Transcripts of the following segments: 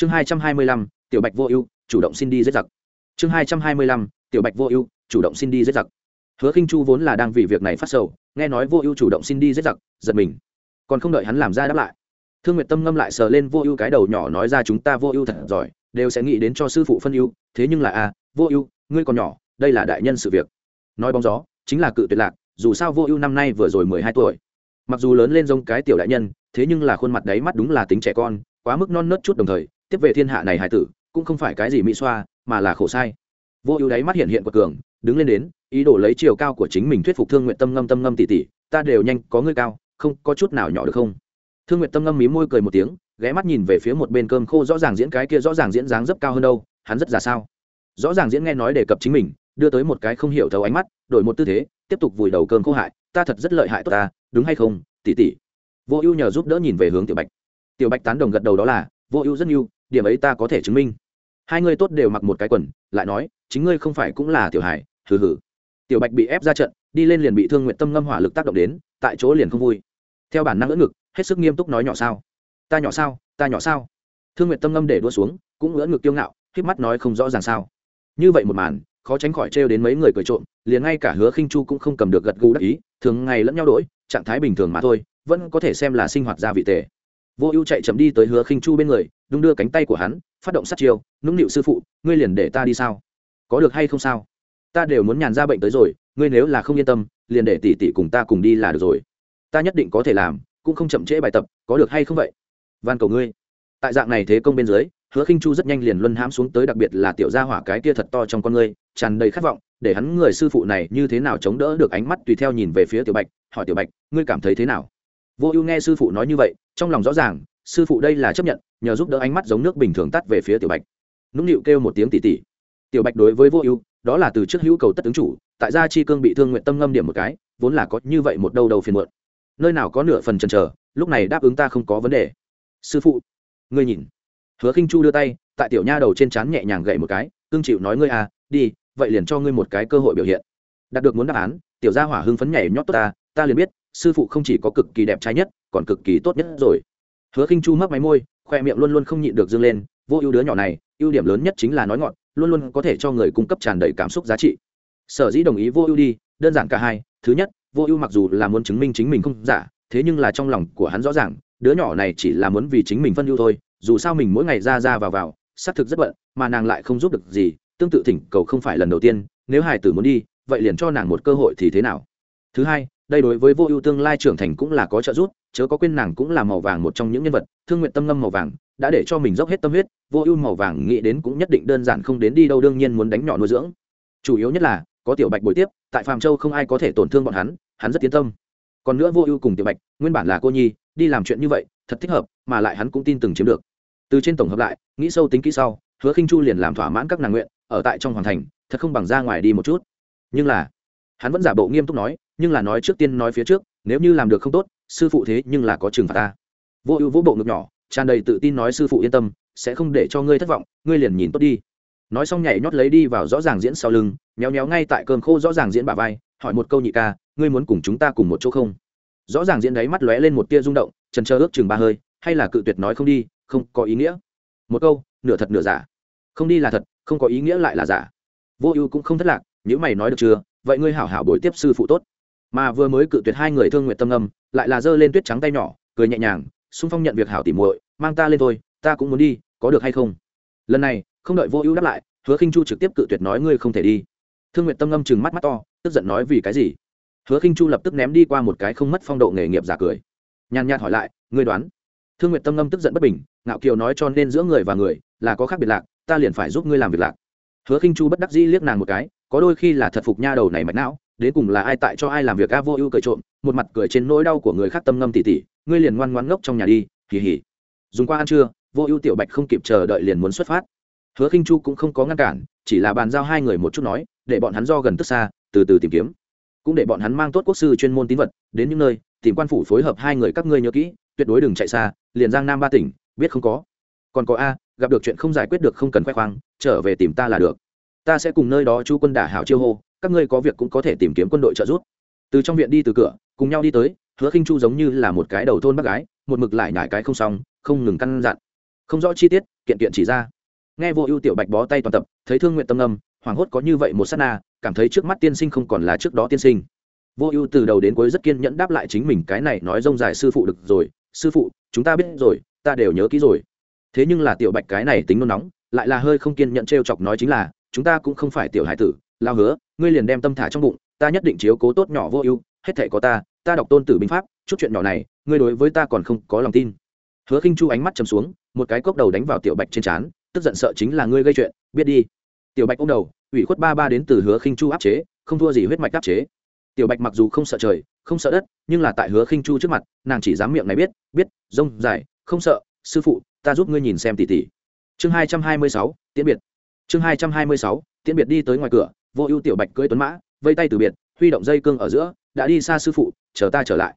chương hai trăm hai mươi lăm, tiểu bạch vô ưu, chủ động xin đi giết giặc. Chương hai trăm hai mươi lăm, tiểu bạch vô ưu, chủ động xin đi giết giặc. Hứa khinh chu vốn là đang vì việc này phát sầu, nghe nói vô ưu chủ động xin đi giết giặc, giật mình. Còn không đợi hắn làm ra đáp lại, thương nguyệt tâm ngâm lại sờ lên vô ưu cái đầu nhỏ nói ra chúng ta vô ưu thật giỏi, đều sẽ nghĩ đến cho sư phụ phân ưu, thế nhưng là a, vô ưu, ngươi còn nhỏ, đây là đại nhân sự việc. Nói bóng gió, chính là cự tuyệt lạc, dù sao vô ưu năm nay vừa rồi mười hai tuổi. Mặc dù lớn lên giống cái tiểu đại nhân, thế nhưng là khuôn mặt đấy mắt đúng là tính trẻ con, quá mức non nớt chút đồng thời tiếp về thiên hạ này hải tử, cũng không phải cái gì mỹ xoa, mà là khổ sai. Vô ưu đáy mắt hiện hiện của cường, đứng lên đến, ý đồ lấy chiều cao của chính mình thuyết phục thương nguyện tâm ngâm tâm ngâm tỉ tỉ ta đều nhanh, có ngươi cao, không, có chút nào nhỏ được không? Thương nguyện tâm ngâm mí môi cười một tiếng, ghé mắt nhìn về phía một bên cơm khô rõ ràng diễn cái kia rõ ràng diễn dáng dấp cao hơn đâu, hắn rất già sao. Rõ ràng diễn nghe nói đề cập chính mình, đưa tới một cái không hiểu thấu ánh mắt, đổi một tư thế, tiếp tục vùi đầu cơm khô hại, ta thật rất lợi hại tốt ta, đúng hay không tỉ tỉ vô ưu nhờ giúp đỡ nhìn về hướng tiểu bạch. Tiểu bạch tán đồng gật đầu đó là, vô ưu rất ưu điểm ấy ta có thể chứng minh. Hai người tốt đều mặc một cái quần, lại nói, chính ngươi không phải cũng là tiểu hải, hừ hừ. Tiểu bạch bị ép ra trận, đi lên liền bị thương nguyện tâm ngâm hỏa lực tác động đến, tại chỗ liền không vui. Theo bản năng ưỡn ngực, hết sức nghiêm túc nói nhỏ sao? Ta nhỏ sao? Ta nhỏ sao? Thương nguyện tâm ngâm để đua xuống, cũng ưỡn ngực tiêu ngạo k mắt nói không rõ ràng sao. Như vậy một màn, khó tránh khỏi trêu đến mấy người cười trộm, liền ngay cả hứa khinh chu cũng không cầm được gật gù đắc ý, thường ngày lẫn nhau đổi, trạng thái bình thường mà thôi, vẫn có thể xem là sinh hoạt gia vị tề vô ưu chạy chậm đi tới hứa khinh chu bên người đung đưa cánh tay của hắn, phát động sát chiêu, nũng nịu sư phụ, ngươi liền để ta đi sao? Có được hay không sao? Ta đều muốn nhàn ra bệnh tới rồi, ngươi nếu là không yên tâm, liền để tỷ tỷ cùng ta cùng đi là được rồi. Ta nhất định có thể làm, cũng không chậm trễ bài tập, có được hay không vậy? Van cầu ngươi. Tại dạng này thế công bên dưới, hứa khinh chu rất nhanh liền luân hãm xuống tới đặc biệt là tiểu gia hỏa cái kia thật to trong con ngươi, tràn đầy khát vọng, để hắn người sư phụ này như thế nào chống đỡ được ánh mắt tùy theo nhìn về phía tiểu bạch, hỏi tiểu bạch, ngươi cảm thấy thế nào? Vô ưu nghe sư phụ nói như vậy trong lòng rõ ràng, sư phụ đây là chấp nhận, nhờ giúp đỡ ánh mắt giống nước bình thường tắt về phía tiểu bạch. Nũng nịu kêu một tiếng tỉ tỉ. Tiểu bạch đối với vô ưu, đó là từ trước hữu cầu tất ứng chủ, tại gia chi cương bị thương nguyện tâm ngâm điểm một cái, vốn là có như vậy một đâu đầu phiền muộn. Nơi nào có nửa phần chần chờ, lúc này đáp ứng ta không có vấn đề. Sư phụ, ngươi nhìn. Hứa khinh chu đưa tay, tại tiểu nha đầu trên trán nhẹ nhàng gậy một cái, cương chịu nói ngươi à đi, vậy liền cho ngươi một cái cơ hội biểu hiện. Đạt được muốn đáp án, tiểu gia hỏa hưng phấn nhảy nhót tốt ta ta liền biết, sư phụ không chỉ có cực kỳ đẹp trai nhất còn cực kỳ tốt nhất rồi. Hứa khinh chu mấp máy môi, khoe miệng luôn luôn không nhịn được dương lên, vô ưu đứa nhỏ này, ưu điểm lớn nhất chính là nói ngọn luôn luôn có thể cho người cung cấp tràn đầy cảm xúc giá trị. Sở dĩ đồng ý vô ưu đi, đơn giản cả hai, thứ nhất, vô ưu mặc dù là muốn chứng minh chính mình không giả, thế nhưng là trong lòng của hắn rõ ràng, đứa nhỏ này chỉ là muốn vì chính mình phân ưu thôi, dù sao mình mỗi ngày ra ra vào vào, xác thực rất bận, mà nàng lại không giúp được gì, tương tự thỉnh cầu không phải lần đầu tiên, nếu hải tử muốn đi, vậy liền cho nàng một cơ hội thì thế nào? Thứ hai đây đối với vô ưu tương lai trưởng thành cũng là có trợ giúp, chớ có quên nàng cũng là màu vàng một trong những nhân vật, thương nguyện tâm ngâm màu vàng, đã để cho mình dốc hết tâm huyết, vô ưu màu vàng nghĩ đến cũng nhất định đơn giản không đến đi đâu, đương nhiên muốn đánh nhỏ nuôi dưỡng. Chủ yếu nhất là, có tiểu bạch bồi tiếp, tại phàm châu không ai có thể tổn thương bọn hắn hắn rất tiến tâm. Còn nữa vô ưu cùng tiểu bạch, nguyên bản là cô nhi, đi làm chuyện như vậy, thật thích hợp, mà lại hắn cũng tin từng chiếm được. Từ trên tổng hợp lại, nghĩ sâu tính kỹ sau, hứa khinh chu liền làm thỏa mãn các nàng nguyện, ở tại trong hoàng thành, thật không bằng ra ngoài đi một chút. Nhưng là, hắn vẫn giả bộ nghiêm túc nói nhưng là nói trước tiên nói phía trước, nếu như làm được không tốt, sư phụ thế nhưng là có trừng phạt ta. Vô ưu vỗ bộ ngực nhỏ, tràn đầy tự tin nói sư phụ yên tâm, sẽ không để cho ngươi thất vọng, ngươi liền nhìn tốt đi. Nói xong nhảy nhót lấy đi vào rõ ràng diễn sau lưng, méo méo ngay tại cơm khô rõ ràng diễn bà vai, hỏi một câu nhị ca, ngươi muốn cùng chúng ta cùng một chỗ không? Rõ ràng diễn đáy mắt lóe lên một tia rung động, trần trơ ước chừng ba hơi, hay là cự tuyệt nói không đi, không có ý nghĩa. Một câu, nửa thật nửa giả. Không đi là thật, không có ý nghĩa lại là giả. Vô ưu cũng không thất lạc nếu mày nói được chưa, vậy ngươi hảo hảo bồi tiếp sư phụ tốt mà vừa mới cự tuyệt hai người thương nguyện tâm âm, lại là giơ lên tuyết trắng tay nhỏ, cười nhẹ nhàng, xung phong nhận việc hảo tỉ muội, mang ta lên thôi, ta cũng muốn đi, có được hay không? Lần này, không đợi vô ưu đáp lại, hứa khinh chu trực tiếp cự tuyệt nói, ngươi không thể đi. Thương nguyện tâm âm chừng mắt mắt to, tức giận nói, vì cái gì? Hứa khinh chu lập tức ném đi qua một cái không mất phong độ nghề nghiệp giả cười. Nhàn nhạt hỏi lại, ngươi đoán? Thương nguyện tâm âm tức giận bất bình, ngạo kiều nói cho nên giữa người và người là có khác biệt lạc, ta liền phải giúp ngươi làm việc lạc. Hứa khinh chu bất đắc dĩ liếc nàng một cái, có đôi khi là thật phục nha đầu này mạch não đến cùng là ai tại cho ai làm việc a vô ưu cười trộm, một mặt cười trên nỗi đau của người khác tâm ngâm tỉ tỉ, ngươi liền ngoan ngoan ngốc trong nhà đi hỉ hỉ dùng qua ăn trưa, vô ưu tiểu bạch không kịp chờ đợi liền muốn xuất phát. Hứa khinh chu cũng không có ngăn cản, chỉ là bàn giao hai người một chút nói, để bọn hắn do gần tức xa, từ từ tìm kiếm. Cũng để bọn hắn mang tốt quốc sư chuyên môn tín vật, đến những nơi, tìm quan phủ phối hợp hai người các ngươi nhớ kỹ, tuyệt đối đừng chạy xa, liền giang nam ba tỉnh, biết không có. Còn có a, gặp được chuyện không giải quyết được không cần khoe khoang, trở về tìm ta là được. Ta sẽ cùng nơi đó chú quân đả hảo chiêu hô các ngươi có việc cũng có thể tìm kiếm quân đội trợ giúp. Từ trong viện đi từ cửa, cùng nhau đi tới, hứa khinh chu giống như là một cái đầu thôn bác gái, một mực lại nhải cái không xong, không ngừng căn dặn. Không rõ chi tiết, kiện kiện chỉ ra. Nghe vô ưu tiểu bạch bó tay toàn tập, thấy thương nguyện tâm âm hoảng hốt có như vậy một sát na, cảm thấy trước mắt tiên sinh không còn là trước đó tiên sinh. Vô ưu từ đầu đến cuối rất kiên nhẫn đáp lại chính mình, cái này nói rông dài sư phụ được rồi, sư phụ, chúng ta biết rồi, ta đều nhớ kỹ rồi. Thế nhưng là tiểu bạch cái này tính nôn nóng, lại là hơi không kiên nhẫn t chọc nói chính là, chúng ta cũng không phải tiểu hải tử lao hứa, ngươi liền đem tâm thả trong bụng, ta nhất định chiếu cố tốt nhỏ vô ưu, hết thể có ta ta đọc tôn tử binh pháp, chút chuyện nhỏ này, ngươi đối với ta còn không có lòng tin. Hứa khinh chu ánh mắt chầm xuống, một cái cốc đầu đánh vào tiểu bạch trên trán, tức giận sợ chính là ngươi gây chuyện, biết đi. Tiểu bạch ô đầu, ủy khuất ba ba đến từ hứa khinh chu áp chế, không thua gì huyết mạch áp chế. Tiểu bạch mặc dù không sợ trời, không sợ đất, nhưng là tại hứa khinh chu trước mặt, nàng chỉ dám miệng này biết biết, rông dài không sợ, sư phụ, ta giúp ngươi nhìn xem tỉ tỉ chương hai trăm hai mươi sáu, tiễn biệt. Chương hai trăm hai mươi sáu, tiễn biệt đi tới ngoài cửa vô ưu tiểu bạch cưỡi tuấn mã, vây tay từ biệt, huy động dây cương ở giữa, đã đi xa sư phụ, chờ ta trở lại.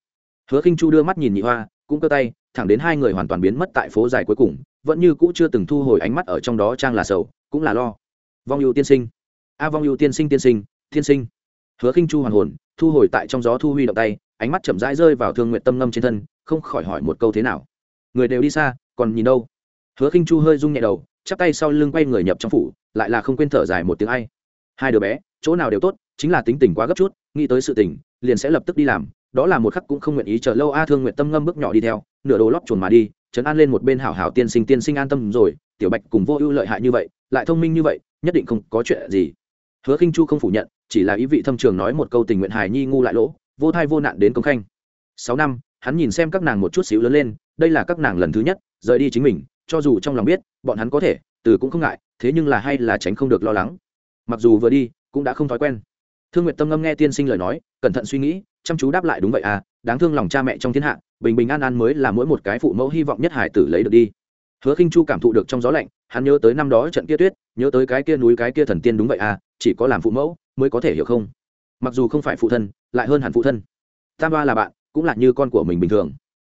Hứa khinh chu đưa mắt nhìn nhị hoa, cũng cơ tay, thẳng đến hai người hoàn toàn biến mất tại phố dài cuối cùng, vẫn như cũ chưa từng thu hồi ánh mắt ở trong đó trang là sầu, cũng là lo. Vong ưu tiên sinh. A, vong ưu tiên sinh tiên sinh tiên sinh. Hứa khinh chu hoàn hồn, thu hồi tại trong gió thu huy động tay, ánh mắt chậm rãi rơi vào thương nguyện tâm ngâm trên thân, không khỏi hỏi một câu thế nào. Người đều đi xa, còn nhìn đâu? Hứa khinh chu hơi rung nhẹ đầu, chắp tay sau lưng quay người nhập trong phủ, lại là không quên thở dài một tiếng ai hai đứa bé, chỗ nào đều tốt, chính là tính tình quá gấp chút, nghĩ tới sự tình, liền sẽ lập tức đi làm, đó là một khắc cũng không nguyện ý chờ lâu a thương nguyện tâm ngâm bước nhỏ đi theo, nửa đồ lót chuồn mà đi, trấn an lên một bên hảo hảo tiên sinh tiên sinh an tâm rồi, tiểu bạch cùng vô ưu lợi hại như vậy, lại thông minh như vậy, nhất định không có chuyện gì. Hứa khinh chu không phủ nhận, chỉ là ý vị thâm trường nói một câu tình nguyện hài nhi ngu lại lỗ, vô thai vô nạn đến công khanh. Sáu năm, hắn nhìn xem các nàng một chút xíu lớn lên, đây là các nàng lần thứ nhất, rời đi chính mình, cho dù trong lòng biết, bọn hắn có thể, từ cũng không ngại, thế nhưng là hay là tránh không được lo lắng mặc dù vừa đi, cũng đã không thói quen. Thương nguyệt tâm ngâm nghe tiên sinh lời nói, cẩn thận suy nghĩ, chăm chú đáp lại đúng vậy à đáng thương lòng cha mẹ trong thiên hạ, bình bình an an mới là mỗi một cái phụ mẫu hy vọng nhất hải tử lấy được đi. Hứa khinh chu cảm thụ được trong gió lạnh, hắn nhớ tới năm đó trận kia tuyết, nhớ tới cái kia núi cái kia thần tiên đúng vậy à chỉ có làm phụ mẫu mới có thể hiểu không? Mặc dù không phải phụ thân, lại hơn hẳn phụ thân. Tam ba là bạn, cũng là như con của mình bình thường.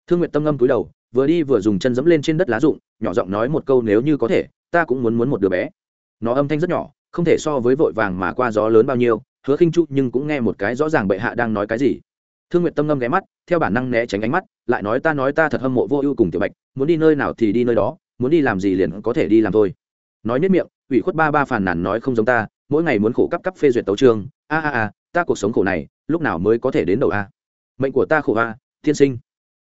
Thương nguyện tâm ngâm cúi đầu, vừa đi vừa dùng chân dẫm lên trên đất lá rụng, nhỏ giọng nói một câu, nếu như có thể, ta cũng muốn muốn một đứa bé. Nó âm thanh rất nhỏ không thể so với vội vàng mà qua gió lớn bao nhiêu, hứa khinh chu nhưng cũng nghe một cái rõ ràng bệ hạ đang nói cái gì. Thương nguyện tâm ngâm ghé mắt, theo bản năng né tránh ánh mắt, lại nói ta nói ta thật hâm mộ vô ưu cùng tiểu bạch, muốn đi nơi nào thì đi nơi đó, muốn đi làm gì liền có thể đi làm thôi. Nói nhất miệng, ủy khuất ba ba phàn nàn nói không giống ta, mỗi ngày muốn khổ cấp cấp phê duyệt tấu trường a a a, ta cuộc sống khổ này, lúc nào mới có thể đến đầu a? Mệnh của ta khổ a thiên sinh.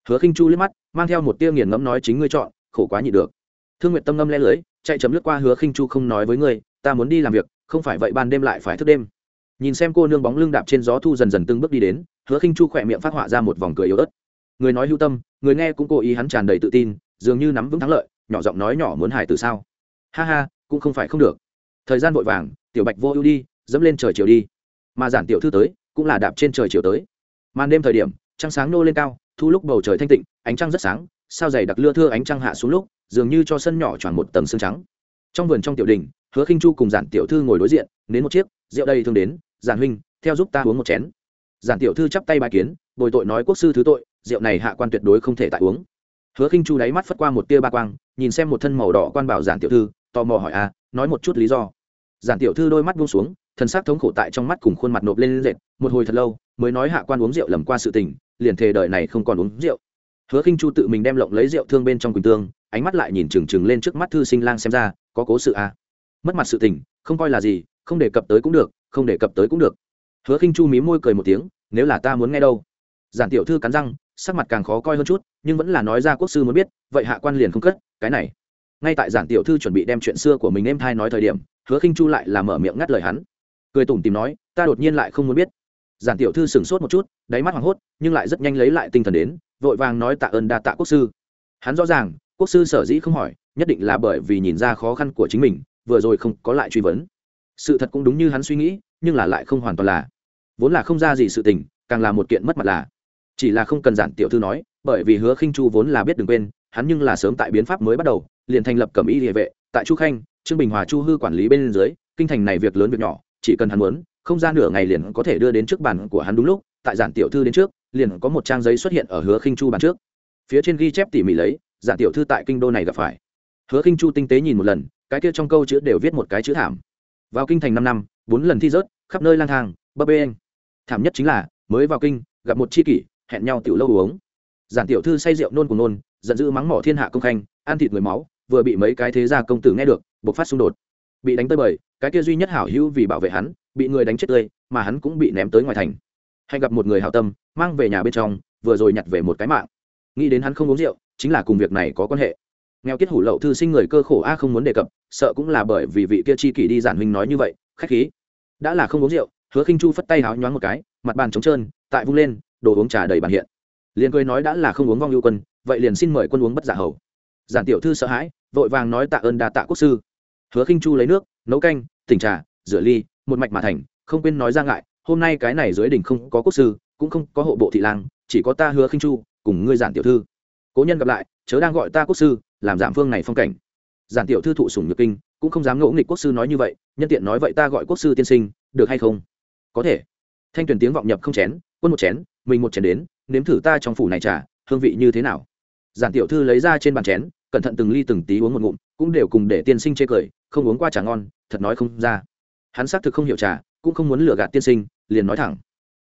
Hứa khinh chu liếc mắt, mang theo một tia nghiền ngẫm nói chính ngươi chọn, khổ quá nhị được. Thương nguyện tâm ngâm le lưới, chạy chấm lướt qua hứa khinh chu không nói với ngươi ta muốn đi làm việc, không phải vậy ban đêm lại phải thức đêm. Nhìn xem cô nương bóng lưng đạp trên gió thu dần dần từng bước đi đến, hứa khinh chu khỏe miệng phát họa ra một vòng cười yếu ớt. Người nói hưu tâm, người nghe cũng cố ý hắn tràn đầy tự tin, dường như nắm vững thắng lợi, nhỏ giọng nói nhỏ muốn hài từ sao. Ha ha, cũng không phải không được. Thời gian vội vàng, tiểu bạch vô ưu đi, dẫm lên trời chiều đi. Mà giản tiểu thư tới, cũng là đạp trên trời chiều tới. Màn đêm thời điểm, trăng sáng nô lên cao, thu lúc bầu trời thanh tịnh, ánh trăng rất sáng, sao dày đặc lưa thưa ánh trăng hạ xuống lúc, dường như cho sân nhỏ tròn một tầng xương trắng. Trong vườn trong tiểu đình hứa khinh chu cùng giản tiểu thư ngồi đối diện đến một chiếc, rượu đây thương đến, giản huynh, theo giúp ta uống một chén. Giản tiểu thư chắp tay bài kiến, bồi tội nói quốc sư thứ tội, rượu này hạ quan tuyệt đối không thể tại uống. Hứa khinh chu đáy mắt phất qua một tia ba quang, nhìn xem một thân màu đỏ quan bảo giản tiểu thư, tò mò hỏi a nói một chút lý do? Giản tiểu thư đôi mắt buông xuống, thần sắc thống khổ tại trong mắt cùng khuôn mặt nộp lên dệt, một hồi thật lâu, mới nói hạ quan uống rượu lầm qua sự tình, liền thề đời này không còn uống rượu. Hứa khinh chu tự mình đem lộng lấy rượu thương bên trong quỳnh tương, ánh mắt lại nhìn trừng trừng lên trước mắt thư sinh lang xem ra, có cố sự a mất mặt sự tình, không coi là gì, không đề cập tới cũng được, không đề cập tới cũng được. Hứa khinh chu mí môi cười một tiếng, nếu là ta muốn nghe đâu? Giản tiểu thư cắn răng, sắc mặt càng khó coi hơn chút, nhưng vẫn là nói ra quốc sư muốn biết, vậy hạ quan liền không cất, cái này. Ngay tại giản tiểu thư chuẩn bị đem chuyện xưa của mình em thai nói thời điểm, hứa khinh chu lại là mở miệng ngắt lời hắn. Cười tủm tìm nói, ta đột nhiên lại không muốn biết. Giản tiểu thư sửng sốt một chút, đáy mắt hoảng hốt, nhưng lại rất nhanh lấy lại tinh thần đến, vội vàng nói tạ ơn đa tạ quốc sư. Hắn rõ ràng, quốc sư sở dĩ không hỏi, nhất định là bởi vì nhìn ra khó khăn của chính mình vừa rồi không có lại truy vấn. Sự thật cũng đúng như hắn suy nghĩ, nhưng là lại không hoàn toàn là. Vốn là không ra gì sự tình, càng là một kiện mất mặt là. Chỉ là không cần giản tiểu thư nói, bởi vì hứa khinh chu vốn là biết đừng quên, hắn nhưng là sớm tại biến pháp mới bắt đầu, liền thành lập cẩm y địa vệ, tại chu khanh, trương bình hòa chu hư quản lý bên dưới, kinh thành này việc lớn việc nhỏ, chỉ cần hắn muốn, không ra nửa ngày liền có thể đưa đến trước bàn của hắn đúng lúc, tại giản tiểu thư đến trước, liền có một trang giấy xuất hiện ở hứa khinh chu bàn trước. Phía trên ghi chép tỉ mỉ lấy, giản tiểu thư tại kinh đô này gặp phải. Hứa khinh chu tinh tế nhìn một lần cái kia trong câu chữ đều viết một cái chữ thảm. Vào kinh thành năm năm, bốn lần thi rớt, khắp nơi lang thang, bấp bênh. Thảm nhất chính là, mới vào kinh, gặp một chi kỷ, hẹn nhau tiểu lâu uống. Giản tiểu thư say rượu nôn cùng nôn, giận dữ mắng mỏ thiên hạ công khanh, ăn thịt người máu, vừa bị mấy cái thế gia công tử nghe được buộc phát xung đột. Bị đánh tới bời, cái kia duy nhất hảo hữu vì bảo vệ hắn, bị người đánh chết tươi, mà hắn cũng bị ném tới ngoài thành. Hay gặp một người hảo tâm, mang về nhà bên trong, vừa rồi nhặt về một cái mạng. Nghĩ đến hắn không uống rượu, chính là cùng việc này có quan hệ nghèo kết hủ lậu thư sinh người cơ khổ a không muốn đề cập, sợ cũng là bởi vì vị kia chi kỷ đi giản huynh nói như vậy, khách khí. Đã là không uống rượu, hứa khinh chu phất tay háo nhoáng một cái, mặt bàn trống trơn, tại vung lên, đồ uống trà đầy bàn hiện. Liền cười nói đã là không uống vong ưu quân, vậy liền xin mời quân uống bất giả hầu. Giản tiểu thư sợ hãi, vội vàng nói tạ ơn đa tạ quốc sư. Hứa khinh chu lấy nước, nấu canh, tỉnh trà, rửa ly, một mạch mà thành, không quên nói ra ngại, hôm nay cái này dưới đỉnh không có quốc sư, cũng không có hộ bộ thị lang, chỉ có ta hứa khinh chu, cùng ngươi giản tiểu thư. Cố nhân gặp lại, chớ đang gọi ta quốc sư làm giảm phương này phong cảnh. Giản tiểu thư thụ sủng nhược kinh, cũng không dám ngỗ nghịch quốc sư nói như vậy, nhân tiện nói vậy ta gọi quốc sư tiên sinh, được hay không? Có thể. Thanh tuyển tiếng vọng nhập không chén, quân một chén, mình một chén đến, nếm thử ta trong phủ này trà, hương vị như thế nào? Giản tiểu thư lấy ra trên bàn chén, cẩn thận từng ly từng tí uống một ngụm, cũng đều cùng để tiên sinh chê cười, không uống qua trà ngon, thật nói không ra. Hắn xác thực không hiểu trà, cũng không muốn lừa gạt tiên sinh, liền nói thẳng.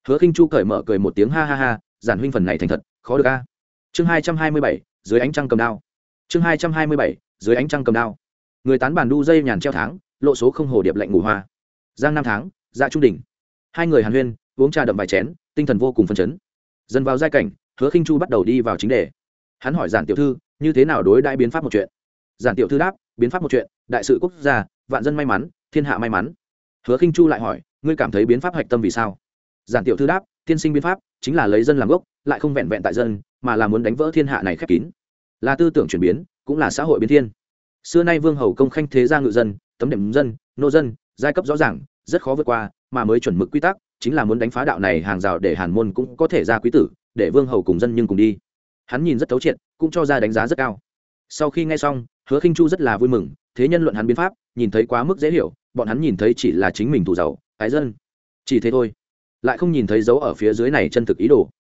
Hứa khinh chu cởi mở cười một tiếng ha ha ha, giản huynh phần này thành thật, khó được a. Chương hai trăm hai mươi bảy, dưới ánh trăng cầm đao chương hai trăm hai mươi bảy, dưới ánh trăng cầm đao. Người tán bàn đu dây nhàn treo tháng, lộ số không hồ điệp lạnh ngủ hoa. Giang năm tháng dạ trung đỉnh. Hai người hàn huyên, uống trà đậm vài chén, tinh thần vô cùng phấn chấn. Dần vào giai cảnh, hứa khinh chu bắt đầu đi vào chính đề. Hắn hỏi giản tiểu thư, như thế nào đối đại biến pháp một chuyện? Giản tiểu thư đáp, biến pháp một chuyện, đại sự quốc gia, vạn dân may mắn, thiên hạ may mắn. Hứa khinh chu lại hỏi, ngươi cảm thấy biến pháp hạch tâm vì sao? Giản tiểu thư đáp, tiên sinh biến pháp, chính là lấy dân làm gốc, lại không vẹn vẹn tại dân, mà là muốn đánh vỡ thiên hạ này khép kín là tư tưởng chuyển biến, cũng là xã hội biến thiên. Xưa nay vương hầu công khanh thế gia ngự dân, tấm điểm dân, nô dân, giai cấp rõ ràng, rất khó vượt qua, mà mới chuẩn mực quy tắc, chính là muốn đánh phá đạo này hàng rào để hàn môn cũng có thể ra quý tử, để vương hầu cùng dân nhưng cùng đi. Hắn nhìn rất thấu triệt, cũng cho ra đánh giá rất cao. Sau khi nghe xong, hứa khinh chu rất là vui mừng, thế nhân luận hắn biến pháp, nhìn thấy quá mức dễ hiểu, bọn hắn nhìn thấy chỉ là chính mình thủ giàu, ái dân. Chỉ thế thôi. Lại không nhìn thấy dấu ở phía dưới này chân thực ý đồ.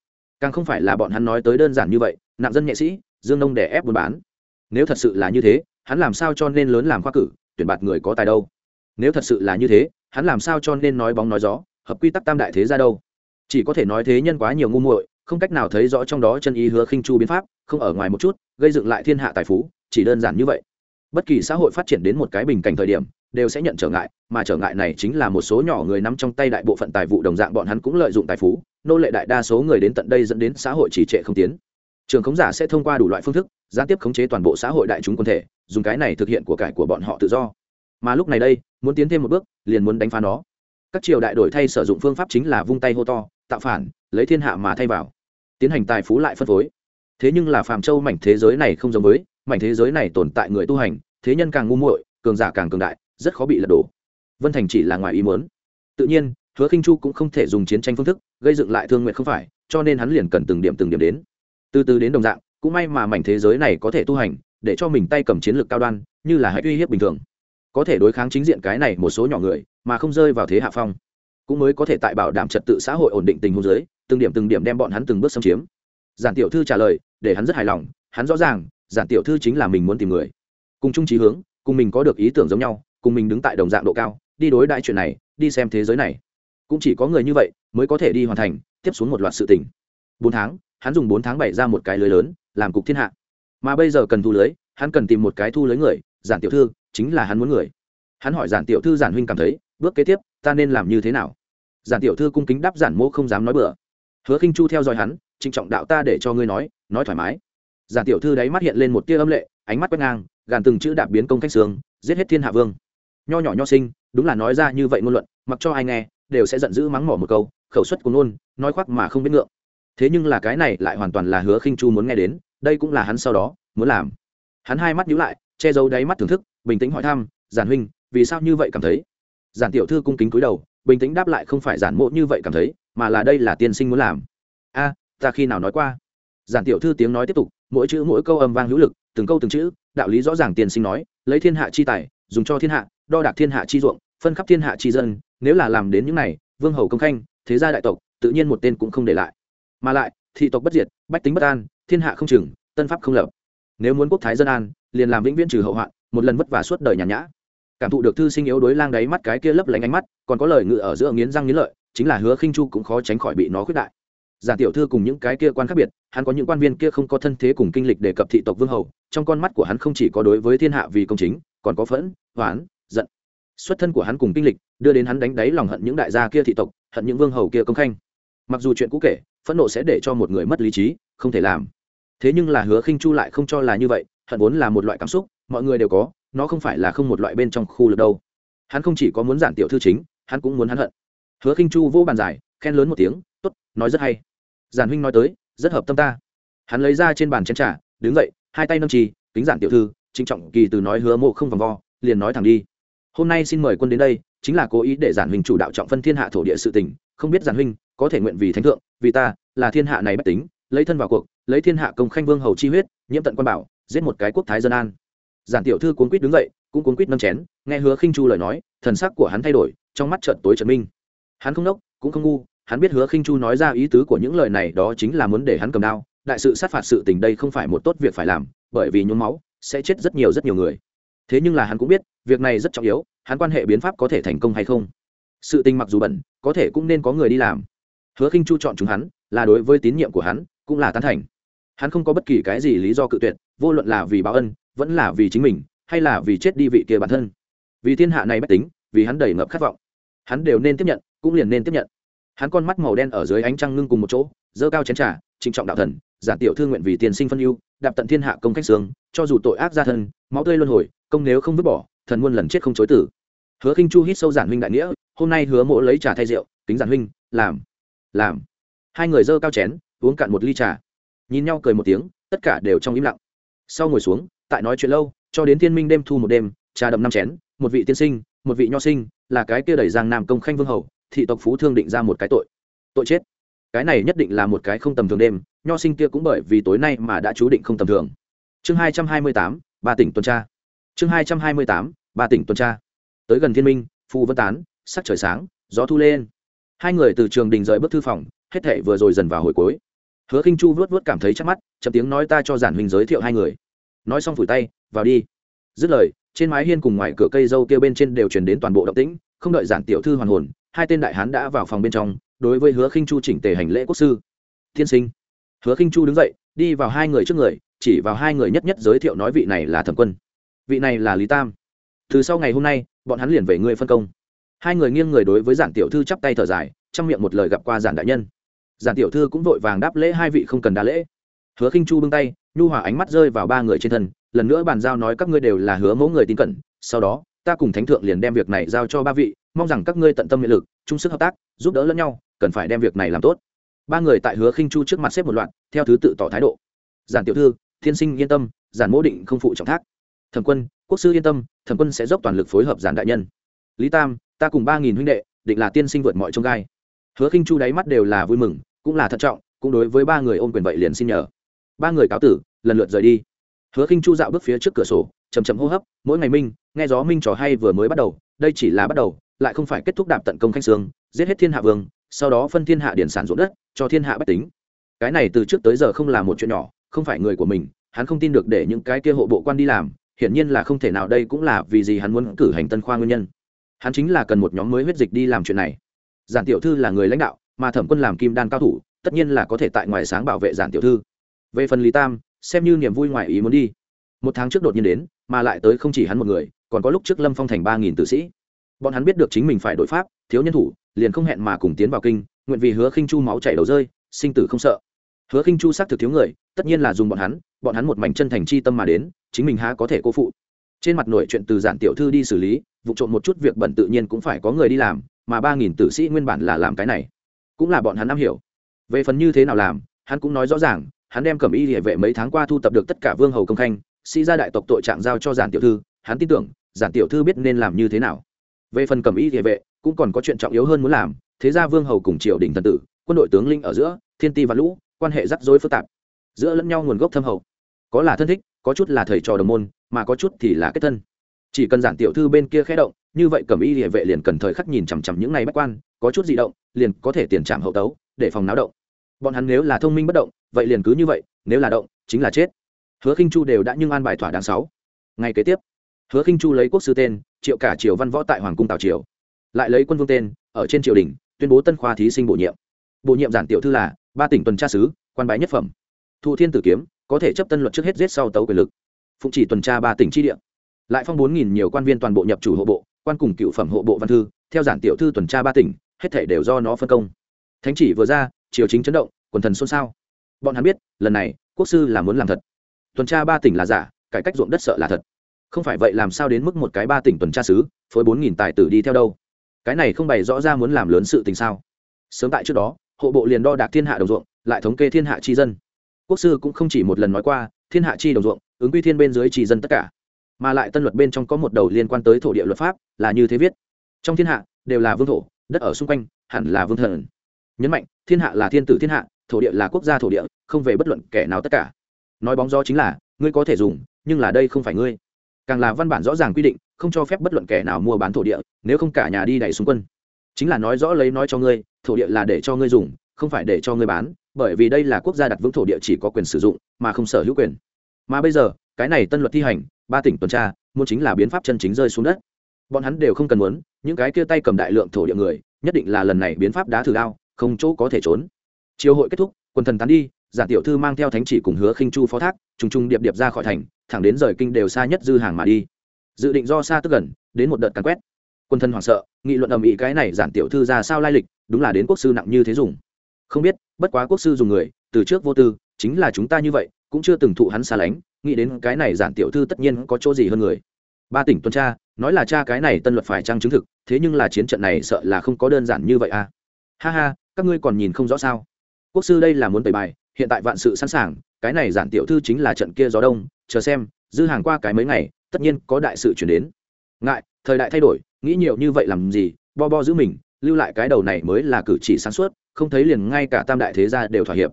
Càng không phải là bọn hắn nói tới đơn giản như vậy, nặng dân nhẹ sĩ dương nông để ép buôn bán. Nếu thật sự là như thế, hắn làm sao cho nên lớn làm khoa cử, tuyển bạt người có tài đâu? Nếu thật sự là như thế, hắn làm sao cho nên nói bóng nói gió, hợp quy tắc tam đại thế ra đâu? Chỉ có thể nói thế nhân quá nhiều ngu muội, không cách nào thấy rõ trong đó chân ý hứa khinh chu biến pháp, không ở ngoài một chút, gây dựng lại thiên hạ tài phú, chỉ đơn giản như vậy. Bất kỳ xã hội phát triển đến một cái bình cảnh thời điểm, đều sẽ nhận trở ngại, mà trở ngại này chính là một số nhỏ người nắm trong tay đại bộ phận tài vụ đồng dạng bọn hắn cũng lợi dụng tài phú, nô lệ đại đa số người đến tận đây dẫn đến xã hội trì trệ không tiến trường khống giả sẽ thông qua đủ loại phương thức, gián tiếp khống chế toàn bộ xã hội đại chúng quân thể, dùng cái này thực hiện của cải của bọn họ tự do. Mà lúc này đây, muốn tiến thêm một bước, liền muốn đánh phá nó. Các triều đại đổi thay sử dụng phương pháp chính là vung tay hô to, tạo phản, lấy thiên hạ mà thay vào. Tiến hành tài phú lại phân phối. Thế nhưng là phàm châu mảnh thế giới này không giống với, mảnh thế giới này tồn tại người tu hành, thế nhân càng ngu muội, cường giả càng cường đại, rất khó bị lật đổ. Vân thành chỉ là ngoài ý muốn. Tự nhiên, hứa khinh chu cũng không thể dùng chiến tranh phương thức, gây dựng lại thương nguyện không phải, cho nên hắn liền cần từng điểm từng điểm đến từ từ đến đồng dạng, cũng may mà mảnh thế giới này có thể tu hành, để cho mình tay cầm chiến lược cao đoan, như là hãy uy hiếp bình thường. Có thể đối kháng chính diện cái này một số nhỏ người, mà không rơi vào thế hạ phong. Cũng mới có thể tại bảo đảm trật tự xã hội ổn định tình huống giới từng điểm từng điểm đem bọn hắn từng bước xâm chiếm. Giản tiểu thư trả lời, để hắn rất hài lòng, hắn rõ ràng, giản tiểu thư chính là mình muốn tìm người. Cùng chung trí hướng, cùng mình có được ý tưởng giống nhau, cùng mình đứng tại đồng dạng độ cao, đi đối đại chuyện này, đi xem thế giới này. Cũng chỉ có người như vậy, mới có thể đi hoàn thành, tiếp xuống một loạt sự tình. Bốn tháng hắn dùng bốn tháng bày ra một cái lưới lớn làm cục thiên hạ. Mà bây giờ cần thu lưới hắn cần tìm một cái thu lưới người giản tiểu thư chính là hắn muốn người. Hắn hỏi giản tiểu thư giản huynh cảm thấy bước kế tiếp ta nên làm như thế nào? Giản tiểu thư cung kính đáp giản mô không dám nói bừa. Hứa khinh chu theo dõi hắn trịnh trọng đạo ta để cho ngươi nói nói thoải mái. Giản tiểu thư đáy mắt hiện lên một tia âm lệ ánh mắt quét ngang gàn từng chữ đạp biến công cách sương, giết hết thiên hạ vương. Nho nhỏ nho sinh đúng là nói ra như vậy ngôn luận mặc cho ai nghe đều sẽ giận dữ mắng mỏ một câu khẩu suất của ngôn nói khoác mà không biết ngượng thế nhưng là cái này lại hoàn toàn là hứa khinh chu muốn nghe đến, đây cũng là hắn sau đó muốn làm. Hắn hai mắt nhíu lại, che giấu đáy mắt thưởng thức, bình tĩnh hỏi thăm, giản huynh, vì sao như vậy cảm thấy? Giản tiểu thư cung kính cúi đầu, bình tĩnh đáp lại, không phải giản mộ như vậy cảm thấy, mà là đây là tiên sinh muốn làm. A, ta khi nào nói qua? Giản tiểu thư tiếng nói tiếp tục, mỗi chữ mỗi câu âm vang hữu lực, từng câu từng chữ, đạo lý rõ ràng tiên sinh nói, lấy thiên hạ chi tài, dùng cho thiên hạ, đo đạc thiên hạ chi ruộng, phân khắp thiên hạ chi dân, nếu là làm đến những này, vương hầu công khanh, thế gia đại tộc, tự nhiên một tên cũng không để lại mà lại, thị tộc bất diệt, bách tính bất an, thiên hạ không chừng, tân pháp không lập. Nếu muốn quốc thái dân an, liền làm vĩnh viễn trừ hậu hoạn, một lần vất vả suốt đời nhàn nhã. Cảm thụ được thư sinh yếu đối lang đáy mắt cái kia lấp lánh ánh mắt, còn có lời ngự ở giữa nghiến răng nghiến lợi, chính là hứa khinh chu cũng khó tránh khỏi bị nó khuyết đại. Giả tiểu thư cùng những cái kia quan khác biệt, hắn có những quan viên kia không có thân thế cùng kinh lịch để cập thị tộc vương hầu, trong con mắt của hắn không chỉ có đối với thiên hạ vì công chính, còn có phẫn hoán giận. Xuất thân của hắn cùng kinh lịch, đưa đến hắn đánh đáy lòng hận những đại gia kia thị tộc, hận những vương hầu kia công khanh. Mặc dù chuyện cũ kể phẫn nộ sẽ để cho một người mất lý trí, không thể làm. Thế nhưng là hứa khinh chu lại không cho là như vậy, hận vốn là một loại cảm xúc, mọi người đều có, nó không phải là không một loại bên trong khu lực đâu. Hắn không chỉ có muốn giản tiểu thư chính, hắn cũng muốn hắn hận. Hứa khinh chu vô bàn giải, khen lớn một tiếng, tốt, nói rất hay. Giản huynh nói tới, rất hợp tâm ta. Hắn lấy ra trên bàn chén trà, đứng dậy, hai tay nâng trì, kính giản tiểu thư, trịnh trọng kỳ từ nói hứa mộ không vòng vo, liền nói thẳng đi. Hôm nay xin mời quân đến đây chính là cố ý để giản huynh chủ đạo trọng phân thiên hạ thổ địa sự tình, không biết giản huynh có thể nguyện vì thánh thượng, vì ta, là thiên hạ này bất tính, lấy thân vào cuộc, lấy thiên hạ công khanh vương hầu chi huyết, nhiễm tận quan bảo, giết một cái quốc thái dân an. Giản tiểu thư cuốn quýt đứng dậy, cũng cuốn quýt nâng chén, nghe hứa khinh chu lời nói, thần sắc của hắn thay đổi, trong mắt trợn tối trần minh. Hắn không nốc, cũng không ngu, hắn biết hứa khinh chu nói ra ý tứ của những lời này đó chính là muốn để hắn cầm đao, đại sự sát phạt sự tình đây không phải một tốt việc phải làm, bởi vì nhuốm máu sẽ chết rất nhiều rất nhiều người thế nhưng là hắn cũng biết, việc này rất trọng yếu, hắn quan hệ biến pháp có thể thành công hay không. Sự tình mặc dù bẩn, có thể cũng nên có người đi làm. Hứa khinh chu chọn chúng hắn, là đối với tín nhiệm của hắn, cũng là tán thành. Hắn không có bất kỳ cái gì lý do cự tuyệt, vô luận là vì báo ân, vẫn là vì chính mình, hay là vì chết đi vị kia bản thân. Vì thiên hạ này bất tính, vì hắn đầy ngập khát vọng. Hắn đều nên tiếp nhận, cũng liền nên tiếp nhận. Hắn con mắt màu đen ở dưới ánh trăng ngưng cùng một chỗ dơ cao chén trà, trịnh trọng đạo thần giả tiểu thư nguyện vì tiền sinh phân ưu, đạp tận thiên hạ công khách sướng cho dù tội ác gia thân, máu tươi luân hồi công nếu không vứt bỏ, thần muôn lần chết không chối tử. Hứa khinh chu hít sâu giản huynh đại nghĩa, hôm nay hứa mộ lấy trà thay rượu tính giản huynh, làm làm. Hai người dơ cao chén, uống cạn một ly trà. Nhìn nhau cười một tiếng, tất cả đều trong im lặng. Sau ngồi xuống, tại nói chuyện lâu, cho đến thiên minh đêm thu một đêm, trà đậm năm chén, một vị tiên sinh, một vị nho sinh, là cái kia đẩy giang nam công khanh vương hầu, thị tộc phú thương định ra một cái tội. Tội chết. Cái này nhất định là một cái không tầm thường đêm, nho sinh kia cũng bởi vì tối nay mà đã chú định không tầm thường. Chương hai trăm hai mươi tám, ba tỉnh tuần tra chương hai trăm hai mươi tám, ba tỉnh tuần tra. Tới gần thiên minh phù vân tán, sắc trời sáng, gió thu lên. Hai người từ trường đình rời bước thư phòng, hết thệ vừa rồi dần vào hồi cuối. Hứa khinh chu vớt vớt cảm thấy chắc mắt, chậm tiếng nói ta cho giản huynh giới thiệu hai người. Nói xong phủi tay, vào đi. Dứt lời, trên mái hiên cùng ngoài cửa cây dâu kia bên trên đều truyền đến toàn bộ động tĩnh, không đợi giản tiểu thư hoàn hồn, hai tên đại hán đã vào phòng bên trong, đối với hứa khinh chu chỉnh tề hành lễ quốc sư. Thiên sinh. Hứa khinh chu đứng dậy, đi vào hai người trước người, chỉ vào hai người nhất nhất giới thiệu nói vị này là thẩm quân vị này là lý tam. Từ sau ngày hôm nay, bọn hắn liền về ngươi phân công. Hai người nghiêng người đối với giản tiểu thư chắp tay thở dài, trong miệng một lời gặp qua giản đại nhân. Giản tiểu thư cũng vội vàng đáp lễ hai vị không cần đa lễ. Hứa khinh chu bưng tay, nhu hòa ánh mắt rơi vào ba người trên thân, lần nữa bàn giao nói các ngươi đều là hứa mẫu người tin cẩn, sau đó, ta cùng thánh thượng liền đem việc này giao cho ba vị, mong rằng các ngươi tận tâm nguyện lực, chung sức hợp tác, giúp đỡ lẫn nhau, cần phải đem việc này làm tốt. Ba người tại hứa khinh chu trước mặt xếp một loạt, theo thứ tự tỏ thái độ. Giản tiểu thư, thiên sinh yên tâm, giản mỗ định không phụ trọng thác thẩm quân, quốc sư yên tâm, thẩm quân sẽ dốc toàn lực phối hợp giản đại nhân. Lý tam, ta cùng ba nghìn huynh đệ, định là tiên sinh vượt mọi trông gai. Hứa khinh chu đáy mắt đều là vui mừng, cũng là thận trọng, cũng đối với ba người ôm quyền vậy liền xin nhờ. Ba người cáo tử, lần lượt rời đi. Hứa khinh chu dạo bước phía trước cửa sổ chầm chậm hô hấp, mỗi ngày minh, nghe gió minh trò hay vừa mới bắt đầu, đây chỉ là bắt đầu, lại không phải kết thúc đạp tận công khanh sương giết hết thiên hạ vương, sau đó phân thiên hạ điển sản ruộng đất, cho thiên hạ bách tính. Cái này từ trước tới giờ không là một chuyện nhỏ, không phải người của mình, hắn không tin được để những cái kia hộ bộ quan đi làm hiển nhiên là không thể nào, đây cũng là vì gì hắn muốn cử hành tân khoa nguyên nhân. Hắn chính là cần một nhóm mới huyết dịch đi làm chuyện này. Giản tiểu thư là người lãnh đạo, mà thẩm quân làm kim đan cao thủ, tất nhiên là có thể tại ngoài sáng bảo vệ giản tiểu thư. Về phần lý tam, xem như niềm vui ngoài ý muốn đi. Một tháng trước đột nhiên đến, mà lại tới không chỉ hắn một người, còn có lúc trước lâm phong thành ba nghìn tử sĩ. Bọn hắn biết được chính mình phải đội pháp, thiếu nhân thủ, liền không hẹn mà cùng tiến vào kinh, nguyện vì hứa khinh chu máu chảy đầu rơi, sinh tử không sợ hứa khinh chu xác thực thiếu người, tất nhiên là dùng bọn hắn bọn hắn một mảnh chân thành chi tâm mà đến, chính mình há có thể cô phụ. Trên mặt nội chuyện từ giản tiểu thư đi xử lý, vụ trộm một chút việc bẩn tự nhiên cũng phải có người đi làm, mà ba nghìn tử sĩ nguyên bản là làm cái này, cũng là bọn hắn am hiểu. Về phần như thế nào làm, hắn cũng nói rõ ràng, hắn đem cẩm y địa vệ mấy tháng qua thu tập được tất cả vương hầu công khanh, sĩ gia đại tộc tội trạng giao cho giản tiểu thư, hắn tin tưởng, giản tiểu thư biết nên làm như thế nào. Về phần cẩm y địa vệ, cũng còn có chuyện trọng yếu hơn muốn làm, thế ra vương hầu cùng triều đình thần tử, quân đội tướng linh ở giữa, thiên ti và lũ quan hệ rắc rối phức tạp. Giữa lẫn nhau nguồn gốc thâm hậu. Có là thân thích, có chút là thầy trò đồng môn, mà có chút thì là kết thân. Chỉ cần giản tiểu thư bên kia khé động, như vậy cẩm y địa vệ liền cần thời khắc nhìn chằm chằm những này bách quan, có chút di động, liền có thể tiền trạm hậu tấu, để phòng náo động. Bọn hắn nếu là thông minh bất động, vậy liền cứ như vậy, nếu là động, chính là chết. Hứa khinh chu đều đã nhưng an bài thỏa đáng sáu. Ngày kế tiếp, hứa khinh chu lấy quốc sư tên, triệu cả triều văn võ tại hoàng cung tào triều. Lại lấy quân vương tên, ở trên triều đình, tuyên bố tân khoa thí sinh bổ nhiệm. Bổ nhiệm giản tiểu thư là ba tỉnh tuần tra sứ quan bái nhất phẩm. Thụ thiên tử kiếm có thể chấp tân luật trước hết giết sau tấu quyền lực. Phụng chỉ tuần tra ba tỉnh tri địa. Lại phong bốn nghìn nhiều quan viên toàn bộ nhập chủ hộ bộ quan cùng cựu phẩm hộ bộ văn thư theo giản tiểu thư tuần tra ba tỉnh hết thể đều do nó phân công. Thánh chỉ vừa ra triều chính chấn động quần thần xôn xao. Bọn hắn biết lần này quốc sư là muốn làm thật. Tuần tra ba tỉnh là giả cải cách ruộng đất sợ là thật. Không phải vậy làm sao đến mức một cái ba tỉnh tuần tra sứ, phối bốn nghìn tài tử đi theo đâu? Cái này không bày rõ ra muốn làm lớn sự tình sao? Sớm tại trước đó hộ bộ liền đo đạc thiên hạ đồng ruộng, lại thống kê thiên hạ chi dân. Quốc sư cũng không chỉ một lần nói qua, thiên hạ chi đồng ruộng, ứng quy thiên bên dưới chi dân tất cả. Mà lại tân luật bên trong có một đầu liên quan tới thổ địa luật pháp, là như thế viết. Trong thiên hạ, đều là vương thổ, đất ở xung quanh, hẳn là vương thần. Nhấn mạnh, thiên hạ là thiên tử thiên hạ, thổ địa là quốc gia thổ địa, không về bất luận kẻ nào tất cả. Nói bóng gió chính là, ngươi có thể dùng, nhưng là đây không phải ngươi. Càng là văn bản rõ ràng quy định, không cho phép bất luận kẻ nào mua bán thổ địa, nếu không cả nhà đi đẩy xung quân chính là nói rõ lấy nói cho ngươi, thổ địa là để cho ngươi dùng, không phải để cho ngươi bán, bởi vì đây là quốc gia đặt vững thổ địa chỉ có quyền sử dụng, mà không sở hữu quyền. Mà bây giờ, cái này tân luật thi hành, ba tỉnh tuần tra, muốn chính là biến pháp chân chính rơi xuống đất. Bọn hắn đều không cần muốn, những cái kia tay cầm đại lượng thổ địa người, nhất định là lần này biến pháp đá thử đao, không chỗ có thể trốn. Chiều hội kết thúc quần thần tán đi, giả tiểu thư mang theo thánh chỉ cùng hứa khinh chu phó thác, trùng trùng điệp điệp ra khỏi thành, thẳng đến rời kinh đều xa nhất dư hàng mà đi. Dự định do xa tức gần, đến một đợt càn quét. Quân thân hoảng sợ nghị luận ầm ĩ cái này giản tiểu thư ra sao lai lịch, đúng là đến quốc sư nặng như thế dùng. Không biết, bất quá quốc sư dùng người, từ trước vô tư, chính là chúng ta như vậy, cũng chưa từng thụ hắn xa lánh, nghĩ đến cái này giản tiểu thư tất nhiên có chỗ gì hơn người. Ba tỉnh tuần tra, nói là cha cái này tân luật phải trang chứng thực, thế nhưng là chiến trận này sợ là không có đơn giản như vậy à. Ha ha, các ngươi còn nhìn không rõ sao. Quốc sư đây là muốn tẩy bài, hiện tại vạn sự sẵn sàng, cái này giản tiểu thư chính là trận kia gió đông, chờ xem, dư hàng qua cái mấy ngày, tất nhiên có đại sự chuyển đến ngại, thời đại thay đổi, nghĩ nhiều như vậy làm gì, bo bo giữ mình, lưu lại cái đầu này mới là cử chỉ sáng suốt, không thấy liền ngay cả tam đại thế gia đều thỏa hiệp.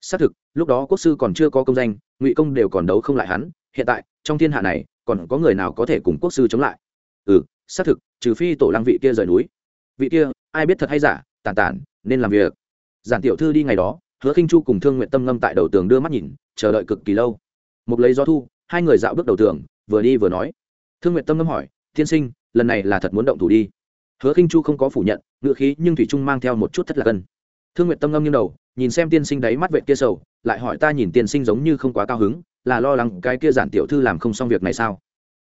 Xác thực, lúc đó quốc sư còn chưa có công danh, ngụy công đều còn đấu không lại hắn, hiện tại, trong thiên hạ này, còn có người nào có thể cùng quốc sư chống lại? Ừ xác thực, trừ phi tổ lăng vị kia rời núi. Vị kia, ai biết thật hay giả tàn tản, nên làm việc. Giản tiểu thư đi ngày đó, hứa khinh chu cùng thương nguyện tâm ngâm tại đầu tường đưa mắt nhìn, chờ đợi cực kỳ lâu. Một lấy gió thu, hai người dạo bước đầu tường, vừa đi vừa nói. Thương nguyện tâm ngâm hỏi tiên sinh, lần này là thật muốn động thủ đi. Hứa khinh chu không có phủ nhận, ngựa khí nhưng thủy trung mang theo một chút thất lạc cân thương nguyện tâm ngâm nghiêng đầu, nhìn xem tiên sinh đáy mắt vệ kia sầu, lại hỏi ta nhìn tiên sinh giống như không quá cao hứng, là lo lắng cái kia giản tiểu thư làm không xong việc này sao?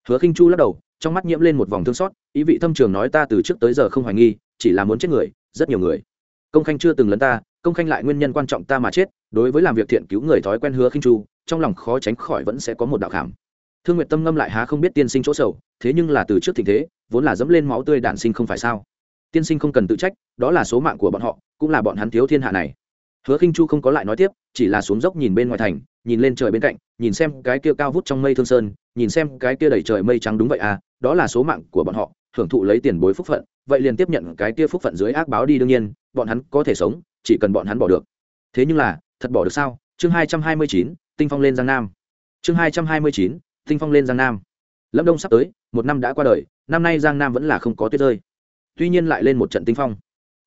Hứa khinh chu lắc đầu, trong mắt nhiễm lên một vòng thương xót, ý vị thâm trường nói ta từ trước tới giờ không hoài nghi, chỉ là muốn chết người, rất nhiều người. Công khanh chưa từng lấn ta, công khanh lại nguyên nhân quan trọng ta mà chết, đối với làm việc thiện cứu người thói quen hứa khinh chu, trong lòng khó tránh khỏi vẫn sẽ có một đạo khảm thương nguyện tâm ngâm lại há không biết tiên sinh chỗ sầu, thế nhưng là từ trước tình thế, vốn là dẫm lên máu tươi đản sinh không phải sao? Tiên sinh không cần tự trách, đó là số mạng của bọn họ, cũng là bọn hắn thiếu thiên hạ này. Hứa khinh chu không có lại nói tiếp, chỉ là xuống dốc nhìn bên ngoài thành, nhìn lên trời bên cạnh, nhìn xem cái kia cao vút trong mây thương sơn, nhìn xem cái kia đầy trời mây trắng đúng vậy à đó là số mạng của bọn họ, hưởng thụ lấy tiền bối phúc phận, vậy liền tiếp nhận cái kia phúc phận dưới ác báo đi đương nhiên, bọn hắn có thể sống, chỉ cần bọn hắn bỏ được. Thế nhưng là, thật bỏ được sao? Chương hai trăm hai mươi chín, tinh phong lên giang nam. Chương hai trăm hai mươi chín tinh phong lên giang nam. Lâm đông sắp tới, một năm đã qua đời, năm nay giang nam vẫn là không có tuyết rơi. Tuy nhiên lại lên một trận tinh phong.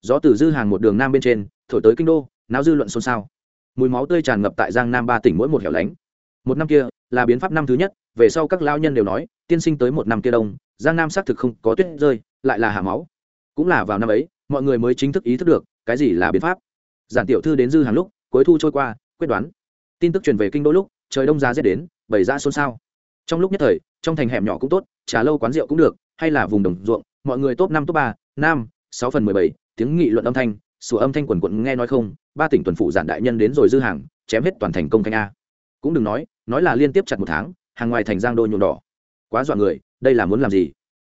Gió từ dư hàng một đường nam bên trên, thổi tới kinh đô, náo dư luận xôn xao. Mùi máu tươi tràn ngập tại giang nam ba tỉnh mỗi một hẻo lánh. Một năm kia, là biến pháp năm thứ nhất, về sau các lao nhân đều nói, tiên sinh tới một năm kia đông, giang nam xác thực không có tuyết rơi, lại là hạ máu. Cũng là vào năm ấy, mọi người mới chính thức ý thức được, cái gì là biến pháp. Giản tiểu thư đến dư hàng lúc, cuối thu trôi qua, quyết đoán. Tin tức truyền về kinh đô lúc, trời đông giá rét đến bày ra xôn xao trong lúc nhất thời, trong thành hẻm nhỏ cũng tốt, trà lâu quán rượu cũng được, hay là vùng đồng ruộng, mọi người top năm, top ba nam sáu phần mười bảy, tiếng nghị luận âm thanh, sủa âm thanh quần quận nghe nói không, ba tỉnh tuần phủ giản đại nhân đến rồi dư hàng, chém hết toàn thành công canh a. Cũng đừng nói nói là liên tiếp chặt một tháng, hàng ngoài thành giang đô nhuộm đỏ. Quá dọa người, đây là muốn làm gì?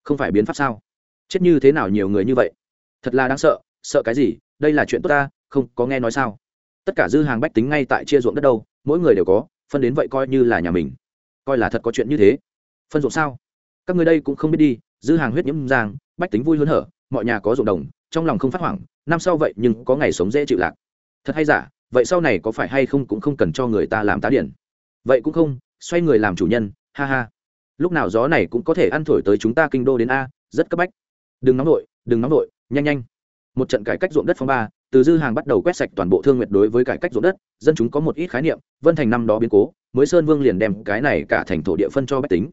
Không phải biến pháp sao? Chết như thế nào nhiều người như vậy? Thật là đáng sợ sợ cái gì? Đây là chuyện tốt ta, không, có nghe nói sao? Tất cả dư hàng bách tính ngay tại chia ruộng đất đâu, mỗi người đều có, phân đến vậy coi như là nhà mình coi là thật có chuyện như thế. Phân ruộng sao? Các người đây cũng không biết đi dư hàng huyết nhiễm giang, bách tính vui hớn hở, mọi nhà có ruộng đồng, trong lòng không phát hoảng, năm sau vậy nhưng có ngày sống dễ chịu lạc. Thật hay giả, vậy sau này có phải hay không cũng không cần cho người ta làm tá điển. Vậy cũng không, xoay người làm chủ nhân, ha ha. Lúc nào gió này cũng có thể ăn thổi tới chúng ta kinh đô đến a, rất cấp bách. Đừng nóng nổi đừng nóng nổi nhanh nhanh. Một trận cải cách ruộng đất phong ba, từ dư hàng bắt đầu quét sạch toàn bộ thương nguyệt đối với cải cách ruộng đất, dân chúng có một ít khái niệm, vân thành năm đó biến cố mới sơn vương liền đem cái này cả thành thổ địa phân cho bách tính.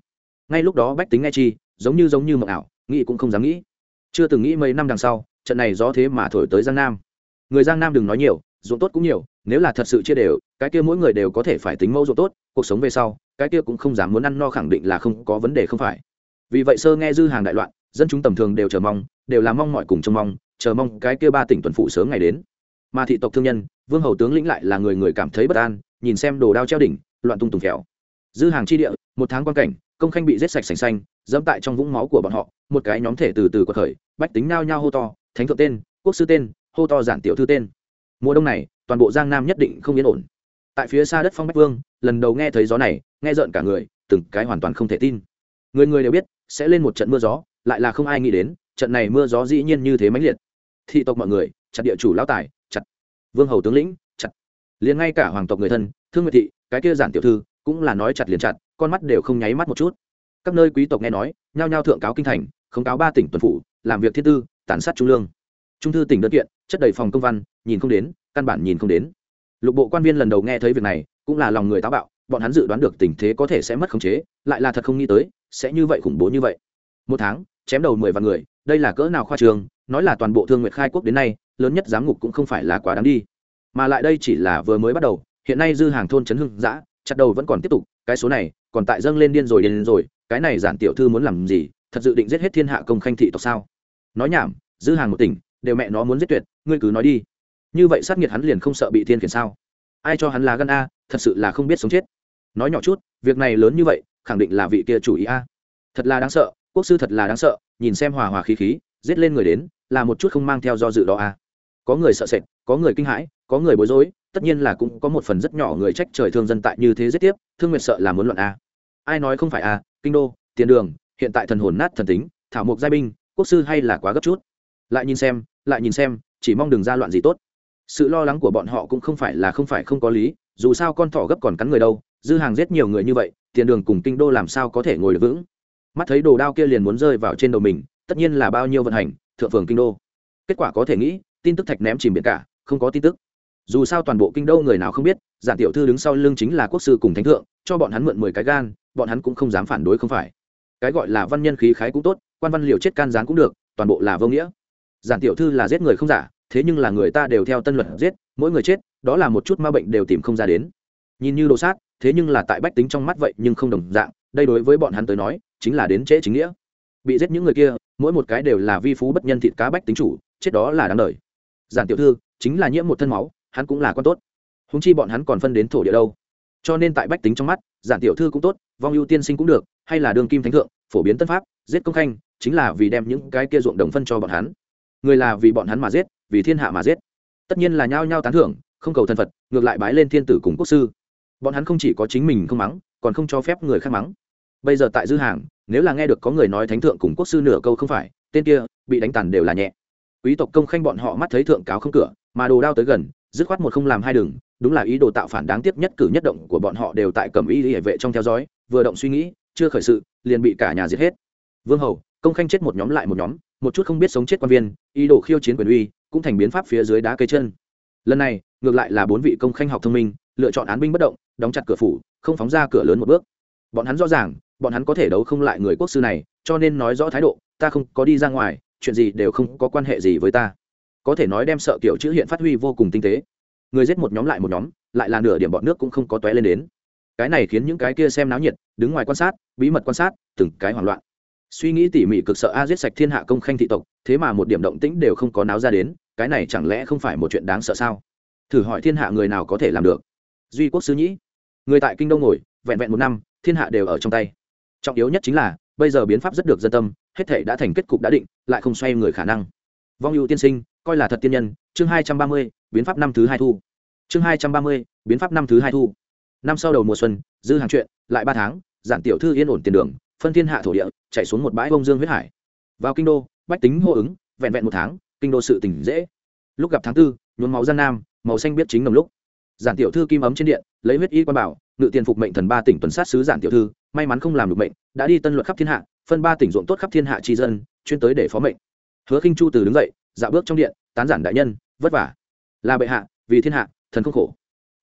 Ngay lúc đó bách tính nghe chi, giống như giống như mộng ảo, nghĩ cũng không dám nghĩ. Chưa từng nghĩ mấy năm đằng sau, trận này gió thế mà thổi tới giang nam. Người giang nam đừng nói nhiều, ruộng tốt cũng nhiều, nếu là thật sự chia đều, cái kia mỗi người đều có thể phải tính mẫu ruộng tốt, cuộc sống về sau, cái kia cũng không dám muốn ăn no khẳng định là không có vấn đề không phải. Vì vậy sơ nghe dư hàng đại loạn, dân chúng tầm thường đều chờ mong, đều là mong mọi cùng trông mong, chờ mong cái kia ba tỉnh tuần phụ sớm ngày đến. Mà thị tộc thương nhân, vương hầu tướng lĩnh lại là người người cảm thấy bất an, nhìn xem đồ đao treo đỉnh loạn tung tùng khéo dư hàng chi địa, một tháng quan cảnh, công khanh bị giết sạch sành xanh, dẫm tại trong vũng máu của bọn họ, một cái nhóm thể từ từ quật khởi, bách tính nao nhao hô to, thánh thượng tên, quốc sư tên, hô to giản tiểu thư tên. Mùa đông này, toàn bộ giang nam nhất định không yên ổn. Tại phía xa đất phong bách vương, lần đầu nghe thấy gió này, nghe rợn cả người, từng cái hoàn toàn không thể tin. Người người đều biết, sẽ lên một trận mưa gió, lại là không ai nghĩ đến, trận này mưa gió dĩ nhiên như thế mãnh liệt. Thị tộc mọi người, chặt địa chủ lão tài, chặt. Vương hầu tướng lĩnh, chặt. Liền ngay cả hoàng tộc người thân, thương nguyệt thị cái kia giản tiểu thư cũng là nói chặt liền chặt, con mắt đều không nháy mắt một chút. Các nơi quý tộc nghe nói, nhao nhao thượng cáo kinh thành không cáo ba tỉnh tuần phủ, làm việc thiên tư, tàn sát trung lương. Trung thư tỉnh đơn kiện, chất đầy phòng công văn, nhìn không đến, căn bản nhìn không đến. Lục bộ quan viên lần đầu nghe thấy việc này, cũng là lòng người táo bạo, bọn hắn dự đoán được tình thế có thể sẽ mất khống chế, lại là thật không nghĩ tới, sẽ như vậy khủng bố như vậy. Một tháng, chém đầu mười vạn người, đây là cỡ nào khoa trường, nói là toàn bộ thương nguyệt khai quốc đến nay, lớn nhất giám ngục cũng không phải là quá đáng đi. Mà lại đây chỉ là vừa mới bắt đầu hiện nay dư hàng thôn trấn hưng giã chặt đầu vẫn còn tiếp tục, cái số này, còn tại dâng lên điên rồi điên rồi, cái này giản tiểu thư muốn làm gì, thật dự định giết hết thiên hạ công khanh thị tộc sao? Nói nhảm, dư hàng một tỉnh, đều mẹ nó muốn giết tuyệt, ngươi cứ nói đi. Như vậy sát nghiệt hắn liền không sợ bị thiên khiển sao? Ai cho hắn là gân a, thật sự là không biết sống chết. Nói nhỏ chút, việc này lớn như vậy, khẳng định là vị kia chủ ý a. Thật là đáng sợ, quốc sư thật là đáng sợ, nhìn xem hòa hòa khí khí, giết lên người đến, là một chút không mang theo do dự đó a. Có người sợ sệt, có người kinh hãi, có người bối rối tất nhiên là cũng có một phần rất nhỏ người trách trời thương dân tại như thế giết tiếp, thương nguyệt sợ là muốn luận a. Ai nói không phải a, kinh đô, tiền đường, hiện tại thần hồn nát thần tính, thảo mộc giai binh, quốc sư hay là quá gấp chút. Lại nhìn xem, lại nhìn xem, chỉ mong đừng ra loạn gì tốt. Sự lo lắng của bọn họ cũng không phải là không phải không có lý, dù sao con thỏ gấp còn cắn người đâu, dư hàng giết nhiều người như vậy, tiền đường cùng kinh đô làm sao có thể ngồi được vững? Mắt thấy đồ đao kia liền muốn rơi vào trên đầu mình, tất nhiên là bao nhiêu vận hành, thượng phường kinh đô. Kết quả có thể nghĩ, tin tức thạch ném chìm biển cả, không có tin tức dù sao toàn bộ kinh đô người nào không biết giản tiểu thư đứng sau lưng chính là quốc sư cùng thánh thượng, cho bọn hắn mượn mười cái gan, bọn hắn cũng không dám phản đối không phải. Cái gọi là văn nhân khí khái cũng tốt, quan văn liều chết can gián cũng được, toàn bộ là vô nghĩa. Giản tiểu thư là giết người không giả, thế nhưng là người ta đều theo tân luật giết, mỗi người chết, đó là một chút ma bệnh đều tìm không ra đến. Nhìn như đồ sát, thế nhưng là tại bách tính trong mắt vậy nhưng không đồng dạng, đây đối với bọn hắn tới nói, chính là đến trễ chính nghĩa. Bị giết những người kia, mỗi một cái đều là vi phú bất nhân thịt cá bách tính chủ, chết đó là đáng đời. Giản tiểu thư, chính là nhiễm một thân máu hắn cũng là con tốt. Húng chi bọn hắn còn phân đến thổ địa đâu. Cho nên tại bách tính trong mắt, giản tiểu thư cũng tốt, vong ưu tiên sinh cũng được, hay là đường kim thánh thượng, phổ biến tân pháp, giết công khanh, chính là vì đem những cái kia ruộng đồng phân cho bọn hắn. Người là vì bọn hắn mà giết, vì thiên hạ mà giết. Tất nhiên là nhao nhao tán thưởng, không cầu thân phật, ngược lại bái lên thiên tử cùng quốc sư. Bọn hắn không chỉ có chính mình không mắng, còn không cho phép người khác mắng. Bây giờ tại dư hàng, nếu là nghe được có người nói thánh thượng cùng quốc sư nửa câu không phải, tên kia, bị đánh tàn đều là nhẹ. Quý tộc công khanh bọn họ mắt thấy thượng cáo không cửa, mà đồ đao tới gần dứt khoát một không làm hai đường, đúng là ý đồ tạo phản đáng tiếc nhất cử nhất động của bọn họ đều tại cầm y hệ vệ trong theo dõi, vừa động suy nghĩ, chưa khởi sự, liền bị cả nhà giết hết. Vương hầu, công khanh chết một nhóm lại một nhóm, một chút không biết sống chết quan viên, ý đồ khiêu chiến quyền uy, cũng thành biến pháp phía dưới đá cây chân. Lần này, ngược lại là bốn vị công khanh học thông minh, lựa chọn án binh bất động, đóng chặt cửa phủ, không phóng ra cửa lớn một bước. Bọn hắn rõ ràng, bọn hắn có thể đấu không lại người quốc sư này, cho nên nói rõ thái độ, ta không có đi ra ngoài, chuyện gì đều không có quan hệ gì với ta có thể nói đem sợ kiểu chữ hiện phát huy vô cùng tinh tế. Người giết một nhóm lại một nhóm, lại là nửa điểm bọn nước cũng không có tóe lên đến. Cái này khiến những cái kia xem náo nhiệt, đứng ngoài quan sát, bí mật quan sát, từng cái hoảng loạn. Suy nghĩ tỉ mỉ cực sợ a giết sạch thiên hạ công khanh thị tộc, thế mà một điểm động tĩnh đều không có náo ra đến, cái này chẳng lẽ không phải một chuyện đáng sợ sao? Thử hỏi thiên hạ người nào có thể làm được? Duy quốc sứ nhĩ. Người tại kinh đông ngồi, vẹn vẹn một năm, thiên hạ đều ở trong tay. Trọng yếu nhất chính là, bây giờ biến pháp rất được dân tâm, hết thể đã thành kết cục đã định, lại không xoay người khả năng vong ưu tiên sinh, coi là thật tiên nhân, chương hai trăm ba mươi, biến pháp năm thứ hai thu. Chương hai trăm ba mươi, biến pháp năm thứ hai thu. Năm sau đầu mùa xuân, dư hàng chuyện, lại ba tháng, giản tiểu thư yên ổn tiền đường, phân thiên hạ thổ địa, chạy xuống một bãi bông dương huyết hải. Vào kinh đô, bách tính hô ứng, vẹn vẹn một tháng, kinh đô sự tỉnh dễ. Lúc gặp tháng tư, nhuốm máu gian nam, màu xanh biết chính đồng lúc. Giản tiểu thư kim ấm trên điện, lấy huyết y quan bảo, ngự tiền phục mệnh thần ba tỉnh tuần sát sứ giản tiểu thư, may mắn không làm được mệnh, đã đi tân luật khắp thiên hạ, phân ba tỉnh ruộng tốt khắp thiên hạ tri dân, chuyên tới để phó mệnh hứa khinh chu từ đứng dậy, dạo bước trong điện, tán giản đại nhân, vất vả. Là bệ hạ, vì thiên hạ, thần không khổ.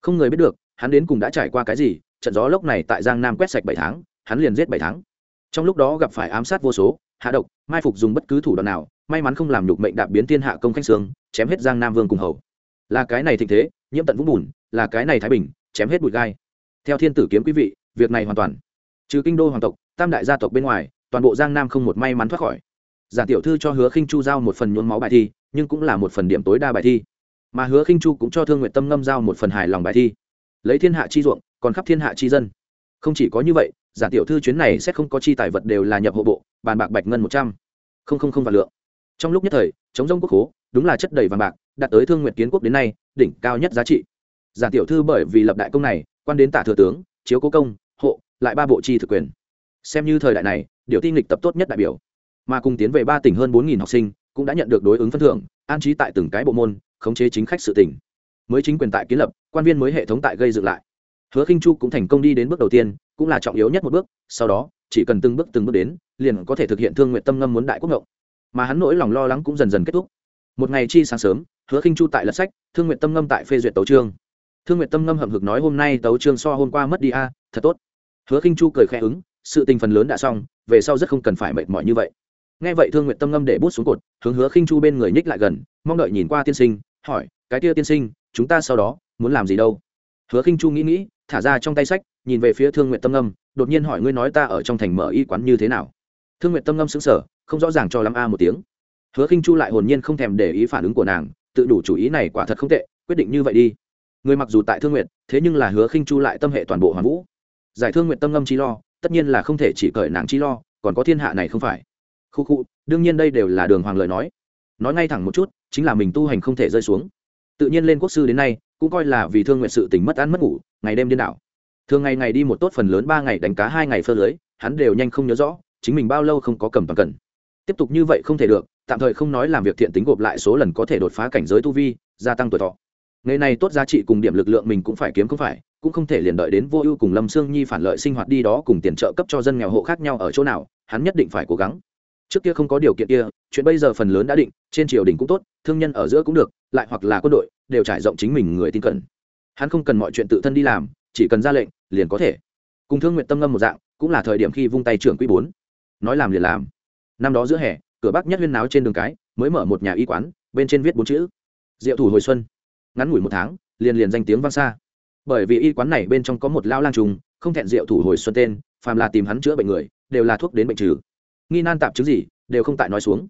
Không người biết được, hắn đến cùng đã trải qua cái gì, trận gió lốc này tại giang nam quét sạch bảy tháng, hắn liền giết bảy tháng. Trong lúc đó gặp phải ám sát vô số, hạ độc, mai phục dùng bất cứ thủ đoạn nào, may mắn không làm nhục mệnh đạp biến thiên hạ công khanh sương chém hết giang nam vương cùng hầu. Là cái này thịnh thế, nhiễm tận vũng bùn, là cái này thái bình, chém hết bụi gai. Theo thiên tử kiếm quý vị, việc này hoàn toàn. Trừ kinh đô hoàng tộc, tam đại gia tộc bên ngoài, toàn bộ giang nam không một may mắn thoát khỏi giả tiểu thư cho hứa khinh chu giao một phần nhuốm máu bài thi, nhưng cũng là một phần điểm tối đa bài thi. Mà hứa khinh chu cũng cho thương nguyện tâm ngâm giao một phần hài lòng bài thi. Lấy thiên hạ chi ruộng, còn khắp thiên hạ chi dân. Không chỉ có như vậy giả tiểu thư chuyến này sẽ không có chi tài vật đều là nhập hộ bộ, bàn bạc bạch ngân một trăm. Không không không vạn lượng. Trong lúc nhất thời, chống rông quốc hố, đúng là chất đầy vàng bạc, đạt tới thương nguyện kiến quốc đến nay, đỉnh cao nhất giá trị. Giả tiểu thư bởi vì lập đại công này, quan đến tả thừa tướng, chiếu cố công, hộ, lại ba bộ chi thực quyền. Xem như thời đại này điều tin lịch tập tốt nhất đại biểu mà cùng tiến về ba tỉnh hơn bốn học sinh, cũng đã nhận được đối ứng phân thưởng, an trí tại từng cái bộ môn, khống chế chính khách sự tỉnh. Mới chính quyền tại kiến lập, quan viên mới hệ thống tại gây dựng lại. Hứa khinh chu cũng thành công đi đến bước đầu tiên, cũng là trọng yếu nhất một bước, sau đó, chỉ cần từng bước từng bước đến, liền có thể thực hiện thương nguyện tâm ngâm muốn đại quốc ngộng. Mà hắn nỗi lòng lo lắng cũng dần dần kết thúc. Một ngày chi sáng sớm, hứa khinh chu tại lật sách, thương nguyện tâm ngâm tại phê duyệt tấu trương thương nguyện tâm ngâm hậm hực nói hôm nay tấu trương so hôm qua mất đi a, thật tốt. Hứa khinh chu cười khẽ ứng, sự tình phần lớn đã xong, về sau rất không cần phải mệt mỏi như vậy nghe vậy thương nguyện tâm ngâm để bút xuống cột hướng hứa khinh chu bên người nhích lại gần mong đợi nhìn qua tiên sinh hỏi cái kia tiên sinh chúng ta sau đó muốn làm gì đâu? Hứa khinh chu nghĩ nghĩ thả ra trong tay sách nhìn về phía thương nguyện tâm ngâm đột nhiên hỏi ngươi nói ta ở trong thành mở y quán như thế nào? Thương nguyện tâm ngâm sững sờ, không rõ ràng cho lắm a à một tiếng. Hứa khinh chu lại hồn nhiên không thèm để ý phản ứng của nàng tự đủ chủ ý này quả thật không tệ quyết định như vậy đi. Người mặc dù tại thương nguyện thế nhưng là hứa khinh chu lại tâm hệ toàn bộ hoàn vũ. Giải thương nguyện tâm ngâm chi lo tất nhiên là không thể chỉ cởi nàng chi lo còn có thiên hạ này không phải khu khu, đương nhiên đây đều là đường hoàng lời nói. Nói ngay thẳng một chút, chính là mình tu hành không thể rơi xuống. Tự nhiên lên quốc sư đến nay, cũng coi là vì thương nguyện sự tình mất ăn mất ngủ, ngày đêm điên đảo. Thường ngày ngày đi một tốt phần lớn ba ngày đánh cá hai ngày phơ lưới, hắn đều nhanh không nhớ rõ, chính mình bao lâu không có cầm toàn cần tiếp tục như vậy không thể được, tạm thời không nói làm việc thiện tính gộp lại số lần có thể đột phá cảnh giới tu vi, gia tăng tuổi thọ. Ngày này tốt giá trị cùng điểm lực lượng mình cũng phải kiếm không phải, cũng không thể liền đợi đến vô ưu cùng lâm sương nhi phản lợi sinh hoạt đi đó cùng tiền trợ cấp cho dân nghèo hộ khác nhau ở chỗ nào, hắn nhất định phải cố gắng trước kia không có điều kiện kia, chuyện bây giờ phần lớn đã định, trên triều đình cũng tốt, thương nhân ở giữa cũng được, lại hoặc là quân đội, đều trải rộng chính mình người tin cẩn. Hắn không cần mọi chuyện tự thân đi làm, chỉ cần ra lệnh, liền có thể. Cùng thương nguyện tâm ngâm một dạng, cũng là thời điểm khi vung tay trưởng quý bốn. Nói làm liền làm. Năm đó giữa hè, cửa bắc nhất huyên náo trên đường cái, mới mở một nhà y quán, bên trên viết bốn chữ. Diệu thủ hồi xuân. Ngắn ngủi một tháng, liền liền danh tiếng vang xa. Bởi vì y quán này bên trong có một lao lang trùng, không thẹn diệu thủ hồi xuân tên, phàm là tìm hắn chữa bệnh người, đều là thuốc đến bệnh trừ nghi nan tạp chứng gì, đều không tại nói xuống.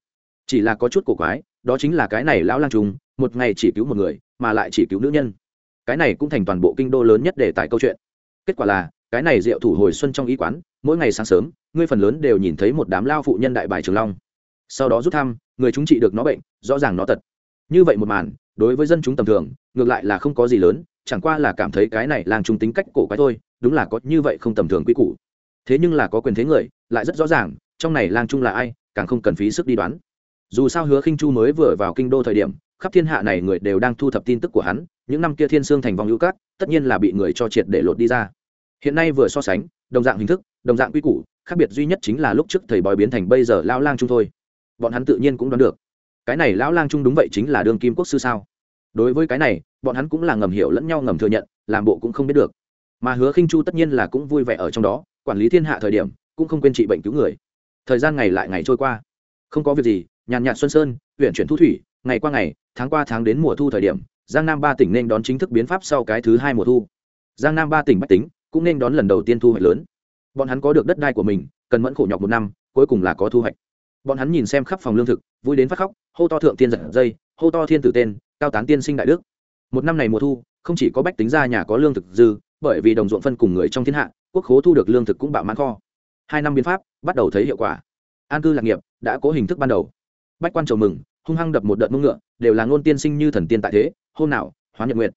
Chỉ là có chút cổ quái, đó chính là cái này lão lang trùng, một ngày chỉ cứu một người, mà lại chỉ cứu nữ nhân. Cái này cũng thành toàn bộ kinh đô lớn nhất để tại câu chuyện. Kết quả là, cái này diệu thủ hồi xuân trong y quán, mỗi ngày sáng sớm, ngươi phần lớn đều nhìn thấy một đám lao phụ nhân đại bài trường long. Sau đó rút thăm, người chúng trị được nó bệnh, rõ ràng nó tật. Như vậy một màn, đối với dân chúng tầm thường, ngược lại là không có gì lớn, chẳng qua là cảm thấy cái này làng trung tính cách cổ quái thôi, đúng là có như vậy không tầm thường quy củ. Thế nhưng là có quyền thế người, lại rất rõ ràng trong này lang trung là ai, càng không cần phí sức đi đoán. Dù sao hứa khinh chu mới vừa vào kinh đô thời điểm, khắp thiên hạ này người đều đang thu thập tin tức của hắn, những năm kia thiên sương thành vòng hữu cát tất nhiên là bị người cho triệt để lột đi ra. Hiện nay vừa so sánh, đồng dạng hình thức, đồng dạng quy củ, khác biệt duy nhất chính là lúc trước thầy bói biến thành bây giờ lão lang trung thôi. Bọn hắn tự nhiên cũng đoán được. Cái này lão lang trung đúng vậy chính là đương kim quốc sư sao? Đối với cái này, bọn hắn cũng là ngầm hiểu lẫn nhau ngầm thừa nhận, làm bộ cũng không biết được. Mà hứa khinh chu tất nhiên là cũng vui vẻ ở trong đó, quản lý thiên hạ thời điểm, cũng không quên trị bệnh cứu người thời gian ngày lại ngày trôi qua. Không có việc gì, nhàn nhạt xuân sơn huyện chuyển thu thủy, ngày qua ngày, tháng qua tháng đến mùa thu thời điểm, giang nam ba tỉnh nên đón chính thức biến pháp sau cái thứ hai mùa thu. Giang nam ba tỉnh bách tính cũng nên đón lần đầu tiên thu hoạch lớn. Bọn hắn có được đất đai của mình, cần mẫn khổ nhọc một năm, cuối cùng là có thu hoạch. Bọn hắn nhìn xem khắp phòng lương thực, vui đến phát khóc, hô to thượng tiên giật dây, hô to thiên tử tên, cao tán tiên sinh đại đức. Một năm này mùa thu, không chỉ có bách tính ra nhà có lương thực dư, bởi vì đồng ruộng phân cùng người trong thiên hạ, quốc khố thu được lương thực cũng bạo mãn kho hai năm biến pháp, bắt đầu thấy hiệu quả. An cư lạc nghiệp, đã có hình thức ban đầu. Bách quan chầu mừng, hung hăng đập một đợt mông ngựa, đều là ngôn tiên sinh như thần tiên tại thế, hôm nào, hóa nhật nguyện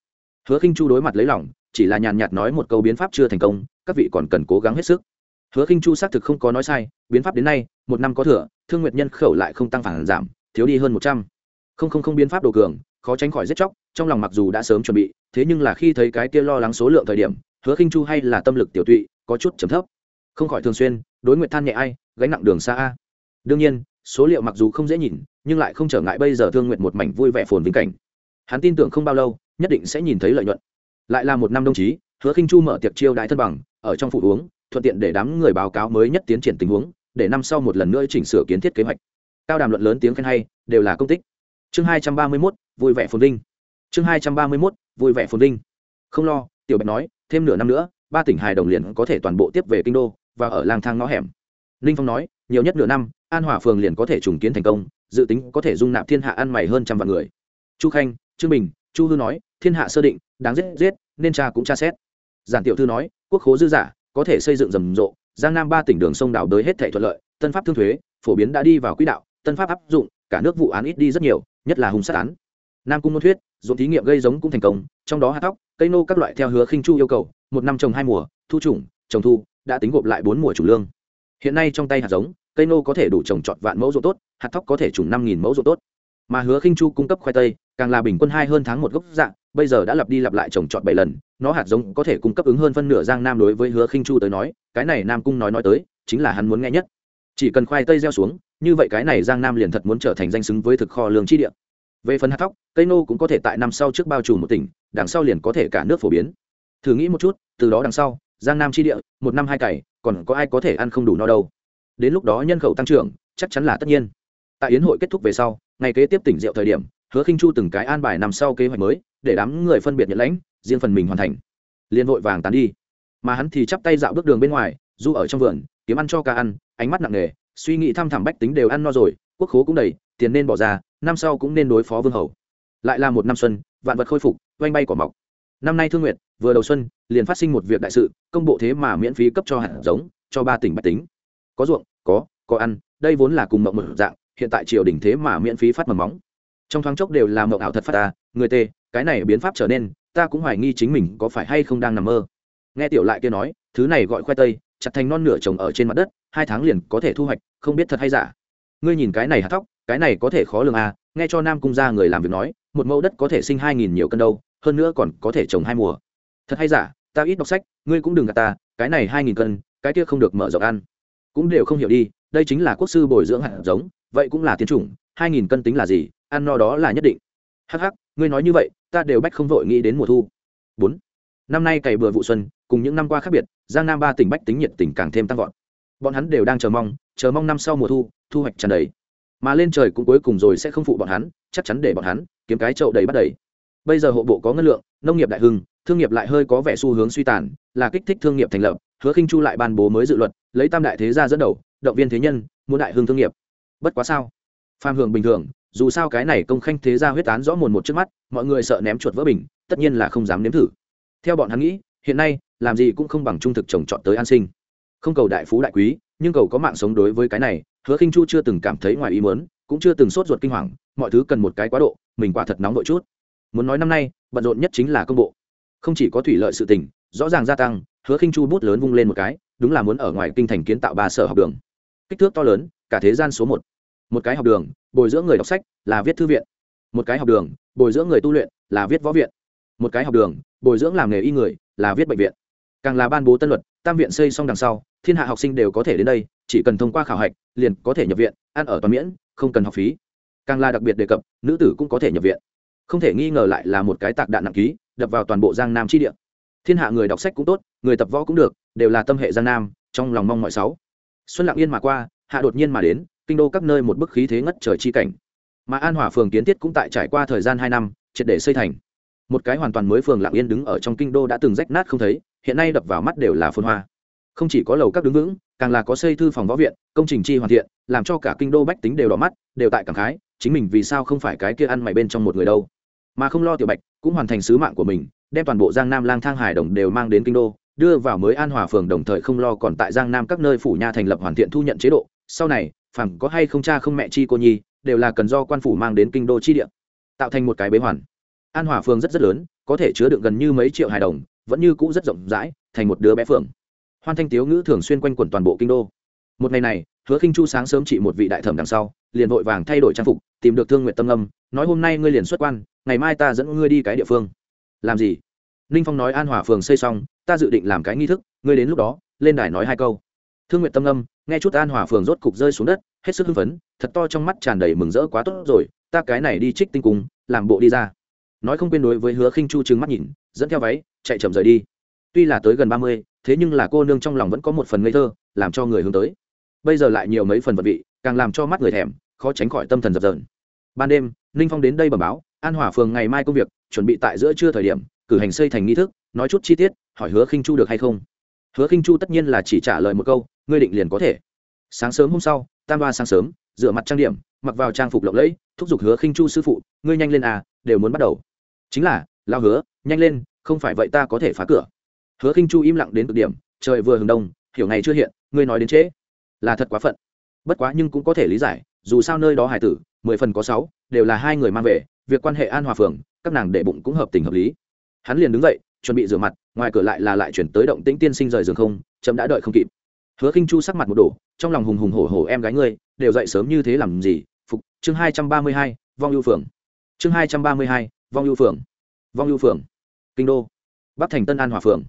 hứa khinh chu đối mặt lấy lòng, chỉ là nhàn nhạt nói một câu biến pháp chưa thành công, các vị còn cần cố gắng hết sức. Hứa khinh chu xác thực không có nói sai, biến pháp đến nay, một năm có thừa, thương nguyệt nhân khẩu lại không tăng phản giảm, thiếu đi hơn một trăm. Không không không biến pháp đồ cường, khó tránh khỏi giết chóc, trong lòng mặc dù đã sớm chuẩn bị, thế nhưng là khi thấy cái kia lo lắng số lượng thời điểm, hứa khinh chu hay là tâm lực tiểu tụy, có chút trầm thấp không khỏi thường xuyên đối nguyện than nhẹ ai gánh nặng đường xa a. Đương nhiên số liệu mặc dù không dễ nhìn nhưng lại không trở ngại bây giờ thương nguyện một mảnh vui vẻ phồn vinh cảnh. Hắn tin tưởng không bao lâu nhất định sẽ nhìn thấy lợi nhuận. Lại là một năm đồng chí hứa khinh chu mở tiệc chiêu đại thân bằng ở trong phụ uống thuận tiện để đám người báo cáo mới nhất tiến triển tình huống để năm sau một lần nữa chỉnh sửa kiến thiết kế hoạch. Cao đàm luận lớn tiếng khen hay đều là công tích. Chương hai trăm ba mươi 231, vui vẻ phồn vinh. Chương hai trăm ba mươi 231, vui vẻ phồn vinh. Không lo tiểu bạch nói thêm nửa năm nữa ba tỉnh hài đồng liền có thể toàn bộ tiếp về kinh đô và ở lang thang ngõ hẻm. Ninh phong nói, nhiều nhất nửa năm, an hòa phường liền có thể trùng kiến thành công, dự tính có thể dung nạp thiên hạ ăn mày hơn trăm vạn người. Chu khanh, trương bình, chu hư nói, thiên hạ sơ định, đáng giết giết, nên cha cũng tra xét. Giản tiểu thư nói, quốc khố dư giả có thể xây dựng rầm rộ, giang nam ba tỉnh đường sông đảo đới hết thể thuận lợi, tân pháp thương thuế, phổ biến đã đi vào quỹ đạo, tân pháp áp dụng, cả nước vụ án ít đi rất nhiều, nhất là hùng sát án. Nam cung môn thuyết dụng thí nghiệm gây giống cũng thành công, trong đó hạt tóc cây nô các loại theo hứa khinh chu yêu cầu, một năm trồng hai mùa, thu trùng trồng thu đã tính gộp lại bốn mùa chủ lương. Hiện nay trong tay hạt giống, cây nô có thể đủ trồng trọt vạn mẫu ruộng tốt, hạt thóc có thể trùng năm nghìn mẫu ruộng tốt. Mà hứa khinh chu cung cấp khoai tây, càng là bình quân hai hơn tháng một gốc dạng bây giờ đã lặp đi lặp lại trồng trọt bảy lần, nó hạt giống có thể cung cấp ứng hơn phân nửa giang nam đối với hứa khinh chu tới nói, cái này nam cung nói nói tới, chính là hắn muốn nghe nhất. Chỉ cần khoai tây gieo xuống, như vậy cái này giang nam liền thật muốn trở thành danh xứng với thực kho lương chi địa. Về phần hạt thóc, cây nô cũng có thể tại năm sau trước bao trùm một tỉnh, đằng sau liền có thể cả nước phổ biến. Thử nghĩ một chút, từ đó đằng sau giang nam chi địa, một năm hai cày, còn có ai có thể ăn không đủ no đâu. Đến lúc đó nhân khẩu tăng trưởng, chắc chắn là tất nhiên. Tại yến hội kết thúc về sau, ngày kế tiếp tỉnh rượu thời điểm, hứa khinh chu từng cái an bài nằm sau kế hoạch mới, để đám người phân biệt nhận lãnh, riêng phần mình hoàn thành. Liền vội vàng tán đi. Mà hắn thì chắp tay dạo bước đường bên ngoài, du ở trong vườn, kiếm ăn cho ca ăn, ánh mắt nặng nề, suy nghĩ thăm thẳm bách tính đều ăn no rồi, quốc khố cũng đầy, tiền nên bỏ ra, năm sau cũng nên đối phó vương hầu. Lại là một năm xuân, vạn vật khôi phục, oanh bay cỏ mọc năm nay thương nguyện vừa đầu xuân, liền phát sinh một việc đại sự, công bộ thế mà miễn phí cấp cho hạt giống, cho ba tỉnh bách tính. Có ruộng, có có ăn, đây vốn là cùng mộng một dạng, hiện tại triều đình thế mà miễn phí phát mầm móng. Trong thoáng chốc đều là mộng ảo thật phát ta, người tê, cái này biến pháp trở nên, ta cũng hoài nghi chính mình có phải hay không đang nằm mơ. Nghe tiểu lại kia nói, thứ này gọi khoai tây, chặt thành non nửa trồng ở trên mặt đất, hai tháng liền có thể thu hoạch, không biết thật hay giả. Ngươi nhìn cái này hạt thóc, cái này có thể khó lường à nghe cho nam cung ra người làm việc nói, một mẫu đất có thể sinh hai nghìn nhiều cân đâu hơn nữa còn có thể trồng hai mùa. Thật hay giả, ta ít đọc sách, ngươi cũng đừng gạt ta, cái này hai nghìn cân, cái kia không được mở rộng ăn. Cũng đều không hiểu đi, đây chính là quốc sư bồi dưỡng hạt giống, vậy cũng là tiến chủng, hai nghìn cân tính là gì, ăn no đó là nhất định. Hắc hắc, ngươi nói như vậy, ta đều bách không vội nghĩ đến mùa thu. Bốn, năm nay cày bừa vụ xuân, cùng những năm qua khác biệt, giang nam ba tỉnh bách tính nhiệt tình càng thêm tăng vọt. Bọn hắn đều đang chờ mong chờ mong năm sau mùa thu thu hoạch tràn đầy. Mà lên trời cũng cuối cùng rồi sẽ không phụ bọn hắn, chắc chắn để bọn hắn kiếm cái chậu đầy bắt đầy bây giờ hộ bộ có ngân lượng, nông nghiệp đại hưng, thương nghiệp lại hơi có vẻ xu hướng suy tàn, là kích thích thương nghiệp thành lập, hứa khinh chu lại ban bố mới dự luật, lấy tam đại thế gia dẫn đầu, động viên thế nhân, muốn đại hưng thương nghiệp. Bất quá sao? Phàm hưởng bình thường, dù sao cái này công khanh thế gia huyết án rõ mồn một trước mắt, mọi người sợ ném chuột vỡ bình, tất nhiên là không dám nếm thử. Theo bọn hắn nghĩ, hiện nay, làm gì cũng không bằng trung thực trồng trọt tới an sinh. Không cầu đại phú đại quý, nhưng cầu có mạng sống đối với cái này, hứa khinh chu chưa từng cảm thấy ngoài ý muốn, cũng chưa từng sốt ruột kinh hoàng, mọi thứ cần một cái quá độ, mình quả thật nóng nội chút muốn nói năm nay, bận rộn nhất chính là công bộ. Không chỉ có thủy lợi sự tình, rõ ràng gia tăng, hứa khinh chu bút lớn vung lên một cái, đúng là muốn ở ngoài kinh thành kiến tạo ba sở học đường. Kích thước to lớn, cả thế gian số một. Một cái học đường, bồi dưỡng người đọc sách, là viết thư viện. Một cái học đường, bồi dưỡng người tu luyện, là viết võ viện. Một cái học đường, bồi dưỡng làm nghề y người, là viết bệnh viện. Càng là ban bố tân luật, tam viện xây xong đằng sau, thiên hạ học sinh đều có thể đến đây, chỉ cần thông qua khảo hạch, liền có thể nhập viện, ăn ở toàn miễn, không cần học phí. Càng là đặc biệt đề cập, nữ tử cũng có thể nhập viện không thể nghi ngờ lại là một cái tạc đạn nặng ký, đập vào toàn bộ giang nam chi địa. Thiên hạ người đọc sách cũng tốt, người tập võ cũng được, đều là tâm hệ giang nam, trong lòng mong mọi sáu. Xuân lặng yên mà qua, hạ đột nhiên mà đến, kinh đô các nơi một bức khí thế ngất trời chi cảnh. Mà an hòa phường kiến thiết cũng tại trải qua thời gian hai năm, triệt để xây thành. Một cái hoàn toàn mới phường lặng yên đứng ở trong kinh đô đã từng rách nát không thấy, hiện nay đập vào mắt đều là phôn hoa. Không chỉ có lầu các đứng vững, càng là có xây thư phòng võ viện, công trình chi hoàn thiện, làm cho cả kinh đô bách tính đều đỏ mắt, đều tại cảm khái, chính mình vì sao không phải cái kia ăn mày bên trong một người đâu mà không lo tiểu bạch, cũng hoàn thành sứ mạng của mình, đem toàn bộ giang nam lang thang hải đồng đều mang đến kinh đô, đưa vào mới an hòa phường đồng thời không lo còn tại giang nam các nơi phủ nha thành lập hoàn thiện thu nhận chế độ. Sau này phẳng có hay không cha không mẹ chi cô nhi, đều là cần do quan phủ mang đến kinh đô chi địa, tạo thành một cái bế hoàn. An hòa phường rất rất lớn, có thể chứa được gần như mấy triệu hài đồng, vẫn như cũ rất rộng rãi, thành một đứa bé phường hoan thanh tiếu ngữ thường xuyên quanh quẩn toàn bộ kinh đô một ngày này, hứa khinh chu sáng sớm trị một vị đại thẩm đằng sau, liền vội vàng thay đổi trang phục, tìm được thương nguyện tâm âm, nói hôm nay ngươi liền xuất quan, ngày mai ta dẫn ngươi đi cái địa phương. Làm gì? Ninh phong nói an hòa phường xây xong, ta dự định làm cái nghi thức, ngươi đến lúc đó, lên đài nói hai câu. Thương nguyện tâm âm, nghe chút an hòa phường rốt cục rơi xuống đất, hết sức hưng phấn, thật to trong mắt tràn đầy mừng rỡ quá tốt rồi, ta cái này đi trích tinh cung, làm bộ đi ra. Nói không quên đối với hứa khinh chu trừng mắt nhìn, dẫn theo váy, chạy chậm rời đi. Tuy là tới gần ba mươi, thế nhưng là cô nương trong lòng vẫn có một phần ngây thơ, làm cho người hướng tới bây giờ lại nhiều mấy phần vật vị, càng làm cho mắt người thèm, khó tránh khỏi tâm thần dập dờn. Ban đêm, ninh phong đến đây bẩm báo, an hòa phường ngày mai công việc, chuẩn bị tại giữa trưa thời điểm, cử hành xây thành nghi thức, nói chút chi tiết, hỏi hứa khinh chu được hay không. Hứa khinh chu tất nhiên là chỉ trả lời một câu, ngươi định liền có thể. Sáng sớm hôm sau, tam ba sáng sớm, rửa mặt trang điểm, mặc vào trang phục lộng lẫy, thúc giục hứa khinh chu sư phụ, ngươi nhanh lên à đều muốn bắt đầu. Chính là, lao hứa, nhanh lên, không phải vậy ta có thể phá cửa. Hứa khinh chu im lặng đến cực điểm, trời vừa hừng đông, hiểu ngày chưa hiện, ngươi nói đến trễ là thật quá phận. Bất quá nhưng cũng có thể lý giải, dù sao nơi đó hải tử, mười phần có sáu, đều là hai người mang về, việc quan hệ an hòa phường, các nàng để bụng cũng hợp tình hợp lý. Hắn liền đứng dậy, chuẩn bị rửa mặt, ngoài cửa lại là lại chuyển tới động tĩnh tiên sinh rời giường không, chấm đã đợi không kịp. Hứa khinh chu sắc mặt một đổ, trong lòng hùng hùng hổ hổ em gái ngươi, đều dậy sớm như thế làm gì? Phục, chương hai trăm ba mươi hai, vong ưu phường. Chương hai trăm ba mươi hai, vong ưu phường. Vong ưu phường. Kinh đô. Bắc thành tân an hòa phường.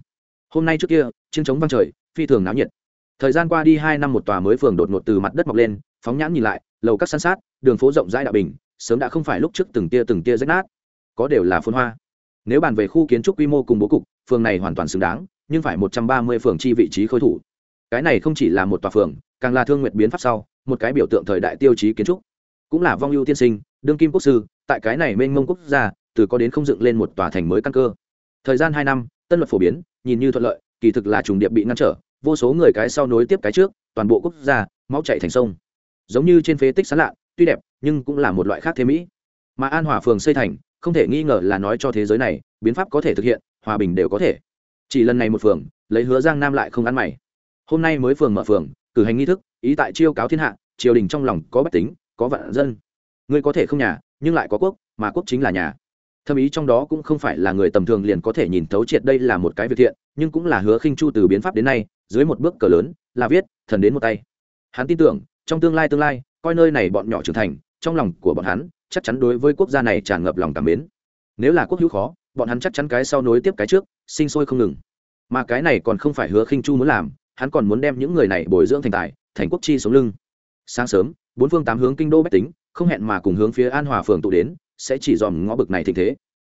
Hôm nay trước kia, chiến chống vang trời, phi thường náo nhiệt thời gian qua đi hai năm một tòa mới phường đột ngột từ mặt đất mọc lên, phóng nhãn nhìn lại, lầu các san sát, đường phố rộng rãi đạo bình, sớm đã không phải lúc trước từng tia từng tia rách nát. Có đều là phun hoa. Nếu bàn về khu kiến trúc quy mô cùng bố cục, phường này hoàn toàn xứng đáng, nhưng phải một trăm ba mươi phường chi vị trí khối thủ. Cái này không chỉ là một tòa phường, càng là thương nguyện biến pháp sau, một cái biểu tượng thời đại tiêu chí kiến trúc. Cũng là vong ưu tiên sinh, đương kim quốc sư, tại cái này mênh mông quốc gia, từ có đến không dựng lên một tòa thành mới căn cơ. Thời gian hai năm, tân luật phổ biến, nhìn như thuận lợi, kỳ thực là trùng điệp bị ngăn trở vô số người cái sau nối tiếp cái trước, toàn bộ quốc gia, máu chạy thành sông. Giống như trên phế tích sán lạ, tuy đẹp, nhưng cũng là một loại khác thế mỹ. Mà an hòa phường xây thành, không thể nghi ngờ là nói cho thế giới này, biến pháp có thể thực hiện, hòa bình đều có thể. Chỉ lần này một phường, lấy hứa giang nam lại không ăn mày. Hôm nay mới phường mở phường, cử hành nghi thức, ý tại chiêu cáo thiên hạ, triều đình trong lòng có bách tính, có vạn dân. Ngươi có thể không nhà, nhưng lại có quốc, mà quốc chính là nhà. Thâm ý trong đó cũng không phải là người tầm thường liền có thể nhìn thấu triệt đây là một cái việc thiện, nhưng cũng là hứa khinh chu từ biến pháp đến nay dưới một bước cờ lớn, là viết, thần đến một tay. Hắn tin tưởng, trong tương lai tương lai, coi nơi này bọn nhỏ trưởng thành, trong lòng của bọn hắn, chắc chắn đối với quốc gia này tràn ngập lòng cảm mến. Nếu là quốc hữu khó, bọn hắn chắc chắn cái sau nối tiếp cái trước, sinh sôi không ngừng. Mà cái này còn không phải hứa khinh chu muốn làm, hắn còn muốn đem những người này bồi dưỡng thành tài, thành quốc chi sống lưng. Sáng sớm, bốn phương tám hướng kinh đô bách tính, không hẹn mà cùng hướng phía an hòa phường tụ đến, sẽ chỉ dòm ngõ bực này thịnh thế.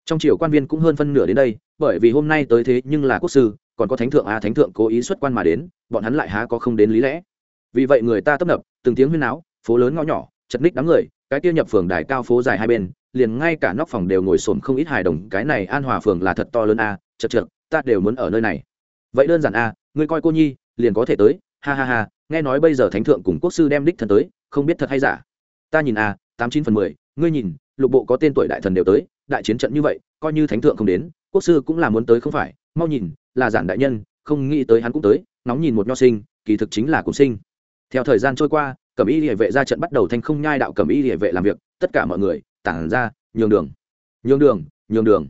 Trong triều quan viên cũng hơn phân nửa đến đây, bởi vì hôm nay tới thế nhưng là quốc sư còn có thánh thượng a thánh thượng cố ý xuất quan mà đến, bọn hắn lại há có không đến lý lẽ. Vì vậy người ta tấp nập, từng tiếng huyên náo, phố lớn ngõ nhỏ, chật ních đám người, cái kia nhập phường đài cao phố dài hai bên, liền ngay cả nóc phòng đều ngồi sồn không ít hài đồng, cái này an hòa phường là thật to lớn a, chật chật ta đều muốn ở nơi này. Vậy đơn giản a, ngươi coi cô nhi, liền có thể tới, ha ha ha, nghe nói bây giờ thánh thượng cùng quốc sư đem đích thân tới, không biết thật hay giả. Ta nhìn a, tám chín phần mười, ngươi nhìn, lục bộ có tên tuổi đại thần đều tới, đại chiến trận như vậy, coi như thánh thượng không đến, quốc sư cũng là muốn tới không phải mau nhìn, là giản đại nhân, không nghĩ tới hắn cũng tới, nóng nhìn một nho sinh, kỳ thực chính là cùng sinh. Theo thời gian trôi qua, cẩm y địa vệ ra trận bắt đầu thanh không nhai đạo cẩm y địa vệ làm việc, tất cả mọi người, tản ra, nhường đường. Nhường đường nhường đường.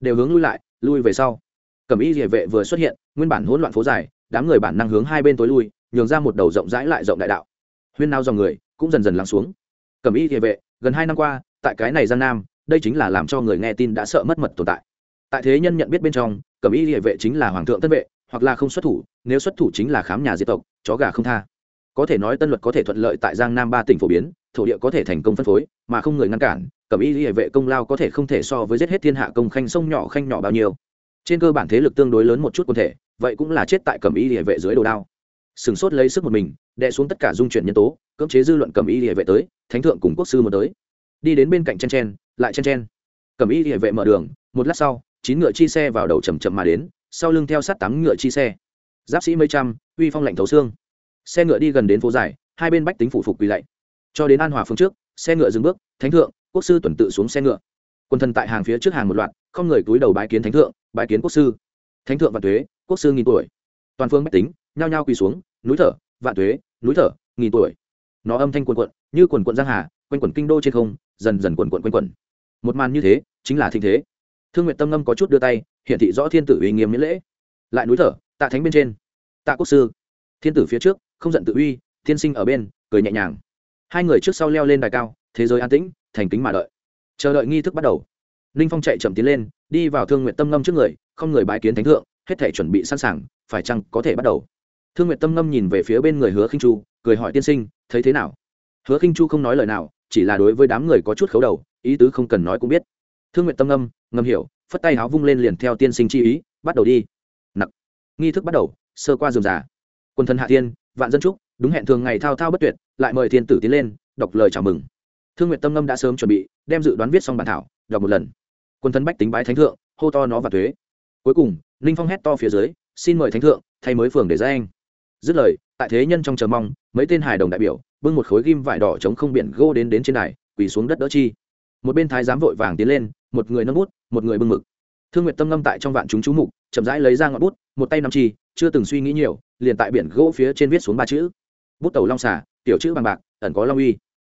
Đều hướng lui lại, lui về sau. Cẩm y địa vệ vừa xuất hiện, nguyên bản hỗn loạn phố dài, đám người bản năng hướng hai bên tối lui, nhường ra một đầu rộng rãi lại rộng đại đạo. Huyên nao dòng người cũng dần dần lắng xuống. Cẩm y địa vệ, gần hai năm qua, tại cái này giang nam, đây chính là làm cho người nghe tin đã sợ mất mật tồn tại tại thế nhân nhận biết bên trong cẩm y địa vệ chính là hoàng thượng tân vệ, hoặc là không xuất thủ, nếu xuất thủ chính là khám nhà diệt tộc, chó gà không tha. Có thể nói tân luật có thể thuận lợi tại giang nam ba tỉnh phổ biến, thổ địa có thể thành công phân phối, mà không người ngăn cản cẩm y địa vệ công lao có thể không thể so với giết hết thiên hạ công khanh sông nhỏ khanh nhỏ bao nhiêu. Trên cơ bản thế lực tương đối lớn một chút quân thể, vậy cũng là chết tại cẩm y địa vệ dưới đồ đao. Sừng sốt lấy sức một mình, đè xuống tất cả dung chuyển nhân tố, cưỡng chế dư luận cẩm y địa vệ tới, thánh thượng cùng quốc sư một tới. Đi đến bên cạnh chen chen, lại chen chen. Cẩm y địa vệ mở đường, một lát sau chín ngựa chi xe vào đầu chầm chậm mà đến sau lưng theo sát tám ngựa chi xe. Giáp sĩ mấy trăm uy phong lạnh thấu xương. Xe ngựa đi gần đến phố dài hai bên bách tính phủ phục quỳ lạy. Cho đến an hòa phương trước xe ngựa dừng bước thánh thượng quốc sư tuần tự xuống xe ngựa. Quân thần tại hàng phía trước hàng một loạt không người túi đầu bái kiến thánh thượng bái kiến quốc sư. Thánh thượng vạn tuế, quốc sư nghìn tuổi. Toàn phương bách tính nhao nhao quỳ xuống núi thở vạn tuế, núi thở nghìn tuổi. Nó âm thanh quần quận như quần quận giang hà quanh quẩn kinh đô trên không dần dần quần quận quanh quẩn. Một màn như thế chính là thịnh thế thương nguyện tâm ngâm có chút đưa tay hiện thị rõ thiên tử uy nghiêm miễn lễ. Lại núi thở, tạ thánh bên trên. Tạ quốc sư. Thiên tử phía trước, không giận tự uy, thiên sinh ở bên, cười nhẹ nhàng. Hai người trước sau leo lên đài cao, thế giới an tĩnh, thành kính mà đợi. Chờ đợi nghi thức bắt đầu. Ninh phong chạy chậm tiến lên, đi vào thương nguyện tâm ngâm trước người, không người bái kiến thánh thượng, hết thể chuẩn bị sẵn sàng, phải chăng có thể bắt đầu? Thương nguyện tâm ngâm nhìn về phía bên người hứa khinh chu, cười hỏi tiên sinh, thấy thế nào? Hứa khinh chu không nói lời nào, chỉ là đối với đám người có chút khấu đầu, ý tứ không cần nói cũng biết thương nguyện tâm ngâm ngâm hiểu, phất tay áo vung lên liền theo tiên sinh chi ý, bắt đầu đi. Nặc. Nghi thức bắt đầu, sơ qua dườm già quân thân hạ tiên vạn dân trúc, đúng hẹn thường ngày thao thao bất tuyệt, lại mời thiên tử tiến lên, đọc lời chào mừng. Thương nguyện tâm ngâm đã sớm chuẩn bị, đem dự đoán viết xong bản thảo, đọc một lần. Quân thân bách tính bái thánh thượng, hô to nó và thuế. Cuối cùng, ninh phong hét to phía dưới, xin mời thánh thượng, thay mới phường để ra anh. Dứt lời, tại thế nhân trong chờ mong, mấy tên hài đồng đại biểu, bưng một khối ghim vải đỏ chống không biển gô đến đến trên đài, quỳ xuống đất đỡ chi một bên thái giám vội vàng tiến lên, một người nâng bút, một người bưng mực. Thương nguyện tâm ngâm tại trong vạn chúng chú mục, chậm rãi lấy ra ngọn bút, một tay nắm chi, chưa từng suy nghĩ nhiều, liền tại biển gỗ phía trên viết xuống ba chữ. Bút tàu long xả tiểu chữ bằng bạc, ẩn có long uy.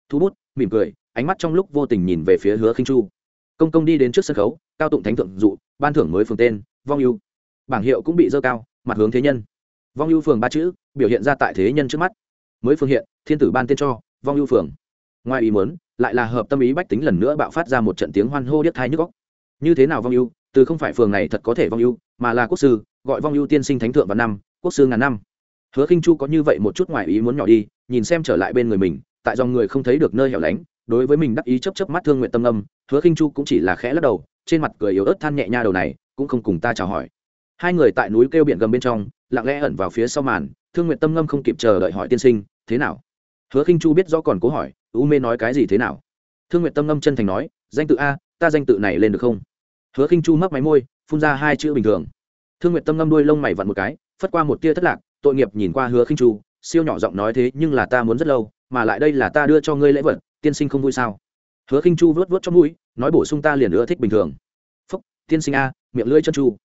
Thu bút, mỉm cười, ánh mắt trong lúc vô tình nhìn về phía hứa khinh chu. Công công đi đến trước sân khấu, cao tụng thánh thượng dụ, ban thưởng mới phường tên, vong ưu. Bảng hiệu cũng bị dơ cao, mặt hướng thế nhân. Vong ưu phường ba chữ, biểu hiện ra tại thế nhân trước mắt. Mới phương hiện, thiên tử ban tên cho, vong ưu phường. Ngoài ý muốn lại là hợp tâm ý bách tính lần nữa bạo phát ra một trận tiếng hoan hô điếc thai nhức góc như thế nào vong ưu, từ không phải phường này thật có thể vong ưu, mà là quốc sư, gọi vong ưu tiên sinh thánh thượng vào năm, quốc sư ngàn năm. Hứa khinh chu có như vậy một chút ngoài ý muốn nhỏ đi, nhìn xem trở lại bên người mình, tại dòng người không thấy được nơi hẻo lánh, đối với mình đắc ý chấp chấp mắt thương nguyện tâm âm, hứa khinh chu cũng chỉ là khẽ lắc đầu, trên mặt cười yếu ớt than nhẹ nha đầu này, cũng không cùng ta chào hỏi. Hai người tại núi kêu biển gầm bên trong, lặng lẽ ẩn vào phía sau màn, thương nguyện tâm ngâm không kịp chờ đợi hỏi tiên sinh, thế nào? Hứa khinh chu biết rõ còn cố hỏi u mê nói cái gì thế nào? Thương nguyện tâm ngâm chân thành nói, danh tự a, ta danh tự này lên được không? Hứa khinh chu mấp máy môi, phun ra hai chữ bình thường. Thương nguyện tâm ngâm đuôi lông mày vặn một cái, phất qua một tia thất lạc, tội nghiệp nhìn qua hứa khinh chu, siêu nhỏ giọng nói thế nhưng là ta muốn rất lâu, mà lại đây là ta đưa cho ngươi lễ vật, tiên sinh không vui sao? Hứa khinh chu vớt vớt trong mũi, nói bổ sung ta liền ưa thích bình thường. Phúc, tiên sinh a, miệng lưỡi chân chu.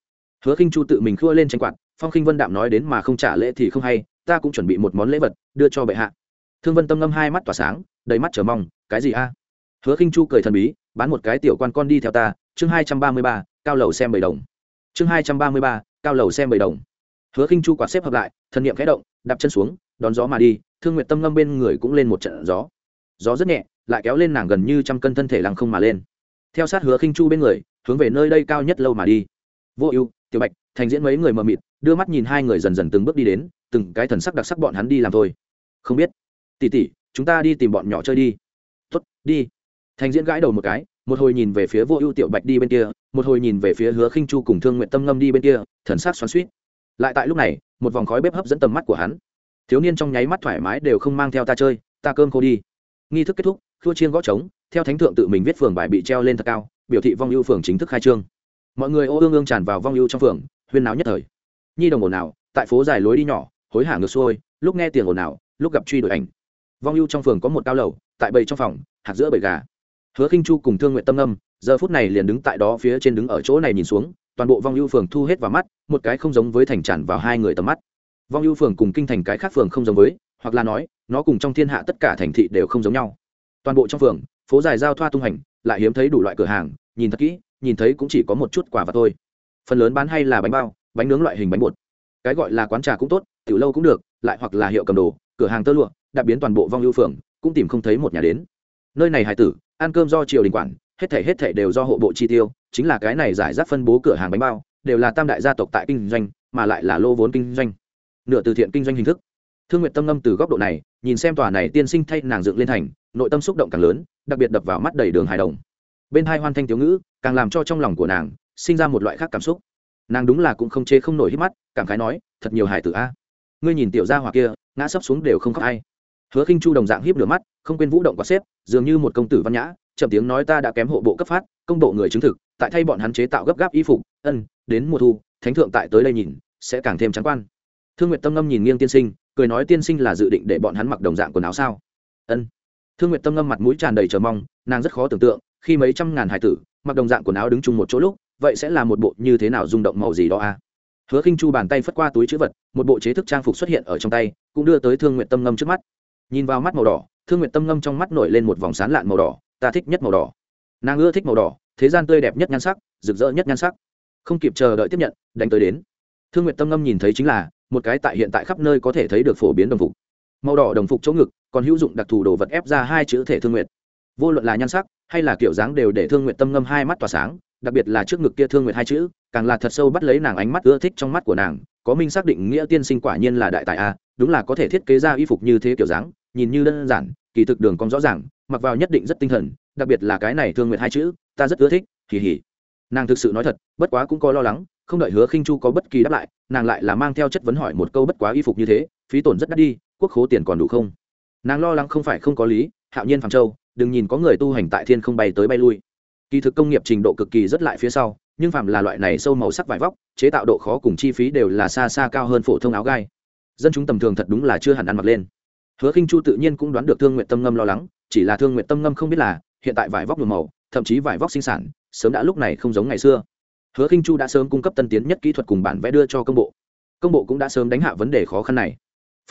Hứa khinh chu tự mình khua lên tranh quạt, phong khinh vân đạm nói đến mà không trả lễ thì không hay, ta cũng chuẩn bị một món lễ vật, đưa cho bệ hạ. Thương vân tâm ngâm hai mắt tỏa sáng đầy mắt chờ mong, cái gì a? Hứa khinh chu cười thần bí, bán một cái tiểu quan con đi theo ta, chương hai trăm ba mươi ba, cao lầu xem bầy đồng. Chương hai trăm ba mươi ba, cao lầu xem bầy đồng. Hứa khinh chu quạt xếp hợp lại, thần niệm khẽ động, đạp chân xuống, đón gió mà đi, thương nguyện tâm ngâm bên người cũng lên một trận gió. Gió rất nhẹ, lại kéo lên nàng gần như trăm cân thân thể lăng không mà lên. Theo sát hứa khinh chu bên người, hướng về nơi đây cao nhất lâu mà đi. Vô ưu, tiểu bạch, thành diễn mấy người mờ mịt, đưa mắt nhìn hai người dần dần từng bước đi đến, từng cái thần sắc đặc sắc bọn hắn đi làm thôi. Không biết. Tỉ tỉ chúng ta đi tìm bọn nhỏ chơi đi. Tuất đi. Thành diễn gãi đầu một cái, một hồi nhìn về phía vô ưu tiểu bạch đi bên kia, một hồi nhìn về phía hứa khinh chu cùng thương nguyện tâm ngâm đi bên kia, thần sắc xoắn suýt lại tại lúc này, một vòng khói bếp hấp dẫn tầm mắt của hắn. Thiếu niên trong nháy mắt thoải mái đều không mang theo ta chơi, ta cơm khô đi. Nghi thức kết thúc, thua chiên gõ trống, theo thánh thượng tự mình viết phường bài bị treo lên thật cao, biểu thị vong ưu phường chính thức khai trương. Mọi người ô ương ương tràn vào vong ưu trong phường, huyên náo nhất thời. Nhi đồng ồn ào, tại phố dài lối đi nhỏ, hối hả ngược xuôi, lúc nghe tiền ồn ào, lúc gặp truy đuổi ảnh vong ưu trong phường có một cao lầu, tại bầy trong phòng, hạt giữa bầy gà. Hứa khinh chu cùng thương nguyện tâm âm, giờ phút này liền đứng tại đó phía trên đứng ở chỗ này nhìn xuống, toàn bộ vong ưu phường thu hết vào mắt, một cái không giống với thành tràn vào hai người tầm mắt. Vong ưu phường cùng kinh thành cái khác phường không giống với, hoặc là nói, nó cùng trong thiên hạ tất cả thành thị đều không giống nhau. Toàn bộ trong phường, phố dài giao thoa tung hành, lại hiếm thấy đủ loại cửa hàng, nhìn thật kỹ, nhìn thấy cũng chỉ có một chút quả và thôi. Phần lớn bán hay là bánh bao, bánh nướng loại hình bánh bột. Cái gọi là quán trà cũng tốt, tiểu lâu cũng được, lại hoặc là hiệu cầm đồ, cửa hàng tơ lụa đã biến toàn bộ vong ưu phường, cũng tìm không thấy một nhà đến. Nơi này hải tử, ăn cơm do triều đình quản, hết thể hết thể đều do hộ bộ chi tiêu, chính là cái này giải rác phân bố cửa hàng bánh bao, đều là tam đại gia tộc tại kinh doanh, mà lại là lô vốn kinh doanh. Nửa từ thiện kinh doanh hình thức. Thương nguyện tâm ngâm từ góc độ này, nhìn xem tòa này tiên sinh thay nàng dựng lên thành, nội tâm xúc động càng lớn, đặc biệt đập vào mắt đầy đường hài đồng. Bên hai hoan thanh thiếu ngữ, càng làm cho trong lòng của nàng, sinh ra một loại khác cảm xúc. Nàng đúng là cũng không chê không nổi hít mắt, cảm khái nói, thật nhiều hải tử a. Ngươi nhìn tiểu gia hỏa kia, ngã sấp xuống đều không khóc ai hứa khinh chu đồng dạng hiếp lửa mắt, không quên vũ động quạt xếp, dường như một công tử văn nhã, chậm tiếng nói ta đã kém hộ bộ cấp phát, công bộ người chứng thực, tại thay bọn hắn chế tạo gấp gáp y phục, ân, đến mùa thu, thánh thượng tại tới đây nhìn, sẽ càng thêm trắng quan. Thương nguyệt tâm ngâm nhìn nghiêng tiên sinh, cười nói tiên sinh là dự định để bọn hắn mặc đồng dạng quần áo sao? Ân. Thương nguyệt tâm ngâm mặt mũi tràn đầy chờ mong, nàng rất khó tưởng tượng, khi mấy trăm ngàn hải tử mặc đồng dạng quần áo đứng chung một chỗ lúc, vậy sẽ là một bộ như thế nào rung động màu gì đó a à? hứa khinh chu bàn tay phất qua túi chữ vật, một bộ chế thức trang phục xuất hiện ở trong tay, cũng đưa tới thương nguyện tâm ngâm trước mắt nhìn vào mắt màu đỏ, thương nguyện tâm ngâm trong mắt nổi lên một vòng sán lạn màu đỏ, ta thích nhất màu đỏ. Nàng ưa thích màu đỏ, thế gian tươi đẹp nhất nhan sắc, rực rỡ nhất nhan sắc. Không kịp chờ đợi tiếp nhận, đánh tới đến. Thương nguyện tâm ngâm nhìn thấy chính là, một cái tại hiện tại khắp nơi có thể thấy được phổ biến đồng phục. Màu đỏ đồng phục chỗ ngực, còn hữu dụng đặc thù đồ vật ép ra hai chữ thể thương nguyện vô luận là nhan sắc, hay là kiểu dáng đều để thương nguyện tâm ngâm hai mắt tỏa sáng đặc biệt là trước ngực kia thương nguyệt hai chữ, càng là thật sâu bắt lấy nàng ánh mắt ưa thích trong mắt của nàng, có minh xác định nghĩa tiên sinh quả nhiên là đại tài a, đúng là có thể thiết kế ra y phục như thế kiểu dáng, nhìn như đơn giản, kỳ thực đường cong rõ ràng, mặc vào nhất định rất tinh thần, đặc biệt là cái này thương nguyệt hai chữ, ta rất ưa thích kỳ hỉ nàng thực sự nói thật, bất quá cũng có lo lắng, không đợi hứa khinh chu có bất kỳ đáp lại, nàng lại là mang theo chất vấn hỏi một câu bất quá y phục như thế, phí tổn rất đắt đi, quốc khố tiền còn đủ không? Nàng lo lắng không phải không có lý, hạo nhiên phàm châu, đừng nhìn có người tu hành tại thiên không bay tới bay lui kỳ thực công nghiệp trình độ cực kỳ rất lại phía sau, nhưng phạm là loại này sâu màu sắc vải vóc, chế tạo độ khó cùng chi phí đều là xa xa cao hơn phổ thông áo gai. Dân chúng tầm thường thật đúng là chưa hẳn ăn mặc lên. Hứa khinh chu tự nhiên cũng đoán được thương nguyện tâm ngâm lo lắng, chỉ là thương nguyện tâm ngâm không biết là, hiện tại vải vóc nhuộm màu, thậm chí vải vóc sinh sản, sớm đã lúc này không giống ngày xưa. Hứa khinh chu đã sớm cung cấp tân tiến nhất kỹ thuật cùng bản vẽ đưa cho công bộ. Công bộ cũng đã sớm đánh hạ vấn đề khó khăn này.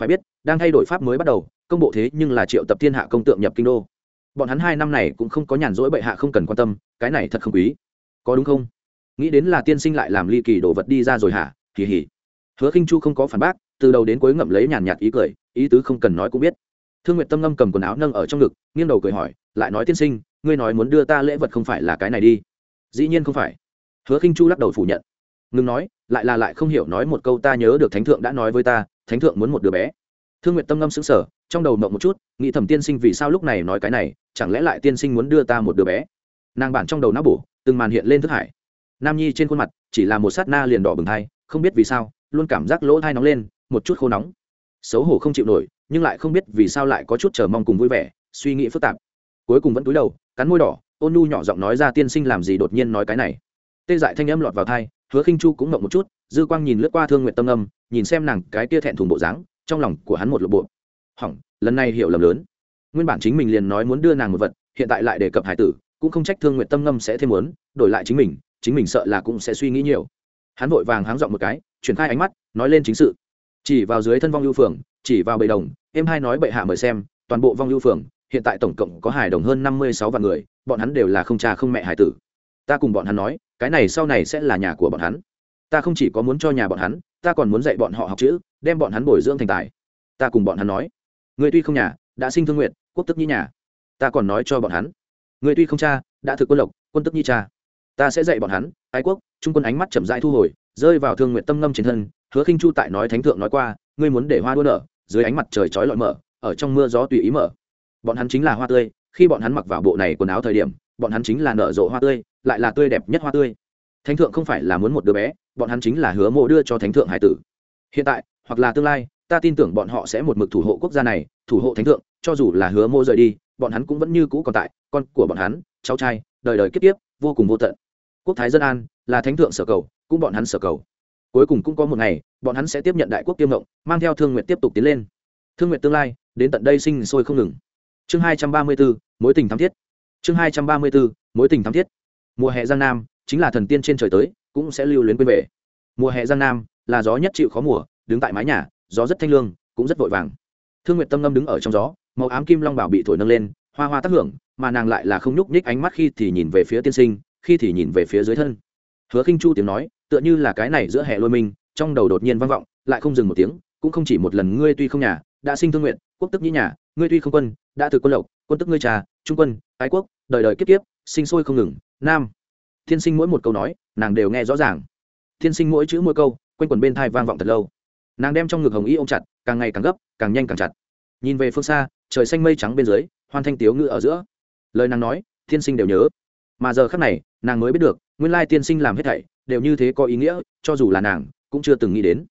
Phải biết, đang thay đổi pháp mới bắt đầu, công bộ thế nhưng là triệu tập thiên hạ công tượng nhập kinh đô bọn hắn hai năm này cũng không có nhàn rỗi bệ hạ không cần quan tâm, cái này thật không quý. Có đúng không? Nghĩ đến là tiên sinh lại làm ly kỳ đồ vật đi ra rồi hả? Kỳ hỉ hứa khinh chu không có phản bác, từ đầu đến cuối ngậm lấy nhàn nhạt ý cười, ý tứ không cần nói cũng biết. Thương nguyệt tâm ngâm cầm quần áo nâng ở trong ngực, nghiêng đầu cười hỏi, lại nói tiên sinh, ngươi nói muốn đưa ta lễ vật không phải là cái này đi. Dĩ nhiên không phải. Hứa khinh chu lắc đầu phủ nhận. Ngừng nói, lại là lại không hiểu nói một câu ta nhớ được thánh thượng đã nói với ta, thánh thượng muốn một đứa bé. Thương nguyệt tâm ngâm sững sờ, trong đầu mộng một chút, nghĩ thẩm tiên sinh vì sao lúc này nói cái này chẳng lẽ lại tiên sinh muốn đưa ta một đứa bé? Nàng bản trong đầu não bổ, từng màn hiện lên thức hải. Nam nhi trên khuôn mặt, chỉ là một sát na liền đỏ bừng thai, không biết vì sao, luôn cảm giác lỗ thai nóng lên, một chút khô nóng. Xấu hổ không chịu nổi, nhưng lại không biết vì sao lại có chút chờ mong cùng vui vẻ, suy nghĩ phức tạp. Cuối cùng vẫn cúi đầu, cắn môi đỏ, ôn nhu nhỏ giọng nói ra tiên sinh làm gì đột nhiên nói cái này. Tê dại thanh âm lọt vào thai, hứa khinh chu cũng ngậm một chút, dư quang nhìn lướt qua thương nguyện tâm âm, nhìn xem nàng cái kia thẹn thùng bộ dáng, trong lòng của hắn một lộp bộ. Hỏng, lần này hiểu lầm lớn nguyên bản chính mình liền nói muốn đưa nàng một vật, hiện tại lại đề cập hải tử, cũng không trách thương nguyện tâm ngâm sẽ thêm muốn, đổi lại chính mình chính mình sợ là cũng sẽ suy nghĩ nhiều. Hắn vội vàng háng dọn một cái, chuyển khai ánh mắt, nói lên chính sự. Chỉ vào dưới thân vong ưu phường, chỉ vào bầy đồng, em hai nói bệ hạ mời xem, toàn bộ vong ưu phường, hiện tại tổng cộng có hải đồng hơn năm mươi sáu vạn người, bọn hắn đều là không cha không mẹ hải tử. Ta cùng bọn hắn nói, cái này sau này sẽ là nhà của bọn hắn. Ta không chỉ có muốn cho nhà bọn hắn, ta còn muốn dạy bọn họ học chữ, đem bọn hắn bồi dưỡng thành tài. Ta cùng bọn hắn nói người tuy không nhà đã sinh thương nguyện quốc tức nhi nhà. Ta còn nói cho bọn hắn. Người tuy không cha, đã thực quân lộc, quân tức nhi cha. Ta sẽ dạy bọn hắn, ái quốc, trung quân ánh mắt chậm rãi thu hồi, rơi vào thương nguyện tâm ngâm trên thân, hứa khinh chu tại nói thánh thượng nói qua, ngươi muốn để hoa đua nở, dưới ánh mặt trời chói lọi mở, ở trong mưa gió tùy ý mở. Bọn hắn chính là hoa tươi, khi bọn hắn mặc vào bộ này quần áo thời điểm, bọn hắn chính là nở rộ hoa tươi, lại là tươi đẹp nhất hoa tươi. Thánh thượng không phải là muốn một đứa bé, bọn hắn chính là hứa mộ đưa cho thánh thượng hải tử. Hiện tại, hoặc là tương lai ta tin tưởng bọn họ sẽ một mực thủ hộ quốc gia này, thủ hộ thánh thượng, cho dù là hứa mô rời đi, bọn hắn cũng vẫn như cũ còn tại, con của bọn hắn, cháu trai, đời đời kiếp tiếp vô cùng vô tận. Quốc thái dân an, là thánh thượng sở cầu, cũng bọn hắn sở cầu. Cuối cùng cũng có một ngày, bọn hắn sẽ tiếp nhận đại quốc tiêm ngộng, mang theo thương nguyện tiếp tục tiến lên. Thương nguyện tương lai, đến tận đây sinh sôi không ngừng. Chương hai trăm ba mươi bốn mối tình thắm thiết. Chương hai trăm ba mươi bốn mối tình thắm thiết. Mùa hè giang nam, chính là thần tiên trên trời tới, cũng sẽ lưu luyến quên về. Mùa hè giang nam, là gió nhất chịu khó mùa, đứng tại mái nhà gió rất thanh lương cũng rất vội vàng. Thương nguyện tâm ngâm đứng ở trong gió màu ám kim long bảo bị thổi nâng lên hoa hoa tác hưởng mà nàng lại là không nhúc nhích ánh mắt khi thì nhìn về phía tiên sinh khi thì nhìn về phía dưới thân. Hứa khinh chu tiếng nói tựa như là cái này giữa hè lôi mình, trong đầu đột nhiên vang vọng lại không dừng một tiếng cũng không chỉ một lần ngươi tuy không nhà đã sinh thương nguyện quốc tức nhĩ nhà ngươi tuy không quân đã thực quân lộc quân tức ngươi trà trung quân ái quốc đời đời kiếp kiếp sinh sôi không ngừng nam. Thiên sinh mỗi một câu nói nàng đều nghe rõ ràng. Thiên sinh mỗi chữ mỗi câu quanh quần bên thai vang vọng thật lâu nàng đem trong ngực hồng y ôm chặt, càng ngày càng gấp, càng nhanh càng chặt. Nhìn về phương xa, trời xanh mây trắng bên dưới, hoan thanh tiếu ngự ở giữa. Lời nàng nói thiên sinh đều nhớ. Mà giờ khắc này, nàng mới biết được, nguyên lai tiên sinh làm hết thảy, đều như thế có ý nghĩa, cho dù là nàng, cũng chưa từng nghĩ đến.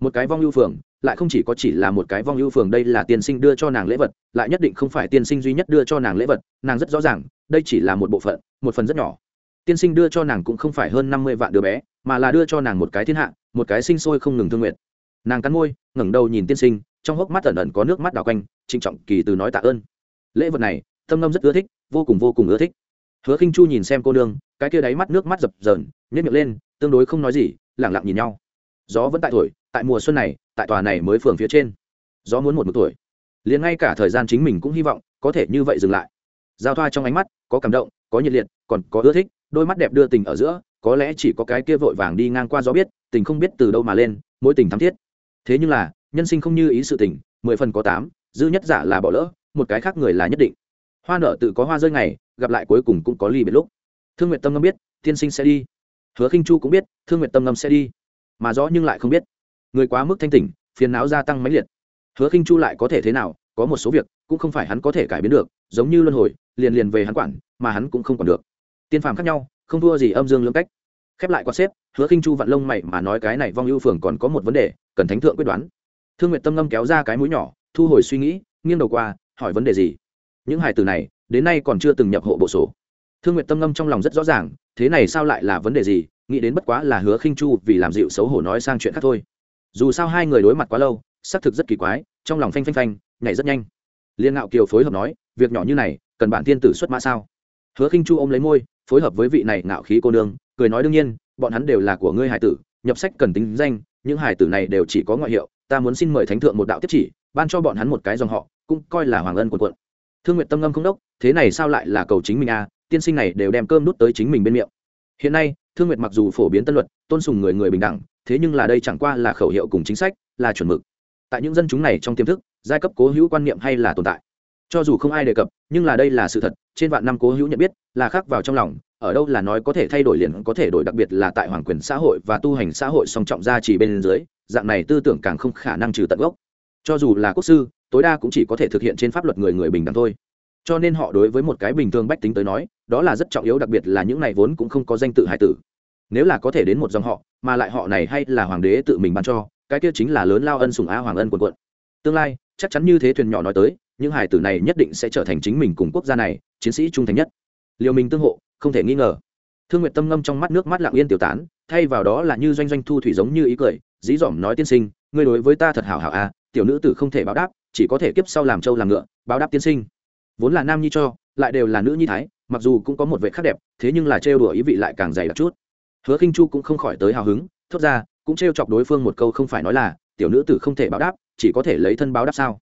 Một cái vong ưu phường, lại không chỉ có chỉ là một cái vong ưu phường đây là tiên sinh đưa cho nàng lễ vật, lại nhất định không phải tiên sinh duy nhất đưa cho nàng lễ vật, nàng rất rõ ràng, đây chỉ là một bộ phận, một phần rất nhỏ. Tiên sinh đưa cho nàng cũng không phải hơn năm mươi vạn đứa bé, mà là đưa cho nàng một cái thiên hạ, một cái sinh sôi không ngừng thương nguyện nàng cắn môi, ngẩng đầu nhìn tiên sinh, trong hốc mắt ẩn ẩn có nước mắt đào quanh, trịnh trọng kỳ từ nói tạ ơn. Lễ vật này tâm ngâm rất ưa thích, vô cùng vô cùng ưa thích. Hứa khinh chu nhìn xem cô nương, cái kia đáy mắt nước mắt dập dờn nhét miệng lên, tương đối không nói gì lẳng lặng nhìn nhau. Gió vẫn tại thổi, tại mùa xuân này, tại tòa này mới phường phía trên. Gió muốn một một tuổi liền ngay cả thời gian chính mình cũng hy vọng, có thể như vậy dừng lại. Giao thoa trong ánh mắt, có cảm động, có nhiệt liệt, còn có ưa thích, đôi mắt đẹp đưa tình ở giữa, có lẽ chỉ có cái kia vội vàng đi ngang qua gió biết, tình không biết từ đâu mà lên, mối tình thắm thiết thế nhưng là, nhân sinh không như ý sự tình, mười phần có tám, dư nhất giả là bỏ lỡ, một cái khác người là nhất định. Hoa nở tự có hoa rơi ngày, gặp lại cuối cùng cũng có ly biệt lúc. Thương nguyện tâm ngâm biết, tiên sinh sẽ đi. Hứa khinh chu cũng biết, thương nguyện tâm ngâm sẽ đi. Mà rõ nhưng lại không biết. Người quá mức thanh tỉnh, phiền não gia tăng mãnh liệt. Hứa khinh chu lại có thể thế nào, có một số việc cũng không phải hắn có thể cải biến được, giống như luân hồi, liền liền về hắn quản, mà hắn cũng không quản được. Tiên phàm khác nhau, không thua gì âm dương lưỡng cách khép lại quạt xếp, hứa khinh chu vặn lông mày mà nói cái này vong ưu phường còn có một vấn đề, cần thánh thượng quyết đoán. Thương nguyện tâm ngâm kéo ra cái mũi nhỏ, thu hồi suy nghĩ, nghiêng đầu qua, hỏi vấn đề gì? Những hài từ này, đến nay còn chưa từng nhập hộ bộ sổ. Thương nguyệt tâm ngâm trong lòng rất rõ ràng, thế này sao lại là vấn đề gì? Nghĩ đến bất quá là hứa khinh chu vì làm dịu xấu hổ nói sang chuyện khác thôi. Dù sao hai người đối mặt quá lâu, xác thực rất kỳ quái, trong lòng phanh phanh phanh, nhảy rất nhanh. Liên ngạo kiều phối hợp nói, việc nhỏ như này, cần bản tiên tử xuất mã sao? Hứa khinh chu ôm lấy môi, phối hợp với vị này ngạo khí cô nương cười nói đương nhiên, bọn hắn đều là của ngươi hải tử, nhập sách cần tính danh, những hải tử này đều chỉ có ngoại hiệu, ta muốn xin mời thánh thượng một đạo tiếp chỉ, ban cho bọn hắn một cái dòng họ, cũng coi là hoàng ân quần quận. Thương nguyện tâm ngâm không đốc, thế này sao lại là cầu chính mình à tiên sinh này đều đem cơm nút tới chính mình bên miệng. Hiện nay, thương nguyệt mặc dù phổ biến tân luật, tôn sùng người người bình đẳng, thế nhưng là đây chẳng qua là khẩu hiệu cùng chính sách, là chuẩn mực. Tại những dân chúng này trong tiềm thức, giai cấp cố hữu quan niệm hay là tồn tại. Cho dù không ai đề cập, nhưng là đây là sự thật, trên vạn năm cố hữu nhận biết, là khắc vào trong lòng ở đâu là nói có thể thay đổi liền có thể đổi, đặc biệt là tại hoàng quyền xã hội và tu hành xã hội song trọng gia chỉ bên dưới, dạng này tư tưởng càng không khả năng trừ tận gốc. Cho dù là quốc sư, tối đa cũng chỉ có thể thực hiện trên pháp luật người người bình đẳng thôi. Cho nên họ đối với một cái bình thường bách tính tới nói, đó là rất trọng yếu, đặc biệt là những này vốn cũng không có danh tự hải tử. Nếu là có thể đến một dòng họ, mà lại họ này hay là hoàng đế tự mình ban cho, cái kia chính là lớn lao ân sùng a hoàng ân quần quận. Tương lai, chắc chắn như thế thuyền nhỏ nói tới, những hải tử này nhất định sẽ trở thành chính mình cùng quốc gia này, chiến sĩ trung thành nhất. Liều mình tương hộ không thể nghi ngờ. Thương nguyện tâm ngâm trong mắt nước mắt lặng yên tiểu tán, thay vào đó là như doanh doanh thu thủy giống như ý cười, dí dỏm nói tiên sinh, ngươi đối với ta thật hảo hảo à tiểu nữ tử không thể báo đáp, chỉ có thể kiếp sau làm trâu làm ngựa, báo đáp tiên sinh. Vốn là nam nhi cho, lại đều là nữ nhi thái, mặc dù cũng có một vệ khác đẹp, thế nhưng là trêu đùa ý vị lại càng dày đặc chút. Hứa khinh chu cũng không khỏi tới hào hứng, thốt ra, cũng trêu chọc đối phương một câu không phải nói là, tiểu nữ tử không thể báo đáp, chỉ có thể lấy thân báo đáp sao?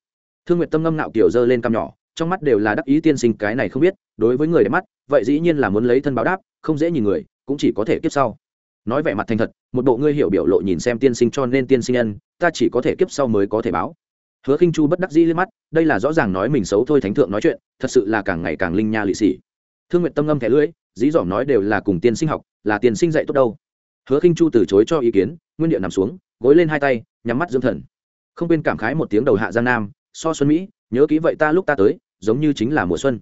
Thương nguyệt tâm ngâm ngạo kiểu dơ lên cằm nhỏ, trong mắt đều là đắc ý tiên sinh cái này không biết, đối với người đẹp mắt vậy dĩ nhiên là muốn lấy thân báo đáp, không dễ nhìn người, cũng chỉ có thể kiếp sau. Nói vẻ mặt thành thật, một bộ ngươi hiểu biểu lộ nhìn xem tiên sinh cho nên tiên sinh nhân, ta chỉ có thể kiếp sau mới có thể báo. Hứa khinh chu bất đắc dĩ lên mắt, đây là rõ ràng nói mình xấu thôi thánh thượng nói chuyện, thật sự là càng ngày càng linh nha lị xỉ thương nguyện tâm ngâm thẻ lưỡi dĩ dỏm nói đều là cùng tiên sinh học, là tiên sinh dạy tốt đâu. Hứa khinh chu từ chối cho ý kiến, nguyên điệu nằm xuống, gối lên hai tay, nhắm mắt dưỡng thần. Không quên cảm khái một tiếng đầu hạ giang nam, so xuân mỹ, nhớ kỹ vậy ta lúc ta tới, giống như chính là mùa xuân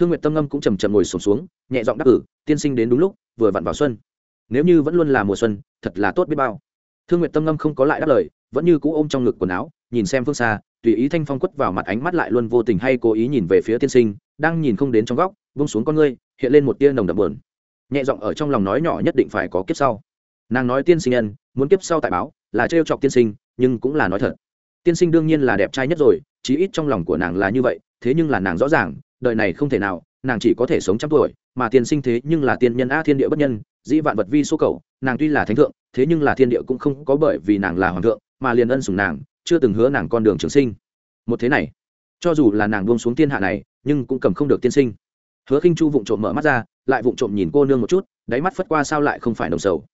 thương nguyện tâm ngâm cũng chầm chầm ngồi sụp xuống, xuống nhẹ giọng đáp ử tiên sinh đến đúng lúc vừa vặn vào xuân. Nếu như vẫn luôn là mùa xuân thật là tốt biết bao. Thương nguyện tâm ngâm không có lại đáp lời vẫn như cũ ôm trong ngực quần áo nhìn xem phương xa tùy ý thanh phong quất vào mặt ánh mắt lại luôn vô tình hay cố ý nhìn về phía tiên sinh đang nhìn không đến trong góc vung xuống con ngươi hiện lên một tia nồng đậm bờn nhẹ giọng ở trong lòng nói nhỏ nhất định phải có kiếp sau. Nàng nói tiên sinh nhân muốn kiếp sau tại báo là trêu chọc tiên sinh nhưng cũng là nói thật. Tiên sinh đương nhiên là đẹp trai nhất rồi chí ít trong lòng của nàng là như vậy thế nhưng là nàng rõ ràng đời này không thể nào, nàng chỉ có thể sống trăm tuổi, mà tiên sinh thế nhưng là tiên nhân a thiên địa bất nhân, dĩ vạn vật vi số cầu, nàng tuy là thánh thượng, thế nhưng là thiên địa cũng không có bởi vì nàng là hoàng thượng, mà liền ân sủng nàng, chưa từng hứa nàng con đường trường sinh. Một thế này, cho dù là nàng buông xuống thiên hạ này, nhưng cũng cầm không được tiên sinh. Hứa khinh chu vụng trộm mở mắt ra, lại vụng trộm nhìn cô nương một chút, đáy mắt phất qua sao lại không phải nồng sầu.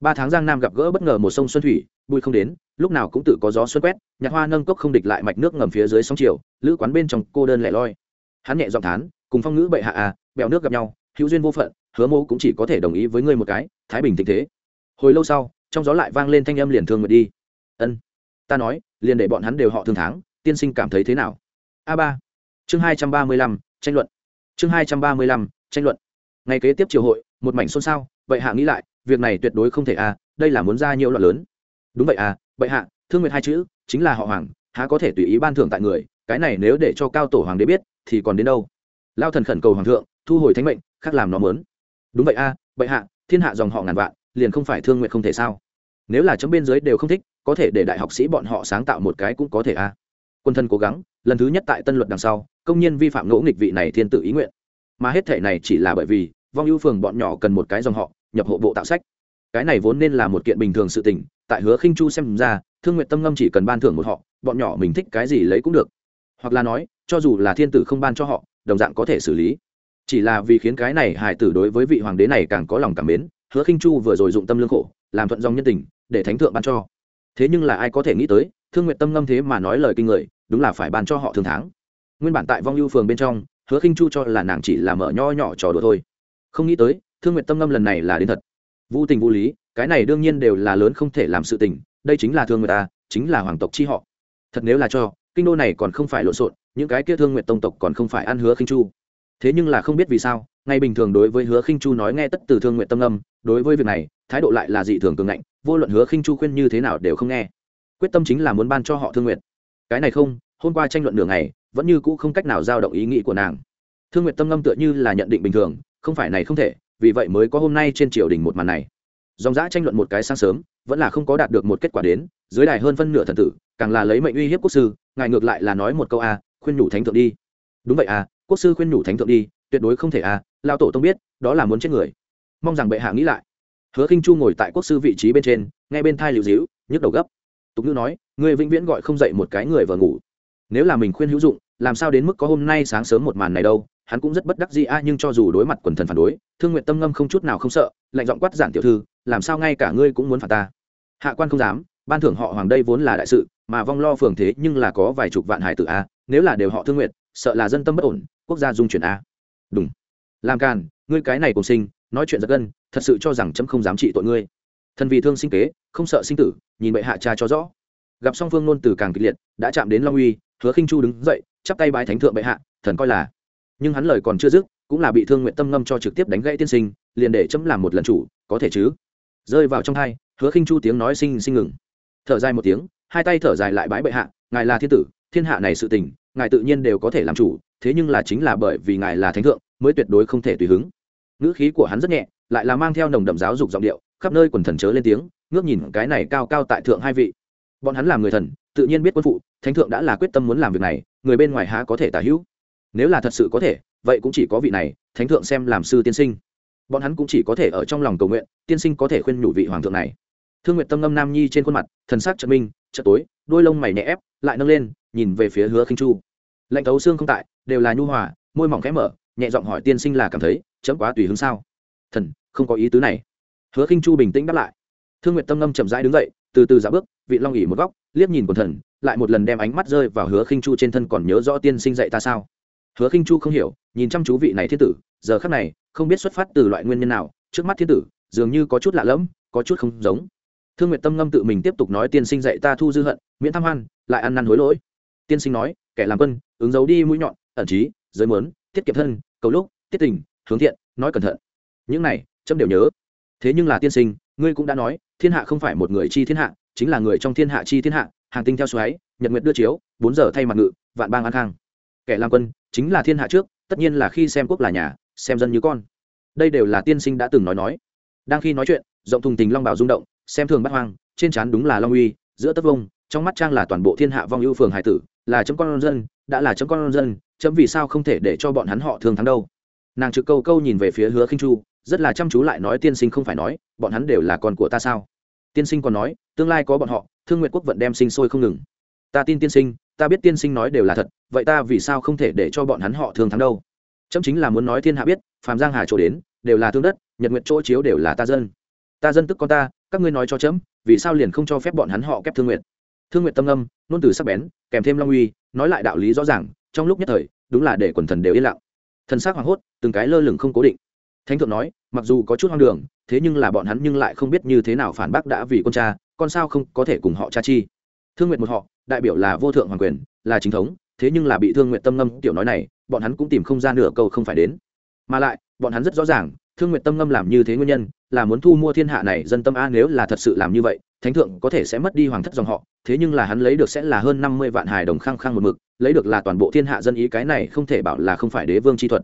Ba tháng giang nam gặp gỡ bất ngờ một sông xuân thủy bụi không đến, lúc nào cũng tự có gió xuân quét, nhạc hoa nâng cốc không địch lại mạch nước ngầm phía dưới sóng chiều, lữ quán bên trong cô đơn lẻ loi hắn nhẹ giọng thán, cùng phong ngữ bệ hạ à bèo nước gặp nhau, hữu duyên vô phận, hứa mô cũng chỉ có thể đồng ý với ngươi một cái, thái bình tình thế. Hồi lâu sau, trong gió lại vang lên thanh âm liền thương nguyệt đi. Ân, ta nói, liền để bọn hắn đều họ thương tháng tiên sinh cảm thấy thế nào? A ba, chương hai trăm ba mươi lăm, tranh luận. Chương hai trăm ba mươi lăm, tranh luận. Ngày kế tiếp triều hội, một mảnh xôn xao, vậy hạ nghĩ lại, việc này tuyệt đối không thể à đây là muốn ra nhiều loạn lớn. Đúng vậy à vậy hạ, thương nguyệt hai chữ, chính là họ hoàng, há có thể tùy ý ban thưởng tại người cái này nếu để cho cao tổ hoàng đế biết, thì còn đến đâu? Lao thần khẩn cầu hoàng thượng, thu hồi thánh mệnh, khác làm nó mớn. Đúng vậy a vậy hạ, thiên hạ dòng họ ngàn vạn, liền không phải thương nguyện không thể sao? Nếu là chấm bên dưới đều không thích, có thể để đại học sĩ bọn họ sáng tạo một cái cũng có thể a. Quân thân cố gắng, lần thứ nhất tại tân luật đằng sau, công nhân vi phạm ngỗ nghịch vị này thiên tự ý nguyện. Mà hết thể này chỉ là bởi vì, vong ưu phường bọn nhỏ cần một cái dòng họ, nhập hộ bộ tạo sách. Cái này vốn nên là một kiện bình thường sự tình, tại hứa khinh chu xem ra, thương nguyện tâm ngâm chỉ cần ban thưởng một họ, bọn nhỏ mình thích cái gì lấy cũng được hoặc là nói, cho dù là thiên tử không ban cho họ, đồng dạng có thể xử lý. Chỉ là vì khiến cái này hải tử đối với vị hoàng đế này càng có lòng cảm mến, hứa khinh chu vừa rồi dụng tâm lương khổ, làm thuận dòng nhân tình, để thánh thượng ban cho. Thế nhưng là ai có thể nghĩ tới, thương nguyện tâm ngâm thế mà nói lời kinh người, đúng là phải ban cho họ thường tháng. Nguyên bản tại vong ưu phường bên trong, hứa khinh chu cho là nàng chỉ là mở nho nhỏ trò đùa thôi. Không nghĩ tới, thương nguyện tâm ngâm lần này là đến thật. Vô tình vô lý, cái này đương nhiên đều là lớn không thể làm sự tình, đây chính là thương người ta, chính là hoàng tộc chi họ. Thật nếu là cho kinh đô này còn không phải lộn xộn, những cái kia thương nguyện tông tộc còn không phải ăn hứa khinh chu. Thế nhưng là không biết vì sao, ngay bình thường đối với hứa khinh chu nói nghe tất từ thương nguyện tâm âm, đối với việc này, thái độ lại là dị thường cường ngạnh, vô luận hứa khinh chu khuyên như thế nào đều không nghe. Quyết tâm chính là muốn ban cho họ thương nguyện cái này không, hôm qua tranh luận nửa ngày, vẫn như cũ không cách nào giao động ý nghĩ của nàng. Thương nguyện tâm Âm tựa như là nhận định bình thường, không phải này không thể, vì vậy mới có hôm nay trên triều đình một màn này. Dòng giã tranh luận một cái sáng sớm vẫn là không có đạt được một kết quả đến, dưới đài hơn phân nửa thần tử, càng là lấy mệnh uy hiếp quốc sư, ngài ngược lại là nói một câu a, khuyên nhủ thánh thượng đi. Đúng vậy à quốc sư khuyên nhủ thánh thượng đi, tuyệt đối không thể à lao tổ tông biết, đó là muốn chết người. Mong rằng bệ hạ nghĩ lại. Hứa khinh chu ngồi tại quốc sư vị trí bên trên ngay bên thai liều dĩu, nhức đầu gấp. Tục ngữ nói, người vĩnh viễn gọi không dậy một cái người vừa ngủ. Nếu là mình khuyên hữu dụng, làm sao đến mức có hôm nay sáng sớm một màn này đâu, hắn cũng rất bất đắc dĩ a, nhưng cho dù đối mặt quần thần phản đối, thương nguyện tâm ngâm không chút nào không sợ, lạnh giọng quát giản tiểu thư, làm sao ngay cả ngươi cũng muốn phản ta? Hạ quan không dám, ban thưởng họ hoàng đây vốn là đại sự, mà vong lo phường thế nhưng là có vài chục vạn hải tử a, nếu là đều họ thương nguyện, sợ là dân tâm bất ổn, quốc gia dung chuyển a. Đúng làm càn, ngươi cái này cùng sinh, nói chuyện giật gân, thật sự cho rằng chấm không dám trị tội ngươi. Thần vì thương sinh kế, không sợ sinh tử, nhìn bệ hạ cha cho rõ. Gặp song phương nôn từ càng kịch liệt, đã chạm đến long uy, hứa khinh chu đứng dậy, chắp tay bái thánh thượng bệ hạ, thần coi là. Nhưng hắn lời còn chưa dứt, cũng là bị thương nguyện tâm ngâm cho trực tiếp đánh gãy tiên sinh, liền để chấm làm một lần chủ, có thể chứ? Rơi vào trong hai hứa khinh chu tiếng nói sinh sinh ngừng. Thở dài một tiếng, hai tay thở dài lại bái bệ hạ, ngài là thiên tử, thiên hạ này sự tình, ngài tự nhiên đều có thể làm chủ, thế nhưng là chính là bởi vì ngài là thánh thượng, mới tuyệt đối không thể tùy hứng. Ngữ khí của hắn rất nhẹ, lại là mang theo nồng đậm giáo dục giọng điệu, khắp nơi quần thần chớ lên tiếng, ngước nhìn cái này cao cao tại thượng hai vị. Bọn hắn làm người thần, tự nhiên biết quân phụ, thánh thượng đã là quyết tâm muốn làm việc này, người bên ngoài há có thể tả hữu. Nếu là thật sự có thể, vậy cũng chỉ có vị này, thánh thượng xem làm sư tiên sinh. Bọn hắn cũng chỉ có thể ở trong lòng cầu nguyện, tiên sinh có thể khuyên nhủ vị hoàng thượng này thương nguyện tâm ngâm nam nhi trên khuôn mặt, thần sắc trợ minh trợ tối, đôi lông mày nhẹ ép, lại nâng lên, nhìn về phía hứa khinh chu. Lạnh thấu xương không tại, đều là nhu hòa, môi mỏng khẽ mở, nhẹ giọng hỏi tiên sinh là cảm thấy, chấm quá tùy hứng sao? Thần, không có ý tứ này. Hứa khinh chu bình tĩnh đáp lại. Thương nguyện tâm ngâm chậm rãi đứng dậy, từ từ giả bước, vị long ỉ một góc, liếc nhìn quần thần, lại một lần đem ánh mắt rơi vào hứa khinh chu trên thân còn nhớ rõ tiên sinh dạy ta sao? Hứa khinh chu không hiểu, nhìn chăm chú vị này thiên tử, giờ khắc này, không biết xuất phát từ loại nguyên nhân nào, trước mắt thiên tử, dường như có chút lạ lẫm, có chút không giống thương nguyện tâm ngâm tự mình tiếp tục nói, tiên sinh dạy ta thu dư hận, miễn tham hoan, lại ăn năn hối lỗi. Tiên sinh nói, kẻ làm quân, ứng giấu đi mũi nhọn, ẩn trí, giới mớn, tiết kiệm thân, cầu lúc, tiết tình, hướng thiện, nói cẩn thận. Những này trâm đều nhớ. Thế nhưng là tiên sinh, ngươi cũng đã nói, thiên hạ không phải một người chi thiên hạ, chính là người trong thiên hạ chi thiên hạ, hàng tinh theo xoáy, nhật nguyệt đưa chiếu, bốn giờ thay mặt ngự, vạn bang an khang. Kẻ làm quân, chính là thiên hạ trước, tất nhiên là khi xem quốc là nhà, xem dân như con. Đây đều là tiên sinh đã từng nói nói. Đang khi nói chuyện, rộng thùng tình long bảo rung động xem thường bắt hoang, trên trán đúng là long uy, giữa tất vông, trong mắt trang là toàn bộ thiên hạ vong ưu phường hải tử, là chấm con dân, đã là chấm con dân, chấm vì sao không thể để cho bọn hắn họ thương thắng đâu? Nàng trực câu câu nhìn về phía hứa khinh chu, rất là chăm chú lại nói tiên sinh không phải nói, bọn hắn đều là con của ta sao? Tiên sinh còn nói, tương lai có bọn họ, thương nguyện quốc vận đem sinh sôi không ngừng. Ta tin tiên sinh, ta biết tiên sinh nói đều là thật, vậy ta vì sao không thể để cho bọn hắn họ thương thắng đâu? Chấm chính là muốn nói thiên hạ biết, phàm giang hà chỗ đến, đều là thương đất, nhật nguyện chỗ chiếu đều là ta dân ta dân tức con ta, các ngươi nói cho chấm, vì sao liền không cho phép bọn hắn họ kép thương nguyện thương nguyện tâm âm nôn từ sắc bén, kèm thêm long uy, nói lại đạo lý rõ ràng, trong lúc nhất thời, đúng là để quần thần đều yên lặng. Thần sắc hoảng hốt, từng cái lơ lửng không cố định. Thánh thượng nói, mặc dù có chút hoang đường, thế nhưng là bọn hắn nhưng lại không biết như thế nào phản bác đã vì con cha, con sao không có thể cùng họ cha chi? Thương nguyện một họ, đại biểu là vô thượng hoàng quyền, là chính thống, thế nhưng là bị thương nguyện tâm ngâm, tiểu nói này, bọn hắn cũng tìm không ra nửa câu không phải đến. Mà lại, bọn hắn rất rõ ràng thương nguyện tâm ngâm làm như thế nguyên nhân, là muốn thu mua thiên hạ này dân tâm a nếu là thật sự làm như vậy, thánh thượng có thể sẽ mất đi hoàng thất dòng họ, thế nhưng là hắn lấy được sẽ là hơn năm mươi vạn hài đồng khăng khăng một mực, lấy được là toàn bộ thiên hạ dân ý cái này không thể bảo là không phải đế vương chi thuật.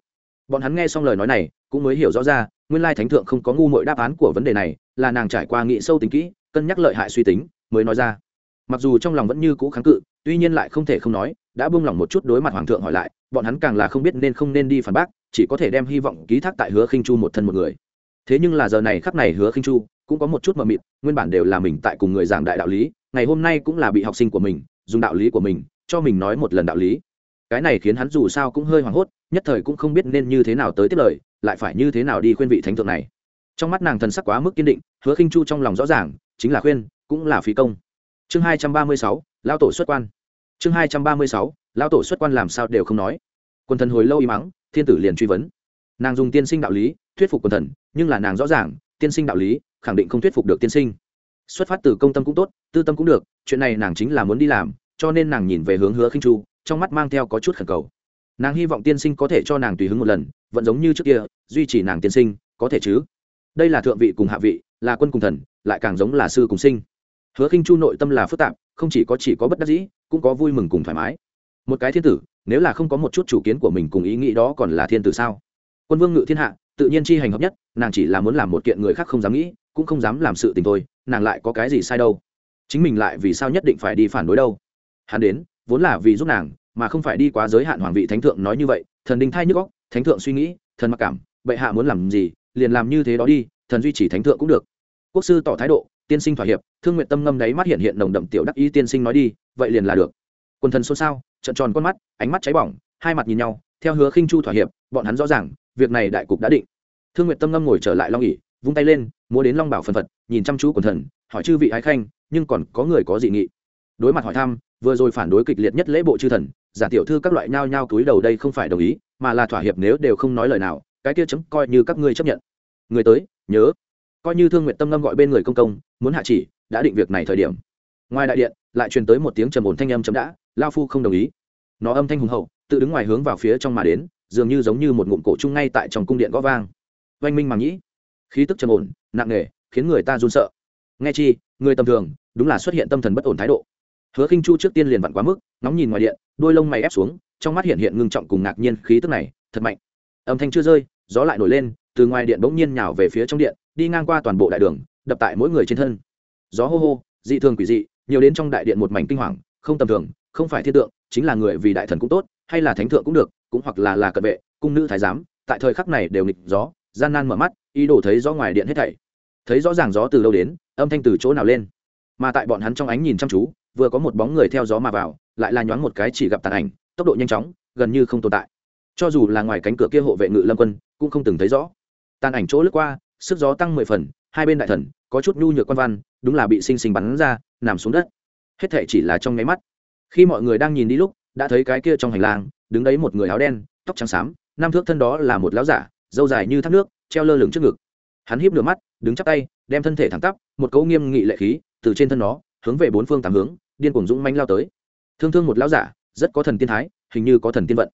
Bọn hắn nghe xong lời nói này, cũng mới hiểu rõ ra, nguyên lai thánh thượng không có ngu mội đáp án của vấn đề này, là nàng trải qua nghị sâu tính kỹ, cân nhắc lợi hại suy tính, mới nói ra. Mặc dù trong lòng vẫn như cũ kháng cự, tuy nhiên lại không thể không nói, đã buông lỏng một chút đối mặt hoàng thượng hỏi lại, bọn hắn càng là không biết nên không nên đi phản bác chỉ có thể đem hy vọng ký thác tại hứa khinh chu một thân một người. Thế nhưng là giờ này khắc này hứa khinh chu cũng có một chút mờ mịt, nguyên bản đều là mình tại cùng người giảng đại đạo lý, ngày hôm nay cũng là bị học sinh của mình, dùng đạo lý của mình, cho mình nói một lần đạo lý. Cái này khiến hắn dù sao cũng hơi hoảng hốt, nhất thời cũng không biết nên như thế nào tới tiếp lời, lại phải như thế nào đi khuyên vị thánh thượng này. Trong mắt nàng thần sắc quá mức kiên định, hứa khinh chu trong lòng rõ ràng, chính là khuyên, cũng là phí công. Chương hai trăm ba mươi sáu lao tổ xuất quan. Chương hai trăm ba mươi sáu lao tổ xuất quan làm sao đều không nói. Quần thần hồi lâu y mắng thiên tử liền truy vấn. Nàng dùng tiên sinh đạo lý, thuyết phục quần thần, nhưng là nàng rõ ràng, tiên sinh đạo lý, khẳng định không thuyết phục được tiên sinh. Xuất phát từ công tâm cũng tốt, tư tâm cũng được, chuyện này nàng chính là muốn đi làm, cho nên nàng nhìn về hướng hứa khinh chu, trong mắt mang theo có chút khẩn cầu. Nàng hy vọng tiên sinh có thể cho nàng tùy hứng một lần, vẫn giống như trước kia, duy trì nàng tiên sinh, có thể chứ? Đây là thượng vị cùng hạ vị, là quân cùng thần, lại càng giống là sư cùng sinh. Hứa khinh chu nội tâm là phức tạp, không chỉ có chỉ có bất đắc dĩ, cũng có vui mừng cùng thoải mái. Một cái thiên tử nếu là không có một chút chủ kiến của mình cùng ý nghĩ đó còn là thiên tử sao? Quân vương ngự thiên hạ, tự nhiên chi hành hợp nhất, nàng chỉ là muốn làm một kiện người khác không dám nghĩ, cũng không dám làm sự tình thôi, nàng lại có cái gì sai đâu? Chính mình lại vì sao nhất định phải đi phản đối đâu? Hắn đến, vốn là vì giúp nàng, mà không phải đi quá giới hạn hoàng vị thánh thượng nói như vậy, thần đình thay nhức góc thánh thượng suy nghĩ, thần mặc cảm, bệ hạ muốn làm gì, liền làm như thế đó đi, thần duy trì thánh thượng cũng được. Quốc sư tỏ thái độ, tiên sinh thỏa hiệp, thương nguyện tâm ngâm đáy mắt hiện hiện nồng đậm tiểu đắc ý tiên sinh nói đi, vậy liền là được. Quần thần xôn xao trận tròn con mắt, ánh mắt cháy bỏng, hai mặt nhìn nhau, theo hứa khinh chu thỏa hiệp, bọn hắn rõ ràng, việc này đại cục đã định. Thương Nguyệt tâm ngâm ngồi trở lại long ỉ vung tay lên, múa đến long bảo Phần phật, nhìn chăm chú quần thần, hỏi chư vị ái khanh, nhưng còn có người có dị nghị. Đối mặt hỏi thăm, vừa rồi phản đối kịch liệt nhất lễ bộ chư thần, giả tiểu thư các loại nhao nhao cúi đầu đây không phải đồng ý, mà là thỏa hiệp nếu đều không nói lời nào, cái kia chấm coi như các ngươi chấp nhận. Người tới, nhớ. Coi như thương nguyện tâm ngâm gọi bên người công công, muốn hạ chỉ, đã định việc này thời điểm. Ngoài đại điện, lại truyền tới một tiếng trầm ổn thanh âm chấm đã lao phu không đồng ý. Nó âm thanh hùng hậu, tự đứng ngoài hướng vào phía trong mà đến, dường như giống như một ngụm cổ chung ngay tại trong cung điện gõ vang. Oanh minh màng nhĩ khí tức trầm ổn, nặng nề, khiến người ta run sợ. Nghe chi, người tầm thường, đúng là xuất hiện tâm thần bất ổn thái độ. Hứa khinh chu trước tiên liền vặn quá mức nóng nhìn ngoài điện, đôi lông mày ép xuống, trong mắt hiện hiện ngưng trọng cùng ngạc nhiên khí tức này, thật mạnh. Âm thanh chưa rơi, gió lại nổi lên, từ ngoài điện bỗng nhiên nhào về phía trong điện, đi ngang qua toàn bộ đại đường, đập tại mỗi người trên thân. Gió hô hô, dị thường quỷ dị, nhiều đến trong đại điện một mảnh kinh hoàng, không tầm thường không phải thiên tượng, chính là người vì đại thần cũng tốt, hay là thánh thượng cũng được, cũng hoặc là là cận vệ, cung nữ thái giám, tại thời khắc này đều nghịch gió, gian nan mở mắt, ý đồ thấy rõ ngoài điện hết thảy. Thấy rõ ràng gió từ đâu đến, âm thanh từ chỗ nào lên. Mà tại bọn hắn trong ánh nhìn chăm chú, vừa có một bóng người theo gió mà vào, lại là nhoáng một cái chỉ gặp tàn ảnh, tốc độ nhanh chóng, gần như không tồn tại. Cho dù là ngoài cánh cửa kia hộ vệ ngự lâm quân, cũng không từng thấy rõ. Tàn ảnh chỗ lướt qua, sức gió tăng mười phần, hai bên đại thần, có chút nhu nhược quan văn, đúng là bị sinh sinh bắn ra, nằm xuống đất. Hết thệ chỉ là trong nháy mắt khi mọi người đang nhìn đi lúc, đã thấy cái kia trong hành lang, đứng đấy một người áo đen, tóc trắng xám nam thước thân đó là một lão giả dâu dài như thác nước, treo lơ lửng trước ngực. Hắn híp lửa mắt, đứng chắp tay, đem thân thể thẳng tắp, một cấu nghiêm nghị lệ khí từ trên thân nó, hướng về bốn phương tám hướng, điên cuồng dũng manh lao tới. Thương thương một lão giả, rất có thần tiên thái, hình như có thần tiên vận.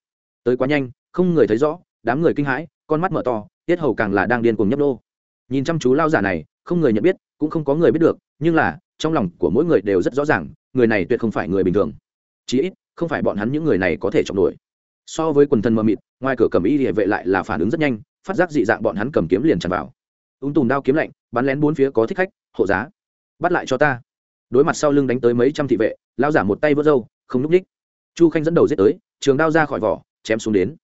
Tới quá nhanh, không người thấy rõ, đám người kinh hãi, con mắt mở to, tiết hầu càng là đang điên cuồng nhấp nô. Nhìn chăm chú lao giả này, không người nhận biết, cũng không có người biết được, nhưng là, trong lòng của mỗi người đều rất rõ ràng, người này tuyệt không phải người bình thường chí ít, không phải bọn hắn những người này có thể chống nổi. so với quần thân mờ mịt, ngoài cửa cầm y địa vệ lại là phản ứng rất nhanh, phát giác dị dạng bọn hắn cầm kiếm liền tràn vào. Ung tùm đao kiếm lạnh, bắn lén bốn phía có thích khách, hộ giá. Bắt lại cho ta. Đối mặt sau lưng đánh tới mấy trăm thị vệ lao giả một tay vớt râu, không núp ních. Chu khanh dẫn đầu giết tới, trường đao ra khỏi vỏ, chém xuống đến.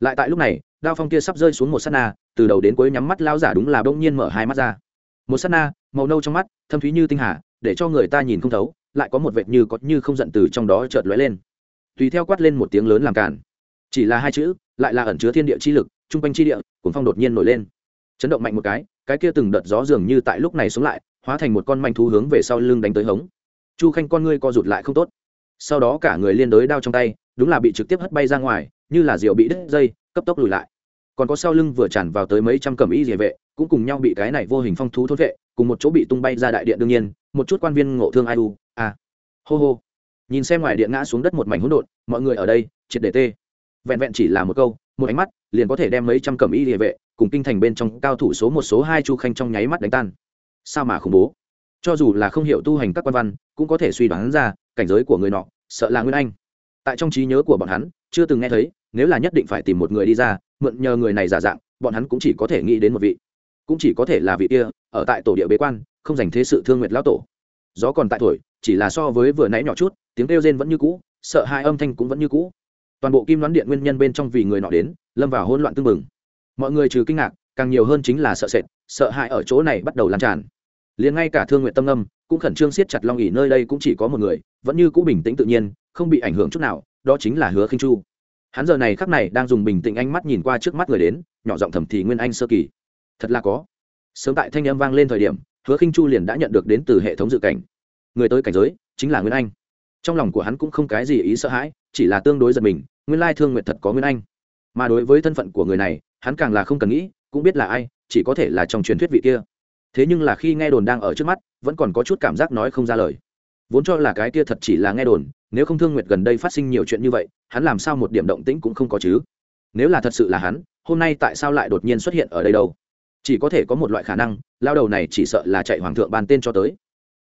Lại tại lúc này, đao phong kia sắp rơi xuống một s á t na, từ đầu đến cuối nhắm mắt lao giả đúng là bỗng nhiên mở hai mắt ra. Một s á t na, màu nâu trong mắt, thâm thúy như tinh hà, để cho người ta nhìn không thấu lại có một vệt như có như không giận từ trong đó chợt lóe lên. Tùy theo quát lên một tiếng lớn làm cản chỉ là hai chữ, lại là ẩn chứa thiên địa chi lực, trung quanh chi địa cuốn phong đột nhiên nổi lên. Chấn động mạnh một cái cái kia từng đợt gió dường như tại lúc này xuống lại, hóa thành một con manh thú hướng về sau lưng đánh tới hống. Chu khanh con ngươi co rụt lại không tốt. Sau đó cả người liên đối đao trong tay, đúng là bị trực tiếp hất bay ra ngoài, như là rượu bị đứt dây, cấp tốc lùi lại. Còn có sau lưng vừa tràn vào tới mấy trăm cầm y địa vệ, cũng cùng nhau bị cái này vô hình phong thú thốt vệ, cùng một chỗ bị tung bay ra đại điện đương nhiên một chút quan viên ngộ thương ai u à hô hô. Nhìn xem ngoài điện ngã xuống đất một mảnh hỗn độn, mọi người ở đây, triệt để tê. Vẹn vẹn chỉ là một câu, một ánh mắt, liền có thể đem mấy trăm cầm y địa vệ cùng kinh thành bên trong cao thủ số một, số hai chu khanh trong nháy mắt đánh tan. Sao mà khủng bố? Cho dù là không hiểu tu hành các quan văn, cũng có thể suy đoán ra, cảnh giới của người nọ, sợ là nguyên anh. Tại trong trí nhớ của bọn hắn, chưa từng nghe thấy, nếu là nhất định phải tìm một người đi ra, mượn nhờ người này giả dạng, bọn hắn cũng chỉ có thể nghĩ đến một vị. Cũng chỉ có thể là vị kia, ở tại tổ địa bế quan không dành thế sự thương nguyệt lão tổ. Gió còn tại thổi, chỉ là so với vừa nãy nhỏ chút, tiếng kêu rên vẫn như cũ, sợ hai âm thanh cũng vẫn như cũ. Toàn bộ kim đoán điện nguyên nhân bên trong vì người nọ đến, lâm vào hỗn loạn tương mừng mọi người trừ kinh ngạc, càng nhiều hơn chính là sợ sệt, sợ hãi ở chỗ này bắt đầu lan tràn. Liền ngay cả thương nguyện tâm âm, cũng khẩn trương siết chặt long ỉ nơi đây cũng chỉ có một người, vẫn như cũ bình tĩnh tự nhiên, không bị ảnh hưởng chút nào, đó chính là hứa khinh chu. Hắn giờ này khắc này đang dùng bình tĩnh ánh mắt nhìn qua trước mắt người đến, nhỏ giọng thầm thì nguyên anh sơ kỳ. Thật là có. Sớm tại thanh âm vang lên thời điểm hứa khinh chu liền đã nhận được đến từ hệ thống dự cảnh. Người tới cảnh giới chính là nguyên anh. Trong lòng của hắn cũng không cái gì ý sợ hãi, chỉ là tương đối giật mình, nguyên lai thương nguyện thật có nguyên anh. Mà đối với thân phận của người này, hắn càng là không cần nghĩ, cũng biết là ai, chỉ có thể là trong truyền thuyết vị kia. Thế nhưng là khi nghe đồn đang ở trước mắt, vẫn còn có chút cảm giác nói không ra lời. Vốn cho là cái kia thật chỉ là nghe đồn, nếu không thương nguyệt gần đây phát sinh nhiều chuyện như vậy, hắn làm sao một điểm động tĩnh cũng không có chứ? Nếu là thật sự là hắn, hôm nay tại sao lại đột nhiên xuất hiện ở đây đâu? Chỉ có thể có một loại khả năng, lao đầu này chỉ sợ là chạy hoàng thượng ban tên cho tới.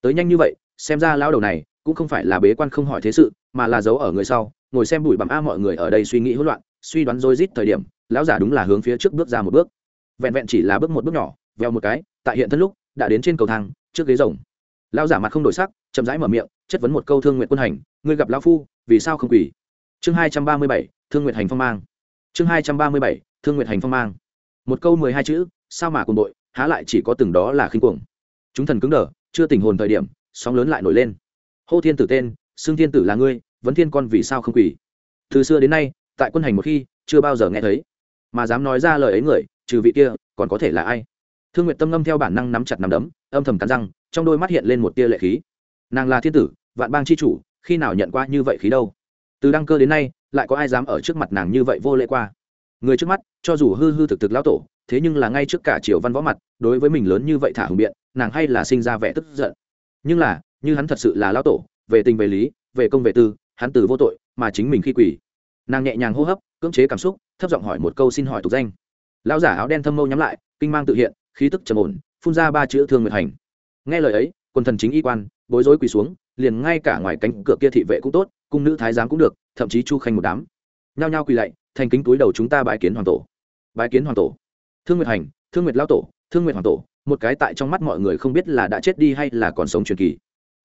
Tới nhanh như vậy, xem ra lao đầu này cũng không phải là bế quan không hỏi thế sự, mà là giấu ở người sau, ngồi xem bụi bặm a mọi người ở đây suy nghĩ hỗn loạn, suy đoán rối rít thời điểm, lão giả đúng là hướng phía trước bước ra một bước. Vẹn vẹn chỉ là bước một bước nhỏ, veo một cái, tại hiện thân lúc, đã đến trên cầu thang, trước ghế rồng. Lão giả mặt không đổi sắc, chậm rãi mở miệng, chất vấn một câu thương nguyện quân hành, ngươi gặp lão phu, vì sao không quỳ? Chương hai trăm ba mươi bảy, thương nguyện hành phong mang. Chương hai trăm ba mươi bảy, thương nguyện hành phong mang. Một câu mười hai chữ sao mà cùng đội, há lại chỉ có từng đó là khinh cuồng. Chúng thần cứng đờ, chưa tình hồn thời điểm, sóng lớn lại nổi lên. Hô thiên tử tên xưng thiên tử là ngươi, vấn thiên con vì sao không quỳ? Từ xưa đến nay, tại quân hành một khi, chưa bao giờ nghe thấy. Mà dám nói ra lời ấy người, trừ vị kia, còn có thể là ai? Thương nguyện tâm ngâm theo bản năng nắm chặt nắm đấm, âm thầm cắn răng, trong đôi mắt hiện lên một tia lệ khí. Nàng là thiên tử, vạn bang c h i chủ, khi nào nhận qua như vậy khí đâu? Từ đăng cơ đến nay, lại có ai dám ở trước mặt nàng như vậy vô lễ qua? Người trước mắt, cho dù hư hư thực thực lão tổ thế nhưng là ngay trước cả triều văn võ mặt, đối với mình lớn như vậy thả hùng biện, nàng hay là sinh ra vẻ tức giận. Nhưng là, như hắn thật sự là lao tổ, về tình về lý, về công về tư, hắn từ vô tội mà chính mình khi quỷ nàng nhẹ nhàng hô hấp, cưỡng chế cảm xúc, thấp giọng hỏi một câu xin hỏi tục danh. Lão giả áo đen thâm mâu nhắm lại, kinh mang tự hiện, khí tức trầm ổn, phun ra ba chữ thương nguyệt hành. Nghe lời ấy quân thần chính y quan, bối rối quỳ xuống, liền ngay cả ngoài cánh cửa kia thị vệ cũng tốt, cung nữ thái giám cũng được, thậm chí chu khanh một đám. Nhao nhao quỳ lạy, thành kính túi đầu chúng ta bái kiến hoàng tổ. Bái kiến hoàng tổ thương nguyệt hành, thương nguyệt lao tổ, thương nguyệt hoàng tổ, một cái tại trong mắt mọi người không biết là đã chết đi hay là còn sống truyền kỳ.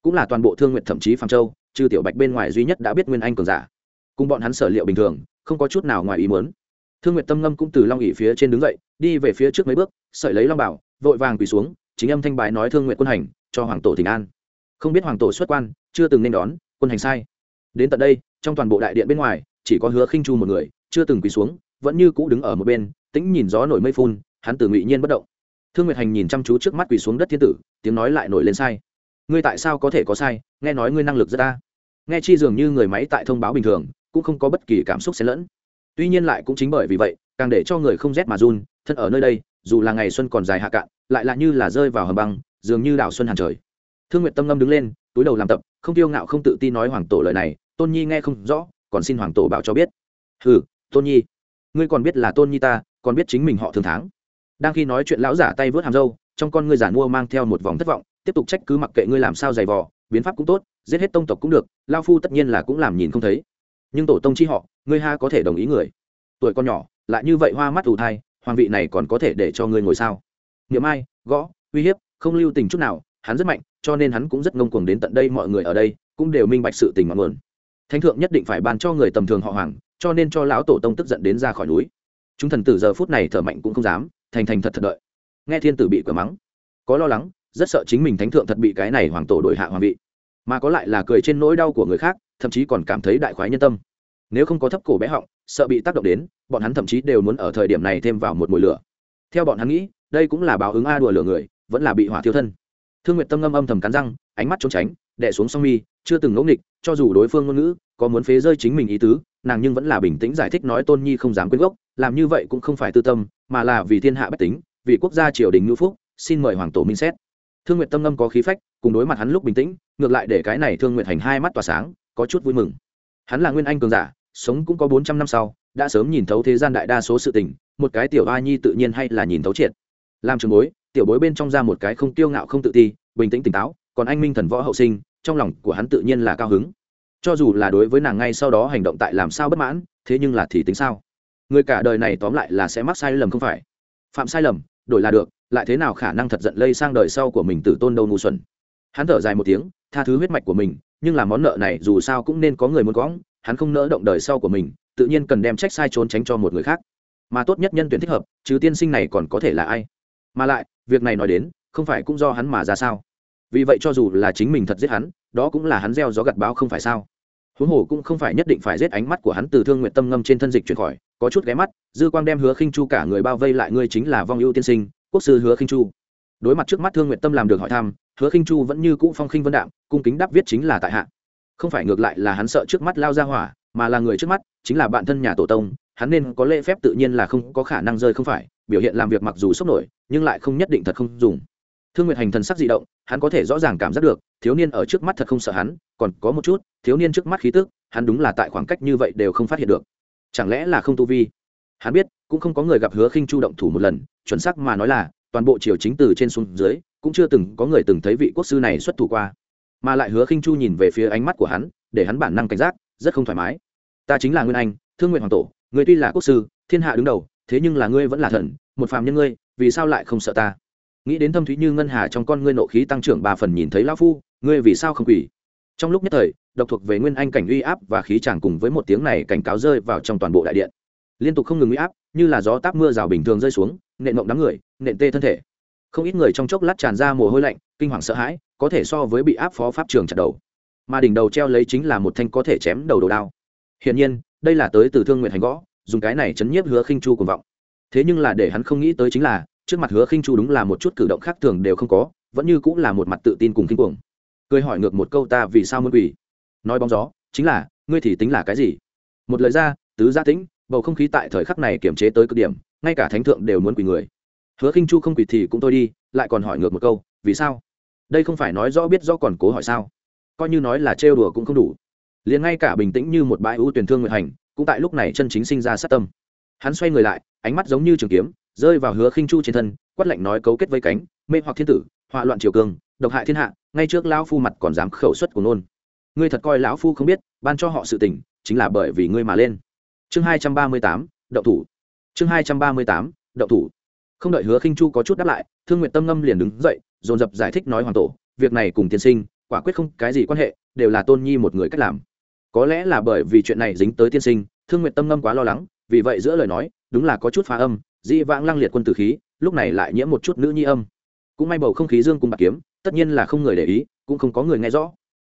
Cũng là toàn bộ thương nguyệt thậm chí phạm châu, trừ tiểu bạch bên ngoài duy nhất đã biết nguyên anh cường giả. Cùng bọn hắn sở liệu bình thường, không có chút nào ngoài ý muốn. Thương nguyệt tâm ngâm cũng từ long ỉ phía trên đứng dậy, đi về phía trước mấy bước, sợi lấy long bảo, vội vàng quỳ xuống, chính âm thanh bài nói thương nguyện quân hành, cho hoàng tổ tỉnh an. Không biết hoàng tổ xuất quan, chưa từng nên đón, quân hành sai. Đến tận đây, trong toàn bộ đại điện bên ngoài, chỉ có hứa khinh chu một người, chưa từng quỳ xuống vẫn như cũ đứng ở một bên, tĩnh nhìn gió nổi mây phun, hắn từ ngụy nhiên bất động. Thương nguyệt hành nhìn chăm chú trước mắt quỳ xuống đất thiên tử, tiếng nói lại nổi lên sai. Ngươi tại sao có thể có sai? Nghe nói ngươi năng lực rất ta nghe chi dường như người máy tại thông báo bình thường, cũng không có bất kỳ cảm xúc xen lẫn. Tuy nhiên lại cũng chính bởi vì vậy, càng để cho người không rét mà run, thân ở nơi đây, dù là ngày xuân còn dài hạ cạn, lại là như là rơi vào hầm băng, dường như đảo xuân hàn trời. Thương nguyện tâm ngâm đứng lên, túi đầu làm tập, không tiêu ngạo không tự tin nói hoàng tổ lời này, tôn nhi nghe không rõ, còn xin hoàng tổ bảo cho biết. Ừ tôn nhi ngươi còn biết là tôn nhi ta, còn biết chính mình họ thường tháng. Đang khi nói chuyện, lão giả tay vớt hàm râu, trong con ngươi giả mua mang theo một vòng thất vọng, tiếp tục trách cứ mặc kệ ngươi làm sao giày vò, biến pháp cũng tốt, giết hết tông tộc cũng được, lao phu tất nhiên là cũng làm nhìn không thấy. Nhưng tổ tông chi họ, ngươi ha có thể đồng ý người. Tuổi con nhỏ, lại như vậy hoa mắt ù thai, hoàng vị này còn có thể để cho ngươi ngồi sao? Niệm ai, gõ, uy hiếp, không lưu tình chút nào, hắn rất mạnh, cho nên hắn cũng rất ngông cuồng đến tận đây, mọi người ở đây cũng đều minh bạch sự tình mọi nguồn. Thánh thượng nhất định phải ban cho người tầm thường họ hoàng cho nên cho lão tổ tông tức giận đến ra khỏi núi. Chúng thần tử giờ phút này thở mạnh cũng không dám, thành thành thật thật đợi. Nghe thiên tử bị cửa mắng, có lo lắng, rất sợ chính mình thánh thượng thật bị cái này hoàng tổ đổi hạ hoàng vị. Mà có lại là cười trên nỗi đau của người khác, thậm chí còn cảm thấy đại khoái nhân tâm. Nếu không có thấp cổ bé họng, sợ bị tác động đến, bọn hắn thậm chí đều muốn ở thời điểm này thêm vào một mùi lửa. Theo bọn hắn nghĩ, đây cũng là báo ứng a đùa lửa người, vẫn là bị hỏa thiêu thân. Thương nguyệt tâm ngâm âm thầm cắn răng, ánh mắt trốn tránh đẻ xuống song mi chưa từng ngẫu nghịch, cho dù đối phương ngôn ngữ có muốn phế rơi chính mình ý tứ, nàng nhưng vẫn là bình tĩnh giải thích nói tôn nhi không dám quyên gốc, làm như vậy cũng không phải tư tâm, mà là vì thiên hạ bách tính, vì quốc gia triều đình ngữ phúc, xin mời hoàng tổ minh xét. Thương nguyệt tâm ngâm có khí phách, cùng đối mặt hắn lúc bình tĩnh, ngược lại để cái này thương nguyệt hành hai mắt tỏa sáng, có chút vui mừng. Hắn là nguyên anh cường giả, sống cũng có bốn trăm năm sau, đã sớm nhìn thấu thế gian đại đa số sự tình, một cái tiểu a nhi tự nhiên hay là nhìn thấu triệt. Làm trường bối, tiểu bối bên trong ra một cái không tiêu ngạo không tự ti, bình tĩnh tỉnh táo, còn anh minh thần võ hậu sinh trong lòng của hắn tự nhiên là cao hứng. Cho dù là đối với nàng ngay sau đó hành động tại làm sao bất mãn, thế nhưng là thì tính sao? Người cả đời này tóm lại là sẽ mắc sai lầm không phải? Phạm sai lầm, đổi là được, lại thế nào khả năng thật giận lây sang đời sau của mình tử tôn đâu ngu xuẩn? Hắn thở dài một tiếng, tha thứ huyết mạch của mình, nhưng là món nợ này dù sao cũng nên có người muốn cõng hắn không nỡ động đời sau của mình, tự nhiên cần đem trách sai trốn tránh cho một người khác. Mà tốt nhất nhân tuyển thích hợp chứ tiên sinh này còn có thể là ai? Mà lại, việc này nói đến, không phải cũng do hắn mà ra sao? Vì vậy cho dù là chính mình thật giết hắn, đó cũng là hắn gieo gió gặt báo không phải sao? Huống hồ cũng không phải nhất định phải giết ánh mắt của hắn từ thương nguyện tâm ngâm trên thân dịch chuyển khỏi, có chút ghé mắt, dư quang đem hứa khinh chu cả người bao vây lại, ngươi chính là vong ưu tiên sinh, quốc sư hứa khinh chu. Đối mặt trước mắt thương nguyện tâm làm được hỏi thăm, hứa khinh chu vẫn như cũ phong khinh vân đạm, cung kính đáp viết chính là tại hạ. Không phải ngược lại là hắn sợ trước mắt lao ra hỏa, mà là người trước mắt, chính là bạn thân nhà tổ tông, hắn nên có lễ phép tự nhiên là không có khả năng rơi không phải, biểu hiện làm việc mặc dù sốc nổi, nhưng lại không nhất định thật không dùng thương nguyệt hành thần sắc dị động, hắn có thể rõ ràng cảm giác được, thiếu niên ở trước mắt thật không sợ hắn, còn có một chút, thiếu niên trước mắt khí tức, hắn đúng là tại khoảng cách như vậy đều không phát hiện được. Chẳng lẽ là không tu vi? Hắn biết, cũng không có người gặp hứa khinh chu động thủ một lần, chuẩn xác mà nói là, toàn bộ triều chính từ trên xuống dưới, cũng chưa từng có người từng thấy vị quốc sư này xuất thủ qua. Mà lại hứa khinh chu nhìn về phía ánh mắt của hắn, để hắn bản năng cảnh giác, rất không thoải mái. Ta chính là nguyên anh, thương nguyện hoàng tổ, người tuy là quốc sư, thiên hạ đứng đầu, thế nhưng là ngươi vẫn là thần, một phàm nhân ngươi, vì sao lại không sợ ta? Nghĩ đến thâm thúy như ngân hà trong con ngươi nộ khí tăng trưởng ba phần nhìn thấy lão phu, ngươi vì sao không quỳ? Trong lúc nhất thời, độc thuộc về nguyên anh cảnh uy áp và khí tràng cùng với một tiếng này cảnh cáo rơi vào trong toàn bộ đại điện. Liên tục không ngừng uy áp, như là gió táp mưa rào bình thường rơi xuống, nện mộng đám người, nện tê thân thể. Không ít người trong chốc lát tràn ra mồ hôi lạnh, kinh hoàng sợ hãi, có thể so với bị áp phó pháp trường chặt đầu. Mà đỉnh đầu treo lấy chính là một thanh có thể chém đầu đồ đao. Hiển nhiên, đây là tới từ thương nguyện hành gõ, dùng cái này chấn nhiếp hứa khinh chu cùng vọng. Thế nhưng là để hắn không nghĩ tới chính là trước mặt hứa khinh chu đúng là một chút cử động khác thường đều không có, vẫn như cũng là một mặt tự tin cùng kinh cuồng. Cười hỏi ngược một câu ta vì sao muốn quỳ? Nói bóng gió, chính là, ngươi thì tính là cái gì? Một lời ra, tứ gia tĩnh, bầu không khí tại thời khắc này kiềm chế tới cực điểm, ngay cả thánh thượng đều muốn quỳ người. Hứa khinh chu không quỳ thì cũng thôi đi, lại còn hỏi ngược một câu, vì sao? Đây không phải nói rõ biết rõ còn cố hỏi sao? Coi như nói là trêu đùa cũng không đủ. Liền ngay cả bình tĩnh như một bãi ưu tuyển thương nguyện hành, cũng tại lúc này chân chính sinh ra sát tâm. Hắn xoay người lại, ánh mắt giống như trường kiếm rơi vào hứa khinh chu trên thân, quát lạnh nói cấu kết vây cánh, mê hoặc thiên tử, họa loạn triều cường, độc hại thiên hạ, ngay trước lão phu mặt còn dám khẩu xuất của nôn. Ngươi thật coi lão phu không biết, ban cho họ sự tình, chính là bởi vì ngươi mà lên. Chương hai trăm ba mươi tám đậu thủ. Chương hai trăm ba mươi tám đậu thủ. Không đợi hứa khinh chu có chút đáp lại, thương nguyện tâm ngâm liền đứng dậy, dồn dập giải thích nói hoàng tổ, việc này cùng tiên sinh, quả quyết không cái gì quan hệ, đều là tôn nhi một người cách làm. Có lẽ là bởi vì chuyện này dính tới tiên sinh, thương nguyện tâm ngâm quá lo lắng, vì vậy giữa lời nói, đúng là có chút phá âm dĩ vãng lăng liệt quân tử khí, lúc này lại nhiễm một chút nữ nhi âm. Cũng may bầu không khí dương cùng bạc kiếm, tất nhiên là không người để ý, cũng không có người nghe rõ.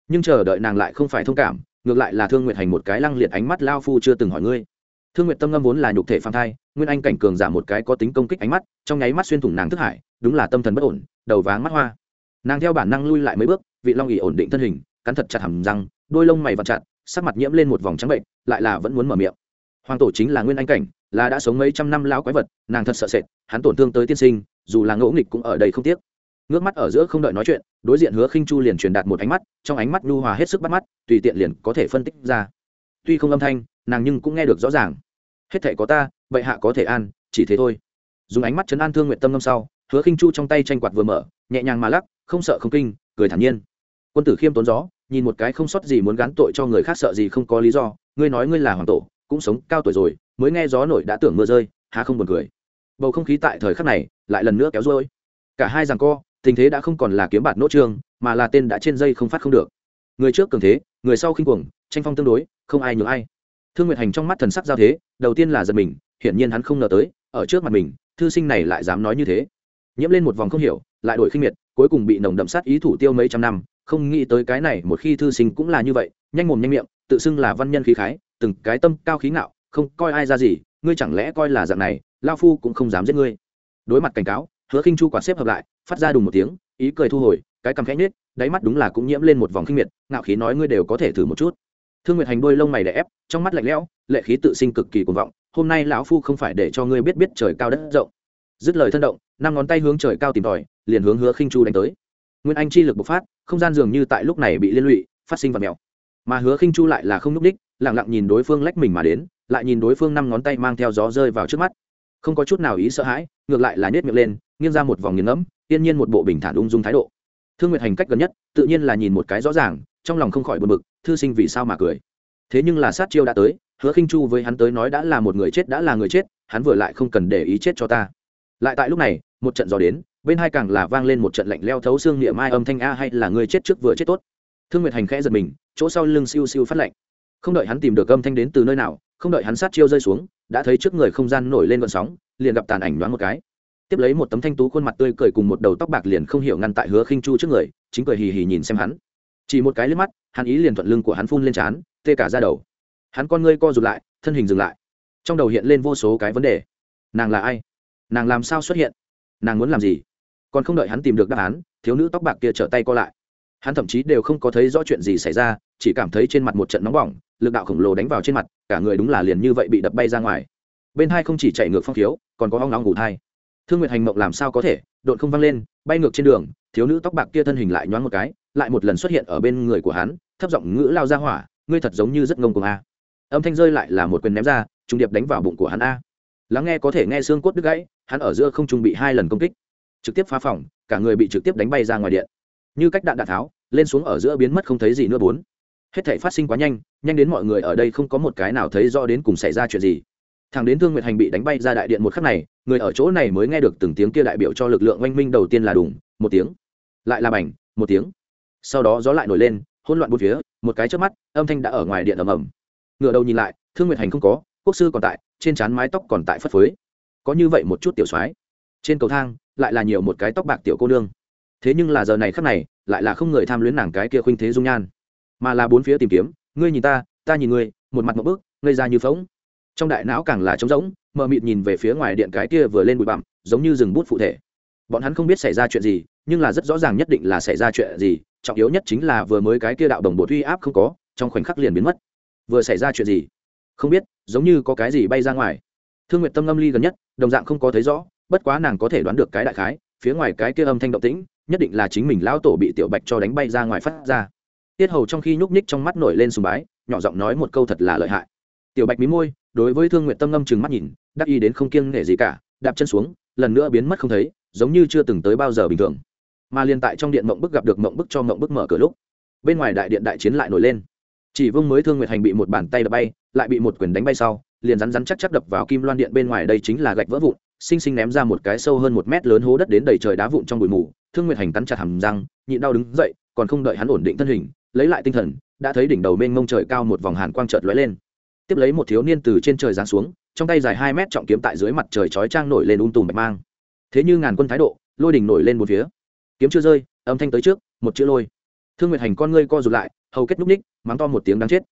Nhưng chờ đợi nàng lại không phải thông cảm, ngược lại là thương nguyện hành một cái lăng liệt ánh mắt lao phu chưa từng hỏi ngươi. Thương nguyện tâm ngâm vốn là nhục thể phang thai, nguyên anh cảnh cường giả một cái có tính công kích ánh mắt, trong nháy mắt xuyên thủng nàng thức hải, đúng là tâm thần bất ổn, đầu váng mắt hoa. Nàng theo bản năng lui lại mấy bước, vị long ỉ ổn định thân hình, cắn thật chặt hầm răng, đôi lông mày vặt chặt, sắc mặt nhiễm lên một vòng trắng bệnh, lại là vẫn muốn mở miệng. Hoàng tổ chính là nguyên anh cảnh là đã sống mấy trăm năm lão quái vật, nàng thật sợ sệt, hắn tổn thương tới tiên sinh, dù là ngỗ nghịch cũng ở đây không tiếc. Ngước mắt ở giữa không đợi nói chuyện, đối diện hứa khinh chu liền truyền đạt một ánh mắt, trong ánh mắt nhu hòa hết sức bắt mắt, tùy tiện liền có thể phân tích ra. Tuy không âm thanh, nàng nhưng cũng nghe được rõ ràng. Hết thể có ta, bệ hạ có thể an, chỉ thế thôi. Dùng ánh mắt chấn an thương nguyện tâm ngâm sau, hứa khinh chu trong tay tranh quạt vừa mở, nhẹ nhàng mà lắc, không sợ không kinh, cười thản nhiên. Quân tử khiêm tốn gió, nhìn một cái không sót gì muốn gán tội cho người khác sợ gì không có lý do, ngươi nói ngươi là hoàng tổ cũng sống cao tuổi rồi, mới nghe gió nổi đã tưởng mưa rơi, há không buồn cười. Bầu không khí tại thời khắc này lại lần nữa kéo rối cả hai rằng co, tình thế đã không còn là kiếm bạt nốt trương mà là tên đã trên dây không phát không được. Người trước cường thế, người sau khinh cuồng, tranh phong tương đối, không ai nhường ai. Thương nguyệt hành trong mắt thần sắc giao thế, đầu tiên là giật mình, hiển nhiên hắn không ngờ tới, ở trước mặt mình, thư sinh này lại dám nói như thế. Nhiễm lên một vòng không hiểu, lại đổi khinh miệt, cuối cùng bị nồng đậm sát ý thủ tiêu mấy trăm năm, không nghĩ tới cái này một khi thư sinh cũng là như vậy, nhanh mồm nhanh miệng, tự xưng là văn nhân khí khái từng cái tâm cao khí ngạo, không coi ai ra gì, ngươi chẳng lẽ coi là dạng này, lao phu cũng không dám giết ngươi. Đối mặt cảnh cáo, hứa khinh chu quả xếp hợp lại, phát ra đùng một tiếng, ý cười thu hồi, cái cằm khẽ nhếch, đáy mắt đúng là cũng nhiễm lên một vòng khinh miệt, ngạo khí nói ngươi đều có thể thử một chút. Thương nguyệt hành đôi lông mày đè ép, trong mắt lạnh lẽo, lệ khí tự sinh cực kỳ cuồng vọng, hôm nay lão phu không phải để cho ngươi biết biết trời cao đất rộng. Dứt lời thân động, năm ngón tay hướng trời cao tìm tòi, liền hướng hứa khinh chu đánh tới. Nguyên anh chi lực bộc phát, không gian dường như tại lúc này bị liên lụy, phát sinh vật mèo. Mà hứa khinh chu lại là không núp đích lặng lặng nhìn đối phương lách mình mà đến, lại nhìn đối phương năm ngón tay mang theo gió rơi vào trước mắt. Không có chút nào ý sợ hãi, ngược lại là nhét miệng lên, nghiêng ra một vòng nghiền ngẫm, yên nhiên một bộ bình thản ung dung thái độ. Thương nguyệt hành cách gần nhất, tự nhiên là nhìn một cái rõ ràng, trong lòng không khỏi buồn bực, thư sinh vì sao mà cười. Thế nhưng là sát chiêu đã tới, hứa khinh chu với hắn tới nói đã là một người chết đã là người chết, hắn vừa lại không cần để ý chết cho ta. Lại tại lúc này, một trận gió đến, bên hai càng là vang lên một trận lạnh leo thấu xương niệm mai âm thanh a hay là người chết trước vừa chết tốt. Thương nguyệt hành khẽ giật mình, chỗ sau lưng siêu siêu phát lạnh không đợi hắn tìm được âm thanh đến từ nơi nào, không đợi hắn sát chiêu rơi xuống, đã thấy trước người không gian nổi lên vận sóng, liền gặp tàn ảnh đoán một cái. Tiếp lấy một tấm thanh tú khuôn mặt tươi cười cùng một đầu tóc bạc liền không hiểu ngăn tại hứa khinh chu trước người, chính cười hì hì nhìn xem hắn. Chỉ một cái liếc mắt, hắn ý liền thuận lưng của hắn phun lên trán, tê cả ra đầu. Hắn con ngươi co rụt lại, thân hình dừng lại. Trong đầu hiện lên vô số cái vấn đề. Nàng là ai? Nàng làm sao xuất hiện? Nàng muốn làm gì? Còn không đợi hắn tìm được đáp án, thiếu nữ tóc bạc kia trở tay co lại hắn thậm chí đều không có thấy rõ chuyện gì xảy ra, chỉ cảm thấy trên mặt một trận nóng bỏng, lực đạo khổng lồ đánh vào trên mặt, cả người đúng là liền như vậy bị đập bay ra ngoài. Bên hai không chỉ chạy ngược phong khiếu, còn có hoang nóng ngủ thai. Thương nguyệt hành mộng làm sao có thể, đột không văng lên, bay ngược trên đường, thiếu nữ tóc bạc kia thân hình lại nhoáng một cái, lại một lần xuất hiện ở bên người của hắn, thấp giọng ngữ lao ra hỏa, ngươi thật giống như rất ngông cuồng a. Âm thanh rơi lại là một quyền ném ra trung điệp đánh vào bụng của hắn a. Lắng nghe có thể nghe xương cốt đứt gãy, hắn ở giữa không trung bị hai lần công kích, trực tiếp phá phòng, cả người bị trực tiếp đánh bay ra ngoài điện như cách đạn đạn tháo lên xuống ở giữa biến mất không thấy gì nữa bốn. Hết thể phát sinh quá nhanh nhanh đến mọi người ở đây không có một cái nào thấy rõ đến cùng xảy ra chuyện gì. Thằng đến thương nguyệt hành bị đánh bay ra đại điện một khắc này người ở chỗ này mới nghe được từng tiếng kia đại biểu cho lực lượng oanh minh đầu tiên là đùng một tiếng. Lại là bảnh, một tiếng. Sau đó gió lại nổi lên hỗn loạn bốn phía một cái trước mắt âm thanh đã ở ngoài điện ầm ầm. Ngựa đầu nhìn lại thương nguyệt hành không có quốc sư còn tại trên trán mái tóc còn tại phất phới. Có như vậy một chút tiểu soái. Trên cầu thang lại là nhiều một cái tóc bạc tiểu cô nương thế nhưng là giờ này khắc này, lại là không người tham luyến nàng cái kia khuynh thế dung nhan. Mà là bốn phía tìm kiếm, ngươi nhìn ta ta nhìn ngươi, một mặt một bước ngây ra như phóng trong đại não càng là trống rỗng, mờ mịt nhìn về phía ngoài điện cái kia vừa lên bụi bặm, giống như rừng bút phụ thể. Bọn hắn không biết xảy ra chuyện gì, nhưng là rất rõ ràng nhất định là xảy ra chuyện gì, trọng yếu nhất chính là vừa mới cái kia đạo đồng bột uy áp không có, trong khoảnh khắc liền biến mất. Vừa xảy ra chuyện gì? Không biết, giống như có cái gì bay ra ngoài. Thương nguyện tâm âm ly gần nhất, đồng dạng không có thấy rõ, bất quá nàng có thể đoán được cái đại khái, phía ngoài cái kia âm thanh động tĩnh nhất định là chính mình lão tổ bị tiểu bạch cho đánh bay ra ngoài phát ra. Tiết hầu trong khi nhúc nhích trong mắt nổi lên sùng bái, nhỏ giọng nói một câu thật là lợi hại. Tiểu bạch mí môi, đối với thương nguyện tâm ngâm chừng mắt nhìn, đắc y đến không kiêng nể gì cả, đạp chân xuống, lần nữa biến mất không thấy, giống như chưa từng tới bao giờ bình thường. Mà liên tại trong điện mộng bức gặp được mộng bức cho mộng bức mở cửa lúc, bên ngoài đại điện đại chiến lại nổi lên. Chỉ vương mới thương nguyệt hành bị một bàn tay đập bay, lại bị một quyền đánh bay sau, liền rắn rắn chắc chắc đập vào kim loan điện bên ngoài đây chính là gạch vỡ vụn sinh sinh ném ra một cái sâu hơn một mét lớn hố đất đến đầy trời đá vụn trong bụi mù, thương nguyệt hành cắn chặt hàm răng, nhịn đau đứng dậy, còn không đợi hắn ổn định thân hình, lấy lại tinh thần, đã thấy đỉnh đầu mênh mông trời cao một vòng hàn quang chợt lóe lên. Tiếp lấy một thiếu niên từ trên trời giáng xuống, trong tay dài hai mét trọng kiếm tại dưới mặt trời chói trang nổi lên un tùm bạch mang. Thế như ngàn quân thái độ, lôi đỉnh nổi lên một phía. Kiếm chưa rơi, âm thanh tới trước, một chữ lôi. Thương nguyệt hành con ngươi co rụt lại, hầu kết núc ních, mắng to một tiếng đáng chết.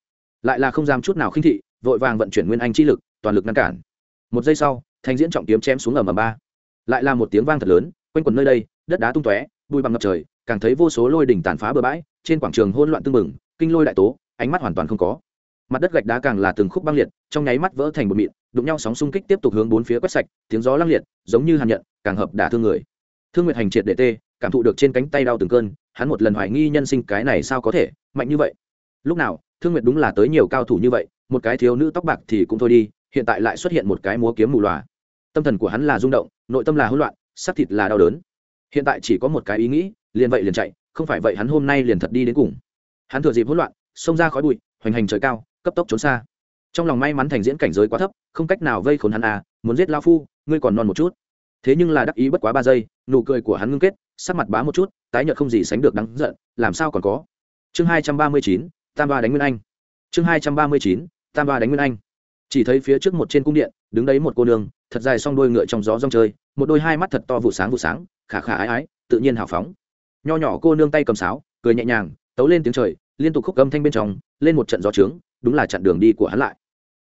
Lại là không dám chút nào khinh thị, vội vàng vận chuyển nguyên anh chi lực, toàn lực ngăn cản. Một giây sau thanh diễn trọng kiếm chém xuống ở mầm ba. Lại là một tiếng vang thật lớn, quanh quần nơi đây, đất đá tung tóe, bụi bằng ngập trời, càng thấy vô số lôi đỉnh tàn phá bừa bãi, trên quảng trường hỗn loạn tưng bừng, kinh lôi đại tố, ánh mắt hoàn toàn không có. Mặt đất gạch đá càng là từng khúc băng liệt, trong nháy mắt vỡ thành một mịn, đụng nhau sóng xung kích tiếp tục hướng bốn phía quét sạch, tiếng gió lăng liệt, giống như hàn nhận, càng hợp đả thương người. Thương nguyệt hành triệt đệ tê, cảm thụ được trên cánh tay đau từng cơn, hắn một lần hoài nghi nhân sinh cái này sao có thể, mạnh như vậy. Lúc nào, thương nguyệt đúng là tới nhiều cao thủ như vậy, một cái thiếu nữ tóc bạc thì cũng thôi đi, hiện tại lại xuất hiện một cái múa kiếm mù loà tâm thần của hắn là rung động, nội tâm là hỗn loạn sắc thịt là đau đớn. Hiện tại chỉ có một cái ý nghĩ, liền vậy liền chạy, không phải vậy hắn hôm nay liền thật đi đến cùng. Hắn thừa dịp hỗn loạn, xông ra khói bụi, hoành hành trời cao, cấp tốc trốn xa. Trong lòng may mắn thành diễn cảnh giới quá thấp, không cách nào vây khốn hắn à muốn giết lao phu, ngươi còn non một chút. Thế nhưng là đắc ý bất quá ba giây, nụ cười của hắn ngưng kết, sắc mặt bá một chút, tái nhợt không gì sánh được đáng giận, làm sao còn có. Chương hai trăm ba mươi chín, tam ba đánh nguyên anh. Chương hai trăm ba mươi chín, tam ba đánh nguyên anh chỉ thấy phía trước một trên cung điện, đứng đấy một cô nương, thật dài s đôi ngựa trong gió rong chơi, một đôi hai mắt thật to vụ sáng vụ sáng, khả khả ái ái, tự nhiên hào phóng. Nho nhỏ cô nương tay cầm sáo, cười nhẹ nhàng, tấu lên tiếng trời, liên tục khúc âm thanh bên trong, lên một trận gió trướng, đúng là chặn đường đi của hắn lại.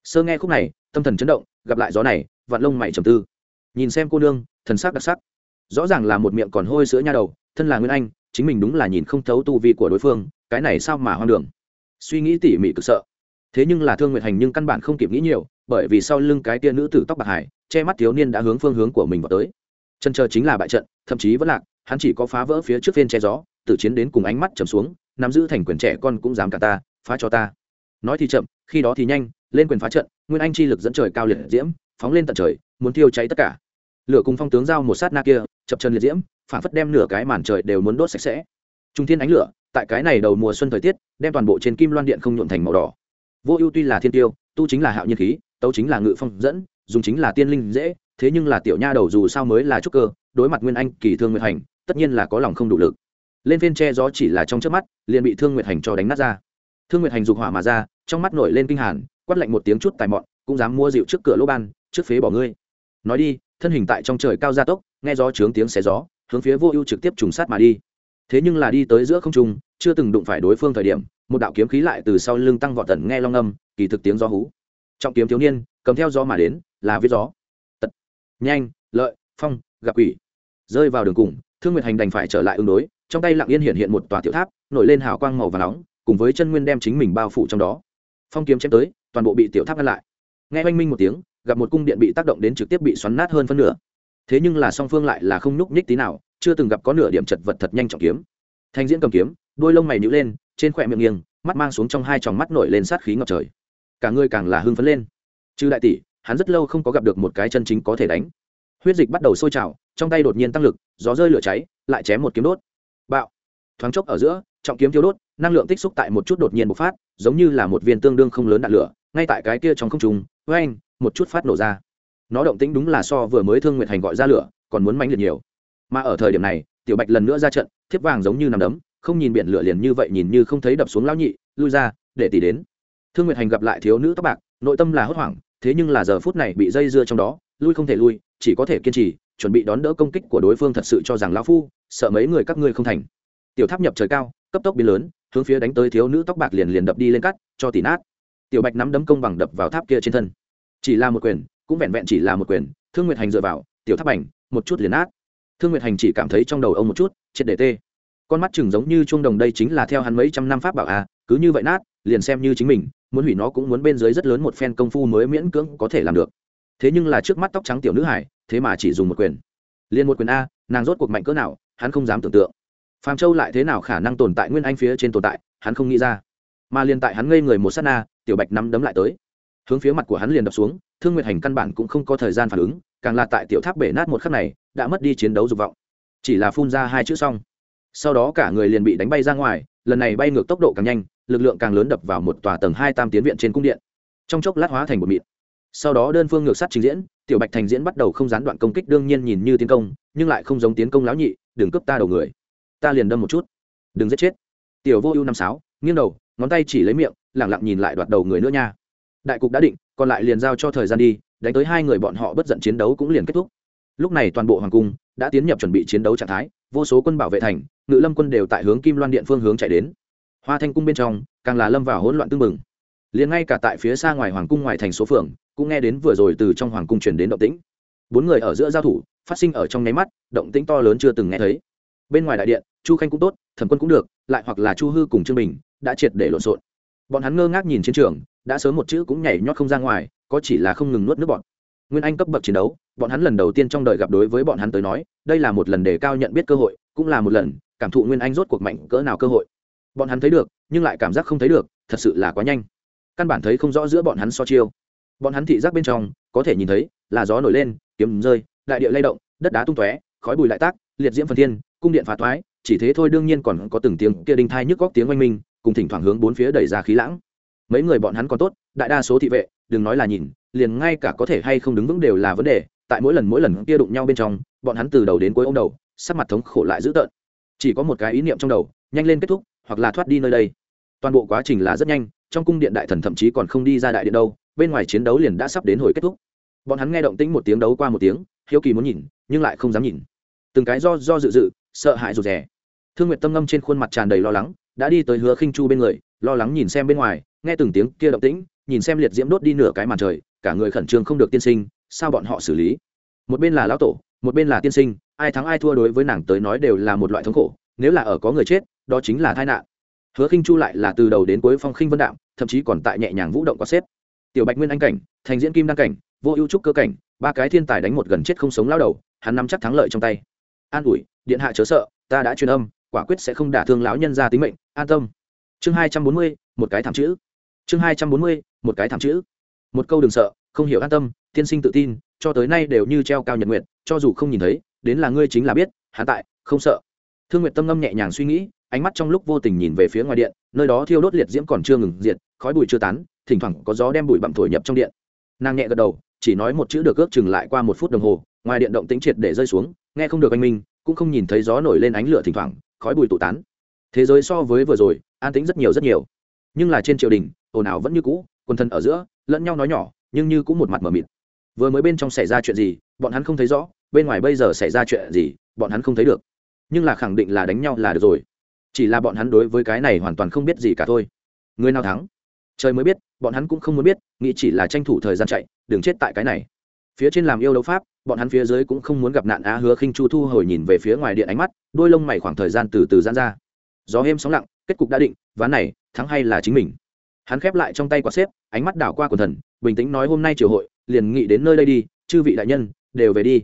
Sơ nghe khúc này, tâm thần chấn động, gặp lại gió này vạn lông mày trầm tư. Nhìn xem cô nương, thần sắc đặc sắc. Rõ ràng là một miệng còn hôi sữa nha đầu, thân là nguyên anh, chính mình đúng là nhìn không thấu tu vi của đối phương, cái này sao mà hoang đường. Suy nghĩ tỉ mỉ cực sợ thế nhưng là thương nguyệt hành nhưng căn bản không kịp nghĩ nhiều, bởi vì sau lưng cái tia nữ tử tóc bạc hải, che mắt thiếu niên đã hướng phương hướng của mình vào tới. Chân chờ chính là bại trận, thậm chí vẫn lạc, hắn chỉ có phá vỡ phía trước phiên che gió tự chiến đến cùng ánh mắt trầm xuống, nắm giữ thành quyền trẻ con cũng dám cả ta, phá cho ta. Nói thì chậm, khi đó thì nhanh, lên quyền phá trận, nguyên anh chi lực dẫn trời cao liệt diễm, phóng lên tận trời, muốn thiêu cháy tất cả. Lửa cùng phong tướng giao một sát na kia, chập chân liệt diễm, phản phất đem nửa cái màn trời đều muốn đốt sạch sẽ. Trung thiên ánh lửa, tại cái này đầu mùa xuân thời tiết, đem toàn bộ trên kim loan điện không nhuộn thành màu đỏ vô ưu tuy là thiên tiêu, tu chính là hạo nhiên khí, tấu chính là ngự phong dẫn, dùng chính là tiên linh dễ, thế nhưng là tiểu nha đầu dù sao mới là trúc cơ, đối mặt nguyên anh, kỳ thương nguyệt hành, tất nhiên là có lòng không đủ lực. Lên viên che gió chỉ là trong trước mắt, liền bị thương nguyệt hành cho đánh nát ra. Thương nguyệt hành dục hỏa mà ra, trong mắt nổi lên kinh hàn, quát lạnh một tiếng chút tài mọn, cũng dám mua rượu trước cửa lỗ ban, trước phế bỏ ngươi. Nói đi, thân hình tại trong trời cao gia tốc, nghe gió trướng tiếng xé gió, hướng phía vô ưu trực tiếp trùng sát mà đi. Thế nhưng là đi tới giữa không trung chưa từng đụng phải đối phương thời điểm, một đạo kiếm khí lại từ sau lưng tăng vọt tần nghe long âm, kỳ thực tiếng gió hú. Trọng kiếm thiếu niên, cầm theo gió mà đến, là viết gió. Tật. Nhanh, lợi, phong, gặp quỷ. Rơi vào đường cùng, thương nguyệt hành đành phải trở lại ứng đối, trong tay lặng yên hiện hiện một tòa tiểu tháp, nổi lên hào quang màu và nóng, cùng với chân nguyên đem chính mình bao phủ trong đó. Phong kiếm chém tới, toàn bộ bị tiểu tháp ngăn lại. Nghe oanh minh một tiếng, gặp một cung điện bị tác động đến trực tiếp bị xoắn nát hơn phân nửa. Thế nhưng là song phương lại là không nhúc nhích tí nào, chưa từng gặp có nửa điểm chật vật thật nhanh trọng kiếm. Thanh diễn cầm kiếm đôi lông mày nhữ lên, trên khỏe miệng nghiêng, mắt mang xuống trong hai tròng mắt nổi lên sát khí ngập trời. Cả người càng là hưng phấn lên. Trừ đại tỷ, hắn rất lâu không có gặp được một cái chân chính có thể đánh. Huyết dịch bắt đầu sôi trào, trong tay đột nhiên tăng lực, gió rơi lửa cháy, lại chém một kiếm đốt. Bạo. Thoáng chốc ở giữa, trọng kiếm thiếu đốt, năng lượng tích xúc tại một chút đột nhiên bộc phát, giống như là một viên tương đương không lớn đạn lửa, ngay tại cái kia trong không trung với anh một chút phát nổ ra. Nó động tĩnh đúng là so vừa mới thương nguyệt hành gọi ra lửa, còn muốn mánh liệt nhiều. Mà ở thời điểm này, tiểu bạch lần nữa ra trận, thiếp vàng giống như nằm đấm không nhìn biển lửa liền như vậy nhìn như không thấy đập xuống lão nhị, lui ra, để tỷ đến. Thương nguyệt hành gặp lại thiếu nữ tóc bạc, nội tâm là hốt hoảng, thế nhưng là giờ phút này bị dây dưa trong đó, lui không thể lui, chỉ có thể kiên trì, chuẩn bị đón đỡ công kích của đối phương thật sự cho rằng lão phu, sợ mấy người các ngươi không thành. Tiểu tháp nhập trời cao, cấp tốc biến lớn, hướng phía đánh tới thiếu nữ tóc bạc liền liền đập đi lên cắt, cho tỉ nát. Tiểu bạch nắm đấm công bằng đập vào tháp kia trên thân. Chỉ là một quyền, cũng vẹn vẹn chỉ là một quyền, thương nguyệt hành dựa vào, tiểu tháp ảnh, một chút liền nát. Thương nguyệt hành chỉ cảm thấy trong đầu ông một chút triệt để tê con mắt chừng giống như chuông đồng đây chính là theo hắn mấy trăm năm pháp bảo à cứ như vậy nát, liền xem như chính mình, muốn hủy nó cũng muốn bên dưới rất lớn một phen công phu mới miễn cưỡng có thể làm được. Thế nhưng là trước mắt tóc trắng tiểu nữ hải, thế mà chỉ dùng một quyền. Liền một quyền a, nàng rốt cuộc mạnh cỡ nào, hắn không dám tưởng tượng. Phàm châu lại thế nào khả năng tồn tại nguyên anh phía trên tồn tại, hắn không nghĩ ra. Mà liền tại hắn ngây người một s á t na, tiểu bạch nắm đấm lại tới. Hướng phía mặt của hắn liền đập xuống, thương nguyệt hành căn bản cũng không có thời gian phản ứng, càng là tại tiểu tháp bể nát một khắc này, đã mất đi chiến đấu dục vọng. Chỉ là phun ra hai chữ xong sau đó cả người liền bị đánh bay ra ngoài, lần này bay ngược tốc độ càng nhanh, lực lượng càng lớn đập vào một tòa tầng hai tam tiến viện trên cung điện. Trong chốc lát hóa thành một mịt sau đó đơn phương ngược sát trình diễn, tiểu bạch thành diễn bắt đầu không gián đoạn công kích đương nhiên nhìn như tiến công, nhưng lại không giống tiến công lão nhị, đừng cướp ta đầu người. Ta liền đâm một chút. Đừng giết chết. Tiểu vô ưu năm sáu, nghiêng đầu, ngón tay chỉ lấy miệng lẳng lặng nhìn lại đoạt đầu người nữa nha. Đại cục đã định, còn lại liền giao cho thời gian đi, đánh tới hai người bọn họ bất giận chiến đấu cũng liền kết thúc. Lúc này toàn bộ hoàng cung đã tiến nhập chuẩn bị chiến đấu trạng thái vô số quân bảo vệ thành, ngự lâm quân đều tại hướng kim loan điện phương hướng chạy đến. Hoa thanh cung bên trong, càng là lâm vào hỗn loạn tưng mừng liền ngay cả tại phía xa ngoài hoàng cung ngoài thành số phường, cũng nghe đến vừa rồi từ trong hoàng cung truyền đến động tĩnh. Bốn người ở giữa giao thủ, phát sinh ở trong nháy mắt, động tĩnh to lớn chưa từng nghe thấy. Bên ngoài đại điện, chu khanh cũng tốt, thần quân cũng được, lại hoặc là chu hư cùng trương bình, đã triệt để lộn xộn. Bọn hắn ngơ ngác nhìn chiến trường, đã sớm một chữ cũng nhảy nhót không ra ngoài, có chỉ là không ngừng nuốt nước bọn nguyên anh cấp bậc chiến đấu, bọn hắn lần đầu tiên trong đời gặp đối với bọn hắn tới nói, đây là một lần đề cao nhận biết cơ hội, cũng là một lần cảm thụ nguyên anh rốt cuộc mạnh cỡ nào cơ hội. Bọn hắn thấy được, nhưng lại cảm giác không thấy được, thật sự là quá nhanh. Căn bản thấy không rõ giữa bọn hắn so chiêu. Bọn hắn thị giác bên trong, có thể nhìn thấy, là gió nổi lên, kiếm rơi, đại địa lay động, đất đá tung tóe, khói bùi lại tác, liệt diễm phần thiên, cung điện phá thoái, chỉ thế thôi đương nhiên còn có từng tiếng kia đinh thai nhức góc tiếng oanh minh, cùng thỉnh thoảng hướng bốn phía đẩy ra khí lãng. Mấy người bọn hắn còn tốt, đại đa số thị vệ, đừng nói là nhìn liền ngay cả có thể hay không đứng vững đều là vấn đề, tại mỗi lần mỗi lần kia đụng nhau bên trong, bọn hắn từ đầu đến cuối ô m đầu, sắc mặt thống khổ lại dữ tợn. Chỉ có một cái ý niệm trong đầu, nhanh lên kết thúc, hoặc là thoát đi nơi đây. Toàn bộ quá trình là rất nhanh, trong cung điện đại thần thậm chí còn không đi ra đại điện đâu, bên ngoài chiến đấu liền đã sắp đến hồi kết thúc. Bọn hắn nghe động tĩnh một tiếng đấu qua một tiếng, hiếu kỳ muốn nhìn, nhưng lại không dám nhìn. Từng cái do do dự dự, sợ hãi rụt rè. Thương nguyệt tâm ngâm trên khuôn mặt tràn đầy lo lắng, đã đi tới hứa khinh chu bên người, lo lắng nhìn xem bên ngoài, nghe từng tiếng kia động tĩnh, nhìn xem liệt diễm đốt đi nửa cái màn trời cả người khẩn trương không được tiên sinh, sao bọn họ xử lý? Một bên là lão tổ, một bên là tiên sinh, ai thắng ai thua đối với nàng tới nói đều là một loại thống khổ, nếu là ở có người chết, đó chính là tai nạn. Hứa khinh chu lại là từ đầu đến cuối phong khinh vân đạm, thậm chí còn tại nhẹ nhàng vũ động có xếp. Tiểu bạch nguyên anh cảnh, thành diễn kim đăng cảnh, vô ưu trúc cơ cảnh, ba cái thiên tài đánh một gần chết không sống lao đầu, hắn nắm chắc thắng lợi trong tay. An ủi, điện hạ chớ sợ, ta đã truyền âm, quả quyết sẽ không đả thương lão nhân ra tính mệnh, an tâm. Chương hai trăm bốn mươi, một cái thảm chữ. Chương hai trăm bốn mươi, một cái thảm chữ một câu đừng sợ, không hiểu an tâm, tiên sinh tự tin, cho tới nay đều như treo cao nhật nguyện cho dù không nhìn thấy, đến là ngươi chính là biết hạ tại, không sợ. Thương nguyện tâm ngâm nhẹ nhàng suy nghĩ, ánh mắt trong lúc vô tình nhìn về phía ngoài điện, nơi đó thiêu đốt liệt diễm còn chưa ngừng diệt, khói bụi chưa tán, thỉnh thoảng có gió đem bụi bặm thổi nhập trong điện. Nàng nhẹ gật đầu, chỉ nói một chữ được ước chừng lại qua một phút đồng hồ, ngoài điện động tĩnh triệt để rơi xuống, nghe không được anh minh, cũng không nhìn thấy gió nổi lên ánh lửa thỉnh thoảng, khói bụi tụ tán. Thế giới so với vừa rồi, an tĩnh rất nhiều rất nhiều. Nhưng là trên triều đình, ồn ào vẫn như cũ, quần thân ở giữa lẫn nhau nói nhỏ, nhưng như cũng một mặt mờ mịt. Vừa mới bên trong xảy ra chuyện gì, bọn hắn không thấy rõ, bên ngoài bây giờ xảy ra chuyện gì, bọn hắn không thấy được. Nhưng là khẳng định là đánh nhau là được rồi. Chỉ là bọn hắn đối với cái này hoàn toàn không biết gì cả thôi. Người nào thắng? Trời mới biết, bọn hắn cũng không muốn biết, nghĩ chỉ là tranh thủ thời gian chạy, đừng chết tại cái này. Phía trên làm yêu đấu pháp, bọn hắn phía dưới cũng không muốn gặp nạn á hứa khinh chu thu hồi nhìn về phía ngoài điện ánh mắt, đôi lông mày khoảng thời gian từ từ giãn ra. Gió êm sóng lặng, kết cục đã định, ván này, thắng hay là chính mình? Hắn khép lại trong tay quả xếp, ánh mắt đảo qua quần thần, bình tĩnh nói hôm nay triều hội, liền nghĩ đến nơi đây đi, chư vị đại nhân, đều về đi.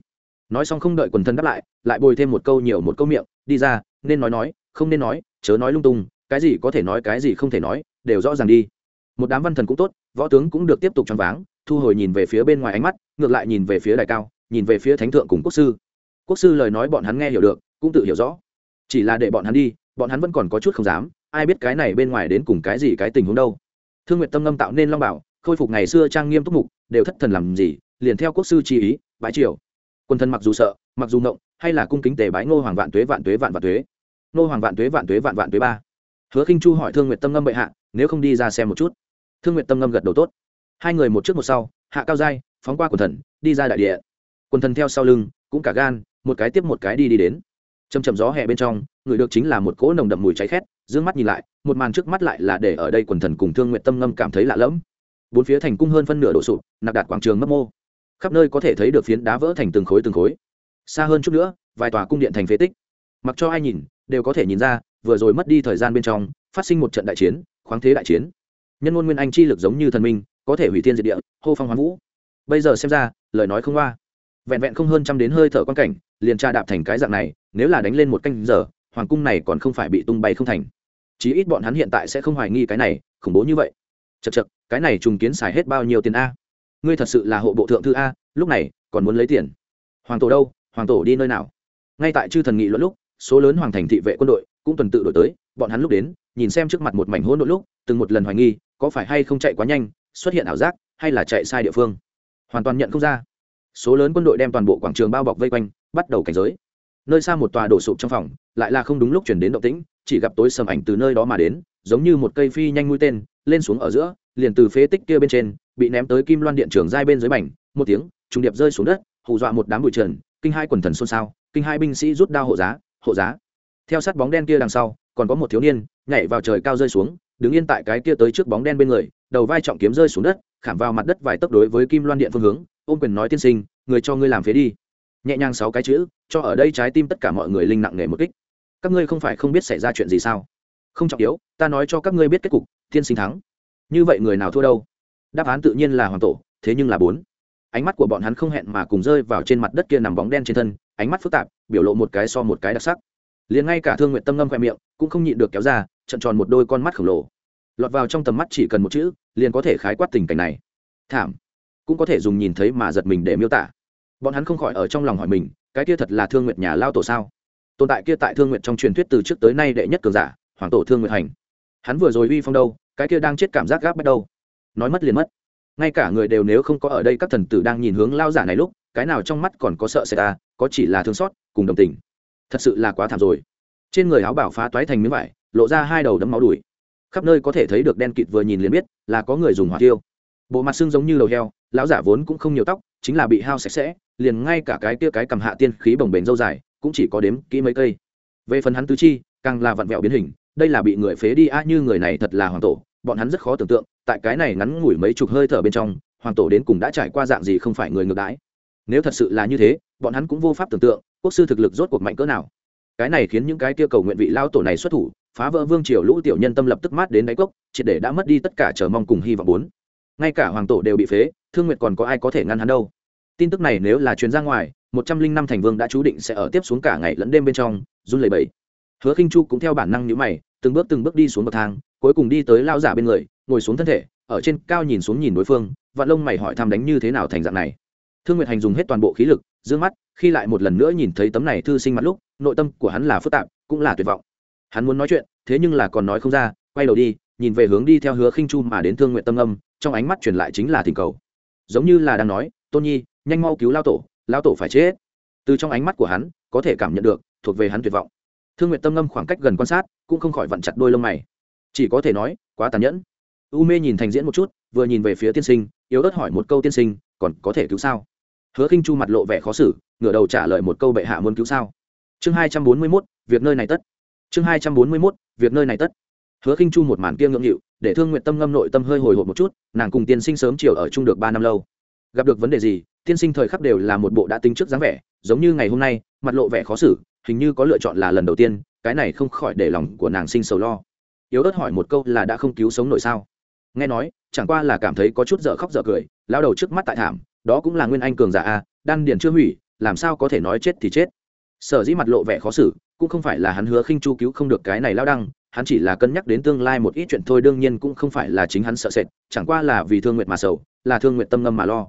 Nói xong không đợi quần thân đáp lại lại bồi thêm một câu nhiều một câu miệng, đi ra, nên nói nói, không nên nói, chớ nói lung tung, cái gì có thể nói, cái gì không thể nói, đều rõ ràng đi. Một đám văn thần cũng tốt, võ tướng cũng được tiếp tục choáng váng, thu hồi nhìn về phía bên ngoài ánh mắt, ngược lại nhìn về phía đài cao, nhìn về phía thánh thượng cùng quốc sư. Quốc sư lời nói bọn hắn nghe hiểu được, cũng tự hiểu rõ. Chỉ là để bọn hắn đi, bọn hắn vẫn còn có chút không dám, ai biết cái này bên ngoài đến cùng cái gì cái tình huống đâu thương nguyện tâm ngâm tạo nên long bảo, khôi phục ngày xưa trang nghiêm túc mục, đều thất thần làm gì, liền theo quốc sư chi ý bãi triều. Quân thân mặc dù sợ, mặc dù ngộng, hay là cung kính tề bái ngô hoàng vạn tuế vạn tuế, vạn vạn tuế. Ngô hoàng vạn tuế vạn tuế, vạn vạn tuế ba. Hứa khinh chu hỏi thương nguyện tâm ngâm bệ hạ, nếu không đi ra xem một chút. Thương nguyện tâm ngâm gật đầu tốt. Hai người một trước một sau, hạ cao giai, phóng qua quần thần, đi ra đại địa. Quần thần theo sau lưng, cũng cả gan, một cái tiếp một cái đi đi đến chầm chầm gió hè bên trong, người được chính là một cỗ nồng đậm mùi cháy khét d mắt nhìn lại, một màn trước mắt lại là để ở đây quần thần cùng thương nguyện tâm ngâm cảm thấy lạ lẫm. Bốn phía thành cung hơn phân nửa đổ sụp, nạp đạt quảng trường mấp mô. Khắp nơi có thể thấy được phiến đá vỡ thành từng khối từng khối. Xa hơn chút nữa, vài tòa cung điện thành phế tích. Mặc cho ai nhìn, đều có thể nhìn ra, vừa rồi mất đi thời gian bên trong, phát sinh một trận đại chiến, khoáng thế đại chiến. Nhân ngôn nguyên anh chi lực giống như thần minh, có thể hủy thiên diệt địa, hô phong hoán vũ. Bây giờ xem ra, lời nói không qua. Vẹn vẹn không hơn trăm đến hơi thở quan cảnh, liền tra đạp thành cái dạng này nếu là đánh lên một canh giờ, hoàng cung này còn không phải bị tung bay không thành. Chí ít bọn hắn hiện tại sẽ không hoài nghi cái này, khủng bố như vậy. Chật chật cái này trùng kiến xài hết bao nhiêu tiền a? Ngươi thật sự là hộ bộ thượng thư a, lúc này, còn muốn lấy tiền? Hoàng tổ đâu? Hoàng tổ đi nơi nào? Ngay tại chư thần nghị luận lúc, số lớn hoàng thành thị vệ quân đội cũng tuần tự đổi tới, bọn hắn lúc đến, nhìn xem trước mặt một mảnh hỗn độn lúc, từng một lần hoài nghi, có phải hay không chạy quá nhanh, xuất hiện ảo giác, hay là chạy sai địa phương? Hoàn toàn nhận không ra. Số lớn quân đội đem toàn bộ quảng trường bao bọc vây quanh, bắt đầu cảnh giới nơi xa một tòa đổ sụp trong phòng, lại là không đúng lúc chuyển đến động tĩnh, chỉ gặp tối sầm ảnh từ nơi đó mà đến, giống như một cây phi nhanh mũi tên, lên xuống ở giữa, liền từ phế tích kia bên trên, bị ném tới kim loan điện trường giai bên dưới mảnh, một tiếng, trùng điệp rơi xuống đất, hù dọa một đám bụi trần, kinh hai quần thần xôn xao, kinh hai binh sĩ rút đao hộ giá hộ giá. Theo sát bóng đen kia đằng sau, còn có một thiếu niên, nhảy vào trời cao rơi xuống, đứng yên tại cái kia tới trước bóng đen bên người, đầu vai trọng kiếm rơi xuống đất, khảm vào mặt đất vài tấc đối với kim loan điện phương hướng, ôm quyền nói tiên sinh, người cho ngươi làm phế đi nhẹ nhàng sáu cái chữ, cho ở đây trái tim tất cả mọi người linh nặng nề một kích. Các ngươi không phải không biết xảy ra chuyện gì sao? Không trọng yếu, ta nói cho các ngươi biết kết cục tiên sinh thắng. Như vậy người nào thua đâu? Đáp án tự nhiên là hoàng tổ, thế nhưng là bốn. Ánh mắt của bọn hắn không hẹn mà cùng rơi vào trên mặt đất kia nằm bóng đen trên thân, ánh mắt phức tạp, biểu lộ một cái so một cái đặc sắc. Liền ngay cả thương nguyện tâm ngâm khoe miệng, cũng không nhịn được kéo ra, trận tròn một đôi con mắt khổng lồ. Lọt vào trong tầm mắt chỉ cần một chữ, liền có thể khái quát tình cảnh này. Thảm. Cũng có thể dùng nhìn thấy mà giật mình để miêu tả bọn hắn không khỏi ở trong lòng hỏi mình cái kia thật là thương nguyện nhà lao tổ sao? Tồn tại kia tại thương nguyện trong truyền thuyết từ trước tới nay đệ nhất cường giả hoàng tổ thương nguyện hành. Hắn vừa rồi uy phong đâu cái kia đang chết cảm giác gáp bắt đầu, nói mất liền mất. Ngay cả người đều nếu không có ở đây các thần tử đang nhìn hướng lao giả này lúc cái nào trong mắt còn có sợ xảy ta à, có chỉ là thương xót cùng đồng tình. Thật sự là quá thảm rồi. Trên người áo bảo phá toái thành miếng vải lộ ra hai đầu đấm máu đùi. Khắp nơi có thể thấy được đen kịt vừa nhìn liền biết là có người dùng hỏa tiêu bộ mặt xương giống như lầu heo lão giả vốn cũng không nhiều tóc chính là bị hao sạch sẽ liền ngay cả cái kia cái cầm hạ tiên khí bồng bềnh dâu dài, cũng chỉ có đếm kỹ mấy cây. Về phần hắn tứ chi, càng là vặn vẹo biến hình, đây là bị người phế đi, a, như người này thật là hoàng tổ, bọn hắn rất khó tưởng tượng, tại cái này ngắn ngủi mấy chục hơi thở bên trong, hoàng tổ đến cùng đã trải qua dạng gì không phải người ngược đãi. Nếu thật sự là như thế, bọn hắn cũng vô pháp tưởng tượng, quốc sư thực lực rốt cuộc mạnh cỡ nào. Cái này khiến những cái kia cầu nguyện vị lao tổ này xuất thủ, phá vỡ vương triều lũ tiểu nhân tâm lập tức mát đến đáy cốc, triệt để đã mất đi tất cả chờ mong cùng hy vọng bốn. Ngay cả hoàng tổ đều bị phế, thương nguyện còn có ai có thể ngăn hắn đâu? Tin tức này nếu là chuyến ra ngoài, một trăm linh năm thành vương đã chú định sẽ ở tiếp xuống cả ngày lẫn đêm bên trong, run lẩy bẩy. Hứa khinh chu cũng theo bản năng nhíu mày, từng bước từng bước đi xuống bậc thang, cuối cùng đi tới lao giả bên người, ngồi xuống thân thể, ở trên cao nhìn xuống nhìn đối phương, vạn lông mày hỏi thăm đánh như thế nào thành dạng này. Thương nguyệt hành dùng hết toàn bộ khí lực d mắt, khi lại một lần nữa nhìn thấy tấm này thư sinh mặt lúc, nội tâm của hắn là phức tạp, cũng là tuyệt vọng. Hắn muốn nói chuyện, thế nhưng là còn nói không ra, quay đầu đi, nhìn về hướng đi theo hứa khinh chu mà đến thương nguyện tâm âm, trong ánh mắt truyền lại chính là thỉnh cầu. Giống như là đang nói, tôn nhi nhanh mau cứu lao tổ lao tổ phải chết. Từ trong ánh mắt của hắn, có thể cảm nhận được, thuộc về hắn tuyệt vọng. Thương nguyện tâm ngâm khoảng cách gần quan sát, cũng không khỏi vặn chặt đôi lông mày. Chỉ có thể nói, quá tàn nhẫn. U mê nhìn thành diễn một chút, vừa nhìn về phía tiên sinh, yếu ớt hỏi một câu tiên sinh, còn có thể cứu sao? Hứa khinh chu mặt lộ vẻ khó xử, ngửa đầu trả lời một câu bệ hạ muốn cứu sao? Chương hai trăm bốn mươi mốt, việc nơi này tất. Chương hai trăm bốn mươi mốt, việc nơi này tất. Hứa khinh chu một màn kia ngưỡng nghịu, để thương nguyện tâm ngâm nội tâm hơi hồi hộp một chút, nàng cùng tiên sinh sớm chiều ở chung được ba năm lâu. Gặp được vấn đề gì tiên sinh thời khắc đều là một bộ đã tính trước dáng vẻ, giống như ngày hôm nay, mặt lộ vẻ khó xử, hình như có lựa chọn là lần đầu tiên, cái này không khỏi để lòng của nàng sinh sầu lo. Yếu ớt hỏi một câu là đã không cứu sống nổi sao? Nghe nói, chẳng qua là cảm thấy có chút dở khóc dở cười, lao đầu trước mắt tại thảm, đó cũng là nguyên anh cường giả a, đan điển chưa hủy, làm sao có thể nói chết thì chết. Sở dĩ mặt lộ vẻ khó xử, cũng không phải là hắn hứa khinh chu cứu không được cái này lao đăng, hắn chỉ là cân nhắc đến tương lai một ít chuyện thôi, đương nhiên cũng không phải là chính hắn sợ sệt, chẳng qua là vì thương nguyện mà sầu, là thương nguyện tâm ngâm mà lo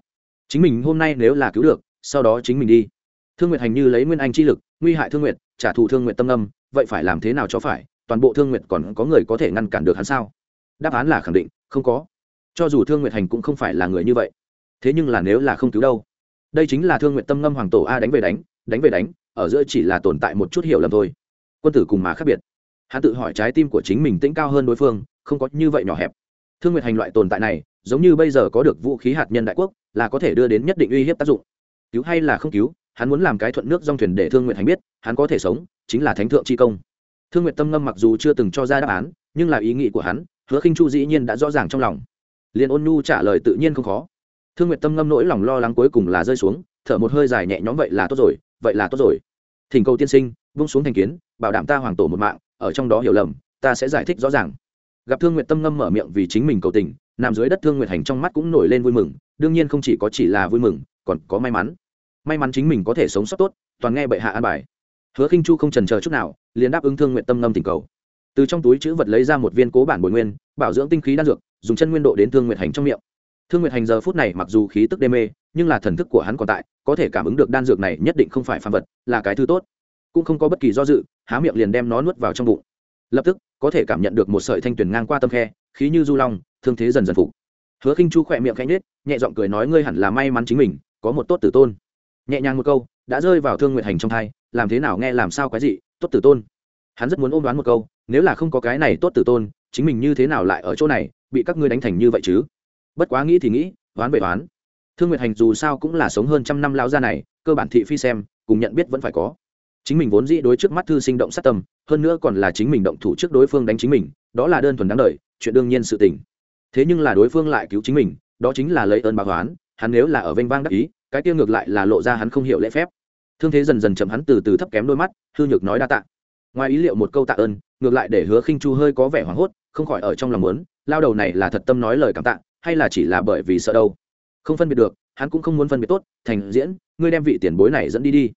chính mình hôm nay nếu là cứu được, sau đó chính mình đi. Thương nguyện hành như lấy nguyên anh chi lực, nguy hại thương nguyện trả thù thương nguyện tâm ngâm vậy phải làm thế nào cho phải? Toàn bộ thương nguyệt còn có người có thể ngăn cản được hắn sao? Đáp án là khẳng định, không có. Cho dù thương nguyệt hành cũng không phải là người như vậy. Thế nhưng là nếu là không cứu đâu? Đây chính là thương nguyện tâm ngâm hoàng tổ a đánh về đánh đánh về đánh, ở giữa chỉ là tồn tại một chút hiểu lầm thôi. Quân tử cùng mà khác biệt. Hắn tự hỏi trái tim của chính mình tĩnh cao hơn đối phương, không có như vậy nhỏ hẹp. Thương nguyệt hành loại tồn tại này, giống như bây giờ có được vũ khí hạt nhân đại quốc là có thể đưa đến nhất định uy hiếp tác dụng. Cứu hay là không cứu, hắn muốn làm cái thuận nước dòng thuyền để thương nguyện hành biết, hắn có thể sống, chính là thánh thượng chi công. Thương nguyện tâm ngâm mặc dù chưa từng cho ra đáp án, nhưng là ý nghĩ của hắn, hứa khinh chu dĩ nhiên đã rõ ràng trong lòng. Liền ôn nhu trả lời tự nhiên không khó. Thương nguyện tâm ngâm nỗi lòng lo lắng cuối cùng là rơi xuống, thở một hơi dài nhẹ nhõm vậy là tốt rồi, vậy là tốt rồi. Thỉnh cầu tiên sinh, vung xuống thành kiến, bảo đảm ta hoàng tổ một mạng, ở trong đó hiểu lầm, ta sẽ giải thích rõ ràng. Gặp thương nguyện tâm ngâm mở miệng vì chính mình cầu tình, nằm dưới đất thương nguyện hành trong mắt cũng nổi lên vui mừng đương nhiên không chỉ có chỉ là vui mừng, còn có may mắn. May mắn chính mình có thể sống sót tốt, toàn nghe bệ hạ an bài. Hứa khinh chu không trần chờ chút nào, liền đáp ứng thương nguyện tâm ngâm tình cầu. Từ trong túi chữ vật lấy ra một viên cố bản bồi nguyên, bảo dưỡng tinh khí đan dược, dùng chân nguyên độ đến thương nguyện hành trong miệng. Thương nguyện hành giờ phút này mặc dù khí tức đê mê, nhưng là thần thức của hắn còn tại, có thể cảm ứng được đan dược này nhất định không phải phàm vật, là cái thứ tốt. Cũng không có bất kỳ do dự, há miệng liền đem nó nuốt vào trong bụng. Lập tức, có thể cảm nhận được một sợi thanh tuyền ngang qua tâm khe, khí như du long, thương thế dần dần phục hứa khinh chu khỏe miệng khẽ nhếch, nhẹ giọng cười nói ngươi hẳn là may mắn chính mình, có một tốt tử tôn. Nhẹ nhàng một câu, đã rơi vào thương nguyện hành trong thai, làm thế nào nghe làm sao cái gì tốt tử tôn. Hắn rất muốn ôm đoán một câu, nếu là không có cái này tốt tử tôn, chính mình như thế nào lại ở chỗ này, bị các ngươi đánh thành như vậy chứ? Bất quá nghĩ thì nghĩ, đoán về đoán. Thương nguyệt hành dù sao cũng là sống hơn trăm năm lao ra này, cơ bản thị phi xem, cùng nhận biết vẫn phải có. Chính mình vốn dĩ đối trước mắt thư sinh động sát tâm, hơn nữa còn là chính mình động thủ trước đối phương đánh chính mình, đó là đơn thuần đáng đời chuyện đương nhiên sự tình thế nhưng là đối phương lại cứu chính mình, đó chính là lấy ơn báo oán, hắn nếu là ở vênh vang đắc ý, cái kia ngược lại là lộ ra hắn không hiểu lễ phép. Thương thế dần dần chậm hắn từ từ thấp kém đôi mắt, hư nhược nói đa tạ. Ngoài ý liệu một câu tạ ơn, ngược lại để hứa khinh chu hơi có vẻ hoảng hốt, không khỏi ở trong lòng muốn, lao đầu này là thật tâm nói lời cảm tạ, hay là chỉ là bởi vì sợ đâu? Không phân biệt được, hắn cũng không muốn phân biệt tốt, thành diễn, ngươi đem vị tiền bối này dẫn đi đi.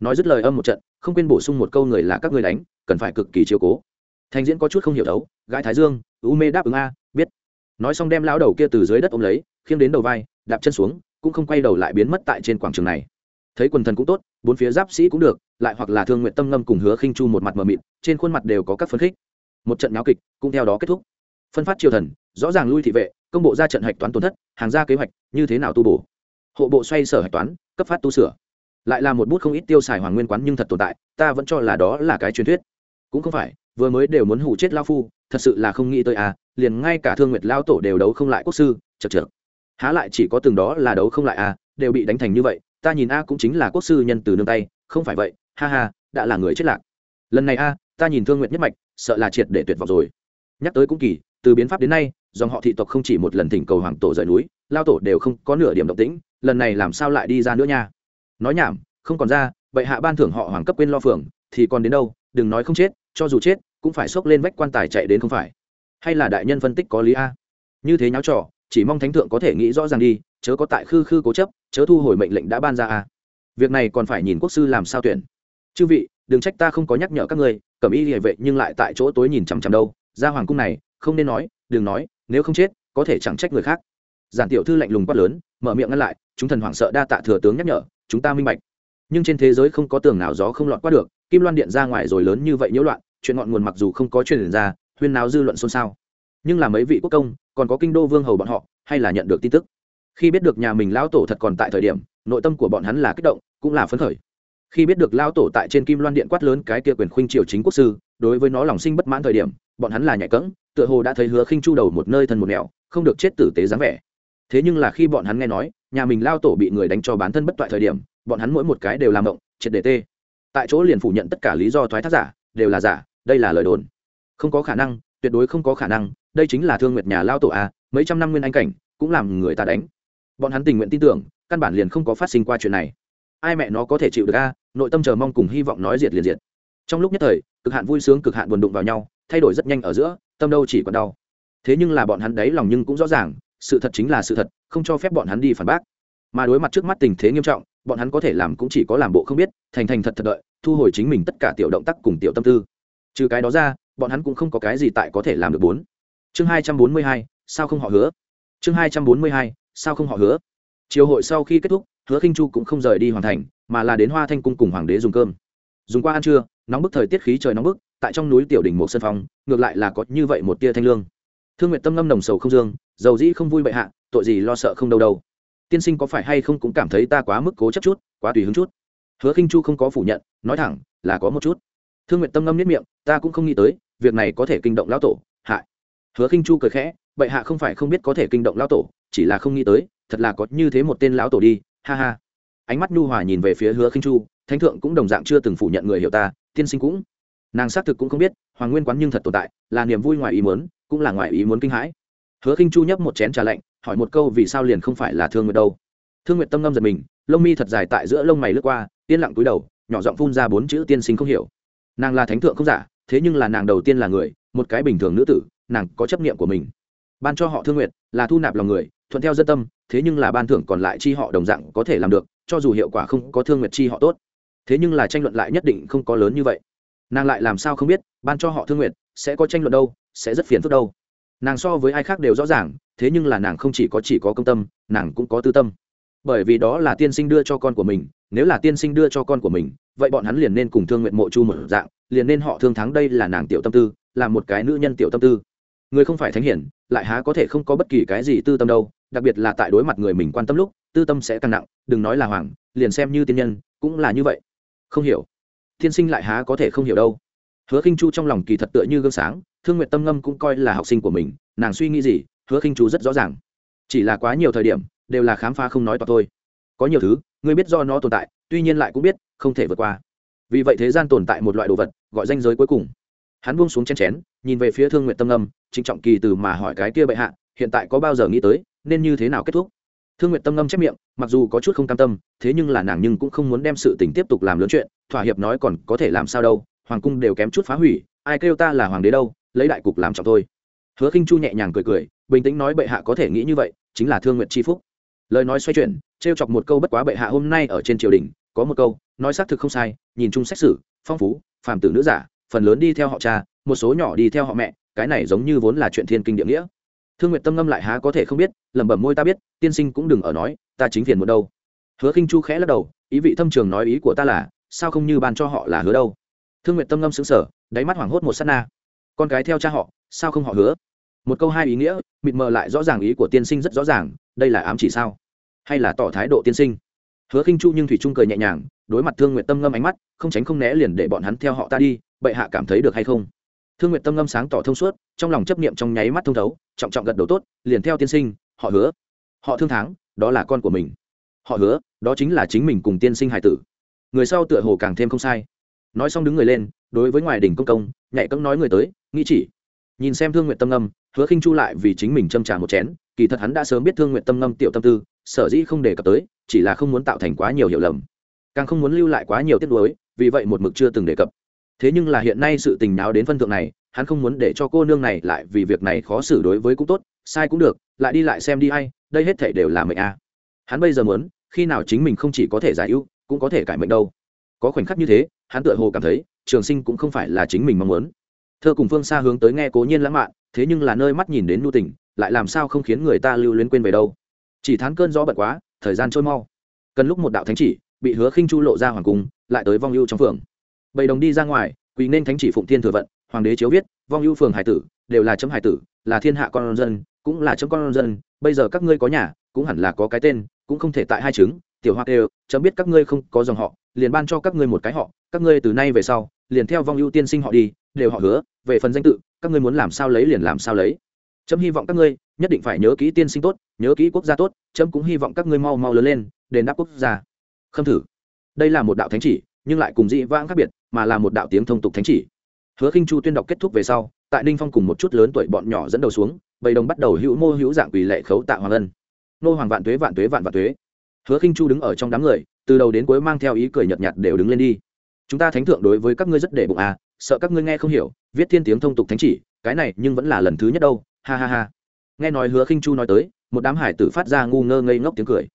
Nói dứt lời âm một trận, không quên bổ sung một câu người là các ngươi đánh, cần phải cực kỳ chiếu cố. Thành diễn có chút không hiểu đấu gãi thái dương u mê đáp ứng a, biết nói xong đem lão đầu kia từ dưới đất ôm lấy, khiêng đến đầu vai, đạp chân xuống, cũng không quay đầu lại biến mất tại trên quảng trường này. Thấy quần thần cũng tốt, bốn phía giáp sĩ cũng được, lại hoặc là thương nguyện tâm ngâm cùng hứa khinh chu một mặt mờ mịt, trên khuôn mặt đều có các phấn khích. Một trận náo kịch cũng theo đó kết thúc. Phân phát triều thần, rõ ràng lui thị vệ, công bộ ra trận hạch toán tổn thất, hàng ra kế hoạch, như thế nào tu bổ. Hộ bộ xoay sở hạch toán, cấp phát tu sửa. Lại là một bút không ít tiêu xài hoàng nguyên quán nhưng thật tồn tại, ta vẫn cho là đó là cái truyền thuyết. Cũng không phải, vừa mới đều muốn hủ chết lao phu, thật sự là không nghĩ tới à liền ngay cả thương nguyệt lao tổ đều đấu không lại quốc sư chật chật há lại chỉ có từng đó là đấu không lại à đều bị đánh thành như vậy, ta nhìn a cũng chính là quốc sư nhân từ nương tay, không phải vậy, ha ha, đã là người chết lạc. Lần này a, ta nhìn thương nguyệt nhất mạch, sợ là triệt để tuyệt vọng rồi. Nhắc tới cũng kỳ, từ biến pháp đến nay, dòng họ thị tộc không chỉ một lần thỉnh cầu hoàng tổ rời núi, lao tổ đều không có nửa điểm động tĩnh, lần này làm sao lại đi ra nữa nha? Nói nhảm, không còn ra, vậy hạ ban thưởng họ hoàng cấp quên lo phường, thì còn đến đâu, đừng nói không chết, cho dù chết, cũng phải xốc lên vách quan tài chạy đến không phải hay là đại nhân phân tích có lý a? Như thế nháo trò, chỉ mong thánh thượng có thể nghĩ rõ ràng đi, chớ có tại khư khư cố chấp, chớ thu hồi mệnh lệnh đã ban ra a. Việc này còn phải nhìn quốc sư làm sao tuyển. Chư vị, đừng trách ta không có nhắc nhở các ngươi, cẩm y địa vệ nhưng lại tại chỗ tối nhìn chằm chằm đâu. Ra hoàng cung này, không nên nói, đừng nói, nếu không chết, có thể chẳng trách người khác. Giản tiểu thư lạnh lùng quát lớn, mở miệng ngăn lại, chúng thần hoảng sợ đa tạ thừa tướng nhắc nhở, chúng ta minh bạch. Nhưng trên thế giới không có tường nào gió không lọt qua được, kim loan điện ra ngoài rồi lớn như vậy nhiễu loạn, chuyện ngọn nguồn mặc dù không có truyền ra huyên náo dư luận xôn xao. Nhưng là mấy vị quốc công, còn có kinh đô vương hầu bọn họ, hay là nhận được tin tức? Khi biết được nhà mình lão tổ thật còn tại thời điểm, nội tâm của bọn hắn là kích động, cũng là phấn khởi. Khi biết được lão tổ tại trên kim loan điện quát lớn cái kia quyền khuynh triều chính quốc sư, đối với nó lòng sinh bất mãn thời điểm, bọn hắn là nhạy cẫng, tựa hồ đã thấy hứa khinh chu đầu một nơi thân một nẻo, không được chết tử tế dáng vẻ. Thế nhưng là khi bọn hắn nghe nói, nhà mình lao tổ bị người đánh cho bán thân bất toại thời điểm, bọn hắn mỗi một cái đều làm động, triệt đề tê. Tại chỗ liền phủ nhận tất cả lý do thoái thác giả, đều là giả, đây là lời đồn không có khả năng, tuyệt đối không có khả năng, đây chính là thương nguyệt nhà lao tổ a, mấy trăm năm nguyên anh cảnh, cũng làm người ta đánh. Bọn hắn tình nguyện tin tưởng, căn bản liền không có phát sinh qua chuyện này. Ai mẹ nó có thể chịu được a, nội tâm chờ mong cùng hy vọng nói diệt liền diệt. Trong lúc nhất thời, cực hạn vui sướng cực hạn buồn đụng vào nhau, thay đổi rất nhanh ở giữa, tâm đâu chỉ còn đau. Thế nhưng là bọn hắn đấy lòng nhưng cũng rõ ràng, sự thật chính là sự thật, không cho phép bọn hắn đi phản bác. Mà đối mặt trước mắt tình thế nghiêm trọng, bọn hắn có thể làm cũng chỉ có làm bộ không biết, thành thành thật thật đợi, thu hồi chính mình tất cả tiểu động tác cùng tiểu tâm tư. Trừ cái đó ra bọn hắn cũng không có cái gì tại có thể làm được bốn. Chương hai trăm bốn mươi hai, sao không họ hứa? Chương hai trăm bốn mươi hai, sao không họ hứa? Chiều hội sau khi kết thúc, hứa khinh chu cũng không rời đi hoàn thành, mà là đến hoa thanh cung cùng hoàng đế dùng cơm. Dùng qua ăn trưa, nóng bức thời tiết khí trời nóng bức, tại trong núi tiểu đỉnh một sân phong ngược lại là có như vậy một tia thanh lương. Thương nguyện tâm ngâm nồng sầu không dương, dầu dĩ không vui bệ hạ, tội gì lo sợ không đâu đâu. Tiên sinh có phải hay không cũng cảm thấy ta quá mức cố chấp chút, quá tùy hứng chút? Hứa khinh chu không có phủ nhận, nói thẳng, là có một chút thương nguyện tâm ngâm nhất miệng, ta cũng không nghĩ tới, việc này có thể kinh động lão tổ hại hứa khinh chu cười khẽ, bệ hạ không phải không biết có thể kinh động lão tổ, chỉ là không nghĩ tới, thật là có như thế một tên lão tổ đi, ha ha. Ánh mắt nhu hòa nhìn về phía hứa khinh chu, thánh thượng cũng đồng dạng chưa từng phủ nhận người hiểu ta, tiên sinh cũng. Nàng xác thực cũng không biết, hoàng nguyên quán nhưng thật tồn tại, là niềm vui ngoài ý muốn, cũng là ngoài ý muốn kinh hãi. Hứa khinh chu nhấp một chén trà lạnh, hỏi một câu vì sao liền không phải là thương nguyệt đâu. Thương nguyệt tâm ngâm giật mình, lông mi thật dài tại giữa lông mày lướt qua, yên lặng cúi đầu, nhỏ giọng phun ra bốn chữ tiên sinh không hiểu nàng là thánh thượng không giả, thế nhưng là nàng đầu tiên là người, một cái bình thường nữ tử, nàng có chấp niệm của mình. Ban cho họ thương nguyện, là thu nạp lòng người, thuận theo dân tâm, thế nhưng là ban thưởng còn lại chi họ đồng dạng có thể làm được, cho dù hiệu quả không có thương nguyện chi họ tốt. Thế nhưng là tranh luận lại nhất định không có lớn như vậy. Nàng lại làm sao không biết, ban cho họ thương nguyện, sẽ có tranh luận đâu, sẽ rất phiền phức đâu. Nàng so với ai khác đều rõ ràng, thế nhưng là nàng không chỉ có chỉ có công tâm, nàng cũng có tư tâm bởi vì đó là tiên sinh đưa cho con của mình, nếu là tiên sinh đưa cho con của mình, vậy bọn hắn liền nên cùng thương nguyện mộ chu một dạng, liền nên họ thương thắng đây là nàng tiểu tâm tư, là một cái nữ nhân tiểu tâm tư. Người không phải thánh hiển, lại há có thể không có bất kỳ cái gì tư tâm đâu, đặc biệt là tại đối mặt người mình quan tâm lúc, tư tâm sẽ càng nặng, đừng nói là hoàng, liền xem như tiên nhân, cũng là như vậy. Không hiểu. Tiên sinh lại há có thể không hiểu đâu. Hứa khinh chu trong lòng kỳ thật tựa như gương sáng, thương nguyện tâm ngâm cũng coi là học sinh của mình, nàng suy nghĩ gì, hứa khinh chu rất rõ ràng. Chỉ là quá nhiều thời điểm đều là khám phá không nói to thôi. Có nhiều thứ, ngươi biết do nó tồn tại, tuy nhiên lại cũng biết, không thể vượt qua. Vì vậy thế gian tồn tại một loại đồ vật, gọi danh giới cuối cùng. Hắn buông xuống chén chén, nhìn về phía thương nguyện tâm âm, trịnh trọng kỳ từ mà hỏi cái kia bệ hạ, hiện tại có bao giờ nghĩ tới, nên như thế nào kết thúc? Thương nguyện tâm âm chép miệng, mặc dù có chút không cam tâm, thế nhưng là nàng nhưng cũng không muốn đem sự tình tiếp tục làm lớn chuyện, thỏa hiệp nói còn có thể làm sao đâu, hoàng cung đều kém chút phá hủy, ai kêu ta là hoàng đế đâu, lấy đại cục làm trọng thôi. Hứa khinh chu nhẹ nhàng cười cười, bình tĩnh nói bệ hạ có thể nghĩ như vậy, chính là thương nguyện Chi phúc lời nói xoay chuyển, trêu chọc một câu bất quá bệ hạ hôm nay ở trên triều đình, có một câu, nói xác thực không sai, nhìn chung xét xử phong phú, phàm tử nữ giả, phần lớn đi theo họ cha, một số nhỏ đi theo họ mẹ, cái này giống như vốn là chuyện thiên kinh địa nghĩa. Thương nguyện tâm ngâm lại há có thể không biết, lẩm bẩm môi ta biết, tiên sinh cũng đừng ở nói, ta chính phiền một đâu. Hứa khinh chu khẽ lắc đầu, ý vị thâm trường nói ý của ta là, sao không như ban cho họ là hứa đâu? Thương nguyện tâm ngâm xứng sở đáy mắt hoảng hốt một s á t na. Con cái theo cha họ, sao không họ hứa? Một câu hai ý nghĩa, mịt mờ lại rõ ràng ý của tiên sinh rất rõ ràng đây là ám chỉ sao? Hay là tỏ thái độ tiên sinh? Hứa khinh chu nhưng thủy trung cười nhẹ nhàng, đối mặt thương nguyện tâm ngâm ánh mắt, không tránh không né liền để bọn hắn theo họ ta đi, bệ hạ cảm thấy được hay không? Thương nguyện tâm ngâm sáng tỏ thông suốt, trong lòng chấp niệm trong nháy mắt thông thấu, trọng trọng gật đầu tốt, liền theo tiên sinh, họ hứa, họ thương tháng đó là con của mình. Họ hứa, đó chính là chính mình cùng tiên sinh hải tử. Người sau tựa hồ càng thêm không sai. Nói xong đứng người lên, đối với ngoài đỉnh công công nhạy cẫng nói người tới, nghĩ chỉ. Nhìn xem thương nguyện tâm ngâm, hứa khinh chu lại vì chính mình châm trà một chén kỳ thật hắn đã sớm biết thương nguyện tâm ngâm tiểu tâm tư, sở dĩ không đề cập tới, chỉ là không muốn tạo thành quá nhiều hiểu lầm. Càng không muốn lưu lại quá nhiều tiết đối. vì vậy một mực chưa từng đề cập. Thế nhưng là hiện nay sự tình náo đến phân thượng này, hắn không muốn để cho cô nương này lại vì việc này khó xử đối với cũng tốt, sai cũng được, lại đi lại xem đi hay đây hết thể đều là mệnh a. Hắn bây giờ muốn, khi nào chính mình không chỉ có thể giải ưu, cũng có thể cải mệnh đâu. Có khoảnh khắc như thế, hắn tựa hồ cảm thấy, trường sinh cũng không phải là chính mình mong muốn. Thơ cùng phương xa hướng tới nghe cố nhiên lãng mạn, thế nhưng là nơi mắt nhìn đến nu tình lại làm sao không khiến người ta lưu luyến quên về đâu. Chỉ thán cơn gió bận quá, thời gian trôi mau. Cần lúc một đạo thánh chỉ, bị hứa khinh chu lộ ra hoàng cung, lại tới vong ưu trong phường bầy đồng đi ra ngoài, quỳ nên thánh chỉ phụng thiên thừa vận, hoàng đế chiếu viết, vong ưu phường hải tử, đều là chấm hải tử, là thiên hạ con dân, cũng là chấm con dân, bây giờ các ngươi có nhà, cũng hẳn là có cái tên, cũng không thể tại hai chứng, tiểu hoa đều chấm biết các ngươi không có dòng họ, liền ban cho các ngươi một cái họ, các ngươi từ nay về sau, liền theo vong ưu tiên sinh họ đi, đều họ hứa, về phần danh tự, các ngươi muốn làm sao lấy liền làm sao lấy chấm hy vọng các ngươi nhất định phải nhớ kỹ tiên sinh tốt, nhớ kỹ quốc gia tốt chấm cũng hy vọng các ngươi mau mau lớn lên, đền đáp quốc gia. Khâm thử. Đây là một đạo thánh chỉ, nhưng lại cùng dị vãng khác biệt, mà là một đạo tiếng thông tục thánh chỉ. Hứa khinh chu tuyên đọc kết thúc về sau, tại ninh phong cùng một chút lớn tuổi bọn nhỏ dẫn đầu xuống, bầy đồng bắt đầu hữu mô hữu dạng quỳ lệ khấu tạ hoàng ân. Nô hoàng vạn tuế vạn tuế vạn vạn tuế. Hứa khinh chu đứng ở trong đám người, từ đầu đến cuối mang theo ý cười nhợt nhạt đều đứng lên đi. Chúng ta thánh thượng đối với các ngươi rất để bụng à sợ các ngươi nghe không hiểu, viết thiên tiếng thông tục thánh chỉ, cái này nhưng vẫn là lần thứ nhất đâu ha ha ha. Nghe nói hứa khinh chu nói tới, một đám hải tử phát ra ngu ngơ ngây ngốc tiếng cười.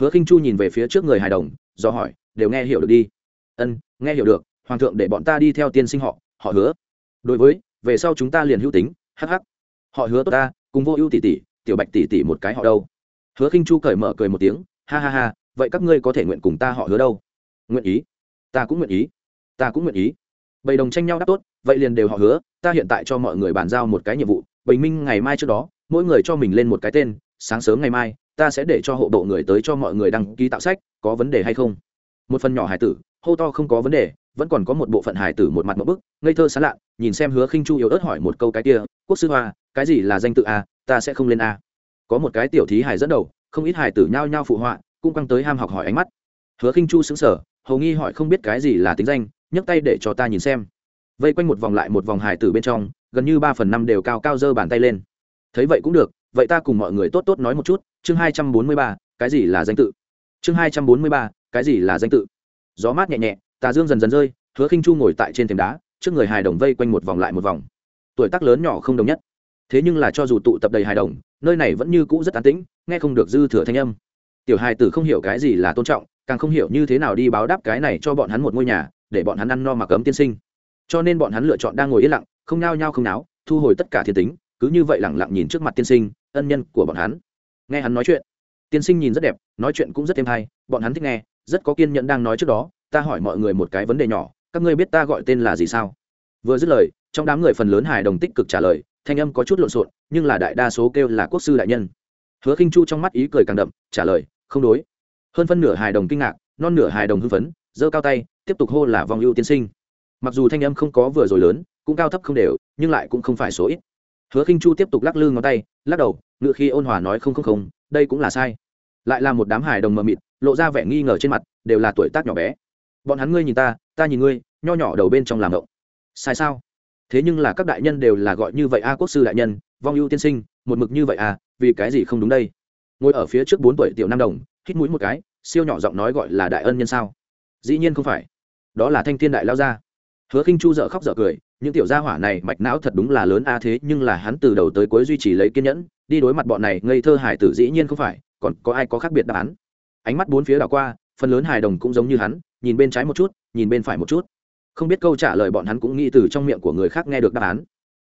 Hứa khinh chu nhìn về phía trước người hài đồng, do hỏi, đều nghe hiểu được đi. Ân, nghe hiểu được, hoàng thượng để bọn ta đi theo tiên sinh họ họ hứa. Đối với, về sau chúng ta liền hữu tính hh họ hứa tốt ta, cùng vô ưu tỷ tỷ, tiểu bạch tỷ tỷ một cái họ đâu? Hứa khinh chu cởi mở cười một tiếng, ha ha ha, vậy các ngươi có thể nguyện cùng ta họ hứa đâu? Nguyện ý. Ta cũng nguyện ý. Ta cũng nguyện ý. Bầy đồng tranh nhau đáp tốt, vậy liền đều họ hứa, ta hiện tại cho mọi người bàn giao một cái nhiệm vụ bình minh ngày mai trước đó, mỗi người cho mình lên một cái tên, sáng sớm ngày mai, ta sẽ để cho hộ bộ người tới cho mọi người đăng ký tạo sách, có vấn đề hay không? Một phần nhỏ hải tử, hô to không có vấn đề, vẫn còn có một bộ phận hải tử một mặt một bức, ngây thơ sán lạ, nhìn xem hứa khinh chu yếu ớt hỏi một câu cái kia, quốc sư hoa, cái gì là danh tự a ta sẽ không lên a. Có một cái tiểu thí hải dẫn đầu, không ít hải tử nhao nhao phụ họa, cũng căng tới ham học hỏi ánh mắt. Hứa khinh chu sững sờ, hầu nghi hỏi không biết cái gì là tính danh, nhấc tay để cho ta nhìn xem. Vây quanh một vòng lại một vòng hải tử bên trong gần như ba phần năm đều cao cao giơ bàn tay lên. Thấy vậy cũng được, vậy ta cùng mọi người tốt tốt nói một chút, chương hai trăm bốn mươi ba, cái gì là danh tự? Chương hai trăm bốn mươi ba, cái gì là danh tự? Gió mát nhẹ nhẹ, tà dương dần dần rơi, hứa khinh chu ngồi tại trên thềm đá, trước người hài đồng vây quanh một vòng lại một vòng. Tuổi tác lớn nhỏ không đồng nhất. Thế nhưng là cho dù tụ tập đầy hài đồng, nơi này vẫn như cũ rất an tĩnh, nghe không được dư thừa thanh âm. Tiểu hài tử không hiểu cái gì là tôn trọng, càng không hiểu như thế nào đi báo đáp cái này cho bọn hắn một ngôi nhà, để bọn hắn ăn no mặc ấm tiên sinh. Cho nên bọn hắn lựa chọn đang ngồi yên lặng không nao nhao không náo, thu hồi tất cả thiên tính, cứ như vậy lẳng lặng nhìn trước mặt tiên sinh, ân nhân của bọn hắn. Nghe hắn nói chuyện, tiên sinh nhìn rất đẹp, nói chuyện cũng rất êm hay, bọn hắn thích nghe, rất có kiên nhẫn đang nói trước đó, ta hỏi mọi người một cái vấn đề nhỏ, các ngươi biết ta gọi tên là gì sao? Vừa dứt lời, trong đám người phần lớn hài đồng tích cực trả lời, thanh âm có chút lộn xộn, nhưng là đại đa số kêu là quốc sư đại nhân. Hứa khinh chu trong mắt ý cười càng đậm, trả lời, không đối. Hơn phân nửa hài đồng kinh ngạc, non nửa hài đồng hưng phấn, giơ cao tay, tiếp tục hô là vòng ưu tiên sinh mặc dù thanh âm không có vừa rồi lớn, cũng cao thấp không đều, nhưng lại cũng không phải số ít. Hứa khinh chu tiếp tục lắc lư ngón tay, lắc đầu ngựa khi ôn hòa nói không không không, đây cũng là sai. Lại là một đám hài đồng mờ mịt, lộ ra vẻ nghi ngờ trên mặt, đều là tuổi tác nhỏ bé. Bọn hắn ngươi nhìn ta ta nhìn ngươi, nho nhỏ đầu bên trong làm ngộng sai sao? Thế nhưng là các đại nhân đều là gọi như vậy a, quốc sư đại nhân, vong ưu tiên sinh, một mực như vậy à vì cái gì không đúng đây? Ngồi ở phía trước bốn tuổi tiểu nam đồng, hít mũi một cái, siêu nhỏ giọng nói gọi là đại ân nhân sao? Dĩ nhiên không phải. Đó là thanh thiên đại lao gia hứa khinh chu dở khóc dở cười, những tiểu gia hỏa này, mạch não thật đúng là lớn a, thế nhưng là hắn từ đầu tới cuối duy trì lấy kiên nhẫn, đi đối mặt bọn này ngây thơ hải tử dĩ nhiên không phải, còn có ai có khác biệt đáp án? Ánh mắt bốn phía đảo qua, phần lớn hài đồng cũng giống như hắn, nhìn bên trái một chút, nhìn bên phải một chút. Không biết câu trả lời bọn hắn cũng nghĩ từ trong miệng của người khác nghe được đáp án.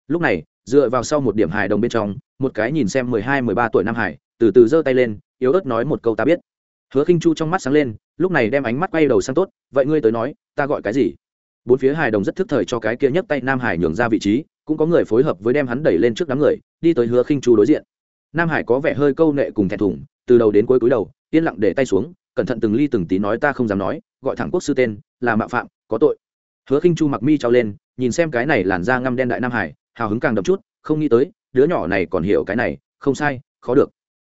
Lúc này, dựa vào sau một điểm hài đồng bên trong, một cái nhìn xem mười hai, mười ba tuổi nam hải từ từ giơ tay lên, yếu ớt nói một câu ta biết. Hứa khinh chu trong mắt sáng lên, lúc này đem ánh mắt quay đầu sang tốt, vậy ngươi tới nói, ta gọi cái gì? Bốn phía hài đồng rất thức thời cho cái kia nhấc tay nam hải nhường ra vị trí, cũng có người phối hợp với đem hắn đẩy lên trước đám người, đi tới hứa khinh chu đối diện. Nam hải có vẻ hơi câu nệ cùng thẹn thùng, từ đầu đến cuối cúi đầu, yên lặng để tay xuống, cẩn thận từng ly từng tí nói ta không dám nói, gọi thẳng quốc sư tên, là mạo phạm, có tội. Hứa khinh chu mặc mi trao lên, nhìn xem cái này làn da ngăm đen đại nam hải, hào hứng càng đậm chút, không nghĩ tới, đứa nhỏ này còn hiểu cái này, không sai, khó được.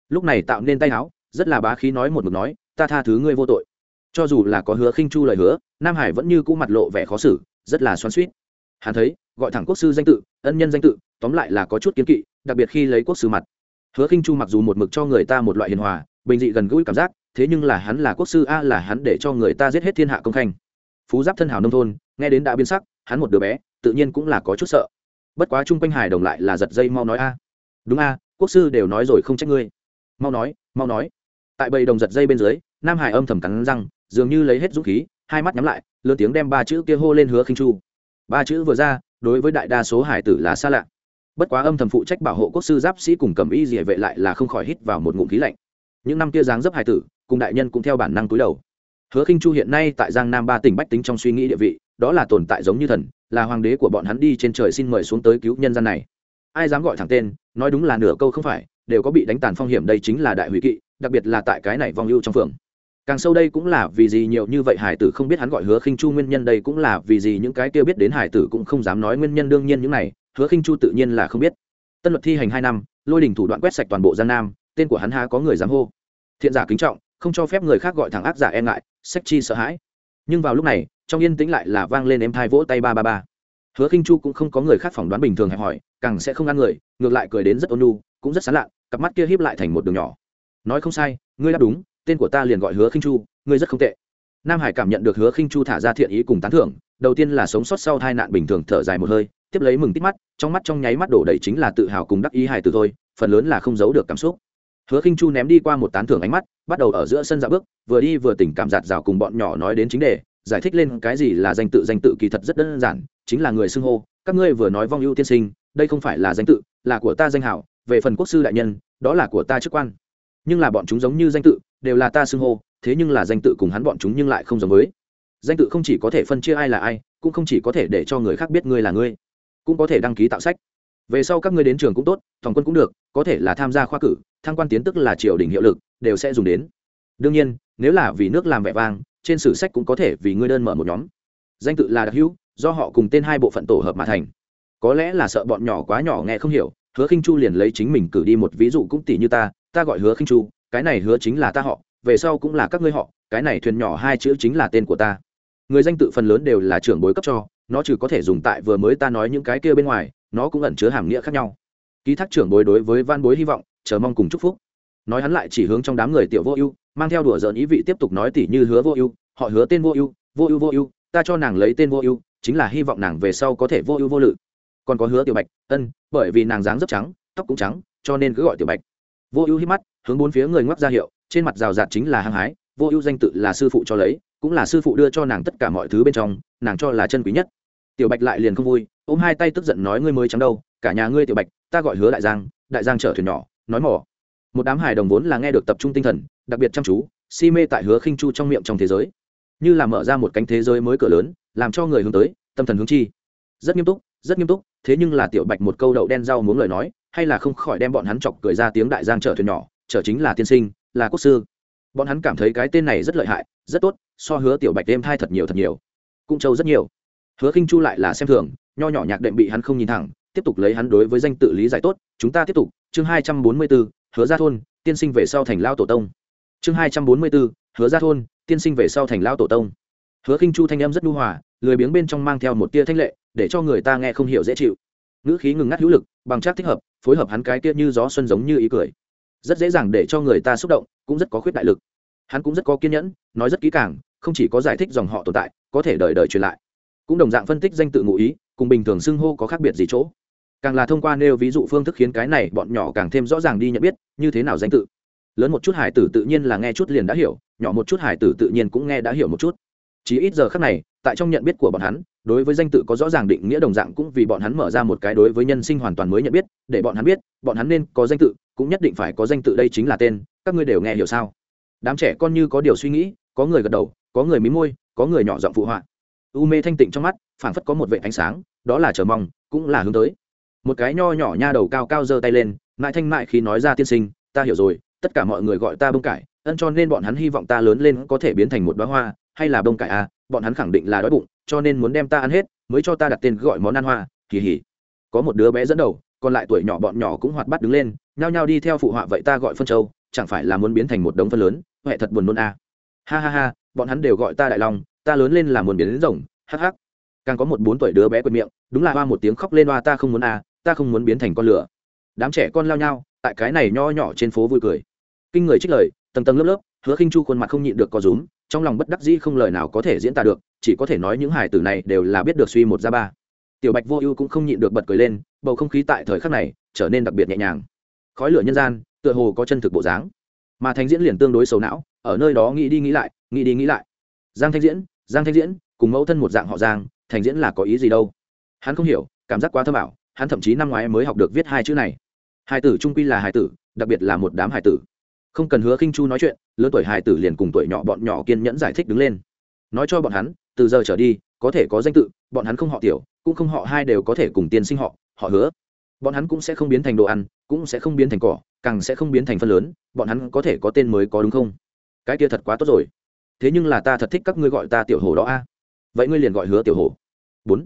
Lúc này tạo nên tay áo rất là bá khí nói một mực nói, ta tha thứ ngươi vô tội cho dù là có hứa khinh chu lời hứa, nam hải vẫn như cũ mặt lộ vẻ khó xử, rất là xoắn suýt hắn thấy, gọi thẳng quốc sư danh tự, ân nhân danh tự, tóm lại là có chút kiến kỵ, đặc biệt khi lấy quốc sư mặt. Hứa khinh chu mặc dù một mực cho người ta một loại hiền hòa, bình dị gần gũi cảm giác, thế nhưng là hắn là quốc sư a là hắn để cho người ta giết hết thiên hạ công khanh. Phú giáp thân hào nông thôn, nghe đến đã biến sắc, hắn một đứa bé, tự nhiên cũng là có chút sợ. Bất quá chung quanh hải đồng lại là giật dây mau nói a. Đúng a, quốc sư đều nói rồi không trách ngươi. Mau nói mau nói. Tại bầy đồng giật dây bên dưới, nam hải âm thầm cắn răng dường như lấy hết dũng khí, hai mắt nhắm lại, lớn tiếng đem ba chữ kia hô lên hứa khinh chu. Ba chữ vừa ra, đối với đại đa số hải tử là xa lạ. Bất quá âm thầm phụ trách bảo hộ quốc sư giáp sĩ cùng cầm y dị vệ lại là không khỏi hít vào một ngụm khí lạnh. Những năm kia dáng dấp hải tử, cùng đại nhân cũng theo bản năng túi đầu. Hứa khinh chu hiện nay tại giang nam ba tỉnh bách tính trong suy nghĩ địa vị, đó là tồn tại giống như thần, là hoàng đế của bọn hắn đi trên trời xin mời xuống tới cứu nhân gian này. Ai dám gọi thẳng tên, nói đúng là nửa câu không phải, đều có bị đánh tàn phong hiểm đây chính là đại hủy kỵ, đặc biệt là tại cái này vong ưu trong phường càng sâu đây cũng là vì gì nhiều như vậy hải tử không biết hắn gọi hứa khinh chu nguyên nhân đây cũng là vì gì những cái kia biết đến hải tử cũng không dám nói nguyên nhân đương nhiên những này, hứa khinh chu tự nhiên là không biết. Tân luật thi hành hai năm, lôi đình thủ đoạn quét sạch toàn bộ giang nam, tên của hắn ha có người dám hô. Thiện giả kính trọng, không cho phép người khác gọi thẳng ác giả e ngại, sách chi sợ hãi. Nhưng vào lúc này, trong yên tĩnh lại là vang lên em thai vỗ tay ba ba ba. Hứa khinh chu cũng không có người khác phỏng đoán bình thường hẹp hỏi, càng sẽ không ăn người, ngược lại cười đến rất ôn nhu, cũng rất sán lạ cặp mắt kia híp lại thành một đường nhỏ. Nói không sai, ngươi đáp đúng tên của ta liền gọi hứa khinh chu, ngươi rất không tệ. Nam hải cảm nhận được hứa khinh chu thả ra thiện ý cùng tán thưởng, đầu tiên là sống sót sau tai nạn bình thường thở dài một hơi, tiếp lấy mừng tít mắt, trong mắt trong nháy mắt đổ đầy chính là tự hào cùng đắc ý hài từ thôi, phần lớn là không giấu được cảm xúc. Hứa khinh chu ném đi qua một tán thưởng ánh mắt, bắt đầu ở giữa sân dạo bước, vừa đi vừa tỉnh cảm giạt rào cùng bọn nhỏ nói đến chính đề, giải thích lên cái gì là danh tự danh tự kỳ thật rất đơn giản, chính là người xưng hô, các ngươi vừa nói vong ưu tiên sinh, đây không phải là danh tự, là của ta danh hảo, về phần quốc sư đại nhân, đó là của ta chức quan. Nhưng là bọn chúng giống như danh tự đều là ta xưng hô, thế nhưng là danh tự cùng hắn bọn chúng nhưng lại không giống với. Danh tự không chỉ có thể phân chia ai là ai, cũng không chỉ có thể để cho người khác biết ngươi là ngươi, cũng có thể đăng ký tạo sách. Về sau các ngươi đến trường cũng tốt thòng quân cũng được, có thể là tham gia khoa cử thăng quan tiến tức là triều đình hiệu lực, đều sẽ dùng đến. Đương nhiên, nếu là vì nước làm vẻ vang, trên sử sách cũng có thể vì ngươi đơn mở một nhóm. Danh tự là đặc hữu, do họ cùng tên hai bộ phận tổ hợp mà thành. Có lẽ là sợ bọn nhỏ quá nhỏ nghe không hiểu, hứa khinh chu liền lấy chính mình cử đi một ví dụ cũng tỷ như ta ta gọi hứa khinh chu cái này hứa chính là ta họ, về sau cũng là các ngươi họ, cái này thuyền nhỏ hai chữ chính là tên của ta. Người danh tự phần lớn đều là trưởng bối cấp cho, nó trừ có thể dùng tại vừa mới ta nói những cái kia bên ngoài, nó cũng ẩn chứa hàm nghĩa khác nhau. Ký thác trưởng bối đối với van bối hy vọng, chờ mong cùng chúc phúc. Nói hắn lại chỉ hướng trong đám người tiểu vô ưu, mang theo đùa giỡn ý vị tiếp tục nói tỉ như hứa vô ưu, họ hứa tên vô ưu vô ưu vô ưu, ta cho nàng lấy tên vô ưu, chính là hy vọng nàng về sau có thể vô ưu vô lự. Còn có hứa tiểu bạch, ân, bởi vì nàng dáng rất trắng, tóc cũng trắng, cho nên cứ gọi tiểu bạch vô ưu hít mắt, hướng bốn phía người ngoắc ra hiệu, trên mặt rào rạt chính là hăng hái, vô ưu danh tự là sư phụ cho lấy, cũng là sư phụ đưa cho nàng tất cả mọi thứ bên trong, nàng cho là chân quý nhất. Tiểu bạch lại liền không vui, ôm hai tay tức giận nói ngươi mới trắng đâu, cả nhà ngươi tiểu bạch, ta gọi hứa đại giang đại giang chở thuyền nhỏ, nói mỏ. Một đám hài đồng vốn là nghe được tập trung tinh thần, đặc biệt chăm chú, si mê tại hứa khinh chu trong miệng trong thế giới. Như là mở ra một cánh thế giới mới cửa lớn, làm cho người hướng tới, tâm thần hướng chi. Rất nghiêm túc, rất nghiêm túc, thế nhưng là tiểu bạch một câu đậu đen rau muốn lời nói hay là không khỏi đem bọn hắn chọc cười ra tiếng đại giang chở thuyền nhỏ chở chính là tiên sinh là quốc sư. Bọn hắn cảm thấy cái tên này rất lợi hại rất tốt so hứa tiểu bạch đêm thai thật nhiều thật nhiều. Cung châu rất nhiều. Hứa khinh chu lại là xem thường nho nhỏ nhạc đệm bị hắn không nhìn thẳng tiếp tục lấy hắn đối với danh tự lý giải tốt. Chúng ta tiếp tục chương hai trăm bốn mươi 244, hứa ra thôn tiên sinh về sau thành lao tổ tông. Chương hai trăm bốn mươi 244, hứa ra thôn tiên sinh về sau thành lao tổ tông. Hứa khinh chu thanh âm rất nhu hòa lười biếng bên trong mang theo một tia thanh lệ để cho người ta nghe không hiểu dễ chịu. Ngữ khí ngừng ngắt hữu lực bằng chắc thích hợp phối hợp hắn cái kia như gió xuân giống như ý cười. Rất dễ dàng để cho người ta xúc động, cũng rất có khuyết đại lực. Hắn cũng rất có kiên nhẫn, nói rất kỹ càng, không chỉ có giải thích dòng họ tồn tại, có thể đời đời truyền lại. Cũng đồng dạng phân tích danh tự ngụ ý, cùng bình thường xưng hô có khác biệt gì chỗ. Càng là thông qua nêu ví dụ phương thức khiến cái này bọn nhỏ càng thêm rõ ràng đi nhận biết, như thế nào danh tự. Lớn một chút hải tử tự nhiên là nghe chút liền đã hiểu, nhỏ một chút hải tử tự nhiên cũng nghe đã hiểu một chút chỉ ít giờ khác này, tại trong nhận biết của bọn hắn, đối với danh tự có rõ ràng định nghĩa đồng dạng cũng vì bọn hắn mở ra một cái đối với nhân sinh hoàn toàn mới nhận biết, để bọn hắn biết, bọn hắn nên có danh tự, cũng nhất định phải có danh tự đây chính là tên, các ngươi đều nghe hiểu sao? Đám trẻ con như có điều suy nghĩ, có người gật đầu, có người mí môi, có người nhỏ giọng phụ họa. U mê thanh tịnh trong mắt, phảng phất có một vệ ánh sáng, đó là chờ mong, cũng là hướng tới. Một cái nho nhỏ nha đầu cao cao giơ tay lên, mãi thanh mại khi nói ra tiên sinh, ta hiểu rồi, tất cả mọi người gọi ta bông cải ân cho nên bọn hắn hy vọng ta lớn lên có thể biến thành một đoá hoa, hay là bông cải à bọn hắn khẳng định là đói bụng, cho nên muốn đem ta ăn hết, mới cho ta đặt tên gọi món ăn hoa, kỳ hỉ. Có một đứa bé dẫn đầu, còn lại tuổi nhỏ bọn nhỏ cũng hoạt bắt đứng lên, nhao nhao đi theo phụ họa vậy ta gọi phân châu, chẳng phải là muốn biến thành một đống phân lớn, huệ thật buồn nôn à. ha ha ha, bọn hắn đều gọi ta đại long, ta lớn lên là muốn biến đến rồng, hắc hắc. Càng có một bốn tuổi đứa bé quệt miệng, đúng là hoa một tiếng khóc lên hoa, ta không muốn à ta không muốn biến thành con lửa. Đám trẻ con lao nhau, tại cái này nho nhỏ trên phố vui cười. Kinh người trích lời tầng tầng lớp lớp, hứa khinh chu khuôn mặt không nhịn được có rúm, trong lòng bất đắc dĩ không lời nào có thể diễn tả được, chỉ có thể nói những hài tử này đều là biết được suy một ra ba. Tiểu bạch vô ưu cũng không nhịn được bật cười lên, bầu không khí tại thời khắc này trở nên đặc biệt nhẹ nhàng. Khói lửa nhân gian, tựa hồ có chân thực bộ dáng. Mà thanh diễn liền tương đối xấu não, ở nơi đó nghĩ đi nghĩ lại, nghĩ đi nghĩ lại. Giang thanh diễn, giang thanh diễn, cùng mẫu thân một dạng họ giang thành diễn là có ý gì đâu? Hắn không hiểu, cảm giác quá thơ bảo hắn thậm chí năm ngoái mới học được viết hai chữ này. Hai tử trung quy là hai tử, đặc biệt là một đám hải tử không cần hứa khinh chu nói chuyện, lớn tuổi hài tử liền cùng tuổi nhỏ bọn nhỏ kiên nhẫn giải thích đứng lên. Nói cho bọn hắn, từ giờ trở đi, có thể có danh tự, bọn hắn không họ tiểu, cũng không họ hai đều có thể cùng tiên sinh họ họ hứa. Bọn hắn cũng sẽ không biến thành đồ ăn, cũng sẽ không biến thành cỏ, càng sẽ không biến thành phân lớn, bọn hắn có thể có tên mới có đúng không? Cái kia thật quá tốt rồi. Thế nhưng là ta thật thích các ngươi gọi ta tiểu hồ đó a. Vậy ngươi liền gọi hứa tiểu hồ bốn.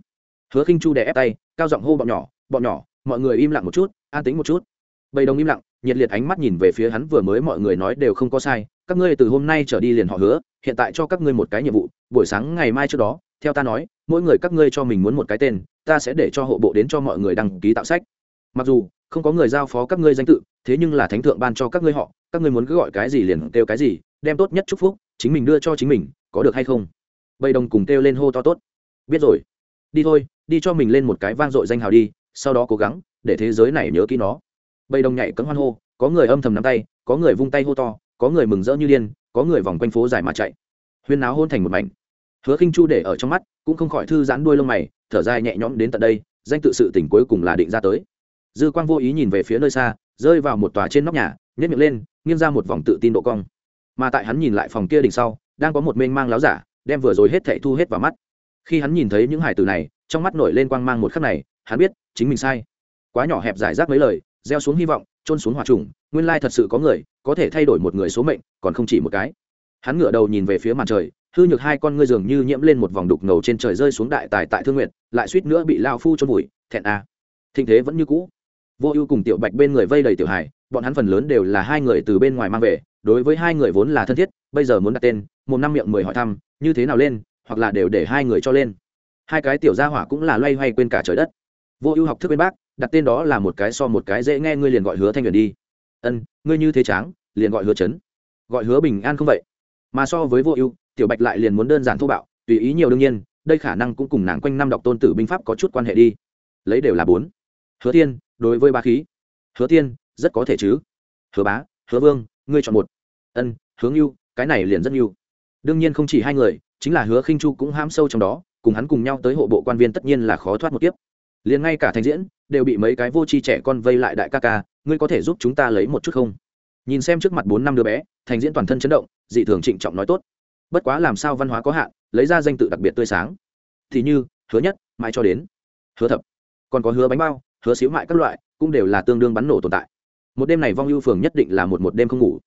Hứa khinh chu đè ép tay, cao giọng hô bọn nhỏ bọn nhỏ, mọi người im lặng một chút, an tính một chút bầy đồng im lặng, nhiệt liệt ánh mắt nhìn về phía hắn vừa mới mọi người nói đều không có sai, các ngươi từ hôm nay trở đi liền họ hứa, hiện tại cho các ngươi một cái nhiệm vụ, buổi sáng ngày mai trước đó, theo ta nói, mỗi người các ngươi cho mình muốn một cái tên, ta sẽ để cho hộ bộ đến cho mọi người đăng ký tạo sách. Mặc dù, không có người giao phó các ngươi danh tự, thế nhưng là thánh thượng ban cho các ngươi họ, các ngươi muốn cứ gọi cái gì liền kêu cái gì, đem tốt nhất chúc phúc, chính mình đưa cho chính mình, có được hay không? Bầy đồng cùng kêu lên hô to tốt. Biết rồi. Đi thôi, đi cho mình lên một cái vang dội danh hào đi, sau đó cố gắng, để thế giới này nhớ kỹ nó bầy đồng nhảy cấm hoan hô, có người âm thầm nắm tay, có người vung tay hô to, có người mừng rỡ như điên, có người vòng quanh phố dài mà chạy. Huyên náo hôn thành một mảnh. Hứa khinh chu để ở trong mắt, cũng không khỏi thư giãn đuôi lông mày, thở dài nhẹ nhõm đến tận đây, danh tự sự tỉnh cuối cùng là định ra tới. Dư quang vô ý nhìn về phía nơi xa, rơi vào một tòa trên nóc nhà nhét miệng lên, nghiêng ra một vòng tự tin độ cong. Mà tại hắn nhìn lại phòng kia đỉnh sau, đang có một mênh mang láo giả, đem vừa rồi hết thảy thu hết vào mắt. Khi hắn nhìn thấy những hải tử này, trong mắt nổi lên quang mang một khắc này, hắn biết chính mình sai. Quá nhỏ hẹp giải rác mấy lời gieo xuống hy vọng trôn xuống hòa trùng, nguyên lai thật sự có người, có thể thay đổi một người số mệnh, còn không chỉ một cái. Hắn ngửa đầu nhìn về phía màn trời, hư nhược hai con ngươi dường như nhiễm lên một vòng đục ngầu trên trời rơi xuống đại tài tại thương nguyện lại suýt nữa bị lao phu trôn vùi, thẹn a. À. thịnh thế vẫn như cũ. Vô ưu cùng tiểu bạch bên người vây đầy tiểu hải, bọn hắn phần lớn đều là hai người từ bên ngoài mang về, đối với hai người vốn là thân thiết, bây giờ muốn đặt tên, một năm miệng mười hỏi thăm, như thế nào lên, hoặc là đều để hai người cho lên. Hai cái tiểu gia hỏa cũng là loay hoay quên cả trời đất. Vô ưu học thức bên bác đặt tên đó là một cái so một cái dễ nghe, ngươi liền gọi hứa thanh huyền đi. Ân, ngươi như thế tráng, liền gọi hứa chấn gọi hứa bình an không vậy? Mà so với vô ưu, tiểu bạch lại liền muốn đơn giản thô bạo, tùy ý nhiều đương nhiên, đây khả năng cũng cùng nàng quanh năm đọc tôn tử binh pháp có chút quan hệ đi. Lấy đều là bốn. Hứa thiên, đối với ba khí. Hứa tiên rất có thể chứ. Hứa bá, hứa vương, ngươi chọn một. Ân, hướng yêu cái này liền rất yêu đương nhiên không chỉ hai người, chính là hứa khinh chu cũng ham sâu trong đó, cùng hắn cùng nhau tới hộ bộ quan viên tất nhiên là khó thoát một kiếp liền ngay cả thành diễn đều bị mấy cái vô tri trẻ con vây lại đại ca ca, ngươi có thể giúp chúng ta lấy một chút không? Nhìn xem trước mặt bốn năm đứa bé thành diễn toàn thân chấn động, dị thường trịnh trọng nói tốt. Bất quá làm sao văn hóa có hạn, lấy ra danh tự đặc biệt tươi sáng. Thì như, hứa nhất, mãi cho đến. Hứa thập. Còn có hứa bánh bao, hứa xíu mại các loại, cũng đều là tương đương bắn nổ tồn tại. Một đêm này vong ưu phường nhất định là một một đêm không ngủ.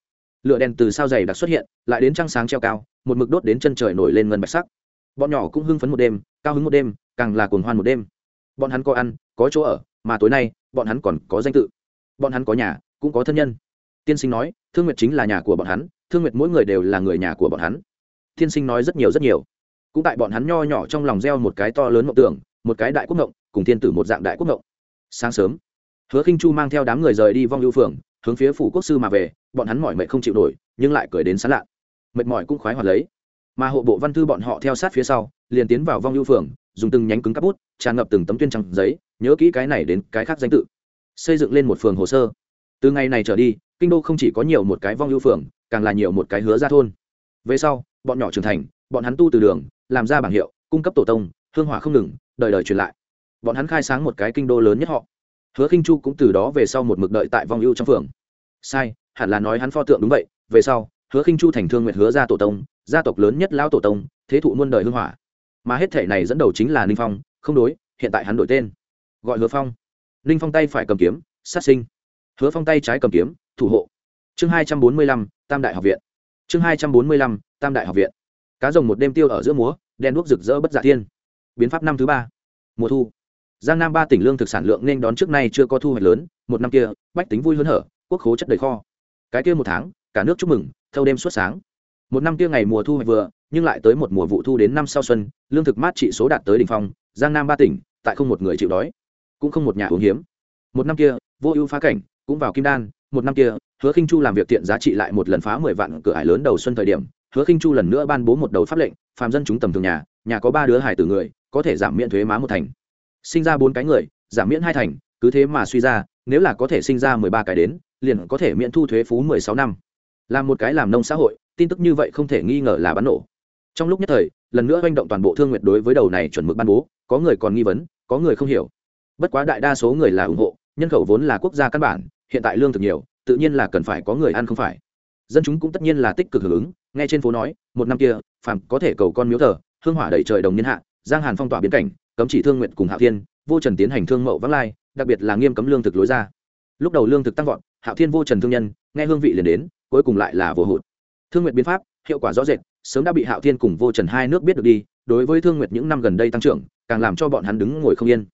Lửa đèn từ sao dày đặc xuất hiện, lại đến trăng sáng treo cao, một mực đốt đến chân trời nổi lên ngân bạch sắc. Bọn nhỏ cũng hưng phấn một đêm, cao hứng một đêm, càng là cuồng hoan một đêm bọn hắn có ăn, có chỗ ở, mà tối nay, bọn hắn còn có danh tự. Bọn hắn có nhà, cũng có thân nhân. Tiên sinh nói, thương nguyệt chính là nhà của bọn hắn, thương nguyệt mỗi người đều là người nhà của bọn hắn. Tiên sinh nói rất nhiều rất nhiều. Cũng tại bọn hắn nho nhỏ trong lòng gieo một cái to lớn mộng tưởng, một cái đại quốc mộng, cùng thiên tử một dạng đại quốc mộng. Sáng sớm, hứa khinh chu mang theo đám người rời đi vong Lưu phường hướng phía phủ quốc sư mà về, bọn hắn mỏi mệt không chịu nổi, nhưng lại cười đến sán lạ. Mệt mỏi cũng khoái hoạt lấy. Mà hộ bộ văn thư bọn họ theo sát phía sau, liền tiến vào vong Lưu phường dùng từng nhánh cứng cắp bút, tràn ngập từng tấm tuyên trắng giấy, nhớ kỹ cái này đến cái khác danh tự. Xây dựng lên một phường hồ sơ. Từ ngày này trở đi, kinh đô không chỉ có nhiều một cái vong ưu phường, càng là nhiều một cái hứa ra thôn. Về sau, bọn nhỏ trưởng thành, bọn hắn tu từ đường, làm ra bảng hiệu, cung cấp tổ tông, hương hỏa không ngừng, đời đời truyền lại. Bọn hắn khai sáng một cái kinh đô lớn nhất họ. Hứa khinh chu cũng từ đó về sau một mực đợi tại vong ưu trong phường. Sai, hẳn là nói hắn pho tượng đúng vậy, về sau, hứa khinh chu thành thương nguyện hứa gia tổ tông, gia tộc lớn nhất lão tổ tông, thế thụ muôn đời hương hỏa mà hết thể này dẫn đầu chính là ninh phong, không đối, hiện tại hắn đổi tên. Gọi hứa phong. Ninh phong tay phải cầm kiếm, sát sinh. Hứa phong tay trái cầm kiếm, thủ hộ. Chương hai trăm bốn mươi lăm, tam đại học viện. Chương hai trăm bốn mươi lăm, tam đại học viện. Cá rồng một đêm tiêu ở giữa múa, đen đuốc rực rỡ bất dạ thiên. Biến pháp năm thứ ba. Mùa thu. Giang nam ba tỉnh lương thực sản lượng nên đón trước nay chưa có thu hoạch lớn, một năm kia, bách tính vui hớn hở, quốc khố chất đầy kho. Cái kia một tháng, cả nước chúc mừng, thâu đêm suốt sáng một năm kia ngày mùa thu hoạch vừa, nhưng lại tới một mùa vụ thu đến năm sau xuân, lương thực mát trị số đạt tới đỉnh phong, giang nam ba tỉnh, tại không một người chịu đói, cũng không một nhà uống hiếm. Một năm kia, vô ưu phá cảnh, cũng vào kim đan, một năm kia, hứa khinh chu làm việc tiện giá trị lại một lần phá mười vạn cửa hải lớn đầu xuân thời điểm, hứa khinh chu lần nữa ban bố một đầu pháp lệnh, phàm dân chúng tầm thường nhà nhà có ba đứa hải tử người, có thể giảm miễn thuế má một thành. Sinh ra bốn cái người, giảm miễn hai thành, cứ thế mà suy ra, nếu là có thể sinh ra mười ba cái đến, liền có thể miễn thu thuế phú mười sáu năm làm một cái làm nông xã hội, tin tức như vậy không thể nghi ngờ là bắn nổ. Trong lúc nhất thời, lần nữa manh động toàn bộ thương nguyện đối với đầu này chuẩn mực ban bố, có người còn nghi vấn, có người không hiểu. Bất quá đại đa số người là ủng hộ, nhân khẩu vốn là quốc gia căn bản, hiện tại lương thực nhiều, tự nhiên là cần phải có người ăn không phải. Dân chúng cũng tất nhiên là tích cực hưởng ứng, nghe trên phố nói, một năm kia, phàm có thể cầu con miếu thờ, hương hỏa đẩy trời đồng niên hạ, giang hàn phong tỏa biến cảnh, cấm chỉ thương nguyện cùng hạo thiên, vô trần tiến hành thương mậu vắng lai, đặc biệt là nghiêm cấm lương thực lối ra. Lúc đầu lương thực tăng vọt, hạo thiên vô trần thương nhân, nghe hương vị liền đến cuối cùng lại là vô hụt. Thương nguyện biến pháp, hiệu quả rõ rệt, sớm đã bị hạo thiên cùng vô trần hai nước biết được đi, đối với thương nguyệt những năm gần đây tăng trưởng, càng làm cho bọn hắn đứng ngồi không yên.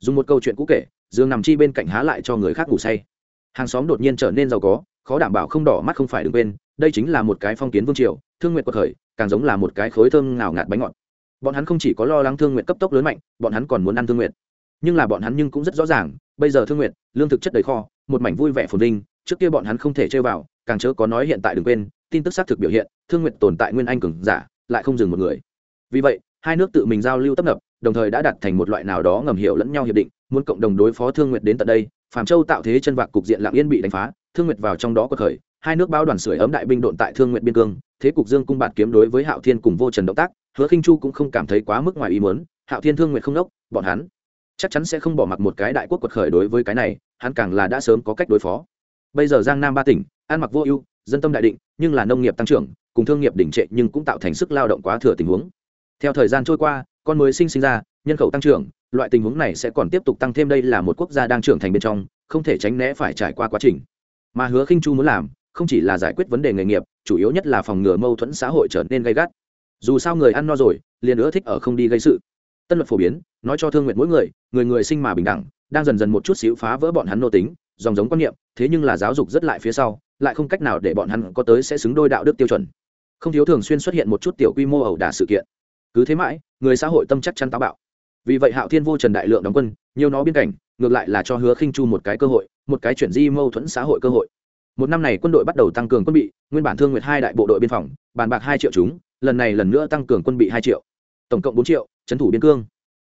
Dùng một câu chuyện cũ kể, dương nằm chi bên cạnh há lại cho người khác ngủ say. Hàng xóm đột nhiên trở nên giàu có, khó đảm bảo không đỏ mắt không phải đứng bên đây chính là một cái phong kiến vương triều, thương nguyệt quật khởi, càng giống là một cái khối thơm ngào ngạt bánh ngọt. Bọn hắn không chỉ có lo lắng thương nguyện cấp tốc lớn mạnh, bọn hắn còn muốn ăn thương nguyện nhưng là bọn hắn nhưng cũng rất rõ ràng, bây giờ thương nguyện lương thực chất đầy kho, một mảnh vui vẻ phồn vinh, trước kia bọn hắn không thể chơi vào càng chớ có nói hiện tại đừng quên, tin tức xác thực biểu hiện, thương nguyện tồn tại nguyên anh cường giả, lại không dừng một người. Vì vậy, hai nước tự mình giao lưu tấp nập, đồng thời đã đặt thành một loại nào đó ngầm hiểu lẫn nhau hiệp định, muốn cộng đồng đối phó thương nguyện đến tận đây phạm châu tạo thế chân vạc cục diện lạng yên bị đánh phá, thương nguyện vào trong đó có khởi hai nước bao đoàn sưởi ấm đại binh độn tại thương nguyện biên cương, thế cục dương cung bạt kiếm đối với hạo thiên cùng vô trần động tác, hứa khinh chu cũng không cảm thấy quá mức ngoài ý muốn, hạo thiên thương nguyện không đốc, bọn hắn chắc chắn sẽ không bỏ mặc một cái đại quốc quật khởi đối với cái này, hắn càng là đã sớm có cách đối phó. Bây giờ giang nam ba tỉnh ăn mặc vô ưu, dân tâm đại định, nhưng là nông nghiệp tăng trưởng, cùng thương nghiệp đỉnh trệ nhưng cũng tạo thành sức lao động quá thừa tình huống. Theo thời gian trôi qua, con mới sinh sinh ra, nhân khẩu tăng trưởng, loại tình huống này sẽ còn tiếp tục tăng thêm đây là một quốc gia đang trưởng thành bên trong, không thể tránh né phải trải qua quá trình. Mà hứa khinh chu muốn làm, không chỉ là giải quyết vấn đề nghề nghiệp, chủ yếu nhất là phòng ngừa mâu thuẫn xã hội trở nên gay gắt. Dù sao người ăn no rồi, liền nữa thích ở không đi gây sự. Tân luật phổ biến, nói cho thương nguyện mỗi người người người sinh mà bình đẳng, đang dần dần một chút xíu phá vỡ bọn hắn nô tính dòng giống quan niệm, thế nhưng là giáo dục rất lại phía sau, lại không cách nào để bọn hắn có tới sẽ xứng đôi đạo đức tiêu chuẩn. Không thiếu thường xuyên xuất hiện một chút tiểu quy mô ẩu đả sự kiện. Cứ thế mãi, người xã hội tâm chắc chắn táo bạo. Vì vậy hạo thiên vô trần đại lượng đóng quân, nhiều nó biên cảnh, ngược lại là cho hứa khinh chu một cái cơ hội, một cái chuyển di mâu thuẫn xã hội cơ hội. Một năm này quân đội bắt đầu tăng cường quân bị, nguyên bản thương nguyệt hai đại bộ đội biên phòng, bàn bạc hai triệu chúng, lần này lần nữa tăng cường quân bị hai triệu. Tổng cộng bốn triệu, trấn thủ biên cương.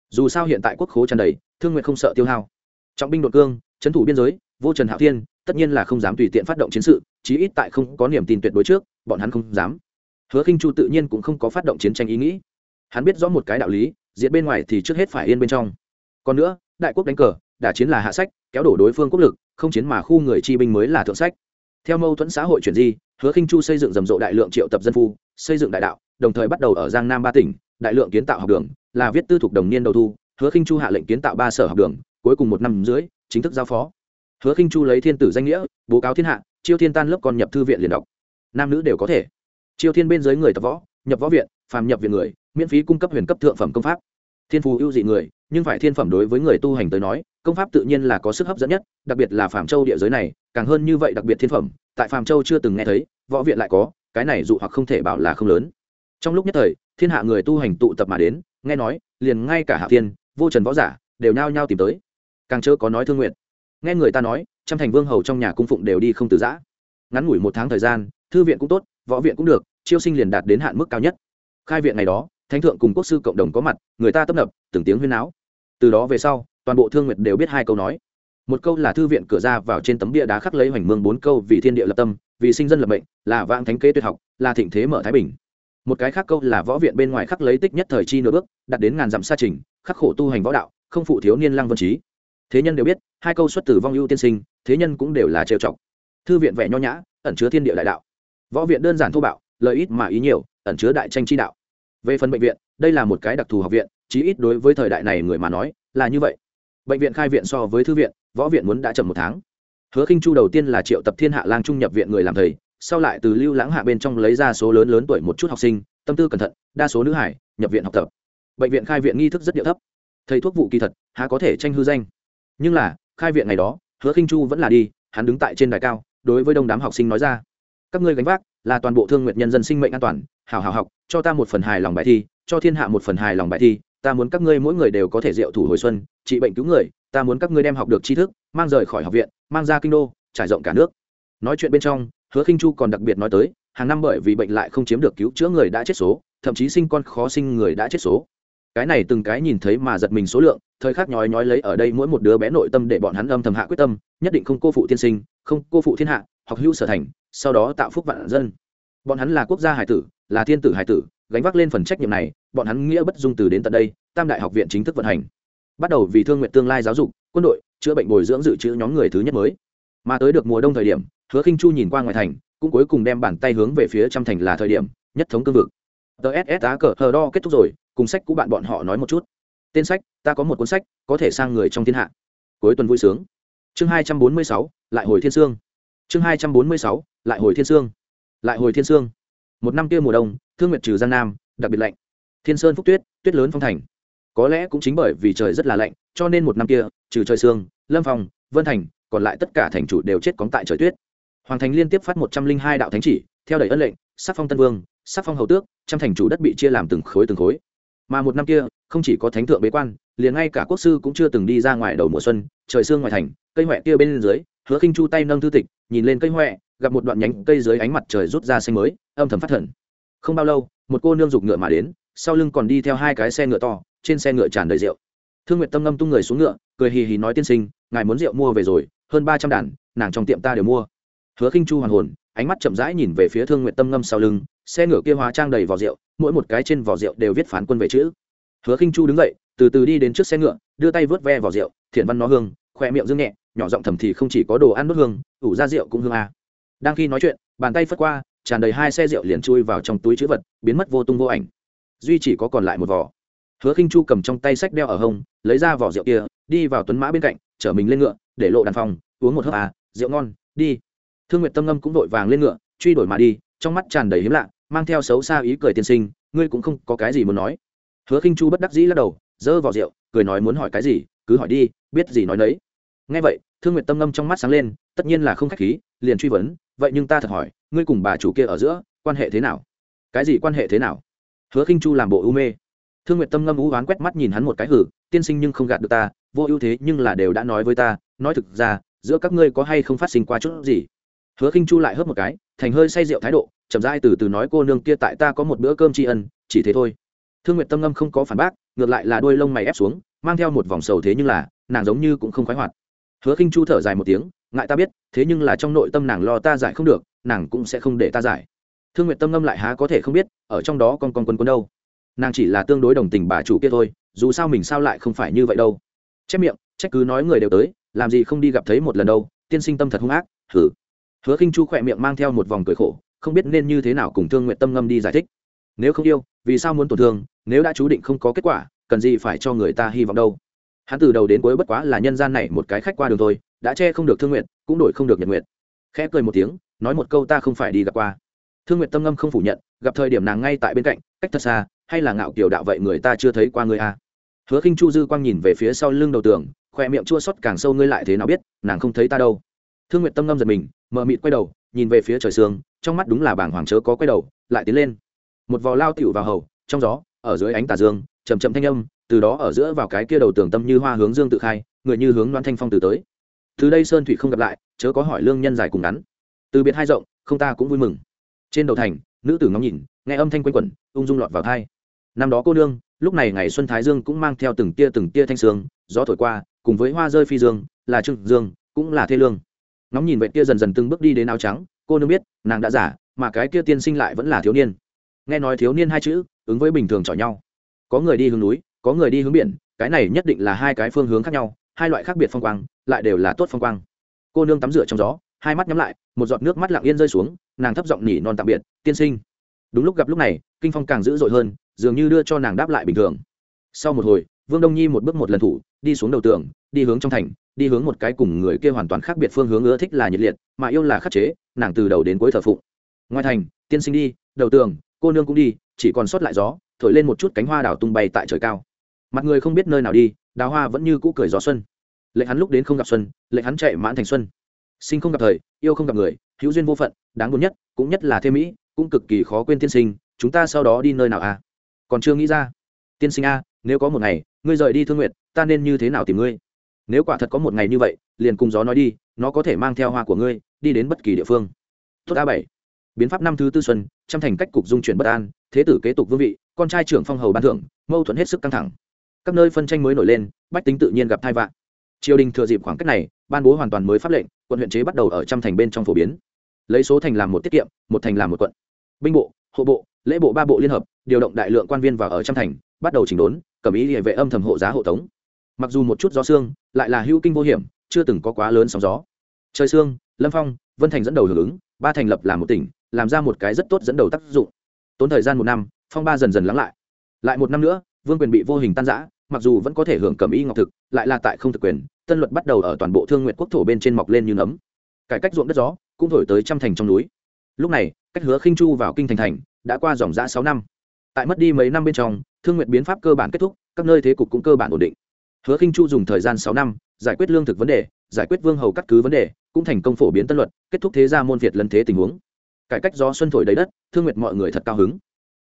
Dù sao hiện tại quốc khố tràn đầy, thương nguyệt không sợ tiêu hao. Trọng binh đột cương, trấn thủ biên giới vô trần hạo thiên, tất nhiên là không dám tùy tiện phát động chiến sự, chí ít tại không có niềm tin tuyệt đối trước, bọn hắn không dám. Hứa khinh chu tự nhiên cũng không có phát động chiến tranh ý nghĩ. Hắn biết rõ một cái đạo lý diện bên ngoài thì trước hết phải yên bên trong. Còn nữa, đại quốc đánh cờ, đả chiến là hạ sách, kéo đổ đối phương quốc lực, không chiến mà khu người chi binh mới là thượng sách. Theo mâu thuẫn xã hội chuyển di, hứa khinh chu xây dựng rầm rộ đại lượng triệu tập dân phu, xây dựng đại đạo, đồng thời bắt đầu ở giang nam ba tỉnh, đại lượng kiến tạo học đường, là viết tư thuộc đồng niên đầu thu. Hứa khinh chu hạ lệnh kiến tạo ba sở học đường, cuối cùng một năm dưới, chính thức giao phó hứa khinh chu lấy thiên tử danh nghĩa, bố cáo thiên hạ, chiêu thiên tan lớp còn nhập thư viện liền đọc. Nam nữ đều có thể. Chiêu thiên bên dưới người tập võ, nhập võ viện, phàm nhập viện người, miễn phí cung cấp huyền cấp thượng phẩm công pháp. Thiên phù ưu dị người, nhưng phải thiên phẩm đối với người tu hành tới nói, công pháp tự nhiên là có sức hấp dẫn nhất, đặc biệt là phàm châu địa giới này, càng hơn như vậy đặc biệt thiên phẩm, tại phàm châu chưa từng nghe thấy, võ viện lại có, cái này dụ hoặc không thể bảo là không lớn. Trong lúc nhất thời, thiên hạ người tu hành tụ tập mà đến, nghe nói, liền ngay cả hạ thiên, vô trần võ giả, đều nhao nhao tìm tới. Càng chớ có nói thương nguyện nghe người ta nói, trăm thành vương hầu trong nhà cung phụng đều đi không từ giã. Ngắn ngủi một tháng thời gian, thư viện cũng tốt, võ viện cũng được, chiêu sinh liền đạt đến hạn mức cao nhất. Khai viện ngày đó, thánh thượng cùng quốc sư cộng đồng có mặt, người ta tấp nập, từng tiếng huyên áo từ đó về sau, toàn bộ thương nguyệt đều biết hai câu nói. Một câu là thư viện cửa ra vào trên tấm bia đá khắc lấy hoành mương bốn câu vì thiên địa lập tâm, vì sinh dân lập mệnh, là vãng thánh kế tuyệt học, là thịnh thế mở thái bình. Một cái khác câu là võ viện bên ngoài khắc lấy tích nhất thời chi nửa bước đặt đến ngàn dặm xa trình, khắc khổ tu hành võ đạo, không phụ thiếu niên lăng vân trí thế nhân đều biết, hai câu xuất từ vong ưu tiên sinh, thế nhân cũng đều là trêu chọc. Thư viện vẻ nho nhã, ẩn chứa thiên địa đại đạo. Võ viện đơn giản thô bạo, lợi ít mà ý nhiều, ẩn chứa đại tranh chi đạo. Về phần bệnh viện, đây là một cái đặc thù học viện, chí ít đối với thời đại này người mà nói, là như vậy. Bệnh viện khai viện so với thư viện, võ viện muốn đã chậm một tháng. Hứa khinh chu đầu tiên là triệu tập thiên hạ lang trung nhập viện người làm thầy, sau lại từ lưu lãng hạ bên trong lấy ra số lớn lớn tuổi một chút học sinh, tâm tư cẩn thận, đa số nữ hải, nhập viện học tập. Bệnh viện khai viện nghi thức rất điệu thấp. Thầy thuốc vụ kỳ thật, há có thể tranh hư danh nhưng là, khai viện ngày đó, hứa khinh chu vẫn là đi, hắn đứng tại trên đài cao, đối với đông đám học sinh nói ra. Các ngươi gánh vác là toàn bộ thương nguyện nhân dân sinh mệnh an toàn hào hào học, cho ta một phần hài lòng bài thi, cho thiên hạ một phần hài lòng bài thi, ta muốn các ngươi mỗi người đều có thể diệu thủ hồi xuân, trị bệnh cứu người, ta muốn các ngươi đem học được tri thức, mang rời khỏi học viện, mang ra kinh đô, trải rộng cả nước. Nói chuyện bên trong, hứa khinh chu còn đặc biệt nói tới, hàng năm bởi vì bệnh lại không chiếm được cứu chữa người đã chết số, thậm chí sinh con khó sinh người đã chết số cái này từng cái nhìn thấy mà giật mình số lượng, thời khắc nhói nhói lấy ở đây mỗi một đứa bé nội tâm để bọn hắn âm thầm hạ quyết tâm, nhất định không cô phụ thiên sinh, không cô phụ thiên hạ học hữu sở thành, sau đó tạo phúc vạn dân. Bọn hắn là quốc gia hải tử, là thiên tử hải tử, gánh vác lên phần trách nhiệm này, bọn hắn nghĩa bất dung từ đến tận đây, tam đại học viện chính thức vận hành. Bắt đầu vì thương nguyện tương lai giáo dục, quân đội, chữa bệnh bồi dưỡng dự trữ nhóm người thứ nhất mới. Mà tới được mùa đông thời điểm, hứa khinh chu nhìn qua ngoài thành, cũng cuối cùng đem bàn tay hướng về phía trăm thành là thời điểm, nhất thống cương vực. Tss á cờ hờ đo kết thúc rồi cùng sách cũ bạn bọn họ nói một chút. Tên sách, ta có một cuốn sách, có thể sang người trong thiên hạ. Cuối tuần vui sướng. Chương hai trăm bốn mươi sáu, lại hồi thiên sương. Chương hai trăm bốn mươi sáu, lại hồi thiên sương. Lại hồi thiên sương. Một năm kia mùa đông, thương nguyệt trừ giang nam, đặc biệt lạnh. Thiên sơn phúc tuyết tuyết lớn phong thành. Có lẽ cũng chính bởi vì trời rất là lạnh, cho nên một năm kia, trừ trời sương, lâm phong, vân thành, còn lại tất cả thành chủ đều chết cóng tại trời tuyết. Hoàng thành liên tiếp phát một trăm linh hai đạo thánh chỉ, theo đẩy ân lệnh, sắc phong tân vương, sắc phong hầu tước, trăm thành chủ đất bị chia làm từng khối từng khối mà một năm kia, không chỉ có thánh thượng bế quan, liền ngay cả quốc sư cũng chưa từng đi ra ngoài đầu mùa xuân, trời sương ngoài thành, cây huệ kia bên dưới, hứa khinh chu tay nâng thư tịch, nhìn lên cây huệ gặp một đoạn nhánh cây dưới ánh mặt trời rút ra xanh mới, âm thầm phát thần. Không bao lâu, một cô nương giục ngựa mà đến, sau lưng còn đi theo hai cái xe ngựa to, trên xe ngựa tràn đầy rượu. Thương nguyệt tâm ngâm tung người xuống ngựa, cười hì hì nói tiên sinh, ngài muốn rượu mua về rồi, hơn ba trăm đàn, nàng trong tiệm ta đều mua. Hứa khinh chu hoàn hồn, ánh mắt chậm rãi nhìn về phía thương nguyệt tâm ngâm sau lưng xe ngựa kia hóa trang đầy vỏ rượu, mỗi một cái trên vỏ rượu đều viết phán quân về chữ. Hứa khinh chu đứng dậy, từ từ đi đến trước xe ngựa, đưa tay vớt ve vỏ rượu thiện văn nó hương, khoe miệng dương nhẹ, nhỏ giọng thầm thì không chỉ có đồ ăn đốt hương, ủ ra rượu cũng hương à. đang khi nói chuyện, bàn tay phất qua, tràn đầy hai xe rượu liền chui vào trong túi chữ vật, biến mất vô tung vô ảnh. Duy chỉ có còn lại một vỏ. Hứa khinh chu cầm trong tay sách đeo ở hông, lấy ra vỏ rượu kia, đi vào tuấn mã bên cạnh, chở mình lên ngựa, để lộ đàn phòng, uống một hớp à rượu ngon, đi. Thương nguyệt tâm ngâm cũng vội vàng lên ngựa, truy đuổi mà đi, trong mắt tràn đầy hiếm lạ mang theo xấu xa ý cười tiên sinh, ngươi cũng không có cái gì muốn nói. Hứa khinh chu bất đắc dĩ lắc đầu dơ vào rượu, cười nói muốn hỏi cái gì, cứ hỏi đi, biết gì nói nấy. Nghe vậy, thương nguyệt tâm ngâm trong mắt sáng lên, tất nhiên là không khách khí, liền truy vấn, vậy nhưng ta thật hỏi, ngươi cùng bà chủ kia ở giữa, quan hệ thế nào? Cái gì quan hệ thế nào? Hứa khinh chu làm bộ u mê. Thương nguyệt tâm ngâm ú oán quét mắt nhìn hắn một cái hử, tiên sinh nhưng không gạt được ta, vô ưu thế nhưng là đều đã nói với ta, nói thực ra, giữa các ngươi có hay không phát sinh qua chút gì? Hứa khinh chu lại hớp một cái, thành hơi say rượu thái độ, chậm rãi từ từ nói, cô nương kia tại ta có một bữa cơm tri ân, chỉ thế thôi. Thương nguyệt tâm ngâm không có phản bác, ngược lại là đôi lông mày ép xuống, mang theo một vòng sầu thế nhưng là, nàng giống như cũng không khoái hoạt. Hứa khinh chu thở dài một tiếng, ngại ta biết, thế nhưng là trong nội tâm nàng lo ta giải không được, nàng cũng sẽ không để ta giải. Thương nguyệt tâm ngâm lại há có thể không biết, ở trong đó con con quân quân đâu. Nàng chỉ là tương đối đồng tình bà chủ kia thôi, dù sao mình sao lại không phải như vậy đâu. Chép miệng, trách cứ nói người đều tới, làm gì không đi gặp thấy một lần đâu, tiên sinh tâm thật hung ác thử hứa khinh chu khỏe miệng mang theo một vòng cười khổ, không biết nên như thế nào cùng thương nguyện tâm ngâm đi giải thích. Nếu không yêu, vì sao muốn tổn thương, nếu đã chú định không có kết quả, cần gì phải cho người ta hy vọng đâu? Hắn từ đầu đến cuối bất quá là nhân gian này một cái khách qua đường thôi, đã che không được thương nguyện cũng đổi không được nhật nguyện khẽ cười một tiếng, nói một câu ta không phải đi gặp qua. Thương nguyện tâm ngâm không phủ nhận, gặp thời điểm nàng ngay tại bên cạnh, cách thật xa, hay là ngạo kiều đạo vậy người ta chưa thấy qua người a à. hứa khinh chu dư quang nhìn về phía sau lưng đầu tường khoe miệng chua xót càng sâu ngươi lại thế nào biết, nàng không thấy ta đâu thương nguyện tâm ngâm giật mình, mờ mịt quay đầu, nhìn về phía trời sương, trong mắt đúng là bảng hoàng chớ có quay đầu, lại tiến lên. Một vò lao tiểu vào hầu, trong gió, ở dưới ánh tà dương chầm chậm thanh âm, từ đó ở giữa vào cái kia đầu tường tâm như hoa hướng dương tự khai, người như hướng đoan thanh phong từ tới. Từ đây sơn thủy không gặp lại, chớ có hỏi lương nhân dài cùng ngắn. Từ biệt hai rộng, không ta cũng vui mừng. Trên đầu thành, nữ tử ngóng nhìn, nghe âm thanh quanh quẩn, ung dung lọt vào thai. Năm đó cô nương, lúc này ngày xuân thái dương cũng mang theo từng tia từng tia thanh sương, gió thổi qua, cùng với hoa rơi phi dương, là trưng dương, cũng là thê lương ngóng nhìn vệ kia dần dần từng bước đi đến áo trắng, cô nương biết, nàng đã giả mà cái kia tiên sinh lại vẫn là thiếu niên. Nghe nói thiếu niên hai chữ, ứng với bình thường chọi nhau. Có người đi hướng núi, có người đi hướng biển, cái này nhất định là hai cái phương hướng khác nhau, hai loại khác biệt phong quang, lại đều là tốt phong quang. Cô nương tắm rửa trong gió, hai mắt nhắm lại, một giọt nước mắt lặng yên rơi xuống, nàng thấp giọng nhỉ non tạm biệt, tiên sinh. Đúng lúc gặp lúc này, kinh phong càng dữ dội hơn, dường như đưa cho nàng đáp lại bình thường. Sau một hồi, vương đông nhi một bước một lần thủ, đi xuống đầu tường, đi hướng trong thành đi hướng một cái cùng người kia hoàn toàn khác biệt phương hướng ưa thích là nhiệt liệt, mà yêu là khắc chế, nàng từ đầu đến cuối thờ phụng. Ngoài thành, tiên sinh đi, đầu tường, cô nương cũng đi, chỉ còn sót lại gió, thổi lên một chút cánh hoa đào tung bay tại trời cao. Mặt người không biết nơi nào đi, đào hoa vẫn như cũ cười gió xuân. Lệnh hắn lúc đến không gặp xuân lệnh hắn chạy mãn thành xuân. Sinh không gặp thời, yêu không gặp người, hữu duyên vô phận, đáng buồn nhất, cũng nhất là thêm mỹ, cũng cực kỳ khó quên tiên sinh, chúng ta sau đó đi nơi nào à? Còn chưa nghĩ ra. Tiên sinh a, nếu có một ngày, ngươi rời đi thương nguyện ta nên như thế nào tìm ngươi? Nếu quả thật có một ngày như vậy, liền cùng gió nói đi, nó có thể mang theo hoa của ngươi, đi đến bất kỳ địa phương. Tốt a bảy. Biến pháp năm thứ tư xuân, trăm thành cách cục dung chuyển bất an, thế tử kế tục vương vị, con trai trưởng phong hầu ban thưởng, mâu thuẫn hết sức căng thẳng. Các nơi phân tranh mới nổi lên, bách tính tự nhiên gặp thai vạn triều đình thừa dịp khoảng cách này, ban bố hoàn toàn mới pháp lệnh, quận huyện chế bắt đầu ở trăm thành bên trong phổ biến. Lấy số thành làm một tiết kiệm, một thành làm một quận. Binh bộ, hộ bộ, lễ bộ ba bộ liên hợp, điều động đại lượng quan viên vào ở trăm thành, bắt đầu chỉnh đốn cầm ý địa vệ âm thầm hộ giá hộ tống mặc dù một chút gió xương lại là hữu kinh vô hiểm, chưa từng có quá lớn sóng gió. Trời xương lâm phong, vân thành dẫn đầu hưởng ứng, ba thành lập làm một tỉnh, làm ra một cái rất tốt dẫn đầu tác dụng. Tốn thời gian một năm, phong ba dần dần lắng lại. Lại một năm nữa, vương quyền bị vô hình tan giã mặc dù vẫn có thể hưởng cầm y ngọc thực, lại là tại không thực quyền, tân luật bắt đầu ở toàn bộ thương nguyện quốc thổ bên trên mọc lên như nấm. Cải cách ruộng đất gió, cũng thổi tới trăm thành trong núi. Lúc này, cách hứa khinh chu vào kinh thành thành, đã qua dòng giã sáu năm. Tại mất đi mấy năm bên trong, thương nguyện biến pháp cơ bản kết thúc, các nơi thế cục cũng cơ bản ổn định hứa khinh chu dùng thời gian sáu năm, giải quyết lương thực vấn đề, giải quyết vương hầu cắt cứ vấn đề, cũng thành công phổ biến tân luật, kết thúc thế gia môn việt lân thế tình huống. Cải cách gió xuân thổi đầy đất, thương nguyện mọi người thật cao hứng.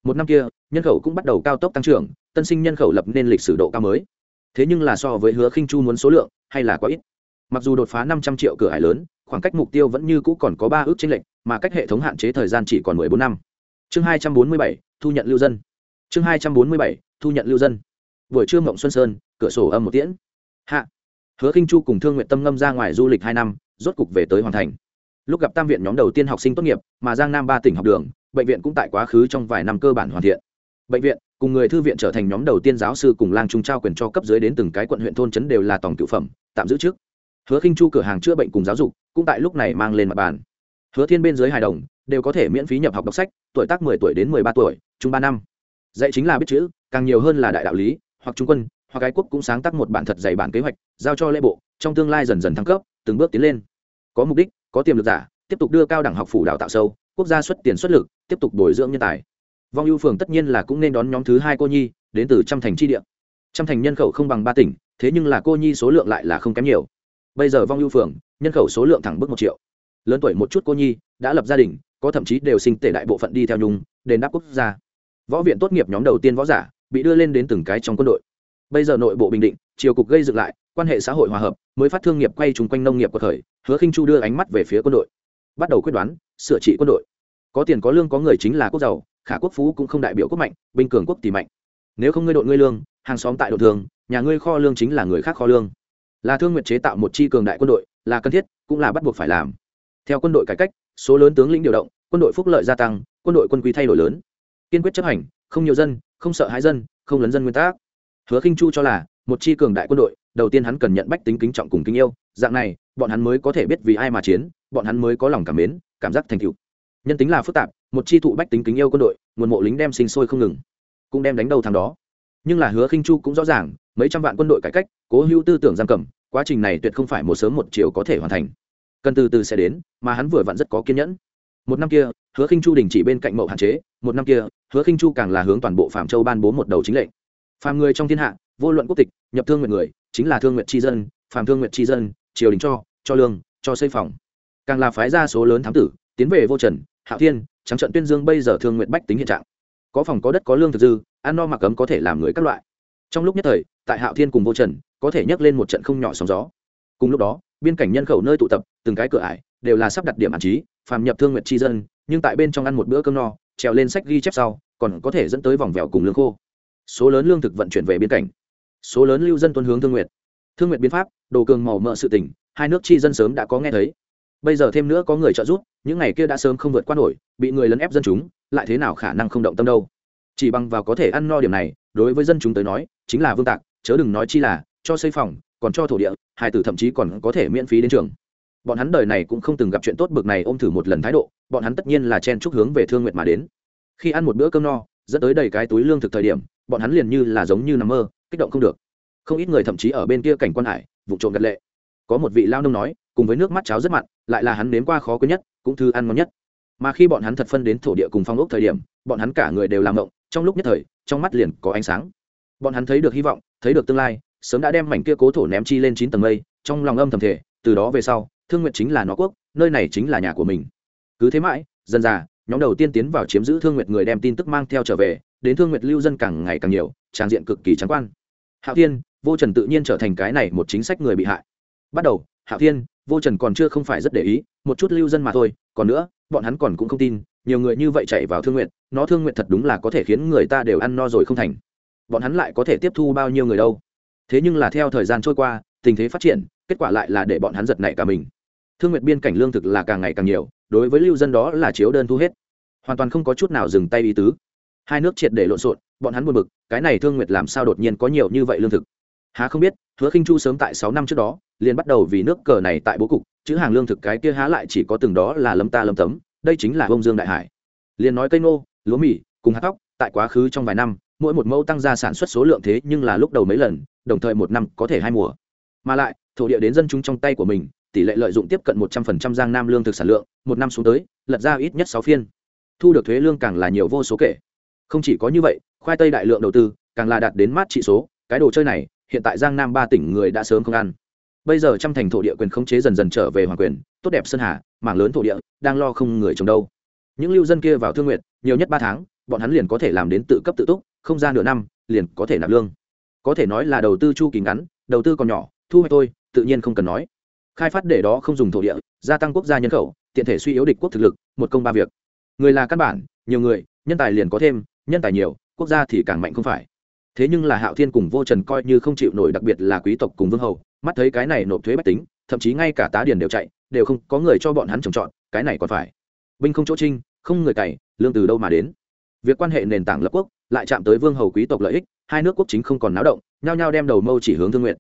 Một năm kia, nhân khẩu cũng bắt đầu cao tốc tăng trưởng, tân sinh nhân khẩu lập nên lịch sử độ cao mới. Thế nhưng là so với hứa khinh chu muốn số lượng, hay là quá ít. Mặc dù đột phá năm trăm triệu cửa hải lớn, khoảng cách mục tiêu vẫn như cũ còn có ba ước chênh lệch, mà cách hệ thống hạn chế thời gian chỉ còn mười bốn năm. Chương hai trăm bốn mươi bảy, thu nhận lưu dân. Chương hai trăm bốn mươi bảy, thu nhận lưu dân. Buổi trưa mộng xuân sơn cửa sổ âm một tiễn. Hạ. Hứa khinh chu cùng thương nguyện tâm ngâm ra ngoài du lịch hai năm, rốt cục về tới hoàn thành. Lúc gặp tam viện nhóm đầu tiên học sinh tốt nghiệp, mà giang nam ba tỉnh học đường, bệnh viện cũng tại quá khứ trong vài năm cơ bản hoàn thiện. Bệnh viện, cùng người thư viện trở thành nhóm đầu tiên giáo sư cùng lang trung trao quyền cho cấp dưới đến từng cái quận huyện thôn trấn đều là tổng cựu phẩm, tạm giữ trước. Hứa khinh chu cửa hàng chữa bệnh cùng giáo dục, cũng tại lúc này mang lên mặt bàn. Hứa thiên bên dưới hài đồng, đều có thể miễn phí nhập học đọc sách, tuổi tác mười tuổi đến mười ba tuổi, trung ba năm. Dạy chính là biết chữ, càng nhiều hơn là đại đạo lý, hoặc trung quân hoặc cái quốc cũng sáng tác một bản thật dày bản kế hoạch, giao cho lễ bộ, trong tương lai dần dần thăng cấp, từng bước tiến lên. Có mục đích, có tiềm lực giả, tiếp tục đưa cao đẳng học phủ đào tạo sâu, quốc gia xuất tiền xuất lực, tiếp tục bồi dưỡng nhân tài. Vong ưu phường tất nhiên là cũng nên đón nhóm thứ hai cô nhi, đến từ trăm thành tri địa. Trăm thành nhân khẩu không bằng ba tỉnh, thế nhưng là cô nhi số lượng lại là không kém nhiều. Bây giờ vong ưu phường, nhân khẩu số lượng thẳng bước một triệu. Lớn tuổi một chút cô nhi, đã lập gia đình, có thậm chí đều sinh tể đại bộ phận đi theo nhung, đền đáp quốc gia. Võ viện tốt nghiệp nhóm đầu tiên võ giả, bị đưa lên đến từng cái trong quân đội bây giờ nội bộ bình định, triều cục gây dựng lại, quan hệ xã hội hòa hợp, mới phát thương nghiệp quay chung quanh nông nghiệp của thời, hứa khinh chu đưa ánh mắt về phía quân đội. Bắt đầu quyết đoán, sửa trị quân đội. Có tiền có lương có người chính là quốc giàu, khả quốc phú cũng không đại biểu quốc mạnh, binh cường quốc tỷ mạnh. Nếu không ngươi đội ngươi lương, hàng xóm tại đội thường, nhà ngươi kho lương chính là người khác kho lương. Là thương nguyện chế tạo một chi cường đại quân đội, là cần thiết, cũng là bắt buộc phải làm. Theo quân đội cải cách, số lớn tướng lĩnh điều động, quân đội phúc lợi gia tăng, quân đội quân quy thay đổi lớn. Kiên quyết chấp hành, không nhiều dân, không sợ hãi dân, không lấn dân nguyên tắc hứa khinh chu cho là, một chi cường đại quân đội, đầu tiên hắn cần nhận bách tính kính trọng cùng kính yêu, dạng này, bọn hắn mới có thể biết vì ai mà chiến, bọn hắn mới có lòng cảm mến, cảm giác thành tựu. Nhân tính là phức tạp, một chi thụ bách tính kính yêu quân đội, nguồn mộ lính đem sinh sôi không ngừng, cũng đem đánh đầu thằng đó. Nhưng là hứa khinh chu cũng rõ ràng, mấy trăm vạn quân đội cải cách, cố hữu tư tưởng giam cầm, quá trình này tuyệt không phải một sớm một chiều có thể hoàn thành. Cần từ từ sẽ đến, mà hắn vừa vặn rất có kiên nhẫn. Một năm kia, hứa khinh chu đình chỉ bên cạnh mậu hạn chế, một năm kia, hứa khinh chu càng là hướng toàn bộ phạm châu ban bố một đầu chính lệnh phàm người trong thiên hạ, vô luận quốc tịch, nhập thương nguyện người, chính là thương nguyện tri dân, phàm thương nguyện tri dân, triều đình cho cho lương, cho xây phòng. Càng là phái ra số lớn thám tử, tiến về vô trần, hạo thiên, trắng trận tuyên dương bây giờ thương nguyện bách tính hiện trạng. Có phòng có đất có lương thực dư, ăn no mặc ấm có thể làm người các loại. Trong lúc nhất thời, tại hạo thiên cùng vô trần, có thể nhấc lên một trận không nhỏ sóng gió. Cùng lúc đó, biên cảnh nhân khẩu nơi tụ tập, từng cái cửa ải, đều là sắp đặt điểm an trí, phàm nhập thương nguyện tri dân, nhưng tại bên trong ăn một bữa cơm no, trèo lên sách ghi chép sau, còn có thể dẫn tới vòng vèo cùng lương khô số lớn lương thực vận chuyển về biên cảnh. Số lớn lưu dân tuân hướng thương nguyện thương nguyện biến pháp, đồ cường màu mỡ sự tỉnh hai nước chi dân sớm đã có nghe thấy. Bây giờ thêm nữa có người trợ giúp, những ngày kia đã sớm không vượt qua nổi, bị người lấn ép dân chúng, lại thế nào khả năng không động tâm đâu? Chỉ bằng vào có thể ăn no điểm này, đối với dân chúng tới nói, chính là vương tạc, chớ đừng nói chi là, cho xây phòng, còn cho thổ địa, hai tử thậm chí còn có thể miễn phí đến trường. Bọn hắn đời này cũng không từng gặp chuyện tốt bực này ôm thử một lần thái độ, bọn hắn tất nhiên là chen chúc hướng về thương nguyện mà đến. Khi ăn một bữa cơm no, dẫn tới đầy cái túi lương thực thời điểm bọn hắn liền như là giống như nằm mơ, kích động không được. Không ít người thậm chí ở bên kia cảnh quan hải, vụ trộm gật lệ. Có một vị lao nông nói, cùng với nước mắt cháo rất mặn, lại là hắn nếm qua khó quên nhất, cũng thư ăn ngon nhất. Mà khi bọn hắn thật phân đến thổ địa cùng phong ốc thời điểm, bọn hắn cả người đều làm động trong lúc nhất thời, trong mắt liền có ánh sáng. Bọn hắn thấy được hy vọng, thấy được tương lai, sớm đã đem mảnh kia cố thổ ném chi lên chín tầng mây, trong lòng âm thầm thể từ đó về sau, thương nguyện chính là nó quốc, nơi này chính là nhà của mình. Cứ thế mãi, dần dà, nhóm đầu tiên tiến vào chiếm giữ thương nguyệt người đem tin tức mang theo trở về đến thương nguyệt lưu dân càng ngày càng nhiều, tràng diện cực kỳ trắng quan. Hạo thiên, vô trần tự nhiên trở thành cái này một chính sách người bị hại. Bắt đầu, hạo thiên, vô trần còn chưa không phải rất để ý, một chút lưu dân mà thôi, còn nữa, bọn hắn còn cũng không tin, nhiều người như vậy chạy vào thương nguyện nó thương nguyện thật đúng là có thể khiến người ta đều ăn no rồi không thành. Bọn hắn lại có thể tiếp thu bao nhiêu người đâu? Thế nhưng là theo thời gian trôi qua, tình thế phát triển, kết quả lại là để bọn hắn giật nảy cả mình. Thương nguyện biên cảnh lương thực là càng ngày càng nhiều, đối với lưu dân đó là chiếu đơn thu hết. Hoàn toàn không có chút nào dừng tay ý tứ hai nước triệt để lộn xộn, bọn hắn buồn bực, cái này thương nguyệt làm sao đột nhiên có nhiều như vậy lương thực? Há không biết, hứa khinh chu sớm tại sáu năm trước đó, liền bắt đầu vì nước cờ này tại bố cục chứ hàng lương thực cái kia há lại chỉ có từng đó là lâm ta lâm tấm, đây chính là bông dương đại hải. Liền nói cây ngô, lúa mì, cùng hạt tóc, tại quá khứ trong vài năm, mỗi một mẫu tăng ra sản xuất số lượng thế nhưng là lúc đầu mấy lần, đồng thời một năm có thể hai mùa. Mà lại, thổ địa đến dân chúng trong tay của mình, tỷ lệ lợi dụng tiếp cận một trăm phần trăm giang nam lương thực sản lượng, một năm xuống tới, lật ra ít nhất sáu phiên. Thu được thuế lương càng là nhiều vô số kể không chỉ có như vậy, khoai tây đại lượng đầu tư, càng là đạt đến mát trị số, cái đồ chơi này, hiện tại giang nam ba tỉnh người đã sớm không ăn. Bây giờ trăm thành thổ địa quyền khống chế dần dần trở về hoàng quyền, tốt đẹp sơn hà, mảng lớn thổ địa, đang lo không người trồng đâu. Những lưu dân kia vào thương nguyện nhiều nhất ba tháng, bọn hắn liền có thể làm đến tự cấp tự túc, không ra nửa năm, liền có thể nạp lương. Có thể nói là đầu tư chu kỳ ngắn, đầu tư còn nhỏ, thu hoạch tôi tự nhiên không cần nói. Khai phát để đó không dùng thổ địa, gia tăng quốc gia nhân khẩu, tiện thể suy yếu địch quốc thực lực, một công ba việc. Người là căn bản, nhiều người, nhân tài liền có thêm nhân tài nhiều, quốc gia thì càng mạnh không phải. Thế nhưng là hạo thiên cùng vô trần coi như không chịu nổi, đặc biệt là quý tộc cùng vương hầu, mắt thấy cái này nộp thuế bách tính, thậm chí ngay cả tá điền đều chạy, đều không có người cho bọn hắn trồng trọt, cái này còn phải. Binh không chỗ trinh, không người cày, lương từ đâu mà đến? Việc quan hệ nền tảng lập quốc, lại chạm tới vương hầu quý tộc lợi ích, hai nước quốc chính không còn náo động, nhao nhao đem đầu mâu chỉ hướng thương nguyện.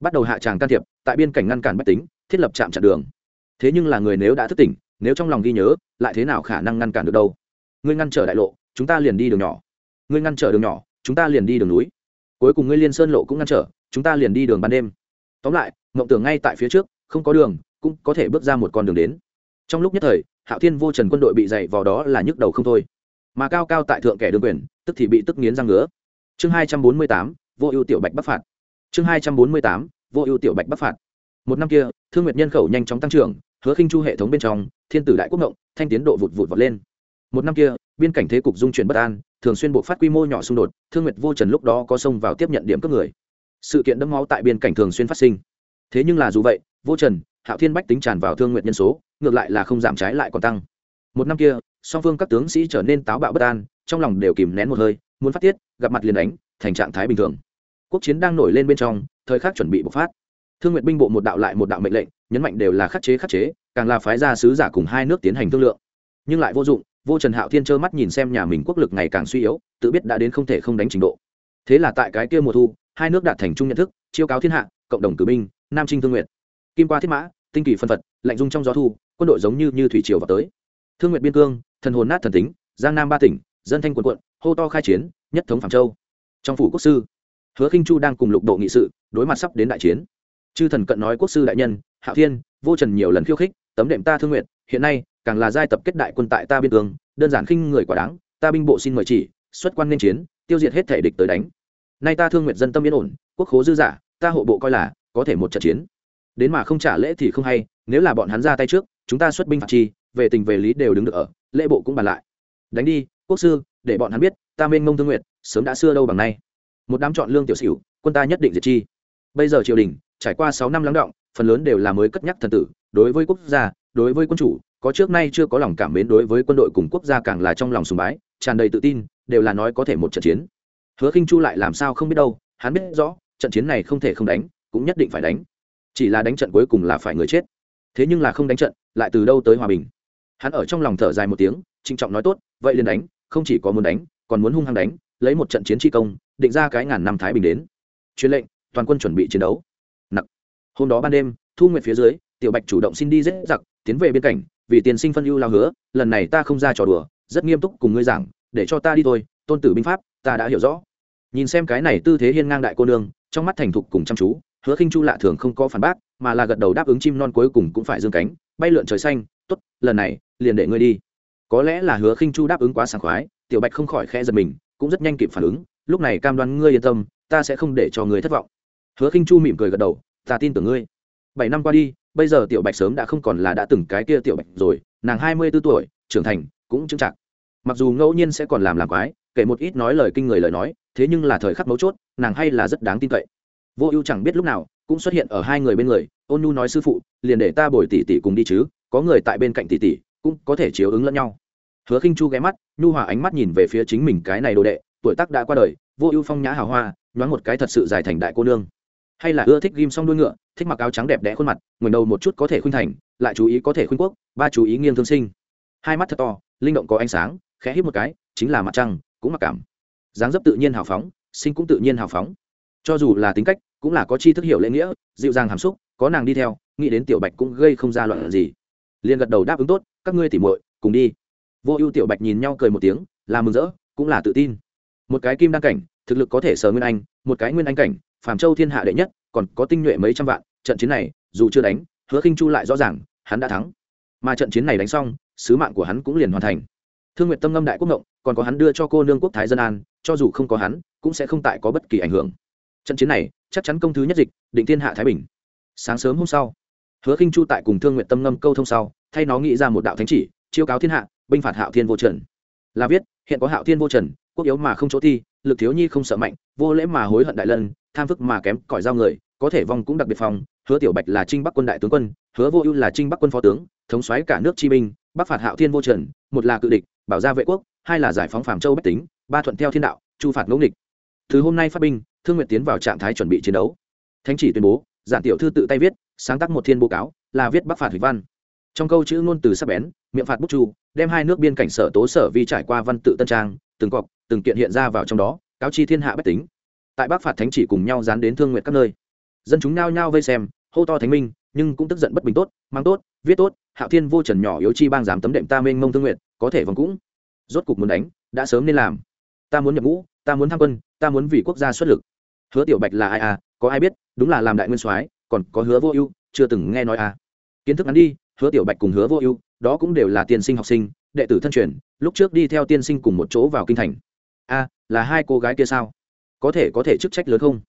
Bắt đầu hạ tràng can thiệp, tại biên cảnh ngăn cản bách tính, thiết lập trạm chặn đường. Thế nhưng là người nếu đã thức tỉnh, nếu trong lòng ghi nhớ, lại thế nào khả năng ngăn cản được đâu? Ngươi ngăn trở đại lộ chúng ta liền đi đường nhỏ. Ngươi ngăn trở đường nhỏ, chúng ta liền đi đường núi. Cuối cùng ngươi liên sơn lộ cũng ngăn trở, chúng ta liền đi đường ban đêm. Tóm lại, mộng tưởng ngay tại phía trước, không có đường, cũng có thể bước ra một con đường đến. Trong lúc nhất thời, hạo thiên vô trần quân đội bị dày vào đó là nhức đầu không thôi. Mà cao cao tại thượng kẻ đương quyền, tức thì bị tức nghiến răng ngứa. Chương hai trăm bốn mươi tám, vô ưu tiểu bạch bắc phạt. Chương hai trăm bốn mươi tám, vô ưu tiểu bạch bắc phạt. Một năm kia, thương nguyệt nhân khẩu nhanh chóng tăng trưởng, hứa khinh chu hệ thống bên trong, thiên tử đại quốc động thanh tiến độ vụt vụt vọt lên một năm kia, biên cảnh thế cục dung chuyển bất an, thường xuyên bộ phát quy mô nhỏ xung đột, thương nguyệt vô trần lúc đó có xông vào tiếp nhận điểm cướp người. Sự kiện đẫm máu tại biên cảnh thường xuyên phát sinh. Thế nhưng là dù vậy, vô trần, hạo thiên bách tính tràn vào thương nguyệt nhân số, ngược lại là không giảm trái lại còn tăng. Một năm kia, song phương các tướng sĩ trở nên táo bạo bất an, trong lòng đều kìm nén một hơi, muốn phát tiết, gặp mặt liền đánh, thành trạng thái bình thường. Quốc chiến đang nổi lên bên trong, thời khắc chuẩn bị bộc phát. Thương nguyện binh bộ một đạo lại một đạo mệnh lệnh, nhấn mạnh đều là khắc chế khắc chế, càng là phái gia sứ giả cùng hai nước tiến hành thương lượng. Nhưng lại vô dụng vô trần hạo thiên trơ mắt nhìn xem nhà mình quốc lực ngày càng suy yếu, tự biết đã đến không thể không đánh trình độ. Thế là tại cái kia mùa thu, hai nước đạt thành chung nhận thức, chiêu cáo thiên hạ, cộng đồng cử binh, nam trinh thương nguyện kim qua thiết mã, tinh kỳ phân phật, lạnh dung trong gió thu, quân đội giống như như thủy triều vào tới. Thương nguyện biên cương, thần hồn nát thần tính, giang nam ba tỉnh, dân thanh quần quận, hô to khai chiến, nhất thống phạm châu. Trong phủ quốc sư, hứa khinh chu đang cùng lục độ nghị sự, đối mặt sắp đến đại chiến. Chư thần cận nói quốc sư đại nhân hạ thiên, vô trần nhiều lần khiêu khích, tấm đệm ta thương nguyện hiện nay càng là giai tập kết đại quân tại ta biên cương, đơn giản khinh người quả đáng, ta binh bộ xin mời chỉ, xuất quan nên chiến, tiêu diệt hết thể địch tới đánh. Nay ta thương nguyện dân tâm yên ổn, quốc khố dư giả ta hộ bộ coi là có thể một trận chiến. Đến mà không trả lễ thì không hay, nếu là bọn hắn ra tay trước, chúng ta xuất binh phạt chi, về tình về lý đều đứng được ở, lễ bộ cũng bàn lại. Đánh đi, quốc sư, để bọn hắn biết, ta mênh mông thương nguyện, sớm đã xưa đâu bằng nay. Một đám chọn lương tiểu xỉu, quân ta nhất định diệt chi. Bây giờ triều đình, trải qua sáu năm lắng động, phần lớn đều là mới cất nhắc thần tử, đối với quốc gia, đối với quân chủ có trước nay chưa có lòng cảm mến đối với quân đội cùng quốc gia càng là trong lòng sùng bái, tràn đầy tự tin, đều là nói có thể một trận chiến. Hứa khinh chu lại làm sao không biết đâu, hắn biết rõ, trận chiến này không thể không đánh, cũng nhất định phải đánh. Chỉ là đánh trận cuối cùng là phải người chết. Thế nhưng là không đánh trận, lại từ đâu tới hòa bình? Hắn ở trong lòng thở dài một tiếng, trịnh trọng nói tốt, vậy liền đánh, không chỉ có muốn đánh, còn muốn hung hăng đánh, lấy một trận chiến tri công, định ra cái ngàn năm thái bình đến. Truyền lệnh, toàn quân chuẩn bị chiến đấu. Nặc. Hôm đó ban đêm, thu nguyện phía dưới, tiểu bạch chủ động xin đi dễ giặc, tiến về biên cảnh vì tiền sinh phân ưu lao hứa, lần này ta không ra trò đùa, rất nghiêm túc cùng ngươi giảng, để cho ta đi thôi, tôn tử binh pháp, ta đã hiểu rõ. Nhìn xem cái này tư thế hiên ngang đại cô nương, trong mắt thành thục cùng chăm chú, hứa khinh chu lạ thường không có phản bác, mà là gật đầu đáp ứng chim non cuối cùng cũng phải dương cánh, bay lượn trời xanh, tốt, lần này, liền để ngươi đi. Có lẽ là hứa khinh chu đáp ứng quá sảng khoái, tiểu bạch không khỏi khẽ giật mình, cũng rất nhanh kịp phản ứng, lúc này cam đoan ngươi yên tâm, ta sẽ không để cho ngươi thất vọng. Hứa khinh chu mỉm cười gật đầu, ta tin tưởng ngươi. Bảy năm qua đi bây giờ tiểu bạch sớm đã không còn là đã từng cái kia tiểu bạch rồi, nàng hai mươi b ố tuổi, trưởng thành, cũng chững chạc. Mặc dù ngẫu nhiên sẽ còn làm làm quái, kể một ít nói lời kinh người lời nói, thế nhưng là thời khắc mấu chốt, nàng hay là rất đáng tin cậy. Vô ưu chẳng biết lúc nào, cũng xuất hiện ở hai người bên người, ôn nhu nói sư phụ, liền để ta bồi tỷ tỷ cùng đi chứ, có người tại bên cạnh tỷ tỷ, cũng có thể chiếu ứng lẫn nhau. Hứa khinh chu ghé mắt, nhu hòa ánh mắt nhìn về phía chính mình cái này đồ đệ, tuổi tác đã qua đời, vô ưu phong nhã hào hoa, nhoáng một cái thật sự dài thành đại cô nương hay là ưa thích ghim xong đuôi ngựa, thích mặc áo trắng đẹp đẽ khuôn mặt ngẩng đầu một chút có thể khuynh thành, lại chú ý có thể khuynh quốc, ba chú ý nghiêng thương sinh. Hai mắt thật to, linh động có ánh sáng, khẽ hít một cái, chính là mặt trăng, cũng mặc cảm. Dáng dấp tự nhiên hào phóng, sinh cũng tự nhiên hào phóng. Cho dù là tính cách, cũng là có chi thức hiểu lễ nghĩa, dịu dàng hàm xúc, có nàng đi theo, nghĩ đến tiểu bạch cũng gây không ra loạn gì. Liền gật đầu đáp ứng tốt, các ngươi tỉ muội, cùng đi. Vô ưu tiểu bạch nhìn nhau cười một tiếng, là mừng rỡ, cũng là tự tin. Một cái kim đăng cảnh, thực lực có thể sờ nguyên anh, một cái nguyên anh cảnh phàm châu thiên hạ đệ nhất, còn có tinh nhuệ mấy trăm vạn, trận chiến này, dù chưa đánh, hứa khinh chu lại rõ ràng, hắn đã thắng. Mà trận chiến này đánh xong, sứ mạng của hắn cũng liền hoàn thành. Thương nguyện tâm ngâm đại quốc ngộng, còn có hắn đưa cho cô nương quốc thái dân an, cho dù không có hắn, cũng sẽ không tại có bất kỳ ảnh hưởng. Trận chiến này, chắc chắn công thứ nhất dịch, định thiên hạ thái bình. Sáng sớm hôm sau, hứa khinh chu tại cùng thương nguyện tâm ngâm câu thông sau, thay nó nghĩ ra một đạo thánh chỉ, chiêu cáo thiên hạ, binh phạt hạo thiên vô trần. Là viết, hiện có hạo thiên vô trần, quốc yếu mà không chỗ thi, lực thiếu nhi không sợ mạnh, vô lễ mà hối hận đại lân tham phức mà kém cỏi giao người, có thể vong cũng đặc biệt phòng hứa tiểu bạch là trinh bắc quân đại tướng quân, hứa vô ưu là trinh bắc quân phó tướng, thống soái cả nước chi binh, bắc phạt hạo thiên vô trần, một là cự địch, bảo gia vệ quốc, hai là giải phóng Phàm châu bách tính, ba thuận theo thiên đạo, chu phạt ngẫu nghịch. Từ hôm nay phát binh, thương nguyện tiến vào trạng thái chuẩn bị chiến đấu. Thánh chỉ tuyên bố, giản tiểu thư tự tay viết, sáng tác một thiên bố cáo, là viết bắc phạt hủy văn. Trong câu chữ ngôn từ sắc bén, miệng phạt bút chu, đem hai nước biên cảnh sở tố sở vi trải qua văn tự tân trang, từng cọc, từng kiện hiện ra vào trong đó, cáo chi thiên hạ bách tính tại bắc phạt thánh chỉ cùng nhau dán đến thương nguyện các nơi. Dân chúng nao nhao vây xem, hô to thánh minh, nhưng cũng tức giận bất bình tốt, mang tốt, viết tốt, hạo thiên vô trần nhỏ yếu chi bang dám tấm đệm ta mênh mông thương nguyện có thể vòng cũng. Rốt cục muốn đánh, đã sớm nên làm. Ta muốn nhập ngũ, ta muốn tham quân, ta muốn vì quốc gia xuất lực. Hứa tiểu bạch là ai à có ai biết, đúng là làm đại nguyên soái, còn có hứa vô ưu, chưa từng nghe nói à. Kiến thức ngắn đi, hứa tiểu bạch cùng hứa vô ưu, đó cũng đều là tiên sinh học sinh, đệ tử thân truyền, lúc trước đi theo tiên sinh cùng một chỗ vào kinh thành. A là hai cô gái kia sao? Có thể có thể chức trách lớn không?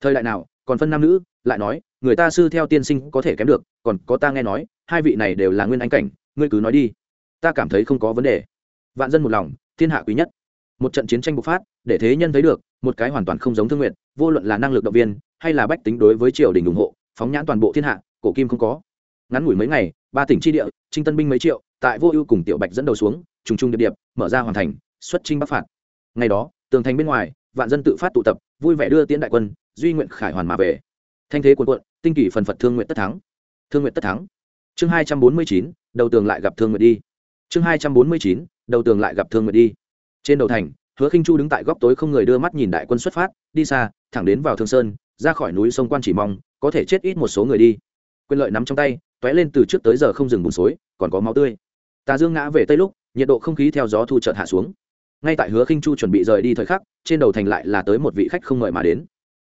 Thời đại nào, còn phân nam nữ, lại nói, người ta sư theo tiên sinh có thể kém được, còn có ta nghe nói, hai vị này đều là nguyên anh cảnh, ngươi cứ nói đi. Ta cảm thấy không có vấn đề. Vạn dân một lòng, thiên hạ quý nhất. Một trận chiến tranh bộc phát, để thế nhân thấy được, một cái hoàn toàn không giống thương nguyện vô luận là năng lực động viên, hay là bách tính đối với triều đình ủng hộ, phóng nhãn toàn bộ thiên hạ, cổ kim không có. Ngắn ngủi mấy ngày, ba tỉnh tri địa, trinh tân binh mấy triệu, tại vô ưu cùng tiểu bạch dẫn đầu xuống, trùng trùng điệp điệp, mở ra hoàn thành, xuất trinh bắc phạt. Ngày đó, tường thành bên ngoài vạn dân tự phát tụ tập, vui vẻ đưa tiễn đại quân, duy nguyện khải hoàn mà về. Thanh thế cuồn cuộn, tinh kỷ phần phật thương nguyện tất thắng. Thương nguyện tất thắng. Chương hai trăm bốn mươi chín, đầu tường lại gặp thương nguyện đi. Chương hai trăm bốn mươi chín, đầu tường lại gặp thương nguyện đi. Trên đầu thành, hứa khinh chu đứng tại góc tối không người đưa mắt nhìn đại quân xuất phát, đi xa, thẳng đến vào thương sơn, ra khỏi núi sông quan chỉ mong, có thể chết ít một số người đi. Quyền lợi nắm trong tay t lên từ trước tới giờ không dừng bùn suối còn có máu tươi. Tà dương ngã về tây lúc, nhiệt độ không khí theo gió thu chợt hạ xuống ngay tại hứa khinh chu chuẩn bị rời đi thời khắc, trên đầu thành lại là tới một vị khách không mời mà đến.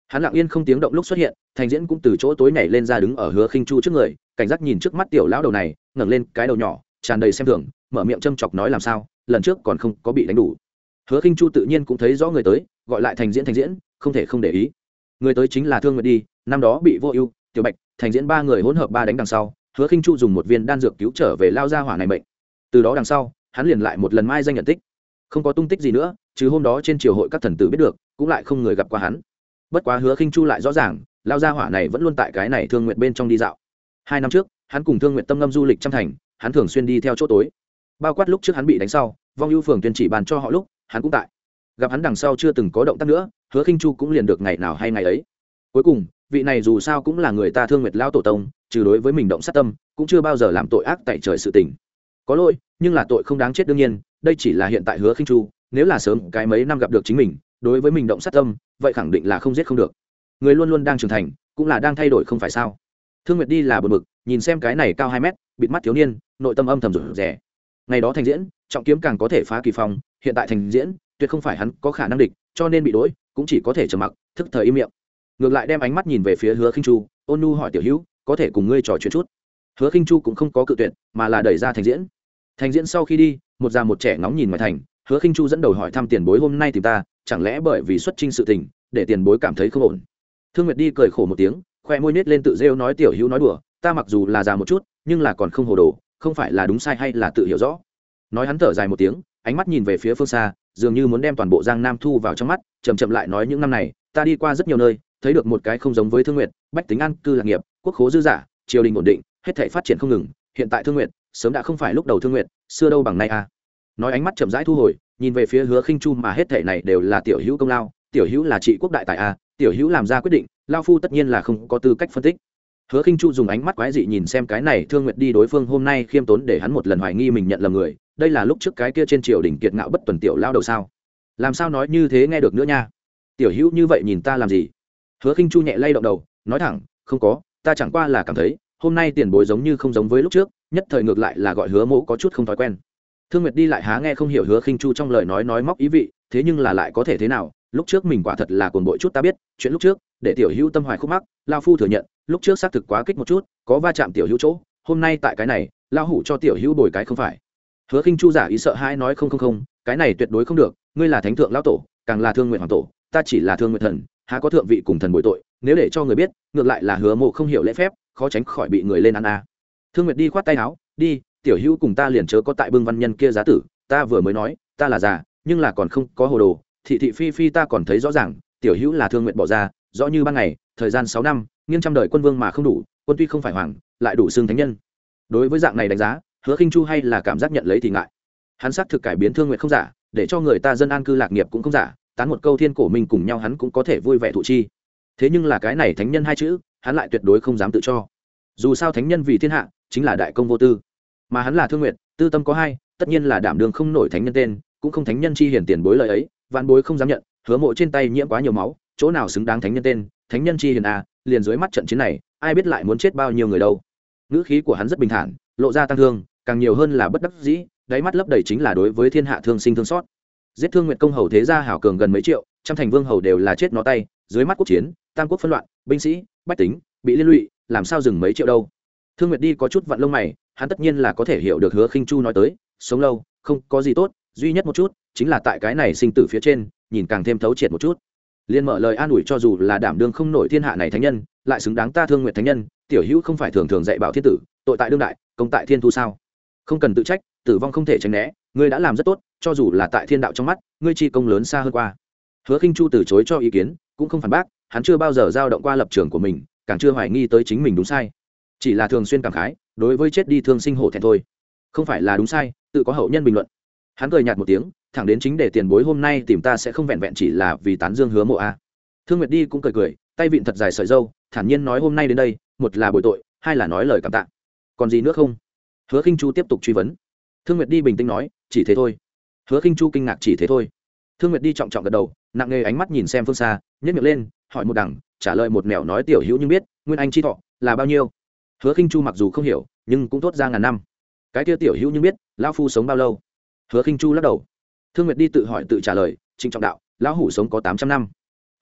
Hắn lặng yên không tiếng động lúc xuất hiện, thành diễn cũng từ chỗ tối nhảy lên ra đứng ở hứa khinh chu trước người, cảnh giác nhìn trước mắt tiểu lão đầu này, ngẩng lên cái đầu nhỏ, tràn đầy xem thường, mở miệng châm chọc nói làm sao, lần trước còn không có bị đánh đủ. Hứa khinh chu tự nhiên cũng thấy rõ người tới, gọi lại thành diễn thành diễn, không thể không để ý. Người tới chính là thương nguyệt đi, năm đó bị vô ưu, tiểu bạch, thành diễn ba người hỗn hợp ba đánh đằng sau, hứa khinh chu dùng một viên đan dược cứu trở về lao ra hỏa này bệnh từ đó đằng sau, hắn liền lại một lần mai danh nhận tích không có tung tích gì nữa, chứ hôm đó trên triều hội các thần tử biết được, cũng lại không người gặp qua hắn. Bất quá hứa khinh chu lại rõ ràng lao gia hỏa này vẫn luôn tại cái này thương nguyện bên trong đi dạo. Hai năm trước, hắn cùng thương nguyện tâm ngâm du lịch trăm thành, hắn thường xuyên đi theo chỗ tối. Bao quát lúc trước hắn bị đánh sau, vong ưu phường tuyên chỉ bàn cho họ lúc, hắn cũng tại. Gặp hắn đằng sau chưa từng có động tác nữa, hứa khinh chu cũng liền được ngày nào hay ngày ấy. Cuối cùng, vị này dù sao cũng là người ta thương nguyệt lao tổ tông, trừ đối với mình động sát tâm, cũng chưa bao giờ làm tội ác tại trời sự tình có lỗi, nhưng là tội không đáng chết đương nhiên, đây chỉ là hiện tại hứa khinh chu, nếu là sớm cái mấy năm gặp được chính mình, đối với mình động sát tâm, vậy khẳng định là không giết không được. Người luôn luôn đang trưởng thành, cũng là đang thay đổi không phải sao? Thương nguyệt đi là bờ mực nhìn xem cái này cao hai mét, bịt mắt thiếu niên, nội tâm âm thầm rủ rẻ ngày đó thành diễn, trọng kiếm càng có thể phá kỳ phong, hiện tại thành diễn, tuyệt không phải hắn có khả năng địch, cho nên bị đ cũng chỉ có thể trầm mặc, thức thời im miệng. Ngược lại đem ánh mắt nhìn về phía hứa khinh chu, ôn nu hỏi tiểu hữu, có thể cùng ngươi trò chuyện chút. Hứa khinh chu cũng không có cự tuyệt, mà là đẩy ra thành diễn thành diễn sau khi đi, một già một trẻ ngóng nhìn ngoài thành, hứa khinh chu dẫn đầu hỏi thăm tiền bối hôm nay tìm ta, chẳng lẽ bởi vì xuất trình sự tình, để tiền bối cảm thấy không ổn? Thương nguyệt đi cười khổ một tiếng, khoe môi nết lên tự rêu nói tiểu hữu nói đùa, ta mặc dù là già một chút, nhưng là còn không hồ đồ, không phải là đúng sai hay là tự hiểu rõ? Nói hắn thở dài một tiếng, ánh mắt nhìn về phía phương xa, dường như muốn đem toàn bộ giang nam thu vào trong mắt chầm chậm lại nói những năm này, ta đi qua rất nhiều nơi, thấy được một cái không giống với thương nguyện bách tính an, cư lạc nghiệp, quốc khố dư giả, triều đình ổn định, hết thể phát triển không ngừng, hiện tại thương nguyện sớm đã không phải lúc đầu thương nguyện, xưa đâu bằng nay à. nói ánh mắt chậm rãi thu hồi, nhìn về phía hứa khinh chu mà hết thể này đều là tiểu hữu công lao, tiểu hữu là trị quốc đại tài a à. tiểu hữu làm ra quyết định, lao phu tất nhiên là không có tư cách phân tích hứa khinh chu dùng ánh mắt quái dị nhìn xem cái này thương nguyện đi đối phương hôm nay khiêm tốn để hắn một lần hoài nghi mình nhận lầm người, đây là lúc trước cái kia trên triều đỉnh kiệt ngạo bất tuần tiểu lao đầu sao làm sao nói như thế nghe được nữa nha tiểu hữu như vậy nhìn ta làm gì hứa khinh chu nhẹ lay động đầu, nói thẳng, không có, ta chẳng qua là cảm thấy, hôm nay tiền bối giống như không giống với lúc trước nhất thời ngược lại là gọi hứa mẫu có chút không thói quen. Thương nguyệt đi lại há nghe không hiểu hứa khinh chu trong lời nói nói móc ý vị, thế nhưng là lại có thể thế nào, lúc trước mình quả thật là cồn bội chút ta biết, chuyện lúc trước, để tiểu hữu tâm hoài khúc mắc, lao phu thừa nhận, lúc trước xác thực quá kích một chút, có va chạm tiểu hữu chỗ, hôm nay tại cái này, lao hủ cho tiểu hữu bồi cái không phải. Hứa khinh chu giả ý sợ hãi nói không không không, cái này tuyệt đối không được, ngươi là thánh thượng lão tổ, càng là thương nguyện hoàng tổ, ta chỉ là thương nguyện thần, há có thượng vị cùng thần bội tội, nếu để cho người biết, ngược lại là hứa mộ không hiểu lễ phép, khó tránh khỏi bị người lên ăn a thương nguyệt đi khoát tay áo, đi, tiểu hữu cùng ta liền chớ có tại bưng văn nhân kia giá tử, ta vừa mới nói, ta là già, nhưng là còn không có hồ đồ, thị thị phi phi ta còn thấy rõ ràng, tiểu hữu là thương nguyện bỏ ra, rõ như ban ngày, thời gian sáu năm, nghiêng trăm đời quân vương mà không đủ, quân tuy không phải hoàng, lại đủ xương thánh nhân. Đối với dạng này đánh giá, hứa khinh chu hay là cảm giác nhận lấy thì ngại. Hắn xác thực cải biến thương nguyện không giả, để cho người ta dân an cư lạc nghiệp cũng không giả, tán một câu thiên cổ mình cùng nhau hắn cũng có thể vui vẻ thụ chi. Thế nhưng là cái này thánh nhân hai chữ, hắn lại tuyệt đối không dám tự cho. Dù sao thánh nhân vì thiên hạ chính là đại công vô tư. Mà hắn là thương nguyện tư tâm có hai, tất nhiên là đảm đường không nổi thánh nhân tên, cũng không thánh nhân chi hiển tiền bối lời ấy, vạn bối không dám nhận, hứa mộ trên tay nhiễm quá nhiều máu, chỗ nào xứng đáng thánh nhân tên, thánh nhân chi hiền à liền dưới mắt trận chiến này, ai biết lại muốn chết bao nhiêu người đâu. Ngữ khí của hắn rất bình thản, lộ ra tăng thương, càng nhiều hơn là bất đắc dĩ, đáy mắt lấp đầy chính là đối với thiên hạ thương sinh thương xót. Giết thương nguyện công hầu thế gia hảo cường gần mấy triệu, trăm thành vương hầu đều là chết nó tay, dưới mắt quốc chiến, tam quốc phân loạn, binh sĩ, bách tính, bị liên lụy, làm sao dừng mấy triệu đâu? Thương nguyệt đi có chút vặn lông mày, hắn tất nhiên là có thể hiểu được hứa khinh chu nói tới, sống lâu, không có gì tốt, duy nhất một chút, chính là tại cái này sinh tử phía trên, nhìn càng thêm thấu triệt một chút. Liên mở lời an ủi cho dù là đảm đương không nổi thiên hạ này thánh nhân, lại xứng đáng ta thương nguyện thánh nhân, tiểu hữu không phải thường thường dạy bảo thiên tử, tội tại đương đại, công tại thiên thu sao? Không cần tự trách, tử vong không thể tránh né, ngươi đã làm rất tốt, cho dù là tại thiên đạo trong mắt, ngươi chi công lớn xa hơn qua. Hứa khinh chu từ chối cho ý kiến, cũng không phản bác, hắn chưa bao giờ dao động qua lập trường của mình, càng chưa hoài nghi tới chính mình đúng sai chỉ là thường xuyên cảm khái, đối với chết đi thương sinh hổ thẹn thôi. Không phải là đúng sai, tự có hậu nhân bình luận. Hắn cười nhạt một tiếng, thẳng đến chính để tiền bối hôm nay tìm ta sẽ không vẹn vẹn chỉ là vì tán dương hứa mộ a. Thương nguyệt đi cũng cười cười, tay vịn thật dài sợi dâu, thản nhiên nói hôm nay đến đây, một là bồi tội, hai là nói lời cảm tạ. Còn gì nữa không? Hứa khinh chu tiếp tục truy vấn. Thương nguyệt đi bình tĩnh nói, chỉ thế thôi. Hứa khinh chu kinh ngạc chỉ thế thôi. Thương nguyệt đi trọng trọng gật đầu, nặng nề ánh mắt nhìn xem phương xa nhét miệng lên, hỏi một đằng, trả lời một mẹo nói tiểu hữu nhưng biết, nguyên anh chi thọ là bao nhiêu? Hứa khinh chu mặc dù không hiểu, nhưng cũng tốt ra ngàn năm. Cái kia tiểu hữu nhưng biết, lão phu sống bao lâu? Hứa khinh chu lắc đầu. Thương nguyệt đi tự hỏi tự trả lời, trịnh trọng đạo, lão hủ sống có tám trăm năm.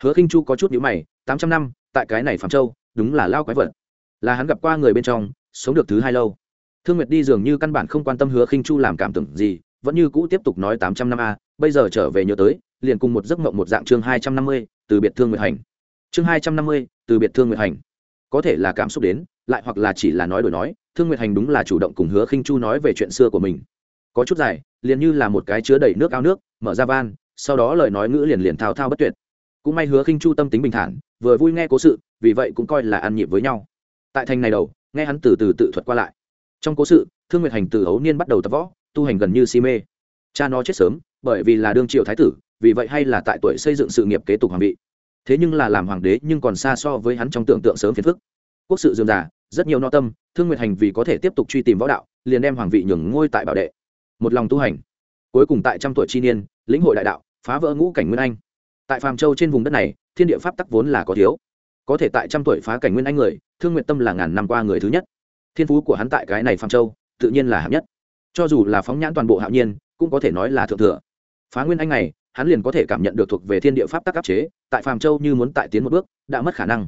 Hứa khinh chu có chút nhíu mày, tám trăm năm, tại cái này phạm châu, đúng là lao quái vật. Là hắn gặp qua người bên trong, sống được thứ hai lâu. Thương nguyệt đi dường như căn bản không quan tâm hứa khinh chu làm cảm tưởng gì, vẫn như cũ tiếp tục nói tám trăm năm a, bây giờ trở về nhớ tới, liền cùng một giấc mộng một dạng chương hai trăm năm mươi, từ biệt thương nguyệt hành. Chương hai trăm năm mươi, từ biệt thương nguyệt hành. Có thể là cảm xúc đến lại hoặc là chỉ là nói đổi nói, thương nguyệt hành đúng là chủ động cùng hứa khinh chu nói về chuyện xưa của mình. Có chút dài, liền như là một cái chứa đầy nước ao nước, mở ra van, sau đó lời nói ngữ liền liền thao thao bất tuyệt. Cũng may hứa khinh chu tâm tính bình thản, vừa vui nghe cố sự, vì vậy cũng coi là ăn nhịp với nhau. Tại thành này đầu, nghe hắn từ từ tự thuật qua lại. Trong cố sự, thương nguyệt hành từ ấu niên bắt đầu tập võ, tu hành gần như si mê. Cha nó chết sớm, bởi vì là đương triều thái tử, vì vậy hay là tại tuổi xây dựng sự nghiệp kế tục hoàng vị. Thế nhưng là làm hoàng đế nhưng còn xa so với hắn trong tưởng tượng sớm phiền phức quốc sự dườm già, rất nhiều no tâm, thương nguyệt hành vì có thể tiếp tục truy tìm võ đạo, liền đem hoàng vị nhường ngôi tại bảo đệ. Một lòng tu hành. Cuối cùng tại trăm tuổi chi niên, lĩnh hội đại đạo, phá vỡ ngũ cảnh nguyên anh. Tại phàm châu trên vùng đất này, thiên địa pháp tắc vốn là có thiếu. Có thể tại trăm tuổi phá cảnh nguyên anh người, thương nguyện tâm là ngàn năm qua người thứ nhất. Thiên phú của hắn tại cái này phàm châu, tự nhiên là hạng nhất. Cho dù là phóng nhãn toàn bộ hạo nhiên, cũng có thể nói là thượng thừa. Phá nguyên anh này, hắn liền có thể cảm nhận được thuộc về thiên địa pháp tắc áp chế, tại phàm châu như muốn tại tiến một bước, đã mất khả năng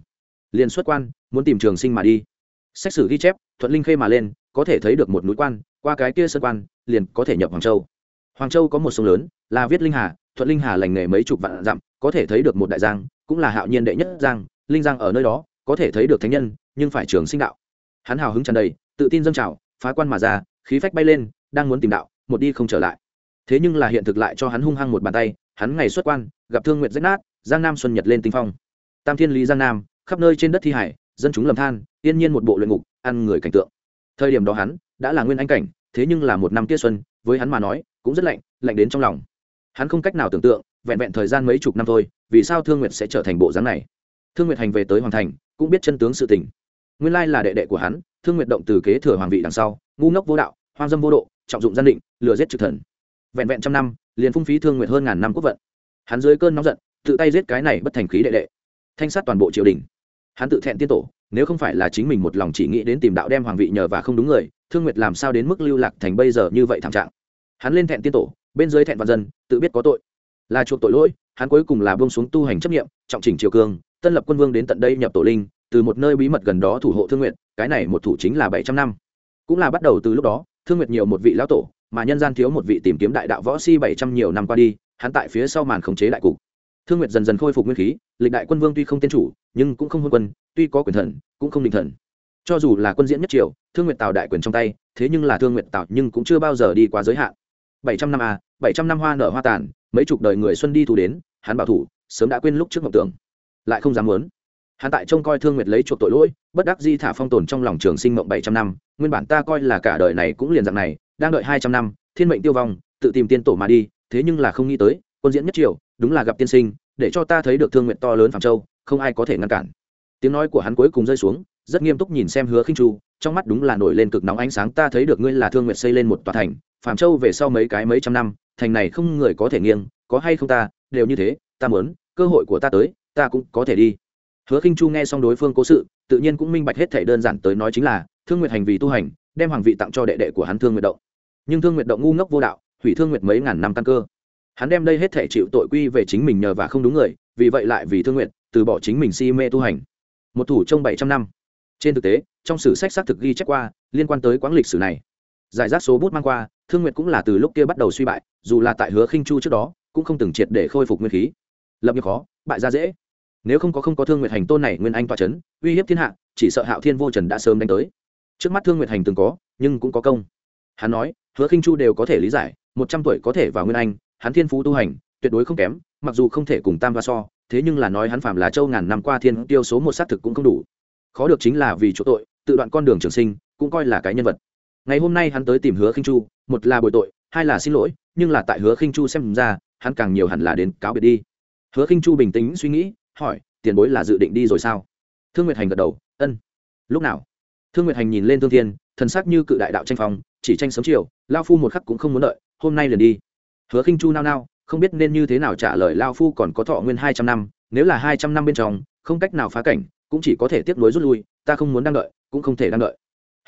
liền xuất quan, muốn tìm trường sinh mà đi. Xét xử ghi chép, thuận linh khê mà lên, có thể thấy được một núi quan, qua cái kia sơn quan, liền có thể nhập hoàng châu. Hoàng châu có một sông lớn, là viết linh hà, thuận linh hà lành nghề mấy chục vạn dặm, có thể thấy được một đại giang, cũng là hạo nhiên đệ nhất giang, linh giang ở nơi đó, có thể thấy được thánh nhân, nhưng phải trường sinh đạo. Hắn hào hứng tràn đầy, tự tin dâng trào, phá quan mà ra, khí phách bay lên, đang muốn tìm đạo, một đi không trở lại. Thế nhưng là hiện thực lại cho hắn hung hăng một bàn tay, hắn ngày xuất quan, gặp thương nguyện rách nát, giang nam xuân nhật lên tinh phong. Tam thiên lý giang nam khắp nơi trên đất thi hải, dân chúng lầm than, yên nhiên một bộ luyện ngục, ăn người cảnh tượng. Thời điểm đó hắn đã là nguyên anh cảnh, thế nhưng là một năm tiết xuân, với hắn mà nói, cũng rất lạnh lạnh đến trong lòng. Hắn không cách nào tưởng tượng, vẹn vẹn thời gian mấy chục năm thôi, vì sao thương nguyệt sẽ trở thành bộ dáng này? Thương nguyệt hành về tới hoàng thành, cũng biết chân tướng sự tình. Nguyên lai là đệ đệ của hắn, thương nguyệt động từ kế thừa hoàng vị đằng sau, ngu ngốc vô đạo, hoang dâm vô độ, trọng dụng gian định, lừa giết trực thần. Vẹn vẹn trăm năm, liền phung phí thương nguyệt hơn ngàn năm quốc vận. Hắn dưới cơn nóng giận, tự tay giết cái này bất thành khí đệ đệ. Thanh sát toàn bộ triều đình hắn tự thẹn tiên tổ, nếu không phải là chính mình một lòng chỉ nghĩ đến tìm đạo đem hoàng vị nhờ và không đúng người, thương nguyệt làm sao đến mức lưu lạc thành bây giờ như vậy thảm trạng? Hắn lên thẹn tiên tổ, bên dưới thẹn vạn dân, tự biết có tội. Là chuộc tội lỗi, hắn cuối cùng là buông xuống tu hành chấp nghiệm trọng chỉnh triều cương tân lập quân vương đến tận đây nhập tổ linh, từ một nơi bí mật gần đó thủ hộ thương nguyện cái này một thủ chính là bảy trăm năm. Cũng là bắt đầu từ lúc đó, thương nguyệt nhiều một vị lão tổ, mà nhân gian thiếu một vị tìm kiếm đại đạo võ si bảy trăm nhiều năm qua đi, hắn tại phía sau màn khống chế đại cục thương nguyệt dần dần khôi phục nguyên khí, lịch đại quân vương tuy không tên chủ, nhưng cũng không hôn quân, tuy có quyền thần, cũng không định thần. Cho dù là quân diễn nhất triều, thương nguyệt tạo đại quyền trong tay, thế nhưng là thương nguyệt tạo nhưng cũng chưa bao giờ đi quá giới hạn. Bảy trăm năm a, bảy trăm năm hoa nở hoa tàn, mấy chục đời người xuân đi thủ đến, hắn bảo thủ, sớm đã quên lúc trước ngọc tưởng. Lại không dám muốn. Hắn tại trông coi thương nguyệt lấy chuộc tội lỗi, bất đắc di thả phong tồn trong lòng trường sinh mộng bảy trăm năm, nguyên bản ta coi là cả đời này cũng liền dạng này, đang đợi hai trăm năm, thiên mệnh tiêu vong, tự tìm tiên tổ mà đi, thế nhưng là không nghĩ tới, quân diễn nhất triều đúng là gặp tiên sinh, để cho ta thấy được thương nguyện to lớn phạm châu, không ai có thể ngăn cản. Tiếng nói của hắn cuối cùng rơi xuống, rất nghiêm túc nhìn xem hứa khinh chu, trong mắt đúng là nổi lên cực nóng ánh sáng, ta thấy được ngươi là thương nguyện xây lên một tòa thành phạm châu về sau mấy cái mấy trăm năm, thành này không người có thể nghiêng, có hay không ta, đều như thế, ta muốn, cơ hội của ta tới, ta cũng có thể đi. Hứa khinh chu nghe xong đối phương cố sự, tự nhiên cũng minh bạch hết thể đơn giản tới nói chính là, thương nguyện hành vì tu hành, đem hoàng vị tặng cho đệ đệ của hắn thương nguyện động. Nhưng thương nguyện động ngu ngốc vô đạo, hủy thương nguyện mấy ngàn năm căn cơ hắn đem đây hết thể chịu tội quy về chính mình nhờ và không đúng người, vì vậy lại vì thương nguyện, từ bỏ chính mình si mê tu hành. Một thủ trong bảy trăm năm. Trên thực tế, trong sử sách xác thực ghi chép qua liên quan tới quãng lịch sử này. Giải rác số bút mang qua, thương nguyện cũng là từ lúc kia bắt đầu suy bại, dù là tại hứa khinh chu trước đó, cũng không từng triệt để khôi phục nguyên khí. Lập nghiệp khó, bại ra dễ. Nếu không có không có thương nguyện hành tôn này, nguyên anh toa c h ấ n uy hiếp thiên hạ, chỉ sợ hạo thiên vô trần đã sớm đánh tới. Trước mắt thương nguyện hành từng có, nhưng cũng có công. Hắn nói, hứa khinh chu đều có thể lý giải, một trăm tuổi có thể vào nguyên anh hắn thiên phú tu hành, tuyệt đối không kém, mặc dù không thể cùng tam va so, thế nhưng là nói hắn phạm là châu ngàn năm qua thiên tiêu số một xác thực cũng không đủ. Khó được chính là vì chỗ tội, tự đoạn con đường trường sinh, cũng coi là cái nhân vật. Ngày hôm nay hắn tới tìm hứa khinh chu, một là bồi tội, hai là xin lỗi, nhưng là tại hứa khinh chu xem ra, hắn càng nhiều hẳn là đến cáo biệt đi. Hứa khinh chu bình tĩnh suy nghĩ, hỏi, tiền bối là dự định đi rồi sao? Thương nguyệt hành gật đầu, ân, lúc nào? Thương nguyệt hành nhìn lên thương thiên, thần sắc như cự đại đạo tranh phong, chỉ tranh sớm chiều lao phu một khắc cũng không muốn đợi, hôm nay liền đi hứa khinh chu nao nao, không biết nên như thế nào trả lời lao phu còn có thọ nguyên hai trăm năm, nếu là hai trăm năm bên trong, không cách nào phá cảnh, cũng chỉ có thể tiếp nối rút lui, ta không muốn đang đợi, cũng không thể đang đợi.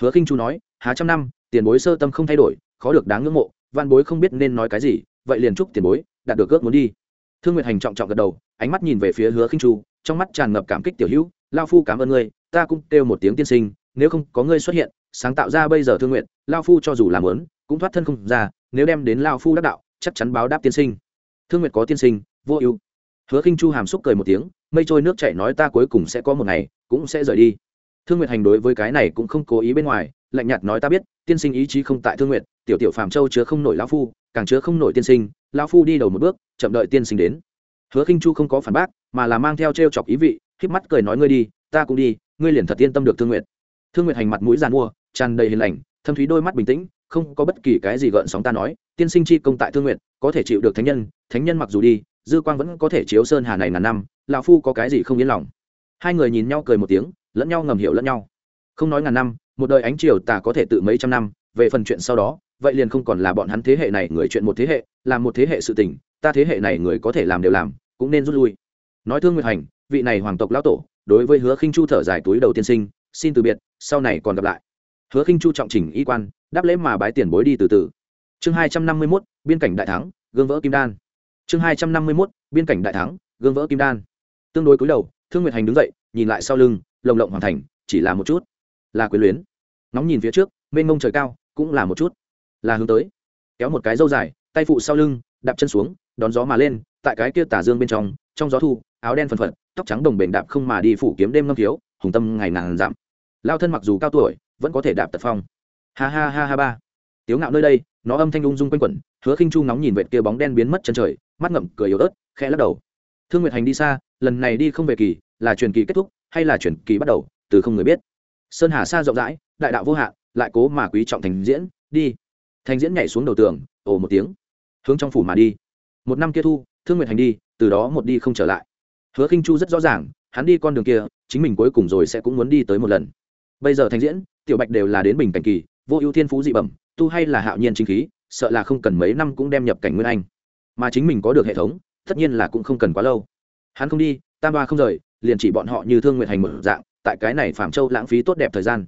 Hứa khinh chu nói, há trăm năm, tiền bối sơ tâm không thay đổi, khó được đáng ngưỡng mộ văn bối không biết nên nói cái gì, vậy liền chúc tiền bối, đạt được ước muốn đi. Thương nguyệt hành trọng trọng gật đầu, ánh mắt nhìn về phía hứa khinh chu, trong mắt tràn ngập cảm kích tiểu hữu, lao phu cảm ơn ngươi, ta cũng kêu một tiếng tiên sinh, nếu không có ngươi xuất hiện, sáng tạo ra bây giờ thương nguyện lao phu cho dù làm lớn cũng thoát thân không ra, nếu đem đến lao phu đắc đạo chắc chắn báo đáp tiên sinh. Thương nguyện có tiên sinh, vô ưu. Hứa khinh chu hàm xúc cười một tiếng, mây trôi nước chảy nói ta cuối cùng sẽ có một ngày, cũng sẽ rời đi. Thương nguyệt hành đối với cái này cũng không cố ý bên ngoài, lạnh nhạt nói ta biết, tiên sinh ý chí không tại thương nguyện tiểu tiểu phàm châu chứa không nổi lão phu, càng chứa không nổi tiên sinh, lão phu đi đầu một bước, chậm đợi tiên sinh đến. Hứa khinh chu không có phản bác, mà là mang theo trêu chọc ý vị híp mắt cười nói ngươi đi, ta cũng đi, ngươi liền thật yên tâm được thương nguyện thương nguyện hành mặt mũi giàn mua, tràn đầy hình ảnh thâm thúy đôi mắt bình tĩnh, không có bất kỳ cái gì gợn sóng ta nói tiên sinh chi công tại thương nguyện, có thể chịu được thánh nhân thánh nhân mặc dù đi, dư quang vẫn có thể chiếu sơn hà này ngàn năm, lão phu có cái gì không yên lòng. Hai người nhìn nhau cười một tiếng, lẫn nhau ngầm hiểu lẫn nhau. Không nói ngàn năm, một đời ánh triều tà có thể tự mấy trăm năm, về phần chuyện sau đó, vậy liền không còn là bọn hắn thế hệ này người chuyện một thế hệ, làm một thế hệ sự tình, ta thế hệ này người có thể làm đều làm, cũng nên rút lui. Nói thương nguyệt hành, vị này hoàng tộc lão tổ, đối với hứa khinh chu thở dài túi đầu tiên sinh, xin từ biệt, sau này còn gặp lại. Hứa khinh chu trọng trình y quan, đáp lễ mà bái tiền bối đi từ từ chương hai trăm năm mươi 251, biên cảnh đại thắng gương vỡ kim đan. Chương hai trăm năm mươi 251, biên cảnh đại thắng gương vỡ kim đan. Tương đối cúi đầu thương nguyệt hành đứng dậy nhìn lại sau lưng lồng lộng hoàn thành chỉ là một chút. Là quyền luyến. Nóng nhìn phía trước mênh mông trời cao cũng là một chút. Là hướng tới. Kéo một cái dâu dài tay phụ sau lưng đạp chân xuống đón gió mà lên tại cái kia tả dương bên trong trong gió thu áo đen phần phật tóc trắng đồng bền đạp không mà đi phủ kiếm đêm ngâm thiếu hùng tâm ngày ngàn giảm. Lao thân mặc dù cao tuổi vẫn có thể đạp tật phong. Ha ha ha ha ba. Tiếu ngạo nơi đây nó âm thanh ung dung quanh quẩn, hứa khinh chu nóng nhìn vệt kia bóng đen biến mất chân trời, mắt ngậm cười yếu ớt, khẽ lắc đầu. Thương nguyệt hành đi xa, lần này đi không về kỳ, là truyền kỳ kết thúc, hay là truyền kỳ bắt đầu, từ không người biết. Sơn hà xa rộng rãi, đại đạo vô hạn, lại cố mà quý trọng thành diễn, đi. Thành diễn nhảy xuống đầu tường, ồ một tiếng. Hướng trong phủ mà đi. Một năm kia thu, thương Nguyệt hành đi, từ đó một đi không trở lại. Hứa khinh chu rất rõ ràng, hắn đi con đường kia, chính mình cuối cùng rồi sẽ cũng muốn đi tới một lần. Bây giờ thành diễn, tiểu bạch đều là đến bình cảnh kỳ, vô ưu thiên phú dị bẩm tu hay là hạo nhiên chính khí, sợ là không cần mấy năm cũng đem nhập cảnh nguyên anh. Mà chính mình có được hệ thống, tất nhiên là cũng không cần quá lâu. Hắn không đi, tam ba không rời, liền chỉ bọn họ như thương nguyện hành mở dạng, tại cái này phạm châu lãng phí tốt đẹp thời gian.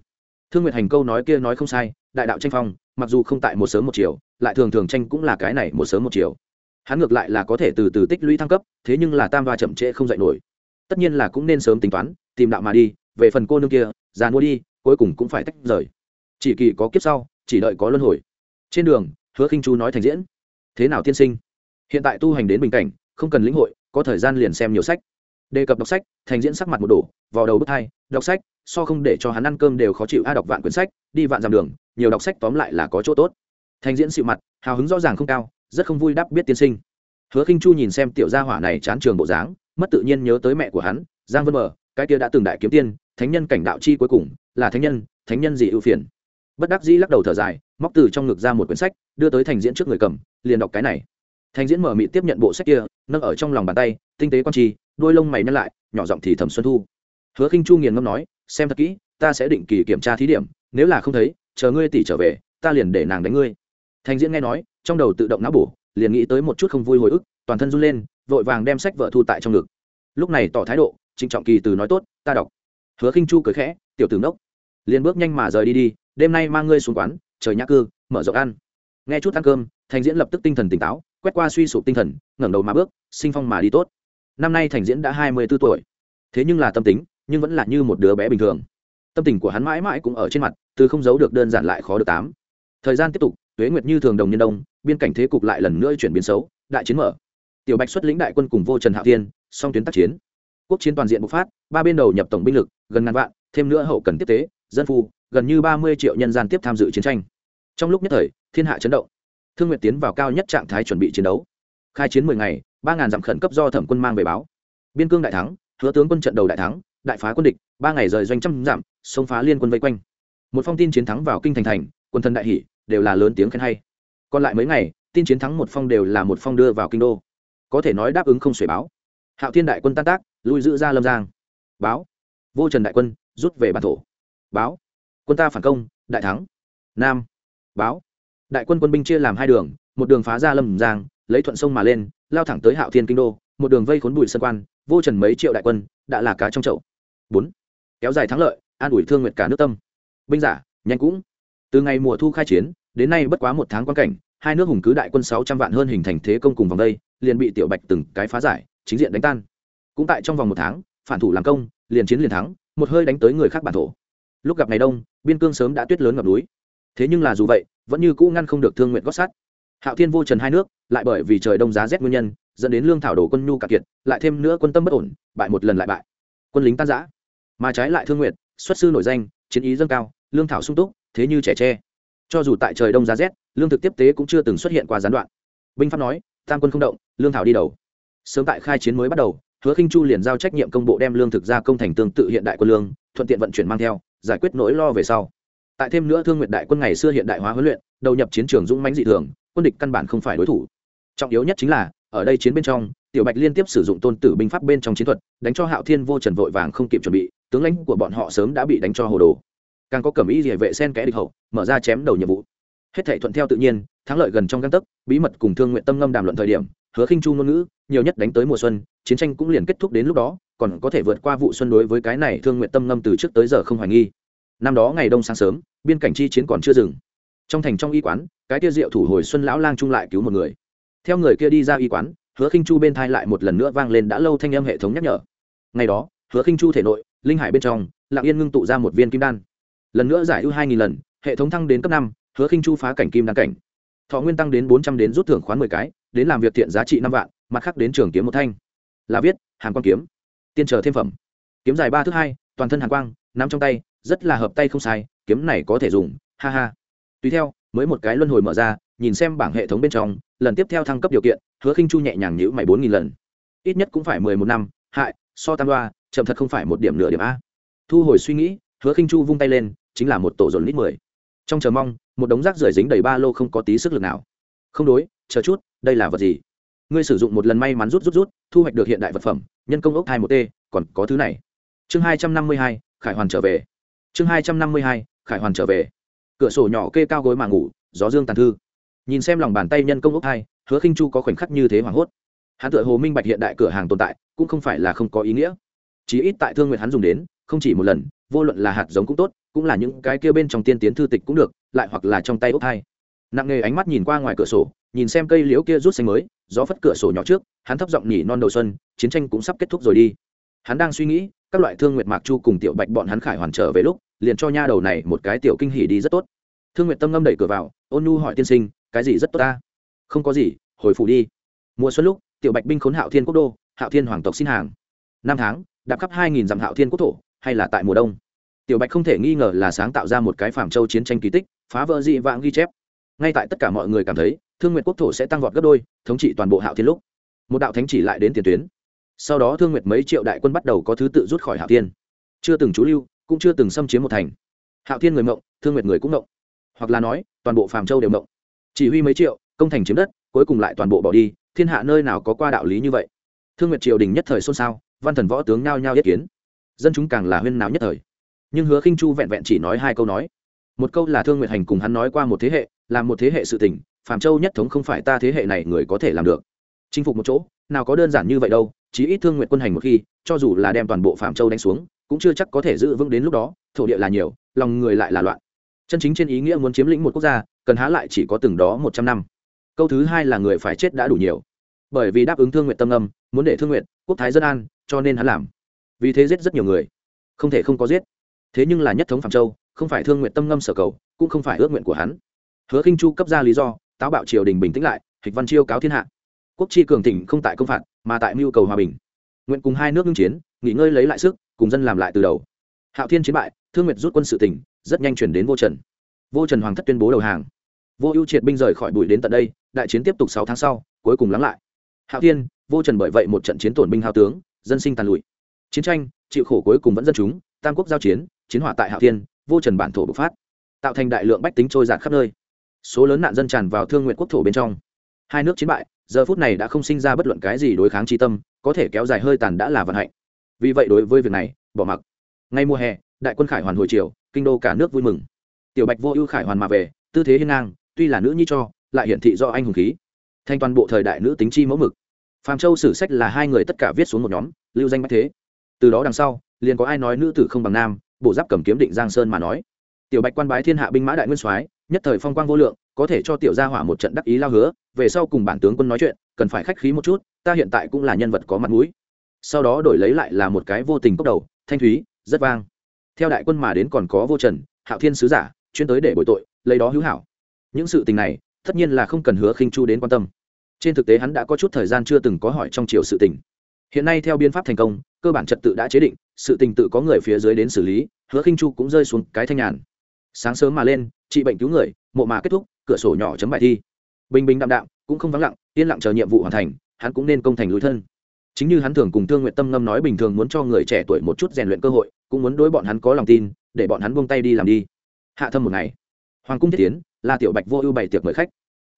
Thương nguyện hành câu nói kia nói không sai, đại đạo tranh phong, mặc dù không tại một sớm một chiều, lại thường thường tranh cũng là cái này một sớm một chiều. Hắn ngược lại là có thể từ từ tích lũy thăng cấp, thế nhưng là tam ba chậm trễ không dạy nổi. Tất nhiên là cũng nên sớm tính toán, tìm đạo mà đi, về phần cô nương kia, già mua đi, cuối cùng cũng phải tách rời. Chỉ kỳ có kiếp sau chỉ đợi có luân hồi. Trên đường, hứa khinh chu nói thành diễn. Thế nào tiên sinh? Hiện tại tu hành đến bình cảnh, không cần lĩnh hội, có thời gian liền xem nhiều sách. Đề cập đọc sách, thành diễn sắc mặt một đổ, vào đầu bước hai, đọc sách, so không để cho hắn ăn cơm đều khó chịu, a, đọc vạn quyển sách, đi vạn dặm đường, nhiều đọc sách tóm lại là có chỗ tốt. Thành diễn xịu mặt, hào hứng rõ ràng không cao, rất không vui đáp biết tiên sinh. Hứa khinh chu nhìn xem tiểu gia hỏa này chán trường bộ dáng, mất tự nhiên nhớ tới mẹ của hắn, giang vân mờ cái kia đã từng đại kiếm tiên, thánh nhân cảnh đạo chi cuối cùng, là thánh nhân thánh nhân gì ưu phiền? Bất đắc dĩ lắc đầu thở dài, móc từ trong ngực ra một quyển sách, đưa tới thành diễn trước người cầm, liền đọc cái này. Thành diễn mở mị tiếp nhận bộ sách kia, nâng ở trong lòng bàn tay, tinh tế quan chi đôi lông mày nhăn lại, nhỏ giọng thì thầm xuân thu. Hứa khinh chu nghiền ngâm nói, xem thật kỹ, ta sẽ định kỳ kiểm tra thí điểm, nếu là không thấy, chờ ngươi tỷ trở về, ta liền để nàng đánh ngươi. Thành diễn nghe nói, trong đầu tự động não bổ, liền nghĩ tới một chút không vui hồi ức, toàn thân run lên, vội vàng đem sách vợ thu tại trong ngực. Lúc này tỏ thái độ, trịnh trọng kỳ từ nói tốt, ta đọc. Hứa khinh chu cười khẽ, tiểu tử nốc liền bước nhanh mà rời đi đi đêm nay mang ngươi xuống quán, trời nhã cư, mở rộng ăn. Nghe chút ăn cơm, thành diễn lập tức tinh thần tỉnh táo, quét qua suy sụp tinh thần, ngẩng đầu mà bước, sinh phong mà đi tốt. Năm nay thành diễn đã hai mươi b ố tuổi. Thế nhưng là tâm tính, nhưng vẫn là như một đứa bé bình thường. Tâm tình của hắn mãi mãi cũng ở trên mặt, từ không giấu được đơn giản lại khó được tám. Thời gian tiếp tục, tuế nguyệt như thường đồng nhân đông, biên cảnh thế cục lại lần nữa chuyển biến xấu, đại chiến mở. Tiểu bạch xuất lĩnh đại quân cùng vô trần hạ thiên, song tuyến tác chiến. Quốc chiến toàn diện bộc phát, ba bên đầu nhập tổng binh lực, gần ngàn vạn, thêm nữa hậu cần tiếp tế, dân phu gần như ba mươi triệu nhân gian tiếp tham dự chiến tranh. Trong lúc nhất thời, thiên hạ chấn động. Thương nguyện tiến vào cao nhất trạng thái chuẩn bị chiến đấu. Khai chiến mười ngày, ba ngàn dặm khẩn cấp do thẩm quân mang về báo. Biên cương đại thắng, hứa tướng quân trận đầu đại thắng, đại phá quân địch, ba ngày rời doanh trăm giảm xông phá liên quân vây quanh. Một phong tin chiến thắng vào kinh thành thành, quân thân đại hỷ, đều là lớn tiếng khen hay. Còn lại mấy ngày, tin chiến thắng một phong đều là một phong đưa vào kinh đô. Có thể nói đáp ứng không xuể báo. Hạo thiên đại quân tan tác, lui giữ ra lâm giang. Báo. Vô trần đại quân, rút về bản thổ. Báo quân ta phản công, đại thắng. Nam. Báo. Đại quân quân binh chia làm hai đường, một đường phá ra lâm giang, lấy thuận sông mà lên, lao thẳng tới hạo thiên kinh đô, một đường vây khốn bùi sân quan, vô trần mấy triệu đại quân, đã là cá trong chậu. Bốn. Kéo dài thắng lợi, an ủi thương nguyệt cả nước tâm. Binh giả, nhanh cũng. Từ ngày mùa thu khai chiến, đến nay bất quá một tháng quan cảnh, hai nước hùng cứ đại quân sáu trăm vạn hơn hình thành thế công cùng vòng đây, liền bị tiểu bạch từng cái phá giải, chính diện đánh tan. Cũng tại trong vòng một tháng, phản thủ làm công, liền chiến liền thắng, một hơi đánh tới người khác bản thổ. Lúc gặp ngày đông biên cương sớm đã tuyết lớn ngập núi. Thế nhưng là dù vậy, vẫn như cũ ngăn không được thương nguyện gót sát hạo thiên vô trần hai nước, lại bởi vì trời đông giá rét nguyên nhân, dẫn đến lương thảo đổ quân nhu cạn kiệt, lại thêm nữa quân tâm bất ổn, bại một lần lại bại. Quân lính tan giã mà trái lại thương nguyện, xuất sư nổi danh, chiến ý dâng cao, lương thảo sung túc, thế như trẻ tre. Cho dù tại trời đông giá rét, lương thực tiếp tế cũng chưa từng xuất hiện qua gián đoạn. Binh pháp nói, tam quân không động, lương thảo đi đầu. Sớm tại khai chiến mới bắt đầu, hứa khinh chu liền giao trách nhiệm công bộ đem lương thực ra công thành tương tự hiện đại quân lương, thuận tiện vận chuyển mang theo giải quyết nỗi lo về sau. Tại thêm nữa thương nguyện đại quân ngày xưa hiện đại hóa huấn luyện, đầu nhập chiến trường dũng mãnh dị thường, quân địch căn bản không phải đối thủ. Trọng yếu nhất chính là, ở đây chiến bên trong, tiểu bạch liên tiếp sử dụng tôn tử binh pháp bên trong chiến thuật, đánh cho hạo thiên vô trần vội vàng không kịp chuẩn bị, tướng lãnh của bọn họ sớm đã bị đánh cho hồ đồ. Càng có cẩm ý địa vệ sen kẽ địch hậu, mở ra chém đầu nhiệm vụ. Hết thể thuận theo tự nhiên, thắng lợi gần trong găng tấc, bí mật cùng thương nguyện tâm ngâm đàm luận thời điểm, hứa khinh chu ngôn ngữ nhiều nhất đánh tới mùa xuân, chiến tranh cũng liền kết thúc đến lúc đó, còn có thể vượt qua vụ xuân đối với cái này thương nguyện tâm ngâm từ trước tới giờ không hoài nghi. Năm đó ngày đông sáng sớm, biên cảnh chi chiến còn chưa dừng. Trong thành trong y quán, cái kia rượu thủ hồi xuân lão lang trung lại cứu một người. Theo người kia đi ra y quán, hứa khinh chu bên thai lại một lần nữa vang lên đã lâu thanh âm hệ thống nhắc nhở. Ngày đó, hứa khinh chu thể nội, linh hải bên trong, lặng yên ngưng tụ ra một viên kim đan. Lần nữa giải ưu hai nghìn lần, hệ thống thăng đến cấp năm, hứa khinh chu phá cảnh kim đan cảnh. Thọ nguyên tăng đến bốn trăm đến rút thưởng khoán mười cái, đến làm việc thiện giá trị năm vạn mặt khác đến trường kiếm một thanh. Là viết, hàn quang kiếm, tiên trở thêm phẩm. Kiếm dài ba thước hai, toàn thân hàn quang, nắm trong tay, rất là hợp tay không sai, kiếm này có thể dùng, ha ha. Tùy theo, mới một cái luân hồi mở ra, nhìn xem bảng hệ thống bên trong, lần tiếp theo thăng cấp điều kiện, hứa khinh chu nhẹ nhàng nhữ mày bốn nghìn lần. Ít nhất cũng phải mười một năm, hại, so tam đoa, chậm thật không phải một điểm nửa điểm a. Thu hồi suy nghĩ, hứa khinh chu vung tay lên, chính là một tổ dồn lít mười. Trong chờ mong, một đống rác rưởi dính đầy ba lô không có tí sức lực nào. Không đối, chờ chút, đây là vật gì? Ngươi sử dụng một lần may mắn rút rút rút, thu hoạch được hiện đại vật phẩm, nhân công ốc hai một t còn có thứ này. Chương hai trăm năm mươi hai, khải hoàn trở về. Chương hai trăm năm mươi hai, khải hoàn trở về. Cửa sổ nhỏ kê cao gối mà ngủ, gió dương tàn thư. Nhìn xem lòng bàn tay nhân công ốc hai, hứa khinh chu có khoảnh khắc như thế hoảng hốt. Hắn tựa hồ minh bạch hiện đại cửa hàng tồn tại, cũng không phải là không có ý nghĩa. Chí ít tại thương nguyện hắn dùng đến, không chỉ một lần, vô luận là hạt giống cũng tốt, cũng là những cái kia bên trong tiên tiến thư tịch cũng được, lại hoặc là trong tay ốc hai. Nặng nghề ánh mắt nhìn qua ngoài cửa sổ, nhìn xem cây liễu kia rút xanh mới gió phất cửa sổ nhỏ trước, hắn thấp giọng nhỉ non đầu xuân, chiến tranh cũng sắp kết thúc rồi đi. Hắn đang suy nghĩ, các loại thương nguyệt mạc chu cùng tiểu bạch bọn hắn khải hoàn trở về lúc, liền cho nha đầu này một cái tiểu kinh hỉ đi rất tốt. Thương nguyệt tâm ngâm đẩy cửa vào, ôn nu hỏi tiên sinh, cái gì rất tốt ta? Không có gì, hồi phủ đi. Mùa xuân lúc, tiểu bạch binh khốn hạo thiên quốc đô, hạo thiên hoàng tộc xin hàng. Năm tháng, đạp khắp hai nghìn dặm hạo thiên quốc thổ, hay là tại mùa đông? Tiểu bạch không thể nghi ngờ là sáng tạo ra một cái phàm châu chiến tranh kỳ tích, phá vỡ dị vãng ghi chép. Ngay tại tất cả mọi người cảm thấy thương nguyệt quốc thổ sẽ tăng vọt gấp đôi, thống trị toàn bộ hạo thiên lúc. Một đạo thánh chỉ lại đến tiền tuyến. Sau đó thương nguyệt mấy triệu đại quân bắt đầu có thứ tự rút khỏi hạo thiên. Chưa từng trú lưu, cũng chưa từng xâm chiếm một thành. Hạo thiên người mộng, thương nguyệt người cũng mộng. Hoặc là nói, toàn bộ phàm châu đều mộng. Chỉ huy mấy triệu, công thành chiếm đất, cuối cùng lại toàn bộ bỏ đi, thiên hạ nơi nào có qua đạo lý như vậy? Thương nguyệt triều đình nhất thời xôn xao, văn thần võ tướng nhao nhao yết kiến. Dân chúng càng là huyên náo nhất thời. Nhưng hứa khinh chu vẹn vẹn chỉ nói hai câu nói. Một câu là thương nguyệt hành cùng hắn nói qua một thế hệ làm một thế hệ sự tình, phàm châu nhất thống không phải ta thế hệ này người có thể làm được. Chinh phục một chỗ, nào có đơn giản như vậy đâu, chí ít thương nguyện quân hành một khi, cho dù là đem toàn bộ phạm châu đánh xuống, cũng chưa chắc có thể giữ vững đến lúc đó, thổ địa là nhiều, lòng người lại là loạn. Chân chính trên ý nghĩa muốn chiếm lĩnh một quốc gia, cần há lại chỉ có từng đó một trăm năm. Câu thứ hai là người phải chết đã đủ nhiều. Bởi vì đáp ứng thương nguyện tâm âm, muốn để thương nguyện quốc thái dân an, cho nên hắn làm. Vì thế giết rất nhiều người. Không thể không có giết. Thế nhưng là nhất thống phạm châu, không phải thương nguyện tâm ngâm sở cầu, cũng không phải ước nguyện của hắn hứa khinh chu cấp ra lý do, táo bạo triều đình bình tĩnh lại, hịch văn chiêu cáo thiên hạ. Quốc chi cường thịnh không tại công phạt, mà tại mưu cầu hòa bình. Nguyện cùng hai nước ngưng chiến, nghỉ ngơi lấy lại sức, cùng dân làm lại từ đầu. Hạo thiên chiến bại, thương nguyệt rút quân sự tỉnh, rất nhanh chuyển đến vô trần. Vô trần hoàng thất tuyên bố đầu hàng. Vô ưu triệt binh rời khỏi bụi đến tận đây, đại chiến tiếp tục sáu tháng sau, cuối cùng lắng lại. Hạo thiên, vô trần bởi vậy một trận chiến tổn binh hao tướng, dân sinh tàn lụi. Chiến tranh, chịu khổ cuối cùng vẫn dân chúng, tam quốc giao chiến chiến hỏa tại hạo thiên, vô trần bản thổ bộc phát. Tạo thành đại lượng bách tính trôi giạt khắp nơi số lớn nạn dân tràn vào thương nguyện quốc thổ bên trong. Hai nước chiến bại, giờ phút này đã không sinh ra bất luận cái gì đối kháng tri tâm, có thể kéo dài hơi tàn đã là vận hạnh. Vì vậy đối với việc này, bỏ mặc. Ngay mùa hè, đại quân khải hoàn hồi chiều kinh đô cả nước vui mừng. Tiểu bạch vô ưu khải hoàn mà về, tư thế hiên ngang, tuy là nữ nhi cho, lại hiển thị do anh hùng khí. Thanh toàn bộ thời đại nữ tính chi mẫu mực. Phàm châu sử sách là hai người tất cả viết xuống một nhóm, lưu danh bách thế. Từ đó đằng sau, liền có ai nói nữ tử không bằng nam, bộ giáp cầm kiếm định giang sơn mà nói. Tiểu bạch quan bái thiên hạ binh mã đại nguyên soái nhất thời phong quang vô lượng, có thể cho tiểu gia hỏa một trận đắc ý lao hứa, về sau cùng bản tướng quân nói chuyện, cần phải khách khí một chút, ta hiện tại cũng là nhân vật có mặt mũi. Sau đó đổi lấy lại là một cái vô tình cốc đầu, thanh thúy, rất vang. Theo đại quân mà đến còn có vô trần, hạo thiên sứ giả, chuyên tới để bồi tội, lấy đó hữu hảo. Những sự tình này, tất nhiên là không cần hứa khinh chu đến quan tâm. Trên thực tế hắn đã có chút thời gian chưa từng có hỏi trong chiều sự tình. Hiện nay theo biên pháp thành công, cơ bản trật tự đã chế định, sự tình tự có người phía dưới đến xử lý, hứa khinh chu cũng rơi xuống cái thanh nhàn. Sáng sớm mà lên trị bệnh cứu người, mộ mà kết thúc, cửa sổ nhỏ chấm bài thi. Bình bình đạm đạm, cũng không vắng lặng, yên lặng chờ nhiệm vụ hoàn thành, hắn cũng nên công thành lối thân. Chính như hắn thường cùng thương nguyện tâm ngâm nói bình thường muốn cho người trẻ tuổi một chút rèn luyện cơ hội, cũng muốn đối bọn hắn có lòng tin, để bọn hắn buông tay đi làm đi. Hạ thâm một ngày. Hoàng cung thiết tiến là tiểu bạch vô ưu bày tiệc mời khách.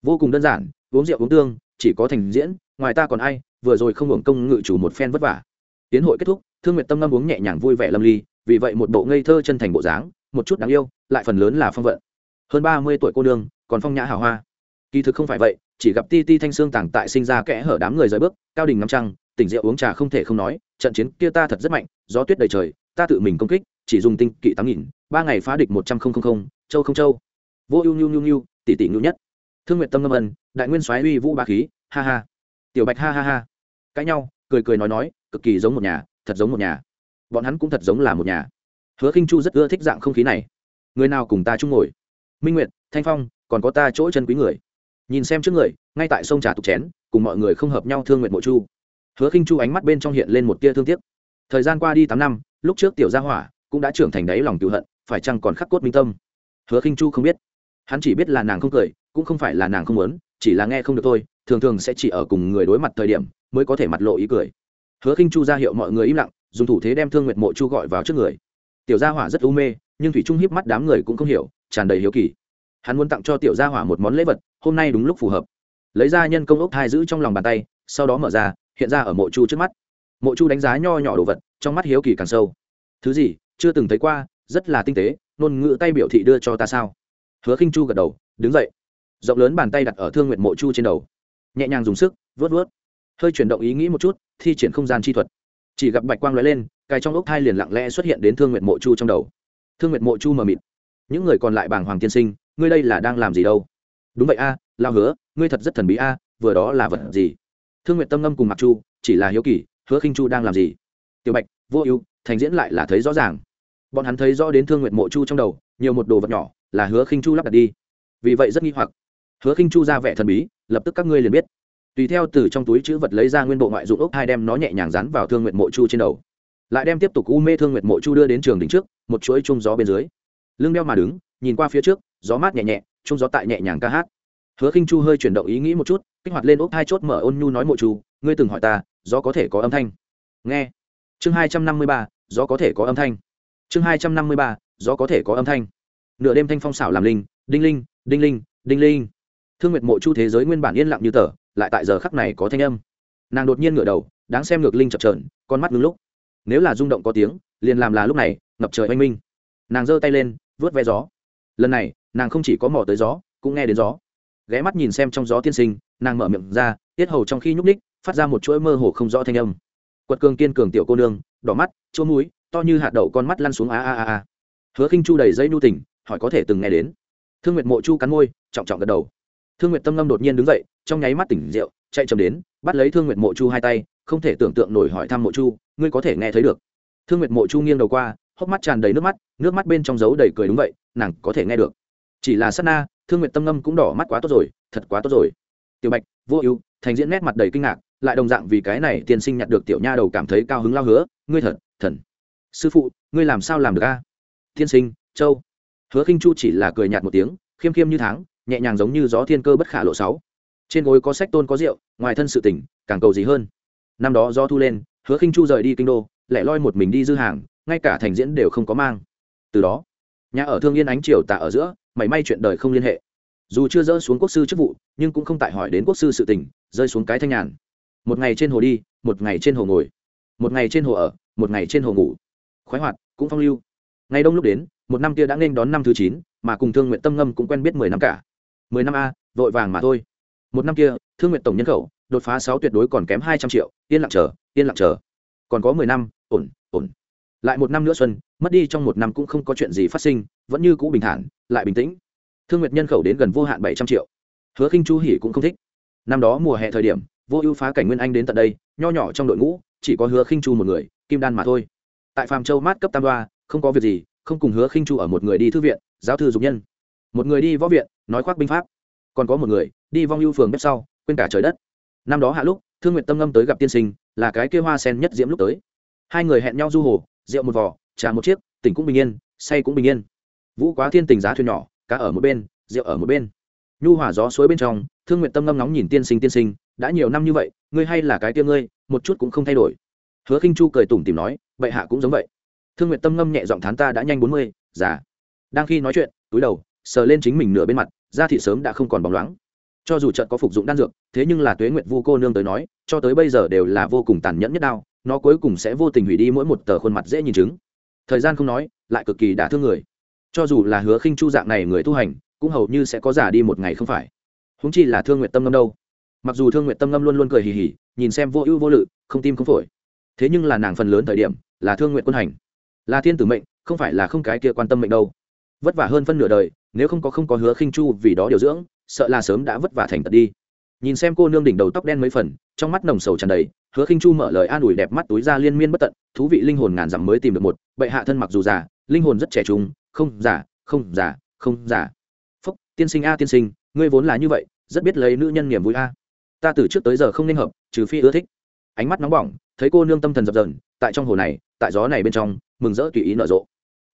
Vô cùng đơn giản, uống rượu uống tương, chỉ có thành diễn, ngoài ta còn ai, vừa rồi không hưởng công ngự chủ một phen vất vả. Tiến hội kết thúc, thương nguyện tâm ngâm uống nhẹ nhàng vui vẻ lâm ly, vì vậy một bộ ngây thơ chân thành bộ dáng, một chút đáng yêu, lại phần lớn là phong vận hơn ba mươi tuổi cô nương, còn phong nhã hào hoa. Kỳ thực không phải vậy, chỉ gặp ti ti thanh xương tàng tại sinh ra kẽ hở đám người rời bước, cao đình ngắm trăng, tỉnh rượu uống trà không thể không nói, trận chiến kia ta thật rất mạnh, gió tuyết đầy trời, ta tự mình công kích, chỉ dùng tinh kỵ tám nghìn, ba ngày phá địch một trăm linh châu không châu. Vô ưu nhu nhu nhu, tỷ tỷ nhu nhất. Thương nguyện tâm ngâm ân, đại nguyên soái uy vũ ba khí, ha ha. Tiểu bạch ha ha ha. Cãi nhau, cười cười nói nói, cực kỳ giống một nhà, thật giống một nhà. Bọn hắn cũng thật giống là một nhà. Hứa khinh chu rất ưa thích dạng không khí này. Người nào cùng ta chung ngồi? Minh nguyệt, thanh phong, còn có ta chỗ chân quý người. Nhìn xem trước người, ngay tại sông trà tục chén, cùng mọi người không hợp nhau thương nguyện mộ chu. Hứa khinh chu ánh mắt bên trong hiện lên một tia thương tiếc. Thời gian qua đi tám năm, lúc trước tiểu gia hỏa cũng đã trưởng thành đáy lòng cựu hận, phải chăng còn khắc cốt minh tâm? Hứa khinh chu không biết. Hắn chỉ biết là nàng không cười, cũng không phải là nàng không muốn, chỉ là nghe không được thôi, thường thường sẽ chỉ ở cùng người đối mặt thời điểm mới có thể mặt lộ ý cười. Hứa khinh chu ra hiệu mọi người im lặng, dùng thủ thế đem thương nguyệt mộ chu gọi vào trước người. Tiểu gia hỏa rất u mê, nhưng thủy trung hiếp mắt đám người cũng không hiểu tràn đầy hiếu kỳ. Hắn muốn tặng cho tiểu gia hỏa một món lễ vật, hôm nay đúng lúc phù hợp. Lấy ra nhân công ốc thai giữ trong lòng bàn tay, sau đó mở ra, hiện ra ở mộ chu trước mắt. Mộ chu đánh giá nho nhỏ đồ vật, trong mắt hiếu kỳ càng sâu. Thứ gì, chưa từng thấy qua, rất là tinh tế, ngôn ngữ tay biểu thị đưa cho ta sao? Hứa khinh chu gật đầu, đứng dậy. Rộng lớn bàn tay đặt ở thương nguyện mộ chu trên đầu. Nhẹ nhàng dùng sức vớt vớt hơi chuyển động ý nghĩ một chút, thi triển không gian chi thuật. Chỉ gặp bạch quang lóe lên cài trong ốc thai liền lặng lẽ xuất hiện đến thương nguyện mộ chu trong đầu. Thương nguyện mộ chu mờ mịt những người còn lại bàng hoàng tiên sinh, ngươi đây là đang làm gì đâu? Đúng vậy a lao hứa, ngươi thật rất thần bí a, vừa đó là vật gì? Thương nguyện tâm ngâm cùng mặc chu, chỉ là hiếu kỳ, hứa khinh chu đang làm gì? Tiểu bạch, vô ưu, thành diễn lại là thấy rõ ràng. Bọn hắn thấy rõ đến thương nguyện mộ chu trong đầu, nhiều một đồ vật nhỏ, là hứa khinh chu lắp đặt đi. Vì vậy rất nghi hoặc. Hứa khinh chu ra vẻ thần bí, lập tức các ngươi liền biết. Tùy theo từ trong túi chữ vật lấy ra nguyên bộ ngoại dụng ốc hai đem nó nhẹ nhàng dán vào thương nguyện mộ chu trên đầu. Lại đem tiếp tục u mê thương nguyện mộ chu đưa đến trường đỉnh trước, một chuỗi chung gió bên dưới lưng đeo mà đứng, nhìn qua phía trước, gió mát nhẹ nhẹ, trông gió tại nhẹ nhàng ca hát. Hứa khinh chu hơi chuyển động ý nghĩ một chút, kích hoạt lên ốc hai chốt mở ôn nhu nói mộ chu ngươi từng hỏi ta, gió có thể có âm thanh? Nghe. Chương hai trăm năm mươi ba, gió có thể có âm thanh. Chương hai trăm năm mươi ba, gió có thể có âm thanh. Nửa đêm thanh phong xảo làm linh, đinh linh đinh linh đinh linh. Thương nguyệt mộ chu thế giới nguyên bản yên lặng như tờ, lại tại giờ khắc này có thanh âm. Nàng đột nhiên ngửa đầu, đáng xem ngược linh chập trờn, con mắt ngưng lúc. Nếu là rung động có tiếng, liền làm là lúc này, ngập trời oanh minh. Nàng giơ tay lên vớt ve gió. Lần này nàng không chỉ có mò tới gió cũng nghe đến gió. Ghé mắt nhìn xem trong gió tiên sinh nàng mở miệng ra tiết hầu trong khi nhúc ních phát ra một chuỗi mơ hồ không rõ thanh âm. Quật cường kiên cường tiểu cô nương đỏ mắt chỗ mũi to như hạt đậu con mắt lăn xuống a a a a. Hứa khinh chu đầy dây nhu tỉnh, hỏi có thể từng nghe đến. Thương nguyệt mộ chu cắn môi trọng trọng gật đầu. Thương nguyệt tâm ngâm đột nhiên đứng dậy trong nháy mắt tỉnh rượu chạy chậm đến bắt lấy thương nguyệt mộ chu hai tay không thể tưởng tượng nổi hỏi thăm mộ chu ngươi có thể nghe thấy được? Thương nguyệt mộ chu nghiêng đầu qua hốc mắt tràn đầy nước mắt nước mắt bên trong dấu đầy cười đúng vậy, nàng có thể nghe được. Chỉ là sát na, thương nguyện tâm ngâm cũng đỏ mắt quá tốt rồi, thật quá tốt rồi. Tiểu bạch, vô ưu, thành diễn nét mặt đầy kinh ngạc, lại đồng dạng vì cái này tiên sinh nhặt được tiểu nha đầu cảm thấy cao hứng lao hứa, ngươi thật, thần. Sư phụ, ngươi làm sao làm được a? Tiên sinh, châu. Hứa khinh chu chỉ là cười nhạt một tiếng, khiêm khiêm như tháng, nhẹ nhàng giống như gió thiên cơ bất khả lộ sáu. Trên gối có sách tôn có rượu, ngoài thân sự tỉnh càng cầu gì hơn. Năm đó do thu lên, hứa khinh chu rời đi kinh đô, lẻ loi một mình đi dư hàng ngay cả thành diễn đều không có mang. Từ đó, nhà ở thương yên ánh triều tạ ở giữa, mảy may chuyện đời không liên hệ. Dù chưa dỡ xuống quốc sư chức vụ, nhưng cũng không tại hỏi đến quốc sư sự tình, rơi xuống cái thanh nhàn. Một ngày trên hồ đi, một ngày trên hồ ngồi. Một ngày trên hồ ở, một ngày trên hồ ngủ. Khoái hoạt, cũng phong lưu. Ngày đông lúc đến, một năm kia đã nên đón năm thứ chín, mà cùng thương nguyện tâm ngâm cũng quen biết mười năm cả. Mười năm a, vội vàng mà thôi. Một năm kia, thương nguyện tổng nhân khẩu, đột phá sáu tuyệt đối còn kém hai trăm triệu, yên lặng chờ, yên lặng chờ. Còn có mười năm, ổn ổn lại một năm nữa xuân, mất đi trong một năm cũng không có chuyện gì phát sinh, vẫn như cũ bình thản, lại bình tĩnh. Thương nguyệt nhân khẩu đến gần vô hạn bảy trăm triệu. Hứa khinh chu hỉ cũng không thích. Năm đó mùa hè thời điểm, vô ưu phá cảnh nguyên anh đến tận đây, nho nhỏ trong đội ngũ, chỉ có hứa khinh chu một người, kim đan mà thôi. Tại phàm châu mát cấp tam đoa, không có việc gì, không cùng hứa khinh chu ở một người đi thư viện, giáo thư dục nhân. Một người đi võ viện, nói khoác binh pháp. Còn có một người, đi vong ưu phường bếp sau, quên cả trời đất. Năm đó hạ lúc, thương nguyện tâm ngâm tới gặp tiên sinh, là cái kia hoa sen nhất diễm lúc tới. Hai người hẹn nhau du hồ rượu một vò, trà một chiếc, tỉnh cũng bình yên, say cũng bình yên. Vũ quá thiên tình giá thuyền nhỏ, cá ở một bên, rượu ở một bên. Nhu hỏa gió suối bên trong, thương nguyện tâm ngâm nóng nhìn tiên sinh tiên sinh, đã nhiều năm như vậy, ngươi hay là cái tiêu ngươi, một chút cũng không thay đổi. Hứa khinh chu cười tủm tìm nói, bệ hạ cũng giống vậy. Thương nguyện tâm ngâm nhẹ giọng thán ta đã nhanh bốn mươi, già. Đang khi nói chuyện, túi đầu, sờ lên chính mình nửa bên mặt, da thị sớm đã không còn bóng loáng cho dù trận có phục dụng đan dược, thế nhưng là tuế nguyệt vu cô nương tới nói, cho tới bây giờ đều là vô cùng tàn nhẫn nhất đau nó cuối cùng sẽ vô tình hủy đi mỗi một tờ khuôn mặt dễ nhìn chứng. Thời gian không nói, lại cực kỳ đả thương người. Cho dù là hứa khinh chu dạng này người tu hành, cũng hầu như sẽ có giả đi một ngày không phải. Húng chi là thương nguyện tâm ngâm đâu? Mặc dù thương nguyện tâm ngâm luôn luôn cười hì hì, nhìn xem vô ưu vô lự, không tim không phổi. Thế nhưng là nàng phần lớn thời điểm, là thương nguyện quân hành. Là thiên tử mệnh, không phải là không cái kia quan tâm mệnh đâu. Vất vả hơn phân nửa đời, nếu không có không có hứa khinh chu vì đó điều dưỡng sợ là sớm đã vất vả thành tật đi. Nhìn xem cô nương đỉnh đầu tóc đen mấy phần, trong mắt nồng sầu tràn đầy, hứa khinh chu mở lời an ủi đẹp mắt túi ra liên miên bất tận, thú vị linh hồn ngàn dặm mới tìm được một, bệ hạ thân mặc dù già, linh hồn rất trẻ trung, không già không già không già. Phúc, tiên sinh a tiên sinh, ngươi vốn là như vậy, rất biết lấy nữ nhân niềm vui a. Ta từ trước tới giờ không nên hợp, trừ phi ưa thích. Ánh mắt nóng bỏng, thấy cô nương tâm thần dập dờn, tại trong hồ này, tại gió này bên trong, mừng rỡ tùy ý nở rộ.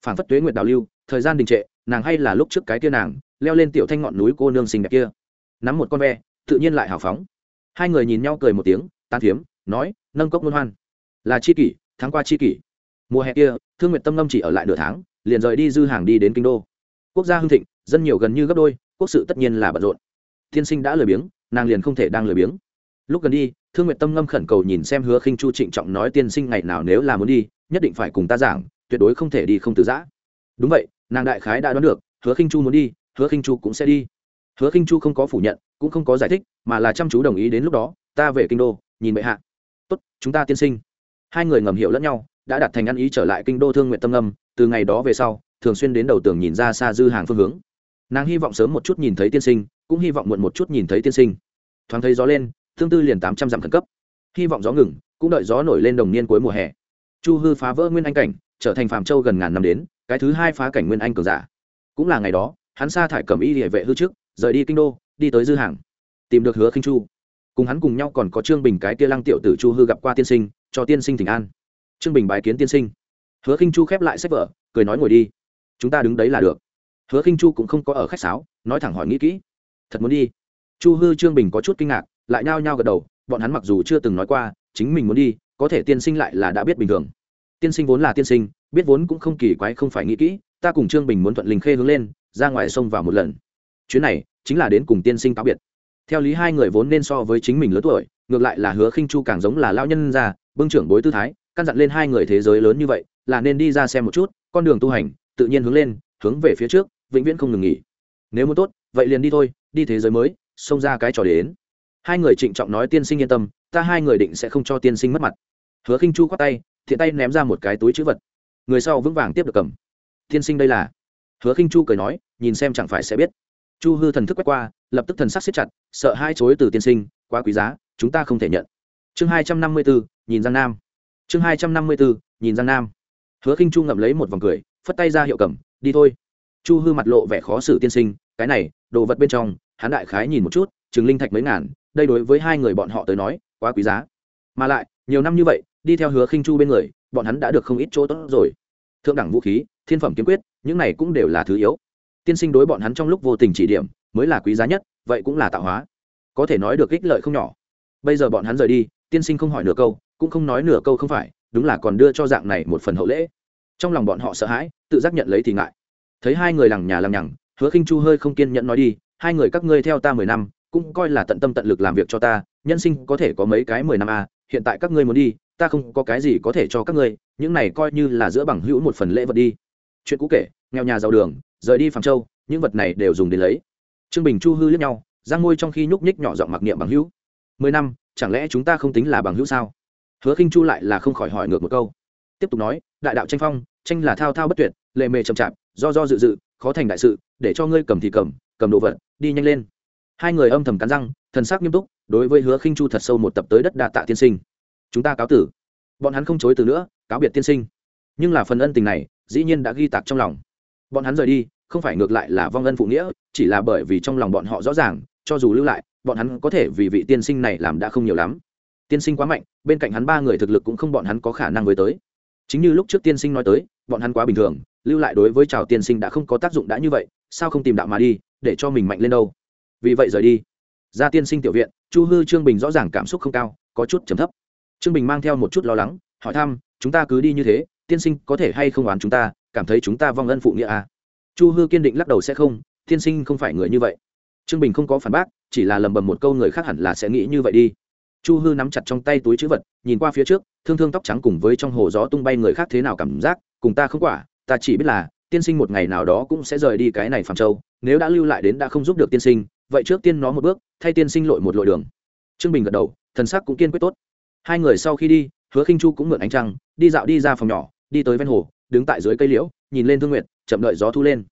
Phản phất tuế nguyệt đào lưu, thời gian đình trệ, nàng hay là lúc trước cái kia nàng leo lên tiểu thanh ngọn núi cô nương xinh đẹp kia. Nắm một con ve, tự nhiên lại hào phóng. Hai người nhìn nhau cười một tiếng tan thiếm, nói, nâng cốc luôn hoan. Là chi kỷ, tháng qua chi kỷ. Mùa hè kia, thương nguyện tâm ngâm chỉ ở lại nửa tháng, liền rời đi dư hàng đi đến kinh đô. Quốc gia hưng thịnh, dân nhiều gần như gấp đôi, quốc sự tất nhiên là bận rộn. Tiên sinh đã lười biếng, nàng liền không thể đang lười biếng. Lúc gần đi, thương nguyện tâm ngâm khẩn cầu nhìn xem hứa khinh chu trịnh trọng nói, tiên sinh ngày nào nếu là muốn đi, nhất định phải cùng ta giảng, tuyệt đối không thể đi không từ giã. Đúng vậy, nàng đại khái đã đoán được, hứa khinh chu muốn đi hứa khinh chu cũng sẽ đi. Hứa khinh chu không có phủ nhận, cũng không có giải thích, mà là chăm chú đồng ý đến lúc đó, ta về kinh đô, nhìn bệ hạ. Tốt, chúng ta tiên sinh. Hai người ngầm hiểu lẫn nhau, đã đặt thành ăn ý trở lại kinh đô thương nguyện tâm âm. từ ngày đó về sau, thường xuyên đến đầu tường nhìn ra xa dư hàng phương hướng. Nàng hy vọng sớm một chút nhìn thấy tiên sinh, cũng hy vọng muộn một chút nhìn thấy tiên sinh. Thoáng thấy gió lên, thương tư liền tám trăm dặm khẩn cấp. Hy vọng gió ngừng, cũng đợi gió nổi lên đồng niên cuối mùa hè. Chu hư phá vỡ nguyên anh cảnh, trở thành phàm châu gần ngàn năm đến, cái thứ hai phá cảnh nguyên anh cường giả. Cũng là ngày đó hắn sa thải cầm y địa vệ hư trước, rời đi kinh đô, đi tới dư hàng, tìm được hứa khinh chu. Cùng hắn cùng nhau còn có trương bình cái kia lăng tiểu tử chu hư gặp qua tiên sinh, cho tiên sinh thỉnh an. Trương bình bài kiến tiên sinh. Hứa khinh chu khép lại sách vở, cười nói ngồi đi. Chúng ta đứng đấy là được. Hứa khinh chu cũng không có ở khách sáo, nói thẳng hỏi nghĩ kỹ. Thật muốn đi. Chu hư trương bình có chút kinh ngạc, lại nhao nhao gật đầu, bọn hắn mặc dù chưa từng nói qua, chính mình muốn đi, có thể tiên sinh lại là đã biết bình thường. Tiên sinh vốn là tiên sinh, biết vốn cũng không kỳ quái, không phải nghĩ kỹ, ta cùng trương bình muốn thuận linh khê hướng lên ra ngoài sông vào một lần. Chuyến này chính là đến cùng tiên sinh cáo biệt. Theo lý hai người vốn nên so với chính mình lớn tuổi ngược lại là hứa khinh chu càng giống là lao nhân già, bưng trưởng bối tư thái căn dặn lên hai người thế giới lớn như vậy là nên đi ra xem một chút con đường tu hành tự nhiên hướng lên hướng về phía trước vĩnh viễn không ngừng nghỉ. Nếu muốn tốt vậy liền đi thôi đi thế giới mới xông ra cái trò đến. Hai người trịnh trọng nói tiên sinh yên tâm ta hai người định sẽ không cho tiên sinh mất mặt. Hứa khinh chu khoát tay thiện tay ném ra một cái túi chữ vật. Người sau vững vàng tiếp được cầm. Tiên sinh đây là hứa khinh chu cười nói, nhìn xem chẳng phải sẽ biết. Chu hư thần thức quét qua, lập tức thần sắc siết chặt, sợ hai chối từ tiên sinh, quá quý giá, chúng ta không thể nhận. Chương hai trăm năm mươi bốn, nhìn giang nam. Chương hai trăm năm mươi bốn, nhìn giang nam. Hứa khinh chu ngậm lấy một vòng cười, phất tay ra hiệu cầm, đi thôi. Chu hư mặt lộ vẻ khó xử tiên sinh, cái này, đồ vật bên trong, hắn đại khái nhìn một chút chứng linh thạch mấy ngàn, đây đối với hai người bọn họ tới nói, quá quý giá. Mà lại, nhiều năm như vậy, đi theo hứa khinh chu bên người, bọn hắn đã được không ít chỗ tốt rồi. Thượng đẳng vũ khí, thiên phẩm kiếm quyết những này cũng đều là thứ yếu. Tiên sinh đối bọn hắn trong lúc vô tình chỉ điểm mới là quý giá nhất vậy cũng là tạo hóa. Có thể nói được ích lợi không nhỏ. Bây giờ bọn hắn rời đi tiên sinh không hỏi nửa câu cũng không nói nửa câu không phải đúng là còn đưa cho dạng này một phần hậu lễ. Trong lòng bọn họ sợ hãi tự giác nhận lấy thì ngại. Thấy hai người lằng nhà lằng nhằng hứa khinh chu hơi không kiên nhẫn nói đi hai người các ngươi theo ta mười năm cũng coi là tận tâm tận lực làm việc cho ta nhân sinh có thể có mấy cái mười năm a à, hiện tại các ngươi muốn đi ta không có cái gì có thể cho các ngươi những này coi như là giữa bằng hữu một phần lễ vật đi. Chuyện cũ kể nghèo nhà giàu đường, rời đi phàm châu, những vật này đều dùng để lấy. Trương bình chu hư lướt nhau giang ngôi trong khi nhúc nhích nhỏ giọng mặc niệm bằng hữu. Mười năm, chẳng lẽ chúng ta không tính là bằng hữu sao? Hứa khinh chu lại là không khỏi hỏi ngược một câu. Tiếp tục nói, đại đạo tranh phong, tranh là thao thao bất tuyệt, lệ mề chậm chạp, do do dự dự, khó thành đại sự, để cho ngươi cầm thì cầm cầm đồ vật, đi nhanh lên. Hai người âm thầm cắn răng, thần sắc nghiêm túc, đối với hứa khinh chu thật sâu một tập tới đất đạ tạ tiên sinh. Chúng ta cáo tử. Bọn hắn không chối từ nữa, cáo biệt tiên sinh. Nhưng là phần ân tình này, dĩ nhiên đã ghi tạc trong lòng bọn hắn rời đi, không phải ngược lại là vong ân phụ nghĩa, chỉ là bởi vì trong lòng bọn họ rõ ràng, cho dù lưu lại, bọn hắn có thể vì vị tiên sinh này làm đã không nhiều lắm. Tiên sinh quá mạnh, bên cạnh hắn ba người thực lực cũng không bọn hắn có khả năng với tới. Chính như lúc trước tiên sinh nói tới, bọn hắn quá bình thường, lưu lại đối với chào tiên sinh đã không có tác dụng đã như vậy, sao không tìm đạo mà đi, để cho mình mạnh lên đâu? Vì vậy rời đi. Ra tiên sinh tiểu viện, chu hư trương bình rõ ràng cảm xúc không cao, có chút trầm thấp. Trương bình mang theo một chút lo lắng, hỏi thăm, chúng ta cứ đi như thế, tiên sinh có thể hay không oán chúng ta cảm thấy chúng ta vong ân phụ nghĩa à? chu hư kiên định lắc đầu sẽ không tiên sinh không phải người như vậy. Trương bình không có phản bác, chỉ là lầm bầm một câu người khác hẳn là sẽ nghĩ như vậy đi. Chu hư nắm chặt trong tay túi chữ vật, nhìn qua phía trước, thương thương tóc trắng cùng với trong hồ gió tung bay người khác thế nào cảm giác, cùng ta không quả, ta chỉ biết là, tiên sinh một ngày nào đó cũng sẽ rời đi cái này phàm châu, nếu đã lưu lại đến đã không giúp được tiên sinh, vậy trước tiên nó một bước, thay tiên sinh lội một lội đường. Trương bình gật đầu, thần sắc cũng kiên quyết tốt. Hai người sau khi đi, hứa khinh chu cũng mượn ánh trăng, đi dạo đi ra phòng nhỏ, đi tới ven hồ đứng tại dưới cây liễu, nhìn lên thương nguyện chậm đợi gió thu lên.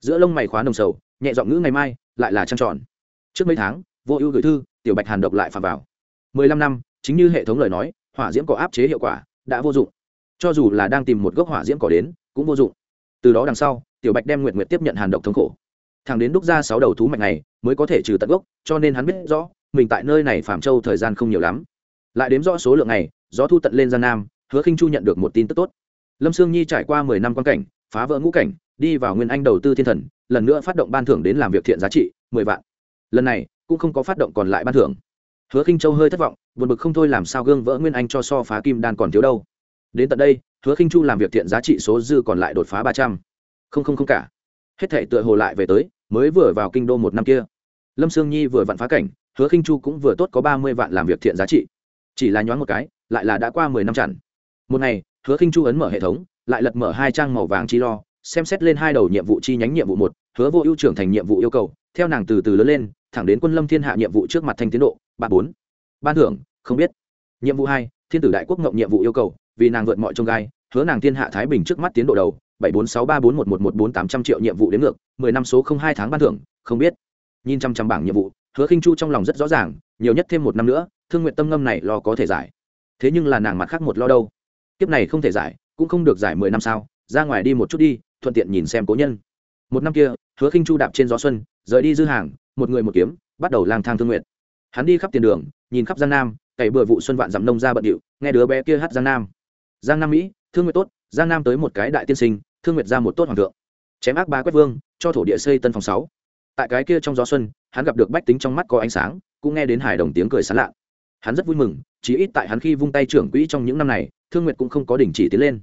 Giữa lông mày khóa nồng sầu, nhẹ giọng ngữ ngày mai, lại là trăng tròn. Trước mấy tháng, vô ưu gửi thư, tiểu bạch hàn độc lại phạm vào. Mười lăm năm, chính như hệ thống lời nói, hỏa diễm có áp chế hiệu quả, đã vô dụng. Cho dù là đang tìm một gốc hỏa diễm cỏ đến, cũng vô dụng. Từ đó đằng sau, tiểu bạch đem nguyện nguyện tiếp nhận hàn độc thống khổ. Thằng đến đúc ra sáu đầu thú mạch này, mới có thể trừ tận gốc, cho nên hắn biết rõ, mình tại nơi này phạm châu thời gian không nhiều lắm. Lại đếm rõ số lượng này, gió thu tận lên gian nam, hứa khinh chu nhận được một tin tức tốt lâm sương nhi trải qua mười năm quan cảnh, phá vỡ ngũ cảnh, đi vào nguyên anh đầu tư thiên thần, lần nữa phát động ban thưởng đến làm việc thiện giá trị, mười vạn. Lần này, cũng không có phát động còn lại ban thưởng. Hứa khinh châu hơi thất vọng, buồn bực không thôi làm sao gương vỡ nguyên anh cho so phá kim đan còn thiếu đâu. Đến tận đây, hứa khinh chu làm việc thiện giá trị số dư còn lại đột phá ba trăm. Không không không cả. Hết thể tựa hồ lại về tới, mới vừa vào kinh đô một năm kia. Lâm sương nhi vừa vặn phá cảnh, hứa khinh chu cũng vừa tốt có ba mươi vạn làm việc thiện giá trị. Chỉ là nhoáng một cái, lại là đã qua mười năm chặn. Một ngày hứa khinh chu ấn mở hệ thống, lại lật mở hai trang màu vàng chi lo, xem xét lên hai đầu nhiệm vụ chi nhánh nhiệm vụ một, hứa vô ưu trưởng thành nhiệm vụ yêu cầu, theo nàng từ từ lớn lên, thẳng đến quân lâm thiên hạ nhiệm vụ trước mặt thanh tiến độ, ba bốn. Ban thưởng, không biết. Nhiệm vụ hai, thiên tử đại quốc ngộng nhiệm vụ yêu cầu, vì nàng vượt mọi trông gai, hứa nàng thiên hạ thái bình trước mắt tiến độ đầu, bảy bốn sáu ba bốn một một một bốn tám trăm triệu nhiệm vụ đến ngược, mười năm số không hai tháng ban thưởng, không biết. Nhìn trăm trăm bảng nhiệm vụ, hứa khinh chu trong lòng rất rõ ràng, nhiều nhất thêm một năm nữa, thương nguyện tâm ngâm này lo có thể giải. Thế nhưng là nàng mặt khác một lo đâu? Kiếp này không thể giải, cũng không được giải mười năm sao, ra ngoài đi một chút đi, thuận tiện nhìn xem cố nhân. Một năm kia, hứa khinh chu đạp trên gió xuân, rời đi dư hàng, một người một kiếm, bắt đầu lang thang thương nguyện. Hắn đi khắp tiền đường, nhìn khắp giang nam, cày bừa vụ xuân vạn dặm nông ra bận điệu, nghe đứa bé kia hát giang nam. Giang nam mỹ, thương nguyện tốt, giang nam tới một cái đại tiên sinh, thương nguyệt ra một tốt hoàng thượng. Chém ác ba quét vương, cho thổ địa xây tân phòng sáu. Tại cái kia trong gió xuân, hắn gặp được bách tính trong mắt có ánh sáng, cũng nghe đến hải đồng tiếng cười sán lạ. Hắn rất vui mừng chỉ ít tại hắn khi vung tay trưởng quỹ trong những năm này thương nguyệt cũng không có đình chỉ tiến lên.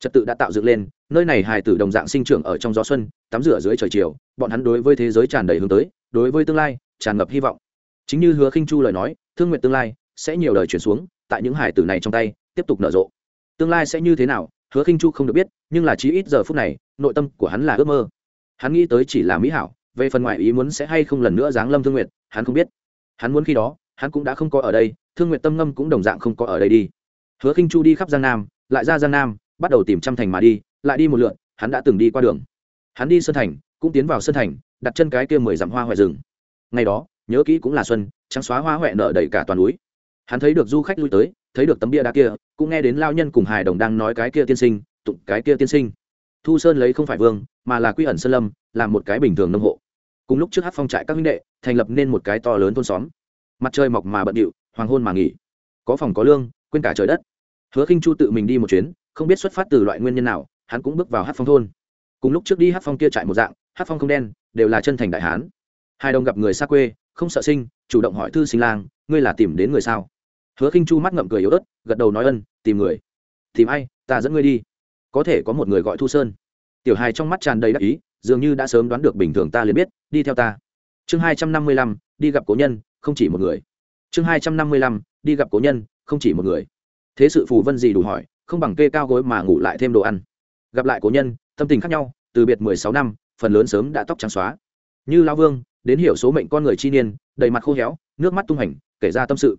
Trật tự đã tạo dựng lên, nơi này hài tử đồng dạng sinh trưởng ở trong gió xuân, tắm rửa dưới trời chiều, bọn hắn đối với thế giới tràn đầy hướng tới, đối với tương lai tràn ngập hy vọng. Chính như hứa khinh chu lời nói, thương nguyện tương lai sẽ nhiều đời chuyển xuống, tại những hài tử này trong tay, tiếp tục nở rộ. Tương lai sẽ như thế nào, hứa khinh chu không được biết, nhưng là chí ít giờ phút này, nội tâm của hắn là ước mơ. Hắn nghĩ tới chỉ là mỹ hảo, về phần ngoại ý muốn sẽ hay không lần nữa giáng lâm thương nguyệt, hắn không biết. Hắn muốn khi đó, hắn cũng đã không có ở đây, thương nguyệt tâm ngâm cũng đồng dạng không có ở đây đi hứa khinh chu đi khắp giang nam, lại ra giang nam, bắt đầu tìm trăm thành mà đi, lại đi một lượn, hắn đã từng đi qua đường. Hắn đi sơn thành, cũng tiến vào sơn thành, đặt chân cái kia mười dặm hoa huệ rừng. Ngày đó, nhớ kỹ cũng là xuân, trắng xóa hoa huệ nở đầy cả toàn núi. Hắn thấy được du khách lui tới, thấy được tấm bia đá kia, cũng nghe đến lao nhân cùng hài đồng đang nói cái kia tiên sinh, tụng cái kia tiên sinh. Thu sơn lấy không phải vương, mà là quy ẩn sơn lâm, làm một cái bình thường nông hộ. Cùng lúc trước hát phong trại các huynh đệ, thành lập nên một cái to lớn thôn xóm. Mặt trời mọc mà bận điệu, hoàng hôn mà nghỉ. Có phòng có lương quên cả trời đất. Hứa khinh chu tự mình đi một chuyến, không biết xuất phát từ loại nguyên nhân nào, hắn cũng bước vào hát phong thôn. Cùng lúc trước đi hát phong kia trại một dạng hát phong không đen, đều là chân thành đại hán. Hai đồng gặp người xa quê, không sợ sinh, chủ động hỏi thư sinh lang, ngươi là tìm đến người sao? Hứa khinh chu mắt ngậm cười yếu ớt, gật đầu nói ân, tìm người. Tìm ai? Ta dẫn ngươi đi. Có thể có một người gọi thu sơn. Tiểu hài trong mắt tràn đầy đắc ý, dường như đã sớm đoán được bình thường ta liền biết, đi theo ta. Chương hai trăm năm mươi lăm, đi gặp cố nhân, không chỉ một người. Chương hai trăm năm mươi lăm, đi gặp cố nhân không chỉ một người. Thế sự phù vân gì đủ hỏi, không bằng kê cao gối mà ngủ lại thêm đồ ăn. Gặp lại cố nhân, tâm tình khác nhau, từ biệt mười sáu năm, phần lớn sớm đã tóc trắng xóa. Như lao vương, đến hiểu số mệnh con người chi niên, đầy mặt khô héo, nước mắt tung hành, kể ra tâm sự.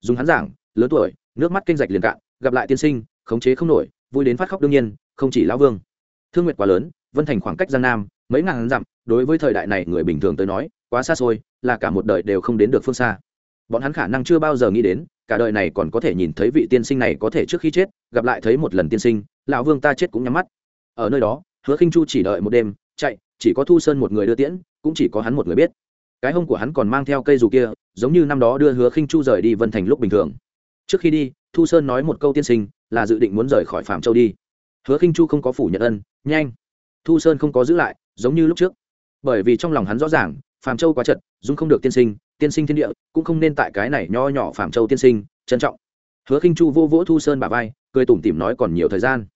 Dùng hắn giảng, lớn tuổi, nước mắt kinh rạch liền cạn, gặp lại tiên sinh, khống chế không nổi, vui đến phát khóc đương nhiên, không chỉ lão vương. Thương nguyệt quá lớn, vân thành khoảng cách giang nam, mấy ngàn dặm, đối với thời đại này người bình thường tới nói, quá xa xôi, là cả một đời đều không đến được phương xa bọn hắn khả năng chưa bao giờ nghĩ đến, cả đời này còn có thể nhìn thấy vị tiên sinh này có thể trước khi chết, gặp lại thấy một lần tiên sinh, lão vương ta chết cũng nhắm mắt. Ở nơi đó, hứa khinh chu chỉ đợi một đêm, chạy, chỉ có thu sơn một người đưa tiễn, cũng chỉ có hắn một người biết. Cái hông của hắn còn mang theo cây dù kia, giống như năm đó đưa hứa khinh chu rời đi vân thành lúc bình thường. Trước khi đi, thu sơn nói một câu tiên sinh, là dự định muốn rời khỏi phạm châu đi. Hứa khinh chu không có phủ nhận ân, nhanh. Thu sơn không có giữ lại, giống như lúc trước. Bởi vì trong lòng hắn rõ ràng phạm châu quá chật, dung không được tiên sinh tiên sinh thiên địa, cũng không nên tại cái này nho nhỏ phạm châu tiên sinh, trân trọng. Hứa khinh chu vô vỗ thu sơn bà vai, cười tủm tỉm nói còn nhiều thời gian.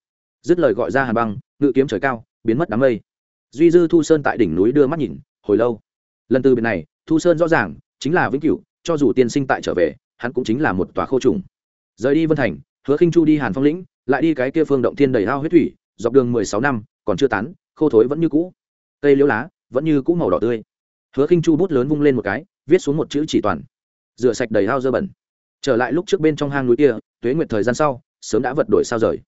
Dứt lời gọi ra Hàn băng, ngự kiếm trời cao, biến mất đám mây. Duy dư thu sơn tại đỉnh núi đưa mắt nhìn, hồi lâu. Lần từ biệt này, thu sơn rõ ràng, chính là vĩnh cửu, cho dù tiên sinh tại trở về, hắn cũng chính là một tòa khô trùng. Rời đi vân thành, hứa khinh chu đi hàn phong lĩnh, lại đi cái kia phương động thiên đầy ao huyết thủy, dọc đường mười sáu năm, còn chưa tán, khô thối vẫn như cũ. Cây liễu lá, vẫn như cũ màu đỏ tươi. Hứa khinh chu bút lớn vung lên một cái viết xuống một chữ chỉ toàn. Rửa sạch đầy hao dơ bẩn. Trở lại lúc trước bên trong hang núi kia, tuế nguyệt thời gian sau, sớm đã vật đổi sao rời.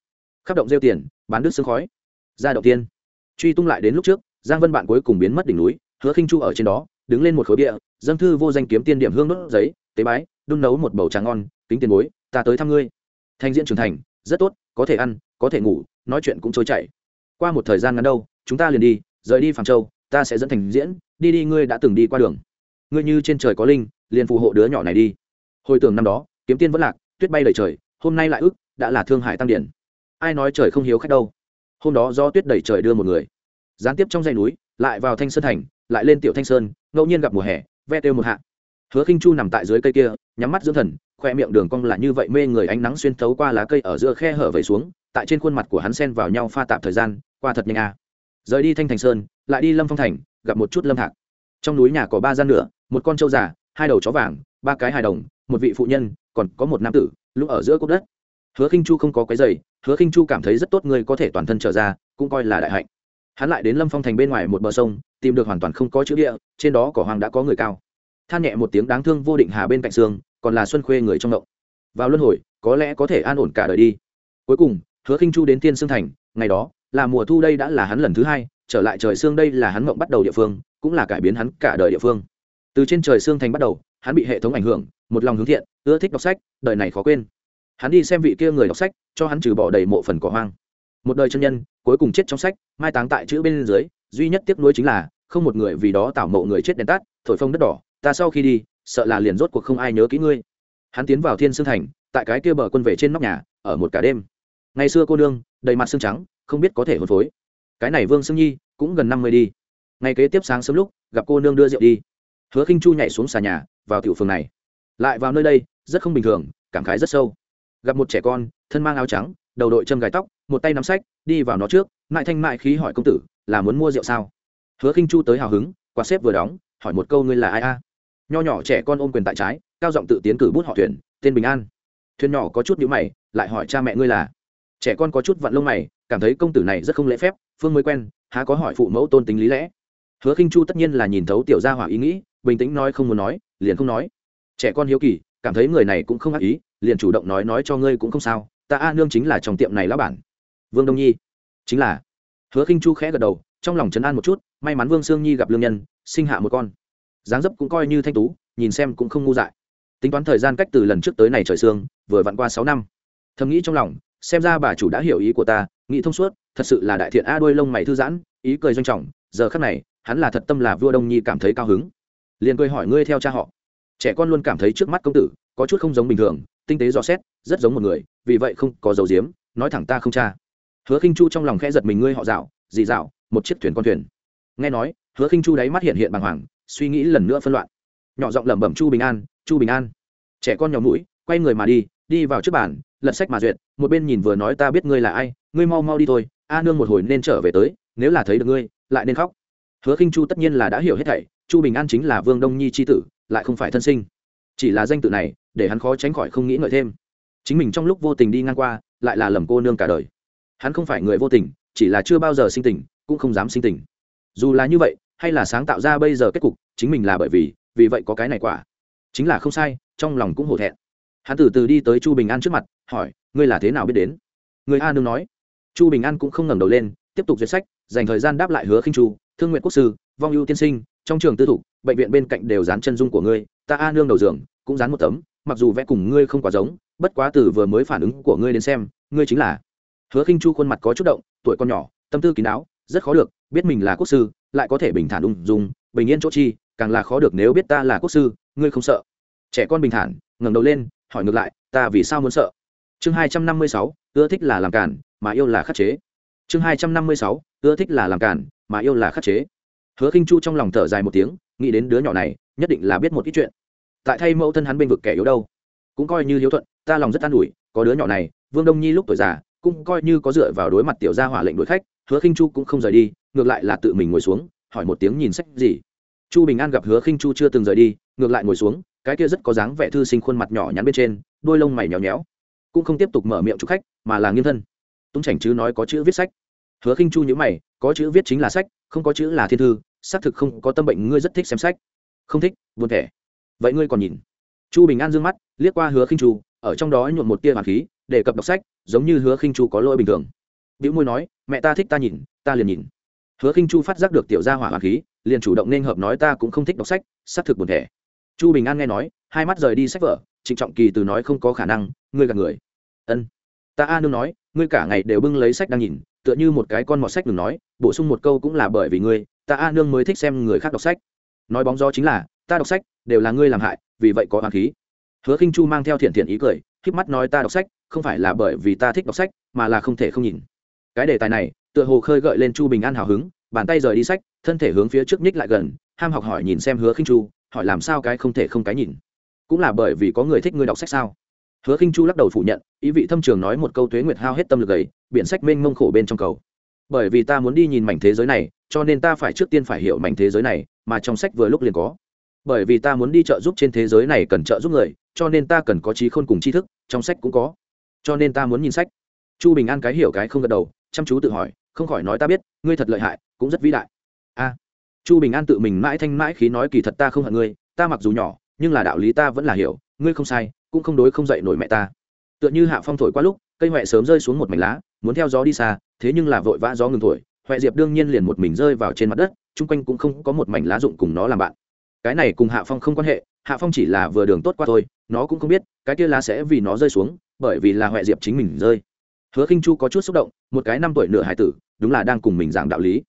Khắp động rêu tiền, bán đứt xương khói. Ra động tiên. Truy tung lại đến lúc trước, giang vân bạn cuối cùng biến mất đỉnh núi, hứa khinh chu ở trên đó, đứng lên một khối địa dâng thư vô danh kiếm tiên điểm hương đốt giấy, tế bái, đun nấu một bầu trà ngon, kính tiền bối, ta tới thăm ngươi. Thanh diễn trưởng thành, rất tốt, có thể ăn, có thể ngủ, nói chuyện cũng trôi chảy. Qua một thời gian ngắn đâu, chúng ta liền đi, rời đi phàm châu, ta sẽ dẫn thành diễn, đi đi, ngươi đã từng đi qua đường ngươi như trên trời có linh, liền phù hộ đứa nhỏ này đi. Hồi tưởng năm đó, kiếm tiên vẫn lạc, tuyết bay đầy trời, hôm nay lại ức, đã là thương hải tăng điển. Ai nói trời không hiếu khách đâu. Hôm đó do tuyết đầy trời đưa một người. Gián tiếp trong dãy núi, lại vào thanh sơn thành, lại lên tiểu thanh sơn, ngẫu nhiên gặp mùa hè, ve têu một hạ. Hứa khinh chu nằm tại dưới cây kia, nhắm mắt dưỡng thần, khoe miệng đường cong là như vậy mê người ánh nắng xuyên thấu qua lá cây ở giữa khe hở vẩy xuống, tại trên khuôn mặt của hắn xen vào nhau pha tạp thời gian, qua thật nhanh a. À. rời đi thanh thành sơn, lại đi lâm phong thành, gặp một chút lâm thạc. Trong núi nhà có ba gian nữa một con trâu già, hai đầu chó vàng, ba cái hài đồng, một vị phụ nhân, còn có một nam tử lúc ở giữa cốc đất. Hứa khinh chu không có cái giày hứa khinh chu cảm thấy rất tốt người có thể toàn thân trở ra, cũng coi là đại hạnh. Hắn lại đến lâm phong thành bên ngoài một bờ sông, tìm được hoàn toàn không có chữ địa, trên đó cỏ hoàng đã có người cao. Than nhẹ một tiếng đáng thương vô định hà bên cạnh sương, còn là xuân khuê người trong động. Vào luân hồi, có lẽ có thể an ổn cả đời đi. Cuối cùng, hứa khinh chu đến tiên sương thành, ngày đó, là mùa thu đây đã là hắn lần thứ hai, trở lại trời sương đây là hắn mộng bắt đầu địa phương, cũng là cải biến hắn cả đời địa phương từ trên trời xương thành bắt đầu, hắn bị hệ thống ảnh hưởng, một lòng hướng thiện, ưa thích đọc sách, đời này khó quên. Hắn đi xem vị kia người đọc sách, cho hắn trừ bỏ đầy mộ phần cỏ hoang. Một đời chân nhân, cuối cùng chết trong sách, mai táng tại chữ bên dưới, duy nhất tiếc nuối chính là, không một người vì đó tảo mộ người chết đèn tắt, thổi phông đất đỏ, ta sau khi đi, sợ là liền rốt cuộc không ai nhớ kỹ ngươi. Hắn tiến vào thiên sương thành, tại cái kia bờ quân về trên nóc nhà, ở một cả đêm. Ngày xưa cô nương, đầy mặt xương trắng, không biết có thể hôn phối. Cái này vương sương nhi, cũng gần năm mươi đi. Ngày kế tiếp sáng sớm lúc, gặp cô nương đưa rượu đi hứa khinh chu nhảy xuống xà nhà, vào tiểu phường này. Lại vào nơi đây, rất không bình thường, cảm khái rất sâu. Gặp một trẻ con, thân mang áo trắng, đầu đội châm gài tóc, một tay nắm sách, đi vào nó trước, mại thanh mại khí hỏi công tử, là muốn mua rượu sao? Hứa khinh chu tới hào hứng, quạt xếp vừa đóng, hỏi một câu ngươi là ai a? Nho nhỏ trẻ con ôm quyền tại trái, cao giọng tự tiến cử bút họ thuyền tên bình an. Thuyền nhỏ có chút nhữ mày, lại hỏi cha mẹ ngươi là? Trẻ con có chút vặn lông mày, cảm thấy công tử này rất không lễ phép, phương mới quen, há có hỏi phụ mẫu tôn tính lý lẽ. Hứa khinh chu tất nhiên là nhìn thấu tiểu gia hỏa ý nghĩ bình tĩnh nói không muốn nói, liền không nói. Trẻ con hiếu kỳ, cảm thấy người này cũng không ác ý, liền chủ động nói nói cho ngươi cũng không sao, ta a nương chính là trong tiệm này lão bản. Vương đông nhi. Chính là. Hứa khinh chu khẽ gật đầu, trong lòng chấn an một chút, may mắn vương sương nhi gặp lương nhân, sinh hạ một con. Dáng dấp cũng coi như thanh tú, nhìn xem cũng không ngu dại. Tính toán thời gian cách từ lần trước tới này trời sương vừa vặn qua sáu năm. Thầm nghĩ trong lòng, xem ra bà chủ đã hiểu ý của ta, nghĩ thông suốt, thật sự là đại thiện a đuôi lông mày thư giãn, ý cười doanh trọng, giờ khắc này, hắn là thật tâm là vua đông nhi cảm thấy cao hứng liền cười hỏi ngươi theo cha họ. Trẻ con luôn cảm thấy trước mắt công tử có chút không giống bình thường, tinh tế dò xét, rất giống một người, vì vậy không có dầu diếm nói thẳng ta không cha. Hứa khinh chu trong lòng khẽ giật mình ngươi họ dạo dị dạo, một chiếc thuyền con thuyền. Nghe nói, hứa khinh chu đáy mắt hiện hiện bàng hoàng, suy nghĩ lần nữa phân loạn. Nhỏ giọng lẩm bẩm chu bình an, chu bình an. Trẻ con nhỏ mũi, quay người mà đi đi vào trước bàn, lật sách mà duyệt, một bên nhìn vừa nói ta biết ngươi là ai, ngươi mau mau đi thôi, a nương một hồi nên trở về tới, nếu là thấy được ngươi, lại nên khóc. Hứa khinh chu tất nhiên là đã hiểu hết thảy chu bình an chính là vương đông nhi c h i tử, lại không phải thân sinh. Chỉ là danh tự này, để hắn khó tránh khỏi không nghĩ ngợi thêm. Chính mình trong lúc vô tình đi ngang qua, lại là lầm cô nương cả đời. Hắn không phải người vô tình, chỉ là chưa bao giờ sinh tình, cũng không dám sinh tình. Dù là như vậy, hay là sáng tạo ra bây giờ kết cục, chính mình là bởi vì vì vậy có cái này quả. Chính là không sai, trong lòng cũng hổ thẹn. Hắn từ từ đi tới chu bình an trước mặt, hỏi, ngươi là thế nào biết đến? Người a nương nói. Chu bình an cũng không ngẩng đầu lên, tiếp tục duyệt sách, dành thời gian đáp lại hứa khinh chu, thương nguyện quốc sư, vong ưu tiên sinh trong trường tư thục, bệnh viện bên cạnh đều dán chân dung của ngươi, ta a nương đầu giường, cũng dán một tấm, mặc dù vẽ cùng ngươi không quá giống, bất quá từ vừa mới phản ứng của ngươi đến xem, ngươi chính là hứa khinh chu khuôn mặt có chút động, tuổi con nhỏ, tâm tư kín đáo, rất khó được, biết mình là quốc sư, lại có thể bình thản ung dung, bình yên chỗ chi, càng là khó được nếu biết ta là quốc sư, ngươi không sợ. Trẻ con bình thản, ngẩng đầu lên, hỏi ngược lại, ta vì sao muốn sợ? Chương hai trăm năm mươi sáu, ưa thích là làm cản mà yêu là khắc chế. Chương hai trăm năm mươi sáu, ưa thích là làm cản mà yêu là khắc chế hứa khinh chu trong lòng thở dài một tiếng, nghĩ đến đứa nhỏ này, nhất định là biết một ít chuyện. Tại thay mẫu thân hắn bên vực kẻ yếu đâu. Cũng coi như hiếu thuận, ta lòng rất an ủi, có đứa nhỏ này, vương đông nhi lúc tuổi già, cũng coi như có dựa vào đối mặt tiểu gia hỏa lệnh đuổi khách, hứa khinh chu cũng không rời đi, ngược lại là tự mình ngồi xuống, hỏi một tiếng nhìn sách gì. Chu bình an gặp hứa khinh chu chưa từng rời đi, ngược lại ngồi xuống, cái kia rất có dáng vẻ thư sinh khuôn mặt nhỏ nhắn bên trên, đôi lông mày nhéo nhéo cũng không tiếp tục mở miệng chúc khách, mà là nghiêm thân. Tung chảnh chứ nói có chữ viết sách. Hứa khinh chu nhữ mày, có chữ viết chính là sách, không có chữ là thiên thư xác thực không có tâm bệnh, ngươi rất thích xem sách. Không thích, buồn thẻ. Vậy ngươi còn nhìn. Chu bình an d ư ơ n g mắt, liếc qua hứa khinh chu, ở trong đó nhuộm một tia hoàng khí để cập đọc sách, giống như hứa khinh chu có lỗi bình thường. Biểu môi nói, mẹ ta thích ta nhìn, ta liền nhìn. Hứa khinh chu phát giác được tiểu gia hỏa hoàng khí, liền chủ động nên hợp nói, ta cũng không thích đọc sách, xác thực buồn thẻ. Chu bình an nghe nói, hai mắt rời đi sách vở, trịnh trọng kỳ từ nói, không có khả năng, ngươi gạt người. Ân. Ta a nương nói, ngươi cả ngày đều bưng lấy sách đang nhìn, tựa như một cái con mọt sách đừng nói, bổ sung một câu cũng là bởi vì ngươi ta a nương mới thích xem người khác đọc sách. Nói bóng gió chính là, ta đọc sách đều là ngươi làm hại, vì vậy có hoàng khí. Hứa khinh chu mang theo thiện thiện ý cười k mắt nói ta đọc sách, không phải là bởi vì ta thích đọc sách, mà là không thể không nhìn. Cái đề tài này, tựa hồ khơi gợi lên chu bình an hào hứng, bàn tay rời đi sách, thân thể hướng phía trước nhích lại gần, ham học hỏi nhìn xem hứa khinh chu, hỏi làm sao cái không thể không cái nhìn. Cũng là bởi vì có người thích ngươi đọc sách sao? Hứa khinh chu lắc đầu phủ nhận, ý vị thâm trường nói một câu Thuế nguyệt hao hết tâm lực ấy biển sách mênh mông khổ bên trong cầu bởi vì ta muốn đi nhìn mảnh thế giới này, cho nên ta phải trước tiên phải hiểu mảnh thế giới này, mà trong sách vừa lúc liền có. Bởi vì ta muốn đi trợ giúp trên thế giới này cần trợ giúp người, cho nên ta cần có trí khôn cùng tri thức, trong sách cũng có. Cho nên ta muốn nhìn sách. Chu bình an cái hiểu cái không gật đầu, chăm chú tự hỏi, không khỏi nói ta biết, ngươi thật lợi hại, cũng rất vĩ đại. A. Chu bình an tự mình mãi thanh mãi khí nói kỳ thật ta không hận ngươi, ta mặc dù nhỏ, nhưng là đạo lý ta vẫn là hiểu, ngươi không sai, cũng không đối không dậy nổi mẹ ta. Tựa như hạ phong thổi qua lúc, cây huệ sớm rơi xuống một mảnh lá muốn theo gió đi xa, thế nhưng là vội vã gió ngừng thổi huệ diệp đương nhiên liền một mình rơi vào trên mặt đất, chung quanh cũng không có một mảnh lá rụng cùng nó làm bạn. Cái này cùng hạ phong không quan hệ, hạ phong chỉ là vừa đường tốt qua thôi, nó cũng không biết, cái kia lá sẽ vì nó rơi xuống, bởi vì là huệ diệp chính mình rơi. Hứa khinh chu có chút xúc động, một cái năm tuổi nửa hải tử, đúng là đang cùng mình giảng đạo lý.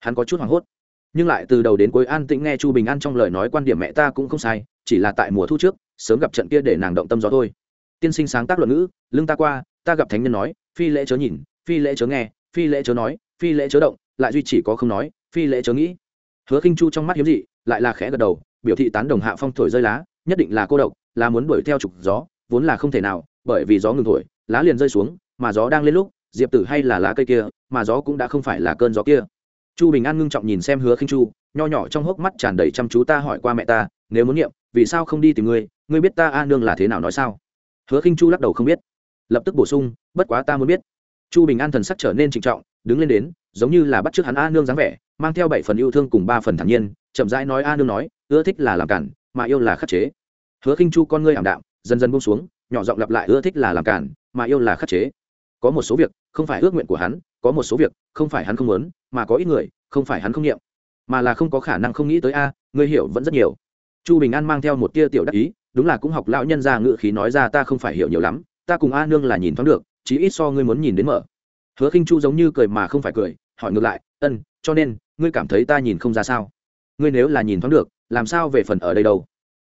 Hắn có chút hoảng hốt. Nhưng lại từ đầu đến cuối an tĩnh nghe chu bình an trong lời nói quan điểm mẹ ta cũng không sai, chỉ là tại mùa thu trước, sớm gặp trận kia để nàng động tâm gió thôi. Tiên sinh sáng tác luận ngữ, lưng ta qua, ta gặp thánh nhân nói phi lễ chớ nhìn, phi lễ chớ nghe, phi lễ chớ nói, phi lễ chớ động, lại duy chỉ có không nói, phi lễ chớ nghĩ. Hứa khinh chu trong mắt hiếm dị, lại là khẽ gật đầu, biểu thị tán đồng hạ phong thổi rơi lá, nhất định là cô độc, là muốn đuổi theo trục gió, vốn là không thể nào, bởi vì gió ngừng thổi, lá liền rơi xuống, mà gió đang lên lúc, diệp tử hay là lá cây kia, mà gió cũng đã không phải là cơn gió kia. Chu bình an ngưng trọng nhìn xem hứa khinh chu, nho nhỏ trong hốc mắt tràn đầy chăm chú ta hỏi qua mẹ ta, nếu muốn nghiệm vì sao không đi tìm ngươi? Ngươi biết ta a nương là thế nào nói sao? Hứa khinh chu lắc đầu không biết lập tức bổ sung, bất quá ta muốn biết. Chu bình an thần sắc trở nên trịnh trọng, đứng lên đến, giống như là bắt t r ư ớ c hắn a nương dáng vẻ, mang theo bảy phần yêu thương cùng ba phần thản nhiên, chậm rãi nói a nương nói, ưa thích là làm cản, mà yêu là khắc chế. Hứa khinh chu con ngươi ảm đạm, dần dần bông xuống, nhỏ giọng lặp lại, ưa thích là làm cản, mà yêu là khắc chế. Có một số việc, không phải ước nguyện của hắn, có một số việc, không phải hắn không muốn, mà có ít người, không phải hắn không nghiệm mà là không có khả năng không nghĩ tới a, ngươi hiểu vẫn rất nhiều. Chu bình an mang theo một tia tiểu đắc ý, đúng là cũng học lão nhân ra ngự khí nói ra, ta không phải hiểu nhiều lắm ta cùng a nương là nhìn thoáng được, chí ít so ngươi muốn nhìn đến mở. Hứa khinh chu giống như cười mà không phải cười, hỏi ngược lại, ân, cho nên, ngươi cảm thấy ta nhìn không ra sao? Ngươi nếu là nhìn thoáng được, làm sao về phần ở đây đâu?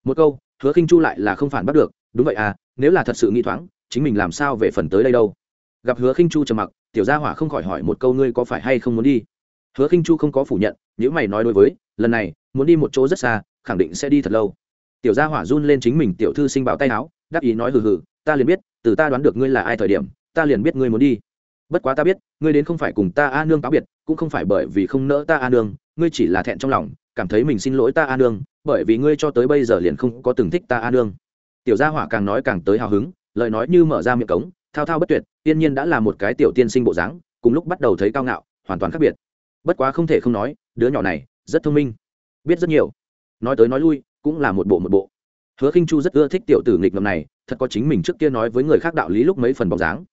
Một câu, hứa khinh chu lại là không phản bắt được, đúng vậy à nếu là thật sự nghĩ thoáng, chính mình làm sao về phần tới đây đâu? Gặp hứa khinh chu trầm mặc, tiểu gia hỏa không khỏi hỏi một câu, ngươi có phải hay không muốn đi? Hứa khinh chu không có phủ nhận nếu mày nói đối với, lần này, muốn đi một chỗ rất xa, khẳng định sẽ đi thật lâu. Tiểu gia hỏa run lên chính mình tiểu thư sinh bảo tay áo, đáp ý nói hừ hừ, ta liền biết từ ta đoán được ngươi là ai thời điểm, ta liền biết ngươi muốn đi. Bất quá ta biết, ngươi đến không phải cùng ta a nương cáo biệt, cũng không phải bởi vì không nỡ ta a nương, ngươi chỉ là thẹn trong lòng, cảm thấy mình xin lỗi ta a nương, bởi vì ngươi cho tới bây giờ liền không có từng thích ta a nương. Tiểu gia hỏa càng nói càng tới hào hứng, lời nói như mở ra miệng cống, thao thao bất tuyệt, tiên nhiên đã là một cái tiểu tiên sinh bộ dáng, cùng lúc bắt đầu thấy cao ngạo, hoàn toàn khác biệt. Bất quá không thể không nói, đứa nhỏ này, rất thông minh, biết rất nhiều. Nói tới nói lui, cũng là một bộ một bộ hứa khinh chu rất ưa thích tiểu tử nghịch ngầm này, thật có chính mình trước kia nói với người khác đạo lý lúc mấy phần bóng dáng.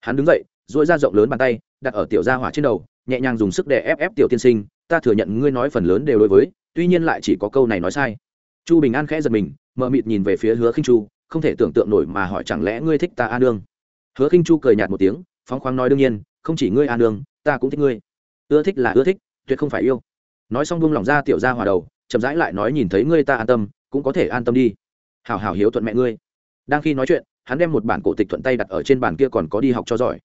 Hắn đứng dậy dỗi ra rộng lớn bàn tay, đặt ở tiểu gia hỏa trên đầu, nhẹ nhàng dùng sức để ép ép tiểu tiên sinh, ta thừa nhận ngươi nói phần lớn đều đối với, tuy nhiên lại chỉ có câu này nói sai. Chu bình an khẽ giật mình mờ mịt nhìn về phía hứa khinh chu, không thể tưởng tượng nổi mà hỏi chẳng lẽ ngươi thích ta a nương? Hứa khinh chu cười nhạt một tiếng, phóng khoáng nói đương nhiên, không chỉ ngươi a nương, ta cũng thích ngươi. Ưa thích là ưa thích, tuyệt không phải yêu. Nói xong buông lỏng ra tiểu gia hòa đầu, chậm rãi lại nói nhìn thấy ngươi ta an tâm, cũng có thể an tâm đi hảo hảo hiếu thuận mẹ ngươi. Đang khi nói chuyện, hắn đem một bản cổ tịch thuận tay đặt ở trên bàn kia còn có đi học cho giỏi.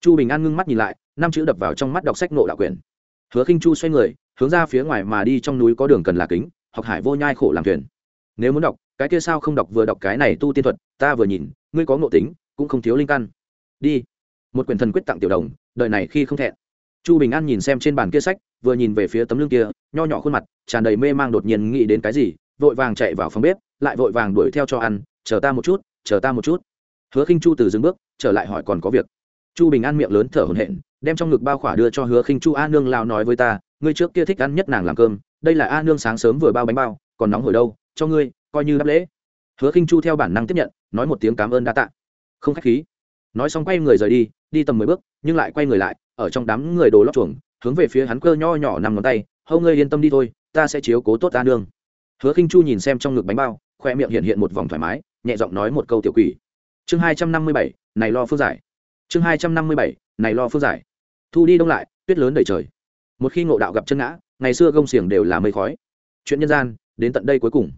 Chu bình an ngưng mắt nhìn lại, năm chữ đập vào trong mắt đọc sách nộ đạo quyền hứa khinh chu xoay người, hướng ra phía ngoài mà đi trong núi có đường cần là kính, học hải vô nhai khổ làm thuyền. Nếu muốn đọc, cái kia sao không đọc vừa đọc cái này tu tiên thuật, ta vừa nhìn, ngươi có ngộ tính, cũng không thiếu linh căn. Đi. Một quyển thần quyết tặng tiểu đồng, đời này khi không thẹn. Chu bình an nhìn xem trên bàn kia sách, vừa nhìn về phía tấm lưng kia, nho nhỏ khuôn mặt, tràn đầy mê mang đột nhiên nghĩ đến cái gì, vội vàng chạy vào phòng bếp lại vội vàng đuổi theo cho ăn, chờ ta một chút, chờ ta một chút. Hứa khinh chu từ dừng bước, trở lại hỏi còn có việc. Chu bình an miệng lớn thở hổn hển, đem trong ngực bao khỏa đưa cho hứa khinh chu a nương lao nói với ta, ngươi trước kia thích ăn nhất nàng làm cơm, đây là a nương sáng sớm vừa bao bánh bao, còn nóng hổi đâu, cho ngươi, coi như đáp lễ. Hứa khinh chu theo bản năng tiếp nhận, nói một tiếng cảm ơn đa tạ. Không khách khí. Nói xong quay người rời đi đi tầm mười bước, nhưng lại quay người lại, ở trong đám người đồ lót chuồng, hướng về phía hắn cơ nho nhỏ nằm ngón tay, hâu ngươi yên tâm đi thôi, ta sẽ chiếu cố tốt A nương. Hứa khinh chu nhìn xem trong ngực bánh bao khoe miệng hiện hiện một vòng thoải mái, nhẹ giọng nói một câu tiểu quỷ. Chương hai trăm năm mươi bảy, này lo phương giải. Chương hai trăm năm mươi bảy, này lo phương giải. Thu đi đông lại, tuyết lớn đầy trời. Một khi ngộ đạo gặp chân ngã, ngày xưa gông xiềng đều là mây khói. Chuyện nhân gian, đến tận đây cuối cùng.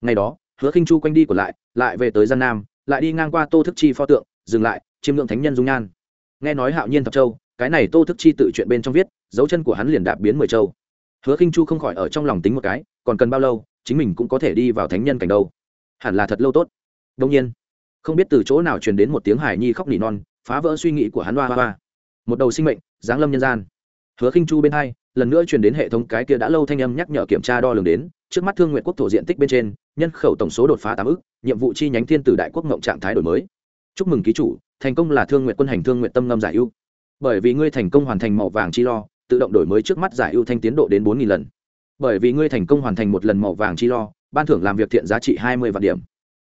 Ngày đó, hứa khinh chu quanh đi của lại lại về tới gian nam, lại đi ngang qua tô thức chi pho tượng, dừng lại, chiêm ngưỡng thánh nhân dung nhan. Nghe nói hạo nhiên thập châu, cái này tô thức chi tự chuyện bên trong viết, dấu chân của hắn liền đạp biến mười châu. Hứa khinh chu không khỏi ở trong lòng tính một cái, còn cần bao lâu chính mình cũng có thể đi vào thánh nhân cảnh đâu. Hẳn là thật lâu tốt. Đông nhiên, không biết từ chỗ nào truyền đến một tiếng hải nhi khóc nỉ non, phá vỡ suy nghĩ của hắn hoa hoa hoa. Một đầu sinh mệnh, giáng lâm nhân gian. Hứa khinh chu bên hai, lần nữa truyền đến hệ thống cái kia đã lâu thanh âm nhắc nhở kiểm tra đo lường đến, trước mắt thương nguyện quốc thổ diện tích bên trên, nhân khẩu tổng số đột phá tám ức, nhiệm vụ chi nhánh thiên tử đại quốc ngộng trạng thái đổi mới. Chúc mừng ký chủ, thành công là thương nguyện quân hành thương nguyện tâm ngâm giải ưu. Bởi vì ngươi thành công hoàn thành màu vàng chi lo, tự động đổi mới trước mắt giải ưu thanh tiến độ đến bốn nghìn lần bởi vì ngươi thành công hoàn thành một lần màu vàng chi lo, ban thưởng làm việc thiện giá trị hai mươi vạn điểm.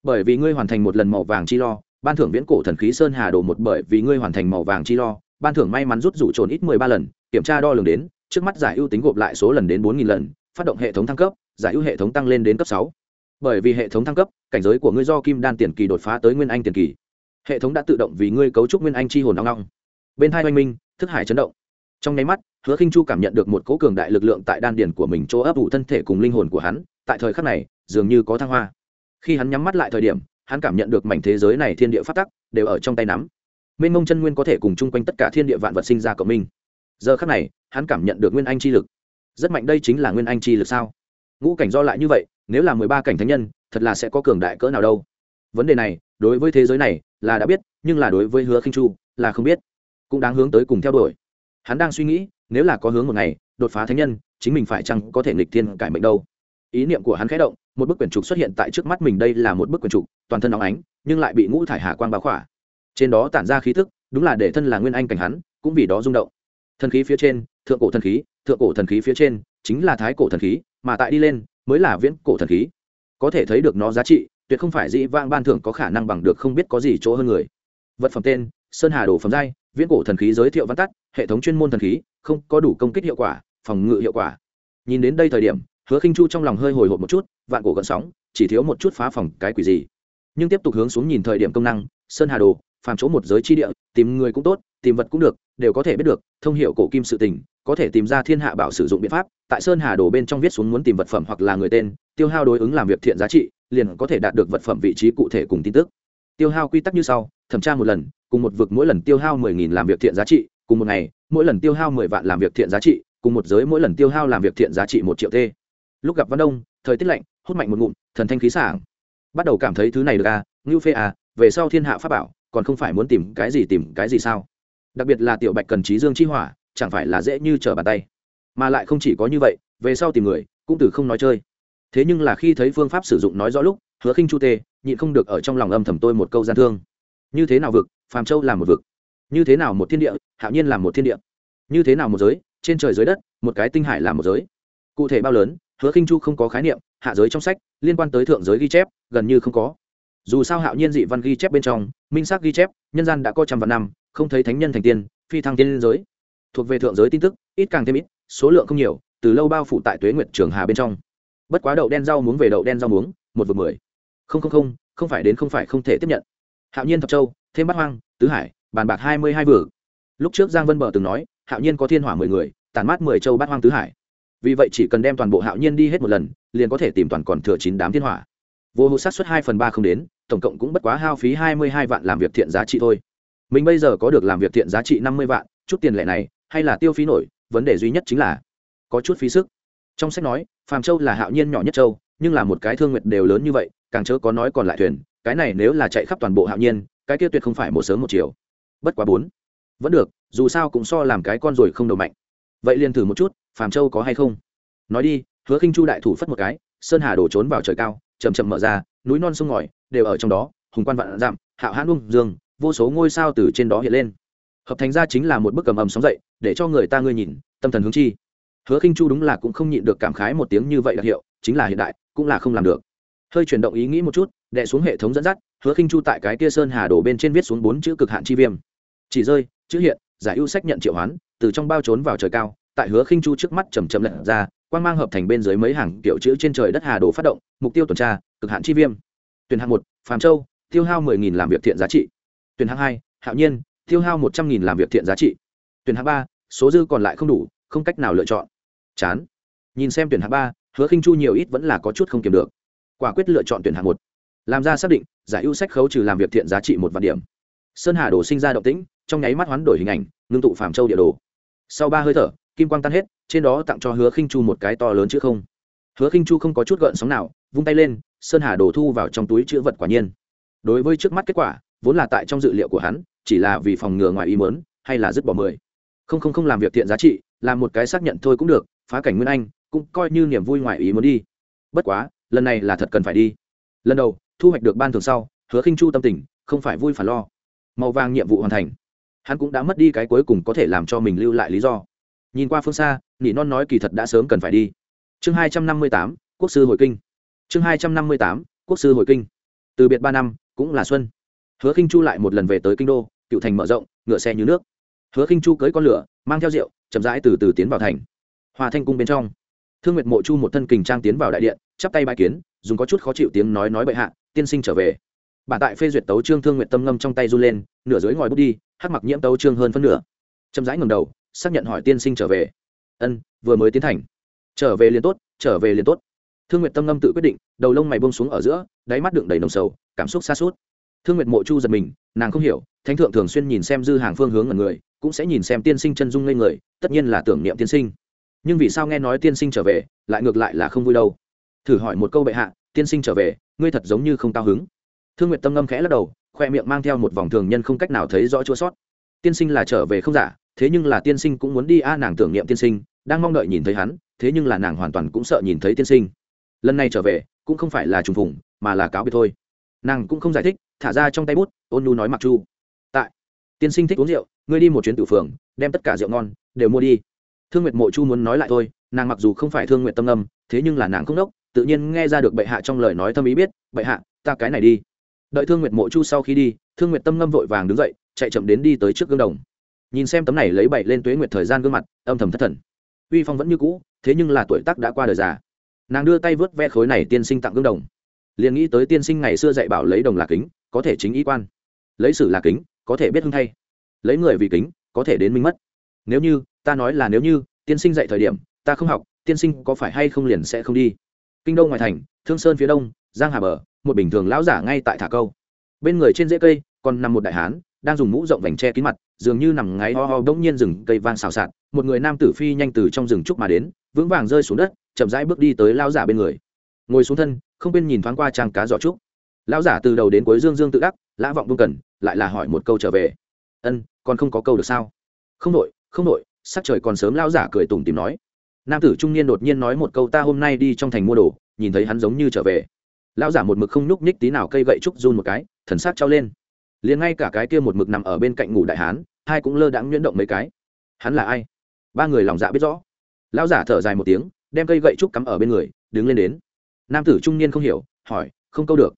Bởi vì ngươi hoàn thành một lần màu vàng chi lo, ban thưởng viễn cổ thần khí sơn hà đồ một bởi vì ngươi hoàn thành màu vàng chi lo, ban thưởng may mắn rút rủ trồn ít mười ba lần, kiểm tra đo lường đến, trước mắt giải ưu tính gộp lại số lần đến bốn nghìn lần, phát động hệ thống thăng cấp, giải ưu hệ thống tăng lên đến cấp sáu. Bởi vì hệ thống thăng cấp, cảnh giới của ngươi do kim đan tiền kỳ đột phá tới nguyên anh tiền kỳ. Hệ thống đã tự động vì ngươi cấu trúc nguyên anh chi hồn nong nong bên hai oanh minh, thức hải chấn động. Trong nháy mắt hứa khinh chu cảm nhận được một cố cường đại lực lượng tại đan điền của mình chỗ ấp ủ thân thể cùng linh hồn của hắn, tại thời khắc này, dường như có thăng hoa. Khi hắn nhắm mắt lại thời điểm, hắn cảm nhận được mảnh thế giới này thiên địa phát tắc, đều ở trong tay nắm. Mênh mông chân nguyên có thể cùng chung quanh tất cả thiên địa vạn vật sinh ra cộng minh. Giờ khắc này, hắn cảm nhận được nguyên anh chi lực. Rất mạnh đây chính là nguyên anh chi lực sao? Ngũ cảnh do lại như vậy, nếu là mười ba cảnh thánh nhân, thật là sẽ có cường đại cỡ nào đâu? Vấn đề này, đối với thế giới này là đã biết, nhưng là đối với hứa khinh chu là không biết. Cũng đáng hướng tới cùng theo đuổi hắn đang suy nghĩ, nếu là có hướng một ngày, đột phá thánh nhân, chính mình phải chăng có thể nghịch thiên cải mệnh đâu? Ý niệm của hắn khẽ động, một bức quyển trục xuất hiện tại trước mắt mình đây là một bức quyển trục, toàn thân nóng ánh, nhưng lại bị ngũ thải hà quang báo khỏa. Trên đó tản ra khí thức đúng là để thân là nguyên anh cảnh hắn, cũng vì đó rung động. Thần khí phía trên, thượng cổ thần khí, thượng cổ thần khí phía trên, chính là thái cổ thần khí, mà tại đi lên, mới là viễn cổ thần khí. Có thể thấy được nó giá trị, tuyệt không phải dĩ vang ban thưởng có khả năng bằng được không biết có gì chỗ hơn người. Vật phẩm tên, sơn hà đồ phẩm giai viễn cổ thần khí giới thiệu văn tắt, hệ thống chuyên môn thần khí, không có đủ công kích hiệu quả, phòng ngự hiệu quả. Nhìn đến đây thời điểm, hứa khinh chu trong lòng hơi hồi hộp một chút, vạn cổ gợn sóng, chỉ thiếu một chút phá phòng cái quỷ gì. Nhưng tiếp tục hướng xuống nhìn thời điểm công năng, sơn hà đồ, phàm chỗ một giới chi địa, tìm người cũng tốt, tìm vật cũng được, đều có thể biết được, thông hiệu cổ kim sự tình, có thể tìm ra thiên hạ bảo sử dụng biện pháp, tại sơn hà đồ bên trong viết xuống muốn tìm vật phẩm hoặc là người tên, tiêu hao đối ứng làm việc thiện giá trị, liền có thể đạt được vật phẩm vị trí cụ thể cùng tin tức. Tiêu hao quy tắc như sau thẩm tra một lần, cùng một vực mỗi lần tiêu hao mười nghìn làm việc thiện giá trị, cùng một ngày, mỗi lần tiêu hao mười vạn làm việc thiện giá trị, cùng một giới mỗi lần tiêu hao làm việc thiện giá trị một triệu t lúc gặp văn đông, thời tiết lạnh, hút mạnh một ngụm, thần thanh khí sảng. Bắt đầu cảm thấy thứ này được à ngưu phê à về sau thiên hạ pháp bảo, còn không phải muốn tìm cái gì tìm cái gì sao? Đặc biệt là tiểu bạch cần trí dương chi hỏa, chẳng phải là dễ như trở bàn tay. Mà lại không chỉ có như vậy, về sau tìm người, cũng từ không nói chơi. Thế nhưng là khi thấy phương pháp sử dụng nói rõ lúc, hứa khinh chu tê, nhịn không được ở trong lòng âm thầm tôi một câu gian thương như thế nào vực, phàm châu làm một vực. Như thế nào một thiên địa, hạo nhiên làm một thiên địa. Như thế nào một giới, trên trời dưới đất, một cái tinh hải làm một giới. Cụ thể bao lớn, hứa khinh chu không có khái niệm, hạ giới trong sách, liên quan tới thượng giới ghi chép, gần như không có. Dù sao hạo nhiên dị văn ghi chép bên trong, minh xác ghi chép, nhân gian đã có trăm vạn năm, không thấy thánh nhân thành tiên, phi thăng tiên liên giới. Thuộc về thượng giới tin tức, ít càng thêm ít, số lượng không nhiều, từ lâu bao phủ tại tuế nguyệt trường hà bên trong. Bất quá đậu đen rau muống về đậu đen rau muống, một vực mười. Không không không không phải đến không phải không thể tiếp nhận hạo nhiên thập châu, thêm bát hoang, tứ hải, bàn bạc hai mươi hai vừa lúc trước giang vân bờ từng nói, hạo nhiên có thiên hỏa mười người tàn mát mười châu bát hoang tứ hải. Vì vậy chỉ cần đem toàn bộ hạo nhiên đi hết một lần, liền có thể tìm toàn còn thừa chín đám thiên hỏa. Vô hồ sát xuất hai phần ba không đến, tổng cộng cũng bất quá hao phí hai mươi hai vạn làm việc thiện giá trị thôi. Mình bây giờ có được làm việc thiện giá trị năm mươi vạn, chút tiền lệ này, hay là tiêu phí nổi, vấn đề duy nhất chính là có chút phí sức. Trong sách nói, phàm châu là hạo nhiên nhỏ nhất châu, nhưng là một cái thương nguyện đều lớn như vậy, càng chớ có nói còn lại thuyền cái này nếu là chạy khắp toàn bộ hạo nhiên, cái kia tuyệt không phải một sớm một chiều. Bất quá bốn. Vẫn được, dù sao cũng so làm cái con rồi không đầu mạnh. Vậy liền thử một chút, phàm châu có hay không? Nói đi, hứa khinh chu đại thủ phất một cái, sơn hà đổ trốn vào trời cao chầm chậm mở ra, núi non sông ngòi, đều ở trong đó, hùng quan vạn dặm, hạo hãn ung dương, vô số ngôi sao từ trên đó hiện lên. Hợp thành ra chính là một bức cầm ầm sóng dậy, để cho người ta ngươi nhìn, tâm thần hướng chi. Hứa khinh chu đúng là cũng không nhịn được cảm khái một tiếng như vậy đặc hiệu, chính là hiện đại, cũng là không làm được. Hơi chuyển động ý nghĩ một chút đệ xuống hệ thống dẫn dắt, hứa khinh chu tại cái kia sơn hà đổ bên trên viết xuống bốn chữ cực hạn chi viêm. Chỉ rơi, chữ hiện, giải ưu sách nhận triệu hoán, từ trong bao trốn vào trời cao, tại hứa khinh chu trước mắt chầm chậm lật ra, quang mang hợp thành bên dưới mấy hàng kiểu chữ trên trời đất hà đổ phát động, mục tiêu tuần tra, cực hạn chi viêm. Tuyển hạng một, phàm châu, tiêu hao mười nghìn làm việc thiện giá trị. Tuyển hạng hai, hạo nhiên, tiêu hao một trăm nghìn làm việc thiện giá trị. Tuyển hạng ba, số dư còn lại không đủ, không cách nào lựa chọn. Chán. Nhìn xem tuyển hạng ba, hứa khinh chu nhiều ít vẫn là có chút không kiếm được. Quả quyết lựa chọn tuyển hạng một làm ra xác định, giải ưu sách khấu trừ làm việc thiện giá trị một vạn điểm. Sơn hà đồ sinh ra động tĩnh, trong nháy mắt hoán đổi hình ảnh, ngưng tụ phàm châu địa đồ. Sau ba hơi thở, kim quang tan hết, trên đó tặng cho hứa khinh chu một cái to lớn chứ không. Hứa khinh chu không có chút gợn sóng nào, vung tay lên, sơn hà đồ thu vào trong túi chữ vật quả nhiên. Đối với trước mắt kết quả, vốn là tại trong dự liệu của hắn, chỉ là vì phòng ngừa ngoài ý mớn hay là dứt bỏ mười. Không không không làm việc thiện giá trị làm một cái xác nhận thôi cũng được, phá cảnh nguyên anh, cũng coi như niềm vui ngoài ý muốn đi. Bất quá, lần này là thật cần phải đi. Lần đầu thu hoạch được ban thường sau, hứa khinh chu tâm tình, không phải vui phản lo. Màu vàng nhiệm vụ hoàn thành. Hắn cũng đã mất đi cái cuối cùng có thể làm cho mình lưu lại lý do. Nhìn qua phương xa, nỉ non nói kỳ thật đã sớm cần phải đi. Chương hai trăm năm mươi tám, quốc sư hồi kinh. Chương hai trăm năm mươi tám, quốc sư hồi kinh. Từ biệt ba năm, cũng là xuân. Hứa khinh chu lại một lần về tới kinh đô, cựu thành mở rộng, ngựa xe như nước. Hứa khinh chu cưới con lửa, mang theo rượu, chậm rãi từ từ tiến vào thành. Hòa thanh cung bên trong. Thương nguyệt mộ chu một thân kình trang tiến vào đại điện, chắp tay bài kiến, dùng có chút khó chịu tiếng nói nói bệ hạ tiên sinh trở về. Bản tại phê duyệt tấu trương thương nguyệt tâm ngâm trong tay run lên, nửa dưới ngòi bút đi, hắc mặc nhiễm tấu trương hơn phân nửa. Chậm rãi ngầm đầu, xác nhận hỏi tiên sinh trở về. Ân, vừa mới tiến thành. Trở về liền tốt, trở về liền tốt. Thương nguyệt tâm ngâm tự quyết định, đầu lông mày bông xuống ở giữa, đáy mắt đựng đầy nồng sầu, cảm xúc xa suốt. Thương nguyệt mộ chu giật mình, nàng không hiểu, thánh thượng thường xuyên nhìn xem dư hàng phương hướng ở người, cũng sẽ nhìn xem tiên sinh chân dung lên người, tất nhiên là tưởng niệm tiên sinh. Nhưng vì sao nghe nói tiên sinh trở về, lại ngược lại là không vui đâu? Thử hỏi một câu bệ hạ tiên sinh trở về, ngươi thật giống như không cao hứng. Thương nguyệt tâm ngâm khẽ lắc đầu, khoe miệng mang theo một vòng thường nhân không cách nào thấy rõ chua sót. Tiên sinh là trở về không giả, thế nhưng là tiên sinh cũng muốn đi a, nàng tưởng niệm tiên sinh, đang mong đợi nhìn thấy hắn, thế nhưng là nàng hoàn toàn cũng sợ nhìn thấy tiên sinh. Lần này trở về, cũng không phải là trùng phùng, mà là cáo biệt thôi. Nàng cũng không giải thích, thả ra trong tay bút, ôn nu nói mặc chu. Tại, tiên sinh thích uống rượu, ngươi đi một chuyến tự phường, đem tất cả rượu ngon, đều mua đi. Thương nguyệt mộ chu muốn nói lại thôi, nàng mặc dù không phải thương nguyệt tâm âm thế nhưng là nàng không đốc tự nhiên nghe ra được bệ hạ trong lời nói thâm ý biết, bệ hạ, ta cái này đi. Đợi thương nguyệt mộ chu sau khi đi, thương nguyệt tâm ngâm vội vàng đứng dậy, chạy chậm đến đi tới trước gương đồng. Nhìn xem tấm này lấy bậy lên tuế nguyệt thời gian gương mặt, âm thầm thất thần. Uy phong vẫn như cũ, thế nhưng là tuổi tác đã qua đời già. Nàng đưa tay vớt ve khối này tiên sinh tặng gương đồng. Liền nghĩ tới tiên sinh ngày xưa dạy bảo lấy đồng là kính, có thể chính ý quan. Lấy sử là kính, có thể biết hưng thay. Lấy người vì kính, có thể đến minh mất. Nếu như, ta nói là nếu như, tiên sinh dạy thời điểm, ta không học, tiên sinh có phải hay không liền sẽ không đi kinh đô ngoài thành, thương sơn phía đông, giang hà bờ, một bình thường lão giả ngay tại thả câu. Bên người trên rễ cây, còn nằm một đại hán, đang dùng mũ rộng vành che kín mặt, dường như nằm ngáy ho ho bỗng nhiên rừng cây vang xào xạc. Một người nam tử phi nhanh từ trong rừng trúc mà đến, vững vàng rơi xuống đất, chậm rãi bước đi tới lão giả bên người. Ngồi xuống thân, không quên nhìn thoáng qua trang cá giỏ trúc. Lão giả từ đầu đến cuối dương dương tự đắc, lã vọng buông cần, lại là hỏi một câu trở về. Ân, còn không có câu được sao? Không đội không đội. Sắc trời còn sớm, lão giả cười tủm tìm nói nam tử trung niên đột nhiên nói một câu, ta hôm nay đi trong thành mua đồ, nhìn thấy hắn giống như trở về. Lão giả một mực không nhúc nhích tí nào, cây gậy trúc run một cái, thần sắc trao lên. Liền ngay cả cái kia một mực nằm ở bên cạnh ngủ đại hán, hai cũng lơ đãng nhuyễn động mấy cái. Hắn là ai? Ba người lòng dạ biết rõ. Lão giả thở dài một tiếng, đem cây gậy trúc cắm ở bên người, đứng lên đến. Nam tử trung niên không hiểu, hỏi, không câu được.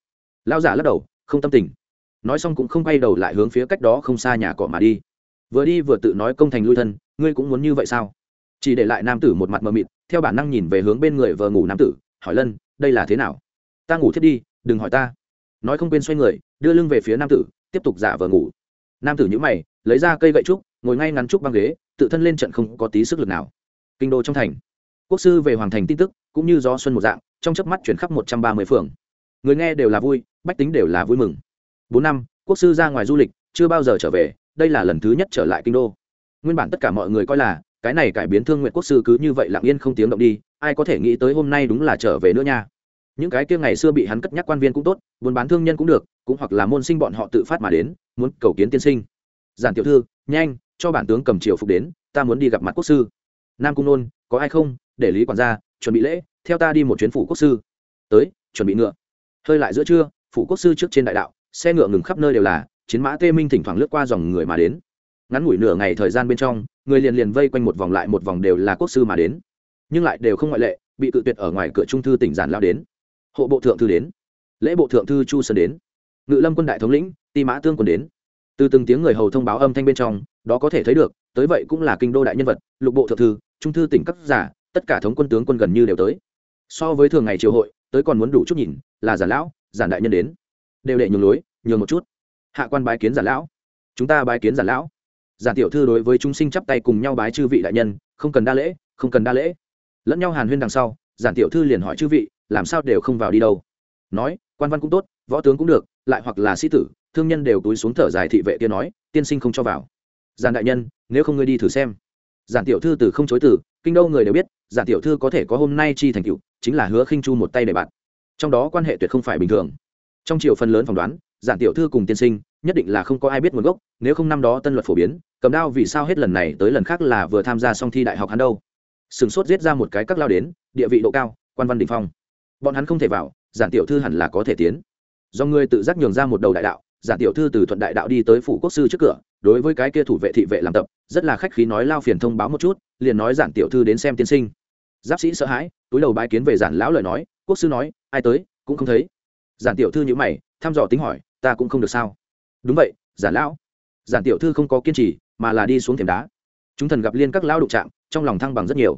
Lão giả lắc đầu, không tâm tình. Nói xong cũng không quay đầu lại hướng phía cách đó không xa nhà cỏ mà đi. Vừa đi vừa tự nói công thành lui thân, ngươi cũng muốn như vậy sao? Chỉ để lại nam tử một mặt mờ mịt, theo bản năng nhìn về hướng bên người vờ ngủ nam tử, hỏi lân, đây là thế nào? Ta ngủ thiết đi, đừng hỏi ta. Nói không quên xoay người, đưa lưng về phía nam tử, tiếp tục giả vờ ngủ. Nam tử nhữ mày, lấy ra cây gậy trúc, ngồi ngay ngắn trúc băng ghế, tự thân lên trận không có tí sức lực nào. Kinh đô trong thành. Quốc sư về hoàng thành tin tức, cũng như gió xuân một dạng, trong chớp mắt chuyển khắp một trăm ba mươi phường. Người nghe đều là vui, bách tính đều là vui mừng. Bốn năm, quốc sư ra ngoài du lịch, chưa bao giờ trở về, đây là lần thứ nhất trở lại kinh đô. Nguyên bản tất cả mọi người coi là cái này cải biến thương nguyện quốc sư cứ như vậy lặng yên không tiếng động đi, ai có thể nghĩ tới hôm nay đúng là trở về nữa nha. Những cái kia ngày xưa bị hắn cất nhắc quan viên cũng tốt, buôn bán thương nhân cũng được, cũng hoặc là môn sinh bọn họ tự phát mà đến, muốn cầu kiến tiên sinh. Giản tiểu thư, nhanh, cho bản tướng cầm triều phục đến, ta muốn đi gặp mặt quốc sư. Nam cung nôn, có ai không? Để lý quản gia, chuẩn bị lễ, theo ta đi một chuyến phủ quốc sư. Tới, chuẩn bị ngựa. Hơi lại giữa trưa, phủ quốc sư trước trên đại đạo, xe ngựa ngừng khắp nơi đều là, chiến mã tê minh thỉnh thoảng lướt qua dòng người mà đến. Ngắn ngủi nửa ngày thời gian bên trong người liền liền vây quanh một vòng lại một vòng đều là quốc sư mà đến. Nhưng lại đều không ngoại lệ, bị cự tuyệt ở ngoài cửa trung thư tỉnh giản lao đến. Hộ bộ thượng thư đến. Lễ bộ thượng thư chu sơn đến. Ngự lâm quân đại thống lĩnh, ti mã tương còn đến. Từ từng tiếng người hầu thông báo âm thanh bên trong, đó có thể thấy được, tới vậy cũng là kinh đô đại nhân vật, lục bộ thượng thư, trung thư tỉnh cấp giả, tất cả thống quân tướng quân gần như đều tới. So với thường ngày triều hội, tới còn muốn đủ chút nhìn, là giản lão, giản đại nhân đến. Đều để nhường lối, nhường một chút. Hạ quan bái kiến giản lão. Chúng ta bái kiến giản lão giản tiểu thư đối với chúng sinh chắp tay cùng nhau bái chư vị đại nhân, không cần đa lễ, không cần đa lễ. Lẫn nhau hàn huyên đằng sau, giản tiểu thư liền hỏi chư vị, làm sao đều không vào đi đâu? Nói, quan văn cũng tốt, võ tướng cũng được, lại hoặc là sĩ tử, thương nhân đều túi xuống thở dài thị vệ kia nói, tiên sinh không cho vào. Giản đại nhân, nếu không ngươi đi thử xem. Giản tiểu thư từ không chối từ, kinh đô người đều biết, giản tiểu thư có thể có hôm nay chi thành cựu chính là hứa khinh chu một tay để bạn. Trong đó quan hệ tuyệt không phải bình thường. Trong chiều phần lớn phỏng đoán giản tiểu thư cùng tiên sinh, nhất định là không có ai biết nguồn gốc, nếu không năm đó tân luật phổ biến, cầm đao vì sao hết lần này tới lần khác là vừa tham gia xong thi đại học hắn đâu? Sừng sốt giết ra một cái các lao đến, địa vị độ cao, quan văn đình phong. Bọn hắn không thể vào, giản tiểu thư hẳn là có thể tiến. Do người tự giác nhường ra một đầu đại đạo, giản tiểu thư từ thuận đại đạo đi tới phủ quốc sư trước cửa, đối với cái kia thủ vệ thị vệ làm tập, rất là khách khí nói lao phiền thông báo một chút, liền nói giản tiểu thư đến xem tiên sinh. Giáp sĩ sợ hãi, túi đầu bái kiến về giản lão lời nói, quốc sư nói, ai tới, cũng không thấy. Giản tiểu thư nhữ mày, thăm dò tính hỏi ta cũng không được sao? Đúng vậy giản lão. Giản tiểu thư không có kiên trì, mà là đi xuống thềm đá. Chúng thần gặp liên các lão đụng chạm, trong lòng thăng bằng rất nhiều.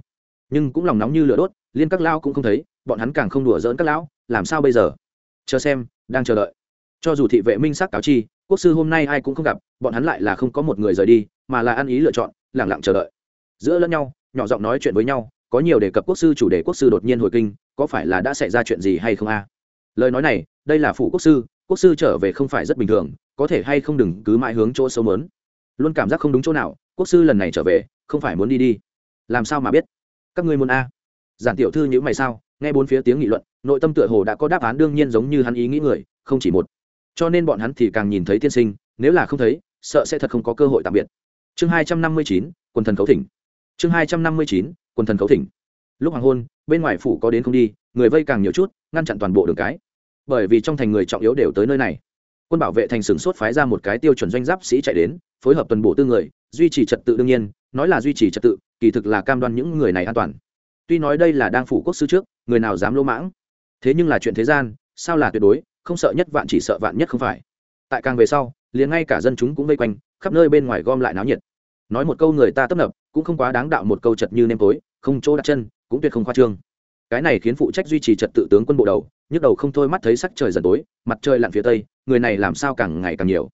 Nhưng cũng lòng nóng như lửa đốt, liên các lão cũng không thấy, bọn hắn càng không đùa dỡn các lão, làm sao bây giờ? Chờ xem, đang chờ đợi. Cho dù thị vệ minh sắc cáo chi, quốc sư hôm nay ai cũng không gặp, bọn hắn lại là không có một người rời đi, mà là ăn ý lựa chọn lẳng lặng chờ đợi. Giữa lẫn nhau, nhỏ giọng nói chuyện với nhau, có nhiều đề cập quốc sư chủ đề quốc sư đột nhiên hồi kinh, có phải là đã xảy ra chuyện gì hay không a? Lời nói này, đây là phủ quốc sư quốc sư trở về không phải rất bình thường, có thể hay không đừng cứ mãi hướng chỗ sâu mớn luôn cảm giác không đúng chỗ nào, quốc sư lần này trở về, không phải muốn đi đi. Làm sao mà biết? Các ngươi muốn a? Giản tiểu thư nhữ mày sao, nghe bốn phía tiếng nghị luận, nội tâm tựa hồ đã có đáp án đương nhiên giống như hắn ý nghĩ người, không chỉ một. Cho nên bọn hắn thì càng nhìn thấy tiên sinh, nếu là không thấy, sợ sẽ thật không có cơ hội tạm biệt. Chương hai trăm năm mươi chín, quần thần cấu thỉnh. Chương hai trăm năm mươi chín, quần thần cấu thỉnh. Lúc hoàng hôn, bên ngoài phủ có đến không đi, người vây càng nhiều chút, ngăn chặn toàn bộ đường cái bởi vì trong thành người trọng yếu đều tới nơi này. Quân bảo vệ thành sửng sốt phái ra một cái tiêu chuẩn doanh giáp sĩ chạy đến, phối hợp tuần bổ tư người, duy trì trật tự đương nhiên, nói là duy trì trật tự, kỳ thực là cam đoan những người này an toàn. Tuy nói đây là đang phủ quốc sư trước, người nào dám lỗ mãng. Thế nhưng là chuyện thế gian, sao là tuyệt đối, không sợ nhất vạn chỉ sợ vạn nhất không phải. Tại càng về sau, liền ngay cả dân chúng cũng vây quanh, khắp nơi bên ngoài gom lại náo nhiệt. Nói một câu người ta tấp nập, cũng không quá đáng đạo một câu chật như nêm tối, không chỗ đặt chân, cũng tuyệt không khoa trương cái này khiến phụ trách duy trì trật tự tướng quân bộ đầu, nhức đầu không thôi mắt thấy sắc trời dần tối, mặt trời lặn phía tây, người này làm sao càng ngày càng nhiều.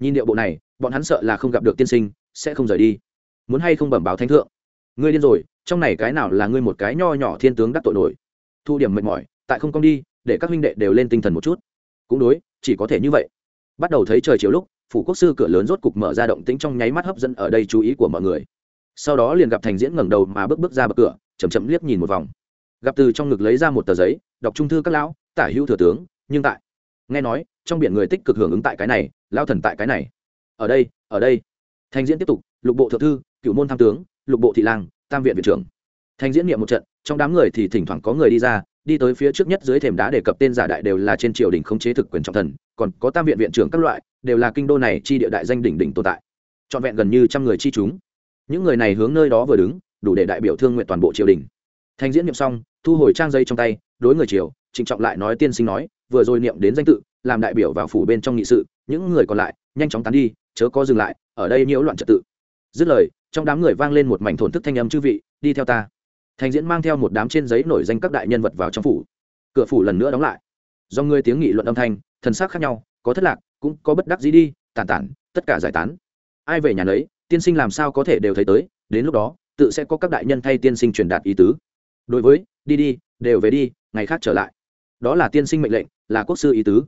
Nhìn điệu bộ này, bọn hắn sợ là không gặp được tiên sinh, sẽ không rời đi. Muốn hay không bẩm báo thánh thượng? Ngươi điên rồi, trong này cái nào là ngươi một cái nho nhỏ thiên tướng đắc tội nổi? Thu điểm mệt mỏi, tại không công đi, để các huynh đệ đều lên tinh thần một chút. Cũng đối, chỉ có thể như vậy. Bắt đầu thấy trời chiều lúc, phủ quốc sư cửa lớn rốt cục mở ra động tĩnh trong nháy mắt hấp dẫn ở đây chú ý của mọi người. Sau đó liền gặp thành diễn ngẩng đầu mà bước bước ra bậc cửa chầm chậm liếc nhìn một vòng gặp từ trong ngực lấy ra một tờ giấy, đọc trung thư các lão, tả hữu thừa tướng, nhưng tại, nghe nói, trong biển người tích cực hưởng ứng tại cái này lao thần tại cái này. Ở đây ở đây. Thành diễn tiếp tục, lục bộ thượng thư cựu môn tham tướng, lục bộ thị lang, tam viện viện trưởng. Thành diễn niệm một trận, trong đám người thì thỉnh thoảng có người đi ra, đi tới phía trước nhất dưới thềm đá đề cập tên giả đại đều là trên triều đình không chế thực quyền trọng thần, còn có tam viện viện trưởng các loại, đều là kinh đô này chi địa đại danh đỉnh đỉnh tồn tại. Trọn vẹn gần như trăm người chi chúng. Những người này hướng nơi đó vừa đứng, đủ để đại biểu thương nguyện toàn bộ triều đình thành diễn niệm xong, thu hồi trang dây trong tay, đối người triều, trịnh trọng lại nói tiên sinh nói, vừa rồi niệm đến danh tự, làm đại biểu vào phủ bên trong nghị sự, những người còn lại, nhanh chóng tán đi, chớ có dừng lại, ở đây nhiễu loạn trật tự. Dứt lời, trong đám người vang lên một mảnh thổn thức thanh âm chư vị, đi theo ta. Thành diễn mang theo một đám trên giấy nổi danh các đại nhân vật vào trong phủ. Cửa phủ lần nữa đóng lại. Do người tiếng nghị luận âm thanh, thần sắc khác nhau, có thất lạc, cũng có bất đắc dĩ đi, tản tản, tất cả giải tán. Ai về nhà lấy tiên sinh làm sao có thể đều thấy tới, đến lúc đó, tự sẽ có các đại nhân thay tiên sinh truyền đạt ý tứ đối với, đi đi, đều về đi, ngày khác trở lại. Đó là tiên sinh mệnh lệnh, là quốc sư ý tứ.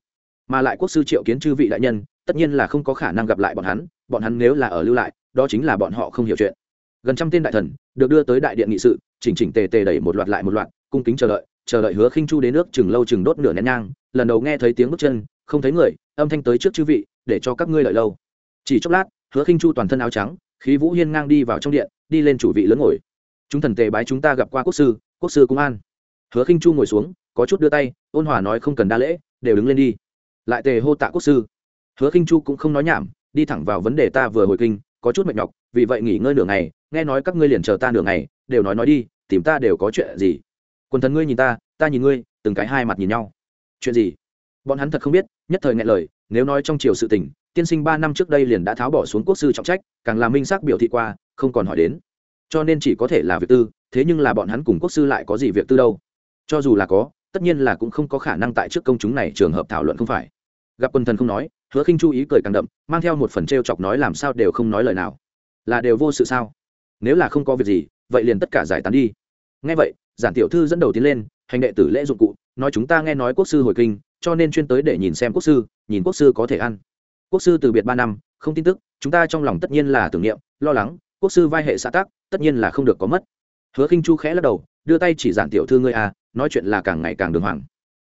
Mà lại quốc sư triệu kiến chư vị đại nhân, tất nhiên là không có khả năng gặp lại bọn hắn bọn hắn nếu là ở lưu lại, đó chính là bọn họ không hiểu chuyện. Gần trăm tên đại thần, được đưa tới đại điện nghị sự, chỉnh chỉnh tề tề đẩy một loạt lại một loạt, cung kính chờ đợi chờ đợi hứa khinh chu đến nước chừng lâu chừng đốt nửa nén nhang, lần đầu nghe thấy tiếng bước chân, không thấy người, âm thanh tới trước chư vị, để cho các ngươi đợi lâu. Chỉ chốc lát, hứa khinh chu toàn thân áo trắng, khí vũ hiên ngang đi vào trong điện, đi lên chủ vị lớn ngồi. Chúng thần tề bái chúng ta gặp qua quốc sư quốc sư cũng an. Hứa khinh chu ngồi xuống, có chút đưa tay, ôn hòa nói không cần đa lễ, đều đứng lên đi. Lại tề hô tạ quốc sư. Hứa khinh chu cũng không nói nhảm, đi thẳng vào vấn đề ta vừa hồi kinh, có chút mệt nhọc, vì vậy nghỉ ngơi nửa ngày, nghe nói các ngươi liền chờ ta nửa ngày, đều nói nói đi, tìm ta đều có chuyện gì. Quần thần ngươi nhìn ta ta nhìn ngươi, từng cái hai mặt nhìn nhau. Chuyện gì? Bọn hắn thật không biết, nhất thời ngại lời, nếu nói trong chiều sự tình, tiên sinh ba năm trước đây liền đã tháo bỏ xuống quốc sư trọng trách, càng là minh xác biểu thị qua, không còn hỏi đến. Cho nên chỉ có thể là việc tư thế nhưng là bọn hắn cùng quốc sư lại có gì việc tư đâu? Cho dù là có, tất nhiên là cũng không có khả năng tại trước công chúng này trường hợp thảo luận không phải. Gặp quân thần không nói, hứa khinh chú ý cười càng đậm, mang theo một phần t chọc nói làm sao đều không nói lời nào. Là đều vô sự sao? Nếu là không có việc gì, vậy liền tất cả giải tán đi. Ngay vậy, giản tiểu thư dẫn đầu tiến lên, hành đệ tử lễ dụng cụ, nói chúng ta nghe nói quốc sư hồi kinh, cho nên chuyên tới để nhìn xem quốc sư, nhìn quốc sư có thể ăn. Quốc sư từ biệt ba năm, không tin tức, chúng ta trong lòng tất nhiên là tưởng niệm, lo lắng, quốc sư vai hệ xã tác tất nhiên là không được có mất hứa khinh chu khẽ lắc đầu, đưa tay chỉ giản tiểu thư ngươi à nói chuyện là càng ngày càng đường hoàng.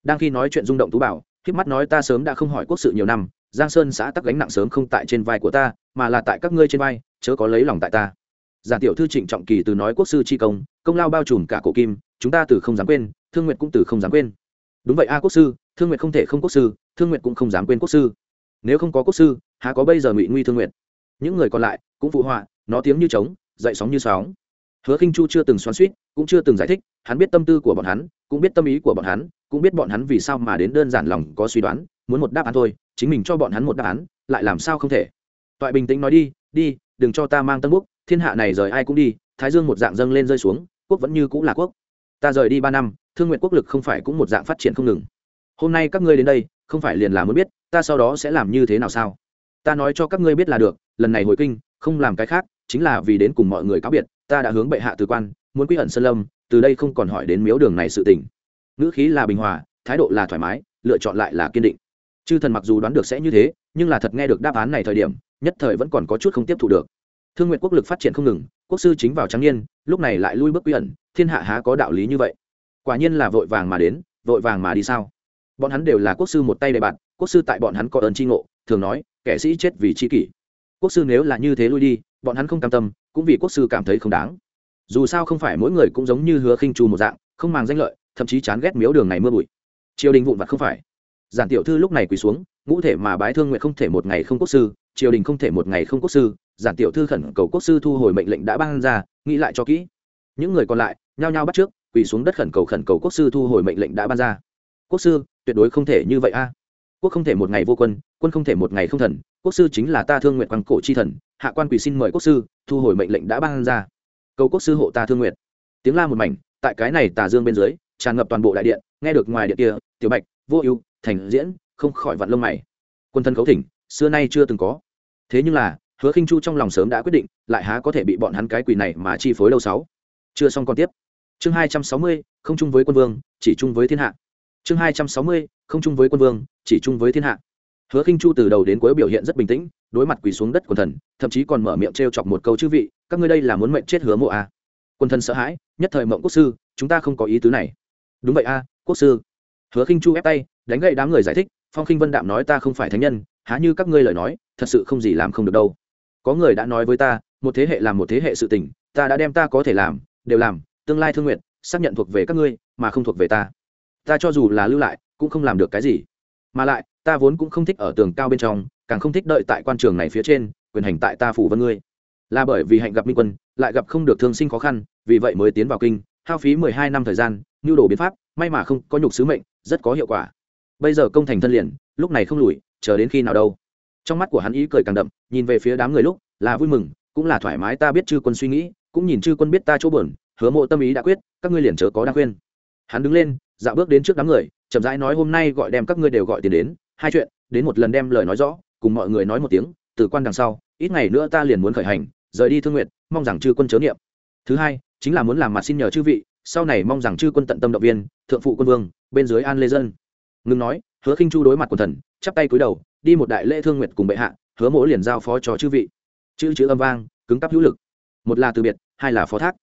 Đang khi nói chuyện rung động tú bảo khiếp mắt nói ta sớm đã không hỏi quốc sự nhiều năm, giang sơn xã tắc gánh nặng sớm không tại trên vai của ta, mà là tại các ngươi trên vai, chớ có lấy lòng tại ta. Giản tiểu thư trịnh trọng kỳ từ nói quốc sư chi công công lao bao trùm cả cổ kim, chúng ta từ không dám quên, thương nguyện cũng từ không dám quên. Đúng vậy a quốc sư, thương nguyện không thể không quốc sư, thương nguyện cũng không dám quên quốc sư. Nếu không có quốc sư, há có bây giờ ngụy nguy thương nguyện những người còn lại cũng phụ họa, nó tiếng như trống, dậy sóng như sóng hứa khinh chu chưa từng xoắn suýt cũng chưa từng giải thích, hắn biết tâm tư của bọn hắn, cũng biết tâm ý của bọn hắn, cũng biết bọn hắn vì sao mà đến đơn giản lòng có suy đoán, muốn một đáp án thôi, chính mình cho bọn hắn một đáp án, lại làm sao không thể. Toại bình tĩnh nói đi đi, đừng cho ta mang tân quốc, thiên hạ này rời ai cũng đi, thái dương một dạng dâng lên rơi xuống, quốc vẫn như cũng là quốc. Ta rời đi ba năm, thương nguyện quốc lực không phải cũng một dạng phát triển không ngừng. Hôm nay các ngươi đến đây, không phải liền là muốn biết, ta sau đó sẽ làm như thế nào sao? Ta nói cho các ngươi biết là được, lần này hồi kinh, không làm cái khác, chính là vì đến cùng mọi người cáo biệt ta đã hướng bệ hạ từ quan, muốn quy ẩn sơn lâm, từ đây không còn hỏi đến miếu đường này sự tình. Ngữ khí là bình hòa, thái độ là thoải mái, lựa chọn lại là kiên định. Chư thần mặc dù đoán được sẽ như thế, nhưng là thật nghe được đáp án này thời điểm, nhất thời vẫn còn có chút không tiếp thu được. Thương nguyện quốc lực phát triển không ngừng, quốc sư chính vào trắng niên, lúc này lại lui bước quy ẩn, thiên hạ há có đạo lý như vậy? Quả nhiên là vội vàng mà đến, vội vàng mà đi sao? Bọn hắn đều là quốc sư một tay đề bạt, quốc sư tại bọn hắn có ơn tri ngộ, thường nói, kẻ sĩ chết vì tri kỷ. Quốc sư nếu là như thế lui đi, bọn hắn không cam tâm cũng vì quốc sư cảm thấy không đáng. Dù sao không phải mỗi người cũng giống như hứa khinh trù một dạng, không màng danh lợi, thậm chí chán ghét miếu đường này mưa bụi. Triều đình vụn vặt không phải. Giản tiểu thư lúc này quỳ xuống, ngũ thể mà bái thương nguyện không thể một ngày không quốc sư, triều đình không thể một ngày không quốc sư, giản tiểu thư khẩn cầu quốc sư thu hồi mệnh lệnh đã ban ra, nghĩ lại cho kỹ. Những người còn lại, nhao nhao bắt trước, quỳ xuống đất khẩn cầu khẩn cầu quốc sư thu hồi mệnh lệnh đã ban ra. Quốc sư, tuyệt đối không thể như vậy a. Quốc không thể một ngày vô quân quân không thể một ngày không thần, quốc sư chính là ta thương nguyện quan cổ chi thần, hạ quan quỳ xin mời quốc sư thu hồi mệnh lệnh đã ban ra. Cầu quốc sư hộ ta thương nguyện. Tiếng la một mảnh, tại cái này tà dương bên dưới, tràn ngập toàn bộ đại điện, nghe được ngoài điện kia, tiểu bạch, vô ưu, thành diễn, không khỏi vặn lông mày. Quân thân cấu thỉnh, xưa nay chưa từng có. Thế nhưng là, hứa khinh chu trong lòng sớm đã quyết định, lại há có thể bị bọn hắn cái quỷ này mà chi phối lâu sáu. Chưa xong còn tiếp. Chương hai trăm sáu mươi, không chung với quân vương, chỉ chung với thiên hạ. Chương hai trăm sáu mươi, không chung với quân vương, chỉ chung với thiên hạ hứa khinh chu từ đầu đến cuối biểu hiện rất bình tĩnh, đối mặt quỳ xuống đất quần thần, thậm chí còn mở miệng trêu chọc một câu chư vị, các ngươi đây là muốn mệnh chết hứa mộ a à. quân thần sợ hãi, nhất thời mộng quốc sư, chúng ta không có ý tứ này. Đúng vậy a quốc sư. Hứa khinh chu ép tay, đánh gậy đám người giải thích, phong khinh vân đạm nói ta không phải thánh nhân, há như các ngươi lời nói, thật sự không gì làm không được đâu. Có người đã nói với ta, một thế hệ làm một thế hệ sự tình, ta đã đem ta có thể làm, đều làm, tương lai thương nguyện, xác nhận thuộc về các ngươi, mà không thuộc về ta. Ta cho dù là lưu lại, cũng không làm được cái gì. Mà lại ta vốn cũng không thích ở tường cao bên trong, càng không thích đợi tại quan trường này phía trên, quyền hành tại ta phủ vân ngươi. Là bởi vì hạnh gặp minh quân, lại gặp không được thương sinh khó khăn, vì vậy mới tiến vào kinh, hao phí mười hai năm thời gian, nhu đồ biến pháp, may mà không có nhục sứ mệnh, rất có hiệu quả. Bây giờ công thành thân liền, lúc này không lùi, chờ đến khi nào đâu. Trong mắt của hắn ý cười càng đậm, nhìn về phía đám người lúc, là vui mừng, cũng là thoải mái, ta biết chư quân suy nghĩ, cũng nhìn chư quân biết ta chỗ bẩn hứa mộ tâm ý đã quyết, các ngươi liền chớ có đang khuyên. Hắn đứng lên, dạo bước đến trước đám người, chậm rãi nói hôm nay gọi đem các ngươi đều gọi tiền đến hai chuyện, đến một lần đem lời nói rõ, cùng mọi người nói một tiếng, từ quan đằng sau, ít ngày nữa ta liền muốn khởi hành, rời đi thương nguyện mong rằng chư quân chớ niệm. Thứ hai, chính là muốn làm mặt xin nhờ chư vị, sau này mong rằng chư quân tận tâm động viên, thượng phụ quân vương, bên dưới an lê dân. Ngừng nói, hứa khinh chu đối mặt quần thần, chắp tay cúi đầu, đi một đại lễ thương nguyệt cùng bệ hạ, hứa mỗi liền giao phó cho chư vị. Chữ chữ âm vang, cứng cắp hữu lực. Một là từ biệt, hai là phó thác.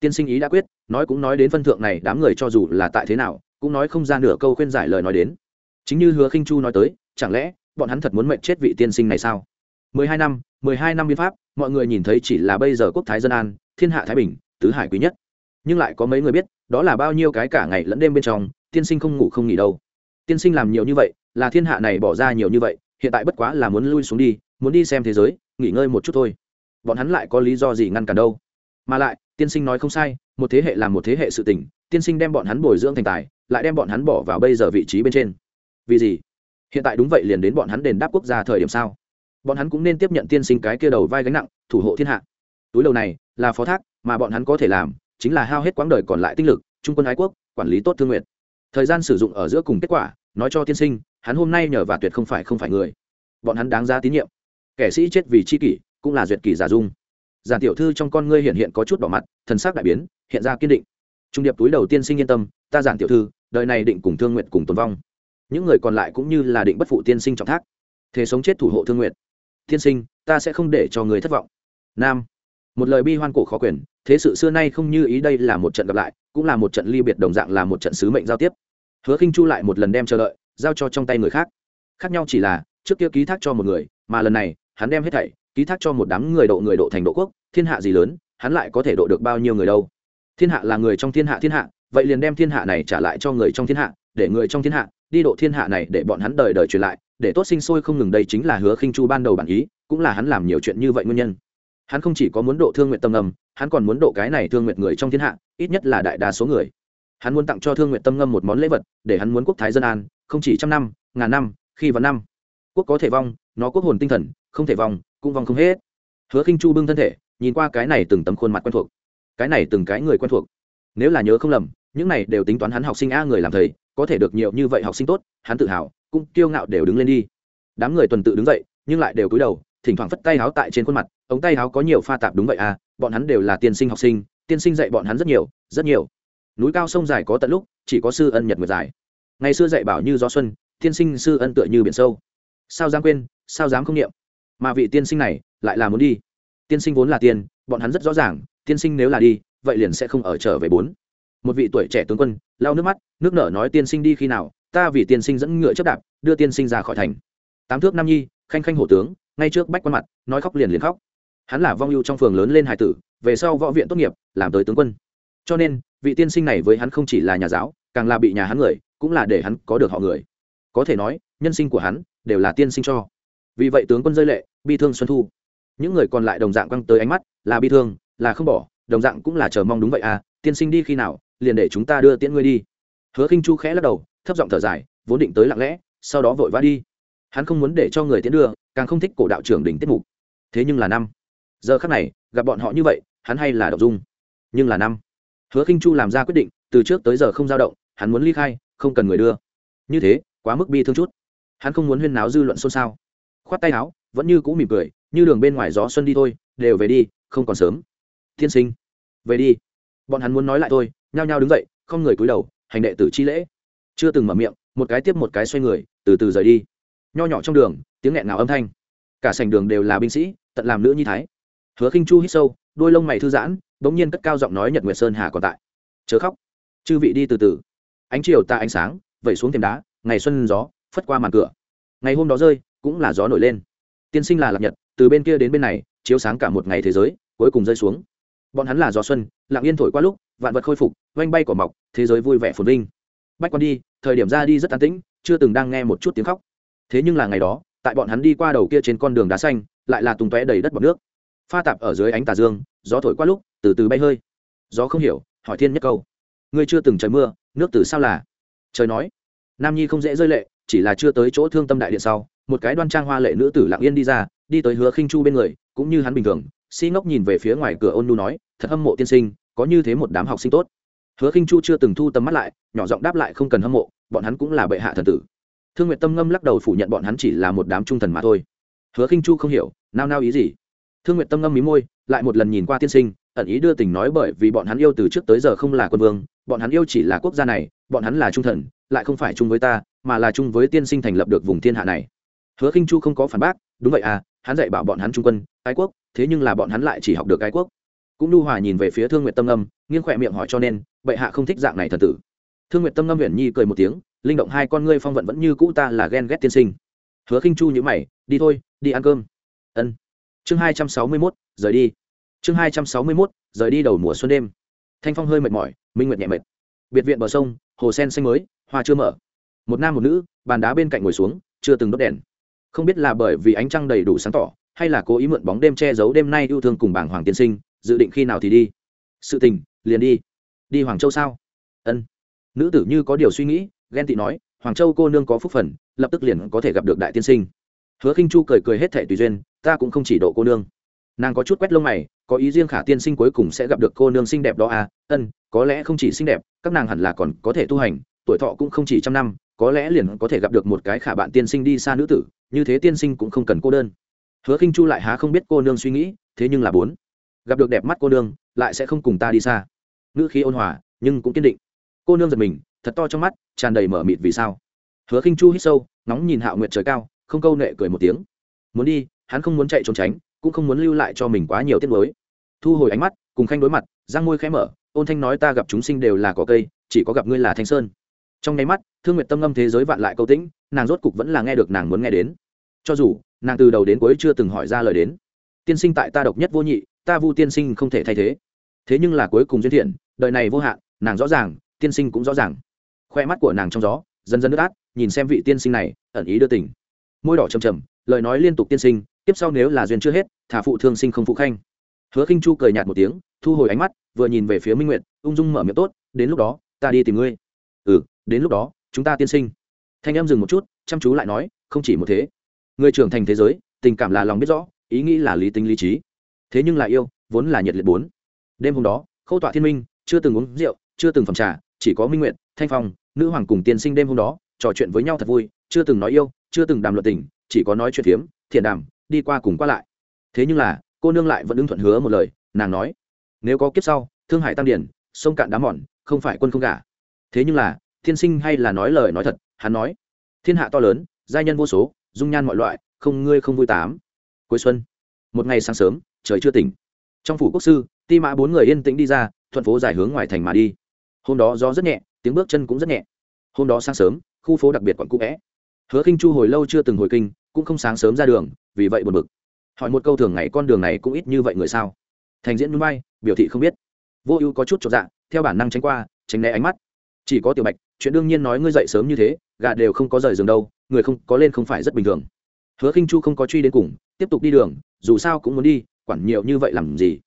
Tiên sinh ý đã quyết, nói cũng nói đến phân thượng này, đám người cho dù là tại thế nào, cũng nói không ra nửa câu khuyên giải lời nói đến chính như hứa khinh chu nói tới, chẳng lẽ bọn hắn thật muốn mệnh chết vị tiên sinh này sao? Mười hai năm, mười hai năm biên pháp, mọi người nhìn thấy chỉ là bây giờ quốc thái dân an, thiên hạ thái bình, tứ hải quý nhất. Nhưng lại có mấy người biết, đó là bao nhiêu cái cả ngày lẫn đêm bên trong, tiên sinh không ngủ không nghỉ đâu. Tiên sinh làm nhiều như vậy, là thiên hạ này bỏ ra nhiều như vậy, hiện tại bất quá là muốn lui xuống đi, muốn đi xem thế giới, nghỉ ngơi một chút thôi. Bọn hắn lại có lý do gì ngăn cản đâu? Mà lại, tiên sinh nói không sai, một thế hệ làm một thế hệ sự tình, tiên sinh đem bọn hắn bồi dưỡng thành tài, lại đem bọn hắn bỏ vào bây giờ vị trí bên trên vì gì? Hiện tại đúng vậy liền đến bọn hắn đền đáp quốc gia thời điểm sao? Bọn hắn cũng nên tiếp nhận tiên sinh cái kia đầu vai gánh nặng, thủ hộ thiên hạ. Túi đầu này là phó thác, mà bọn hắn có thể làm chính là hao hết quãng đời còn lại tinh lực, trung quân ái quốc, quản lý tốt thương nguyện. Thời gian sử dụng ở giữa cùng kết quả, nói cho tiên sinh, hắn hôm nay nhờ và tuyệt không phải không phải người. Bọn hắn đáng ra tín nhiệm. Kẻ sĩ chết vì c h i kỷ, cũng là duyệt kỷ giả dung. Giản tiểu thư trong con ngươi hiện hiện có chút bỏ mặt, thần sắc đại biến, hiện ra kiên định. Trung điệp túi đầu tiên sinh yên tâm, ta giản tiểu thư, đời này định cùng thương nguyện cùng tồn vong những người còn lại cũng như là định bất phụ tiên sinh trọng thác. Thế sống chết thủ hộ thương nguyện. Tiên sinh, ta sẽ không để cho người thất vọng. Nam. Một lời bi hoan cổ khó quyền, thế sự xưa nay không như ý đây là một trận gặp lại, cũng là một trận ly biệt đồng dạng là một trận sứ mệnh giao tiếp. Hứa khinh chu lại một lần đem chờ đợi, giao cho trong tay người khác. Khác nhau chỉ là, trước kia ký thác cho một người, mà lần này, hắn đem hết thảy, ký thác cho một đám người độ người độ thành độ quốc, thiên hạ gì lớn, hắn lại có thể độ được bao nhiêu người đâu. Thiên hạ là người trong thiên hạ thiên hạ vậy liền đem thiên hạ này trả lại cho người trong thiên hạ, để người trong thiên hạ, đi độ thiên hạ này để bọn hắn đời đời truyền lại, để tốt sinh sôi không ngừng đây chính là hứa khinh chu ban đầu bản ý, cũng là hắn làm nhiều chuyện như vậy nguyên nhân. Hắn không chỉ có muốn độ thương nguyện tâm ngầm hắn còn muốn độ cái này thương nguyện người trong thiên hạ, ít nhất là đại đa số người. Hắn muốn tặng cho thương nguyện tâm ngâm một món lễ vật, để hắn muốn quốc thái dân an, không chỉ trăm năm, ngàn năm, khi vào năm. Quốc có thể vong, nó quốc hồn tinh thần, không thể vong, cũng vong không hết. Hứa khinh chu bưng thân thể, nhìn qua cái này từng tấm khuôn mặt quen thuộc. Cái này từng cái người quen thuộc. Nếu là nhớ không lầm những này đều tính toán hắn học sinh a người làm thầy, có thể được nhiều như vậy học sinh tốt, hắn tự hào, cũng kiêu ngạo đều đứng lên đi. Đám người tuần tự đứng dậy, nhưng lại đều cúi đầu, thỉnh thoảng phất tay háo tại trên khuôn mặt, ống tay háo có nhiều pha tạp đúng vậy à bọn hắn đều là tiên sinh học sinh, tiên sinh dạy bọn hắn rất nhiều rất nhiều. Núi cao sông dài có tận lúc, chỉ có sư ân nhật nguyệt dài. Ngày xưa dạy bảo như gió xuân, tiên sinh sư ân tựa như biển sâu. Sao dám quên, sao dám không niệm? Mà vị tiên sinh này, lại là muốn đi. Tiên sinh vốn là tiên, bọn hắn rất rõ ràng, tiên sinh nếu là đi, vậy liền sẽ không ở trở về bốn một vị tuổi trẻ tướng quân, lau nước mắt, nước nở nói tiên sinh đi khi nào, ta vì tiên sinh dẫn ngựa chấp đạp, đưa tiên sinh ra khỏi thành. Tám thước nam nhi, khanh khanh hổ tướng, ngay trước bách quan mặt, nói khóc liền liền khóc. Hắn là vong ưu trong phường lớn lên hải tử, về sau võ viện tốt nghiệp, làm tới tướng quân. Cho nên, vị tiên sinh này với hắn không chỉ là nhà giáo, càng là bị nhà hắn người, cũng là để hắn có được họ người. Có thể nói, nhân sinh của hắn đều là tiên sinh cho. Vì vậy tướng quân rơi lệ, bi thương xuân thu. Những người còn lại đồng dạng quăng tới ánh mắt, là bi thương, là không bỏ, đồng dạng cũng là chờ mong đúng vậy à tiên sinh đi khi nào liền để chúng ta đưa tiễn ngươi đi. Hứa khinh chu khẽ lắc đầu, thấp giọng thở dài, vốn định tới lặng lẽ, sau đó vội vã đi. Hắn không muốn để cho người tiễn đưa, càng không thích cổ đạo trưởng đỉnh tiết mục. Thế nhưng là năm. Giờ khắc này, gặp bọn họ như vậy, hắn hay là đọc dung. Nhưng là năm. Hứa khinh chu làm ra quyết định, từ trước tới giờ không dao động, hắn muốn ly khai, không cần người đưa. Như thế, quá mức bi thương chút. Hắn không muốn huyên náo dư luận xôn xao. Khoát tay áo, vẫn như cũ mỉm cười, như đường bên ngoài gió xuân đi thôi, đều về đi, không còn sớm. Tiên sinh, về đi. Bọn hắn muốn nói lại thôi nhao nhao đứng dậy, không người cúi đầu, hành đệ tử chi lễ. Chưa từng mở miệng, một cái tiếp một cái xoay người, từ từ rời đi. Nho nhỏ trong đường, tiếng nghẹn nào âm thanh. Cả sảnh đường đều là binh sĩ, tận làm nữ nhi thái. Hứa khinh chu hít sâu, đôi lông mày thư giãn, bỗng nhiên cất cao giọng nói nhật nguyệt sơn hà còn tại. Chớ khóc. Chư vị đi từ từ. Ánh chiều ta ánh sáng, vẩy xuống thềm đá, ngày xuân gió, phất qua màn cửa. Ngày hôm đó rơi, cũng là gió nổi lên. Tiên sinh là lạc nhật, từ bên kia đến bên này, chiếu sáng cả một ngày thế giới, cuối cùng rơi xuống bọn hắn là gió xuân, lặng yên thổi qua lúc, vạn vật khôi phục oanh bay cỏ mọc, thế giới vui vẻ phồn vinh. Bách quan đi, thời điểm ra đi rất an tĩnh, chưa từng đang nghe một chút tiếng khóc. Thế nhưng là ngày đó, tại bọn hắn đi qua đầu kia trên con đường đá xanh, lại là tung tóe đầy đất bọt nước. Pha tạp ở dưới ánh tà dương, gió thổi qua lúc, từ từ bay hơi. Gió không hiểu, hỏi thiên nhất câu. Ngươi chưa từng trời mưa, nước từ sao là? Trời nói. Nam nhi không dễ rơi lệ, chỉ là chưa tới chỗ thương tâm đại điện sau, một cái đoan trang hoa lệ nữ tử lặng yên đi ra, đi tới hứa khinh chu bên người, cũng như hắn bình thường si ngốc nhìn về phía ngoài cửa ôn nu nói, thật hâm mộ tiên sinh, có như thế một đám học sinh tốt. Hứa khinh chu chưa từng thu tầm mắt lại, nhỏ giọng đáp lại, không cần hâm mộ, bọn hắn cũng là bệ hạ thần tử. Thương nguyện tâm ngâm lắc đầu phủ nhận bọn hắn chỉ là một đám trung thần mà thôi. Hứa khinh chu không hiểu, nao nao ý gì? Thương nguyện tâm ngâm mí môi, lại một lần nhìn qua tiên sinh, ẩn ý đưa tình nói bởi vì bọn hắn yêu từ trước tới giờ không là quân vương, bọn hắn yêu chỉ là quốc gia này, bọn hắn là trung thần, lại không phải chung với ta, mà là chung với tiên sinh thành lập được vùng thiên hạ này. Hứa khinh chu không có phản bác, đúng vậy à hắn dạy bảo bọn hắn trung quân, ái quốc thế nhưng là bọn hắn lại chỉ học được cái quốc. Cũng lưu hòa nhìn về phía thương nguyện tâm âm nghiêng khỏe miệng hỏi cho nên, bệ hạ không thích dạng này thần tử. Thương nguyện tâm âm huyền nhi cười một tiếng, linh động hai con ngươi phong vận vẫn như cũ ta là ghen ghét tiên sinh. Hứa khinh chu nhữ mày, đi thôi, đi ăn cơm. Ân. Chương hai trăm sáu mươi mốt, rời đi. Chương hai trăm sáu mươi mốt, rời đi đầu mùa xuân đêm. Thanh phong hơi mệt mỏi, minh nguyệt nhẹ mệt. Biệt viện bờ sông, hồ sen xanh mới, hoa chưa mở. Một nam một nữ, bàn đá bên cạnh ngồi xuống, chưa từng đốt đèn. Không biết là bởi vì ánh trăng đầy đủ sáng tỏ hay là cố ý mượn bóng đêm che giấu đêm nay yêu thương cùng bảng hoàng tiên sinh, dự định khi nào thì đi? Sự tình, liền đi. Đi hoàng châu sao? Ân. Nữ tử như có điều suy nghĩ, ghen tị nói, hoàng châu cô nương có phúc phần, lập tức liền có thể gặp được đại tiên sinh. Hứa khinh chu cười cười hết thể tùy duyên, ta cũng không chỉ độ cô nương. Nàng có chút quét lông mày, có ý riêng khả tiên sinh cuối cùng sẽ gặp được cô nương xinh đẹp đó à? Ân, có lẽ không chỉ xinh đẹp, các nàng hẳn là còn có thể tu hành, tuổi thọ cũng không chỉ trăm năm, có lẽ liền có thể gặp được một cái khả bạn tiên sinh đi xa nữ tử, như thế tiên sinh cũng không cần cô đơn hứa khinh chu lại há không biết cô nương suy nghĩ, thế nhưng là bốn. Gặp được đẹp mắt cô nương, lại sẽ không cùng ta đi xa. Ngữ khí ôn hòa, nhưng cũng kiên định. Cô nương giật mình, thật to trong mắt, tràn đầy mở mịt vì sao. Hứa khinh chu hít sâu nóng nhìn hạo nguyệt trời cao, không câu nệ cười một tiếng. Muốn đi, hắn không muốn chạy trốn tránh, cũng không muốn lưu lại cho mình quá nhiều tiết mới thu hồi ánh mắt, cùng khanh đối mặt giang môi khẽ mở, ôn thanh nói ta gặp chúng sinh đều là có cây, chỉ có gặp ngươi là thanh sơn. Trong nháy mắt, thương nguyệt tâm ngâm thế giới vạn lại câu tĩnh, nàng rốt cục vẫn là nghe được nàng muốn nghe đến. Cho dù nàng từ đầu đến cuối chưa từng hỏi ra lời đến. Tiên sinh tại ta độc nhất vô nhị, ta vu tiên sinh không thể thay thế. Thế nhưng là cuối cùng duyên thiện, đời này vô hạn, nàng rõ ràng, tiên sinh cũng rõ ràng. Khoe mắt của nàng trong gió, dần dần nước át, nhìn xem vị tiên sinh này, ẩn ý đưa tình. Môi đỏ trầm trầm, lời nói liên tục tiên sinh, tiếp sau nếu là duyên chưa hết, thả phụ thương sinh không phụ khanh. Hứa khinh chu cười nhạt một tiếng, thu hồi ánh mắt, vừa nhìn về phía minh nguyệt, ung dung mở miệng tốt, đến lúc đó, ta đi tìm ngươi. Ừ đến lúc đó, chúng ta tiên sinh. Thanh em dừng một chút, chăm chú lại nói, không chỉ một thế người trưởng thành thế giới, tình cảm là lòng biết rõ, ý nghĩ là lý tính lý trí. Thế nhưng là yêu, vốn là nhiệt liệt bốn. Đêm hôm đó, khâu tọa thiên minh, chưa từng uống rượu, chưa từng phòng trà, chỉ có minh nguyện, thanh phong, nữ hoàng cùng tiên sinh đêm hôm đó, trò chuyện với nhau thật vui, chưa từng nói yêu, chưa từng đàm luận tình, chỉ có nói chuyện phiếm, thiện đàm, đi qua cùng qua lại. Thế nhưng là, cô nương lại vẫn ứng thuận hứa một lời, nàng nói, nếu có kiếp sau, thương hải tăng điển, sông cạn đá mòn, không phải quân không gả. Thế nhưng là thiên sinh hay là nói lời nói thật, hắn nói, thiên hạ to lớn, giai nhân vô số dung nhan mọi loại, không ngươi không vui tám. Cuối xuân, một ngày sáng sớm, trời chưa tỉnh. Trong phủ quốc sư, ti mã bốn người yên tĩnh đi ra, thuận phố dài hướng ngoài thành mà đi. Hôm đó gió rất nhẹ, tiếng bước chân cũng rất nhẹ. Hôm đó sáng sớm, khu phố đặc biệt quận cũ vẽ hứa khinh chu hồi lâu chưa từng hồi kinh, cũng không sáng sớm ra đường, vì vậy buồn bực. Hỏi một câu thường ngày con đường này cũng ít như vậy người sao? Thành diễn núi bay, biểu thị không biết. Vô ưu có chút chột dạ theo bản năng tránh qua, tránh né ánh mắt. Chỉ có tiểu bạch, chuyện đương nhiên nói ngươi dậy sớm như thế gà đều không có rời giường đâu, người không có lên không phải rất bình thường. Hứa khinh chu không có truy đến cùng, tiếp tục đi đường, dù sao cũng muốn đi, quản nhiều như vậy làm gì?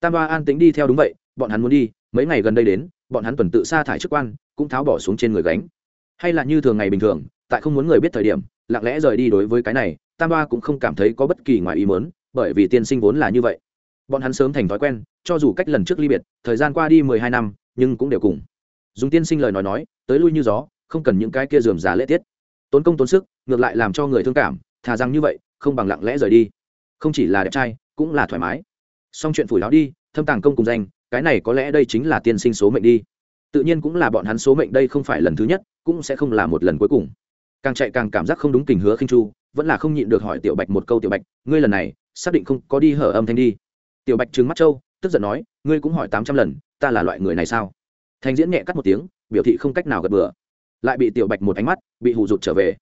Tam ba an tĩnh đi theo đúng vậy, bọn hắn muốn đi, mấy ngày gần đây đến, bọn hắn tuần tự sa thải chức quan, cũng tháo bỏ xuống trên người gánh. Hay là như thường ngày bình thường, tại không muốn người biết thời điểm, lặng lẽ rời đi đối với cái này, tam ba cũng không cảm thấy có bất kỳ ngoài ý mớn bởi vì tiên sinh vốn là như vậy. Bọn hắn sớm thành thói quen, cho dù cách lần trước ly biệt, thời gian qua đi mười hai năm, nhưng cũng đều cùng. Dùng tiên sinh lời nói nói, tới lui như gió không cần những cái kia dườm rà lễ tiết. Tốn công tốn sức, ngược lại làm cho người thương cảm, thà rằng như vậy, không bằng lặng lẽ rời đi. Không chỉ là đẹp trai, cũng là thoải mái. Xong chuyện phủi láo đi, thâm tàng công cùng danh, cái này có lẽ đây chính là tiên sinh số mệnh đi. Tự nhiên cũng là bọn hắn số mệnh đây không phải lần thứ nhất, cũng sẽ không là một lần cuối cùng. Càng chạy càng cảm giác không đúng tình hứa khinh chu, vẫn là không nhịn được hỏi tiểu bạch một câu tiểu bạch, ngươi lần này, xác định không có đi hở âm thanh đi. Tiểu bạch trừng mắt châu tức giận nói, ngươi cũng hỏi tám trăm lần, ta là loại người này sao? Thanh diễn nhẹ cắt một tiếng, biểu thị không cách nào gật bừa lại bị tiểu bạch một ánh mắt, bị hụ rụt trở về.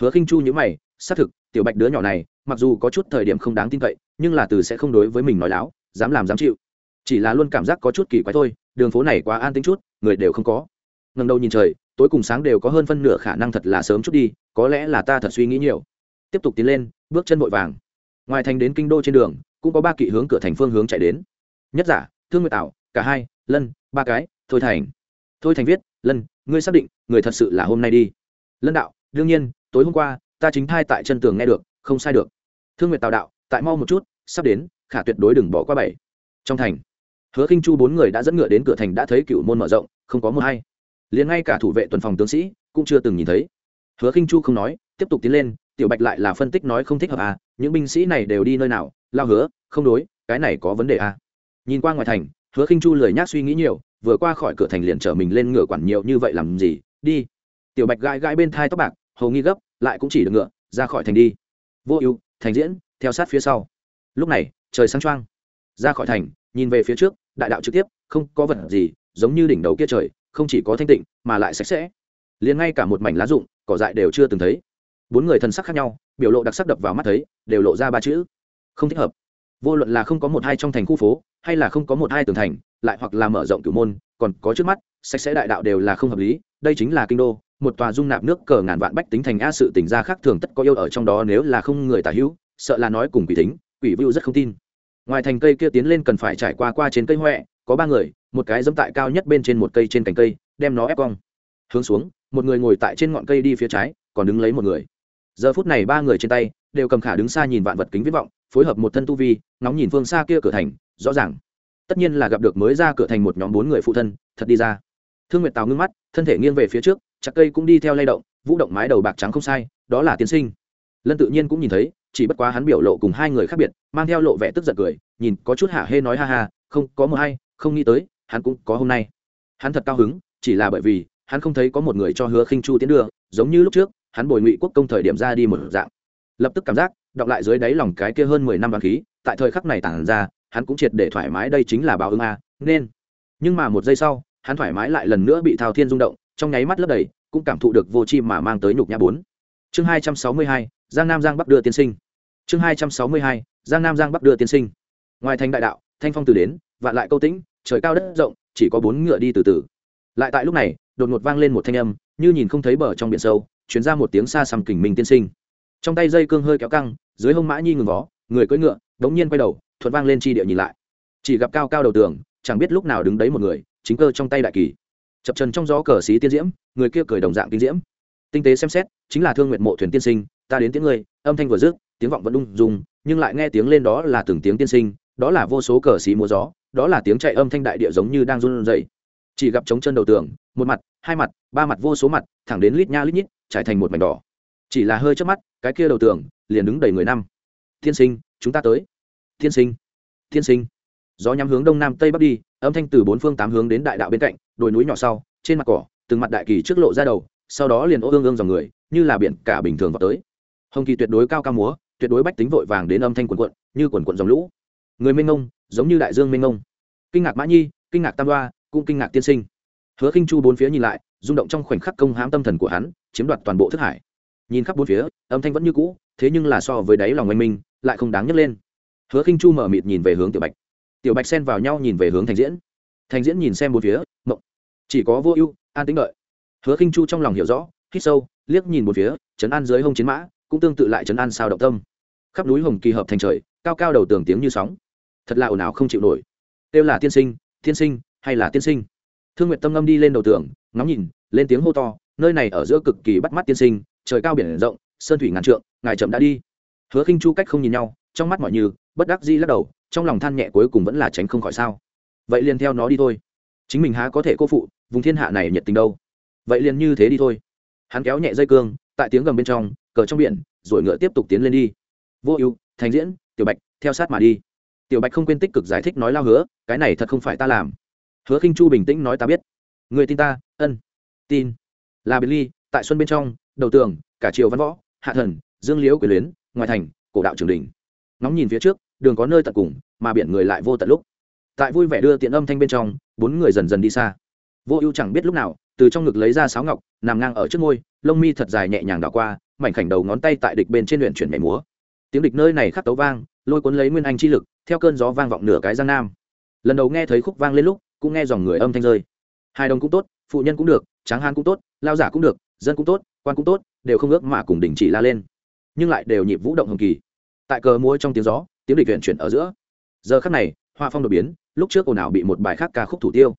Hứa khinh chu nhữ mày, xác thực, tiểu bạch đứa nhỏ này, mặc dù có chút thời điểm không đáng tin cậy, nhưng là từ sẽ không đối với mình nói láo, dám làm dám chịu. Chỉ là luôn cảm giác có chút kỳ quái thôi, đường phố này quá an tính chút, người đều không có. Ngần đầu nhìn trời, tối cùng sáng đều có hơn phân nửa khả năng thật là sớm chút đi, có lẽ là ta thật suy nghĩ nhiều. Tiếp tục tiến lên, bước chân vội vàng. Ngoài thành đến kinh đô trên đường, cũng có ba kỵ hướng cửa thành phương hướng chạy đến. Nhất giả, thương nguyệt tạo cả hai, lân, ba cái, thôi thành. Thôi thành viết, lân, ngươi xác định người thật sự là hôm nay đi. Lân đạo, đương nhiên, tối hôm qua, ta chính thai tại chân tường nghe được, không sai được. Thương nguyệt tào đạo, tại mau một chút, sắp đến, khả tuyệt đối đừng bỏ qua bảy. Trong thành, hứa khinh chu bốn người đã dẫn ngựa đến cửa thành đã thấy cựu môn mở rộng, không có một hay. Liền ngay cả thủ vệ tuần phòng tướng sĩ cũng chưa từng nhìn thấy. Hứa khinh chu không nói, tiếp tục tiến lên, tiểu bạch lại là phân tích nói không thích hợp à những binh sĩ này đều đi nơi nào, lao hứa, không đối, cái này có vấn đề à. Nhìn qua ngoài thành, hứa khinh chu lười nhác suy nghĩ nhiều, vừa qua khỏi cửa thành liền trở mình lên ngựa quản nhiều như vậy làm gì đi. Tiểu bạch gãi gãi bên thai tóc bạc, hầu nghi gấp, lại cũng chỉ được ngựa, ra khỏi thành đi. Vô ưu, thành diễn, theo sát phía sau. Lúc này, trời sáng choang. Ra khỏi thành, nhìn về phía trước, đại đạo trực tiếp, không có vật gì, giống như đỉnh đầu kia trời, không chỉ có thanh tịnh, mà lại sạch sẽ. Liền ngay cả một mảnh lá rụng, cỏ dại đều chưa từng thấy. Bốn người thân sắc khác nhau, biểu lộ đặc sắc đập vào mắt thấy, đều lộ ra ba chữ. Không thích hợp. Vô luận là không có một hai trong thành khu phố, hay là không có một hai tường thành, lại hoặc là mở rộng cửu môn, còn có trước mắt, sạch sẽ đại đạo đều là không hợp lý đây chính là kinh đô, một tòa dung nạp nước cờ ngàn vạn bách tính thành a sự tỉnh ra khác thường tất có yêu ở trong đó nếu là không người tả hữu, sợ là nói cùng quỷ tính, quỷ vưu rất không tin. Ngoài thành cây kia tiến lên cần phải trải qua qua trên cây huệ có ba người, một cái dẫm tại cao nhất bên trên một cây trên cành cây, đem nó ép cong. Hướng xuống, một người ngồi tại trên ngọn cây đi phía trái, còn đứng lấy một người. Giờ phút này ba người trên tay đều cầm khả đứng xa nhìn vạn vật kính viết vọng, phối hợp một thân tu vi nóng nhìn phương xa kia cửa thành, rõ ràng. Tất nhiên là gặp được mới ra cửa thành một nhóm bốn người phụ thân, thật đi ra thương nguyệt tào ngưng mắt, thân thể nghiêng về phía trước, chặt cây cũng đi theo lay động, vũ động mái đầu bạc trắng không sai, đó là tiến sinh. Lân tự nhiên cũng nhìn thấy, chỉ bất quá hắn biểu lộ cùng hai người khác biệt, mang theo lộ vẻ tức giận cười, nhìn có chút hạ hê nói ha ha, không, có mờ hay, không nghĩ tới, hắn cũng có hôm nay. Hắn thật cao hứng, chỉ là bởi vì, hắn không thấy có một người cho hứa khinh chu tiến đưa, giống như lúc trước, hắn bồi ngụy quốc công thời điểm ra đi một dạng. Lập tức cảm giác, đọc lại dưới đáy lòng cái kia hơn mười năm vàng khí, tại thời khắc này tản ra, hắn cũng triệt để thoải mái, đây chính là báo ứng a, nên. Nhưng mà một giây sau hắn thoải mái lại lần nữa bị thao thiên rung động, trong nháy mắt lấp đầy, cũng cảm thụ được vô chi mà mang tới nhục nhã bốn. Chương hai trăm sáu mươi hai, giang nam giang bắc đưa tiên sinh. Chương hai trăm sáu mươi hai, giang nam giang bắc đưa tiên sinh. Ngoài thành đại đạo, thanh phong từ đến, vạn lại câu tĩnh, trời cao đất rộng, chỉ có bốn ngựa đi từ từ. Lại tại lúc này, đột ngột vang lên một thanh âm, như nhìn không thấy bờ trong biển sâu chuyển ra một tiếng xa xăm kình minh tiên sinh. Trong tay dây cương hơi kéo căng, dưới hông mã nhi ngừng vó người cưỡi ngựa, đống nhiên quay đầu, thuận vang lên chi địa nhìn lại. Chỉ gặp cao cao đầu tường, chẳng biết lúc nào đứng đấy một người chính cơ trong tay đại kỳ. Chập trần trong gió cờ xí tiên diễm người kia cười đồng dạng tiên diễm. Tinh tế xem xét chính là thương nguyện mộ thuyền tiên sinh ta đến tiếng người âm thanh vừa dứt, tiếng vọng vẫn ung dung nhưng lại nghe tiếng lên đó là từng tiếng tiên sinh đó là vô số cờ xí múa gió đó là tiếng chạy âm thanh đại địa giống như đang run rẩy. Chỉ gặp trống chân đầu tường một mặt hai mặt ba mặt vô số mặt thẳng đến lít nha lít nhít trải thành một mảnh đỏ. Chỉ là hơi trước mắt cái kia đầu tường liền đứng đầy người năm. Tiên sinh chúng ta tới. Tiên sinh tiên sinh. Gió nhắm hướng đông nam tây bắc đi âm thanh từ bốn phương tám hướng đến đại đạo bên cạnh, đồi núi nhỏ sau, trên mặt cỏ, từng mặt đại kỳ trước lộ ra đầu, sau đó liền ô ương ương dòng người, như là biển cả bình thường vào tới. Hồng kỳ tuyệt đối cao ca múa, tuyệt đối bách tính vội vàng đến âm thanh quần quận như quần quận dòng lũ. Người minh ngông, giống như đại dương minh ngông. Kinh ngạc mã nhi, kinh ngạc tam đoa, cũng kinh ngạc tiên sinh. Hứa khinh chu bốn phía nhìn lại, rung động trong khoảnh khắc công hãm tâm thần của hắn, chiếm đoạt toàn bộ thức hải. Nhìn khắp bốn phía, âm thanh vẫn như cũ, thế nhưng là so với đáy lòng oanh minh, lại không đáng nhấc lên. Hứa khinh chu mở mịt nhìn về hướng tiểu bạch tiểu bạch xen vào nhau nhìn về hướng thành diễn. Thành diễn nhìn xem bốn phía, mộng. Chỉ có vô ưu, an tĩnh đợi. Hứa khinh chu trong lòng hiểu rõ, hít sâu, liếc nhìn một phía chấn an dưới hông chiến mã, cũng tương tự lại chấn an sao động tâm. Khắp núi hồng kỳ hợp thành trời, cao cao đầu tường tiếng như sóng. Thật là ồn ào không chịu nổi. Kêu là tiên sinh tiên sinh, hay là tiên sinh? Thương nguyện tâm ngâm đi lên đầu tường, ngắm nhìn, lên tiếng hô to, nơi này ở giữa cực kỳ bắt mắt tiên sinh, trời cao biển rộng, sơn thủy ngàn trượng, ngài chậm đã đi. Hứa khinh chu cách không nhìn nhau, trong mắt mọi như bất đắc dĩ lắc đầu, trong lòng than nhẹ cuối cùng vẫn là tránh không khỏi sao. Vậy liền theo nó đi thôi. Chính mình há có thể cô phụ, vùng thiên hạ này nhiệt tình đâu. Vậy liền như thế đi thôi. Hắn kéo nhẹ dây cương, tại tiếng gầm bên trong, cờ trong biển, rồi ngựa tiếp tục tiến lên đi. Vô ưu, thành diễn, tiểu bạch, theo sát mà đi. Tiểu bạch không quên tích cực giải thích nói lao hứa, cái này thật không phải ta làm. Hứa khinh chu bình tĩnh nói ta biết. Người tin ta, ân. Tin. Là biệt ly, tại xuân bên trong, đầu tường, cả triều văn võ, hạ thần, dương liễu quyền luyến, ngoài thành, cổ đạo trường đình ngóng nhìn phía trước, đường có nơi tận cùng, mà biển người lại vô tận lúc. Tại vui vẻ đưa tiện âm thanh bên trong, bốn người dần dần đi xa. Vô ưu chẳng biết lúc nào, từ trong ngực lấy ra sáo ngọc, nằm ngang ở trước ngôi, lông mi thật dài nhẹ nhàng đảo qua, mảnh khảnh đầu ngón tay tại địch bên trên luyện chuyển mẻ múa. Tiếng địch nơi này khắc tấu vang, lôi cuốn lấy nguyên anh chi lực, theo cơn gió vang vọng nửa cái giang nam. Lần đầu nghe thấy khúc vang lên lúc, cũng nghe dòng người âm thanh rơi. Hai đồng cũng tốt, phụ nhân cũng được, tráng hán cũng tốt, lao giả cũng được, dân cũng tốt, quan cũng tốt, đều không ước mà cùng đình chỉ la lên. Nhưng lại đều nhịp vũ động hồng kỳ tại cờ múa trong tiếng gió, tiếng địch viện chuyển ở giữa. Giờ khắc này hoa phong đột biến, lúc trước ồn ào bị một bài khác ca khúc thủ tiêu.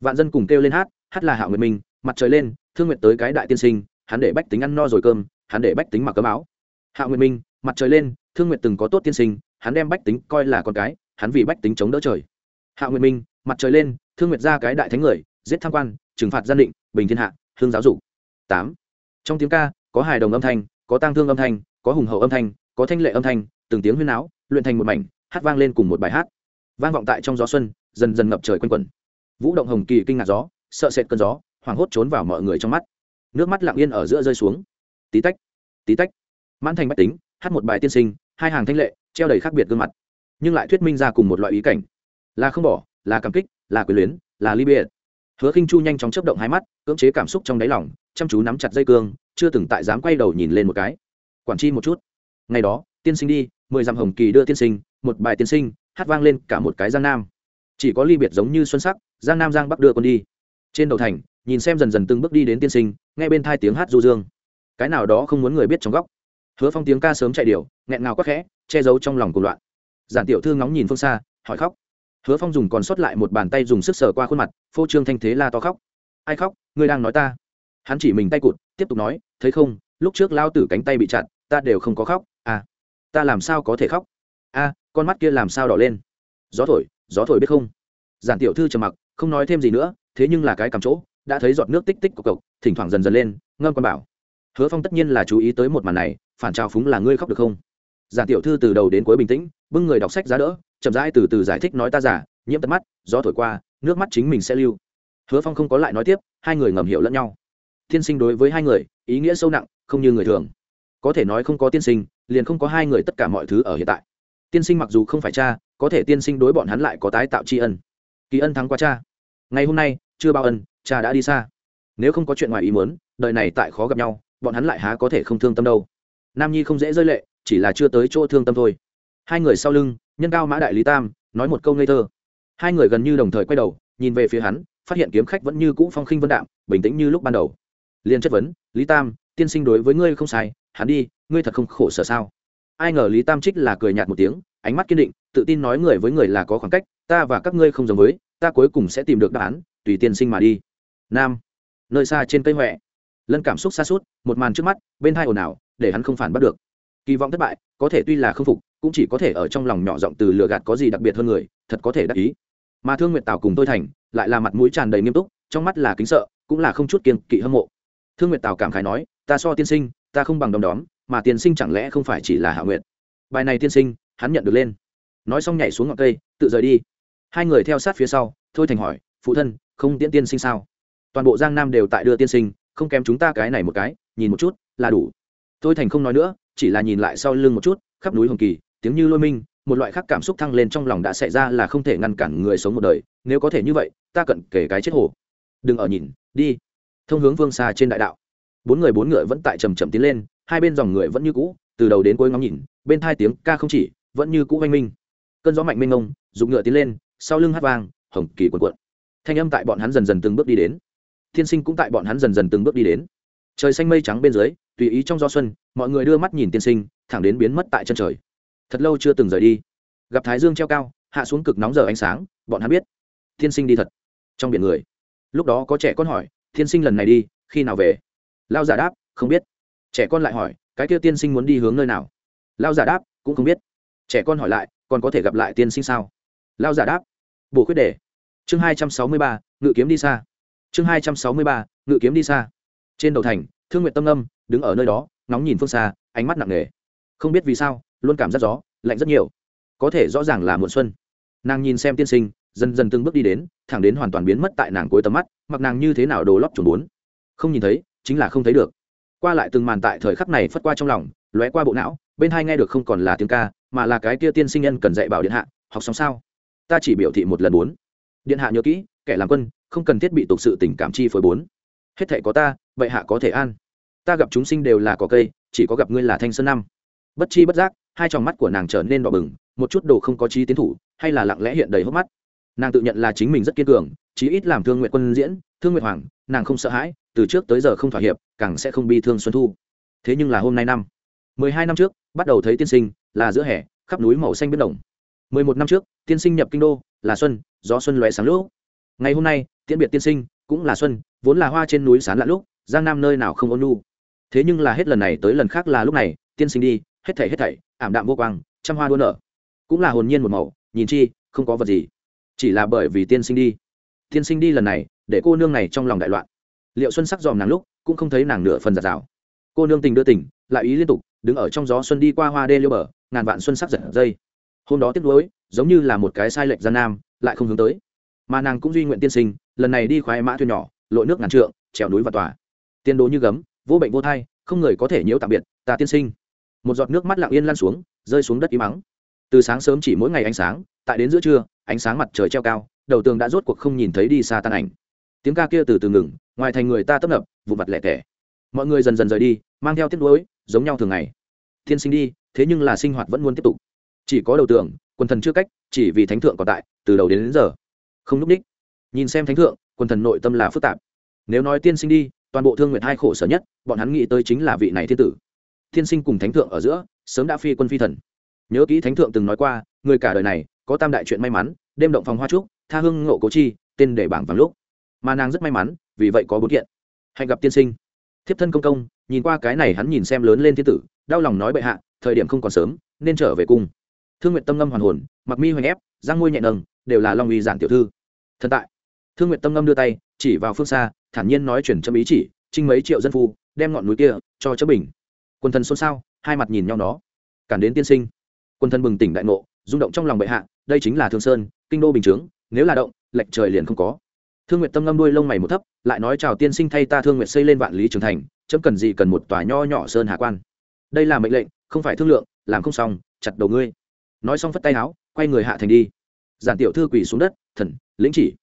Vạn dân cùng kêu lên hát hát là hạo nguyệt minh, mặt trời lên, thương nguyện tới cái đại tiên sinh, hắn để bách tính ăn no rồi cơm, hắn để bách tính mặc cơm áo. Hạo nguyệt minh, mặt trời lên, thương nguyện từng có tốt tiên sinh, hắn đem bách tính coi là con cái, hắn vì bách tính chống đỡ trời. Hạo nguyệt minh, mặt trời lên, thương nguyệt ra cái đại thánh người, giết tham quan, trừng phạt gian định, bình thiên hạ, hương giáo dục. Tám. Trong tiếng ca, có hài đồng âm thanh, có tang thương âm thanh, có hùng hậu âm thanh, có thanh lệ âm thanh từng tiếng huyên áo luyện thành một mảnh, hát vang lên cùng một bài hát. Vang vọng tại trong gió xuân, dần dần ngập trời quanh quẩn. Vũ động hồng kỳ kinh ngạc gió, sợ sệt cơn gió, hoảng hốt trốn vào mọi người trong mắt. Nước mắt lặng yên ở giữa rơi xuống. Tí tách tí tách. Mãn thành bách tính, hát một bài tiên sinh, hai hàng thanh lệ, treo đầy khác biệt gương mặt. Nhưng lại thuyết minh ra cùng một loại ý cảnh. Là không bỏ, là cảm kích, là quyền luyến, là ly biệt. Hứa khinh chu nhanh chóng chấp động hai mắt, cưỡng chế cảm xúc trong đáy lòng, chăm chú nắm chặt dây cương, chưa từng tại dám quay đầu nhìn lên một cái. Quản chi một chút. Ngày đó tiên sinh đi, mười dặm hồng kỳ đưa tiên sinh, một bài tiên sinh, hát vang lên cả một cái giang nam. Chỉ có ly biệt giống như xuân sắc, giang nam giang bắc đưa con đi. Trên đầu thành, nhìn xem dần dần từng bước đi đến tiên sinh, nghe bên thai tiếng hát du dương. Cái nào đó không muốn người biết trong góc. Hứa phong tiếng ca sớm chạy điều nghẹn ngào quắc khẽ, che giấu trong lòng cùng loạn. Giản tiểu thư ngóng nhìn phương xa, hỏi khóc. Hứa phong dùng còn sót lại một bàn tay dùng sức sờ qua khuôn mặt, phô trương thanh thế la to khóc. Ai khóc? Ngươi đang nói ta. Hắn chỉ mình tay cụt, tiếp tục nói, thấy không, lúc trước lao tử cánh tay bị chặn ta đều không có khóc à ta làm sao có thể khóc? A, con mắt kia làm sao đỏ lên? Gió thổi gió thổi biết không? Giản tiểu thư trầm mặc, không nói thêm gì nữa, thế nhưng là cái cầm chỗ, đã thấy giọt nước tích tích của cậu thỉnh thoảng dần dần lên, ngâm con bảo. Hứa phong tất nhiên là chú ý tới một màn này, phản trào phúng là ngươi khóc được không? Giản tiểu thư từ đầu đến cuối bình tĩnh, bưng người đọc sách giá đỡ, chậm rãi từ từ giải thích nói ta giả nhiễm tận mắt, gió thổi qua, nước mắt chính mình sẽ lưu. Hứa phong không có lại nói tiếp, hai người ngầm hiểu lẫn nhau. Tiên sinh đối với hai người, ý nghĩa sâu nặng, không như người thường. Có thể nói không có tiên sinh liền không có hai người tất cả mọi thứ ở hiện tại. Tiên sinh mặc dù không phải cha, có thể tiên sinh đối bọn hắn lại có tái tạo tri ân. Kỳ ân thắng qua cha. Ngày hôm nay, chưa bao ân, cha đã đi xa. Nếu không có chuyện ngoài ý muốn, đời này tại khó gặp nhau, bọn hắn lại há có thể không thương tâm đâu. Nam nhi không dễ rơi lệ, chỉ là chưa tới chỗ thương tâm thôi. Hai người sau lưng, nhân cao mã đại lý tam, nói một câu ngây thơ. Hai người gần như đồng thời quay đầu, nhìn về phía hắn, phát hiện kiếm khách vẫn như cũ phong khinh vân đạm, bình tĩnh như lúc ban đầu. Liền chất vấn, lý tam, tiên sinh đối với ngươi không sai, hắn đi ngươi thật không khổ sở sao? Ai ngờ lý tam trích là cười nhạt một tiếng, ánh mắt kiên định, tự tin nói người với người là có khoảng cách, ta và các ngươi không giống với, ta cuối cùng sẽ tìm được đáp án, tùy tiên sinh mà đi. Nam, nơi xa trên cây huệ lân cảm xúc xa suốt, một màn trước mắt, bên hai ồn ào, để hắn không phản bắt được. Kỳ vọng thất bại, có thể tuy là không phục, cũng chỉ có thể ở trong lòng nhỏ giọng từ lừa gạt có gì đặc biệt hơn người, thật có thể đắc ý. Mà thương nguyện tào cùng tôi thành, lại là mặt mũi tràn đầy nghiêm túc, trong mắt là kính sợ, cũng là không chút kiên kỵ hâm mộ. Thương nguyện tào cảm khái nói, ta so tiên sinh, ta không bằng đom đóm mà tiên sinh chẳng lẽ không phải chỉ là hạ nguyện bài này tiên sinh, hắn nhận được lên. Nói xong nhảy xuống ngọn cây, tự rời đi. Hai người theo sát phía sau, thôi thành hỏi, phụ thân, không tiễn tiên sinh sao? Toàn bộ giang nam đều tại đưa tiên sinh, không kém chúng ta cái này một cái, nhìn một chút là đủ. Thôi thành không nói nữa, chỉ là nhìn lại sau lưng một chút, khắp núi hồng kỳ, tiếng như lôi minh, một loại khác cảm xúc thăng lên trong lòng đã xảy ra là không thể ngăn cản người sống một đời, nếu có thể như vậy, ta cận kể cái chết hồ. Đừng ở nhìn, đi. Thông hướng vương xa trên đại đạo. Bốn người bốn ngựa vẫn tại trầm trầm tiến lên hai bên dòng người vẫn như cũ, từ đầu đến cuối ngóng nhìn, bên thai tiếng ca không chỉ, vẫn như cũ oanh minh. Cơn gió mạnh mênh mông dùng ngựa tiến lên, sau lưng hát vang, hồng kỳ quần quận thanh âm tại bọn hắn dần dần từng bước đi đến. Thiên sinh cũng tại bọn hắn dần dần từng bước đi đến. Trời xanh mây trắng bên dưới, tùy ý trong gió xuân, mọi người đưa mắt nhìn tiên sinh, thẳng đến biến mất tại chân trời. Thật lâu chưa từng rời đi. Gặp thái dương treo cao, hạ xuống cực nóng giờ ánh sáng, bọn hắn biết, tiên sinh đi thật. Trong biển người. Lúc đó có trẻ con hỏi, tiên sinh lần này đi, khi nào về? Lao giả đáp, không biết trẻ con lại hỏi, cái kia tiên sinh muốn đi hướng nơi nào? Lao giả đáp, cũng không biết. Trẻ con hỏi lại, còn có thể gặp lại tiên sinh sao? Lao giả đáp, bổ khuyết đề. Chương hai trăm sáu mươi ba, ngự kiếm đi xa. Chương hai trăm sáu mươi ba, ngự kiếm đi xa. Trên đầu thành, thương nguyện tâm âm, đứng ở nơi đó, ngóng nhìn phương xa, ánh mắt nặng nề. Không biết vì sao, luôn cảm giác gió, lạnh rất nhiều. Có thể rõ ràng là muộn xuân. Nàng nhìn xem tiên sinh, dần dần từng bước đi đến, thẳng đến hoàn toàn biến mất tại nàng cuối tầm mắt, mặc nàng như thế nào đồ lót chuẩn bốn. Không nhìn thấy, chính là không thấy được qua lại từng màn tại thời khắc này phất qua trong lòng, lóe qua bộ não, bên hai nghe được không còn là tiếng ca, mà là cái kia tiên sinh nhân cần dạy bảo điện hạ, học xong sao? Ta chỉ biểu thị một lần bốn. Điện hạ nhớ kỹ, kẻ làm quân, không cần thiết bị tục sự tình cảm chi phối bốn. Hết thể có ta, vậy hạ có thể an. Ta gặp chúng sinh đều là có cây, chỉ có gặp ngươi là thanh sơn năm. Bất chi bất giác, hai tròng mắt của nàng trở nên đỏ bừng, một chút đồ không có chi tiến thủ, hay là lặng lẽ hiện đầy hốc mắt. Nàng tự nhận là chính mình rất kiên cường, chí ít làm thương nguyện quân diễn, thương nguyện hoàng, nàng không sợ hãi từ trước tới giờ không thỏa hiệp, càng sẽ không bi thương xuân thu. Thế nhưng là hôm nay năm, mười hai năm trước, bắt đầu thấy tiên sinh, là giữa hè, khắp núi màu xanh biến động. mười một năm trước, tiên sinh nhập kinh đô, là xuân, gió xuân lóe sáng lũ ngày hôm nay, tiễn biệt tiên sinh, cũng là xuân, vốn là hoa trên núi sán lạ lúc, giang nam nơi nào không ôn nu thế nhưng là hết lần này tới lần khác là lúc này, tiên sinh đi, hết thảy hết thảy, ảm đạm vô quang, trăm hoa đua nở. Cũng là hồn nhiên một màu, nhìn chi, không có vật gì. Chỉ là bởi vì tiên sinh đi. Tiên sinh đi lần này, để cô nương này trong lòng đại loạn liệu xuân sắc dòm nàng lúc, cũng không thấy nàng nửa phần giặt rào. Cô nương tình đưa tình, lại ý liên tục, đứng ở trong gió xuân đi qua hoa đê liêu bờ, ngàn vạn xuân sắc giật dây. Hôm đó tiếc nuối, giống như là một cái sai lệch gian nam, lại không hướng tới. Mà nàng cũng duy nguyện tiên sinh, lần này đi khoái mã thuyền nhỏ, lội nước ngàn trượng, trèo núi và tòa. Tiên đồ như gấm, vô bệnh vô thai, không người có thể nhiễu tạm biệt, ta tiên sinh. Một giọt nước mắt lặng yên lan xuống, rơi xuống đất im mắng từ sáng sớm chỉ mỗi ngày ánh sáng, tại đến giữa trưa, ánh sáng mặt trời treo cao, đầu tường đã rốt cuộc không nhìn thấy đi xa tan ảnh tiếng ca kia từ từ ngừng ngoài thành người ta tấp nập vụ mặt lẻ tẻ. Mọi người dần dần rời đi mang theo tiếp nối giống nhau thường ngày. Thiên sinh đi thế nhưng là sinh hoạt vẫn luôn tiếp tục. Chỉ có đầu tưởng, quần thần chưa cách chỉ vì thánh thượng còn tại từ đầu đến, đến giờ. Không núp đích nhìn xem thánh thượng quần thần nội tâm là phức tạp. Nếu nói tiên sinh đi toàn bộ thương nguyện hai khổ sở nhất bọn hắn nghĩ tới chính là vị này thiên tử. Thiên sinh cùng thánh thượng ở giữa sớm đã phi quân phi thần. Nhớ kỹ thánh thượng từng nói qua người cả đời này có tam đại chuyện may mắn đêm động phòng hoa trúc tha hương ngộ cố chi tên để bảng vàng lúc mà nàng rất may mắn, vì vậy có bốn kiện. Hạnh gặp tiên sinh. Thiếp thân công công, nhìn qua cái này hắn nhìn xem lớn lên thiên tử, đau lòng nói bệ hạ, thời điểm không còn sớm, nên trở về cung. Thương nguyện tâm ngâm hoàn hồn, mặc mi hoành ép giang ngôi nhẹ nâng, đều là long uy giản tiểu thư. Thần tại. Thương nguyện tâm ngâm đưa tay, chỉ vào phương xa, thản nhiên nói chuyển châm ý chỉ, trinh mấy triệu dân phu, đem ngọn núi kia, cho chớ bình. Quân thần xôn xao, hai mặt nhìn nhau nó. Cản đến tiên sinh. Quân thần bừng tỉnh đại ngộ, rung động trong lòng bệ hạ, đây chính là thương sơn, kinh đô bình chướng, nếu là động, lệch trời liền không có thương nguyện tâm ngâm đuôi lông mày một thấp, lại nói, chào tiên sinh, thay ta thương nguyện xây lên vạn lý trường thành, chấm cần gì cần một tòa nho nhỏ sơn hạ quan. Đây là mệnh lệnh, không phải thương lượng, làm không xong, chặt đầu ngươi. Nói xong phất tay áo, quay người hạ thành đi. Giản tiểu thư quỳ xuống đất, thần, lĩnh chỉ.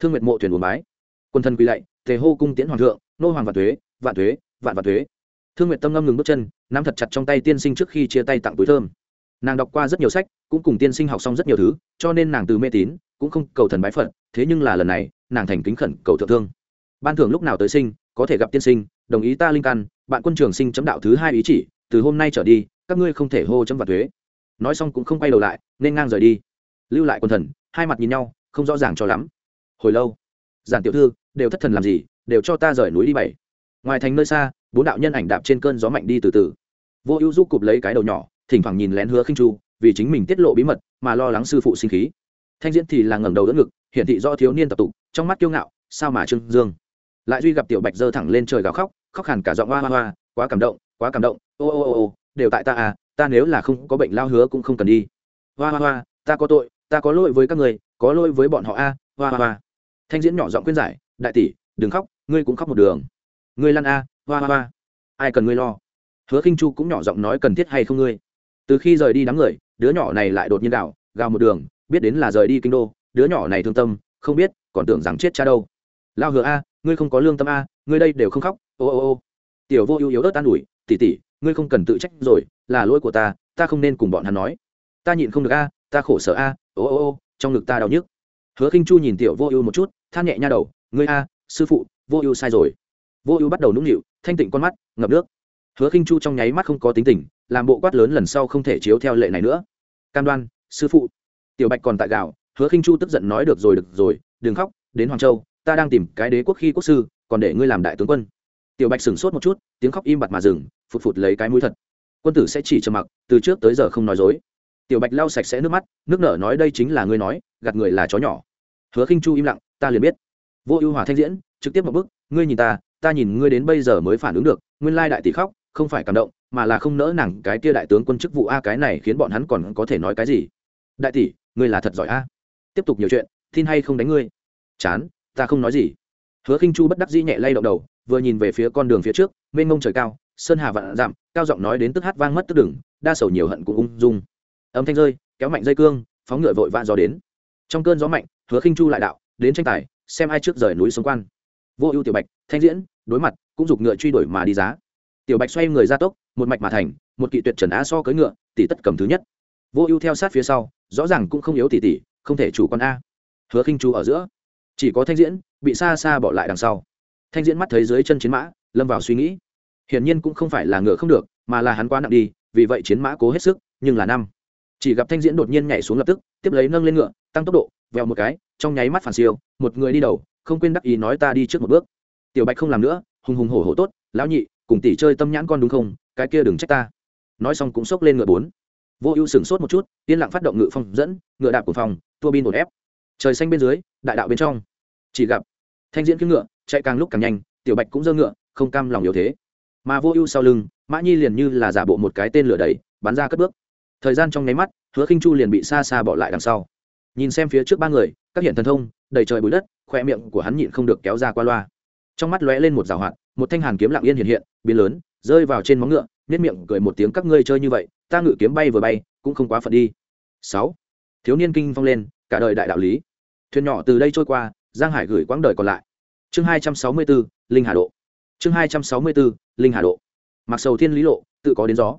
Thương nguyệt mộ thuyền buồn bái. Quân thần quỳ lạy, tề hô cung tiễn hoàng thượng, nô hoàng vạn thuế vạn thuế vạn vạn thuế thương nguyệt tâm ngâm ngừng bước chân, nắm thật chặt trong tay tiên sinh trước khi chia tay tặng túi thơm. Nàng đọc qua rất nhiều sách, cũng cùng tiên sinh học xong rất nhiều thứ, cho nên nàng từ mê tín, cũng không cầu thần bái phật, thế nhưng là lần này nàng thành kính khẩn cầu thượng thương. Ban thưởng lúc nào tới sinh, có thể gặp tiên sinh, đồng ý ta linh căn, bạn quân trường sinh chấm đạo thứ hai ý chỉ, từ hôm nay trở đi, các ngươi không thể hô chấm vào thuế. Nói xong cũng không quay đầu lại, nên ngang rời đi. Lưu lại quân thần, hai mặt nhìn nhau, không rõ ràng cho lắm. Hồi lâu, giản tiểu thư, đều thất thần làm gì, đều cho ta rời núi đi bảy. Ngoài thành nơi xa, bốn đạo nhân ảnh đạp trên cơn gió mạnh đi từ từ. Vô ưu giúp cụp lấy cái đầu nhỏ, thỉnh thoảng nhìn lén hứa khinh chu, vì chính mình tiết lộ bí mật, mà lo lắng sư phụ sinh khí thanh diễn thì là ngẩng đầu đỡ ngực, hiển thị do thiếu niên tập tụ trong mắt kiêu ngạo, sao mà trương dương? Lại duy gặp tiểu bạch dơ thẳng lên trời gào khóc khóc hẳn cả giọng hoa hoa hoa, quá cảm động, quá cảm động, ô ô ô ô, đều tại ta à ta nếu là không có bệnh lao hứa cũng không cần đi. Hoa hoa hoa, ta có tội, ta có lỗi với các người, có lỗi với bọn họ a hoa hoa hoa. Thanh diễn nhỏ giọng khuyên giải, đại tỷ, đừng khóc, ngươi cũng khóc một đường. Ngươi lăn a hoa hoa hoa, ai cần ngươi lo? Hứa khinh chu cũng nhỏ giọng nói cần thiết hay không ngươi. Từ khi rời đi đám người, đứa nhỏ này lại đột nhiên gào gào một đường biết đến là rời đi kinh đô, đứa nhỏ này thương tâm, không biết còn tưởng rằng chết cha đâu. Lao hứa a, ngươi không có lương tâm a, ngươi đây đều không khóc, ô ô ô. Tiểu vô ưu yếu ớt an ủi tỉ tỉ ngươi không cần tự trách rồi, là lỗi của ta ta không nên cùng bọn hắn nói. Ta nhịn không được a, ta khổ sở a, ô ô ô, trong ngực ta đau nhức. Hứa khinh chu nhìn tiểu vô ưu một chút, than nhẹ nha đầu, ngươi a, sư phụ, vô ưu sai rồi. Vô ưu bắt đầu nũng nịu, thanh tịnh con mắt, ngập nước. Hứa khinh chu trong nháy mắt không có tính tình, làm bộ quát lớn lần sau không thể chiếu theo lệ này nữa. Cam đoan, sư phụ tiểu bạch còn tại gạo hứa khinh chu tức giận nói được rồi được rồi, đừng khóc, đến hoàng châu, ta đang tìm cái đế quốc khi quốc sư, còn để ngươi làm đại tướng quân. Tiểu bạch sửng sốt một chút, tiếng khóc im bặt mà dừng, phụt phụt lấy cái mũi thật. Quân tử sẽ chỉ trầm mặc, từ trước tới giờ không nói dối. Tiểu bạch lau sạch sẽ nước mắt, nước nở nói đây chính là ngươi nói, gạt người là chó nhỏ. Hứa khinh chu im lặng, ta liền biết. Vô ưu hòa thanh diễn, trực tiếp một bức ngươi nhìn ta ta nhìn ngươi đến bây giờ mới phản ứng được, nguyên lai đại tỷ khóc, không phải cảm động, mà là không nỡ nàng cái kia đại tướng quân chức vụ a, cái này khiến bọn hắn còn có thể nói cái gì? Đại tỷ ngươi là thật giỏi a. Tiếp tục nhiều chuyện, tin hay không đánh ngươi? Chán, ta không nói gì. Hứa khinh chu bất đắc dĩ nhẹ lay động đầu, vừa nhìn về phía con đường phía trước, mênh mông trời cao, sơn hà vạn dặm, cao giọng nói đến tức hát vang mất tức đừng, đa sầu nhiều hận cũng ung dung. Âm thanh rơi, kéo mạnh dây cương, phóng ngựa vội vã gió đến. Trong cơn gió mạnh, hứa khinh chu lại đạo, đến tranh tài, xem ai trước rời núi xuống quan. Vô ưu tiểu bạch, thanh diễn, đối mặt, cũng giục ngựa truy đuổi mà đi giá. Tiểu bạch xoay người ra tốc, một mạch mà thành, một kỵ tuyệt trần á so cưỡi ngựa, tỷ tất cầm thứ nhất. Vô ưu theo sát phía sau rõ ràng cũng không yếu tỷ tỷ không thể chủ con a. Hứa khinh chu ở giữa, chỉ có thanh diễn bị xa xa bỏ lại đằng sau. Thanh diễn mắt thấy dưới chân chiến mã, lâm vào suy nghĩ. Hiển nhiên cũng không phải là ngựa không được, mà là hắn quá nặng đi, vì vậy chiến mã cố hết sức, nhưng là năm. Chỉ gặp thanh diễn đột nhiên nhảy xuống lập tức, tiếp lấy nâng lên ngựa, tăng tốc độ, vèo một cái, trong nháy mắt phản siêu, một người đi đầu, không quên đắc ý nói ta đi trước một bước. Tiểu bạch không làm nữa, hùng hùng hổ hổ tốt, lão nhị, cùng tỷ chơi tâm nhãn con đúng không, cái kia đừng trách ta. Nói xong cũng xốc lên ngựa bốn vô ưu sửng sốt một chút, yên lặng phát động ngựa phong dẫn, ngựa đạp của phòng, tua bin ổn ép. Trời xanh bên dưới, đại đạo bên trong. Chỉ gặp, thanh diễn kiếm ngựa chạy càng lúc càng nhanh, tiểu bạch cũng dơ ngựa, không cam lòng yếu thế. Mà vô ưu sau lưng, mã nhi liền như là giả bộ một cái tên lửa đầy bắn ra cất bước. Thời gian trong nháy mắt, hứa khinh chu liền bị xa xa bỏ lại đằng sau. Nhìn xem phía trước ba người, các hiện thần thông, đầy trời bụi đất khoe miệng của hắn nhịn không được kéo ra qua loa. Trong mắt lóe lên một rào hoạt, một thanh hàn kiếm lặng yên hiện hiện, biến lớn rơi vào trên móng ngựa nết miệng cười một tiếng, các ngươi chơi như vậy, ta ngự kiếm bay vừa bay, cũng không quá phận đi. Sáu. Thiếu niên kinh phong lên, cả đời đại đạo lý. Thuyền nhỏ từ đây trôi qua, giang hải gửi quãng đời còn lại. Chương hai trăm sáu mươi bốn, linh hà độ. Chương hai trăm sáu mươi bốn, linh hà độ. Mặc sầu thiên lý lộ, tự có đến gió.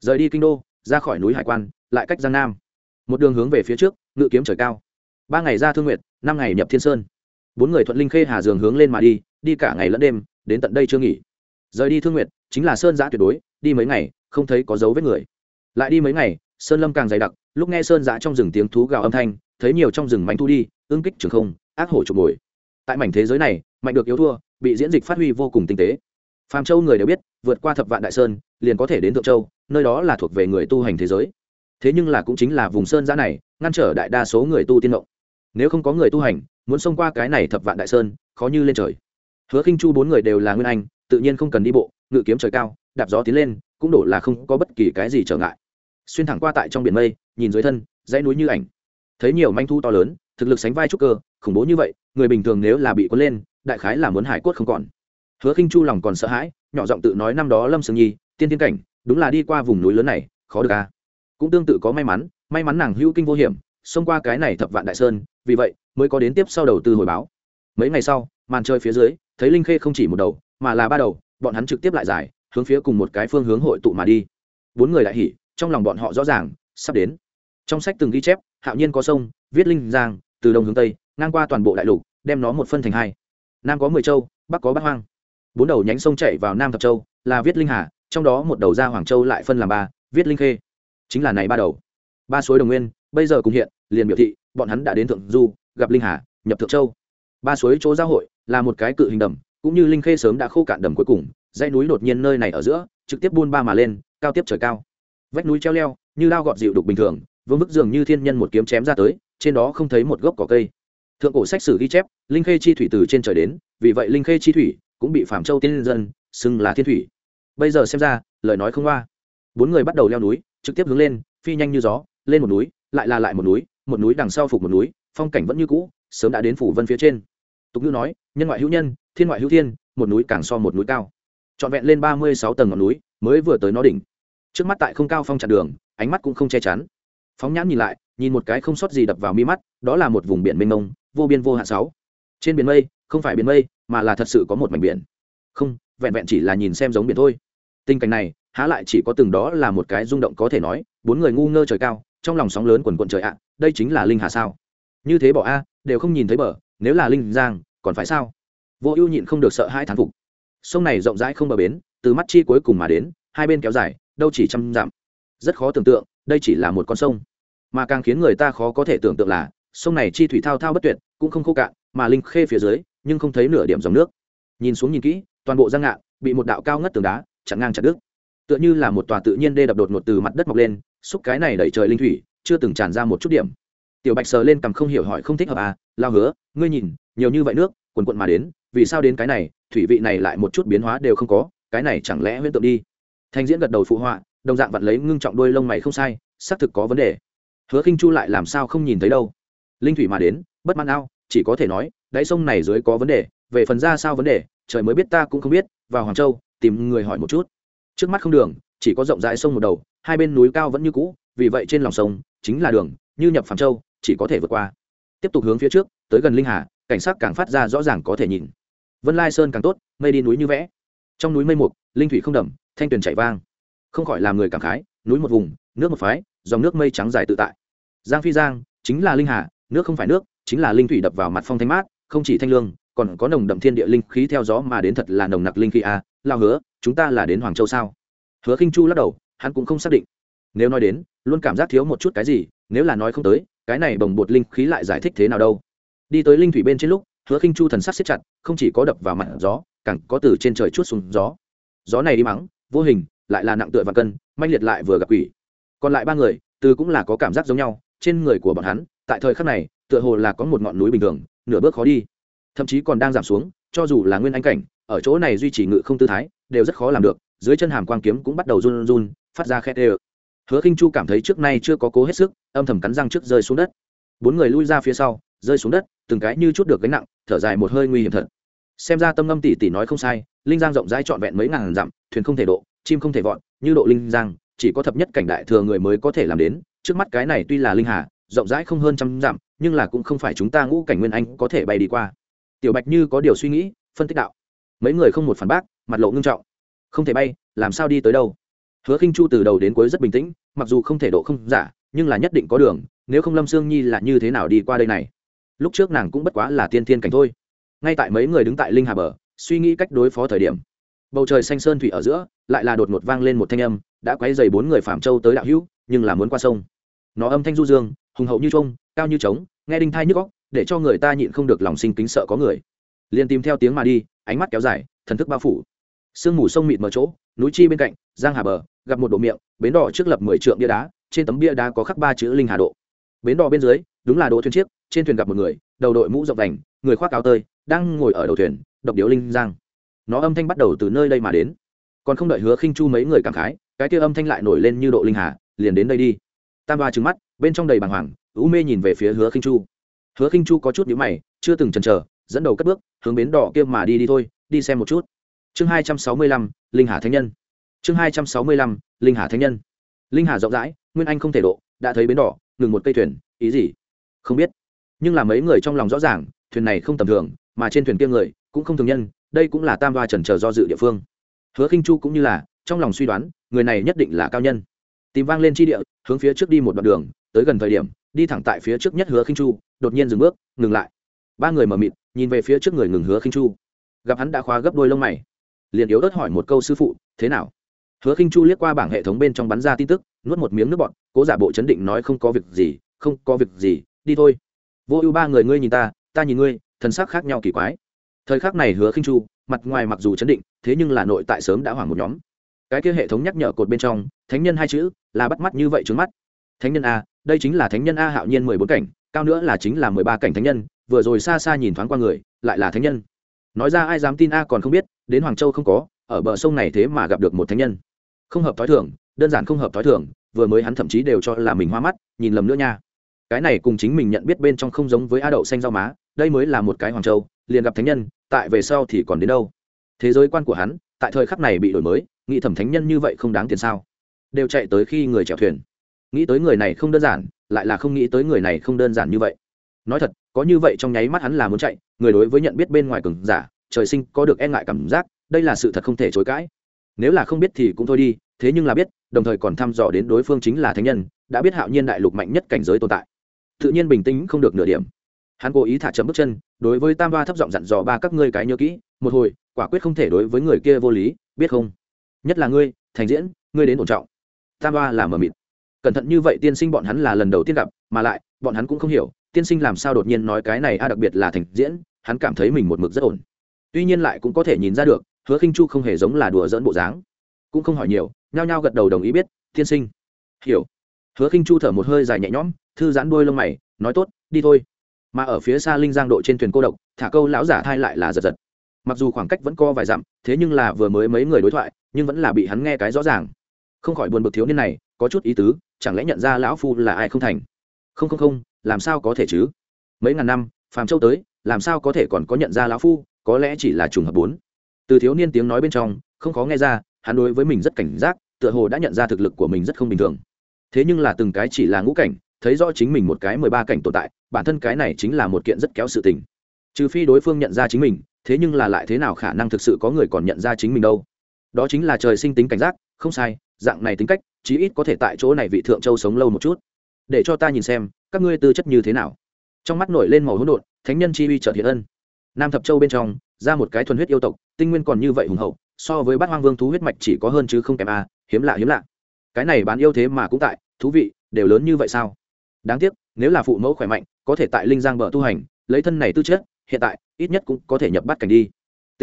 Rời đi kinh đô, ra khỏi núi hải quan, lại cách giang nam. Một đường hướng về phía trước, ngự kiếm trời cao. Ba ngày ra thương nguyệt, năm ngày nhập thiên sơn. Bốn người thuận linh khê hà dường hướng lên mà đi đi cả ngày lẫn đêm, đến tận đây chưa nghỉ. Rời đi thương nguyệt chính là sơn giã tuyệt đối, đi mấy ngày, không thấy có dấu vết người. Lại đi mấy ngày, sơn lâm càng dày đặc, lúc nghe sơn giã trong rừng tiếng thú gào âm thanh, thấy nhiều trong rừng mánh thu đi ương kích trường không, ác hổ trục mồi. Tại mảnh thế giới này, mạnh được yếu thua, bị diễn dịch phát huy vô cùng tinh tế. Phàm châu người đều biết, vượt qua thập vạn đại sơn, liền có thể đến thượng châu, nơi đó là thuộc về người tu hành thế giới. Thế nhưng là cũng chính là vùng sơn giã này, ngăn trở đại đa số người tu tiên động nếu không có người tu hành, muốn xông qua cái này thập vạn đại sơn, khó như lên trời. Hứa khinh chu bốn người đều là nguyên anh, tự nhiên không cần đi bộ ngự kiếm trời cao, đạp gió tiến lên, cũng đổ là không có bất kỳ cái gì trở ngại. Xuyên thẳng qua tại trong biển mây, nhìn dưới thân, dãy núi như ảnh. Thấy nhiều manh thu to lớn, thực lực sánh vai trúc cơ, khủng bố như vậy, người bình thường nếu là bị cuốn lên, đại khái là muốn hải cốt không còn. Hứa khinh chu lòng còn sợ hãi, nhỏ giọng tự nói năm đó lâm sương nhi, tiên tiên cảnh, đúng là đi qua vùng núi lớn này, khó được a cũng tương tự có may mắn may mắn nàng hữu kinh vô hiểm, xông qua cái này thập vạn đại sơn, vì vậy, mới có đến tiếp sau đầu tư hồi báo. Mấy ngày sau, màn chơi phía dưới, thấy linh khê không chỉ một đầu, mà là ba đầu bọn hắn trực tiếp lại giải, hướng phía cùng một cái phương hướng hội tụ mà đi. Bốn người đại hỉ, trong lòng bọn họ rõ ràng, sắp đến. Trong sách từng ghi chép, hạo nhiên có sông, viết linh giang, từ đông hướng tây, ngang qua toàn bộ đại lục, đem nó một phân thành hai. Nam có mười châu, bắc có bát hoang. Bốn đầu nhánh sông chảy vào nam thập châu, là viết linh hà, trong đó một đầu ra hoàng châu lại phân làm ba, viết linh khê. Chính là này ba đầu. Ba suối đồng nguyên, bây giờ cùng hiện, liền biểu thị, bọn hắn đã đến thượng du, gặp linh hà, nhập thượng châu. Ba suối chỗ giao hội, là một cái cự hình đầm cũng như linh khê sớm đã khô cạn đầm cuối cùng, dãy núi đột nhiên nơi này ở giữa, trực tiếp buôn ba mà lên, cao tiếp trời cao. Vách núi treo leo, như lao gọt dịu đục bình thường, vương bức dường như thiên nhân một kiếm chém ra tới, trên đó không thấy một gốc cỏ cây. Thượng cổ sách sử ghi chép, linh khê chi thủy từ trên trời đến, vì vậy linh khê chi thủy cũng bị phạm châu tiên dân xưng là thiên thủy. Bây giờ xem ra, lời nói không qua bốn người bắt đầu leo núi, trực tiếp hướng lên, phi nhanh như gió, lên một núi, lại là lại một núi một núi đằng sau phục một núi, phong cảnh vẫn như cũ, sớm đã đến phủ vân phía trên. Tục ngữ nói, nhân ngoại hữu nhân thiên ngoại hữu thiên, một núi càng so một núi cao. Trọn vẹn lên ba mươi sáu tầng ngọn núi, mới vừa tới nó đỉnh. Trước mắt tại không cao phong chặn đường, ánh mắt cũng không che chắn. Phóng nhãn nhìn lại, nhìn một cái không sót gì đập vào mi mắt, đó là một vùng biển mênh mông, vô biên vô hạn sáu. Trên biển mây, không phải biển mây, mà là thật sự có một mảnh biển. Không, vẹn vẹn chỉ là nhìn xem giống biển thôi. Tình cảnh này, há lại chỉ có từng đó là một cái rung động có thể nói, bốn người ngu ngơ trời cao, trong lòng sóng lớn quần quận trời ạ, đây chính là linh hà sao. Như thế bỏ a, đều không nhìn thấy bờ, nếu là linh giang, còn phải sao? Vô ưu nhịn không được sợ hai thán phục. Sông này rộng rãi không bờ bến, từ mắt chi cuối cùng mà đến, hai bên kéo dài, đâu chỉ trăm dặm. Rất khó tưởng tượng, đây chỉ là một con sông. Mà càng khiến người ta khó có thể tưởng tượng là, sông này chi thủy thao thao bất tuyệt, cũng không khô cạn, mà linh khê phía dưới, nhưng không thấy nửa điểm dòng nước. Nhìn xuống nhìn kỹ, toàn bộ giang ngạn, bị một đạo cao ngất tường đá, chặn ngang chặt đứt. Tựa như là một tòa tự nhiên đê đập đột ngột từ mặt đất mọc lên, xúc cái này đẩy trời linh thủy, chưa từng tràn ra một chút điểm. Tiểu bạch sờ lên cằm không hiểu hỏi không thích hợp à lao hứa, ngươi nhìn, nhiều như vậy nước quần quận mà đến, vì sao đến cái này, thủy vị này lại một chút biến hóa đều không có, cái này chẳng lẽ huyễn tượng đi. Thanh diễn gật đầu phụ họa, đồng dạng vặn lấy ngưng trọng đôi lông mày không sai, xác thực có vấn đề. Hứa khinh chu lại làm sao không nhìn thấy đâu. Linh thủy mà đến, bất mãn ao, chỉ có thể nói, đáy sông này dưới có vấn đề, về phần ra sao vấn đề, trời mới biết ta cũng không biết, vào hoàng châu, tìm người hỏi một chút. Trước mắt không đường, chỉ có rộng rãi sông một đầu, hai bên núi cao vẫn như cũ, vì vậy trên lòng sông, chính là đường, như nhập phàm châu, chỉ có thể vượt qua. Tiếp tục hướng phía trước, tới gần linh hà cảnh sát càng phát ra rõ ràng có thể nhìn. Vân lai sơn càng tốt, mây đi núi như vẽ. Trong núi mây mục, linh thủy không đầm thanh tuyền chảy vang. Không khỏi làm người cảm khái, núi một vùng, nước một phái, dòng nước mây trắng dài tự tại. Giang phi giang, chính là linh hà, nước không phải nước, chính là linh thủy đập vào mặt phong thanh mát, không chỉ thanh lương, còn có nồng đậm thiên địa linh khí theo gió mà đến thật là nồng nặc linh khí a. À. lao hứa, chúng ta là đến hoàng châu sao? Hứa khinh chu lắc đầu, hắn cũng không xác định. Nếu nói đến, luôn cảm giác thiếu một chút cái gì, nếu là nói không tới, cái này bồng bột linh khí lại giải thích thế nào đâu? Đi tới linh thủy bên trên lúc, hứa khinh chu thần sắc siết chặt, không chỉ có đập vào mặt gió, càng có từ trên trời chút xuống gió. Gió này đi mắng, vô hình, lại là nặng tựa và cân manh liệt lại vừa gặp quỷ. Còn lại ba người, từ cũng là có cảm giác giống nhau, trên người của bọn hắn, tại thời khắc này, tựa hồ là có một ngọn núi bình thường, nửa bước khó đi. Thậm chí còn đang giảm xuống, cho dù là nguyên anh cảnh, ở chỗ này duy trì ngự không tư thái, đều rất khó làm được, dưới chân hàm quang kiếm cũng bắt đầu run run, phát ra khe tê hứa khinh chu cảm thấy trước nay chưa có cố hết sức, âm thầm cắn răng trước rơi xuống đất bốn người lui ra phía sau rơi xuống đất từng cái như chút được gánh nặng thở dài một hơi nguy hiểm thật. Xem ra tâm ngâm tỷ tỷ nói không sai linh giang rộng rãi trọn vẹn mấy ngàn dặm thuyền không thể độ chim không thể vọn, như độ linh giang chỉ có thập nhất cảnh đại thừa người mới có thể làm đến trước mắt cái này tuy là linh hà rộng rãi không hơn trăm dặm nhưng là cũng không phải chúng ta ngũ cảnh nguyên anh có thể bay đi qua. Tiểu bạch như có điều suy nghĩ phân tích đạo. Mấy người không một phản bác mặt lộ ngưng trọng. Không thể bay làm sao đi tới đâu? Hứa khinh chu từ đầu đến cuối rất bình tĩnh mặc dù không thể độ không giả nhưng là nhất định có đường nếu không lâm sương nhi là như thế nào đi qua đây này? Lúc trước nàng cũng bất quá là tiên thiên cảnh thôi. Ngay tại mấy người đứng tại linh hà bờ, suy nghĩ cách đối phó thời điểm, bầu trời xanh sơn thủy ở giữa, lại là đột ngột vang lên một thanh âm, đã quấy dày bốn người phạm châu tới đạo hữu, nhưng là muốn qua sông. Nó âm thanh du dương, hùng hậu như trông cao như trống, nghe đinh thai nhức góc để cho người ta nhịn không được lòng sinh kính sợ có người. Liền tìm theo tiếng mà đi, ánh mắt kéo dài, thần thức bao phủ. Sương mù sông mịt mở chỗ, núi chi bên cạnh, giang hà bờ, gặp một độ miệng, bến đỏ trước lập mười trượng bia đá, trên tấm bia đá có khắc ba chữ linh hà độ bến đò bên dưới, đúng là đỗ thuyền chiếc, trên thuyền gặp một người, đầu đội mũ rộng vành, người khoác áo tơi, đang ngồi ở đầu thuyền, độc điếu linh giang. Nó âm thanh bắt đầu từ nơi đây mà đến. Còn không đợi hứa khinh chu mấy người cảm khái, cái kia âm thanh lại nổi lên như độ linh hà, liền đến đây đi. Tam ba trừng mắt, bên trong đầy bàng hoàng, u mê nhìn về phía hứa khinh chu. Hứa khinh chu có chút nhíu mày, chưa từng chần chờ, dẫn đầu cất bước, hướng bến đỏ kia mà đi đi thôi, đi xem một chút. Chương hai trăm sáu mươi lăm, linh hà thánh nhân. Chương hai trăm sáu mươi lăm, linh hà thánh nhân. Linh hà rộng rãi, nguyên anh không thể độ, đã thấy bến đỏ ngừng một cây thuyền, ý gì? Không biết. Nhưng là mấy người trong lòng rõ ràng, thuyền này không tầm thường, mà trên thuyền kia người cũng không thường nhân, đây cũng là tam đoa trần trờ do dự địa phương. Hứa khinh chu cũng như là, trong lòng suy đoán, người này nhất định là cao nhân. Tìm vang lên chi địa, hướng phía trước đi một đoạn đường, tới gần thời điểm, đi thẳng tại phía trước nhất hứa khinh chu, đột nhiên dừng bước, ngừng lại. Ba người mở mịt, nhìn về phía trước người ngừng hứa khinh chu. Gặp hắn đã khóa gấp đôi lông mày, liền yếu ớt hỏi một câu sư phụ, thế nào? Hứa khinh chu liếc qua bảng hệ thống bên trong bắn ra tin tức, nuốt một miếng nước bọt cố giả bộ chấn định nói không có việc gì, không có việc gì, đi thôi. Vô ưu ba người ngươi nhìn ta ta nhìn ngươi, thần sắc khác nhau kỳ quái. Thời khắc này hứa khinh chu, mặt ngoài mặc dù chấn định, thế nhưng là nội tại sớm đã hoảng một nhóm. Cái kia hệ thống nhắc nhở cột bên trong, thánh nhân hai chữ, là bắt mắt như vậy trước mắt. Thánh nhân a, đây chính là thánh nhân a hạo nhiên mười bốn cảnh, cao nữa là chính là mười ba cảnh thánh nhân, vừa rồi xa xa nhìn thoáng qua người, lại là thánh nhân. Nói ra ai dám tin a còn không biết, đến hoàng châu không có, ở bờ sông này thế mà gặp được một thánh nhân. Không hợp thói thường, đơn giản không hợp thói thường vừa mới hắn thậm chí đều cho là mình hoa mắt, nhìn lầm nữa nha. Cái này cùng chính mình nhận biết bên trong không giống với a đậu xanh rau má, đây mới là một cái hoàng châu, liền gặp thánh nhân, tại về sau thì còn đến đâu. Thế giới quan của hắn, tại thời khắc này bị đổi mới, nghĩ thẩm thánh nhân như vậy không đáng tiền sao? Đều chạy tới khi người chèo thuyền. Nghĩ tới người này không đơn giản, lại là không nghĩ tới người này không đơn giản như vậy. Nói thật, có như vậy trong nháy mắt hắn là muốn chạy, người đối với nhận biết bên ngoài cường giả, trời sinh có được e ngại cảm giác, đây là sự thật không thể chối cãi. Nếu là không biết thì cũng thôi đi thế nhưng là biết, đồng thời còn thăm dò đến đối phương chính là thánh nhân, đã biết hạo nhiên đại lục mạnh nhất cảnh giới tồn tại. Tự nhiên bình tĩnh không được nửa điểm. Hắn cố ý thả chậm bước chân, đối với tam ba thấp giọng dặn dò ba các ngươi cái nhớ kỹ, một hồi, quả quyết không thể đối với người kia vô lý, biết không? Nhất là ngươi, thành diễn, ngươi đến ổn trọng. Tam ba là mờ mịt. Cẩn thận như vậy tiên sinh bọn hắn là lần đầu tiên gặp, mà lại, bọn hắn cũng không hiểu, tiên sinh làm sao đột nhiên nói cái này a, đặc biệt là thành diễn, hắn cảm thấy mình một mực rất ổn. Tuy nhiên lại cũng có thể nhìn ra được, hứa khinh chu không hề giống là đùa dỡn bộ dáng cũng không hỏi nhiều, nhao nhao gật đầu đồng ý biết, tiên sinh. Hiểu. Hứa khinh chu thở một hơi dài nhẹ nhõm, thư giãn đuôi lông mày, nói, tốt, đi thôi. Mà ở phía xa linh giang độ trên thuyền cô độc, thả câu lão giả thai lại là giật giật. Mặc dù khoảng cách vẫn co vài dặm, thế nhưng là vừa mới mấy người đối thoại, nhưng vẫn là bị hắn nghe cái rõ ràng. Không khỏi buồn bực thiếu niên này, có chút ý tứ, chẳng lẽ nhận ra lão phu là ai không thành? Không không không, làm sao có thể chứ? Mấy ngàn năm, phàm châu tới, làm sao có thể còn có nhận ra lão phu, có lẽ chỉ là trùng hợp bốn. Từ thiếu niên tiếng nói bên trong, không khó nghe ra hắn đối với mình rất cảnh giác, tựa hồ đã nhận ra thực lực của mình rất không bình thường. Thế nhưng là từng cái chỉ là ngũ cảnh, thấy rõ chính mình một cái mười ba cảnh tồn tại, bản thân cái này chính là một kiện rất kéo sự tình. Trừ phi đối phương nhận ra chính mình, thế nhưng là lại thế nào khả năng thực sự có người còn nhận ra chính mình đâu? Đó chính là trời sinh tính cảnh giác, không sai, dạng này tính cách, chí ít có thể tại chỗ này vị thượng châu sống lâu một chút. Để cho ta nhìn xem, các ngươi tư chất như thế nào? Trong mắt nổi lên màu hỗn độn, thánh nhân chi uy trợ hiện ân. Nam thập châu bên trong, ra một cái thuần huyết yêu tộc, tinh nguyên còn như vậy hùng hậu so với bát hoang vương thú huyết mạch chỉ có hơn chứ không kém a, hiếm lạ hiếm lạ. Cái này bán yêu thế mà cũng tại, thú vị, đều lớn như vậy sao? Đáng tiếc, nếu là phụ mẫu khỏe mạnh, có thể tại linh giang bờ tu hành, lấy thân này tư chất, hiện tại, ít nhất cũng có thể nhập bắt cảnh đi. T.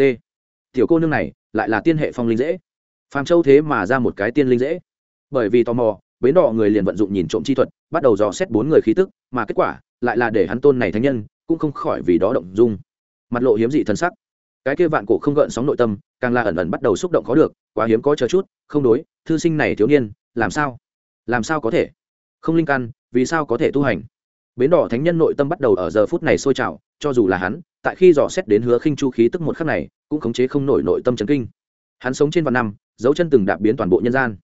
Tiểu cô nương này, lại là tiên hệ phong linh dễ. Phàm châu thế mà ra một cái tiên linh dễ. Bởi vì tò mò, bến đỏ người liền vận dụng nhìn trộm chi thuật, bắt đầu dò xét bốn người khí tức, mà kết quả, lại là để hắn tôn này thánh nhân, cũng không khỏi vì đó động dung. Mặt lộ hiếm dị thân sắc cái kia vạn cổ không gợn sóng nội tâm, càng là ẩn ẩn bắt đầu xúc động khó được, quá hiếm có chờ chút, không đối, thư sinh này thiếu niên, làm sao? Làm sao có thể? Không linh căn, vì sao có thể tu hành? Bến đỏ thánh nhân nội tâm bắt đầu ở giờ phút này sôi trào, cho dù là hắn, tại khi dò xét đến hứa khinh chu khí tức một khắc này, cũng khống chế không nổi nội tâm chấn kinh. Hắn sống trên vạn năm, dấu chân từng đạp biến toàn bộ nhân gian.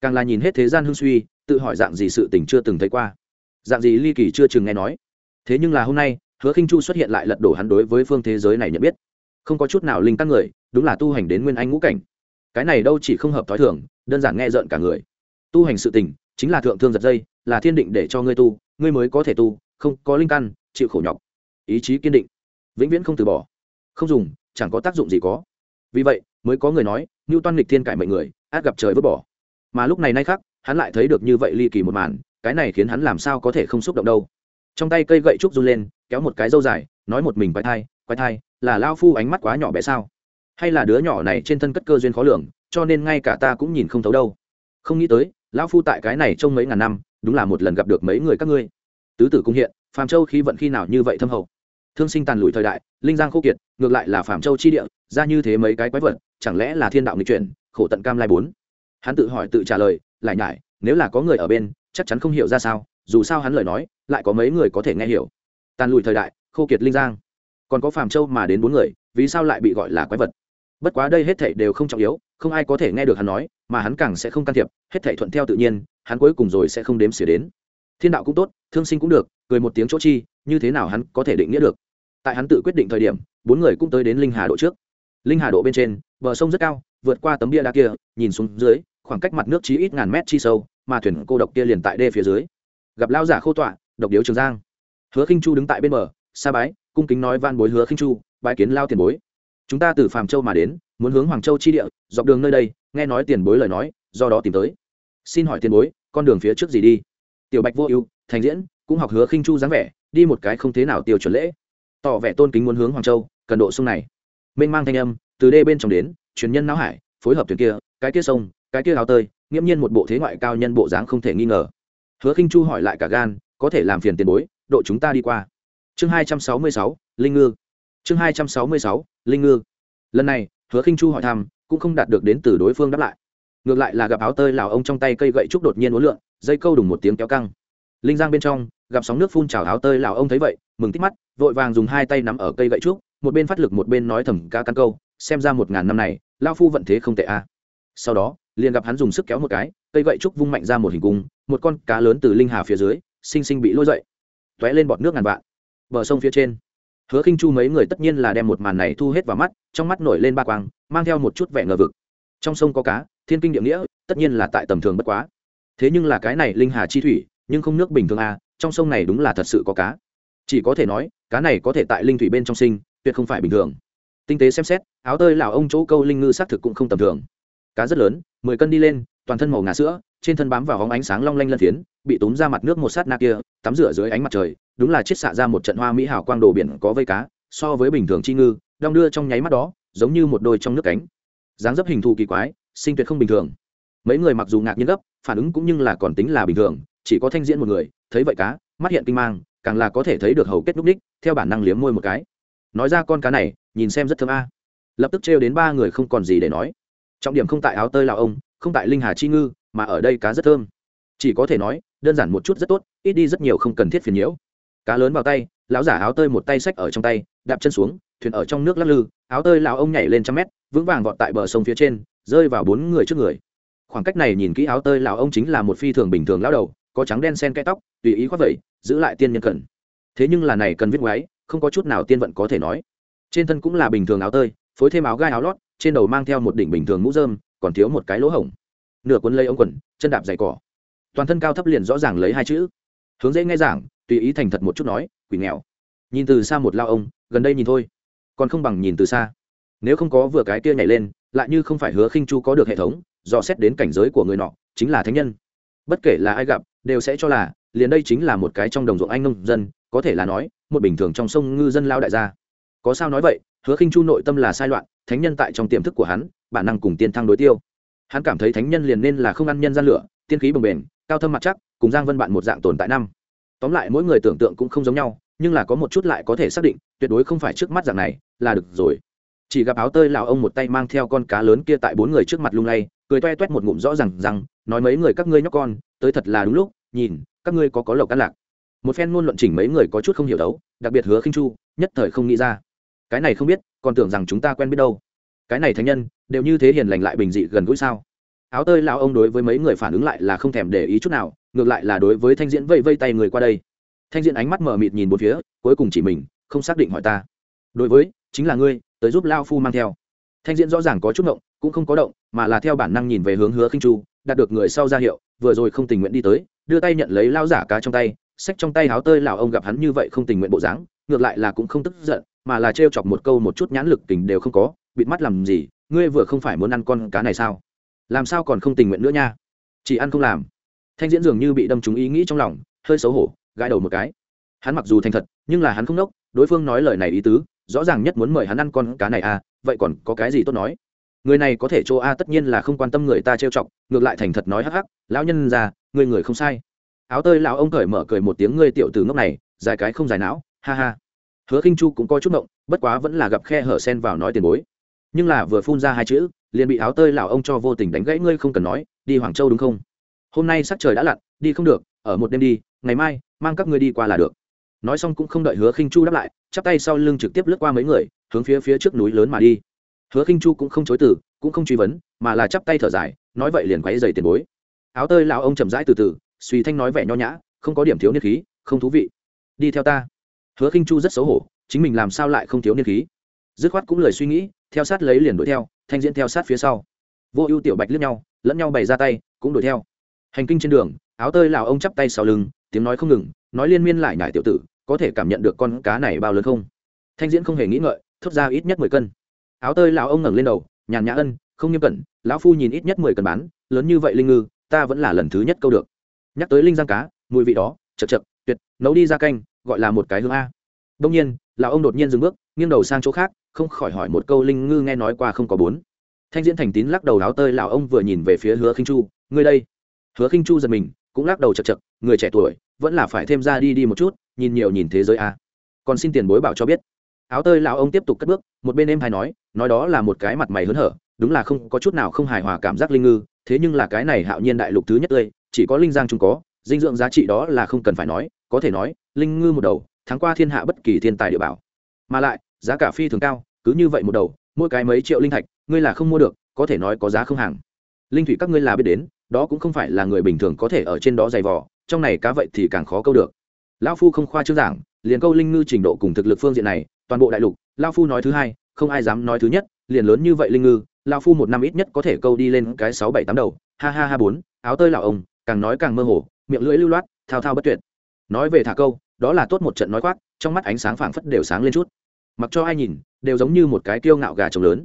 Càng là nhìn hết thế gian hương suy, tự hỏi dạng gì sự tình chưa từng thấy qua. Dạng gì ly kỳ chưa chừng nghe nói. Thế nhưng là hôm nay, hứa khinh chu xuất hiện lại lật đổ hắn đối với phương thế giới này nhận biết không có chút nào linh căn người, đúng là tu hành đến nguyên anh ngũ cảnh. Cái này đâu chỉ không hợp thói thường, đơn giản nghe rợn cả người. Tu hành sự tình, chính là thượng thương giật dây, là thiên định để cho ngươi tu, ngươi mới có thể tu, không có linh căn, chịu khổ nhọc. Ý chí kiên định, vĩnh viễn không từ bỏ. Không dùng, chẳng có tác dụng gì có. Vì vậy, mới có người nói như toan lịch thiên cải mệnh người, át gặp trời vứt bỏ. Mà lúc này nay khác hắn lại thấy được như vậy ly kỳ một màn, cái này khiến hắn làm sao có thể không xúc động đâu. Trong tay cây gậy trúc run lên, kéo một cái dâu dài, nói một mình quái thai quái thai là lao phu ánh mắt quá nhỏ bé sao? Hay là đứa nhỏ này trên thân cất cơ duyên khó lường, cho nên ngay cả ta cũng nhìn không thấu đâu. Không nghĩ tới, lão phu tại cái này trong mấy ngàn năm, đúng là một lần gặp được mấy người các ngươi. Tứ tử cung hiện, phàm châu khi vận khi nào như vậy thâm hậu? Thương sinh tàn lụi thời đại, linh giang khô kiệt, ngược lại là phàm châu chi địa, ra như thế mấy cái quái vật, chẳng lẽ là thiên đạo nghịch chuyển, khổ tận cam lai bốn? Hắn tự hỏi tự trả lời, lại nhải, nếu là có người ở bên, chắc chắn không hiểu ra sao, dù sao hắn lời nói, lại có mấy người có thể nghe hiểu. Tàn lụi thời đại, khô kiệt linh giang còn có phàm châu mà đến bốn người, vì sao lại bị gọi là quái vật? Bất quá đây hết thảy đều không trọng yếu, không ai có thể nghe được hắn nói, mà hắn càng sẽ không can thiệp, hết thảy thuận theo tự nhiên, hắn cuối cùng rồi sẽ không đếm xỉa đến. Thiên đạo cũng tốt, thương sinh cũng được, cười một tiếng chỗ chi, như thế nào hắn có thể định nghĩa được? Tại hắn tự quyết định thời điểm, bốn người cũng tới đến linh hà độ trước. Linh hà độ bên trên, bờ sông rất cao, vượt qua tấm bia đá kia, nhìn xuống dưới, khoảng cách mặt nước chí ít ngàn mét chi sâu, mà thuyền cô độc kia liền tại đê phía dưới. Gặp lao giả khô tọa, độc điếu trường giang. Hứa khinh chu đứng tại bên bờ sa bái, cung kính nói van bối hứa khinh chu, bái kiến lao tiền bối. Chúng ta từ phàm châu mà đến, muốn hướng hoàng châu chi địa, dọc đường nơi đây, nghe nói tiền bối lời nói, do đó tìm tới. Xin hỏi tiền bối, con đường phía trước gì đi? Tiểu bạch vô ưu, thành diễn, cũng học hứa khinh chu dáng vẻ, đi một cái không thế nào tiêu chuẩn lễ. Tỏ vẻ tôn kính muốn hướng hoàng châu, cần độ sông này. Mênh mang thanh âm, từ đê bên trong đến, truyền nhân não hải, phối hợp thuyền kia, cái kia sông, cái kia áo tơi, nghiễm nhiên một bộ thế ngoại cao nhân bộ dáng không thể nghi ngờ. Hứa khinh chu hỏi lại cả gan, có thể làm phiền tiền bối, độ chúng ta đi qua chương hai trăm sáu mươi sáu, linh ngư. Chương hai trăm sáu mươi sáu, linh ngư. Lần này, hứa khinh chu hỏi thăm, cũng không đạt được đến từ đối phương đáp lại. Ngược lại là gặp áo tơi lào ông trong tay cây gậy trúc đột nhiên uốn lượn, dây câu đùng một tiếng kéo căng. Linh giang bên trong, gặp sóng nước phun trào áo tơi lào ông thấy vậy, mừng tích mắt, vội vàng dùng hai tay nắm ở cây gậy trúc, một bên phát lực một bên nói thầm ca căn câu, xem ra một ngàn năm này lao phu vận thế không tệ a. Sau đó, liền gặp hắn dùng sức kéo một cái, cây gậy trúc vung mạnh ra một hình cung, một con cá lớn từ linh hà phía dưới, xinh xinh bị lôi dậy. Tóe lên bọt nước ngàn vạn bờ sông phía trên. Hứa khinh chu mấy người tất nhiên là đem một màn này thu hết vào mắt, trong mắt nổi lên ba quang, mang theo một chút vẻ ngờ vực. Trong sông có cá, thiên kinh địa nghĩa, tất nhiên là tại tầm thường bất quá. Thế nhưng là cái này linh hà chi thủy, nhưng không nước bình thường à trong sông này đúng là thật sự có cá. Chỉ có thể nói, cá này có thể tại linh thủy bên trong sinh, tuyệt không phải bình thường. Tinh tế xem xét, áo tơi lào ông chỗ câu linh ngư xác thực cũng không tầm thường. Cá rất lớn, mười cân đi lên, toàn thân màu ngà sữa, trên thân bám vào hóng ánh sáng long lanh lân phiến, bị túm ra mặt nước một sát na kia, tắm rửa dưới ánh mặt trời đúng là chiết xạ ra một trận hoa mỹ hào quang đồ biển có vây cá, so với bình thường chi ngư, đong đưa trong nháy mắt đó, giống như một đôi trong nước cánh. Dáng dấp hình thù kỳ quái, sinh tuyệt không bình thường. Mấy người mặc dù ngạc nhiên gấp, phản ứng cũng nhưng là còn tính là bình thường, chỉ có thanh diễn một người, thấy vậy cá, mắt hiện kinh mang, càng là có thể thấy được hầu kết núc ních, theo bản năng liếm môi một cái. Nói ra con cá này, nhìn xem rất thơm a. Lập tức trêu đến ba người không còn gì để nói. Trọng điểm không tại áo tơi lào ông, không tại linh hà chi ngư, mà ở đây cá rất thơm. Chỉ có thể nói, đơn giản một chút rất tốt, ít đi rất nhiều không cần thiết phiền nhiễu cá lớn vào tay, lão giả áo tơi một tay xách ở trong tay, đạp chân xuống, thuyền ở trong nước lắc lư, áo tơi lão ông nhảy lên trăm mét, vững vàng vọt tại bờ sông phía trên, rơi vào bốn người trước người. Khoảng cách này nhìn kỹ áo tơi lão ông chính là một phi thường bình thường lão đầu, có trắng đen sen cái tóc, tùy ý khoác vẩy, giữ lại tiên nhân cần. Thế nhưng là này cần viết ngoái không có chút nào tiên vận có thể nói. Trên thân cũng là bình thường áo tơi, phối thêm áo gai áo lót, trên đầu mang theo một đỉnh bình thường mũ dơm còn thiếu một cái lỗ hổng. Nửa cuốn lấy ống quần, chân đạp dày cỏ. Toàn thân cao thấp liền rõ ràng lấy hai chữ. Hướng dễ nghe giảng tùy ý thành thật một chút nói, quỷ nghèo. Nhìn từ xa một lao ông, gần đây nhìn thôi. Còn không bằng nhìn từ xa. Nếu không có vừa cái kia nhảy lên, lại như không phải hứa khinh chu có được hệ thống, dò xét đến cảnh giới của người nọ, chính là thánh nhân. Bất kể là ai gặp, đều sẽ cho là, liền đây chính là một cái trong đồng ruộng anh nông dân, có thể là nói, một bình thường trong sông ngư dân lao đại gia. Có sao nói vậy, hứa khinh chu nội tâm là sai loạn, thánh nhân tại trong tiềm thức của hắn, bản năng cùng tiên thăng đối tiêu. Hắn cảm thấy thánh nhân liền nên là không ăn nhân gian lửa, tiên khí bồng bềnh, cao thâm mặt chắc, cùng giang vân bạn một dạng tồn tại năm tóm lại mỗi người tưởng tượng cũng không giống nhau, nhưng là có một chút lại có thể xác định, tuyệt đối không phải trước mắt dạng này, là được rồi. Chỉ gặp áo tơi lào ông một tay mang theo con cá lớn kia tại bốn người trước mặt lung lay, cười toe toét một ngụm rõ rằng rằng, nói mấy người các ngươi nhóc con, tới thật là đúng lúc, nhìn, các ngươi có có lộc ăn lạc. Một phen ngôn luận chỉnh mấy người có chút không hiểu đấu, đặc biệt hứa khinh chu, nhất thời không nghĩ ra. Cái này không biết, còn tưởng rằng chúng ta quen biết đâu. Cái này thánh nhân, đều như thế hiền lành lại bình dị gần gũi sao? Áo tơi lão ông đối với mấy người phản ứng lại là không thèm để ý chút nào ngược lại là đối với thanh diễn vây vây tay người qua đây. Thanh diễn ánh mắt mở mịt nhìn một phía, cuối cùng chỉ mình, không xác định hỏi ta. Đối với, chính là ngươi, tới giúp lao phu mang theo. Thanh diễn rõ ràng có chút động cũng không có động, mà là theo bản năng nhìn về hướng hứa khinh chu, đạt được người sau ra hiệu, vừa rồi không tình nguyện đi tới, đưa tay nhận lấy lao giả cá trong tay, xách trong tay áo tơi lão ông gặp hắn như vậy không tình nguyện bộ dáng, ngược lại là cũng không tức giận, mà là trêu chọc một câu một chút nhãn lực tình đều không có, bịt mắt làm gì, ngươi vừa không phải muốn ăn con cá này sao? Làm sao còn không tình nguyện nữa nha? Chỉ ăn không làm thanh diễn dường như bị đâm trúng ý nghĩ trong lòng, hơi xấu hổ, gãi đầu một cái. Hắn mặc dù thành thật, nhưng là hắn không nốc, đối phương nói lời này ý tứ, rõ ràng nhất muốn mời hắn ăn con cá này à vậy còn có cái gì tốt nói? Người này có thể chỗ a tất nhiên là không quan tâm người ta trêu chọc, ngược lại thành thật nói hắc hắc, lão nhân già, người người không sai. Áo tơi lão ông cởi mở cười một tiếng, ngươi tiểu từ ngốc này, dài cái không dài não, ha ha. Hứa khinh chu cũng có chút động bất quá vẫn là gặp khe hở sen vào nói tiền bối. Nhưng là vừa phun ra hai chữ, liền bị áo tơi lão ông cho vô tình đánh gãy, ngươi không cần nói, đi hoàng châu đúng không? Hôm nay sắc trời đã lặn, đi không được, ở một đêm đi, ngày mai, mang các ngươi đi qua là được. Nói xong cũng không đợi hứa khinh chu đáp lại, chắp tay sau lưng trực tiếp lướt qua mấy người, hướng phía phía trước núi lớn mà đi. Hứa khinh chu cũng không chối từ, cũng không truy vấn, mà là chắp tay thở dài, nói vậy liền quấy dày tiền bối. Áo tơi lão ông chậm rãi từ từ, suy thanh nói vẻ nho nhã, không có điểm thiếu niên khí, không thú vị. Đi theo ta. Hứa khinh chu rất xấu hổ, chính mình làm sao lại không thiếu niên khí? Dứt khoát cũng lời suy nghĩ, theo sát lấy liền đuổi theo, thanh diễn theo sát phía sau. Vô ưu tiểu bạch lướt nhau, lẫn nhau bày ra tay, cũng đuổi theo hành kinh trên đường, áo tơi lào ông chắp tay sau lưng, tiếng nói không ngừng, nói liên miên lại nhải tiểu tử, có thể cảm nhận được con cá này bao lớn không? Thanh diễn không hề nghĩ ngợi, thốt ra ít nhất mười cân. Áo tơi lào ông ngẩng lên đầu, nhàn nhã ân, không nghiêm cẩn, lão phu nhìn ít nhất mười cân bán, lớn như vậy linh ngư, ta vẫn là lần thứ nhất câu được. Nhắc tới linh giang cá, mùi vị đó chật chật tuyệt, nấu đi ra canh, gọi là một cái hương a. Đông nhiên, lão ông đột nhiên dừng bước, nghiêng đầu sang chỗ khác, không khỏi hỏi một câu linh ngư nghe nói qua không có bốn. Thanh diễn thành tín lắc đầu áo tơi lão ông vừa nhìn về phía hứa khinh chu, ngươi đây hứa khinh chu giật mình, cũng lắc đầu chật chật người trẻ tuổi, vẫn là phải thêm ra đi đi một chút, nhìn nhiều nhìn thế giới a. Còn xin tiền bối bảo cho biết. Áo tơi lão ông tiếp tục cất bước, một bên em hay nói nói đó là một cái mặt mày hớn hở, đúng là không, có chút nào không hài hòa cảm giác linh ngư, thế nhưng là cái này hạo nhiên đại lục thứ nhất tươi, chỉ có linh giang chúng có, dinh dưỡng giá trị đó là không cần phải nói, có thể nói, linh ngư một đầu tháng qua thiên hạ bất kỳ thiên tài địa bảo. Mà lại, giá cả phi thường cao, cứ như vậy một đầu, mỗi cái mấy triệu linh thạch, ngươi là không mua được, có thể nói có giá không hàng. Linh thủy các ngươi là biết đến đó cũng không phải là người bình thường có thể ở trên đó dày vò, trong này cá vậy thì càng khó câu được. Lão phu không khoa trương giảng, liền câu linh ngư trình độ cùng thực lực phương diện này, toàn bộ đại lục, lão phu nói thứ hai, không ai dám nói thứ nhất, liền lớn như vậy linh ngư, lão phu một năm ít nhất có thể câu đi lên cái sáu bảy tám đầu, ha ha ha bốn, áo tơi lão ông, càng nói càng mơ hồ, miệng lưỡi lưu loát, thao thao bất tuyệt. Nói về thả câu, đó là tốt một trận nói khoác, trong mắt ánh sáng phảng phất đều sáng lên chút. Mặc cho ai nhìn, đều giống như một cái kiêu ngạo gà trống lớn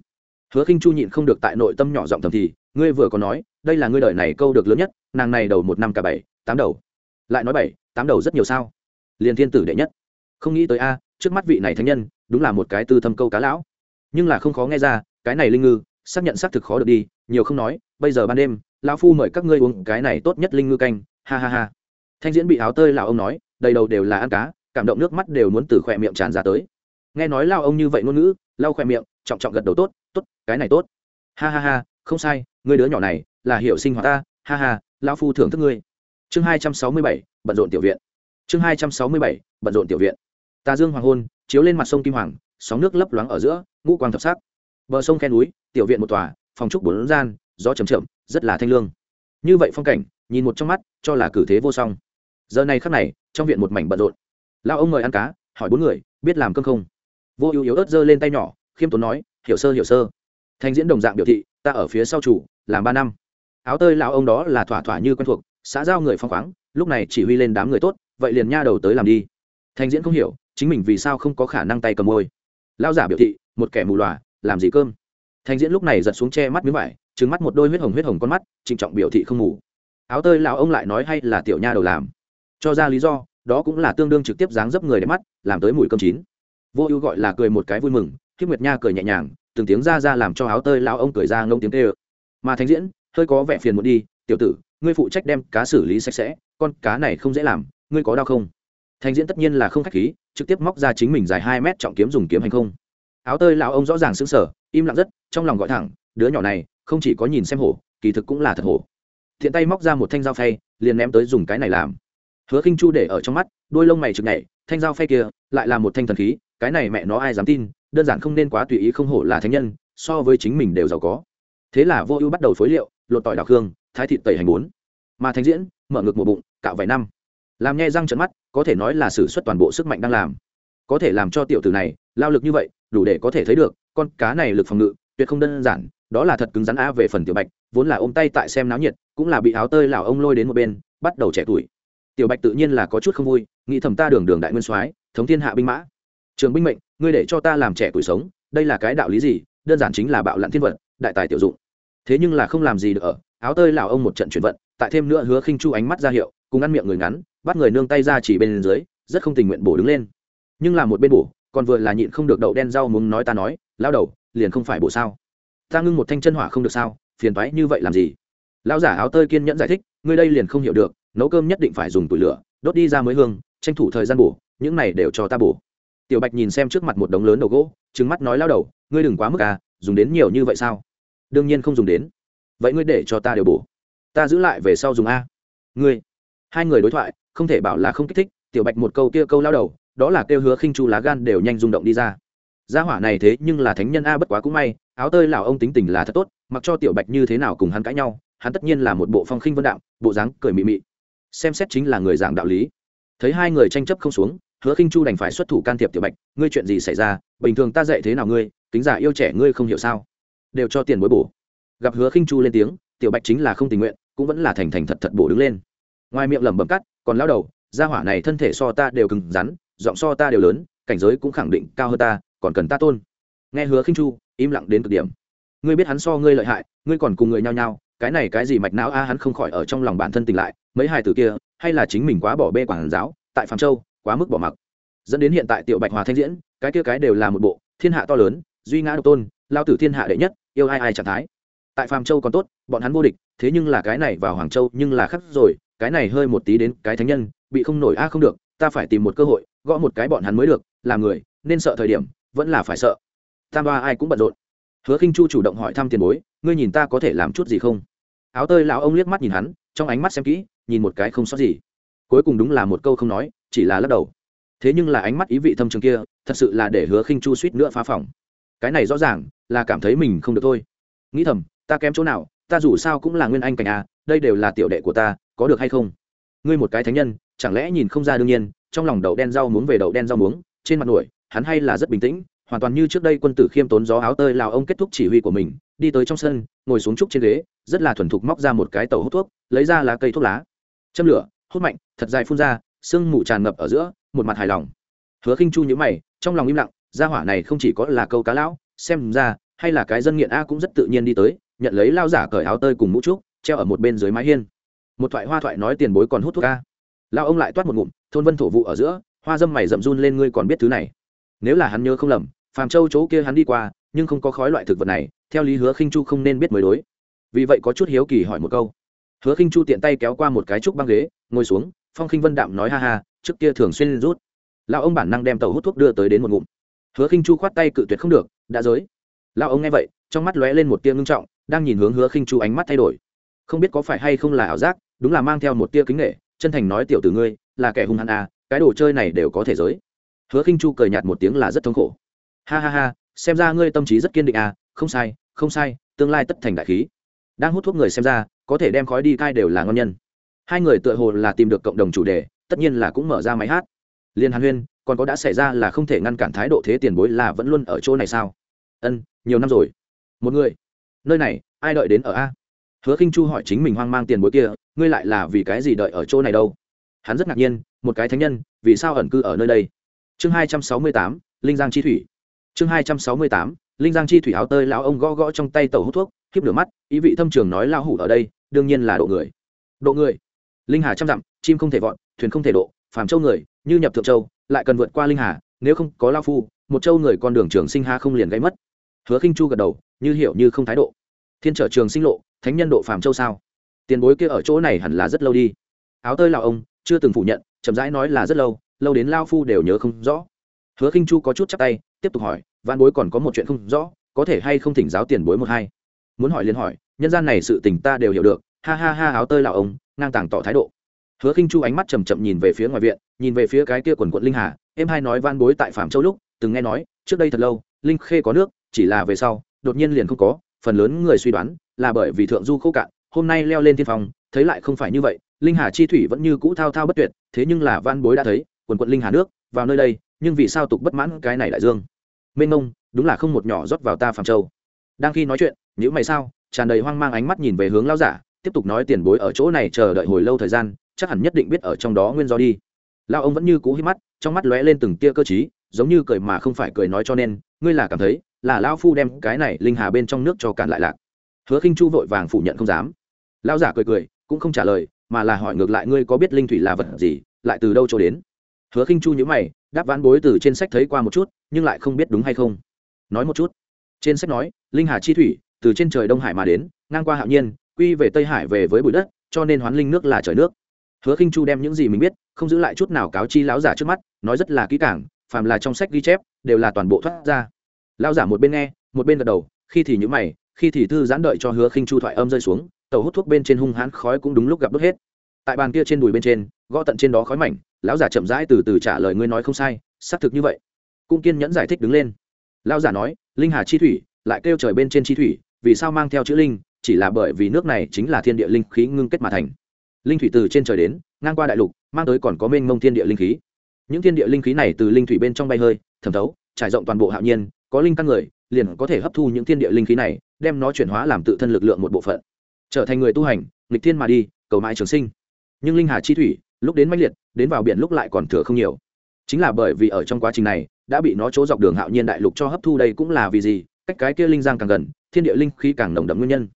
hứa khinh chu nhịn không được tại nội tâm nhỏ giọng thầm thì, ngươi vừa có nói, đây là ngươi đời này câu được lớn nhất, nàng này đầu một năm cả bảy, tám đầu. Lại nói bảy, tám đầu rất nhiều sao? Liền thiên tử đệ nhất. Không nghĩ tới a, trước mắt vị này thánh nhân, đúng là một cái tư thâm câu cá lão. Nhưng là không khó nghe ra, cái này linh ngư, xác nhận xác thực khó được đi, nhiều không nói, bây giờ ban đêm, lão phu mời các ngươi uống cái này tốt nhất linh ngư canh, ha ha ha. Thanh diễn bị áo tơi lão ông nói, đầy đầu đều là ăn cá, cảm động nước mắt đều muốn từ khỏe miệng tràn ra tới. Nghe nói lao ông như vậy ngôn ngữ, lau khỏe miệng trọng trọng gật đầu tốt tốt, cái này tốt. Ha ha ha, không sai ngươi đứa nhỏ này là hiệu sinh hoạt ta, ha ha, lão phu thưởng thức ngươi. Chương hai trăm sáu mươi bảy, bận rộn tiểu viện. Chương hai trăm sáu mươi bảy, bận rộn tiểu viện. Tà dương hoàng hôn, chiếu lên mặt sông kim hoàng, sóng nước lấp loáng ở giữa, ngũ quang thập sắc. Bờ sông khe núi, tiểu viện một tòa, phòng trúc bốn gian, gió chầm chậm, rất là thanh lương. Như vậy phong cảnh, nhìn một trong mắt, cho là cử thế vô song. Giờ này khắc này, trong viện một mảnh bận rộn. Lao ông mời ăn cá, hỏi bốn người, biết làm cơm không? Vô ưu yếu ớt giơ lên tay nhỏ khiêm tốn nói, hiểu sơ hiểu sơ. Thanh diễn đồng dạng biểu thị, ta ở phía sau chủ, làm ba năm. Áo tơi lão ông đó là thỏa thỏa như quen thuộc, xã giao người phong khoáng, lúc này chỉ huy lên đám người tốt, vậy liền nha đầu tới làm đi. Thanh diễn không hiểu, chính mình vì sao không có khả năng tay cầm môi. Lao giả biểu thị, một kẻ mù lòa, làm gì cơm? Thanh diễn lúc này giật xuống che mắt miếng vải trứng mắt một đôi huyết hồng huyết hồng con mắt, trịnh trọng biểu thị không ngủ áo tơi lão ông lại nói hay là tiểu nha đầu làm? Cho ra lý do, đó cũng là tương đương trực tiếp dáng dấp người đẹp mắt, làm tới mùi cơm chín. Vô ưu gọi là cười một cái vui mừng khiết nguyệt nha cười nhẹ nhàng, từng tiếng ra ra làm cho áo tơi lão ông cười ra ngông tiếng tê ơ. Mà thánh diễn, hơi có vẻ phiền muốn đi, tiểu tử, ngươi phụ trách đem cá xử lý sạch sẽ, con cá này không dễ làm, ngươi có đau không? Thánh diễn tất nhiên là không khách khí, trực tiếp móc ra chính mình dài hai mét trọng kiếm dùng kiếm hành không. Áo tơi lão ông rõ ràng sững sờ, im lặng rất, trong lòng gọi thẳng, đứa nhỏ này, không chỉ có nhìn xem hổ, kỳ thực cũng là thật hổ. Thiện tay móc ra một thanh dao phay, liền ném tới dùng cái này làm. Hứa khinh chu để ở trong mắt, đôi lông mày chực nhảy, thanh dao phay kia, lại là một thanh thần khí, cái này mẹ nó ai dám tin đơn giản không nên quá tùy ý không hổ là thánh nhân, so với chính mình đều giàu có. Thế là vô ưu bắt đầu phối liệu, lột tỏi đào khương, thái thịt tẩy hành bốn. Mà thánh diễn, mở ngực một bụng, cạo vài năm. Làm nghe răng trận mắt, có thể nói là sử xuất toàn bộ sức mạnh đang làm. Có thể làm cho tiểu tử này, lao lực như vậy, đủ để có thể thấy được, con cá này lực phòng ngự, tuyệt không đơn giản, đó là thật cứng rắn á về phần tiểu bạch, vốn là ôm tay tại xem náo nhiệt, cũng là bị áo tơi lào ông lôi đến một bên, bắt đầu trẻ tuổi. Tiểu bạch tự nhiên là có chút không vui, nghĩ thầm ta đường đường đại nguyên soái, thống thiên hạ binh mã trường binh mệnh ngươi để cho ta làm trẻ tuổi sống đây là cái đạo lý gì? Đơn giản chính là bạo lặn thiên vật, đại tài tiểu dụng. Thế nhưng là không làm gì được ở áo tơi lào ông một trận chuyển vận tại thêm nữa hứa khinh chu ánh mắt ra hiệu cùng ăn miệng người ngắn bắt người nương tay ra chỉ bên dưới rất không tình nguyện bổ đứng lên. Nhưng là một bên bổ còn vừa là nhịn không được đậu đen rau muốn nói ta nói lao đầu liền không phải bổ sao? Ta ngưng một thanh chân hỏa không được sao? Phiền toái như vậy làm gì? Lão giả áo tơi kiên nhẫn giải thích ngươi đây liền không hiểu được nấu cơm nhất định phải dùng tủi lửa đốt đi ra mới hương tranh thủ thời gian bổ những này đều cho ta bổ tiểu bạch nhìn xem trước mặt một đống lớn đầu gỗ trứng mắt nói lao đầu, ngươi đừng quá mức à dùng đến nhiều như vậy sao? Đương nhiên không dùng đến. Vậy ngươi để cho ta đều bổ. Ta giữ lại về sau dùng a. Ngươi. Hai người đối thoại, không thể bảo là không kích thích, tiểu bạch một câu kia câu lao đầu, đó là kêu hứa khinh chu lá gan đều nhanh rung động đi ra. Gia hỏa này thế nhưng là thánh nhân a, bất quá cũng may, áo tơi lão ông tính tình là thật tốt, mặc cho tiểu bạch như thế nào cùng hắn cãi nhau, hắn tất nhiên là một bộ phong khinh vân đạo, bộ dáng cười mị mị. Xem xét chính là người giảng đạo lý. Thấy hai người tranh chấp không xuống hứa khinh chu đành phải xuất thủ can thiệp tiểu bạch, ngươi chuyện gì xảy ra? Bình thường ta dạy thế nào ngươi? Tính giả yêu trẻ ngươi không hiểu sao? Đều cho tiền bối bổ. Gặp hứa khinh chu lên tiếng, tiểu bạch chính là không tình nguyện, cũng vẫn là thành thành thật thật bổ đứng lên. Ngoài miệng lẩm bẩm cắt, còn lao đầu, gia hỏa này thân thể so ta đều cứng rắn, giọng so ta đều lớn, cảnh giới cũng khẳng định cao hơn ta, còn cần ta tôn. Nghe hứa khinh chu, im lặng đến cực điểm. Ngươi biết hắn so ngươi lợi hại, ngươi còn cùng người nhao nhao, cái này cái gì mạch não a, hắn không khỏi ở trong lòng bản thân tỉnh lại, mấy hài tử kia, hay là chính mình quá bỏ bê quản giáo, tại phạm châu quá mức bỏ mặc. Dẫn đến hiện tại tiểu bạch hòa thanh diễn, cái kia cái đều là một bộ, thiên hạ to lớn, duy ngã độc tôn, lao tử thiên hạ đệ nhất, yêu ai ai trạng thái. Tại phàm châu còn tốt, bọn hắn vô địch, thế nhưng là cái này vào hoàng châu nhưng là khắc rồi, cái này hơi một tí đến cái thánh nhân, bị không nổi a à không được, ta phải tìm một cơ hội, gõ một cái bọn hắn mới được làm người, nên sợ thời điểm, vẫn là phải sợ. Tam ba ai cũng bận rộn. Hứa khinh chu chủ động hỏi thăm tiền bối, ngươi nhìn ta có thể làm chút gì không? Áo tơi lão ông liếc mắt nhìn hắn, trong ánh mắt xem kỹ, nhìn một cái không sót gì. Cuối cùng đúng là một câu không nói chỉ là lắc đầu. Thế nhưng là ánh mắt ý vị thâm trường kia, thật sự là để hứa khinh chu suýt nữa phá phòng. Cái này rõ ràng là cảm thấy mình không được thôi. Nghĩ thầm, ta kém chỗ nào, ta dù sao cũng là nguyên anh cảnh à đây đều là tiểu đệ của ta, có được hay không? Ngươi một cái thánh nhân, chẳng lẽ nhìn không ra đương nhiên, trong lòng đậu đen rau muống về đậu đen rau muống, trên mặt nổi, hắn hay là rất bình tĩnh, hoàn toàn như trước đây quân tử khiêm tốn gió áo tơi lào ông kết thúc chỉ huy của mình, đi tới trong sân, ngồi xuống trúc trên ghế, rất là thuần thục móc ra một cái tàu hút thuốc, lấy ra lá cây thuốc lá. Châm lửa, hút mạnh, thật dài phun ra sương mù tràn ngập ở giữa, một mặt hài lòng. Hứa khinh chu nhíu mày, trong lòng im lặng, gia hỏa này không chỉ có là câu cá lão, xem ra, hay là cái dân nghiện a cũng rất tự nhiên đi tới, nhận lấy lao giả cởi áo tơi cùng mũ trúc, treo ở một bên dưới mái hiên. Một thoại hoa thoại nói tiền bối còn hút thuốc a. Lao ông lại toát một ngụm, thôn vân thổ vụ ở giữa, hoa dâm mày rậm run lên ngươi còn biết thứ này. Nếu là hắn nhớ không lầm, phàm châu chỗ kia hắn đi qua, nhưng không có khói loại thực vật này, theo lý hứa khinh chu không nên biết mới đối. Vì vậy có chút hiếu kỳ hỏi một câu. Hứa khinh chu tiện tay kéo qua một cái trúc băng ghế, ngồi xuống phong khinh vân đạm nói ha ha, trước kia thường xuyên rút. Lão ông bản năng đem tàu hút thuốc đưa tới đến một ngụm. Hứa khinh chu khoát tay cự tuyệt không được, đã giới. Lão ông nghe vậy, trong mắt lóe lên một tia ngưng trọng, đang nhìn hướng hứa khinh chu ánh mắt thay đổi. Không biết có phải hay không là ảo giác, đúng là mang theo một tia kính nghệ chân thành nói tiểu tử ngươi, là kẻ hung hăng à cái đồ chơi này đều có thể giới. Hứa khinh chu cười nhạt một tiếng là rất thống khổ. Ha ha ha, xem ra ngươi tâm trí rất kiên định à không sai không sai, tương lai tất thành đại khí. Đang hút thuốc người xem ra, có thể đem khói đi cai đều là ngon nhân hai người tựa hồ là tìm được cộng đồng chủ đề, tất nhiên là cũng mở ra máy hát. Liên hàn huyên, còn có đã xảy ra là không thể ngăn cản thái độ thế tiền bối là vẫn luôn ở chỗ này sao? Ân, nhiều năm rồi. Một người. Nơi này, ai đợi đến ở a? Hứa khinh chu hỏi chính mình hoang mang tiền bối kia, ngươi lại là vì cái gì đợi ở chỗ này đâu? Hắn rất ngạc nhiên, một cái thánh nhân, vì sao ẩn cư ở nơi đây? Chương hai trăm sáu mươi tám, linh giang chi thủy. Chương hai trăm sáu mươi tám, linh giang chi thủy áo tơi lão ông gõ gõ trong tay tàu hút thuốc, khiếp lửa mắt, ý vị thâm trường nói lao hủ ở đây, đương nhiên là độ người. Độ người? Linh hà trăm dặm, chim không thể vọt, thuyền không thể độ, phàm châu người, như nhập thượng châu, lại cần vượt qua linh hà, nếu không có lao phu, một châu người con đường trường sinh ha không liền gây mất. Hứa khinh chu gật đầu, như hiểu như không thái độ. Thiên trở trường sinh lộ, thánh nhân độ phàm châu sao? Tiền bối kia ở chỗ này hẳn là rất lâu đi. Áo tơi lão ông, chưa từng phủ nhận, chậm rãi nói là rất lâu lâu đến lao phu đều nhớ không rõ. Hứa khinh chu có chút chắc tay, tiếp tục hỏi văn bối còn có một chuyện không rõ, có thể hay không thỉnh giáo tiền bối một hai? Muốn hỏi liền hỏi, nhân gian này sự tình ta đều hiểu được ha ha ha áo tơi lão ông, ngang tàng tỏ thái độ. Hứa khinh chu ánh mắt chầm chậm nhìn về phía ngoài viện, nhìn về phía cái kia quần quận linh hà em hai nói van bối tại phạm châu lúc, từng nghe nói, trước đây thật lâu, linh khê có nước, chỉ là về sau, đột nhiên liền không có, phần lớn người suy đoán là bởi vì thượng du khô cạn, hôm nay leo lên thiên phòng thấy lại không phải như vậy, linh hà chi thủy vẫn như cũ thao thao bất tuyệt, thế nhưng là van bối đã thấy, quần quận linh hà nước, vào nơi đây, nhưng vì sao tục bất mãn cái này đại dương? Mênh mông, đúng là không một nhỏ rót vào ta phạm châu. Đang khi nói chuyện những mày sao, tràn đầy hoang mang ánh mắt nhìn về hướng lao giả tiếp tục nói tiền bối ở chỗ này chờ đợi hồi lâu thời gian, chắc hẳn nhất định biết ở trong đó nguyên do đi. Lao ông vẫn như cú hít mắt, trong mắt lóe lên từng tia cơ t giống như cười mà không phải cười nói cho nên, ngươi là cảm thấy, là lao phu đem cái này linh hà bên trong nước cho cản lại lạc. Hứa khinh chu vội vàng phủ nhận không dám. Lao giả cười cười, cũng không trả lời, mà là hỏi ngược lại ngươi có biết linh thủy là vật gì, lại từ đâu cho đến? Hứa khinh chu nhữ mày, đáp ván bối từ trên sách thấy qua một chút, nhưng lại không biết đúng hay không. Nói một chút. Trên sách nói, linh hà chi thủy, từ trên trời đông hải mà đến, ngang qua hạo nhiên quy về tây hải về với bụi đất, cho nên hoán linh nước là trời nước. Hứa khinh chu đem những gì mình biết, không giữ lại chút nào cáo chi lão giả trước mắt, nói rất là kỹ càng, phàm là trong sách ghi chép, đều là toàn bộ thoát ra. Lão giả một bên nghe, một bên gật đầu, khi thì nhữ mày, khi thì thư giãn đợi cho hứa khinh chu thoại âm rơi xuống, tàu hút thuốc bên trên hung hãn khói cũng đúng lúc gặp đốt hết. Tại bàn kia trên đùi bên trên, gõ tận trên đó khói mảnh, lão giả chậm rãi từ từ trả lời ngươi nói không sai, xác thực như vậy. Cung kiên nhẫn giải thích đứng lên. Lão giả nói, linh hà chi thủy, lại kêu trời bên trên chi thủy, vì sao mang theo chữ linh chỉ là bởi vì nước này chính là thiên địa linh khí ngưng kết mà thành. Linh thủy từ trên trời đến, ngang qua đại lục, mang tới còn có mênh mông thiên địa linh khí. Những thiên địa linh khí này từ linh thủy bên trong bay hơi, thẩm thấu, trải rộng toàn bộ hạo nhiên, có linh căn người, liền có thể hấp thu những thiên địa linh khí này, đem nó chuyển hóa làm tự thân lực lượng một bộ phận. Trở thành người tu hành, nghịch thiên mà đi, cầu mãi trường sinh. Nhưng linh hà chi thủy, lúc đến mãnh liệt, đến vào biển lúc lại còn thừa không nhiều. Chính là bởi vì ở trong quá trình này, đã bị nó chỗ dọc đường hạo nhiên đại lục cho hấp thu đây cũng là vì gì, cách cái kia linh giang càng gần, thiên địa linh khí càng nồng đậm nguyên nhân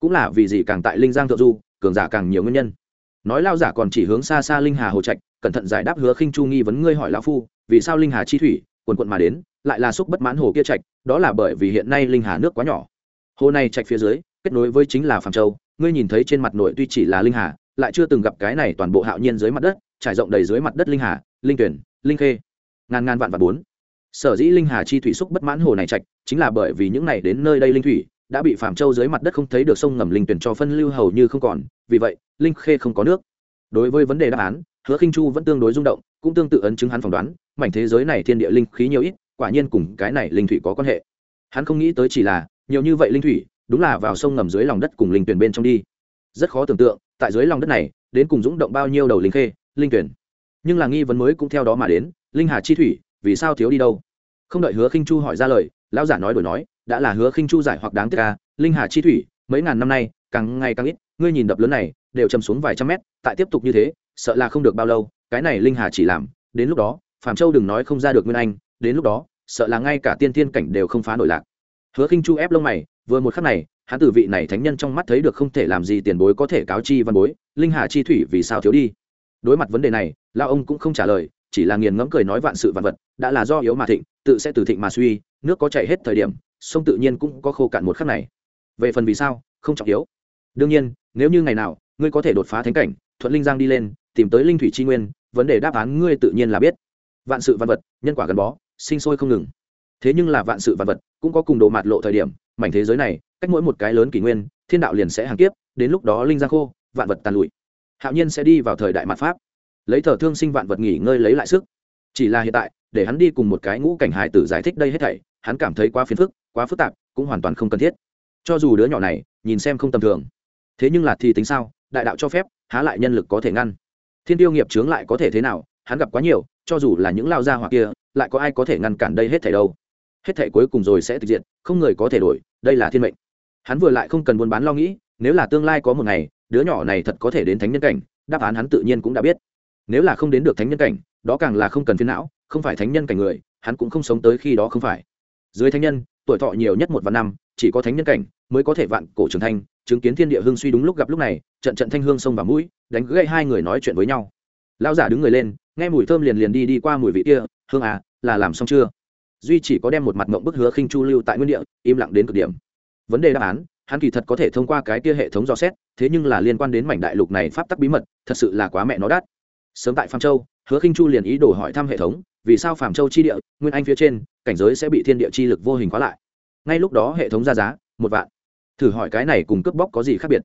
cũng là vì gì càng tại linh giang thượng du, cường giả càng nhiều nguyên nhân. Nói lao giả còn chỉ hướng xa xa linh hà hồ trạch, cẩn thận giải đáp hứa khinh chu nghi vấn ngươi hỏi lão phu, vì sao linh hà chi thủy, quần quận mà đến, lại là xúc bất mãn hồ kia trạch, đó là bởi vì hiện nay linh hà nước quá nhỏ. Hồ này trạch phía dưới, kết nối với chính là phàm châu, ngươi nhìn thấy trên mặt nội tuy chỉ là linh hà, lại chưa từng gặp cái này toàn bộ hạo nhiên dưới mặt đất, trải rộng đầy dưới mặt đất linh hà, linh tuyển, linh khê, ngàn ngàn vạn vạn bốn. Sở dĩ linh hà chi thủy xúc bất mãn hồ này trạch, chính là bởi vì những này đến nơi đây linh thủy đã bị phạm châu dưới mặt đất không thấy được sông ngầm linh tuyển cho phân lưu hầu như không còn, vì vậy, linh khê không có nước. Đối với vấn đề đáp án, hứa khinh chu vẫn tương đối rung động, cũng tương tự ấn chứng hắn phỏng đoán, mảnh thế giới này thiên địa linh khí nhiều ít, quả nhiên cùng cái này linh thủy có quan hệ. Hắn không nghĩ tới chỉ là, nhiều như vậy linh thủy, đúng là vào sông ngầm dưới lòng đất cùng linh tuyển bên trong đi. Rất khó tưởng tượng, tại dưới lòng đất này, đến cùng dũng động bao nhiêu đầu linh khê, linh tuyển. Nhưng là nghi vấn mới cũng theo đó mà đến, linh hà chi thủy, vì sao thiếu đi đâu? Không đợi hứa khinh chu hỏi ra lời, lão giả nói đổi nói đã là hứa khinh chu giải hoặc đáng tiếc ca linh hà chi thủy, mấy ngàn năm nay, càng ngày càng ít, ngươi nhìn đập lớn này, đều chầm xuống vài trăm mét, tại tiếp tục như thế, sợ là không được bao lâu, cái này linh hà chỉ làm, đến lúc đó phạm châu đừng nói không ra được nguyên anh, đến lúc đó, sợ là ngay cả tiên thiên cảnh đều không phá nổi lạc. Hứa khinh chu ép lông mày, vừa một khắc này, hắn tử vị này thánh nhân trong mắt thấy được không thể làm gì tiền bối có thể cáo chi văn bối, linh hà chi thủy vì sao thiếu đi? Đối mặt vấn đề này lao ông cũng không trả lời, chỉ là nghiền ngẫm cười nói vạn sự vạn vật, đã là do yếu mà thịnh, tự sẽ từ thịnh mà suy, nước có chảy hết thời điểm sông tự nhiên cũng có khô cạn một khắc này. Về phần vì sao, không trọng yếu. Đương nhiên, nếu như ngày nào, ngươi có thể đột phá thánh cảnh, thuận linh giang đi lên, tìm tới linh thủy tri nguyên, vấn đề đáp án ngươi tự nhiên là biết. Vạn sự văn vật, nhân quả gắn bó, sinh sôi không ngừng. Thế nhưng là vạn sự văn vật cũng có cùng đồ mạt lộ thời điểm, mảnh thế giới này, cách mỗi một cái lớn kỷ nguyên, thiên đạo liền sẽ hàng kiếp, đến lúc đó linh giang khô, vạn vật tàn lụi. Hạo nhiên sẽ đi vào thời đại mạt pháp. Lấy thờ thương sinh vạn vật nghỉ ngơi lấy lại sức. Chỉ là hiện tại, để hắn đi cùng một cái ngũ cảnh hải tử giải thích đây hết thảy, hắn cảm thấy quá phiền phức quá phức tạp, cũng hoàn toàn không cần thiết. Cho dù đứa nhỏ này nhìn xem không tầm thường, thế nhưng là thì tính sao, đại đạo cho phép, há lại nhân lực có thể ngăn. Thiên tiêu nghiệp chướng lại có thể thế nào, hắn gặp quá nhiều, cho dù là những lao gia hoặc kia, lại có ai có thể ngăn cản đây hết thảy đâu. Hết thảy cuối cùng rồi sẽ thực diện không người có thể đổi, đây là thiên mệnh. Hắn vừa lại không cần buôn bán lo nghĩ, nếu là tương lai có một ngày, đứa nhỏ này thật có thể đến thánh nhân cảnh, đáp án hắn tự nhiên cũng đã biết. Nếu là không đến được thánh nhân cảnh, đó càng là không cần phiền não, không phải thánh nhân cảnh người, hắn cũng không sống tới khi đó không phải. Dưới thánh nhân tuổi thọ nhiều nhất một vạn năm, chỉ có thánh nhân cảnh mới có thể vạn cổ trưởng thành, chứng kiến thiên địa hương suy đúng lúc gặp lúc này, trận trận thanh hương sông vào mũi, đánh gãy hai người nói chuyện với nhau. Lão giả đứng người lên, nghe mùi thơm liền liền đi đi qua mùi vị kia, hương à là làm xong chưa? Duy chỉ có đem một mặt mộng bức hứa khinh chu lưu tại nguyên địa, im lặng đến cực điểm. Vấn đề đáp án, hắn kỳ thật có thể thông qua cái kia hệ thống dò xét, thế nhưng là liên quan đến mảnh đại lục này pháp tắc bí mật, thật sự là quá mẹ nó đắt. Sớm tại phạm châu, hứa khinh chu liền ý đồ hỏi thăm hệ thống vì sao phạm châu chi địa, nguyên anh phía trên, cảnh giới sẽ bị thiên địa chi lực vô hình khóa lại? Ngay lúc đó hệ thống ra giá, một vạn. Thử hỏi cái này cùng cướp bóc có gì khác biệt?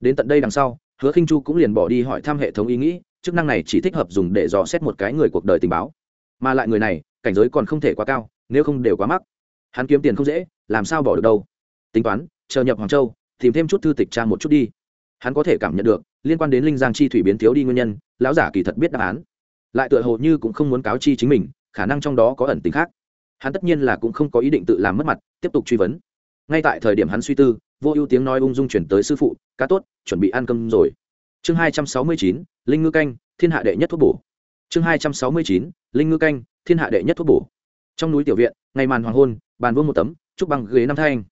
Đến tận đây đằng sau, hứa khinh chu cũng liền bỏ đi hỏi thăm hệ thống ý nghĩ, chức năng này chỉ thích hợp dùng để dò xét một cái người cuộc đời tình báo. Mà lại người này, cảnh giới còn không thể quá cao, nếu không đều quá mắc. Hắn kiếm tiền không dễ, làm sao bỏ được đâu? Tính toán, chờ nhập hoàng châu, tìm thêm chút thư tịch tra một chút đi. Hắn có thể cảm nhận được, liên quan đến linh giang chi thủy biến thiếu đi nguyên nhân, lão giả kỳ thật biết đáp án lại tựa hồ như cũng không muốn cáo chi chính mình, khả năng trong đó có ẩn tính khác. Hắn tất nhiên là cũng không có ý định tự làm mất mặt, tiếp tục truy vấn. Ngay tại thời điểm hắn suy tư, vô ưu tiếng nói ung dung chuyển tới sư phụ, cá tốt, chuẩn bị ăn cơm rồi. Chương hai trăm sáu mươi chín, linh ngư canh, thiên hạ đệ nhất thuốc bổ. Chương hai trăm sáu mươi chín, linh ngư canh, thiên hạ đệ nhất thuốc bổ. Trong núi tiểu viện ngày màn hoàng hôn, bàn vương một tấm, trúc bằng ghế năm thanh.